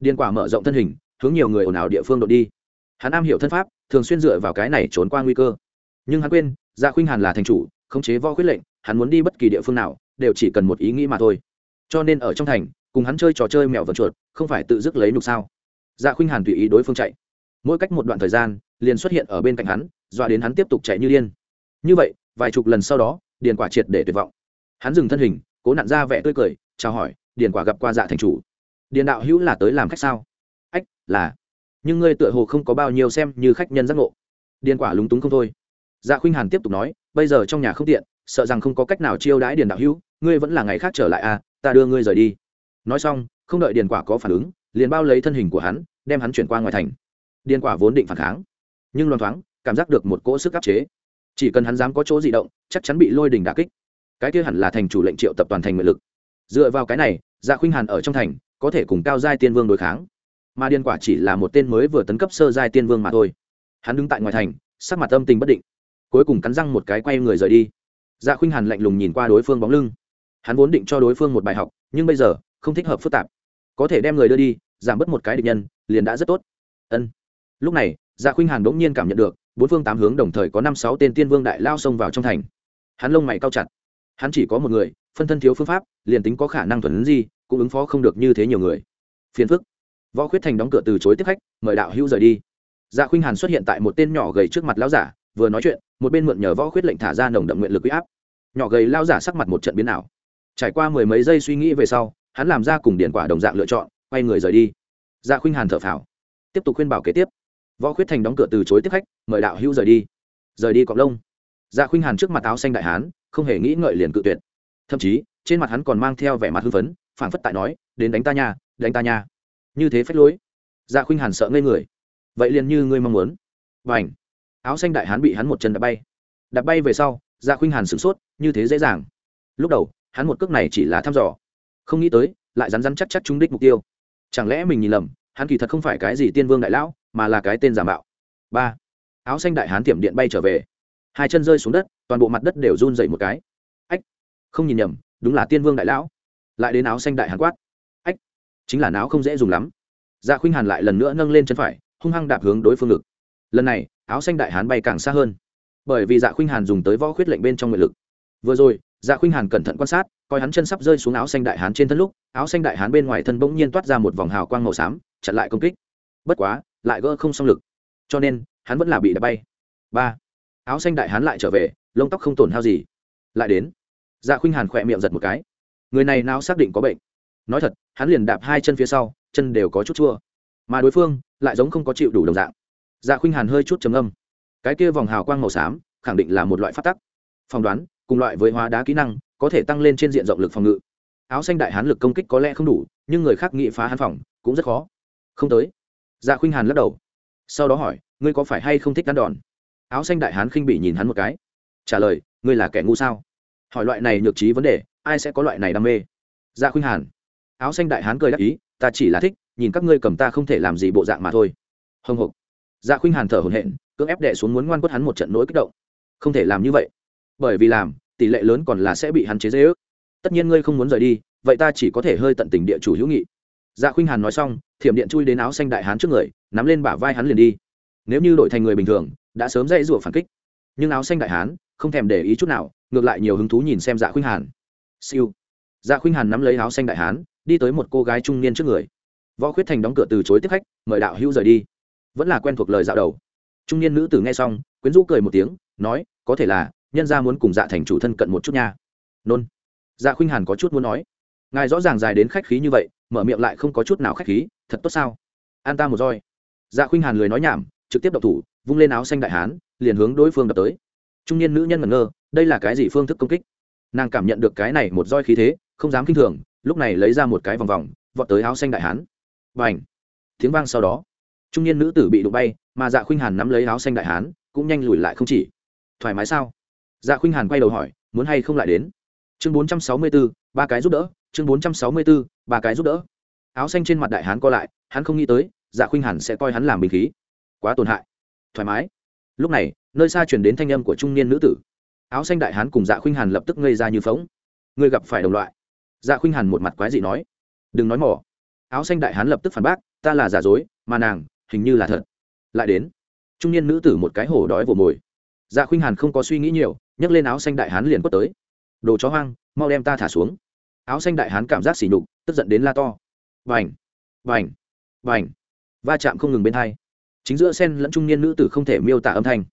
Điền quả mở rộng thân hình, hướng nhiều người ồn ào địa phương đột đi. Hắn am hiểu thân pháp, thường xuyên dựa vào cái này trốn qua nguy cơ. Nhưng hắn quên dạ khuynh hàn là thành chủ khống chế võ quyết lệnh, hắn muốn đi bất kỳ địa phương nào, đều chỉ cần một ý nghĩ mà thôi. Cho nên ở trong thành, cùng hắn chơi trò chơi mèo vật chuột, không phải tự dứt lấy nục sao? Dạ khuynh hàn tùy ý đối phương chạy. Mỗi cách một đoạn thời gian, liền xuất hiện ở bên cạnh hắn, dọa đến hắn tiếp tục chạy như điên. Như vậy, vài chục lần sau đó, điền quả triệt để tuyệt vọng. Hắn dừng thân hình, cố nặn ra vẻ tươi cười, chào hỏi, điền quả gặp qua dạ thành chủ. Điền đạo hữu là tới làm khách sao? Ách, là. Nhưng ngươi tựa hồ không có bao nhiêu xem như khách nhân giác ngộ. Điền quả lúng túng không thôi. Dạ khuynh hàn tiếp tục nói bây giờ trong nhà không tiện, sợ rằng không có cách nào chiêu đãi điền đạo hữu, ngươi vẫn là ngày khác trở lại à ta đưa ngươi rời đi. Nói xong, không đợi điền quả có phản ứng, liền bao lấy thân hình của hắn, đem hắn chuyển qua ngoài thành. Điền quả vốn định phản kháng, nhưng loan thoáng, cảm giác được một cỗ sức áp chế. Chỉ cần hắn dám có chỗ di động, chắc chắn bị lôi đình đà kích. Cái kia hẳn là thành chủ lệnh triệu tập toàn thành nguyện lực. Dựa vào cái này dạ khuynh hàn ở trong thành, có thể cùng cao giai tiên vương đối kháng. Mà điên quả chỉ là một tên mới vừa tấn cấp sơ giai tiên vương mà thôi. Hắn đứng tại ngoài thành, sắc mặt âm tình bất định cuối cùng cắn răng một cái quay người rời đi. Dạ khuynh hàn lạnh lùng nhìn qua đối phương bóng lưng. Hắn vốn định cho đối phương một bài học, nhưng bây giờ, không thích hợp phức tạp. Có thể đem người đưa đi, giảm bớt một cái địch nhân, liền đã rất tốt. Ân. Lúc này dạ khuynh hàn bỗng nhiên cảm nhận được, bốn phương tám hướng đồng thời có năm sáu tên tiên vương đại lao xông vào trong thành. Hắn lông mày cao chặt. Hắn chỉ có một người, phân thân thiếu phương pháp, liền tính có khả năng thuần gì cũng ứng phó không được như thế nhiều người. Phiền phức. Võ khuyết thành đóng cửa từ chối tiếp khách, mời đạo hữu rời đi. Dạ khuynh hàn xuất hiện tại một tên nhỏ gầy trước mặt lão giả vừa nói chuyện, một bên mượn nhờ võ khuyết lệnh thả ra nồng đậm nguyện lực huy áp. Nhỏ gầy lao giả sắc mặt một trận biến ảo. Trải qua mười mấy giây suy nghĩ về sau, hắn làm ra cùng điển quả đồng dạng lựa chọn, quay người rời đi. Dạ khuynh hàn thở phào. Tiếp tục khuyên bảo kế tiếp. Võ khuyết thành đóng cửa từ chối tiếp khách, mời đạo hữu rời đi. Rời đi cọc lông. Dạ khuynh hàn trước mặt áo xanh đại hán, không hề nghĩ ngợi liền cự tuyệt. Thậm chí, trên mặt hắn còn mang theo vẻ mặt hưng phấn, phảng phất tại nói, đến đánh ta nha, đánh ta nha. Như thế phách lối. Dạ khuynh hàn sợ ngây người. Vậy liền như ngươi mong muốn. Và ảnh áo xanh đại hán bị hắn một chân đạp bay. Đạp bay về sau dạ khuynh hàn sửng sốt, như thế dễ dàng. Lúc đầu, hắn một cước này chỉ là thăm dò. Không nghĩ tới, lại rắn rắn chắc chắc trúng đích mục tiêu. Chẳng lẽ mình nhìn lầm, hắn kỳ thật không phải cái gì tiên vương đại lão, mà là cái tên giả mạo. Ba. Áo xanh đại hán tiệm điện bay trở về. Hai chân rơi xuống đất, toàn bộ mặt đất đều run dậy một cái. Ách, không nhìn nhầm, đúng là tiên vương đại lão. Lại đến áo xanh đại hán quát. Ách, chính là não không dễ dùng lắm. Dạ khuynh hàn lại lần nữa nâng lên chân phải, hung hăng đạp hướng đối phương ngực. Lần này áo xanh đại hán bay càng xa hơn. Bởi vì dạ khuynh hàn dùng tới võ khuyết lệnh bên trong nguyện lực. Vừa rồi dạ khuynh hàn cẩn thận quan sát, coi hắn chân sắp rơi xuống áo xanh đại hán trên thân lúc, áo xanh đại hán bên ngoài thân bỗng nhiên toát ra một vòng hào quang màu xám, chặn lại công kích. Bất quá, lại gỡ không xong lực. Cho nên, hắn vẫn là bị đập bay. Ba. Áo xanh đại hán lại trở về, lông tóc không tổn hao gì. Lại đến. Dạ khuynh hàn khỏe miệng giật một cái. Người này nào xác định có bệnh? Nói thật, hắn liền đạp hai chân phía sau, chân đều có chút chua. Mà đối phương lại giống không có chịu đủ đồng dạng dạ khuynh hàn hơi chút trầm âm cái kia vòng hào quang màu xám, khẳng định là một loại phát tắc. Phỏng đoán, cùng loại với hóa đá kỹ năng, có thể tăng lên trên diện rộng lực phòng ngự. Áo xanh đại hán lực công kích có lẽ không đủ, nhưng người khác nghị phá hán phòng, cũng rất khó. Không tới. Dạ khuynh hàn lắc đầu. Sau đó hỏi, ngươi có phải hay không thích đắn đòn? Áo xanh đại hán khinh bị nhìn hắn một cái. Trả lời, ngươi là kẻ ngu sao? Hỏi loại này nhược trí vấn đề, ai sẽ có loại này đam mê? Dạ khuynh hàn. Áo xanh đại hán cười đáp ý, ta chỉ là thích, nhìn các ngươi cầm ta không thể làm gì bộ dạng mà thôi. Hồng hộc dạ khuynh hàn thở hổn hển, cưỡng ép đệ xuống muốn ngoan quất hắn một trận nỗi kích động. Không thể làm như vậy. Bởi vì làm, tỷ lệ lớn còn là sẽ bị hắn chế dễ ước. Tất nhiên ngươi không muốn rời đi, vậy ta chỉ có thể hơi tận tình địa chủ hữu nghị. Dạ khuynh hàn nói xong, thiểm điện chui đến áo xanh đại hán trước người, nắm lên bả vai hắn liền đi. Nếu như đổi thành người bình thường, đã sớm dãy rủa phản kích. Nhưng áo xanh đại hán, không thèm để ý chút nào, ngược lại nhiều hứng thú nhìn xem dạ khuynh hàn. Siêu. Dạ khuynh hàn nắm lấy áo xanh đại hán, đi tới một cô gái trung niên trước người. Võ khuyết thành đóng cửa từ chối tiếp khách, mời đạo hữu rời đi vẫn là quen thuộc lời dạo đầu. Trung niên nữ tử nghe xong, quyến rũ cười một tiếng, nói, có thể là, nhân gia muốn cùng dạ thành chủ thân cận một chút nha. Nôn. Dạ khuynh hàn có chút muốn nói, ngài rõ ràng dài đến khách khí như vậy, mở miệng lại không có chút nào khách khí, thật tốt sao? An ta một roi. Dạ khuynh hàn lười nói nhảm, trực tiếp đập thủ, vung lên áo xanh đại hán, liền hướng đối phương đập tới. Trung niên nữ nhân ngẩn ngơ, đây là cái gì phương thức công kích? Nàng cảm nhận được cái này một roi khí thế, không dám k i n h thường, lúc này lấy ra một cái vòng vòng, vọt tới áo xanh đại hán. Và ảnh tiếng vang sau đó trung niên nữ tử bị đụng bay, mà dạ khuynh hàn nắm lấy áo xanh đại hán, cũng nhanh lùi lại không chỉ. Thoải mái sao? Dạ khuynh hàn quay đầu hỏi, muốn hay không lại đến? Chương bốn trăm sáu mươi b ố ba cái giúp đỡ, chương bốn trăm sáu mươi b ố ba cái giúp đỡ. Áo xanh trên mặt đại hán co lại, hắn không nghĩ tới dạ khuynh hàn sẽ coi hắn làm bình khí. Quá tổn hại. Thoải mái. Lúc này, nơi xa chuyển đến thanh âm của trung niên nữ tử. Áo xanh đại hán cùng dạ khuynh hàn lập tức ngây ra như phóng ngươi gặp phải đồng loại. Dạ khuynh hàn một mặt quái dị nói, đừng nói mỏ. Áo xanh đại hán lập tức phản bác, ta là giả dối, mà nàng hình như là thật. Lại đến. Trung niên nữ tử một cái hổ đói vồ mồi. Dạ khuynh hàn không có suy nghĩ nhiều nhấc lên áo xanh đại hán liền quất tới. Đồ chó hoang mau đem ta thả xuống. Áo xanh đại hán cảm giác xỉ nhục tức giận đến la to. Vành vành vành. Va chạm không ngừng bên thay, chính giữa sen lẫn trung niên nữ tử không thể miêu tả âm thanh.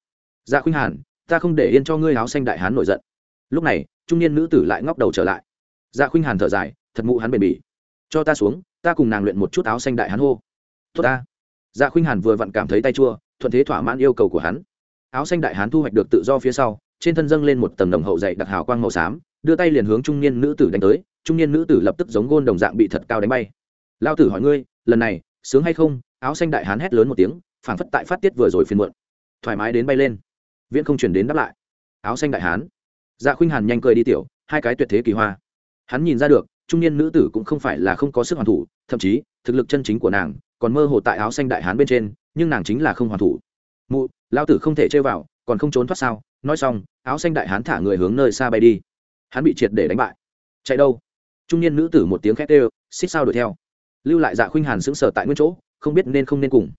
Dạ khuynh hàn ta không để yên cho ngươi áo xanh đại hán nổi giận. Lúc này trung niên nữ tử lại ngóc đầu trở lại. Dạ khuynh hàn thở dài thật mụ hắn bền bỉ. Cho ta xuống ta cùng nàng luyện một chút áo xanh đại hán hô. Tốt ta dạ khuynh hàn vừa vặn cảm thấy tay chua, thuận thế thỏa mãn yêu cầu của hắn. Áo xanh đại hán thu hoạch được tự do phía sau, trên thân dâng lên một tầng đồng hậu dày đặc hào quang màu xám, đưa tay liền hướng trung niên nữ tử đánh tới, trung niên nữ tử lập tức giống gôn đồng dạng bị thật cao đánh bay. Lao tử hỏi ngươi, lần này, sướng hay không? Áo xanh đại hán hét lớn một tiếng, phảng phất tại phát tiết vừa rồi phiền muộn. Thoải mái đến bay lên. Viễn không chuyển đến đáp lại. Áo xanh đại hán. Dạ khuynh hàn nhanh cười đi tiểu, hai cái tuyệt thế kỳ hoa. Hắn nhìn ra được, trung niên nữ tử cũng không phải là không có sức hoàn thủ, thậm chí, thực lực chân chính của nàng còn mơ hồ tại áo xanh đại hán bên trên, nhưng nàng chính là không hoàn thủ. Mụ lao tử không thể chơi vào, còn không trốn thoát sao? Nói xong, áo xanh đại hán thả người hướng nơi xa bay đi. Hắn bị triệt để đánh bại. Chạy đâu? Trung niên nữ tử một tiếng khét ê xích sao đuổi theo. Lưu lại dạ khuynh hàn sững sờ tại nguyên chỗ, không biết nên không nên cùng.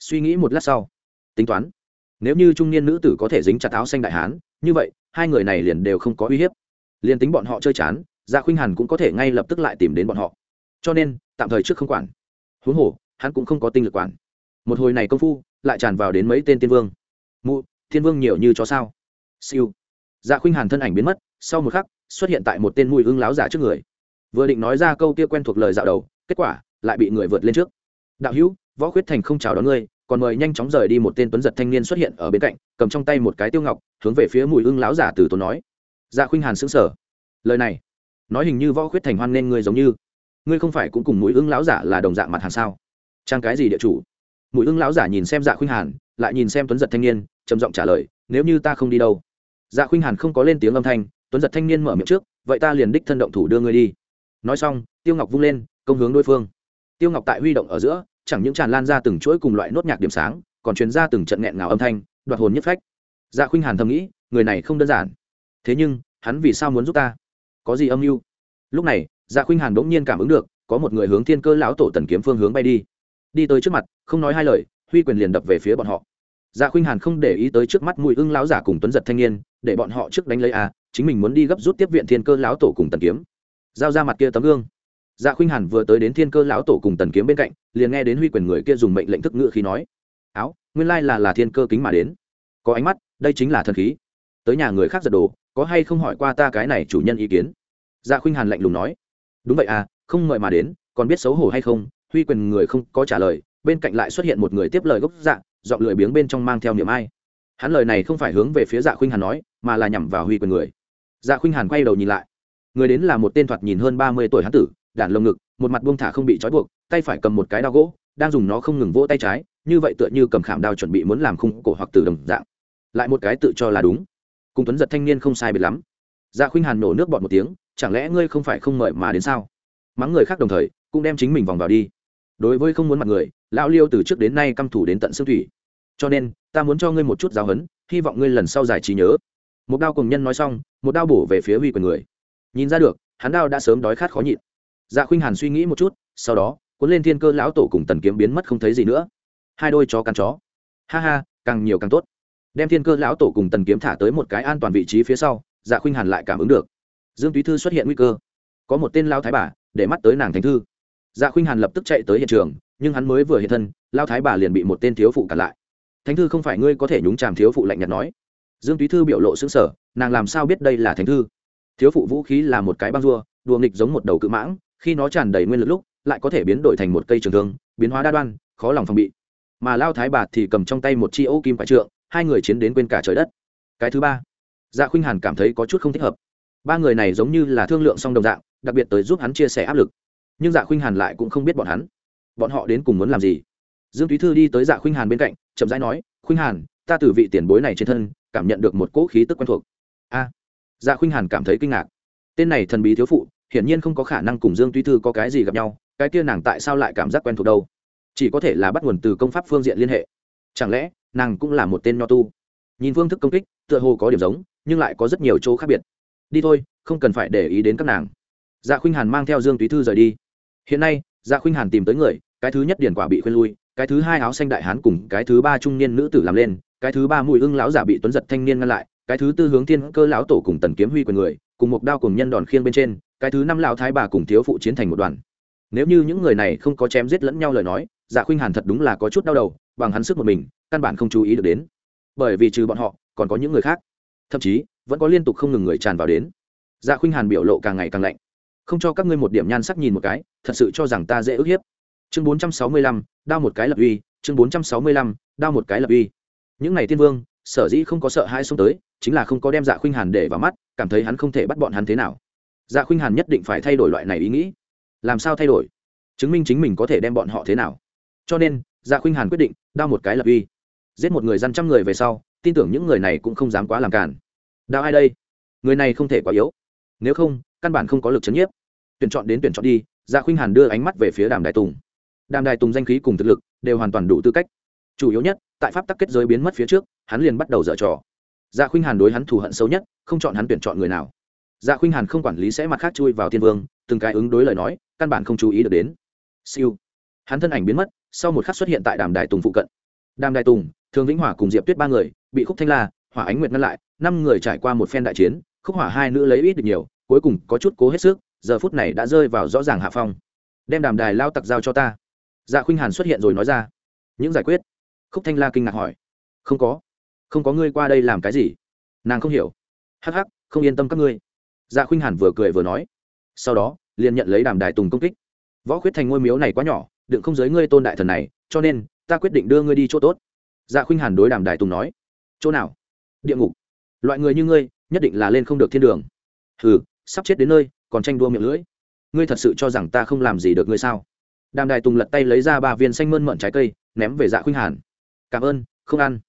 Suy nghĩ một lát sau, tính toán. Nếu như trung niên nữ tử có thể dính chặt áo xanh đại hán, như vậy, hai người này liền đều không có uy hiếp. Liền tính bọn họ chơi chán dạ khuynh hàn cũng có thể ngay lập tức lại tìm đến bọn họ. Cho nên, tạm thời trước không quản. Huống hồ hắn cũng không có tinh lực quản. Một hồi này công phu, lại tràn vào đến mấy tên tiên vương. Mụ, thiên vương nhiều như chó sao? Siêu. Dạ khuynh hàn thân ảnh biến mất, sau một khắc, xuất hiện tại một tên mùi ưng láo giả trước người. Vừa định nói ra câu kia quen thuộc lời dạo đầu, kết quả, lại bị người vượt lên trước. Đạo hữu, võ khuyết thành không chào đón ngươi, còn mời nhanh chóng rời đi một tên tuấn giật thanh niên xuất hiện ở bên cạnh, cầm trong tay một cái tiêu ngọc, hướng về phía mùi ưng láo giả từ tốn nói. Dạ khuynh hàn xứng sở lời này, nói hình như võ khuyết thành hoan nên ngươi giống như. Ngươi không phải cũng cùng mũi ưng láo giả là đồng dạng mặt hàng sao? Trang cái gì địa chủ? Mũi ưng lão giả nhìn xem dạ khuynh hàn, lại nhìn xem tuấn giật thanh niên, trầm giọng trả lời, nếu như ta không đi đâu? Dạ khuynh hàn không có lên tiếng âm thanh, tuấn giật thanh niên mở miệng trước, vậy ta liền đích thân động thủ đưa ngươi đi. Nói xong, tiêu ngọc vung lên, công hướng đối phương. Tiêu ngọc tại huy động ở giữa, chẳng những tràn lan ra từng chuỗi cùng loại nốt nhạc điểm sáng, còn truyền ra từng trận nghẹn ngào âm thanh, đoạt hồn nhất phách. Dạ khuynh hàn thầm nghĩ, người này không đơn giản. Thế nhưng, hắn vì sao muốn giúp ta? Có gì âm mưu? Lúc này dạ khuynh hàn bỗng nhiên cảm ứng được, có một người hướng thiên cơ lão tổ tần kiếm phương hướng bay đi đi tới trước mặt, không nói hai lời, huy quyền liền đập về phía bọn họ. Dạ khuynh hàn không để ý tới trước mắt mùi ưng lão giả cùng tuấn giật thanh niên, để bọn họ trước đánh lấy a chính mình muốn đi gấp rút tiếp viện thiên cơ lão tổ cùng tần kiếm. Giao ra mặt kia tấm gương. Dạ khuynh hàn vừa tới đến thiên cơ lão tổ cùng tần kiếm bên cạnh, liền nghe đến huy quyền người kia dùng mệnh lệnh thức ngự khi nói, áo, nguyên lai là là thiên cơ kính mà đến. Có ánh mắt, đây chính là thần khí. Tới nhà người khác giật đồ, có hay không hỏi qua ta cái này chủ nhân ý kiến? Dạ khuynh hàn lạnh lùng nói, đúng vậy à không mời mà đến, còn biết xấu hổ hay không huy quyền người không có trả lời, bên cạnh lại xuất hiện một người tiếp lời gốc dạ dọn lười biếng bên trong mang theo niệm ai. Hắn lời này không phải hướng về phía dạ khuynh hàn nói, mà là nhằm vào huy quyền người. Dạ khuynh hàn quay đầu nhìn lại. Người đến là một tên thoạt nhìn hơn ba mươi tuổi hán tử đản lồng ngực, một mặt buông thả không bị trói buộc, tay phải cầm một cái đao gỗ, đang dùng nó không ngừng vỗ tay trái, như vậy tựa như cầm khảm đao chuẩn bị muốn làm khung cổ hoặc từ đồng dạng. Lại một cái tự cho là đúng. Cùng tuấn giật thanh niên không sai biệt lắm. Dạ khuynh hàn nổ nước bọt một tiếng, chẳng lẽ ngươi không phải không mời mà đến sao? Mắng người khác đồng thời, cũng đem chính mình vòng vào đi đối với không muốn mặt người, lão liêu từ trước đến nay căm thủ đến tận xương thủy. Cho nên, ta muốn cho ngươi một chút giáo hấn hy vọng ngươi lần sau giải trí nhớ. Một đao cùng nhân nói xong, một đao bổ về phía huy quyền người. Nhìn ra được, hắn đao đã sớm đói khát khó nhịn. Dạ khuynh hàn suy nghĩ một chút, sau đó, cuốn lên thiên cơ lão tổ cùng tần kiếm biến mất không thấy gì nữa. Hai đôi chó cắn chó. Ha ha, càng nhiều càng tốt. Đem thiên cơ lão tổ cùng tần kiếm thả tới một cái an toàn vị trí phía sau dạ khuynh hàn lại cảm ứng được. Dương túy thư xuất hiện nguy cơ. Có một tên lao thái bà, để mắt tới nàng thánh thư dạ khuynh hàn lập tức chạy tới hiện trường, nhưng hắn mới vừa hiện thân, lao thái bà liền bị một tên thiếu phụ cản lại. Thánh thư không phải ngươi có thể nhúng chàm thiếu phụ lạnh nhạt nói. Dương túy thư biểu lộ xứng sở nàng làm sao biết đây là thánh thư? Thiếu phụ vũ khí là một cái băng rua, đùa nghịch giống một đầu cự mãng, khi nó tràn đầy nguyên lực lúc, lại có thể biến đổi thành một cây trường thương, biến hóa đa đoan, khó lòng phòng bị. Mà lao thái bà thì cầm trong tay một chi ô kim phải trượng, hai người chiến đến quên cả trời đất. Cái thứ ba dạ khuynh hàn cảm thấy có chút không thích hợp. Ba người này giống như là thương lượng song đồng dạng, đặc biệt tới giúp hắn chia sẻ áp lực nhưng dạ khuynh hàn lại cũng không biết bọn hắn. Bọn họ đến cùng muốn làm gì? Dương túy thư đi tới dạ khuynh hàn bên cạnh, chậm rãi nói, khuynh hàn, ta từ vị tiền bối này trên thân, cảm nhận được một cỗ khí tức quen thuộc. A. Dạ khuynh hàn cảm thấy kinh ngạc. Tên này thần bí thiếu phụ, hiển nhiên không có khả năng cùng dương túy thư có cái gì gặp nhau, cái kia nàng tại sao lại cảm giác quen thuộc đâu? Chỉ có thể là bắt nguồn từ công pháp phương diện liên hệ. Chẳng lẽ, nàng cũng là một tên nho tu? Nhìn phương thức công kích, tựa hồ có điểm giống, nhưng lại có rất nhiều chỗ khác biệt. Đi thôi, không cần phải để ý đến các nàng. Dạ khuynh hàn mang theo dương túy thư rời đi hiện nay dạ khuynh hàn tìm tới người, cái thứ nhất điển quả bị khuyên lui, cái thứ hai áo xanh đại hán cùng cái thứ ba trung niên nữ tử làm lên, cái thứ ba mùi ưng lão giả bị tuấn giật thanh niên ngăn lại, cái thứ tư hướng thiên cơ lão tổ cùng tần kiếm huy quyền người, cùng một đao cùng nhân đòn khiêng bên trên, cái thứ năm lão thái bà cùng thiếu phụ chiến thành một đoàn. Nếu như những người này không có chém giết lẫn nhau lời nói dạ khuynh hàn thật đúng là có chút đau đầu, bằng hắn sức một mình, căn bản không chú ý được đến. Bởi vì trừ bọn họ, còn có những người khác. Thậm chí, vẫn có liên tục không ngừng người tràn vào đến. Dạ khuynh hàn biểu lộ càng ngày càng lạnh không cho các ngươi một điểm nhan sắc nhìn một cái, thật sự cho rằng ta dễ ức hiếp. Chương bốn trăm sáu mươi lăm, đao một cái lập uy, chương bốn trăm sáu mươi lăm, đao một cái lập uy. Những ngày tiên vương, sở dĩ không có sợ hai xông tới, chính là không có đem dạ khuynh hàn để vào mắt, cảm thấy hắn không thể bắt bọn hắn thế nào. Dạ khuynh hàn nhất định phải thay đổi loại này ý nghĩ. Làm sao thay đổi? Chứng minh chính mình có thể đem bọn họ thế nào. Cho nên dạ khuynh hàn quyết định, đao một cái lập uy. Giết một người dân trăm người về sau, tin tưởng những người này cũng không dám quá làm cản đao ai đây? Người này không thể quá yếu. Nếu không căn bản không có lực chấn nhiếp. Tuyển chọn đến tuyển chọn đi dạ khuynh hàn đưa ánh mắt về phía đàm đại tùng. Đàm đại tùng danh khí cùng thực lực đều hoàn toàn đủ tư cách. Chủ yếu nhất, tại pháp tắc kết giới biến mất phía trước, hắn liền bắt đầu dở trò. Dạ khuynh hàn đối hắn thù hận xấu nhất, không chọn hắn tuyển chọn người nào. Dạ khuynh hàn không quản lý sẽ mặt khác chui vào thiên vương, từng cái ứng đối lời nói, căn bản không chú ý được đến. Siêu. Hắn thân ảnh biến mất, sau một khắc xuất hiện tại đàm đại tùng phụ cận. Đàm đại tùng, thường vĩnh hỏa cùng diệp tuyết ba người, bị khúc thanh la, hỏa ánh nguyệt ngăn lại, năm người trải qua một phen đại chiến, khúc hỏa hai nữ lấy ít được nhiều cuối cùng có chút cố hết sức, giờ phút này đã rơi vào rõ ràng hạ phong. Đem đàm đài lao tặc giao cho ta. Dạ khuynh hàn xuất hiện rồi nói ra. Những giải quyết? Khúc thanh la kinh ngạc hỏi. Không có. Không có ngươi qua đây làm cái gì? Nàng không hiểu. Hắc hắc, không yên tâm các ngươi. Dạ khuynh hàn vừa cười vừa nói. Sau đó, liền nhận lấy đàm đài tùng công kích. Võ khuyết thành ngôi miếu này quá nhỏ đừng không giới ngươi tôn đại thần này, cho nên, ta quyết định đưa ngươi đi chỗ tốt. Dạ khuynh hàn đối đàm đài tùng nói. Chỗ nào? Địa ngục. Loại người như ngươi, nhất định là lên không được thiên đường. Hừ sắp chết đến nơi, còn tranh đua miệng lưỡi. Ngươi thật sự cho rằng ta không làm gì được ngươi sao? Đàm đài tùng lật tay lấy ra ba viên xanh mơn mận trái cây, ném về dạ khuynh hàn. Cảm ơn, không ăn.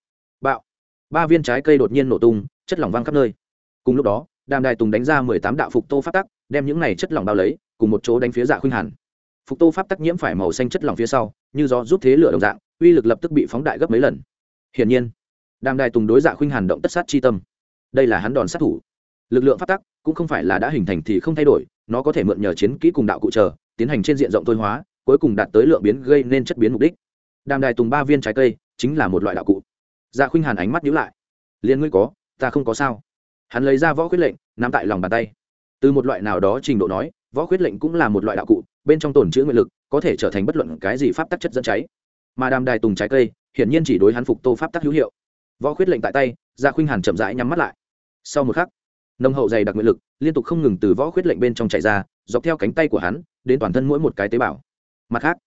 Bạo. Ba viên trái cây đột nhiên nổ tung, chất lỏng văng khắp nơi. Cùng lúc đó, đàm đài tùng đánh ra mười tám đạo phục tô pháp tắc, đem những này chất lỏng bao lấy, cùng một chỗ đánh phía dạ khuynh hàn. Phục tô pháp tắc nhiễm phải màu xanh chất lỏng phía sau, như do giúp thế lửa đồng dạng, uy lực lập tức bị phóng đại gấp mấy lần. Hiển nhiên, đàm đài tùng đối dạ khuynh hàn động tất sát chi tâm. Đây là hắn đòn sát thủ lực lượng pháp tắc cũng không phải là đã hình thành thì không thay đổi, nó có thể mượn nhờ chiến kỹ cùng đạo cụ chờ, tiến hành trên diện rộng thôi hóa, cuối cùng đạt tới lượng biến gây nên chất biến mục đích. Đàm đài tùng ba viên trái cây chính là một loại đạo cụ. Dạ khuynh hàn ánh mắt nhíu lại. Liền ngươi có, ta không có sao. Hắn lấy ra võ quyết lệnh, nắm tại lòng bàn tay. Từ một loại nào đó trình độ nói, võ quyết lệnh cũng là một loại đạo cụ, bên trong tổn chữ nguyện lực, có thể trở thành bất luận cái gì pháp tắc chất dẫn cháy. Mà đàm đài tùng trái cây, hiển nhiên chỉ đối hắn phục tô pháp tắc hữu hiệu. Võ quyết lệnh tại tay dạ khuynh hàn chậm rãi nhắm mắt lại. Sau một khắc nông hậu dày đặc nguyện lực, liên tục không ngừng từ võ khuyết lệnh bên trong chạy ra, dọc theo cánh tay của hắn, đến toàn thân mỗi một cái tế bào. Mặt khác,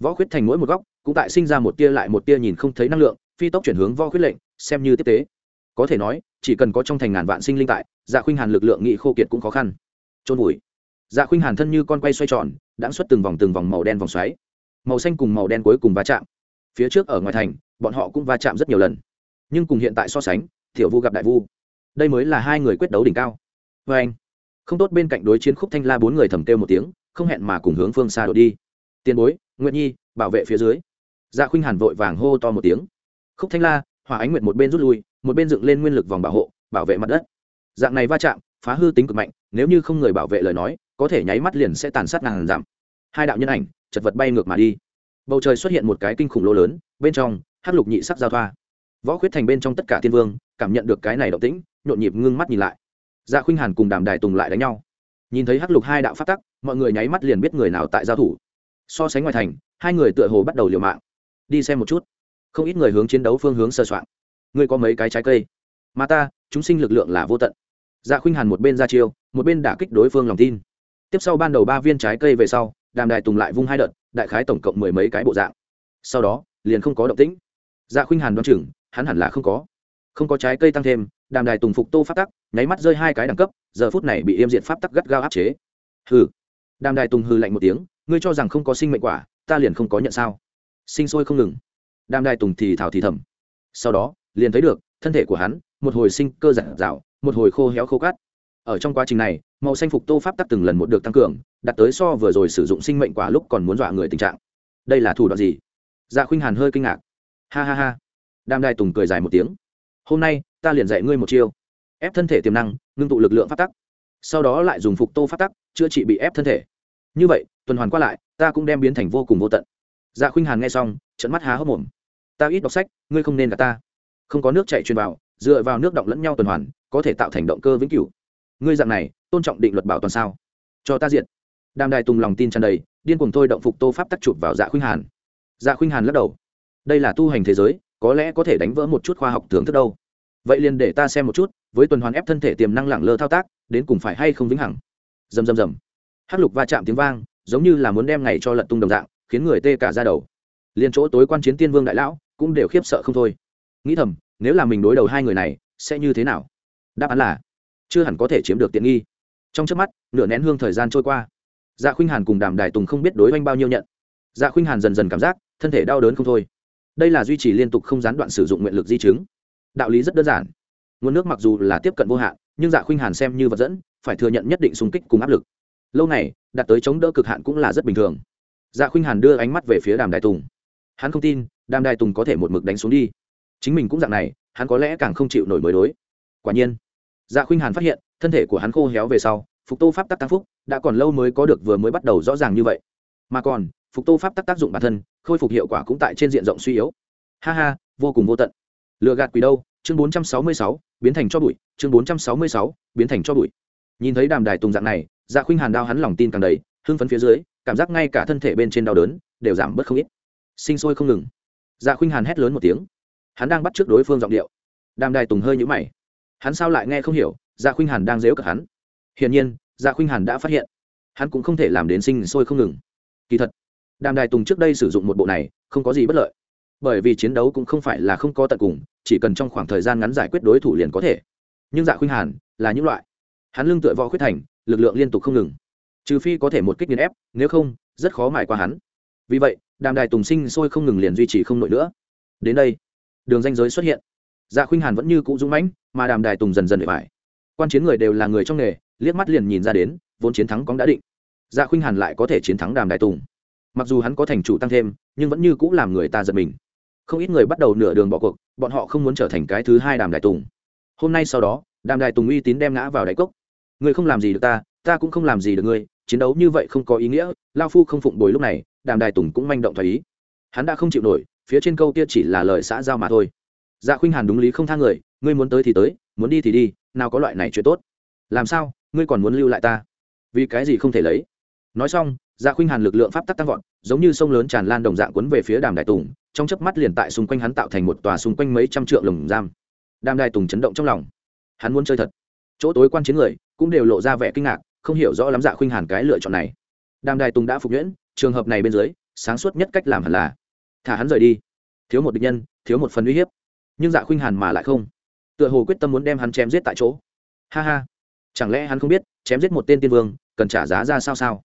võ khuyết thành mỗi một góc, cũng tại sinh ra một tia lại một tia nhìn không thấy năng lượng, phi tốc chuyển hướng võ khuyết lệnh, xem như tiếp tế. Có thể nói, chỉ cần có trong thành ngàn vạn sinh linh tại dạ khuynh hàn lực lượng nghị khô kiệt cũng khó khăn. Trôn vùi. Dạ khuynh hàn thân như con quay xoay tròn, đã xuất từng vòng từng vòng màu đen vòng xoáy. Màu xanh cùng màu đen cuối cùng va chạm. Phía trước ở ngoài thành, bọn họ cũng va chạm rất nhiều lần. Nhưng cùng hiện tại so sánh thiểu vu gặp đại vu đây mới là hai người quyết đấu đỉnh cao. Vê anh, không tốt bên cạnh đối chiến khúc thanh la bốn người thầm kêu một tiếng, không hẹn mà cùng hướng phương xa đội đi. Tiền bối nguyện nhi, bảo vệ phía dưới. Dạ khuynh hàn vội vàng hô to một tiếng. Khúc thanh la hòa ánh nguyện một bên rút lui, một bên dựng lên nguyên lực vòng bảo hộ, bảo vệ mặt đất. Dạng này va chạm, phá hư tính cực mạnh, nếu như không người bảo vệ lời nói, có thể nháy mắt liền sẽ tàn sát ngàn giảm hai đạo nhân ảnh, chật vật bay ngược mà đi. Bầu trời xuất hiện một cái kinh khủng lô lớn, bên trong, hắc lục nhị sắc giao thoa võ khuyết thành bên trong tất cả thiên vương, cảm nhận được cái này động tĩnh, nhộn nhịp ngưng mắt nhìn lại. Dạ khuynh hàn cùng đàm đài tùng lại đánh nhau. Nhìn thấy hắc lục hai đạo phát tắc, mọi người nháy mắt liền biết người nào tại giao thủ. So sánh ngoài thành, hai người tựa hồ bắt đầu liều mạng. Đi xem một chút. Không ít người hướng chiến đấu phương hướng sơ soạn. Ngươi có mấy cái trái cây? Mà ta, chúng sinh lực lượng là vô tận. Dạ khuynh hàn một bên ra chiêu, một bên đả kích đối phương lòng tin. Tiếp sau ban đầu ba viên trái cây về sau, đàm đài tùng lại vung hai đợt, đại khái tổng cộng mười mấy cái bộ dạng. Sau đó, liền không có động tĩnh. Dạ khuynh hàn đoán chừng hắn hẳn là không có. Không có trái cây tăng thêm, đàm đài tùng phục tô pháp tắc, nháy mắt rơi hai cái đẳng cấp, giờ phút này bị yêm diện pháp tắc gắt gao áp chế. Hừ. Đàm đài tùng hừ lạnh một tiếng, ngươi cho rằng không có sinh mệnh quả, ta liền không có nhận sao. Sinh sôi không ngừng. Đàm đài tùng thì thảo thì thầm. Sau đó, liền thấy được, thân thể của hắn, một hồi sinh cơ giản dạo một hồi khô héo khô cát. Ở trong quá trình này, màu xanh phục tô pháp tắc từng lần một được tăng cường đặt tới so vừa rồi sử dụng sinh mệnh quả lúc còn muốn dọa người tình trạng. Đây là thủ đoạn gì? Dạ khuynh hàn hơi kinh ngạc. Ha ha ha đàm đài tùng cười dài một tiếng. Hôm nay, ta liền dạy ngươi một chiêu. Ép thân thể tiềm năng, ngưng tụ lực lượng phát tắc. Sau đó lại dùng phục tô phát tắc, chữa trị bị ép thân thể. Như vậy, tuần hoàn qua lại, ta cũng đem biến thành vô cùng vô tận. Dạ khuynh hàn nghe xong trận mắt há hốc mồm. Ta ít đọc sách, ngươi không nên gặp ta. Không có nước chạy truyền vào, dựa vào nước động lẫn nhau tuần hoàn, có thể tạo thành động cơ vĩnh cửu. Ngươi dạng này, tôn trọng định luật bảo toàn sao? Cho ta diện đàm đài tùng lòng tin tràn đầy, điên cuồng thôi động phục tô pháp tắc chụp vào dạ khuynh hàn. Dạ khuynh hàn lắc đầu. Đây là tu hành thế giới có lẽ có thể đánh vỡ một chút khoa học thưởng thức đâu. Vậy liền để ta xem một chút, với tuần hoàn ép thân thể tiềm năng lẳng lơ thao tác, đến cùng phải hay không vĩnh hằng. Rầm rầm rầm. Hắc lục va chạm tiếng vang, giống như là muốn đem ngày cho lật tung đồng dạng, khiến người tê cả ra đầu. Liền chỗ tối quan chiến tiên vương đại lão cũng đều khiếp sợ không thôi. Nghĩ thầm, nếu là mình đối đầu hai người này, sẽ như thế nào? Đáp án là, chưa hẳn có thể chiếm được tiện nghi. Trong trước mắt, nửa nén hương thời gian trôi qua. Dạ khuynh hàn cùng đàm đài tùng không biết đối oanh bao nhiêu nhận. Dạ khuynh hàn dần dần cảm giác, thân thể đau đớn không thôi đây là duy trì liên tục không gián đoạn sử dụng nguyện lực di chứng. Đạo lý rất đơn giản. Nguồn nước mặc dù là tiếp cận vô hạn, nhưng dạ khuynh hàn xem như vật dẫn, phải thừa nhận nhất định xung kích cùng áp lực. Lâu này đạt tới chống đỡ cực hạn cũng là rất bình thường. Dạ khuynh hàn đưa ánh mắt về phía đàm đại tùng. Hắn không tin, đàm đại tùng có thể một mực đánh xuống đi. Chính mình cũng dạng này, hắn có lẽ càng không chịu nổi mới đối. Quả nhiên dạ khuynh hàn phát hiện, thân thể của hắn khô héo về sau, phục tô pháp tắc tăng phúc, đã còn lâu mới có được vừa mới bắt đầu rõ ràng như vậy. Mà còn phục tô pháp tác tác dụng bản thân, khôi phục hiệu quả cũng tại trên diện rộng suy yếu. Ha ha, vô cùng vô tận. Lừa gạt quỷ đâu? Chương bốn trăm sáu mươi sáu, biến thành cho bụi. Chương bốn trăm sáu mươi sáu, biến thành cho bụi. Nhìn thấy đàm đài tùng dạng này dạ khuynh hàn đao hắn lòng tin càng đầy, hưng phấn phía dưới, cảm giác ngay cả thân thể bên trên đau đớn đều giảm bớt không ít. Sinh sôi không ngừng. Dạ khuynh hàn hét lớn một tiếng. Hắn đang bắt trước đối phương giọng điệu. Đàm đài tùng hơi nhũ mày. Hắn sao lại nghe không hiểu? Dạ khuynh hàn đang dếu cợt hắn. Hiển nhiên dạ khuynh hàn đã phát hiện. Hắn cũng không thể làm đến sinh sôi không ngừng. Kỳ thật đàm đài tùng trước đây sử dụng một bộ này, không có gì bất lợi. Bởi vì chiến đấu cũng không phải là không có tận cùng, chỉ cần trong khoảng thời gian ngắn giải quyết đối thủ liền có thể. Nhưng dạ khuynh hàn là những loại. Hắn lưng tựa võ khuyết thành, lực lượng liên tục không ngừng. Trừ phi có thể một kích nghiền ép, nếu không, rất khó mải qua hắn. Vì vậy, đàm đài tùng sinh sôi không ngừng liền duy trì không nổi nữa. Đến đây, đường danh giới xuất hiện. Dạ khuynh hàn vẫn như cũ dũng mãnh, mà đàm đài tùng dần dần để phải quan chiến người đều là người trong nghề, liếc mắt liền nhìn ra đến, vốn chiến thắng cóng đã định. Dạ khuynh hàn lại có thể chiến thắng đàm đài tùng mặc dù hắn có thành chủ tăng thêm, nhưng vẫn như cũng làm người ta giật mình. Không ít người bắt đầu nửa đường bỏ cuộc, bọn họ không muốn trở thành cái thứ hai đàm đại tùng. Hôm nay sau đó, đàm đại tùng uy tín đem ngã vào đáy cốc. Ngươi không làm gì được ta ta cũng không làm gì được ngươi, chiến đấu như vậy không có ý nghĩa, lao phu không phụng bồi lúc này, đàm đại tùng cũng manh động thoải ý. Hắn đã không chịu nổi, phía trên câu kia chỉ là lời xã giao mà thôi. Dạ khuynh hàn đúng lý không tha người, ngươi muốn tới thì tới, muốn đi thì đi, nào có loại này chuyện tốt. Làm sao, ngươi còn muốn lưu lại ta? Vì cái gì không thể lấy? Nói xong dạ khuynh hàn lực lượng pháp tắc tăng vọt, giống như sông lớn tràn lan đồng dạng cuốn về phía đàm đại tùng, trong chớp mắt liền tại xung quanh hắn tạo thành một tòa xung quanh mấy trăm trượng lồng giam. Đàm đại tùng chấn động trong lòng. Hắn muốn chơi thật. Chỗ tối quan chiến người cũng đều lộ ra vẻ kinh ngạc, không hiểu rõ lắm dạ khuynh hàn cái lựa chọn này. Đàm đại tùng đã phục nhuyễn, trường hợp này bên dưới, sáng suốt nhất cách làm hẳn là thả hắn rời đi. Thiếu một địch nhân, thiếu một phần uy hiếp. Nhưng dạ khuynh hàn mà lại không. Tựa hồ quyết tâm muốn đem hắn chém giết tại chỗ. Ha ha. Chẳng lẽ hắn không biết, chém giết một tên tiên vương, cần trả giá ra sao sao?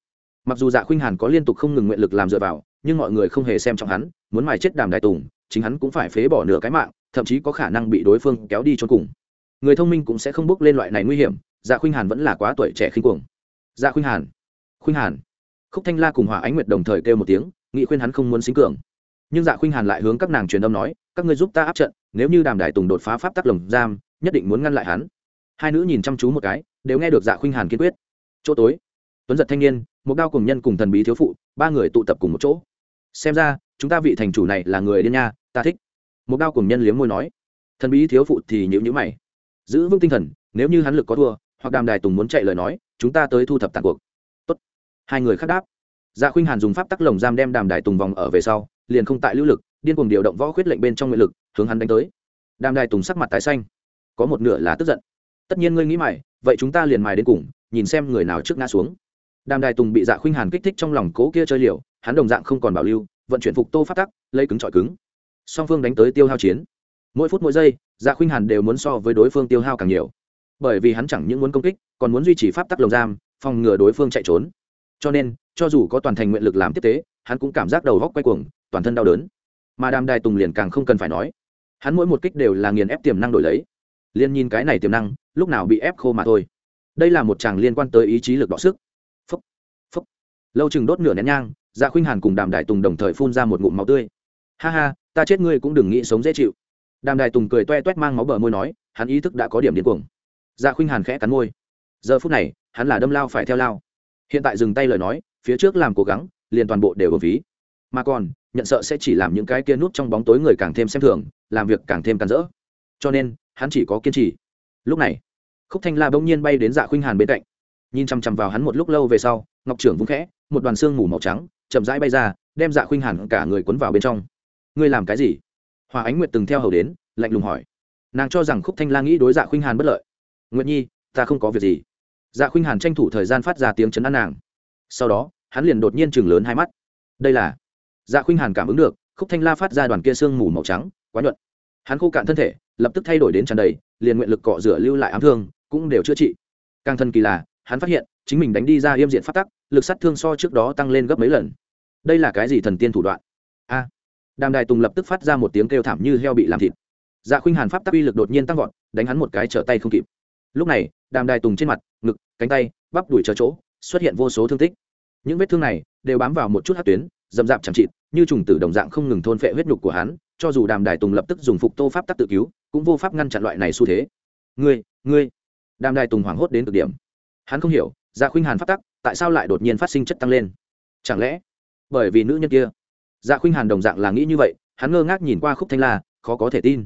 Mặc dù dạ khuynh hàn có liên tục không ngừng nguyện lực làm dựa vào, nhưng mọi người không hề xem trọng hắn, muốn mài chết đàm đại tùng, chính hắn cũng phải phế bỏ nửa cái mạng, thậm chí có khả năng bị đối phương kéo đi cho cùng. Người thông minh cũng sẽ không bước lên loại này nguy hiểm dạ khuynh hàn vẫn là quá tuổi trẻ khinh cuồng. Dạ khuynh hàn khuynh hàn. Khúc thanh la cùng hòa ánh nguyệt đồng thời kêu một tiếng, nghị khuyên hắn không muốn xính cường. Nhưng dạ khuynh hàn lại hướng các nàng truyền âm nói, các ngươi giúp ta áp trận, nếu như đàm đại tùng đột phá pháp tắc lồng giam, nhất định muốn ngăn lại hắn. Hai nữ nhìn chăm chú một cái, đều nghe được dạ khuynh hàn kiên quyết. Chỗ tối. Tuấn giật thanh niên một đao cùng nhân cùng thần bí thiếu phụ, ba người tụ tập cùng một chỗ. Xem ra, chúng ta vị thành chủ này là người điên nha, ta thích. Một đao cùng nhân liếm môi nói. Thần bí thiếu phụ thì nhữ nhữ mày. Giữ vững tinh thần, nếu như hắn lực có thua, hoặc đàm đài tùng muốn chạy lời nói, chúng ta tới thu thập tàn cuộc. Tốt. hai người khác đáp. Dạ khuynh hàn dùng pháp tắc lồng giam đem đàm đài tùng vòng ở về sau, liền không tại lưu lực, điên cuồng điều động võ khuyết lệnh bên trong nguyện lực, hướng hắn đánh tới. Đàm đài tùng sắc mặt tái xanh. Có một nửa là tức giận. Tất nhiên ngươi nghĩ mày, vậy chúng ta liền mài đến cùng, nhìn xem người nào trước ngã xuống đàm đài tùng bị dạ khuynh hàn kích thích trong lòng cố kia chơi liều, hắn đồng dạng không còn bảo lưu, vận chuyển phục tô phát tắc, lấy cứng trọi cứng. Song phương đánh tới tiêu hao chiến. Mỗi phút mỗi giây dạ khuynh hàn đều muốn so với đối phương tiêu hao càng nhiều. Bởi vì hắn chẳng những muốn công kích, còn muốn duy trì pháp tắc lồng giam, phòng ngừa đối phương chạy trốn. Cho nên, cho dù có toàn thành nguyện lực làm tiếp tế, hắn cũng cảm giác đầu góc quay cuồng, toàn thân đau đớn. Mà đàm đài tùng liền càng không cần phải nói. Hắn mỗi một kích đều là nghiền ép tiềm năng đổi lấy. Liền nhìn cái này tiềm năng, lúc nào bị ép khô mà thôi. Đây là một chàng liên quan tới ý chí lực đọ sức lâu chừng đốt nửa nén nhang dạ khuynh hàn cùng đàm đại tùng đồng thời phun ra một ngụm máu tươi. Ha ha, ta chết ngươi cũng đừng nghĩ sống dễ chịu. Đàm đại tùng cười toe toét mang máu bờ môi nói, hắn ý thức đã có điểm điên cuồng. Dạ khuynh hàn khẽ cắn môi. Giờ phút này, hắn là đâm lao phải theo lao. Hiện tại dừng tay lời nói, phía trước làm cố gắng, liền toàn bộ đều ở ví mà còn, nhận sợ sẽ chỉ làm những cái kia nút trong bóng tối người càng thêm xem thường, làm việc càng thêm cắn rỡ. Cho nên, hắn chỉ có kiên trì. Lúc này, khúc thanh la bỗng nhiên bay đến dạ khuynh hàn bên cạnh. Nhìn chằm chằm vào hắn một lúc lâu về sau, ngọc trưởng vung khẽ một đoàn xương mù màu trắng chậm rãi bay ra, đem dạ khuynh hàn cả người cuốn vào bên trong. Ngươi làm cái gì? Hòa ánh nguyệt từng theo hầu đến, lạnh lùng hỏi. Nàng cho rằng khúc thanh la nghĩ đối dạ khuynh hàn bất lợi. Nguyệt nhi, ta không có việc gì. Dạ khuynh hàn tranh thủ thời gian phát ra tiếng chấn an nàng. Sau đó, hắn liền đột nhiên chừng lớn hai mắt. Đây là dạ khuynh hàn cảm ứng được, khúc thanh la phát ra đoàn kia sương mù màu trắng, quá nhuận. Hắn khô cạn thân thể, lập tức thay đổi đến tràn đầy, liền nguyện lực cọ rửa lưu lại ám thương, cũng đều chữa trị. Càng thân kỳ là hắn phát hiện, chính mình đánh đi ra yêm diện phát tắc, lực sát thương so trước đó tăng lên gấp mấy lần. Đây là cái gì thần tiên thủ đoạn? A. Đàm đài tùng lập tức phát ra một tiếng kêu thảm như heo bị làm thịt. Dạ khuynh hàn pháp tắc uy lực đột nhiên tăng vọt, đánh hắn một cái trở tay không kịp. Lúc này, đàm đài tùng trên mặt, ngực, cánh tay, bắp đuổi chờ chỗ, xuất hiện vô số thương tích. Những vết thương này đều bám vào một chút hát tuyến dầm dạp chẳng chịt, như trùng tử đồng dạng không ngừng thôn phệ huyết nhục của hắn, cho dù đàm đài tùng lập tức dùng phục tô pháp tắc tự cứu, cũng vô pháp ngăn chặn loại này xu thế. Ngươi ngươi. Đàm đài tùng hoảng hốt đến cực điểm hắn không hiểu dạ khuynh hàn phát tắc, tại sao lại đột nhiên phát sinh chất tăng lên? Chẳng lẽ bởi vì nữ nhân kia? Dạ khuynh hàn đồng dạng là nghĩ như vậy, hắn ngơ ngác nhìn qua khúc thanh la, khó có thể tin.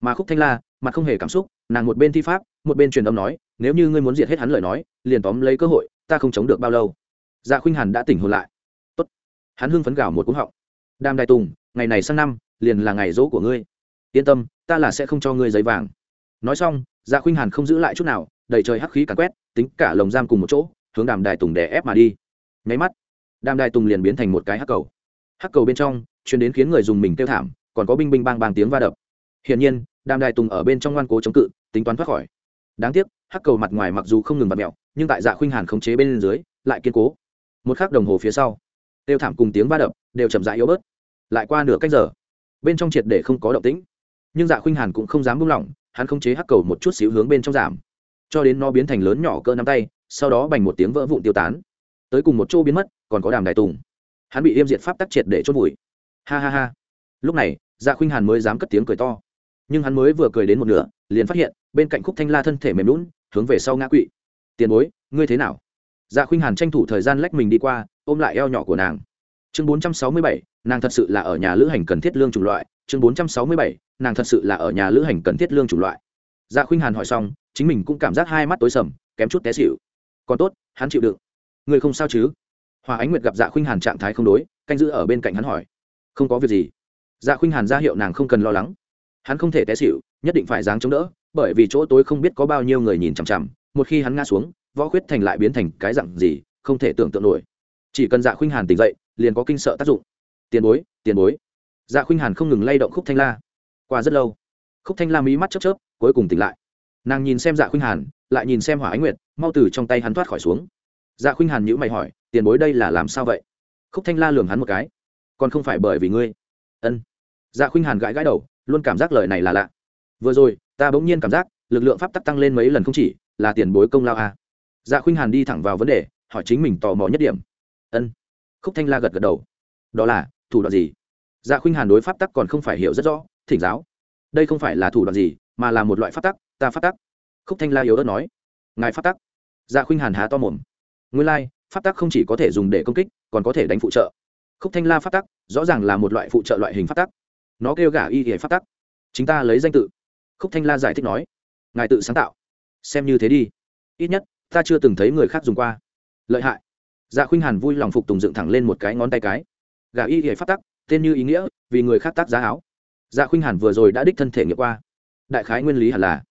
Mà khúc thanh la, mặt không hề cảm xúc, nàng một bên thi pháp, một bên truyền âm nói, nếu như ngươi muốn diệt hết hắn lời nói, liền tóm lấy cơ hội, ta không chống được bao lâu. Dạ khuynh hàn đã tỉnh hồn lại. Tốt. hắn hưng phấn gào một cúng họng. Đàm đại tùng, ngày này sang năm, liền là ngày dỗ của ngươi. Yên tâm, ta là sẽ không cho ngươi giấy vàng. Nói xong dạ khuynh hàn không giữ lại chút nào đầy trời hắc khí càn quét, tính cả lồng giam cùng một chỗ, hướng đàm đài tùng đè ép mà đi. Nháy mắt, đàm đài tùng liền biến thành một cái hắc cầu. Hắc cầu bên trong chuyến đến khiến người dùng mình tiêu thảm, còn có binh binh bang bang tiếng va đập. Hiển nhiên, đàm đài tùng ở bên trong ngoan cố chống cự, tính toán thoát khỏi. Đáng tiếc, hắc cầu mặt ngoài mặc dù không ngừng bật mẹo nhưng tại dạ khuynh hàn khống chế bên dưới, lại kiên cố. Một khắc đồng hồ phía sau tiêu thảm cùng tiếng va đập đều chậm rãi yếu bớt. Lại qua nửa cách giờ, bên trong triệt để không có động tĩnh. Nhưng dạ khuynh hàn cũng không dám buông lỏng, hắn khống chế hắc cầu một chút xíu hướng bên trong giảm cho đến nó biến thành lớn nhỏ cỡ nắm tay, sau đó bành một tiếng vỡ vụn tiêu tán. Tới cùng một chỗ biến mất, còn có đàm đại tùng. Hắn bị yêm diệt pháp tắc triệt để chốt vùi. Ha ha ha. Lúc này dạ khuynh hàn mới dám cất tiếng cười to. Nhưng hắn mới vừa cười đến một nửa, liền phát hiện, bên cạnh khúc thanh la thân thể mềm lún hướng về sau ngã quỵ. Tiền bối, ngươi thế nào? Dạ khuynh hàn tranh thủ thời gian lách mình đi qua, ôm lại eo nhỏ của nàng. Chương bốn trăm sáu mươi bảy, nàng thật sự là ở nhà lữ hành cần thiết lương chủng loại. Chương bốn trăm sáu mươi bảy, nàng thật sự là ở nhà lữ hành cần thiết lương chủng loại. Dạ khuynh hàn hỏi xong chính mình cũng cảm giác hai mắt tối sầm, kém chút té xịu còn tốt, hắn chịu đựng. Người không sao chứ? Hòa ánh nguyệt gặp dạ khuynh hàn trạng thái không đối, canh giữ ở bên cạnh hắn hỏi. Không có việc gì. Dạ khuynh hàn ra hiệu nàng không cần lo lắng. Hắn không thể té xịu nhất định phải dáng chống đỡ, bởi vì chỗ tối không biết có bao nhiêu người nhìn chằm chằm, một khi hắn ngã xuống, võ khuyết thành lại biến thành cái dặn gì, không thể tưởng tượng nổi. Chỉ cần dạ khuynh hàn tỉnh dậy, liền có kinh sợ tác dụng. Tiền bối tiền bối. Dạ khuynh hàn không ngừng lay động khúc thanh la. Qua rất lâu, khúc thanh la mí mắt chớp chớp, cuối cùng tỉnh lại nàng nhìn xem dạ khuynh hàn, lại nhìn xem hỏa ánh nguyệt, mau từ trong tay hắn thoát khỏi xuống. Dạ khuynh hàn nhữ mày hỏi, tiền bối đây là làm sao vậy? Khúc thanh la lường hắn một cái. Còn không phải bởi vì ngươi. Ân. Dạ khuynh hàn gãi gãi đầu, luôn cảm giác lời này là lạ. Vừa rồi, ta bỗng nhiên cảm giác, lực lượng pháp tắc tăng lên mấy lần không chỉ, là tiền bối công lao à. dạ khuynh hàn đi thẳng vào vấn đề, hỏi chính mình tò mò nhất điểm. Ân. Khúc thanh la gật gật đầu. Đó là, thủ đoạn gì? Dạ khuynh hàn đối pháp tắc còn không phải hiểu rất rõ, thỉnh giáo. Đây không phải là thủ đoạn gì mà là một loại pháp tắc ta pháp tắc. Khúc thanh la yếu ớt nói ngài pháp tắc? Dạ khuynh hàn há to mồm. Nguyên lai、like, pháp tắc không chỉ có thể dùng để công kích còn có thể đánh phụ trợ. Khúc thanh la pháp tắc rõ ràng là một loại phụ trợ loại hình pháp tắc. Nó kêu gả y hệ pháp tắc. Chính ta lấy danh tự. Khúc thanh la giải thích nói ngài tự sáng tạo. Xem như thế đi. Ít nhất ta chưa từng thấy người khác dùng qua. Lợi hại. Dạ khuynh hàn vui lòng phục tùng dựng thẳng lên một cái ngón tay cái. Gà y hệ phát tắc tên như ý nghĩa vì người khác tác giá áo. Dạ khuynh hàn vừa rồi đã đích thân thể nghiệm qua đại khái nguyên lý hẳn là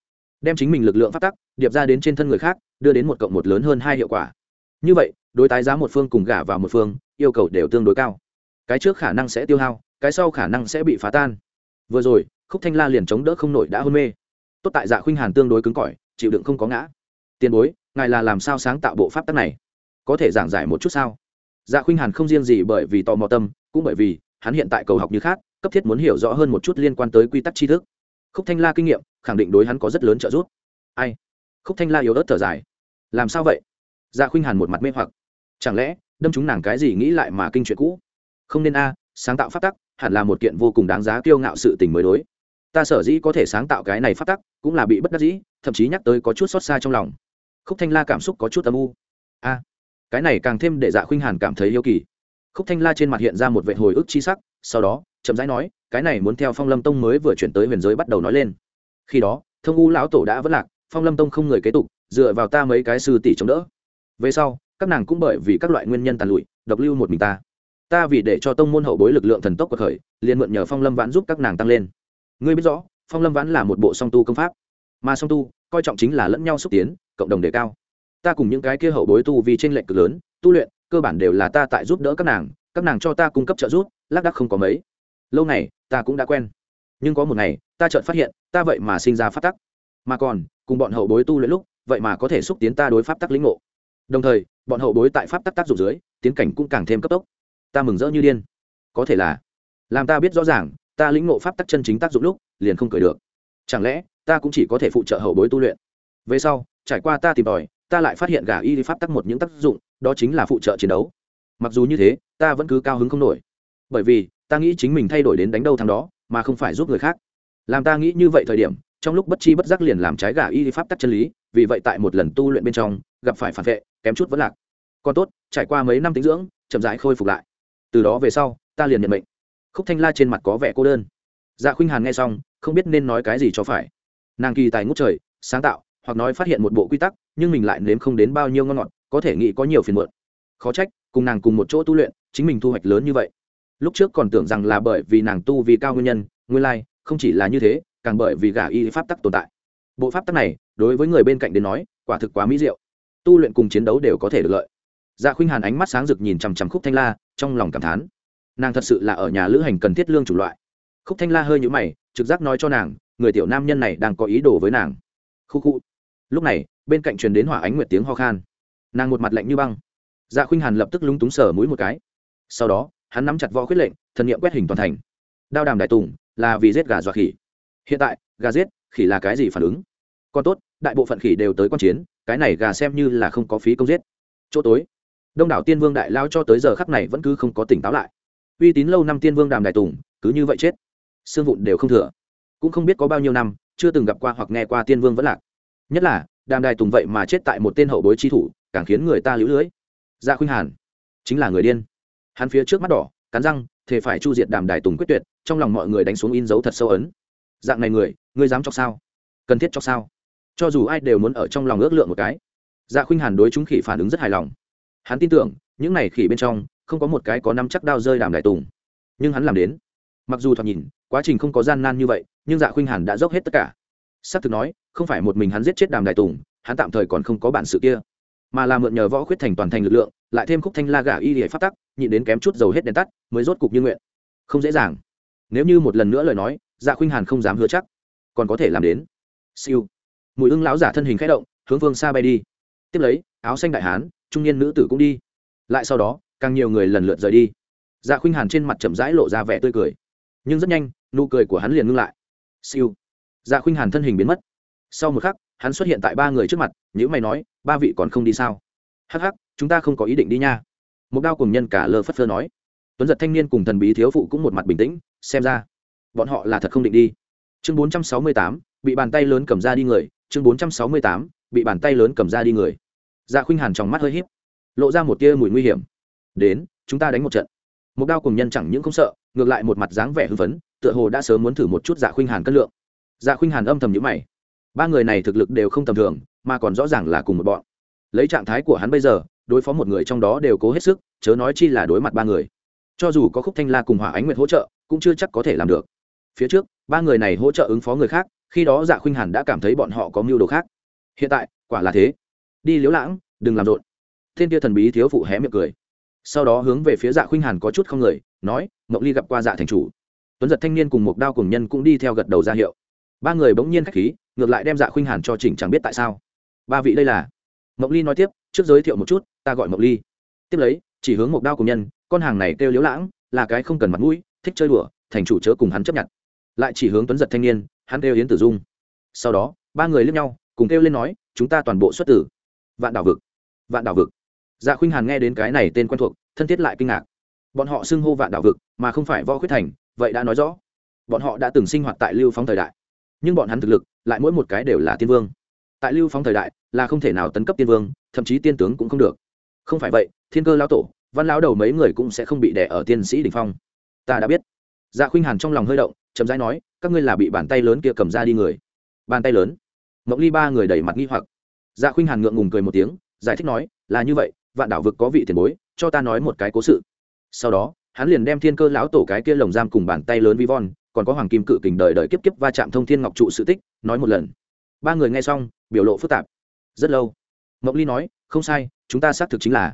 đem chính mình lực lượng phát tắc, điệp ra đến trên thân người khác, đưa đến một cộng một lớn hơn hai hiệu quả. Như vậy, đối tái giá một phương cùng gả vào một phương, yêu cầu đều tương đối cao. Cái trước khả năng sẽ tiêu hao, cái sau khả năng sẽ bị phá tan. Vừa rồi, khúc thanh la liền chống đỡ không nổi đã hôn mê. Tốt tại dạ khuynh hàn tương đối cứng cỏi, chịu đựng không có ngã. Tiền bối, ngài là làm sao sáng tạo bộ pháp tắc này? Có thể giảng giải một chút sao? Dạ khuynh hàn không riêng gì bởi vì tò mò tâm, cũng bởi vì hắn hiện tại cầu học như khác, cấp thiết muốn hiểu rõ hơn một chút liên quan tới quy tắc tri thức khúc thanh la kinh nghiệm, khẳng định đối hắn có rất lớn trợ giúp. Ai? Khúc thanh la yếu ớt thở dài. Làm sao vậy? Dạ khuynh hàn một mặt mê hoặc. Chẳng lẽ, đâm chúng nàng cái gì nghĩ lại mà kinh chuyện cũ? Không nên a, sáng tạo phát tắc, hẳn là một kiện vô cùng đáng giá kiêu ngạo sự tình mới đối. Ta sở dĩ có thể sáng tạo cái này phát tắc, cũng là bị bất đắc dĩ, thậm chí nhắc tới có chút xót xa trong lòng. Khúc thanh la cảm xúc có chút âm u. A, cái này càng thêm để dạ khuynh hàn cảm thấy yêu kỳ. Khúc thanh la trên mặt hiện ra một vệ hồi ức chi sắc, sau đó chậm rãi nói, cái này muốn theo phong lâm tông mới vừa chuyển tới huyền giới bắt đầu nói lên. Khi đó, thông u lão tổ đã vất lạc, phong lâm tông không người kế tục, dựa vào ta mấy cái sư tỷ chống đỡ. Về sau, các nàng cũng bởi vì các loại nguyên nhân tàn lụi, độc lưu một mình ta. Ta vì để cho tông môn hậu bối lực lượng thần tốc của khởi, liền mượn nhờ phong lâm vãn giúp các nàng tăng lên. Ngươi biết rõ, phong lâm vãn là một bộ song tu công pháp. Mà song tu, coi trọng chính là lẫn nhau xúc tiến, cộng đồng đề cao. Ta cùng những cái kia hậu bối tu vì tranh lệch cực lớn, tu luyện, cơ bản đều là ta tại giúp đỡ các nàng các nàng cho ta cung cấp trợ giúp, lác đắc không có mấy lâu này ta cũng đã quen. Nhưng có một ngày, ta chợt phát hiện, ta vậy mà sinh ra phát tắc. Mà còn, cùng bọn hậu bối tu luyện lúc, vậy mà có thể xúc tiến ta đối pháp tắc lĩnh ngộ. Đồng thời, bọn hậu bối tại pháp tắc tác dụng dưới, tiến cảnh cũng càng thêm cấp tốc. Ta mừng rỡ như điên. Có thể là, làm ta biết rõ ràng, ta lĩnh ngộ pháp tắc chân chính tác dụng lúc, liền không cười được. Chẳng lẽ, ta cũng chỉ có thể phụ trợ hậu bối tu luyện? Về sau, trải qua ta tìm tòi, ta lại phát hiện gà y pháp tắc một những tác dụng, đó chính là phụ trợ chiến đấu. Mặc dù như thế, ta vẫn cứ cao hứng không nổi. Bởi vì ta nghĩ chính mình thay đổi đến đánh đâu thằng đó, mà không phải giúp người khác. Làm ta nghĩ như vậy thời điểm, trong lúc bất chi bất giác liền làm trái gà y pháp tắc chân lý, vì vậy tại một lần tu luyện bên trong, gặp phải phản vệ, kém chút vẫn lạc. Còn tốt, trải qua mấy năm tính dưỡng, chậm rãi khôi phục lại. Từ đó về sau, ta liền nhận mệnh. Khúc thanh la trên mặt có vẻ cô đơn. Dạ khuynh hàn nghe xong, không biết nên nói cái gì cho phải. Nàng kỳ tài ngút trời, sáng tạo, hoặc nói phát hiện một bộ quy tắc, nhưng mình lại nếm không đến bao nhiêu ngon ngọt, có thể nghĩ có nhiều phiền muộn. Khó trách, cùng nàng cùng một chỗ tu luyện, chính mình thu hoạch lớn như vậy lúc trước còn tưởng rằng là bởi vì nàng tu vì cao nguyên nhân, nguyên lai, không chỉ là như thế, càng bởi vì gả y pháp tắc tồn tại. Bộ pháp tắc này, đối với người bên cạnh đến nói, quả thực quá mỹ diệu. Tu luyện cùng chiến đấu đều có thể được lợi. Dạ khuynh hàn ánh mắt sáng rực nhìn chằm chằm khúc thanh la, trong lòng cảm thán. Nàng thật sự là ở nhà lữ hành cần thiết lương c loại. Khúc thanh la hơi nhũ mày, trực giác nói cho nàng, người tiểu nam nhân này đang có ý đồ với nàng. Khu khu. Lúc này, bên cạnh truyền đến hỏa ánh nguyệt tiếng ho khan. Nàng một mặt lạnh như băng. Dạ khuynh hàn lập tức lúng túng sờ mũi một cái. Sau đó hắn nắm chặt võ quyết lệnh, thần nghiệm quét hình toàn thành. Đao đàm đại tùng là vì giết gà dọa khỉ. Hiện tại, gà giết, khỉ là cái gì phản ứng? Còn tốt, đại bộ phận khỉ đều tới quan chiến, cái này gà xem như là không có phí công giết. Chỗ tối, đông đảo tiên vương đại lao cho tới giờ khắc này vẫn cứ không có tỉnh táo lại. Uy tín lâu năm tiên vương đàm đại tùng, cứ như vậy chết. Xương vụn đều không thừa. Cũng không biết có bao nhiêu năm, chưa từng gặp qua hoặc nghe qua tiên vương vẫn lạc. Nhất là, đàm đại tùng vậy mà chết tại một tên hậu bối chi thủ, càng khiến người ta lũ lưới. Dạ khuynh hàn, chính là người điên hắn phía trước mắt đỏ, cắn răng, thề phải chu diệt đàm đại tùng quyết tuyệt, trong lòng mọi người đánh xuống in dấu thật sâu ấn. Dạng này người, ngươi dám cho sao? Cần thiết cho sao? Cho dù ai đều muốn ở trong lòng ước lượng một cái. Dạ khuynh hàn đối chúng khỉ phản ứng rất hài lòng. Hắn tin tưởng, những này khỉ bên trong, không có một cái có năm chắc đao rơi đàm đại tùng. Nhưng hắn làm đến. Mặc dù thoạt nhìn, quá trình không có gian nan như vậy, nhưng dạ khuynh hàn đã dốc hết tất cả. S c thực nói, không phải một mình hắn giết chết đàm đại tùng, hắn tạm thời còn không có bản sự kia. Mà là mượn nhờ võ khuyết thành toàn thành lực lượng, lại thêm khúc thanh la gà y để phát tắc nhịn đến kém chút dầu hết đèn tắt, mới rốt cục như nguyện. Không dễ dàng. Nếu như một lần nữa lời nói dạ khuynh hàn không dám hứa chắc. Còn có thể làm đến. Siêu. Mùi ưng lão giả thân hình k h ẽ động, hướng phương xa bay đi. Tiếp lấy, áo xanh đại hán, trung niên nữ tử cũng đi. Lại sau đó, càng nhiều người lần lượt rời đi. Dạ khuynh hàn trên mặt chậm rãi lộ ra vẻ tươi cười. Nhưng rất nhanh, nụ cười của hắn liền ngưng lại. Siêu. Dạ khuynh hàn thân hình biến mất. Sau một khắc, hắn xuất hiện tại ba người trước mặt nhữ mày nói, ba vị còn không đi sao? Hắc hắc, chúng ta không có ý định đi nha một đao cùng nhân cả lơ phất phơ nói. Tuấn giật thanh niên cùng thần bí thiếu phụ cũng một mặt bình tĩnh, xem ra, bọn họ là thật không định đi. Chương bốn trăm sáu mươi tám, bị bàn tay lớn cầm ra đi người. Chương bốn trăm sáu mươi tám, bị bàn tay lớn cầm ra đi người. Dạ khuynh hàn trong mắt hơi h í p lộ ra một tia mùi nguy hiểm. Đến, chúng ta đánh một trận. Một đao cùng nhân chẳng những không sợ, ngược lại một mặt dáng vẻ hưng phấn, tựa hồ đã sớm muốn thử một chút dạ khuynh hàn cân lượng. Dạ khuynh hàn âm thầm nhữ mày. Ba người này thực lực đều không tầm thường, mà còn rõ ràng là cùng một bọn. Lấy trạng thái của hắn bây giờ đối phó một người trong đó đều cố hết sức, chớ nói chi là đối mặt ba người. Cho dù có khúc thanh la cùng hỏa ánh nguyệt hỗ trợ, cũng chưa chắc có thể làm được. Phía trước, ba người này hỗ trợ ứng phó người khác, khi đó dạ khuynh hàn đã cảm thấy bọn họ có mưu đồ khác. Hiện tại, quả là thế. Đi liếu lãng, đừng làm rộn. Thiên kia thần bí thiếu phụ hé miệng cười. Sau đó hướng về phía dạ khuynh hàn có chút không người, nói mộng ly gặp qua dạ thành chủ. Tuấn giật thanh niên cùng một đao cùng nhân cũng đi theo gật đầu ra hiệu. Ba người bỗng nhiên k h á c h khí, ngược lại đem dạ khuynh hàn cho chỉnh chẳng biết tại sao. Ba vị đây là? Mộng ly nói tiếp trước giới thiệu một chút, ta gọi Mộc ly. Tiếp lấy, chỉ hướng một đao cùng nhân, con hàng này kêu liếu lãng, là cái không cần mặt mũi, thích chơi đùa, thành chủ chớ cùng hắn chấp nhận. Lại chỉ hướng tuấn giật thanh niên, hắn kêu yến tử dung. Sau đó, ba người lên nhau, cùng kêu lên nói, chúng ta toàn bộ xuất tử. Vạn đảo vực. Vạn đảo vực. Dạ khuynh hàn nghe đến cái này tên quen thuộc, thân thiết lại kinh ngạc. Bọn họ xưng hô vạn đảo vực, mà không phải võ khuyết thành, vậy đã nói rõ. Bọn họ đã từng sinh hoạt tại lưu phóng thời đại. Nhưng bọn hắn thực lực, lại mỗi một cái đều là tiên vương. Tại lưu phóng thời đại, là không thể nào tấn cấp tiên vương thậm chí tiên tướng cũng không được. Không phải vậy, thiên cơ lão tổ, văn lão đầu mấy người cũng sẽ không bị đẻ ở tiên sĩ đình phong. Ta đã biết. Dạ khuynh hàn trong lòng hơi động, chậm rãi nói, các ngươi là bị bàn tay lớn kia cầm ra đi người. Bàn tay lớn? Mộng ly ba người đẩy mặt nghi hoặc. Dạ khuynh hàn ngượng ngùng cười một tiếng, giải thích nói, là như vậy, vạn đảo vực có vị tiền bối, cho ta nói một cái cố sự. Sau đó, hắn liền đem thiên cơ lão tổ cái kia lồng giam cùng bàn tay lớn vi von còn có hoàng kim cự kình đời đời kiếp kiếp va chạm thông thiên ngọc trụ sự tích, nói một lần. Ba người nghe xong, biểu lộ phức tạp. Rất lâu mộng ly nói, không sai, chúng ta xác thực chính là.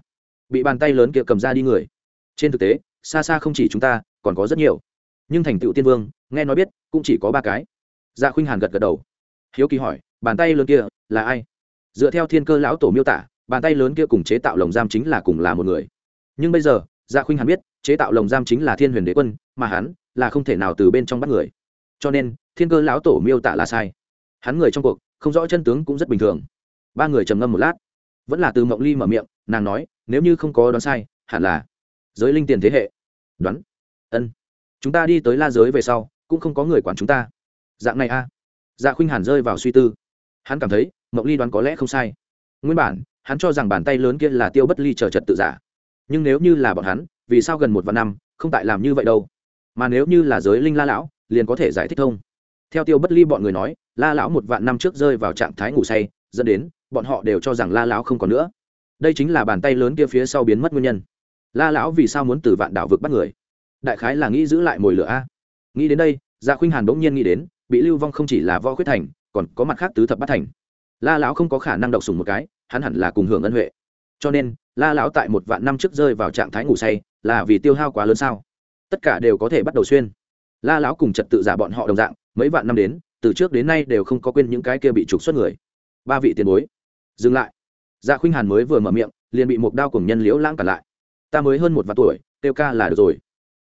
Bị bàn tay lớn kia cầm ra đi người. Trên thực tế, xa xa không chỉ chúng ta, còn có rất nhiều. Nhưng thành tựu tiên vương, nghe nói biết, cũng chỉ có ba cái. Dạ khuynh hàn gật gật đầu. Hiếu kỳ hỏi, bàn tay lớn kia là ai? Dựa theo thiên cơ lão tổ miêu tả, bàn tay lớn kia cùng chế tạo lồng giam chính là cùng là một người. Nhưng bây giờ dạ khuynh hàn biết, chế tạo lồng giam chính là thiên huyền đế quân, mà hắn là không thể nào từ bên trong bắt người. Cho nên, thiên cơ lão tổ miêu tả là sai. Hắn người trong cuộc, không rõ chân tướng cũng rất bình thường ba người trầm ngâm một lát. Vẫn là từ mộng ly mở miệng, nàng nói, nếu như không có đoán sai, hẳn là giới linh tiền thế hệ. Đoán? Ân. Chúng ta đi tới la giới về sau, cũng không có người quản chúng ta. Dạng này a. À. dạ khuynh hàn rơi vào suy tư. Hắn cảm thấy, mộng ly đoán có lẽ không sai. Nguyên bản, hắn cho rằng bàn tay lớn kia là tiêu bất ly chờ trật tự giả. Nhưng nếu như là bọn hắn, vì sao gần một vạn năm, không tại làm như vậy đâu? Mà nếu như là giới linh la lão, liền có thể giải thích thông. Theo tiêu bất ly bọn người nói, la lão một vạn năm trước rơi vào trạng thái ngủ say, dẫn đến bọn họ đều cho rằng la lão không còn nữa. Đây chính là bàn tay lớn kia phía sau biến mất nguyên nhân. La lão vì sao muốn từ vạn đảo vực bắt người? Đại khái là nghĩ giữ lại mồi lửa a. Nghĩ đến đây dạ khuynh hàn bỗng nhiên nghĩ đến, bị lưu vong không chỉ là võ khuyết thành, còn có mặt khác tứ thập bát thành. La lão không có khả năng độc sùng một cái, hắn hẳn là cùng hưởng ân huệ. Cho nên, la lão tại một vạn năm trước rơi vào trạng thái ngủ say, là vì tiêu hao quá lớn sao? Tất cả đều có thể bắt đầu xuyên. La lão cùng trật tự giả bọn họ đồng dạng, mấy vạn năm đến, từ trước đến nay đều không có quên những cái kia bị trục xuất người. Ba vị tiền bối dừng lại. Dạ khuynh hàn mới vừa mở miệng, liền bị một đao cùng nhân liễu lãng cản lại. Ta mới hơn một vạn tuổi tiêu ca là được rồi.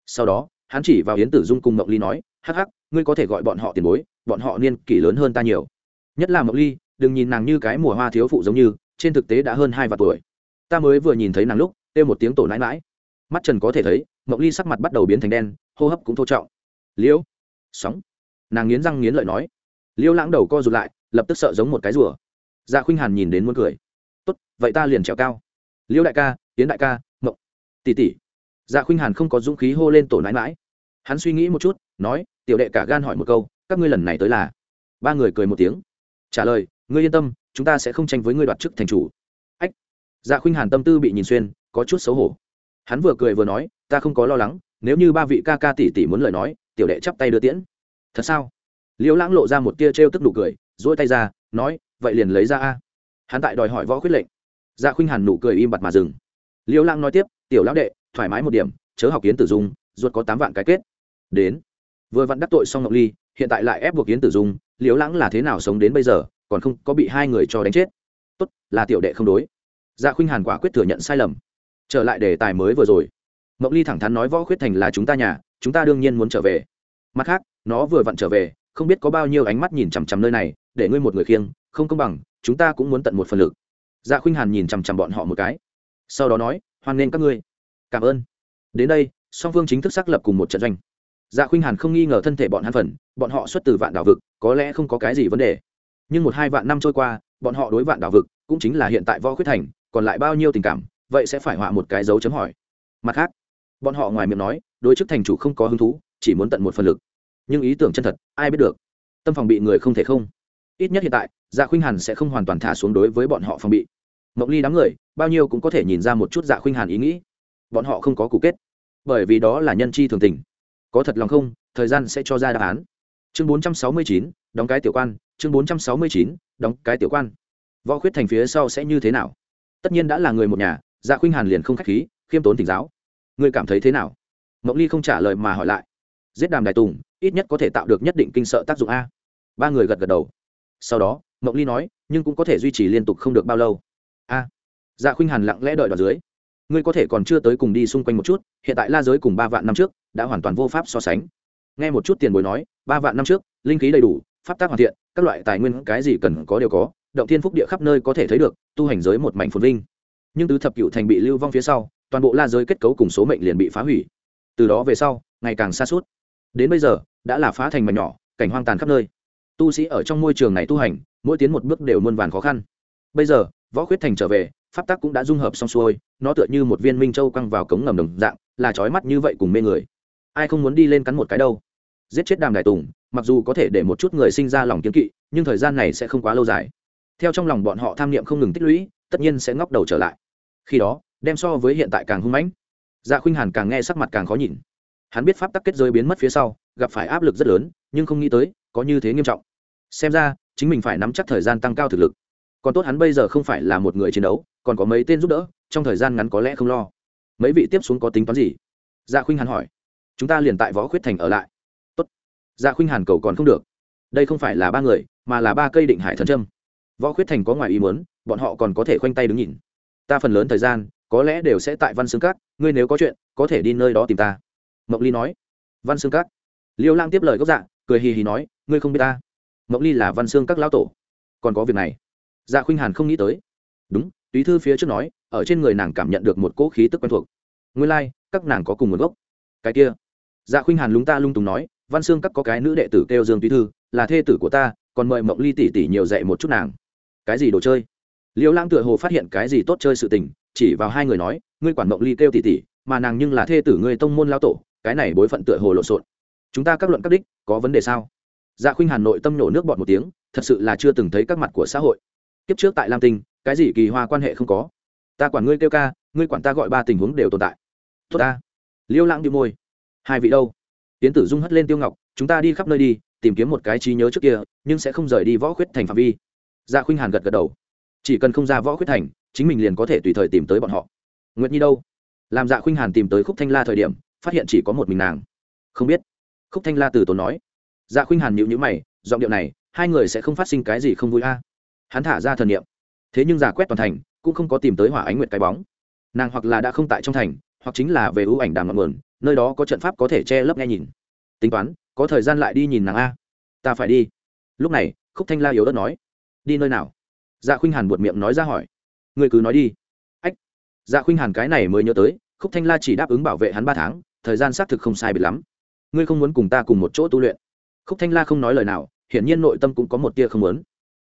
Sau đó, hắn chỉ vào yến tử dung cùng mộng ly nói, hắc hắc, ngươi có thể gọi bọn họ tiền bối, bọn họ niên kỷ lớn hơn ta nhiều. Nhất là mộng ly, đừng nhìn nàng như cái mùa hoa thiếu phụ giống như, trên thực tế đã hơn hai vạn tuổi. Ta mới vừa nhìn thấy nàng lúc, kêu một tiếng tổ nãi mãi mắt trần có thể thấy mộng ly sắc mặt bắt đầu biến thành đen, hô hấp cũng thô trọng. Liễu. Sóng. Nàng nghiến răng nghiến lợi nói. Liễu lãng đầu co rụt lại, lập tức sợ giống một cái rùa dạ khuynh hàn nhìn đến muốn cười. Tốt, vậy ta liền trèo cao. Liễu đại ca tiến đại ca, mộng. Tỷ tỷ. Dạ khuynh hàn không có dũng khí hô lên tổ nãi mãi. Hắn suy nghĩ một chút, nói, tiểu đệ cả gan hỏi một câu, các ngươi lần này tới là? Ba người cười một tiếng. Trả lời, ngươi yên tâm, chúng ta sẽ không tranh với ngươi đoạt chức thành chủ. Ách. Dạ khuynh hàn tâm tư bị nhìn xuyên, có chút xấu hổ. Hắn vừa cười vừa nói, ta không có lo lắng, nếu như ba vị ca ca tỷ tỷ muốn lời nói, tiểu đệ chắp tay đưa tiễn. Thật sao? Liễu lãng lộ ra một tia trêu tức nụ cười dỗi tay ra, nói vậy liền lấy ra a. Hắn tại đòi hỏi võ khuyết lệnh. Dạ khuynh hàn nụ cười im bặt mà dừng. Liễu lang nói tiếp, tiểu lão đệ, thoải mái một điểm, chớ học kiến tử dung, ruột có tám vạn cái kết. Đến. Vừa vặn đắc tội xong ngọc ly, hiện tại lại ép buộc kiến tử dung liễu lãng là thế nào sống đến bây giờ, còn không có bị hai người cho đánh chết. Tốt, là tiểu đệ không đối. Dạ khuynh hàn quả quyết thừa nhận sai lầm. Trở lại đề tài mới vừa rồi. Ngọc ly thẳng thắn nói võ khuyết thành là chúng ta nhà, chúng ta đương nhiên muốn trở về. Mặt khác, nó vừa vặn trở về, không biết có bao nhiêu ánh mắt nhìn chằm chằm nơi này, để ngươi một người khiêng không công bằng, chúng ta cũng muốn tận một phần lực. Dạ khuynh hàn nhìn chằm chằm bọn họ một cái. Sau đó nói, hoan nghênh các ngươi. Cảm ơn. Đến đây, song phương chính thức xác lập cùng một trận doanh. Dạ khuynh hàn không nghi ngờ thân thể bọn hắn phần, bọn họ xuất từ vạn đảo vực, có lẽ không có cái gì vấn đề. Nhưng một hai vạn năm trôi qua, bọn họ đối vạn đảo vực cũng chính là hiện tại võ khuyết thành, còn lại bao nhiêu tình cảm, vậy sẽ phải họa một cái dấu chấm hỏi. Mặt khác, bọn họ ngoài miệng nói, đối chức thành chủ không có hứng thú, chỉ muốn tận một phần lực. Nhưng ý tưởng chân thật, ai biết được? Tâm phòng bị người không thể không ít nhất hiện tại dạ khuynh hàn sẽ không hoàn toàn thả xuống đối với bọn họ phòng bị. Mộng ly đám người bao nhiêu cũng có thể nhìn ra một chút dạ khuynh hàn ý nghĩ. Bọn họ không có cụ kết bởi vì đó là nhân chi thường tình. Có thật lòng không? Thời gian sẽ cho ra đáp án. Chương 469, đóng cái tiểu quan. Chương 469, đóng cái tiểu quan. Võ khuyết thành phía sau sẽ như thế nào? Tất nhiên đã là người một nhà dạ khuynh hàn liền không khách khí khiêm tốn tỉnh giáo. Ngươi cảm thấy thế nào? Mộng ly không trả lời mà hỏi lại. Giết đàm đại tùng ít nhất có thể tạo được nhất định kinh sợ tác dụng a. Ba người gật gật đầu sau đó, mộng ly nói, nhưng cũng có thể duy trì liên tục không được bao lâu. A. Dạ khuynh hàn lặng lẽ đợi vào dưới. Ngươi có thể còn chưa tới cùng đi xung quanh một chút, hiện tại la giới cùng ba vạn năm trước đã hoàn toàn vô pháp so sánh. Nghe một chút tiền bối nói, ba vạn năm trước, linh khí đầy đủ, pháp tác hoàn thiện, các loại tài nguyên cái gì cần có đều có, động thiên phúc địa khắp nơi có thể thấy được, tu hành giới một mảnh phồn vinh. Nhưng tứ thập cựu thành bị lưu vong phía sau, toàn bộ la giới kết cấu cùng số mệnh liền bị phá hủy. Từ đó về sau, ngày càng xa suốt. Đến bây giờ, đã là phá thành mảnh nhỏ, cảnh hoang tàn khắp nơi tu sĩ ở trong môi trường này tu hành, mỗi tiến một bước đều muôn vàn khó khăn. Bây giờ, võ khuyết thành trở về, pháp tắc cũng đã dung hợp xong xuôi, nó tựa như một viên minh châu căng vào cống ngầm đồng dạng, là trói mắt như vậy cùng mê người. Ai không muốn đi lên cắn một cái đâu? Giết chết đàm đại tùng, mặc dù có thể để một chút người sinh ra lòng kiến kỵ, nhưng thời gian này sẽ không quá lâu dài. Theo trong lòng bọn họ tham niệm không ngừng tích lũy, tất nhiên sẽ ngóc đầu trở lại. Khi đó, đem so với hiện tại càng hung mãnh. Dạ khuynh hàn càng nghe sắc mặt càng khó nhìn. Hắn biết pháp tắc kết giới biến mất phía sau, gặp phải áp lực rất lớn, nhưng không nghĩ tới, có như thế nghiêm trọng xem ra, chính mình phải nắm chắc thời gian tăng cao thực lực. Còn tốt hắn bây giờ không phải là một người chiến đấu, còn có mấy tên giúp đỡ, trong thời gian ngắn có lẽ không lo. Mấy vị tiếp xuống có tính toán gì? Dạ khuynh hàn hỏi. Chúng ta liền tại võ khuyết thành ở lại. Tốt. dạ khuynh hàn cầu còn không được. Đây không phải là ba người, mà là ba cây định hải thần trâm võ khuyết thành có ngoài ý muốn, bọn họ còn có thể khoanh tay đứng nhìn. Ta phần lớn thời gian, có lẽ đều sẽ tại văn xương cát ngươi nếu có chuyện, có thể đi nơi đó tìm ta. Mộng ly nói. Văn xương cát liêu lang tiếp lời gốc dạ cười hì hì nói, ngươi không biết ta mộng ly là văn xương các lão tổ. Còn có việc này. Dạ khuynh hàn không nghĩ tới. Đúng túy thư phía trước nói ở trên người nàng cảm nhận được một cỗ khí tức quen thuộc. Nguyên lai、like, các nàng có cùng nguồn gốc. Cái kia. Dạ khuynh hàn lúng ta lung tùng nói văn xương các có cái nữ đệ tử kêu dương túy thư là thê tử của ta còn mời mộng ly tỷ tỷ nhiều dạy một chút nàng. Cái gì đồ chơi? Liêu lãng tựa hồ phát hiện cái gì tốt chơi sự tình chỉ vào hai người nói ngươi quản mộng ly kêu tỷ tỷ mà nàng nhưng là thê tử ngươi tông môn lao tổ cái này bối phận tựa hồ lộn xộn. Chúng ta các luận các đích có vấn đề sao? Dạ khuynh hàn nội tâm nổ nước bọt một tiếng, thật sự là chưa từng thấy các mặt của xã hội. Kiếp trước tại lam tinh, cái gì kỳ hoa quan hệ không có? Ta quản ngươi kêu ca, ngươi quản ta gọi ba tình huống đều tồn tại. Tốt ta. Liêu lãng đi môi. Hai vị đâu? Tiến tử dung hất lên tiêu ngọc, chúng ta đi khắp nơi đi, tìm kiếm một cái trí nhớ trước kia, nhưng sẽ không rời đi võ khuyết thành phạm vi. Dạ khuynh hàn gật gật đầu. Chỉ cần không ra võ khuyết thành, chính mình liền có thể tùy thời tìm tới bọn họ. Nguyệt nhi đâu? Làm dạ khuynh hàn tìm tới khúc thanh la thời điểm, phát hiện chỉ có một mình nàng. Không biết. Khúc thanh la từ tốn nói dạ khuynh hàn nhịu nhữ mày, giọng điệu này, hai người sẽ không phát sinh cái gì không vui a. Hắn thả ra thần niệm. Thế nhưng giả quét toàn thành, cũng không có tìm tới hỏa ánh nguyệt cái bóng. Nàng hoặc là đã không tại trong thành, hoặc chính là về ưu ảnh đàm ngọn nguồn, nơi đó có trận pháp có thể che lấp nghe nhìn. Tính toán, có thời gian lại đi nhìn nàng a. Ta phải đi. Lúc này, khúc thanh la yếu đất nói. Đi nơi nào? Dạ khuynh hàn buột miệng nói ra hỏi. Người cứ nói đi. Ách. Dạ khuynh hàn cái này mới nhớ tới, khúc thanh la chỉ đáp ứng bảo vệ hắn ba tháng, thời gian xác thực không sai biệt lắm. Ngươi không muốn cùng ta cùng một chỗ tu luyện khúc thanh la không nói lời nào, hiển nhiên nội tâm cũng có một tia không muốn.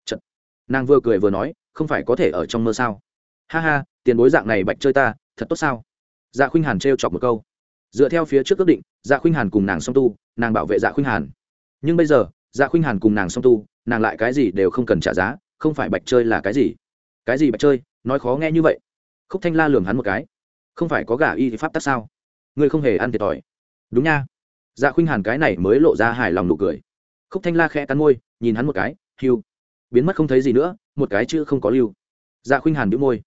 Chật. nàng vừa cười vừa nói, không phải có thể ở trong mơ sao? Ha ha, tiền bối dạng này bạch chơi ta, thật tốt sao? Dạ khuynh hàn trêu chọc một câu. Dựa theo phía trước ước định dạ khuynh hàn cùng nàng song tu, nàng bảo vệ dạ khuynh hàn. Nhưng bây giờ dạ khuynh hàn cùng nàng song tu, nàng lại cái gì đều không cần trả giá, không phải bạch chơi là cái gì? Cái gì bạch chơi? Nói khó nghe như vậy. Khúc thanh la lường hắn một cái. Không phải có gà y thì pháp tắc sao? Ngươi không hề ăn thiệt thòi. Đúng nha dạ khuynh hàn cái này mới lộ ra hài lòng nụ cười. Khúc thanh la khẽ cắn môi, nhìn hắn một cái hiu biến mất không thấy gì nữa, một cái chữ không có lưu. Dạ khuynh hàn đĩu môi,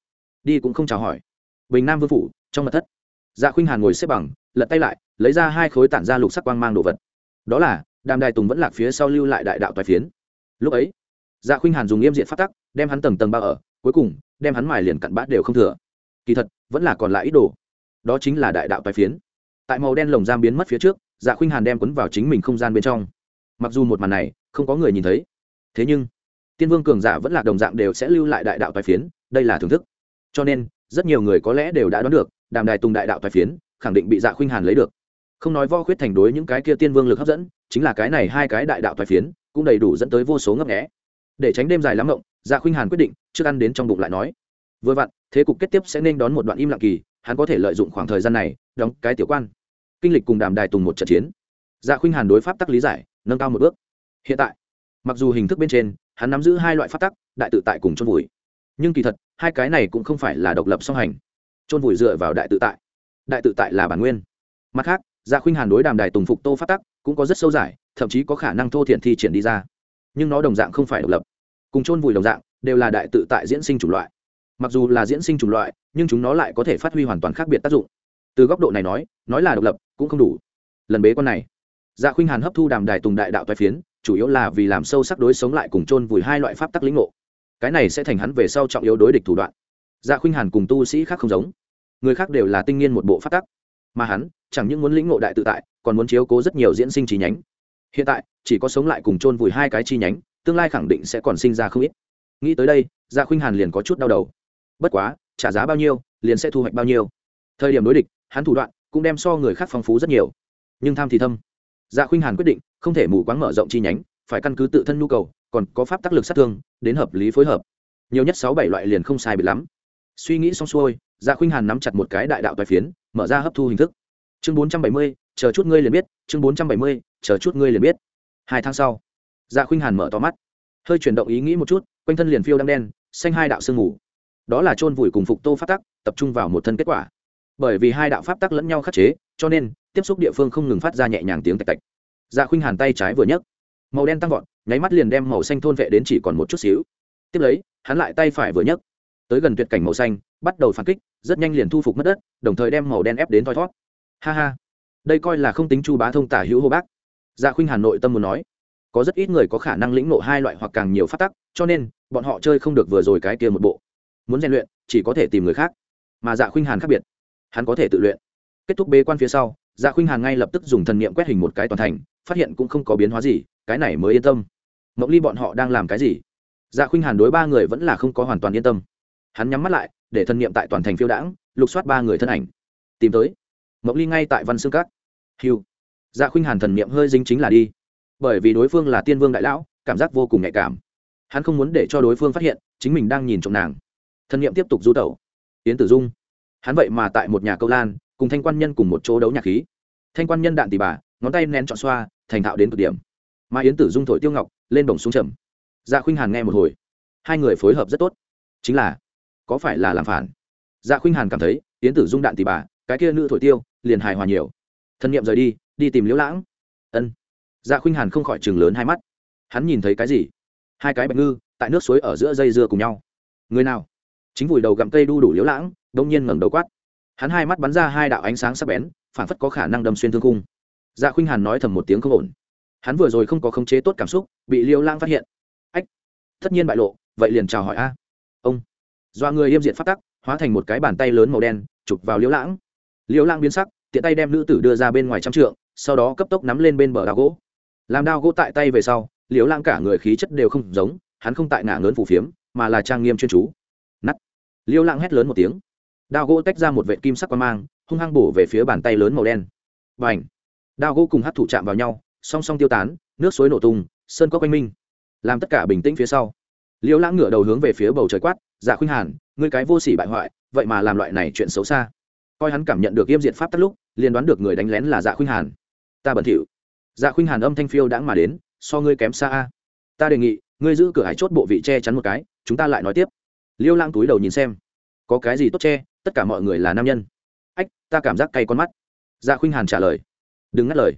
đi cũng không chào hỏi. Bình nam vương phủ, trong mặt thất. Dạ khuynh hàn ngồi xếp bằng, lật tay lại, lấy ra hai khối tản ra lục sắc quang mang đồ vật. Đó là, đàm đài tùng vẫn lạc phía sau lưu lại đại đạo toài phiến. Lúc ấy dạ khuynh hàn dùng nghiêm diện phát tắc, đem hắn tầng tầng bao ở, cuối cùng, đem hắn mài liền cặn bát đều không thừa. Kỳ thật, vẫn là còn lại ít đồ. Đó chính là đại đạo toài phiến. Tại màu đen lồng giam biến mất phía trước dạ khuynh hàn đem quấn vào chính mình không gian bên trong. Mặc dù một màn này không có người nhìn thấy, thế nhưng tiên vương cường giả vẫn là đồng dạng đều sẽ lưu lại đại đạo tài phiến, đây là thưởng thức. Cho nên, rất nhiều người có lẽ đều đã đoán được, đàm đài tùng đại đạo tài phiến khẳng định bị dạ khuynh hàn lấy được. Không nói vo khuyết thành đối những cái kia tiên vương lực hấp dẫn, chính là cái này hai cái đại đạo tài phiến cũng đầy đủ dẫn tới vô số ngấp nghẽ để tránh đêm dài lắm rộng dạ khuynh hàn quyết định trước ăn đến trong bụng lại nói. Vừa vặn, thế cục kết tiếp sẽ nên đón một đoạn im lặng kỳ, hắn có thể lợi dụng khoảng thời gian này đóng cái tiểu quan kinh lịch cùng đàm đài tùng một trận chiến. Dạ khuynh hàn đối pháp tắc lý giải, nâng cao một bước. Hiện tại, mặc dù hình thức bên trên, hắn nắm giữ hai loại pháp tắc, đại tự tại cùng chôn vùi. Nhưng kỳ thật, hai cái này cũng không phải là độc lập song hành. Chôn vùi dựa vào đại tự tại. Đại tự tại là bản nguyên. Mặt khác dạ khuynh hàn đối đàm đài tùng phục tô pháp tắc cũng có rất sâu giải, thậm chí có khả năng thô thiện thi triển đi ra. Nhưng nó đồng dạng không phải độc lập. Cùng chôn vùi đồng dạng, đều là đại tự tại diễn sinh chủng loại. Mặc dù là diễn sinh chủng loại, nhưng chúng nó lại có thể phát huy hoàn toàn khác biệt tác dụng từ góc độ này nói nói là độc lập, cũng không đủ. Lần bế con này dạ khuynh hàn hấp thu đàm đài tùng đại đạo toái phiến, chủ yếu là vì làm sâu sắc đối sống lại cùng chôn vùi hai loại pháp tắc lĩnh ngộ. Cái này sẽ thành hắn về sau trọng yếu đối địch thủ đoạn. Dạ khuynh hàn cùng tu sĩ khác không giống. Người khác đều là tinh nghiên một bộ pháp tắc. Mà hắn, chẳng những muốn lĩnh ngộ đại tự tại, còn muốn chiếu cố rất nhiều diễn sinh chi nhánh. Hiện tại, chỉ có sống lại cùng chôn vùi hai cái chi nhánh, tương lai khẳng định sẽ còn sinh ra không ít. Nghĩ tới đây dạ khuynh hàn liền có chút đau đầu. Bất quá, trả giá bao nhiêu, liền sẽ thu hoạch bao nhiêu. Thời điểm đối địch hắn thủ đoạn cũng đem so người khác phong phú rất nhiều. Nhưng tham thì thâm. Dạ khuynh hàn quyết định không thể mù quáng mở rộng chi nhánh, phải căn cứ tự thân nhu cầu, còn có pháp tác lực sát thương, đến hợp lý phối hợp. Nhiều nhất sáu bảy loại liền không sai biệt lắm. Suy nghĩ xong xuôi dạ khuynh hàn nắm chặt một cái đại đạo tài phiến, mở ra hấp thu hình thức. Chương bốn trăm bảy mươi, chờ chút ngươi liền biết, chương bốn trăm bảy mươi, chờ chút ngươi liền biết. Hai tháng sau dạ khuynh hàn mở to mắt. Hơi chuyển động ý nghĩ một chút, quanh thân liền phiêu đang đen, xanh hai đạo sương mù. Đó là chôn vùi cùng phục tô phát tắc, tập trung vào một thân kết quả bởi vì hai đạo pháp tắc lẫn nhau khắc chế, cho nên, tiếp xúc địa phương không ngừng phát ra nhẹ nhàng tiếng tạch tạch. Dạ khuynh hàn tay trái vừa nhấc, màu đen tăng vọt, nháy mắt liền đem màu xanh thôn vệ đến chỉ còn một chút xíu. Tiếp lấy, hắn lại tay phải vừa nhấc, tới gần tuyệt cảnh màu xanh, bắt đầu phản kích, rất nhanh liền thu phục mất đất, đồng thời đem màu đen ép đến thoi thót. Ha ha, đây coi là không tính chu bá thông tả hữu hô bác. Dạ khuynh hàn nội tâm muốn nói, có rất ít người có khả năng lĩnh nộ hai loại hoặc càng nhiều phát tắc, cho nên, bọn họ chơi không được vừa rồi cái kia một bộ. Muốn rèn luyện, chỉ có thể tìm người khác. Mà dạ khuynh hàn khác biệt hắn có thể tự luyện. Kết thúc bế quan phía sau dạ khuynh hàn ngay lập tức dùng thần niệm quét hình một cái toàn thành, phát hiện cũng không có biến hóa gì, cái này mới yên tâm. Mộng ly bọn họ đang làm cái gì? Dạ khuynh hàn đối ba người vẫn là không có hoàn toàn yên tâm. Hắn nhắm mắt lại, để thần niệm tại toàn thành phiêu đãng, lục soát ba người thân ảnh. Tìm tới. Mộng ly ngay tại văn xương cát hiu dạ khuynh hàn thần niệm hơi dính chính là đi. Bởi vì đối phương là tiên vương đại lão, cảm giác vô cùng nhạy cảm. Hắn không muốn để cho đối phương phát hiện, chính mình đang nhìn trộm nàng. Thần niệm tiếp tục du tẩu. Yến tử dung hắn vậy mà tại một nhà câu lan, cùng thanh quan nhân cùng một chỗ đấu nhạc khí. Thanh quan nhân đạn tỉ bà, ngón tay nén trọn xoa, thành thạo đến cực điểm. Mà yến tử dung thổi tiêu ngọc, lên bổng xuống trầm. Dạ khuynh hàn nghe một hồi. Hai người phối hợp rất tốt. Chính là, có phải là làm phản? Dạ khuynh hàn cảm thấy, yến tử dung đạn tỉ bà, cái kia nữ thổi tiêu, liền hài hòa nhiều. Thân nhiệm rời đi đi tìm liễu lãng. Ân. Dạ khuynh hàn không khỏi chừng lớn hai mắt. Hắn nhìn thấy cái gì? Hai cái bạch ngư, tại nước suối ở giữa dây dưa cùng nhau. Người nào? Chính vùi đầu gặm cây đu đủ liễu lãng đông nhiên ngẩng đầu quát. Hắn hai mắt bắn ra hai đạo ánh sáng sắc bén, phản phất có khả năng đâm xuyên thương cung dạ khuynh hàn nói thầm một tiếng không ổn. Hắn vừa rồi không có khống chế tốt cảm xúc, bị Liêu lãng phát hiện. Ách, tất nhiên bại lộ, vậy liền chào hỏi a. Ông. Do người yêm diện phát tắc, hóa thành một cái bàn tay lớn màu đen, chụp vào Liêu lãng Liêu lãng biến sắc, tiện tay đem nữ tử đưa ra bên ngoài trăm trượng, sau đó cấp tốc nắm lên bên bờ đào gỗ. Làm đao gỗ tại tay về sau, Liêu lãng cả người khí chất đều không giống, hắn không tại ngả ngớn phủ phiếm, mà là trang nghiêm chuyên chú. Nắt Liêu lãng hét lớn một tiếng đao gỗ tách ra một vệ kim sắc quang mang, hung hăng bổ về phía bàn tay lớn màu đen. B à n h đao gỗ cùng hát thủ chạm vào nhau, song song tiêu tán, nước suối nổ tung, sơn cốc quanh minh. Làm tất cả bình tĩnh phía sau. Liễu lãng ngửa đầu hướng về phía bầu trời quát dạ khuynh hàn, ngươi cái vô s ỉ bại hoại, vậy mà làm loại này chuyện xấu xa. Coi hắn cảm nhận được yêm diện pháp tắt lúc, liền đoán được người đánh lén là dạ khuynh hàn. Ta bẩn thỉu. Dạ khuynh hàn âm thanh phiêu đãng mà đến, so ngươi kém xa a. Ta đề nghị, ngươi giữ cửa hải chốt bộ vị che chắn một cái, chúng ta lại nói tiếp. Liêu lang túi đầu nhìn xem có cái gì tốt che tất cả mọi người là nam nhân. Ách, ta cảm giác cay con mắt. Dạ khuynh hàn trả lời. Đừng ngắt lời.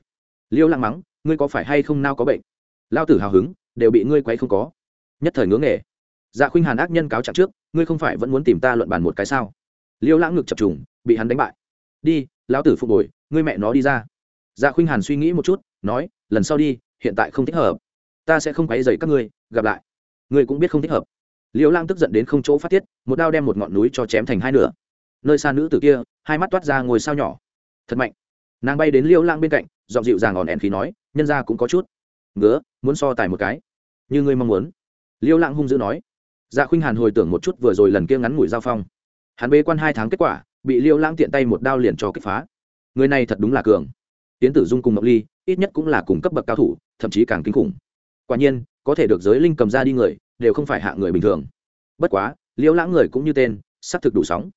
Liêu lăng mắng ngươi có phải hay không nao có bệnh? Lao tử hào hứng đều bị ngươi quấy không có. Nhất thời ngưỡng nghề. Dạ khuynh hàn ác nhân cáo trạng trước ngươi không phải vẫn muốn tìm ta luận bàn một cái sao? Liêu lãng ngực chập trùng bị hắn đánh bại. Đi lão tử phục hồi ngươi mẹ nó đi ra. Dạ khuynh hàn suy nghĩ một chút nói lần sau đi hiện tại không thích hợp. Ta sẽ không quấy dày các ngươi gặp lại. Ngươi cũng biết không thích hợp liêu Lang tức giận đến không chỗ phát tiết, một đao đem một ngọn núi cho chém thành hai nửa. Nơi xa nữ tử kia, hai mắt toát ra ngồi sao nhỏ. Thật mạnh. Nàng bay đến liêu Lang bên cạnh, giọng dịu dàng ỏn ẻn khí nói, nhân ra cũng có chút ngứa, muốn so tài một cái. Như ngươi mong muốn. Liêu Lang hung dữ nói. Dạ khuynh hàn hồi tưởng một chút vừa rồi lần kia ngắn ngủi giao phong. Hắn bế quan hai tháng kết quả, bị liêu Lang tiện tay một đao liền cho kích phá. Người này thật đúng là cường. Tiến tử dung cùng ngọc ly, ít nhất cũng là cùng cấp bậc cao thủ, thậm chí càng kinh khủng. Quả nhiên, có thể được giới linh cầm ra đi người đều không phải hạ người bình thường. Bất quá, liễu lãng người cũng như tên, xác thực đủ sóng.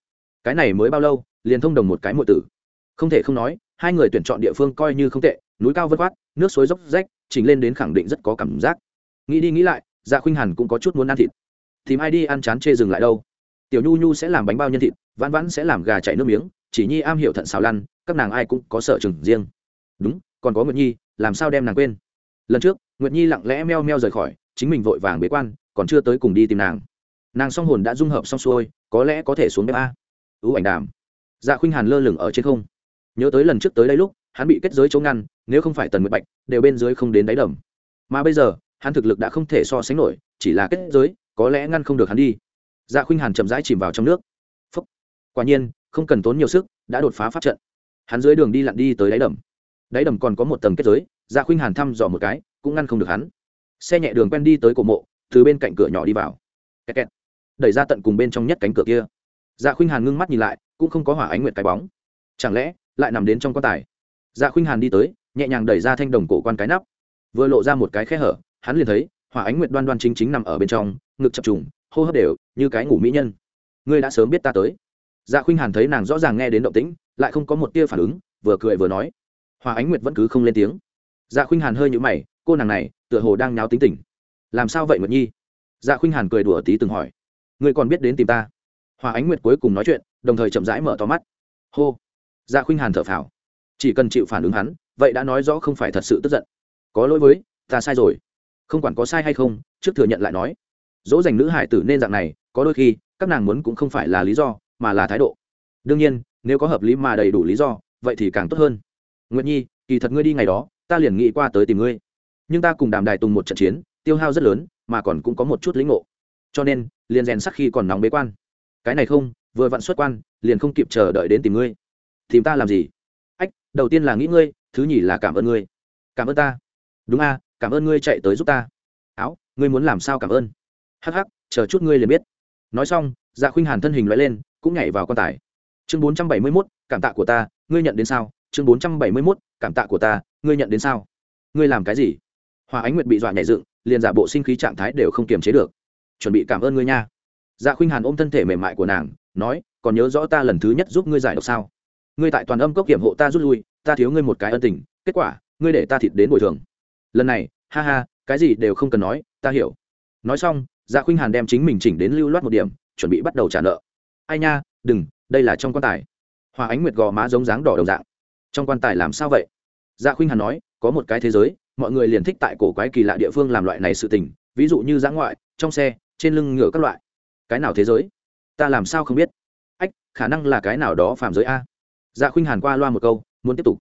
Cái này mới bao lâu, liền thông đồng một cái muội tử. Không thể không nói, hai người tuyển chọn địa phương coi như không tệ, núi cao vất vát nước suối dốc rách, chỉnh lên đến khẳng định rất có cảm giác. Nghĩ đi nghĩ lại dạ khuynh hàn cũng có chút muốn ăn thịt. Tìm ai đi ăn chán chê dừng lại đâu. Tiểu nhu nhu sẽ làm bánh bao nhân thịt, vãn vãn sẽ làm gà chạy nước miếng, chỉ nhi am hiểu thận xào lăn, các nàng ai cũng có sở trường riêng. Đúng, còn có nguyệt nhi, làm sao đem nàng quên? Lần trước, nguyệt nhi lặng lẽ meo meo rời khỏi, chính mình vội vàng bế quan còn chưa tới cùng đi tìm nàng. Nàng song hồn đã dung hợp xong xuôi, có lẽ có thể xuống bếp a. Ưu ảnh đàm. Dạ khuynh hàn lơ lửng ở trên không. Nhớ tới lần trước tới đây lúc, hắn bị kết giới chống ngăn, nếu không phải tần nguyệt bạch, đều bên dưới không đến đáy đầm. Mà bây giờ, hắn thực lực đã không thể so sánh nổi, chỉ là kết giới, có lẽ ngăn không được hắn đi. Dạ khuynh hàn chậm rãi chìm vào trong nước. Phúc. quả nhiên, không cần tốn nhiều sức, đã đột phá pháp trận. Hắn dưới đường đi lặn đi tới đáy đầm. Đáy đầm còn có một tầng kết giới dạ khuynh hàn thăm dò một cái, cũng ngăn không được hắn. Xe nhẹ đường quen đi tới cổ mộ từ bên cạnh cửa nhỏ đi vào. Kẹt kẹt. đẩy ra tận cùng bên trong nhất cánh cửa kia. Dạ khuynh hàn ngưng mắt nhìn lại, cũng không có hỏa ánh nguyệt cái bóng. Chẳng lẽ, lại nằm đến trong quan tài? Dạ khuynh hàn đi tới, nhẹ nhàng đẩy ra thanh đồng cổ quan cái nắp. Vừa lộ ra một cái khe hở, hắn liền thấy, hỏa ánh nguyệt đoan đoan chính chính nằm ở bên trong, ngực chập trùng, hô hấp đều như cái ngủ mỹ nhân. Ngươi đã sớm biết ta tới. Dạ khuynh hàn thấy nàng rõ ràng nghe đến động tĩnh, lại không có một tia phản ứng, vừa cười vừa nói. Hòa ánh nguyệt vẫn cứ không lên tiếng. Dạ khuynh hàn hơi nhũ mày, cô nàng này tựa hồ đang nháo tính tình làm sao vậy nguyệt nhi? Dạ khuynh hàn cười đùa tí từng hỏi. Ngươi còn biết đến tìm ta? Hòa ánh nguyệt cuối cùng nói chuyện, đồng thời chậm rãi mở to mắt. Hô. Dạ khuynh hàn thở phào. Chỉ cần chịu phản ứng hắn, vậy đã nói rõ không phải thật sự tức giận. Có lỗi với, ta sai rồi. Không quản có sai hay không, trước thừa nhận lại nói. Dỗ dành nữ hải tử nên dạng này, có đôi khi, các nàng muốn cũng không phải là lý do, mà là thái độ. Đương nhiên, nếu có hợp lý mà đầy đủ lý do, vậy thì càng tốt hơn. Nguyệt nhi, kỳ thật ngươi đi ngày đó, ta liền nghĩ qua tới tìm ngươi. Nhưng ta cùng đàm đài tùng một trận chiến tiêu hao rất lớn, mà còn cũng có một chút lĩnh ngộ. Cho nên, liền rèn sắc khi còn nóng bế quan. Cái này không, vừa vặn xuất quan, liền không kịp chờ đợi đến tìm ngươi. Tìm ta làm gì? Ách, đầu tiên là nghĩ ngươi, thứ nhì là cảm ơn ngươi. Cảm ơn ta. Đúng a, cảm ơn ngươi chạy tới giúp ta. Áo, ngươi muốn làm sao cảm ơn? Hắc hắc, chờ chút ngươi liền biết. Nói xong dạ khuynh hàn thân hình loại lên, cũng nhảy vào quan tài. Chương bốn trăm bảy mươi mốt, cảm tạ của ta, ngươi nhận đến sao? Chương bốn trăm bảy mươi mốt, cảm tạ của ta, ngươi nhận đến sao? Ngươi làm cái gì? Hòa ánh nguyệt bị dọa nhảy dựng liền giả bộ sinh khí trạng thái đều không kiềm chế được. Chuẩn bị cảm ơn ngươi nha. Dạ khuynh hàn ôm thân thể mềm mại của nàng, nói, còn nhớ rõ ta lần thứ nhất giúp ngươi giải độc sao? Ngươi tại toàn âm cốc kiểm hộ ta rút lui, ta thiếu ngươi một cái ân tình, kết quả, ngươi để ta thịt đến bồi thường. Lần này, ha ha, cái gì đều không cần nói, ta hiểu. Nói xong dạ khuynh hàn đem chính mình chỉnh đến lưu loát một điểm, chuẩn bị bắt đầu trả nợ. Ai nha, đừng, đây là trong quan tài. Hòa ánh nguyệt gò má giống dáng đỏ đồng dạng. Trong quan tài làm sao vậy? Dạ khuynh hàn nói, có một cái thế giới mọi người liền thích tại cổ quái kỳ lạ địa phương làm loại này sự tình, ví dụ như giã ngoại, trong xe, trên lưng ngựa các loại. Cái nào thế giới? Ta làm sao không biết? Ách, khả năng là cái nào đó phạm giới a. Dạ khuynh hàn qua loa một câu, muốn tiếp tục.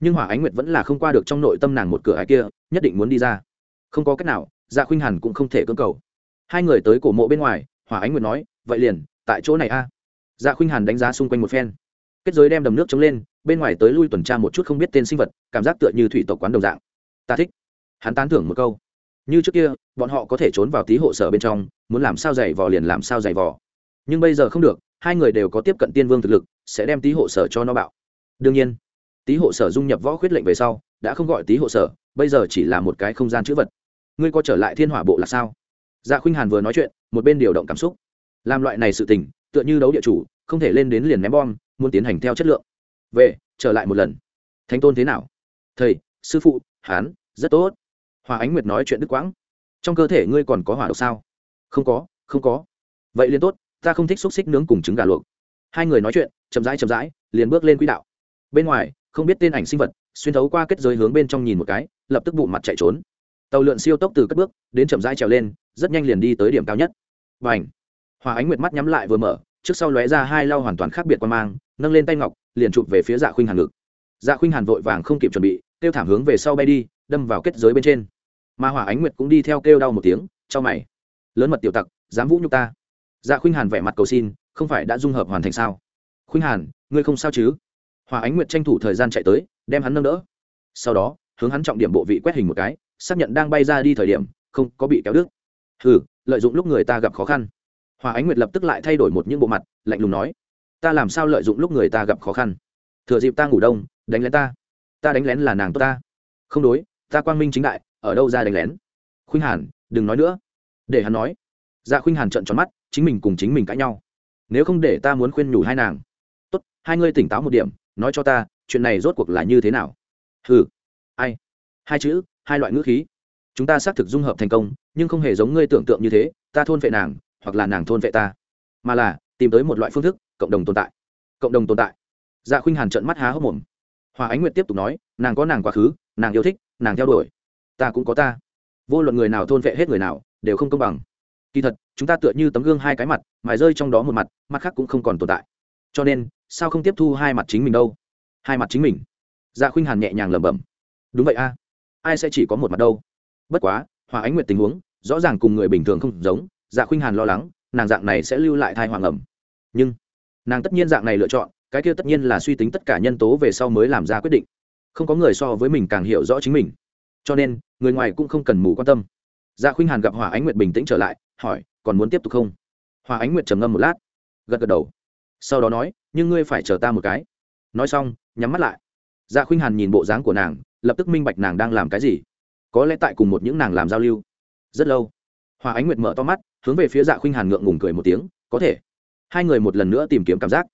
Nhưng hỏa ánh nguyệt vẫn là không qua được trong nội tâm nàng một cửa ải kia, nhất định muốn đi ra. Không có cách nào dạ khuynh hàn cũng không thể cưỡng cầu. Hai người tới cổ mộ bên ngoài, hỏa ánh nguyệt nói, vậy liền, tại chỗ này a. Dạ khuynh hàn đánh giá xung quanh một phen. Kết giới đem đầm nước chống lên, bên ngoài tới lui tuần tra một chút không biết tên sinh vật, cảm giác tựa như thủy tộc quán đồng dạng ta thích. Hắn tán thưởng một câu. Như trước kia, bọn họ có thể trốn vào tí hộ sở bên trong, muốn làm sao dày vò liền làm sao dày vò. Nhưng bây giờ không được, hai người đều có tiếp cận tiên vương thực lực, sẽ đem tí hộ sở cho nó bạo. Đương nhiên, tí hộ sở dung nhập võ khuyết lệnh về sau, đã không gọi tí hộ sở, bây giờ chỉ là một cái không gian chữ vật. Ngươi có trở lại thiên hỏa bộ là sao? Dạ khuynh hàn vừa nói chuyện, một bên điều động cảm xúc. Làm loại này sự tình, tựa như đấu địa chủ, không thể lên đến liền ném bom, muốn tiến hành theo chất lượng. Về, trở lại một lần. Thánh tôn thế nào? Thầy, sư phụ hán, rất tốt. Hòa ánh nguyệt nói chuyện đức quãng. Trong cơ thể ngươi còn có hỏa độc sao? Không có không có. Vậy liền tốt, ta không thích xúc xích nướng cùng trứng gà luộc. Hai người nói chuyện, chậm rãi chậm rãi, liền bước lên quỹ đạo. Bên ngoài, không biết tên ảnh sinh vật, xuyên thấu qua kết giới hướng bên trong nhìn một cái, lập tức bụng mặt chạy trốn. Tàu lượn siêu tốc từ cất bước, đến chậm rãi trèo lên, rất nhanh liền đi tới điểm cao nhất. Và ảnh hòa ánh nguyệt mắt nhắm lại vừa mở, trước sau lóe ra hai lau hoàn toàn khác biệt quan mang, nâng lên tay ngọc, liền chụp về phía dạ khuynh hàn ngực. Dạ khuynh hàn vội vàng không kịp chuẩn bị kêu thảm hướng về sau bay đi, đâm vào kết giới bên trên. Mà hỏa ánh nguyệt cũng đi theo kêu đau một tiếng cho mày. Lớn mật tiểu tặc, dám vũ nhục ta. Dạ khuynh hàn vẻ mặt cầu xin, không phải đã dung hợp hoàn thành sao? Khuynh hàn, ngươi không sao chứ? Hòa ánh nguyệt tranh thủ thời gian chạy tới, đem hắn nâng đỡ. Sau đó, hướng hắn trọng điểm bộ vị quét hình một cái, xác nhận đang bay ra đi thời điểm, không có bị kéo đứt. Ừ lợi dụng lúc người ta gặp khó khăn. Hòa ánh nguyệt lập tức lại thay đổi một những bộ mặt, lạnh lùng nói, ta làm sao lợi dụng lúc người ta gặp khó khăn? Thừa dịp ta ngủ đông, đánh lấy ta ta đánh lén là nàng tốt ta. Không đối ta quang minh chính đại ở đâu ra đánh lén? Khuynh hàn đừng nói nữa. Để hắn nói. Dạ khuynh hàn trận tròn mắt chính mình cùng chính mình cãi nhau. Nếu không để ta muốn khuyên nhủ hai nàng. Tốt hai ngươi tỉnh táo một điểm nói cho ta chuyện này rốt cuộc là như thế nào? Hừ, ai? Hai chữ hai loại ngữ khí. Chúng ta xác thực dung hợp thành công nhưng không hề giống ngươi tưởng tượng như thế ta thôn vệ nàng hoặc là nàng thôn vệ ta. Mà là tìm tới một loại phương thức cộng đồng tồn tại. Cộng đồng tồn tại. Dạ khuynh hàn trận mắt há hốc mồm hòa ánh nguyệt tiếp tục nói, nàng có nàng quá khứ, nàng yêu thích, nàng theo đuổi. Ta cũng có ta. Vô luận người nào thôn vệ hết người nào, đều không công bằng. Kỳ thật, chúng ta tựa như tấm gương hai cái mặt, mài rơi trong đó một mặt mặt khác cũng không còn tồn tại. Cho nên, sao không tiếp thu hai mặt chính mình đâu? Hai mặt chính mình. Dạ khuynh hàn nhẹ nhàng lẩm bẩm. Đúng vậy a. Ai sẽ chỉ có một mặt đâu? Bất quá, hòa ánh nguyệt tình huống, rõ ràng cùng người bình thường không giống dạ khuynh hàn lo lắng, nàng dạng này sẽ lưu lại thai hoàng ẩm. Nhưng, nàng tất nhiên dạng này lựa chọn cái kia tất nhiên là suy tính tất cả nhân tố về sau mới làm ra quyết định. Không có người so với mình càng hiểu rõ chính mình. Cho nên, người ngoài cũng không cần mù quan tâm. Dạ khuynh hàn gặp hòa ánh nguyệt bình tĩnh trở lại, hỏi, còn muốn tiếp tục không? Hòa ánh nguyệt trầm ngâm một lát, gật gật đầu. Sau đó nói, nhưng ngươi phải chờ ta một cái. Nói xong, nhắm mắt lại. Dạ khuynh hàn nhìn bộ dáng của nàng, lập tức minh bạch nàng đang làm cái gì. Có lẽ tại cùng một những nàng làm giao lưu. Rất lâu hòa ánh nguyệt mở to mắt, hướng về phía dạ khuynh hàn ngượng ngùng cười một tiếng, có thể. Hai người một lần nữa tìm kiếm cảm giác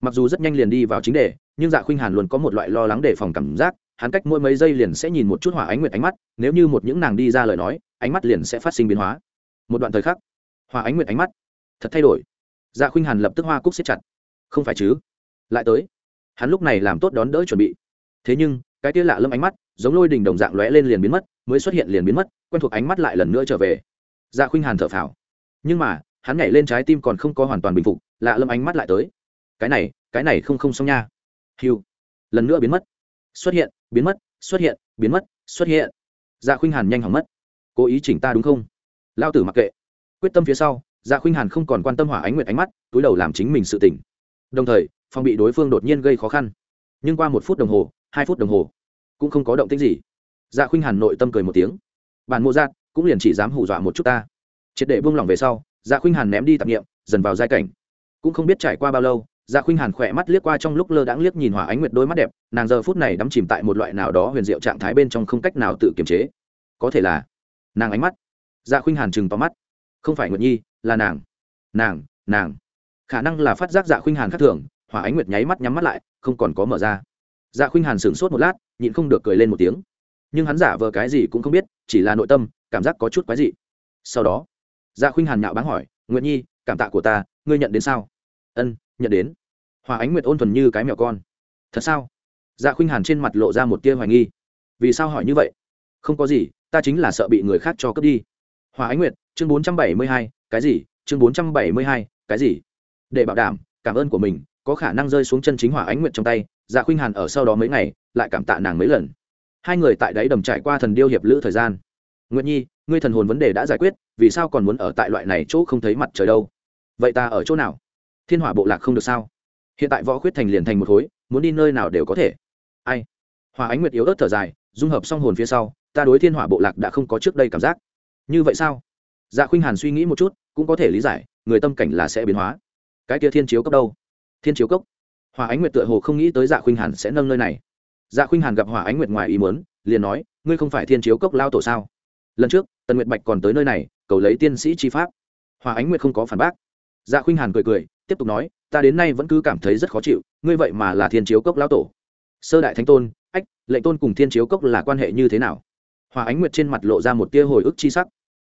mặc dù rất nhanh liền đi vào chính đề, nhưng dạ khuynh hàn luôn có một loại lo lắng đề phòng cảm giác, hắn cách mỗi mấy giây liền sẽ nhìn một chút hỏa ánh nguyệt ánh mắt, nếu như một những nàng đi ra lời nói, ánh mắt liền sẽ phát sinh biến hóa. Một đoạn thời khắc, hỏa ánh nguyệt ánh mắt thật thay đổi. Dạ khuynh hàn lập tức hoa cúc xếp chặt. Không phải chứ? Lại tới. Hắn lúc này làm tốt đón đỡ chuẩn bị. Thế nhưng, cái tia lạ lâm ánh mắt, giống lôi đình đồng dạng lóe lên liền biến mất, mới xuất hiện liền biến mất, quen thuộc ánh mắt lại lần nữa trở về. Dạ khuynh hàn thở phào. Nhưng mà, hắn nhảy lên trái tim còn không có hoàn toàn bình phục, lạ lâm ánh mắt lại tới cái này cái này không không xong nha. Hiu lần nữa biến mất. Xuất hiện, biến mất, xuất hiện, biến mất, xuất hiện. Dạ khuynh hàn nhanh hỏng mất. Cố ý chỉnh ta đúng không? Lao tử mặc kệ. Quyết tâm phía sau dạ khuynh hàn không còn quan tâm hỏa ánh nguyệt ánh mắt, túi đầu làm chính mình sự tỉnh đồng thời, phòng bị đối phương đột nhiên gây khó khăn. Nhưng qua một phút đồng hồ, hai phút đồng hồ, cũng không có động tích gì. Dạ khuynh hàn nội tâm cười một tiếng. Bản mô giác cũng liền chỉ dám hù dọa một chút ta. Triệt để buông lỏng về sau dạ khuynh hàn ném đi tạp nghiệm dần vào giai cảnh. Cũng không biết trải qua bao lâu dạ khuynh hàn khỏe mắt liếc qua trong lúc lơ đãng liếc nhìn hỏa ánh nguyệt đôi mắt đẹp, nàng giờ phút này đắm chìm tại một loại nào đó huyền diệu trạng thái bên trong không cách nào tự kiềm chế. Có thể là nàng ánh mắt. Dạ khuynh hàn chừng to mắt. Không phải nguyệt nhi, là nàng. Nàng nàng. Khả năng là phát giác dạ khuynh hàn khác thường, hỏa ánh nguyệt nháy mắt nhắm mắt lại, không còn có mở ra. Dạ khuynh hàn sửng sốt một lát, nhịn không được cười lên một tiếng. Nhưng hắn giả vờ cái gì cũng không biết, chỉ là nội tâm, cảm giác có chút quái dị. Sau đó dạ khuynh hàn nhạo báng hỏi, nguyệt nhi, cảm tạ của ta, ngươi nhận đến sao? Ân, nhận đến hòa ánh nguyệt ôn thuần như cái mèo con. Thật sao? Dạ khuynh hàn trên mặt lộ ra một tia hoài nghi. Vì sao hỏi như vậy? Không có gì, ta chính là sợ bị người khác cho cướp đi. Hòa ánh nguyệt, chương bốn trăm bảy mươi hai, cái gì? Chương bốn trăm bảy mươi hai, cái gì? Để bảo đảm, cảm ơn của mình, có khả năng rơi xuống chân chính hỏa ánh nguyệt trong tay dạ khuynh hàn ở sau đó mấy ngày, lại cảm tạ nàng mấy lần. Hai người tại đấy đầm trải qua thần điêu hiệp lữ thời gian. Nguyệt nhi, ngươi thần hồn vấn đề đã giải quyết, vì sao còn muốn ở tại loại này chỗ không thấy mặt trời đâu? Vậy ta ở chỗ nào? Thiên hỏa bộ lạc không được sao? Hiện tại võ khuyết thành liền thành một khối, muốn đi nơi nào đều có thể. Ai? Hòa ánh nguyệt yếu ớt thở dài, dung hợp song hồn phía sau, ta đối thiên hỏa bộ lạc đã không có trước đây cảm giác. Như vậy sao? Dạ khuynh hàn suy nghĩ một chút, cũng có thể lý giải, người tâm cảnh là sẽ biến hóa. Cái kia thiên chiếu cốc đâu? Thiên chiếu cốc. Hòa ánh nguyệt tựa hồ không nghĩ tới dạ khuynh hàn sẽ nâng nơi này. Dạ khuynh hàn gặp hòa ánh nguyệt ngoài ý muốn, liền nói, ngươi không phải thiên chiếu cốc lao tổ sao? Lần trước, tần nguyệt bạch còn tới nơi này, cầu lấy tiên sĩ chi pháp. Hòa ánh nguyệt không có phản bác. Dạ khuynh hàn cười cười tiếp tục nói, ta đến nay vẫn cứ cảm thấy rất khó chịu, ngươi vậy mà là thiên chiếu cốc lão tổ. Sơ đại thánh tôn, ách, lệnh tôn cùng thiên chiếu cốc là quan hệ như thế nào? Hòa ánh nguyệt trên mặt lộ ra một tia hồi ức chi sắc.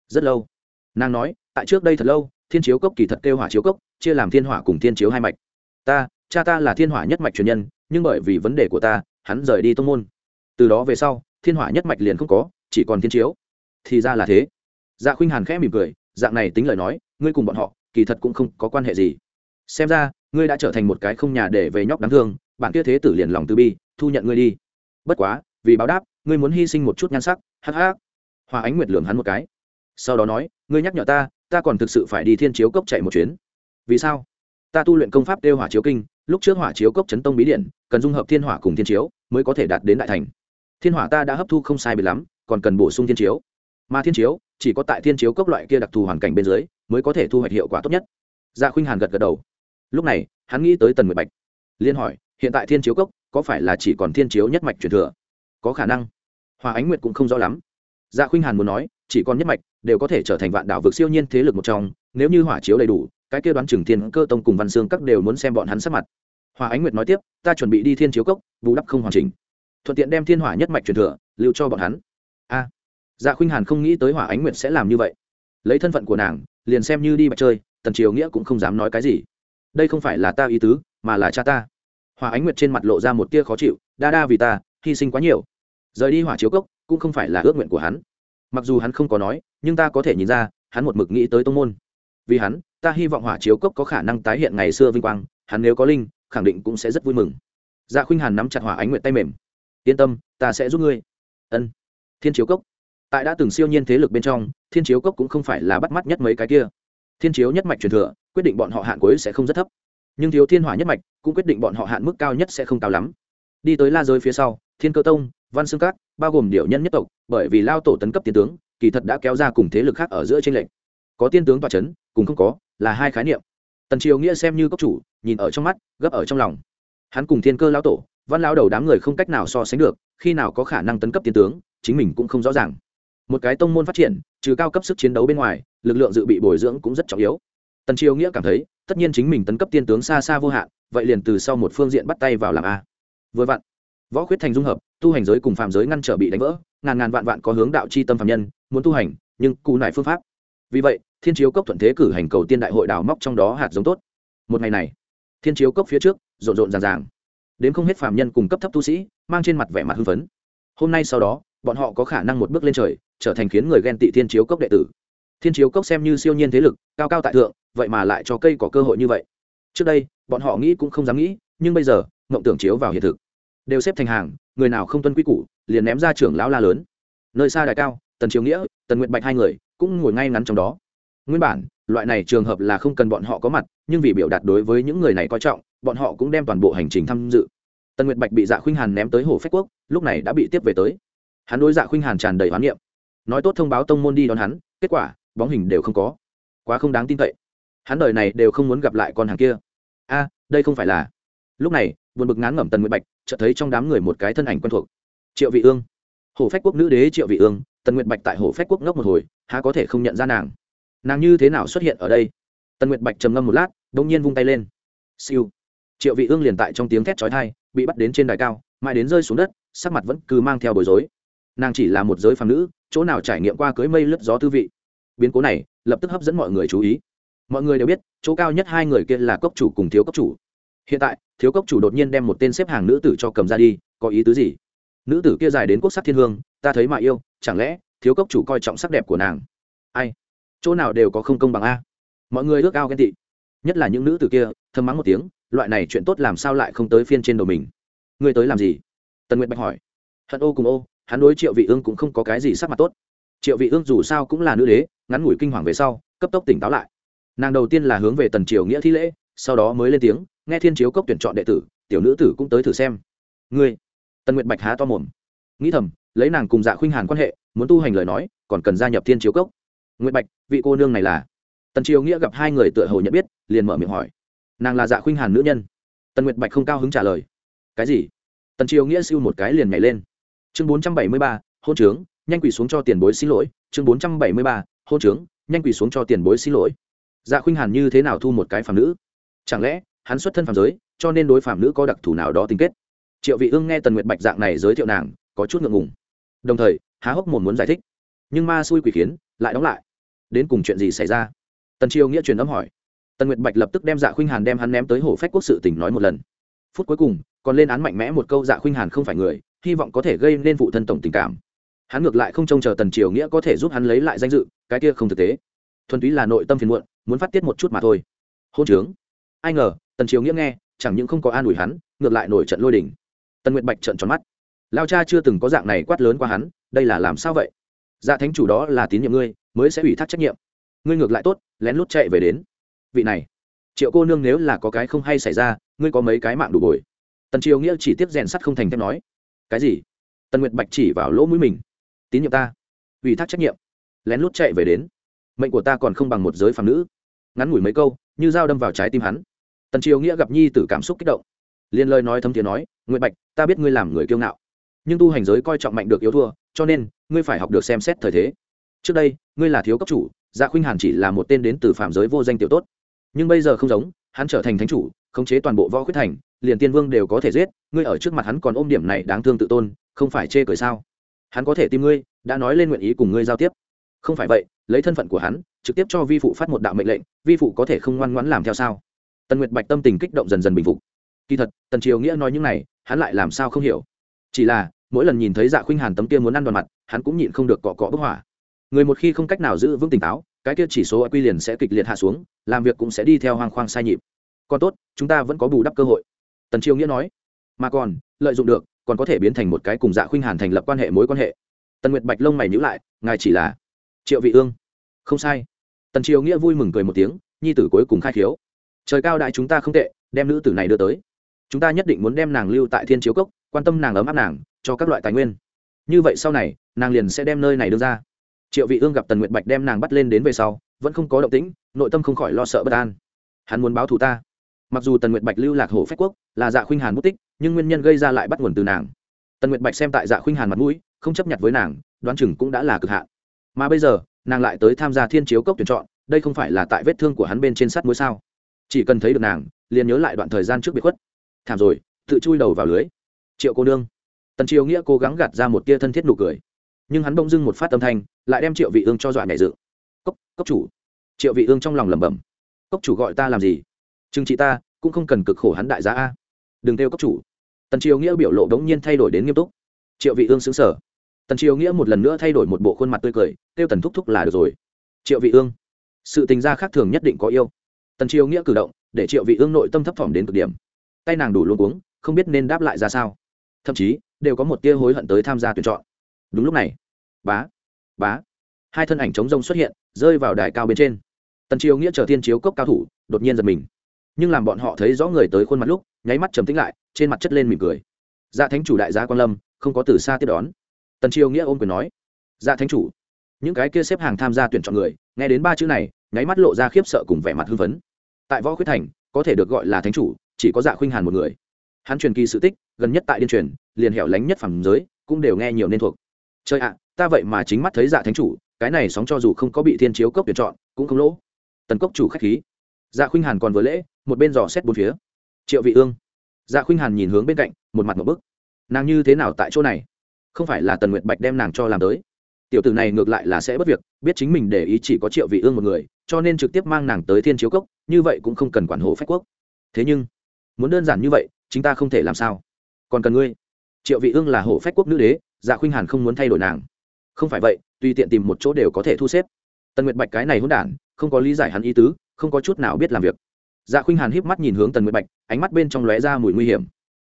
Rất lâu, nàng nói, tại trước đây thật lâu, thiên chiếu cốc kỳ thật kêu hỏa chiếu cốc, chia làm thiên hỏa cùng thiên chiếu hai mạch. Ta, cha ta là thiên hỏa nhất mạch truyền nhân, nhưng bởi vì vấn đề của ta, hắn rời đi tông môn. Từ đó về sau, thiên hỏa nhất mạch liền không có, chỉ còn thiên chiếu. Thì ra là thế. Dạ khuynh hàn khẽ mỉm cười, dạng này tính lời nói, ngươi cùng bọn họ, kỳ thật cũng không có quan hệ gì xem ra, ngươi đã trở thành một cái không nhà để về nhóc đáng thương, bạn kia thế tử liền lòng từ bi, thu nhận ngươi đi. Bất quá, vì báo đáp, ngươi muốn hy sinh một chút nhan sắc, hắc hắc. Hòa ánh nguyệt lường hắn một cái. Sau đó nói, ngươi nhắc nhở ta ta còn thực sự phải đi thiên chiếu cốc chạy một chuyến. Vì sao? Ta tu luyện công pháp đeo hỏa chiếu kinh, lúc trước hỏa chiếu cốc chấn tông bí điện cần dung hợp thiên hỏa cùng thiên chiếu, mới có thể đạt đến đại thành. Thiên hỏa ta đã hấp thu không sai biệt lắm, còn cần bổ sung thiên chiếu. Mà thiên chiếu, chỉ có tại thiên chiếu cốc loại kia đặc thù hoàn cảnh bên dưới, mới có thể thu hoạch hiệu quả tốt nhất. Dạ khuynh hàn gật gật đầu lúc này, hắn nghĩ tới tần nguyệt bạch. Liên hỏi, hiện tại thiên chiếu cốc, có phải là chỉ còn thiên chiếu nhất mạch truyền thừa? Có khả năng. Hòa ánh nguyệt cũng không rõ lắm. Dạ khuynh hàn muốn nói, chỉ còn nhất mạch, đều có thể trở thành vạn đảo vực siêu nhiên thế lực một trong, nếu như hỏa chiếu đầy đủ, cái kia đoán trừng thiên cơ tông cùng văn xương các đều muốn xem bọn hắn sắc mặt. Hòa ánh nguyệt nói tiếp, ta chuẩn bị đi thiên chiếu cốc, bù đắp không hoàn chỉnh. Thuận tiện đem thiên hỏa nhất mạch truyền thừa, lưu cho bọn hắn. A. Dạ khuynh hàn không nghĩ tới hỏa ánh nguyệt sẽ làm như vậy. Lấy thân phận của nàng, liền xem như đi bạch chơi, tần triều nghĩa cũng không dám nói cái gì đây không phải là ta ý tứ, mà là cha ta. Hòa ánh nguyệt trên mặt lộ ra một tia khó chịu, đa đa vì ta, hy sinh quá nhiều. Rời đi hỏa chiếu cốc, cũng không phải là ước nguyện của hắn. Mặc dù hắn không có nói, nhưng ta có thể nhìn ra, hắn một mực nghĩ tới tông môn. Vì hắn, ta hy vọng hỏa chiếu cốc có khả năng tái hiện ngày xưa vinh quang, hắn nếu có linh, khẳng định cũng sẽ rất vui mừng. Dạ khuynh hàn nắm chặt hỏa ánh nguyện tay mềm. Yên tâm, ta sẽ giúp ngươi. Ân. Thiên chiếu cốc. Tại đã từng siêu nhiên thế lực bên trong, thiên chiếu cốc cũng không phải là bắt mắt nhất mấy cái kia. Thiên chiếu nhất mạch truyền thừa quyết định bọn họ hạn cuối sẽ không rất thấp. Nhưng thiếu thiên hỏa nhất mạch cũng quyết định bọn họ hạn mức cao nhất sẽ không cao lắm. Đi tới la giới phía sau, thiên cơ tông, văn xương các, bao gồm điệu nhân nhất tộc, bởi vì lao tổ tấn cấp tiên tướng, kỳ thật đã kéo ra cùng thế lực khác ở giữa tranh lệch. Có tiên tướng tòa c h ấ n cùng không có, là hai khái niệm. Tần triều nghĩa xem như cốc chủ, nhìn ở trong mắt, gấp ở trong lòng. Hắn cùng thiên cơ lao tổ, văn lao đầu đám người không cách nào so sánh được, khi nào có khả năng tấn cấp tiên tướng, chính mình cũng không rõ ràng. Một cái tông môn phát triển, trừ cao cấp sức chiến đấu bên ngoài, lực lượng dự bị bồi dưỡng cũng rất trọng yếu tần triều nghĩa cảm thấy, tất nhiên chính mình tấn cấp tiên tướng xa xa vô hạn, vậy liền từ sau một phương diện bắt tay vào làm a. Vừa vặn, võ khuyết thành dung hợp, tu hành giới cùng phạm giới ngăn trở bị đánh vỡ, ngàn ngàn vạn vạn có hướng đạo c h i tâm phạm nhân, muốn tu hành, nhưng cù nải phương pháp. Vì vậy, thiên chiếu cốc thuận thế cử hành cầu tiên đại hội đào móc trong đó hạt giống tốt. Một ngày này, thiên chiếu cốc phía trước, rộn rộn ràng ràng. Đến không hết phạm nhân cùng cấp thấp tu sĩ, mang trên mặt vẻ mặt hưng phấn. Hôm nay sau đó, bọn họ có khả năng một bước lên trời, trở thành khiến người ghen tị thiên chiếu cốc đệ tử. Thiên chiếu cốc xem như siêu nhiên thế lực, cao cao tại thượng vậy mà lại cho cây có cơ hội như vậy. Trước đây, bọn họ nghĩ cũng không dám nghĩ, nhưng bây giờ, mộng tưởng chiếu vào hiện thực. Đều xếp thành hàng, người nào không tuân quy củ, liền ném ra trưởng lão la lớn. Nơi xa đại cao, tần triều nghĩa, tần nguyện bạch hai người, cũng ngồi ngay ngắn trong đó. Nguyên bản, loại này trường hợp là không cần bọn họ có mặt, nhưng vì biểu đạt đối với những người này coi trọng, bọn họ cũng đem toàn bộ hành trình tham dự. Tần nguyệt bạch bị dạ khuynh hàn ném tới hồ phách quốc, lúc này đã bị tiếp về tới. Hắn đối dạ khuynh hàn tràn đầy hoán niệm. Nói tốt thông báo tông môn đi đón hắn, kết quả, bóng hình đều không có. Quá không đáng tin cậy hắn đời này đều không muốn gặp lại con hàng kia. A, đây không phải là. Lúc này, buồn bực ngán ngẩm tần nguyệt bạch, chợt thấy trong đám người một cái thân ảnh quen thuộc. Triệu vị ương. Hổ phách quốc nữ đế triệu vị ương, tần nguyệt bạch tại hổ phách quốc ngốc một hồi, há có thể không nhận ra nàng. Nàng như thế nào xuất hiện ở đây? Tần nguyệt bạch trầm ngâm một lát đông nhiên vung tay lên. Siêu. Triệu vị ương liền tại trong tiếng thét chói tai, bị bắt đến trên đài cao, mãi đến rơi xuống đất, sắc mặt vẫn cứ mang theo bối rối. Nàng chỉ là một giới phàm nữ, chỗ nào trải nghiệm qua cưới mây lướt gió tư vị. Biến cố này lập tức hấp dẫn mọi người chú ý mọi người đều biết, chỗ cao nhất hai người kia là cốc chủ cùng thiếu cốc chủ. Hiện tại, thiếu cốc chủ đột nhiên đem một tên xếp hàng nữ tử cho cầm ra đi, có ý tứ gì? Nữ tử kia dài đến quốc sắc thiên hương, ta thấy mà yêu, chẳng lẽ thiếu cốc chủ coi trọng sắc đẹp của nàng? Ai? Chỗ nào đều có không công bằng a. Mọi người ước ao ghen tị. Nhất là những nữ tử kia, thầm mắng một tiếng, loại này chuyện tốt làm sao lại không tới phiên trên đầu mình? Ngươi tới làm gì? Tần nguyệt bạch hỏi. Hận ô cùng ô, hắn đối triệu vị ương cũng không có cái gì sắc mặt tốt. Triệu vị ương dù sao cũng là nữ đế, ngắn ngủi kinh hoàng về sau, cấp tốc tỉnh táo lại nàng đầu tiên là hướng về tần triều nghĩa thi lễ, sau đó mới lên tiếng, nghe thiên chiếu cốc tuyển chọn đệ tử, tiểu nữ tử cũng tới thử xem. Ngươi, tần nguyệt bạch há to mồm. Nghĩ thầm, lấy nàng cùng dạ khuynh hàn quan hệ, muốn tu hành lời nói, còn cần gia nhập thiên chiếu cốc. Nguyệt bạch, vị cô nương này là? Tần triều nghĩa gặp hai người tựa hồ nhận biết, liền mở miệng hỏi. Nàng là dạ khuynh hàn nữ nhân. Tần nguyệt bạch không cao hứng trả lời. Cái gì? Tần triều nghĩa siêu một cái liền nhảy lên. Chương bốn trăm bảy mươi ba, hôn trướng, nhanh quỳ xuống cho tiền bối xin lỗi. Chương bốn trăm bảy mươi ba, hôn trướng, nhanh quỳ xuống cho tiền bối xin lỗi dạ khuynh hàn như thế nào thu một cái phàm nữ? Chẳng lẽ, hắn xuất thân phàm giới, cho nên đối phàm nữ có đặc thù nào đó tình kết? Triệu vị ương nghe tần nguyệt bạch dạng này giới thiệu nàng, có chút ngượng ngùng. Đồng thời, há hốc mồm muốn giải thích. Nhưng ma xui quỷ khiến, lại đóng lại. Đến cùng chuyện gì xảy ra? Tần triều nghĩa truyền âm hỏi. Tần nguyệt bạch lập tức đem dạ khuynh hàn đem hắn ném tới hổ phách quốc sự tỉnh nói một lần. Phút cuối cùng, còn lên án mạnh mẽ một câu dạ khuynh hàn không phải người, hy vọng có thể gây nên vụ thân tổng tình cảm. Hắn ngược lại không trông chờ tần triều nghĩa có thể giúp hắn lấy lại danh dự, cái kia không thực tế thuần túy là nội tâm phiền muộn, muốn phát tiết một chút mà thôi. Hôn trướng. Ai ngờ, tần triều nghĩa nghe, chẳng những không có an ủi hắn, ngược lại nổi trận lôi đình. tần nguyệt bạch trận tròn mắt. Lao cha chưa từng có dạng này quát lớn qua hắn, đây là làm sao vậy? Dạ thánh chủ đó là tín nhiệm ngươi, mới sẽ ủy thác trách nhiệm. Ngươi ngược lại tốt, lén lút chạy về đến. Vị này, triệu cô nương nếu là có cái không hay xảy ra, ngươi có mấy cái mạng đủ bồi. Tần triều nghĩa chỉ tiếp rèn sắt không thành thép nói. Cái gì? Tần nguyệt bạch chỉ vào lỗ mũi mình. Tín nhiệm ta. Ủy thác trách nhiệm. Lén lút chạy về đến mệnh của ta còn không bằng một giới phàm nữ. Ngắn ngủi mấy câu, như dao đâm vào trái tim hắn. Tần triều nghĩa gặp nhi tử cảm xúc kích động. Liên lời nói thấm tiếng nói, nguyệt bạch, ta biết ngươi làm người kiêu ngạo, nhưng tu hành giới coi trọng mạnh được yếu thua, cho nên ngươi phải học được xem xét thời thế. Trước đây, ngươi là thiếu cấp chủ dạ khuynh hàn chỉ là một tên đến từ phạm giới vô danh tiểu tốt. Nhưng bây giờ không giống, hắn trở thành thánh chủ, khống chế toàn bộ võ khuyết thành, liền tiên vương đều có thể giết, ngươi ở trước mặt hắn còn ôm điểm này đáng thương tự tôn, không phải chê cười sao? Hắn có thể tìm ngươi, đã nói lên nguyện ý cùng ngươi giao tiếp. Không phải vậy lấy thân phận của hắn, trực tiếp cho vi phụ phát một đạo mệnh lệnh, vi phụ có thể không ngoan ngoãn làm theo sao? Tần nguyệt bạch tâm tình kích động dần dần bình phục. Kỳ thật, tần triều nghĩa nói những này, hắn lại làm sao không hiểu? Chỉ là, mỗi lần nhìn thấy dạ khuynh hàn tấm kia muốn ăn đòn mặt, hắn cũng nhịn không được cọ cọ bức hỏa người một khi không cách nào giữ vững tỉnh táo, cái kia chỉ số quy liền sẽ kịch liệt hạ xuống, làm việc cũng sẽ đi theo hoang khoang sai nhịp. Còn tốt, chúng ta vẫn có bù đắp cơ hội. Tần triều nghĩa nói. Mà còn, lợi dụng được, còn có thể biến thành một cái cùng dạ khuynh hàn thành lập quan hệ mối quan hệ. Tần nguyệt bạch lông mày nhữ lại, ngài chỉ là triệu vị ương không sai. Tần triều nghĩa vui mừng cười một tiếng, nhi tử cuối cùng khai khiếu. Trời cao đại chúng ta không tệ, đem nữ tử này đưa tới. Chúng ta nhất định muốn đem nàng lưu tại thiên chiếu cốc, quan tâm nàng ấm áp nàng, cho các loại tài nguyên. Như vậy sau này, nàng liền sẽ đem nơi này đưa ra. Triệu vị ương gặp tần nguyệt bạch đem nàng bắt lên đến về sau, vẫn không có động tĩnh, nội tâm không khỏi lo sợ bất an. Hắn muốn báo thù ta. Mặc dù tần nguyệt bạch lưu lạc hổ phách quốc, là dạ khuynh hàn mất tích, nhưng nguyên nhân gây ra lại bắt nguồn từ nàng. Tần nguyệt bạch xem tại dạ khuynh hàn mặt mũi, không chấp nhận với nàng, đoán chừng cũng đã là cực hạn. Mà bây giờ nàng lại tới tham gia thiên chiếu cốc tuyển chọn, đây không phải là tại vết thương của hắn bên trên sắt mũi sao? Chỉ cần thấy được nàng, liền nhớ lại đoạn thời gian trước biệt khuất. Thảm rồi, tự chui đầu vào lưới. Triệu cô nương. Tần triều nghĩa cố gắng gạt ra một tia thân thiết nụ cười. Nhưng hắn bỗng dưng một phát âm thanh, lại đem triệu vị ương cho dọa nhảy dự cốc cốc chủ. Triệu vị ương trong lòng lẩm bẩm. Cốc chủ gọi ta làm gì? Chừng chị ta, cũng không cần cực khổ hắn đại giá a. Đừng theo cốc chủ. Tần triều nghĩa biểu lộ đống nhiên thay đổi đến nghiêm túc. Triệu vị ương xứng sở tần triều nghĩa một lần nữa thay đổi một bộ khuôn mặt tươi cười, kêu tần thúc thúc là được rồi. Triệu vị ương, sự tình gia khác thường nhất định có yêu. Tần triều nghĩa cử động, để triệu vị ương nội tâm thấp thỏm đến cực điểm. Tay nàng đủ luôn uống không biết nên đáp lại ra sao. Thậm chí, đều có một tia hối hận tới tham gia tuyển chọn. Đúng lúc này, bá bá, hai thân ảnh chống rông xuất hiện, rơi vào đài cao bên trên. Tần triều nghĩa chờ thiên chiếu cốc cao thủ, đột nhiên giật mình. Nhưng làm bọn họ thấy rõ người tới khuôn mặt lúc, nháy mắt trầm tĩnh lại, trên mặt chất lên mỉm cười. Dạ thánh chủ đại gia quan lâm, không có từ xa tiếp đón tần triều nghĩa ôm quyền nói dạ thánh chủ. Những cái kia xếp hàng tham gia tuyển chọn người, nghe đến ba chữ này, nháy mắt lộ ra khiếp sợ cùng vẻ mặt hưng phấn. Tại võ khuyết thành, có thể được gọi là thánh chủ, chỉ có dạ khuynh hàn một người. Hắn truyền kỳ sự tích, gần nhất tại điên truyền, liền hẻo lánh nhất phẩm giới, cũng đều nghe nhiều nên thuộc. Chơi ạ, ta vậy mà chính mắt thấy dạ thánh chủ, cái này sóng cho dù không có bị thiên chiếu cốc tuyển chọn, cũng không lỗ. Tần cốc chủ khách khí. Dạ khuynh hàn còn vừa lễ, một bên dò xét bốn phía. Triệu vị ương. Dạ khuynh hàn nhìn hướng bên cạnh, một mặt một bức. Nàng như thế nào tại chỗ này? Không phải là tần nguyệt bạch đem nàng cho làm tới tiểu tử này ngược lại là sẽ bất việc biết chính mình để ý chỉ có triệu vị ương một người cho nên trực tiếp mang nàng tới thiên chiếu cốc như vậy cũng không cần quản hộ phách quốc thế nhưng muốn đơn giản như vậy chúng ta không thể làm sao còn cần ngươi triệu vị ương là hộ phách quốc nữ đế dạ khuynh hàn không muốn thay đổi nàng không phải vậy tùy tiện tìm một chỗ đều có thể thu xếp tần nguyệt bạch cái này hỗn đản không có lý giải hắn ý tứ không có chút nào biết làm việc dạ khuynh hàn híp mắt nhìn hướng tần nguyệt bạch ánh mắt bên trong lóe ra mùi nguy hiểm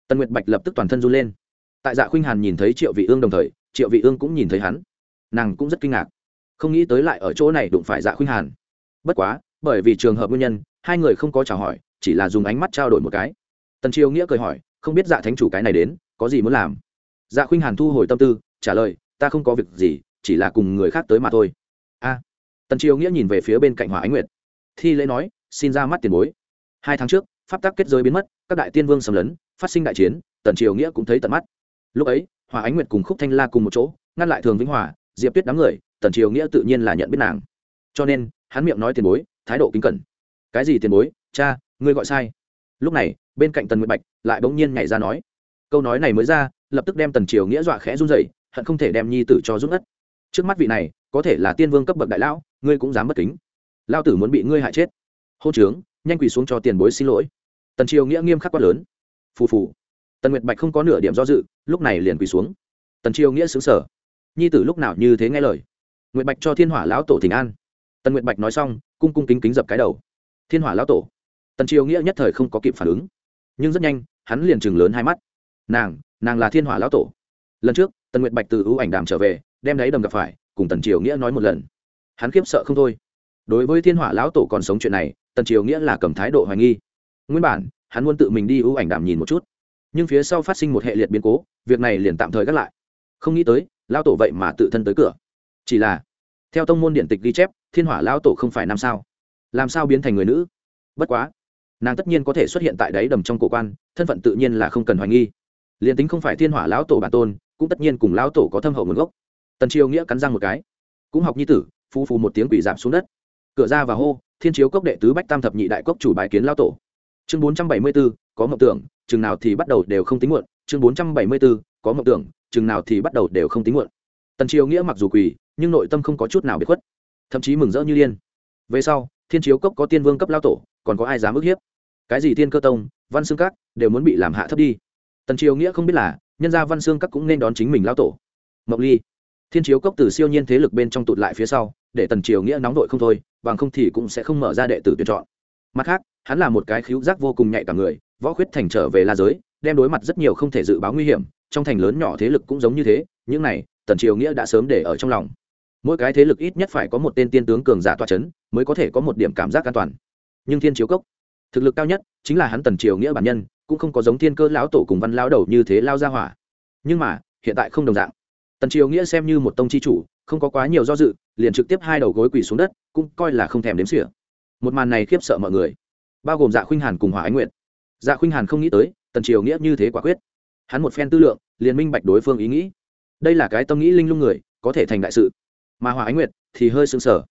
tần nguyệt bạch lập tức toàn thân run lên tại dạ khuynh hàn nhìn thấy triệu vị ương đồng thời, triệu vị ương cũng nhìn thấy hắn. Nàng cũng rất kinh ngạc. Không nghĩ tới lại ở chỗ này đụng phải dạ khuynh hàn. Bất quá, bởi vì trường hợp nguyên nhân, hai người không có chào hỏi, chỉ là dùng ánh mắt trao đổi một cái. Tần triều nghĩa cười hỏi, không biết dạ thánh chủ cái này đến, có gì muốn làm? Dạ khuynh hàn thu hồi tâm tư, trả lời, ta không có việc gì, chỉ là cùng người khác tới mà thôi. A. Tần triều nghĩa nhìn về phía bên cạnh hòa ánh nguyệt. Thi lễ nói, xin ra mắt tiền bối. Hai tháng trước, pháp tắc kết giới biến mất, các đại tiên vương xâm lấn, phát sinh đại chiến, tần triều nghĩa cũng thấy tận mắt lúc ấy, hòa ánh nguyệt cùng khúc thanh la cùng một chỗ, ngăn lại thường vĩnh hòa, diệp tuyết đám người, tần triều nghĩa tự nhiên là nhận biết nàng. Cho nên, hắn miệng nói tiền bối, thái độ kính cẩn. Cái gì tiền bối? Cha, ngươi gọi sai. Lúc này, bên cạnh tần nguyệt bạch lại bỗng nhiên nhảy ra nói. Câu nói này mới ra, lập tức đem tần triều nghĩa dọa khẽ run rẩy, hận không thể đem nhi tử cho rút ngất. Trước mắt vị này, có thể là tiên vương cấp bậc đại lão, ngươi cũng dám bất kính. Lao tử muốn bị ngươi hại chết. Hô trướng, nhanh quỳ xuống cho tiền bối xin lỗi. Tần triều nghĩa nghiêm khắc quát lớn. Phù phù tần nguyệt bạch không có nửa điểm do dự, lúc này liền quỳ xuống. tần triều nghĩa xứng sở. nhi tử lúc nào như thế nghe lời? nguyệt bạch cho thiên hỏa lão tổ thỉnh an. tần nguyệt bạch nói xong, cung cung kính kính dập cái đầu. thiên hỏa lão tổ. tần triều nghĩa nhất thời không có kịp phản ứng. nhưng rất nhanh, hắn liền chừng lớn hai mắt. nàng nàng là thiên hỏa lão tổ. lần trước, tần nguyệt bạch từ ưu ảnh đàm trở về, đem đáy đầm gặp phải, cùng tần triều nghĩa nói một lần. hắn khiếp sợ không thôi. đối với thiên hỏa lão tổ còn sống chuyện này, tần triều nghĩa là cầm thái độ hoài nghi. nguyên bản, hắn muốn tự mình đi ưu ảnh đàm nhìn một chút nhưng phía sau phát sinh một hệ liệt biến cố, việc này liền tạm thời gác lại. Không nghĩ tới, lão tổ vậy mà tự thân tới cửa. Chỉ là, theo tông môn điện tịch ghi chép, thiên hỏa lão tổ không phải nam sao? Làm sao biến thành người nữ? Bất quá, nàng tất nhiên có thể xuất hiện tại đáy đầm trong cổ quan, thân phận tự nhiên là không cần hoài nghi. Liền tính không phải thiên hỏa lão tổ bản tôn, cũng tất nhiên cùng lão tổ có thâm hậu nguồn gốc. Tần triều nghĩa cắn răng một cái. Cũng học nhi tử phu phù một tiếng quỷ giảm xuống đất. Cửa ra và hô, thiên chiếu cốc đệ tứ bách tam thập nhị đại cốc chủ bài kiến lão tổ chương bốn trăm bảy mươi b ố có mộng tưởng, chừng nào thì bắt đầu đều không tính muộn. chương bốn trăm bảy mươi b ố có mộng tưởng, chừng nào thì bắt đầu đều không tính muộn. Tần triều nghĩa mặc dù quỳ, nhưng nội tâm không có chút nào bị khuất. Thậm chí mừng rỡ như điên. về sau, thiên chiếu cốc có tiên vương cấp lao tổ, còn có ai dám ức hiếp? Cái gì thiên cơ tông, văn xương các, đều muốn bị làm hạ thấp đi. Tần triều nghĩa không biết là, nhân gia văn xương các cũng nên đón chính mình lao tổ. Mộng ly. Thiên chiếu cốc từ siêu nhiên thế lực bên trong tụt lại phía sau, để tần triều nghĩa nóng đội không thôi, bằng không thì cũng sẽ không mở ra đệ tử tuyển chọn mặt khác, hắn là một cái khíu giác vô cùng nhạy cảm người, võ khuyết thành trở về la giới, đem đối mặt rất nhiều không thể dự báo nguy hiểm, trong thành lớn nhỏ thế lực cũng giống như thế, những này, tần triều nghĩa đã sớm để ở trong lòng. Mỗi cái thế lực ít nhất phải có một tên tiên tướng cường giả toa c h ấ n mới có thể có một điểm cảm giác an toàn. Nhưng thiên chiếu cốc, thực lực cao nhất chính là hắn tần triều nghĩa bản nhân, cũng không có giống thiên cơ lão tổ cùng văn lao đầu như thế lao ra hỏa. Nhưng mà, hiện tại không đồng dạng. Tần triều nghĩa xem như một tông c h i chủ, không có quá nhiều do dự, liền trực tiếp hai đầu gối quỳ xuống đất, cũng coi là không thèm đếm xỉa một màn này khiếp sợ mọi người, bao gồm dạ khuynh hàn cùng hỏa ánh nguyện dạ khuynh hàn không nghĩ tới, tần triều nghĩa như thế quả quyết. Hắn một phen tư lượng, liền minh bạch đối phương ý nghĩ. Đây là cái tâm nghĩ linh lung người, có thể thành đại sự. Mà hòa ánh nguyệt thì hơi sưng sở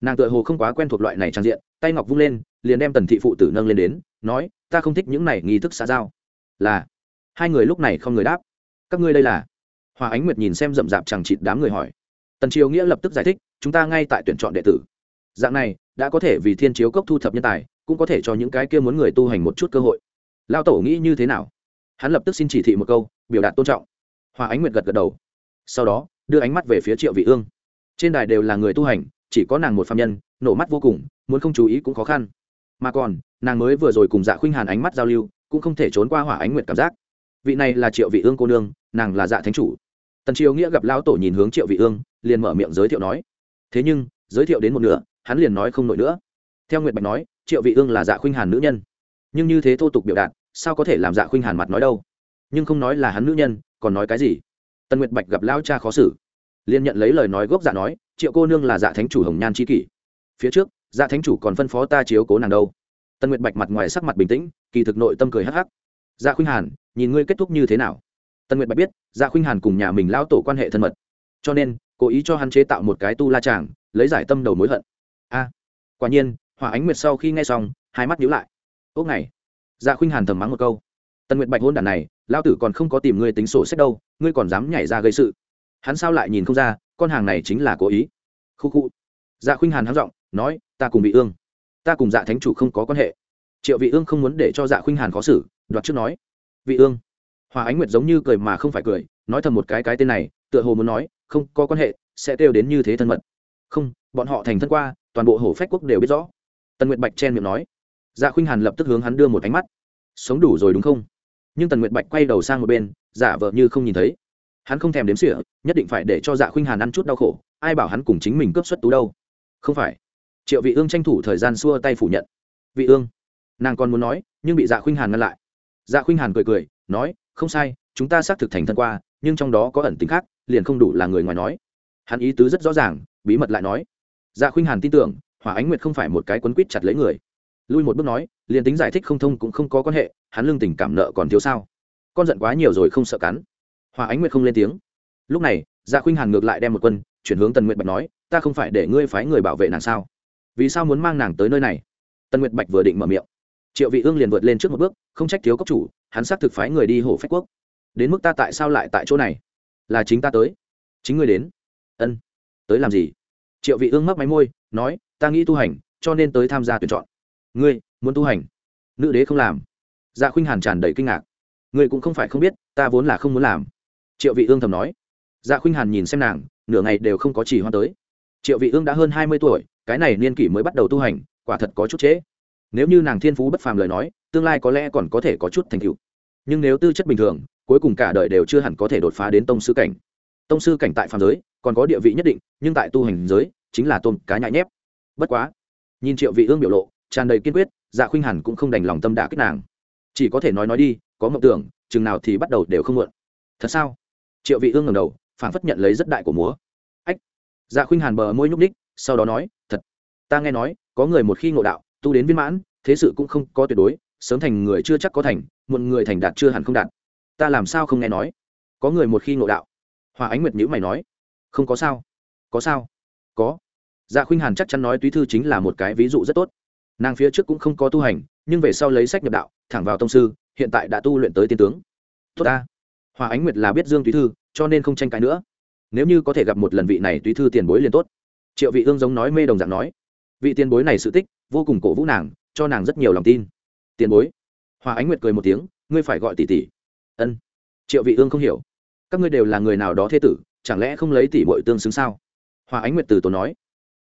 nàng tựa hồ không quá quen thuộc loại này trang diện, tay ngọc vung lên, liền đem tần thị phụ tử nâng lên đến, nói, ta không thích những này nghi thức xã giao. Là. Hai người lúc này không người đáp. Các ngươi đây là? Hòa ánh nguyệt nhìn xem rậm rạp chẳng chịt đám người hỏi. Tần triều nghĩa lập tức giải thích, chúng ta ngay tại tuyển chọn đệ tử dạng này, đã có thể vì thiên chiếu cốc thu thập nhân tài, cũng có thể cho những cái kia muốn người tu hành một chút cơ hội. Lao tổ nghĩ như thế nào? Hắn lập tức xin chỉ thị một câu, biểu đạt tôn trọng. Hòa ánh nguyệt gật gật đầu. Sau đó, đưa ánh mắt về phía triệu vị ương. Trên đài đều là người tu hành, chỉ có nàng một phạm nhân, nổ mắt vô cùng, muốn không chú ý cũng khó khăn. Mà còn, nàng mới vừa rồi cùng dạ khuynh hàn ánh mắt giao lưu, cũng không thể trốn qua hỏa ánh nguyệt cảm giác. Vị này là triệu vị ương cô nương, nàng là dạ thánh chủ. Tần triều nghĩa gặp lão tổ nhìn hướng triệu vị ương, liền mở miệng giới thiệu nói. Thế nhưng, giới thiệu đến một nửa hắn liền nói không nổi nữa. Theo nguyệt bạch nói, triệu vị ương là dạ khuynh hàn nữ nhân. Nhưng như thế thô tục biểu đạt, sao có thể làm dạ khuynh hàn mặt nói đâu? Nhưng không nói là hắn nữ nhân, còn nói cái gì? Tần nguyệt bạch gặp lão cha khó xử. Liền nhận lấy lời nói gốc dạ nói, triệu cô nương là dạ thánh chủ hồng nhan c kỷ. Phía trước dạ thánh chủ còn phân phó ta chiếu cố nàng đâu. Tân nguyệt bạch mặt ngoài sắc mặt bình tĩnh, kỳ thực nội tâm cười hắc hắc. Dạ khuynh hàn, nhìn ngươi kết thúc như thế nào? Tân nguyệt bạch biết dạ khuynh hàn cùng nhà mình lao tổ quan hệ thân mật. Cho nên, cố ý cho hắn chế tạo một cái tu la tràng lấy giải tâm đầu mối hận quả nhiên, hỏa ánh nguyệt sau khi nghe xong, hai mắt nhíu lại. Ốc này dạ khuynh hàn thầm mắng một câu. Tần nguyệt bạch hôn đản này lao tử còn không có tìm ngươi tính sổ sách đâu, ngươi còn dám nhảy ra gây sự. Hắn sao lại nhìn không ra, con hàng này chính là cố ý. Khu khu dạ khuynh hàn hắng giọng, nói, ta cùng vị ương. Ta cùng dạ thánh chủ không có quan hệ. Triệu vị ương không muốn để cho dạ khuynh hàn khó xử, đoạt trước nói, vị ương. Hòa ánh nguyệt giống như cười mà không phải cười, nói thầm một cái cái tên này, tựa hồ muốn nói, không có quan hệ, sẽ kêu đến như thế thân mật. Không, bọn họ thành thân qua toàn bộ hổ phách quốc đều biết rõ. Tần nguyệt bạch chen miệng nói. Dạ khuynh hàn lập tức hướng hắn đưa một ánh mắt. Sống đủ rồi đúng không? Nhưng tần nguyệt bạch quay đầu sang một bên, giả vờ như không nhìn thấy. Hắn không thèm đếm sỉa nhất định phải để cho dạ khuynh hàn ăn chút đau khổ, ai bảo hắn cùng chính mình cướp xuất tú đâu. Không phải. Triệu vị ương tranh thủ thời gian xua tay phủ nhận. Vị ương, nàng còn muốn nói, nhưng bị dạ khuynh hàn ngăn lại. Dạ khuynh hàn cười cười, nói, không sai, chúng ta xác thực thành thân qua, nhưng trong đó có ẩn tính khác, liền không đủ là người ngoài nói. Hắn ý tứ rất rõ ràng, bí mật lại nói dạ khuynh hàn tin tưởng, hỏa ánh nguyệt không phải một cái quấn quýt chặt lấy người. Lui một bước nói, liền tính giải thích không thông cũng không có quan hệ, hắn lương tình cảm nợ còn thiếu sao? Con giận quá nhiều rồi không sợ cắn. Hòa ánh nguyệt không lên tiếng. Lúc này dạ khuynh hàn ngược lại đem một quân, chuyển hướng tần nguyệt bạch nói, ta không phải để ngươi phái người bảo vệ nàng sao? Vì sao muốn mang nàng tới nơi này? Tần nguyệt bạch vừa định mở miệng. Triệu vị ương liền vượt lên trước một bước, không trách thiếu cấp chủ, hắn xác thực phái người đi hổ phách quốc. Đến mức ta tại sao lại tại chỗ này? Là chính ta tới. Chính ngươi đến. Ân. Tới làm gì? Triệu vị ương mấp máy môi, nói, ta nghĩ tu hành, cho nên tới tham gia tuyển chọn. Ngươi, muốn tu hành? Nữ đế không làm. Dạ khuynh hàn tràn đầy kinh ngạc. Ngươi cũng không phải không biết, ta vốn là không muốn làm. Triệu vị ương thầm nói. Dạ khuynh hàn nhìn xem nàng, nửa ngày đều không có chỉ hoa tới. Triệu vị ương đã hơn hai mươi tuổi, cái này niên kỷ mới bắt đầu tu hành, quả thật có chút trễ. Nếu như nàng thiên phú bất phàm lời nói, tương lai có lẽ còn có thể có chút thành tựu. Nhưng nếu tư chất bình thường, cuối cùng cả đời đều chưa hẳn có thể đột phá đến tông sư cảnh tông sư cảnh tại phàm giới, còn có địa vị nhất định, nhưng tại tu hành giới, chính là tôn cá nhại nhép. Bất quá, nhìn triệu vị ương biểu lộ, tràn đầy kiên quyết dạ khuynh hàn cũng không đành lòng tâm đả kích nàng. Chỉ có thể nói nói đi, có mộng tưởng, chừng nào thì bắt đầu đều không muộn. Thật sao? Triệu vị ương ngẩng đầu phản phất nhận lấy rất đại của múa. Ách! Dạ khuynh hàn bờ môi nhúc ních sau đó nói, thật, ta nghe nói, có người một khi ngộ đạo, tu đến viên mãn, thế sự cũng không có tuyệt đối, sớm thành người chưa chắc có thành một người thành đạt chưa hẳn không đạt. Ta làm sao không nghe nói? Có người một khi ngộ đạo hòa ánh nguyệt nhữ mày nói, không có sao có sao, có. Dạ khuynh hàn chắc chắn nói túy thư chính là một cái ví dụ rất tốt. Nàng phía trước cũng không có tu hành, nhưng về sau lấy sách nhập đạo, thẳng vào tông sư, hiện tại đã tu luyện tới tiên tướng. Tốt ta. Hòa ánh nguyệt là biết dương túy thư, cho nên không tranh cãi nữa. Nếu như có thể gặp một lần vị này túy thư tiền bối liền tốt. Triệu vị ương giống nói mê đồng dạng nói, vị tiền bối này sự tích, vô cùng cổ vũ nàng, cho nàng rất nhiều lòng tin. Tiền bối? Hòa ánh nguyệt cười một tiếng, ngươi phải gọi tỷ tỷ. Ân. Triệu vị ương không hiểu các ngươi đều là người nào đó thế tử, chẳng lẽ không lấy tỷ bội tương xứng sao? Hòa ánh nguyệt từ tổ nói.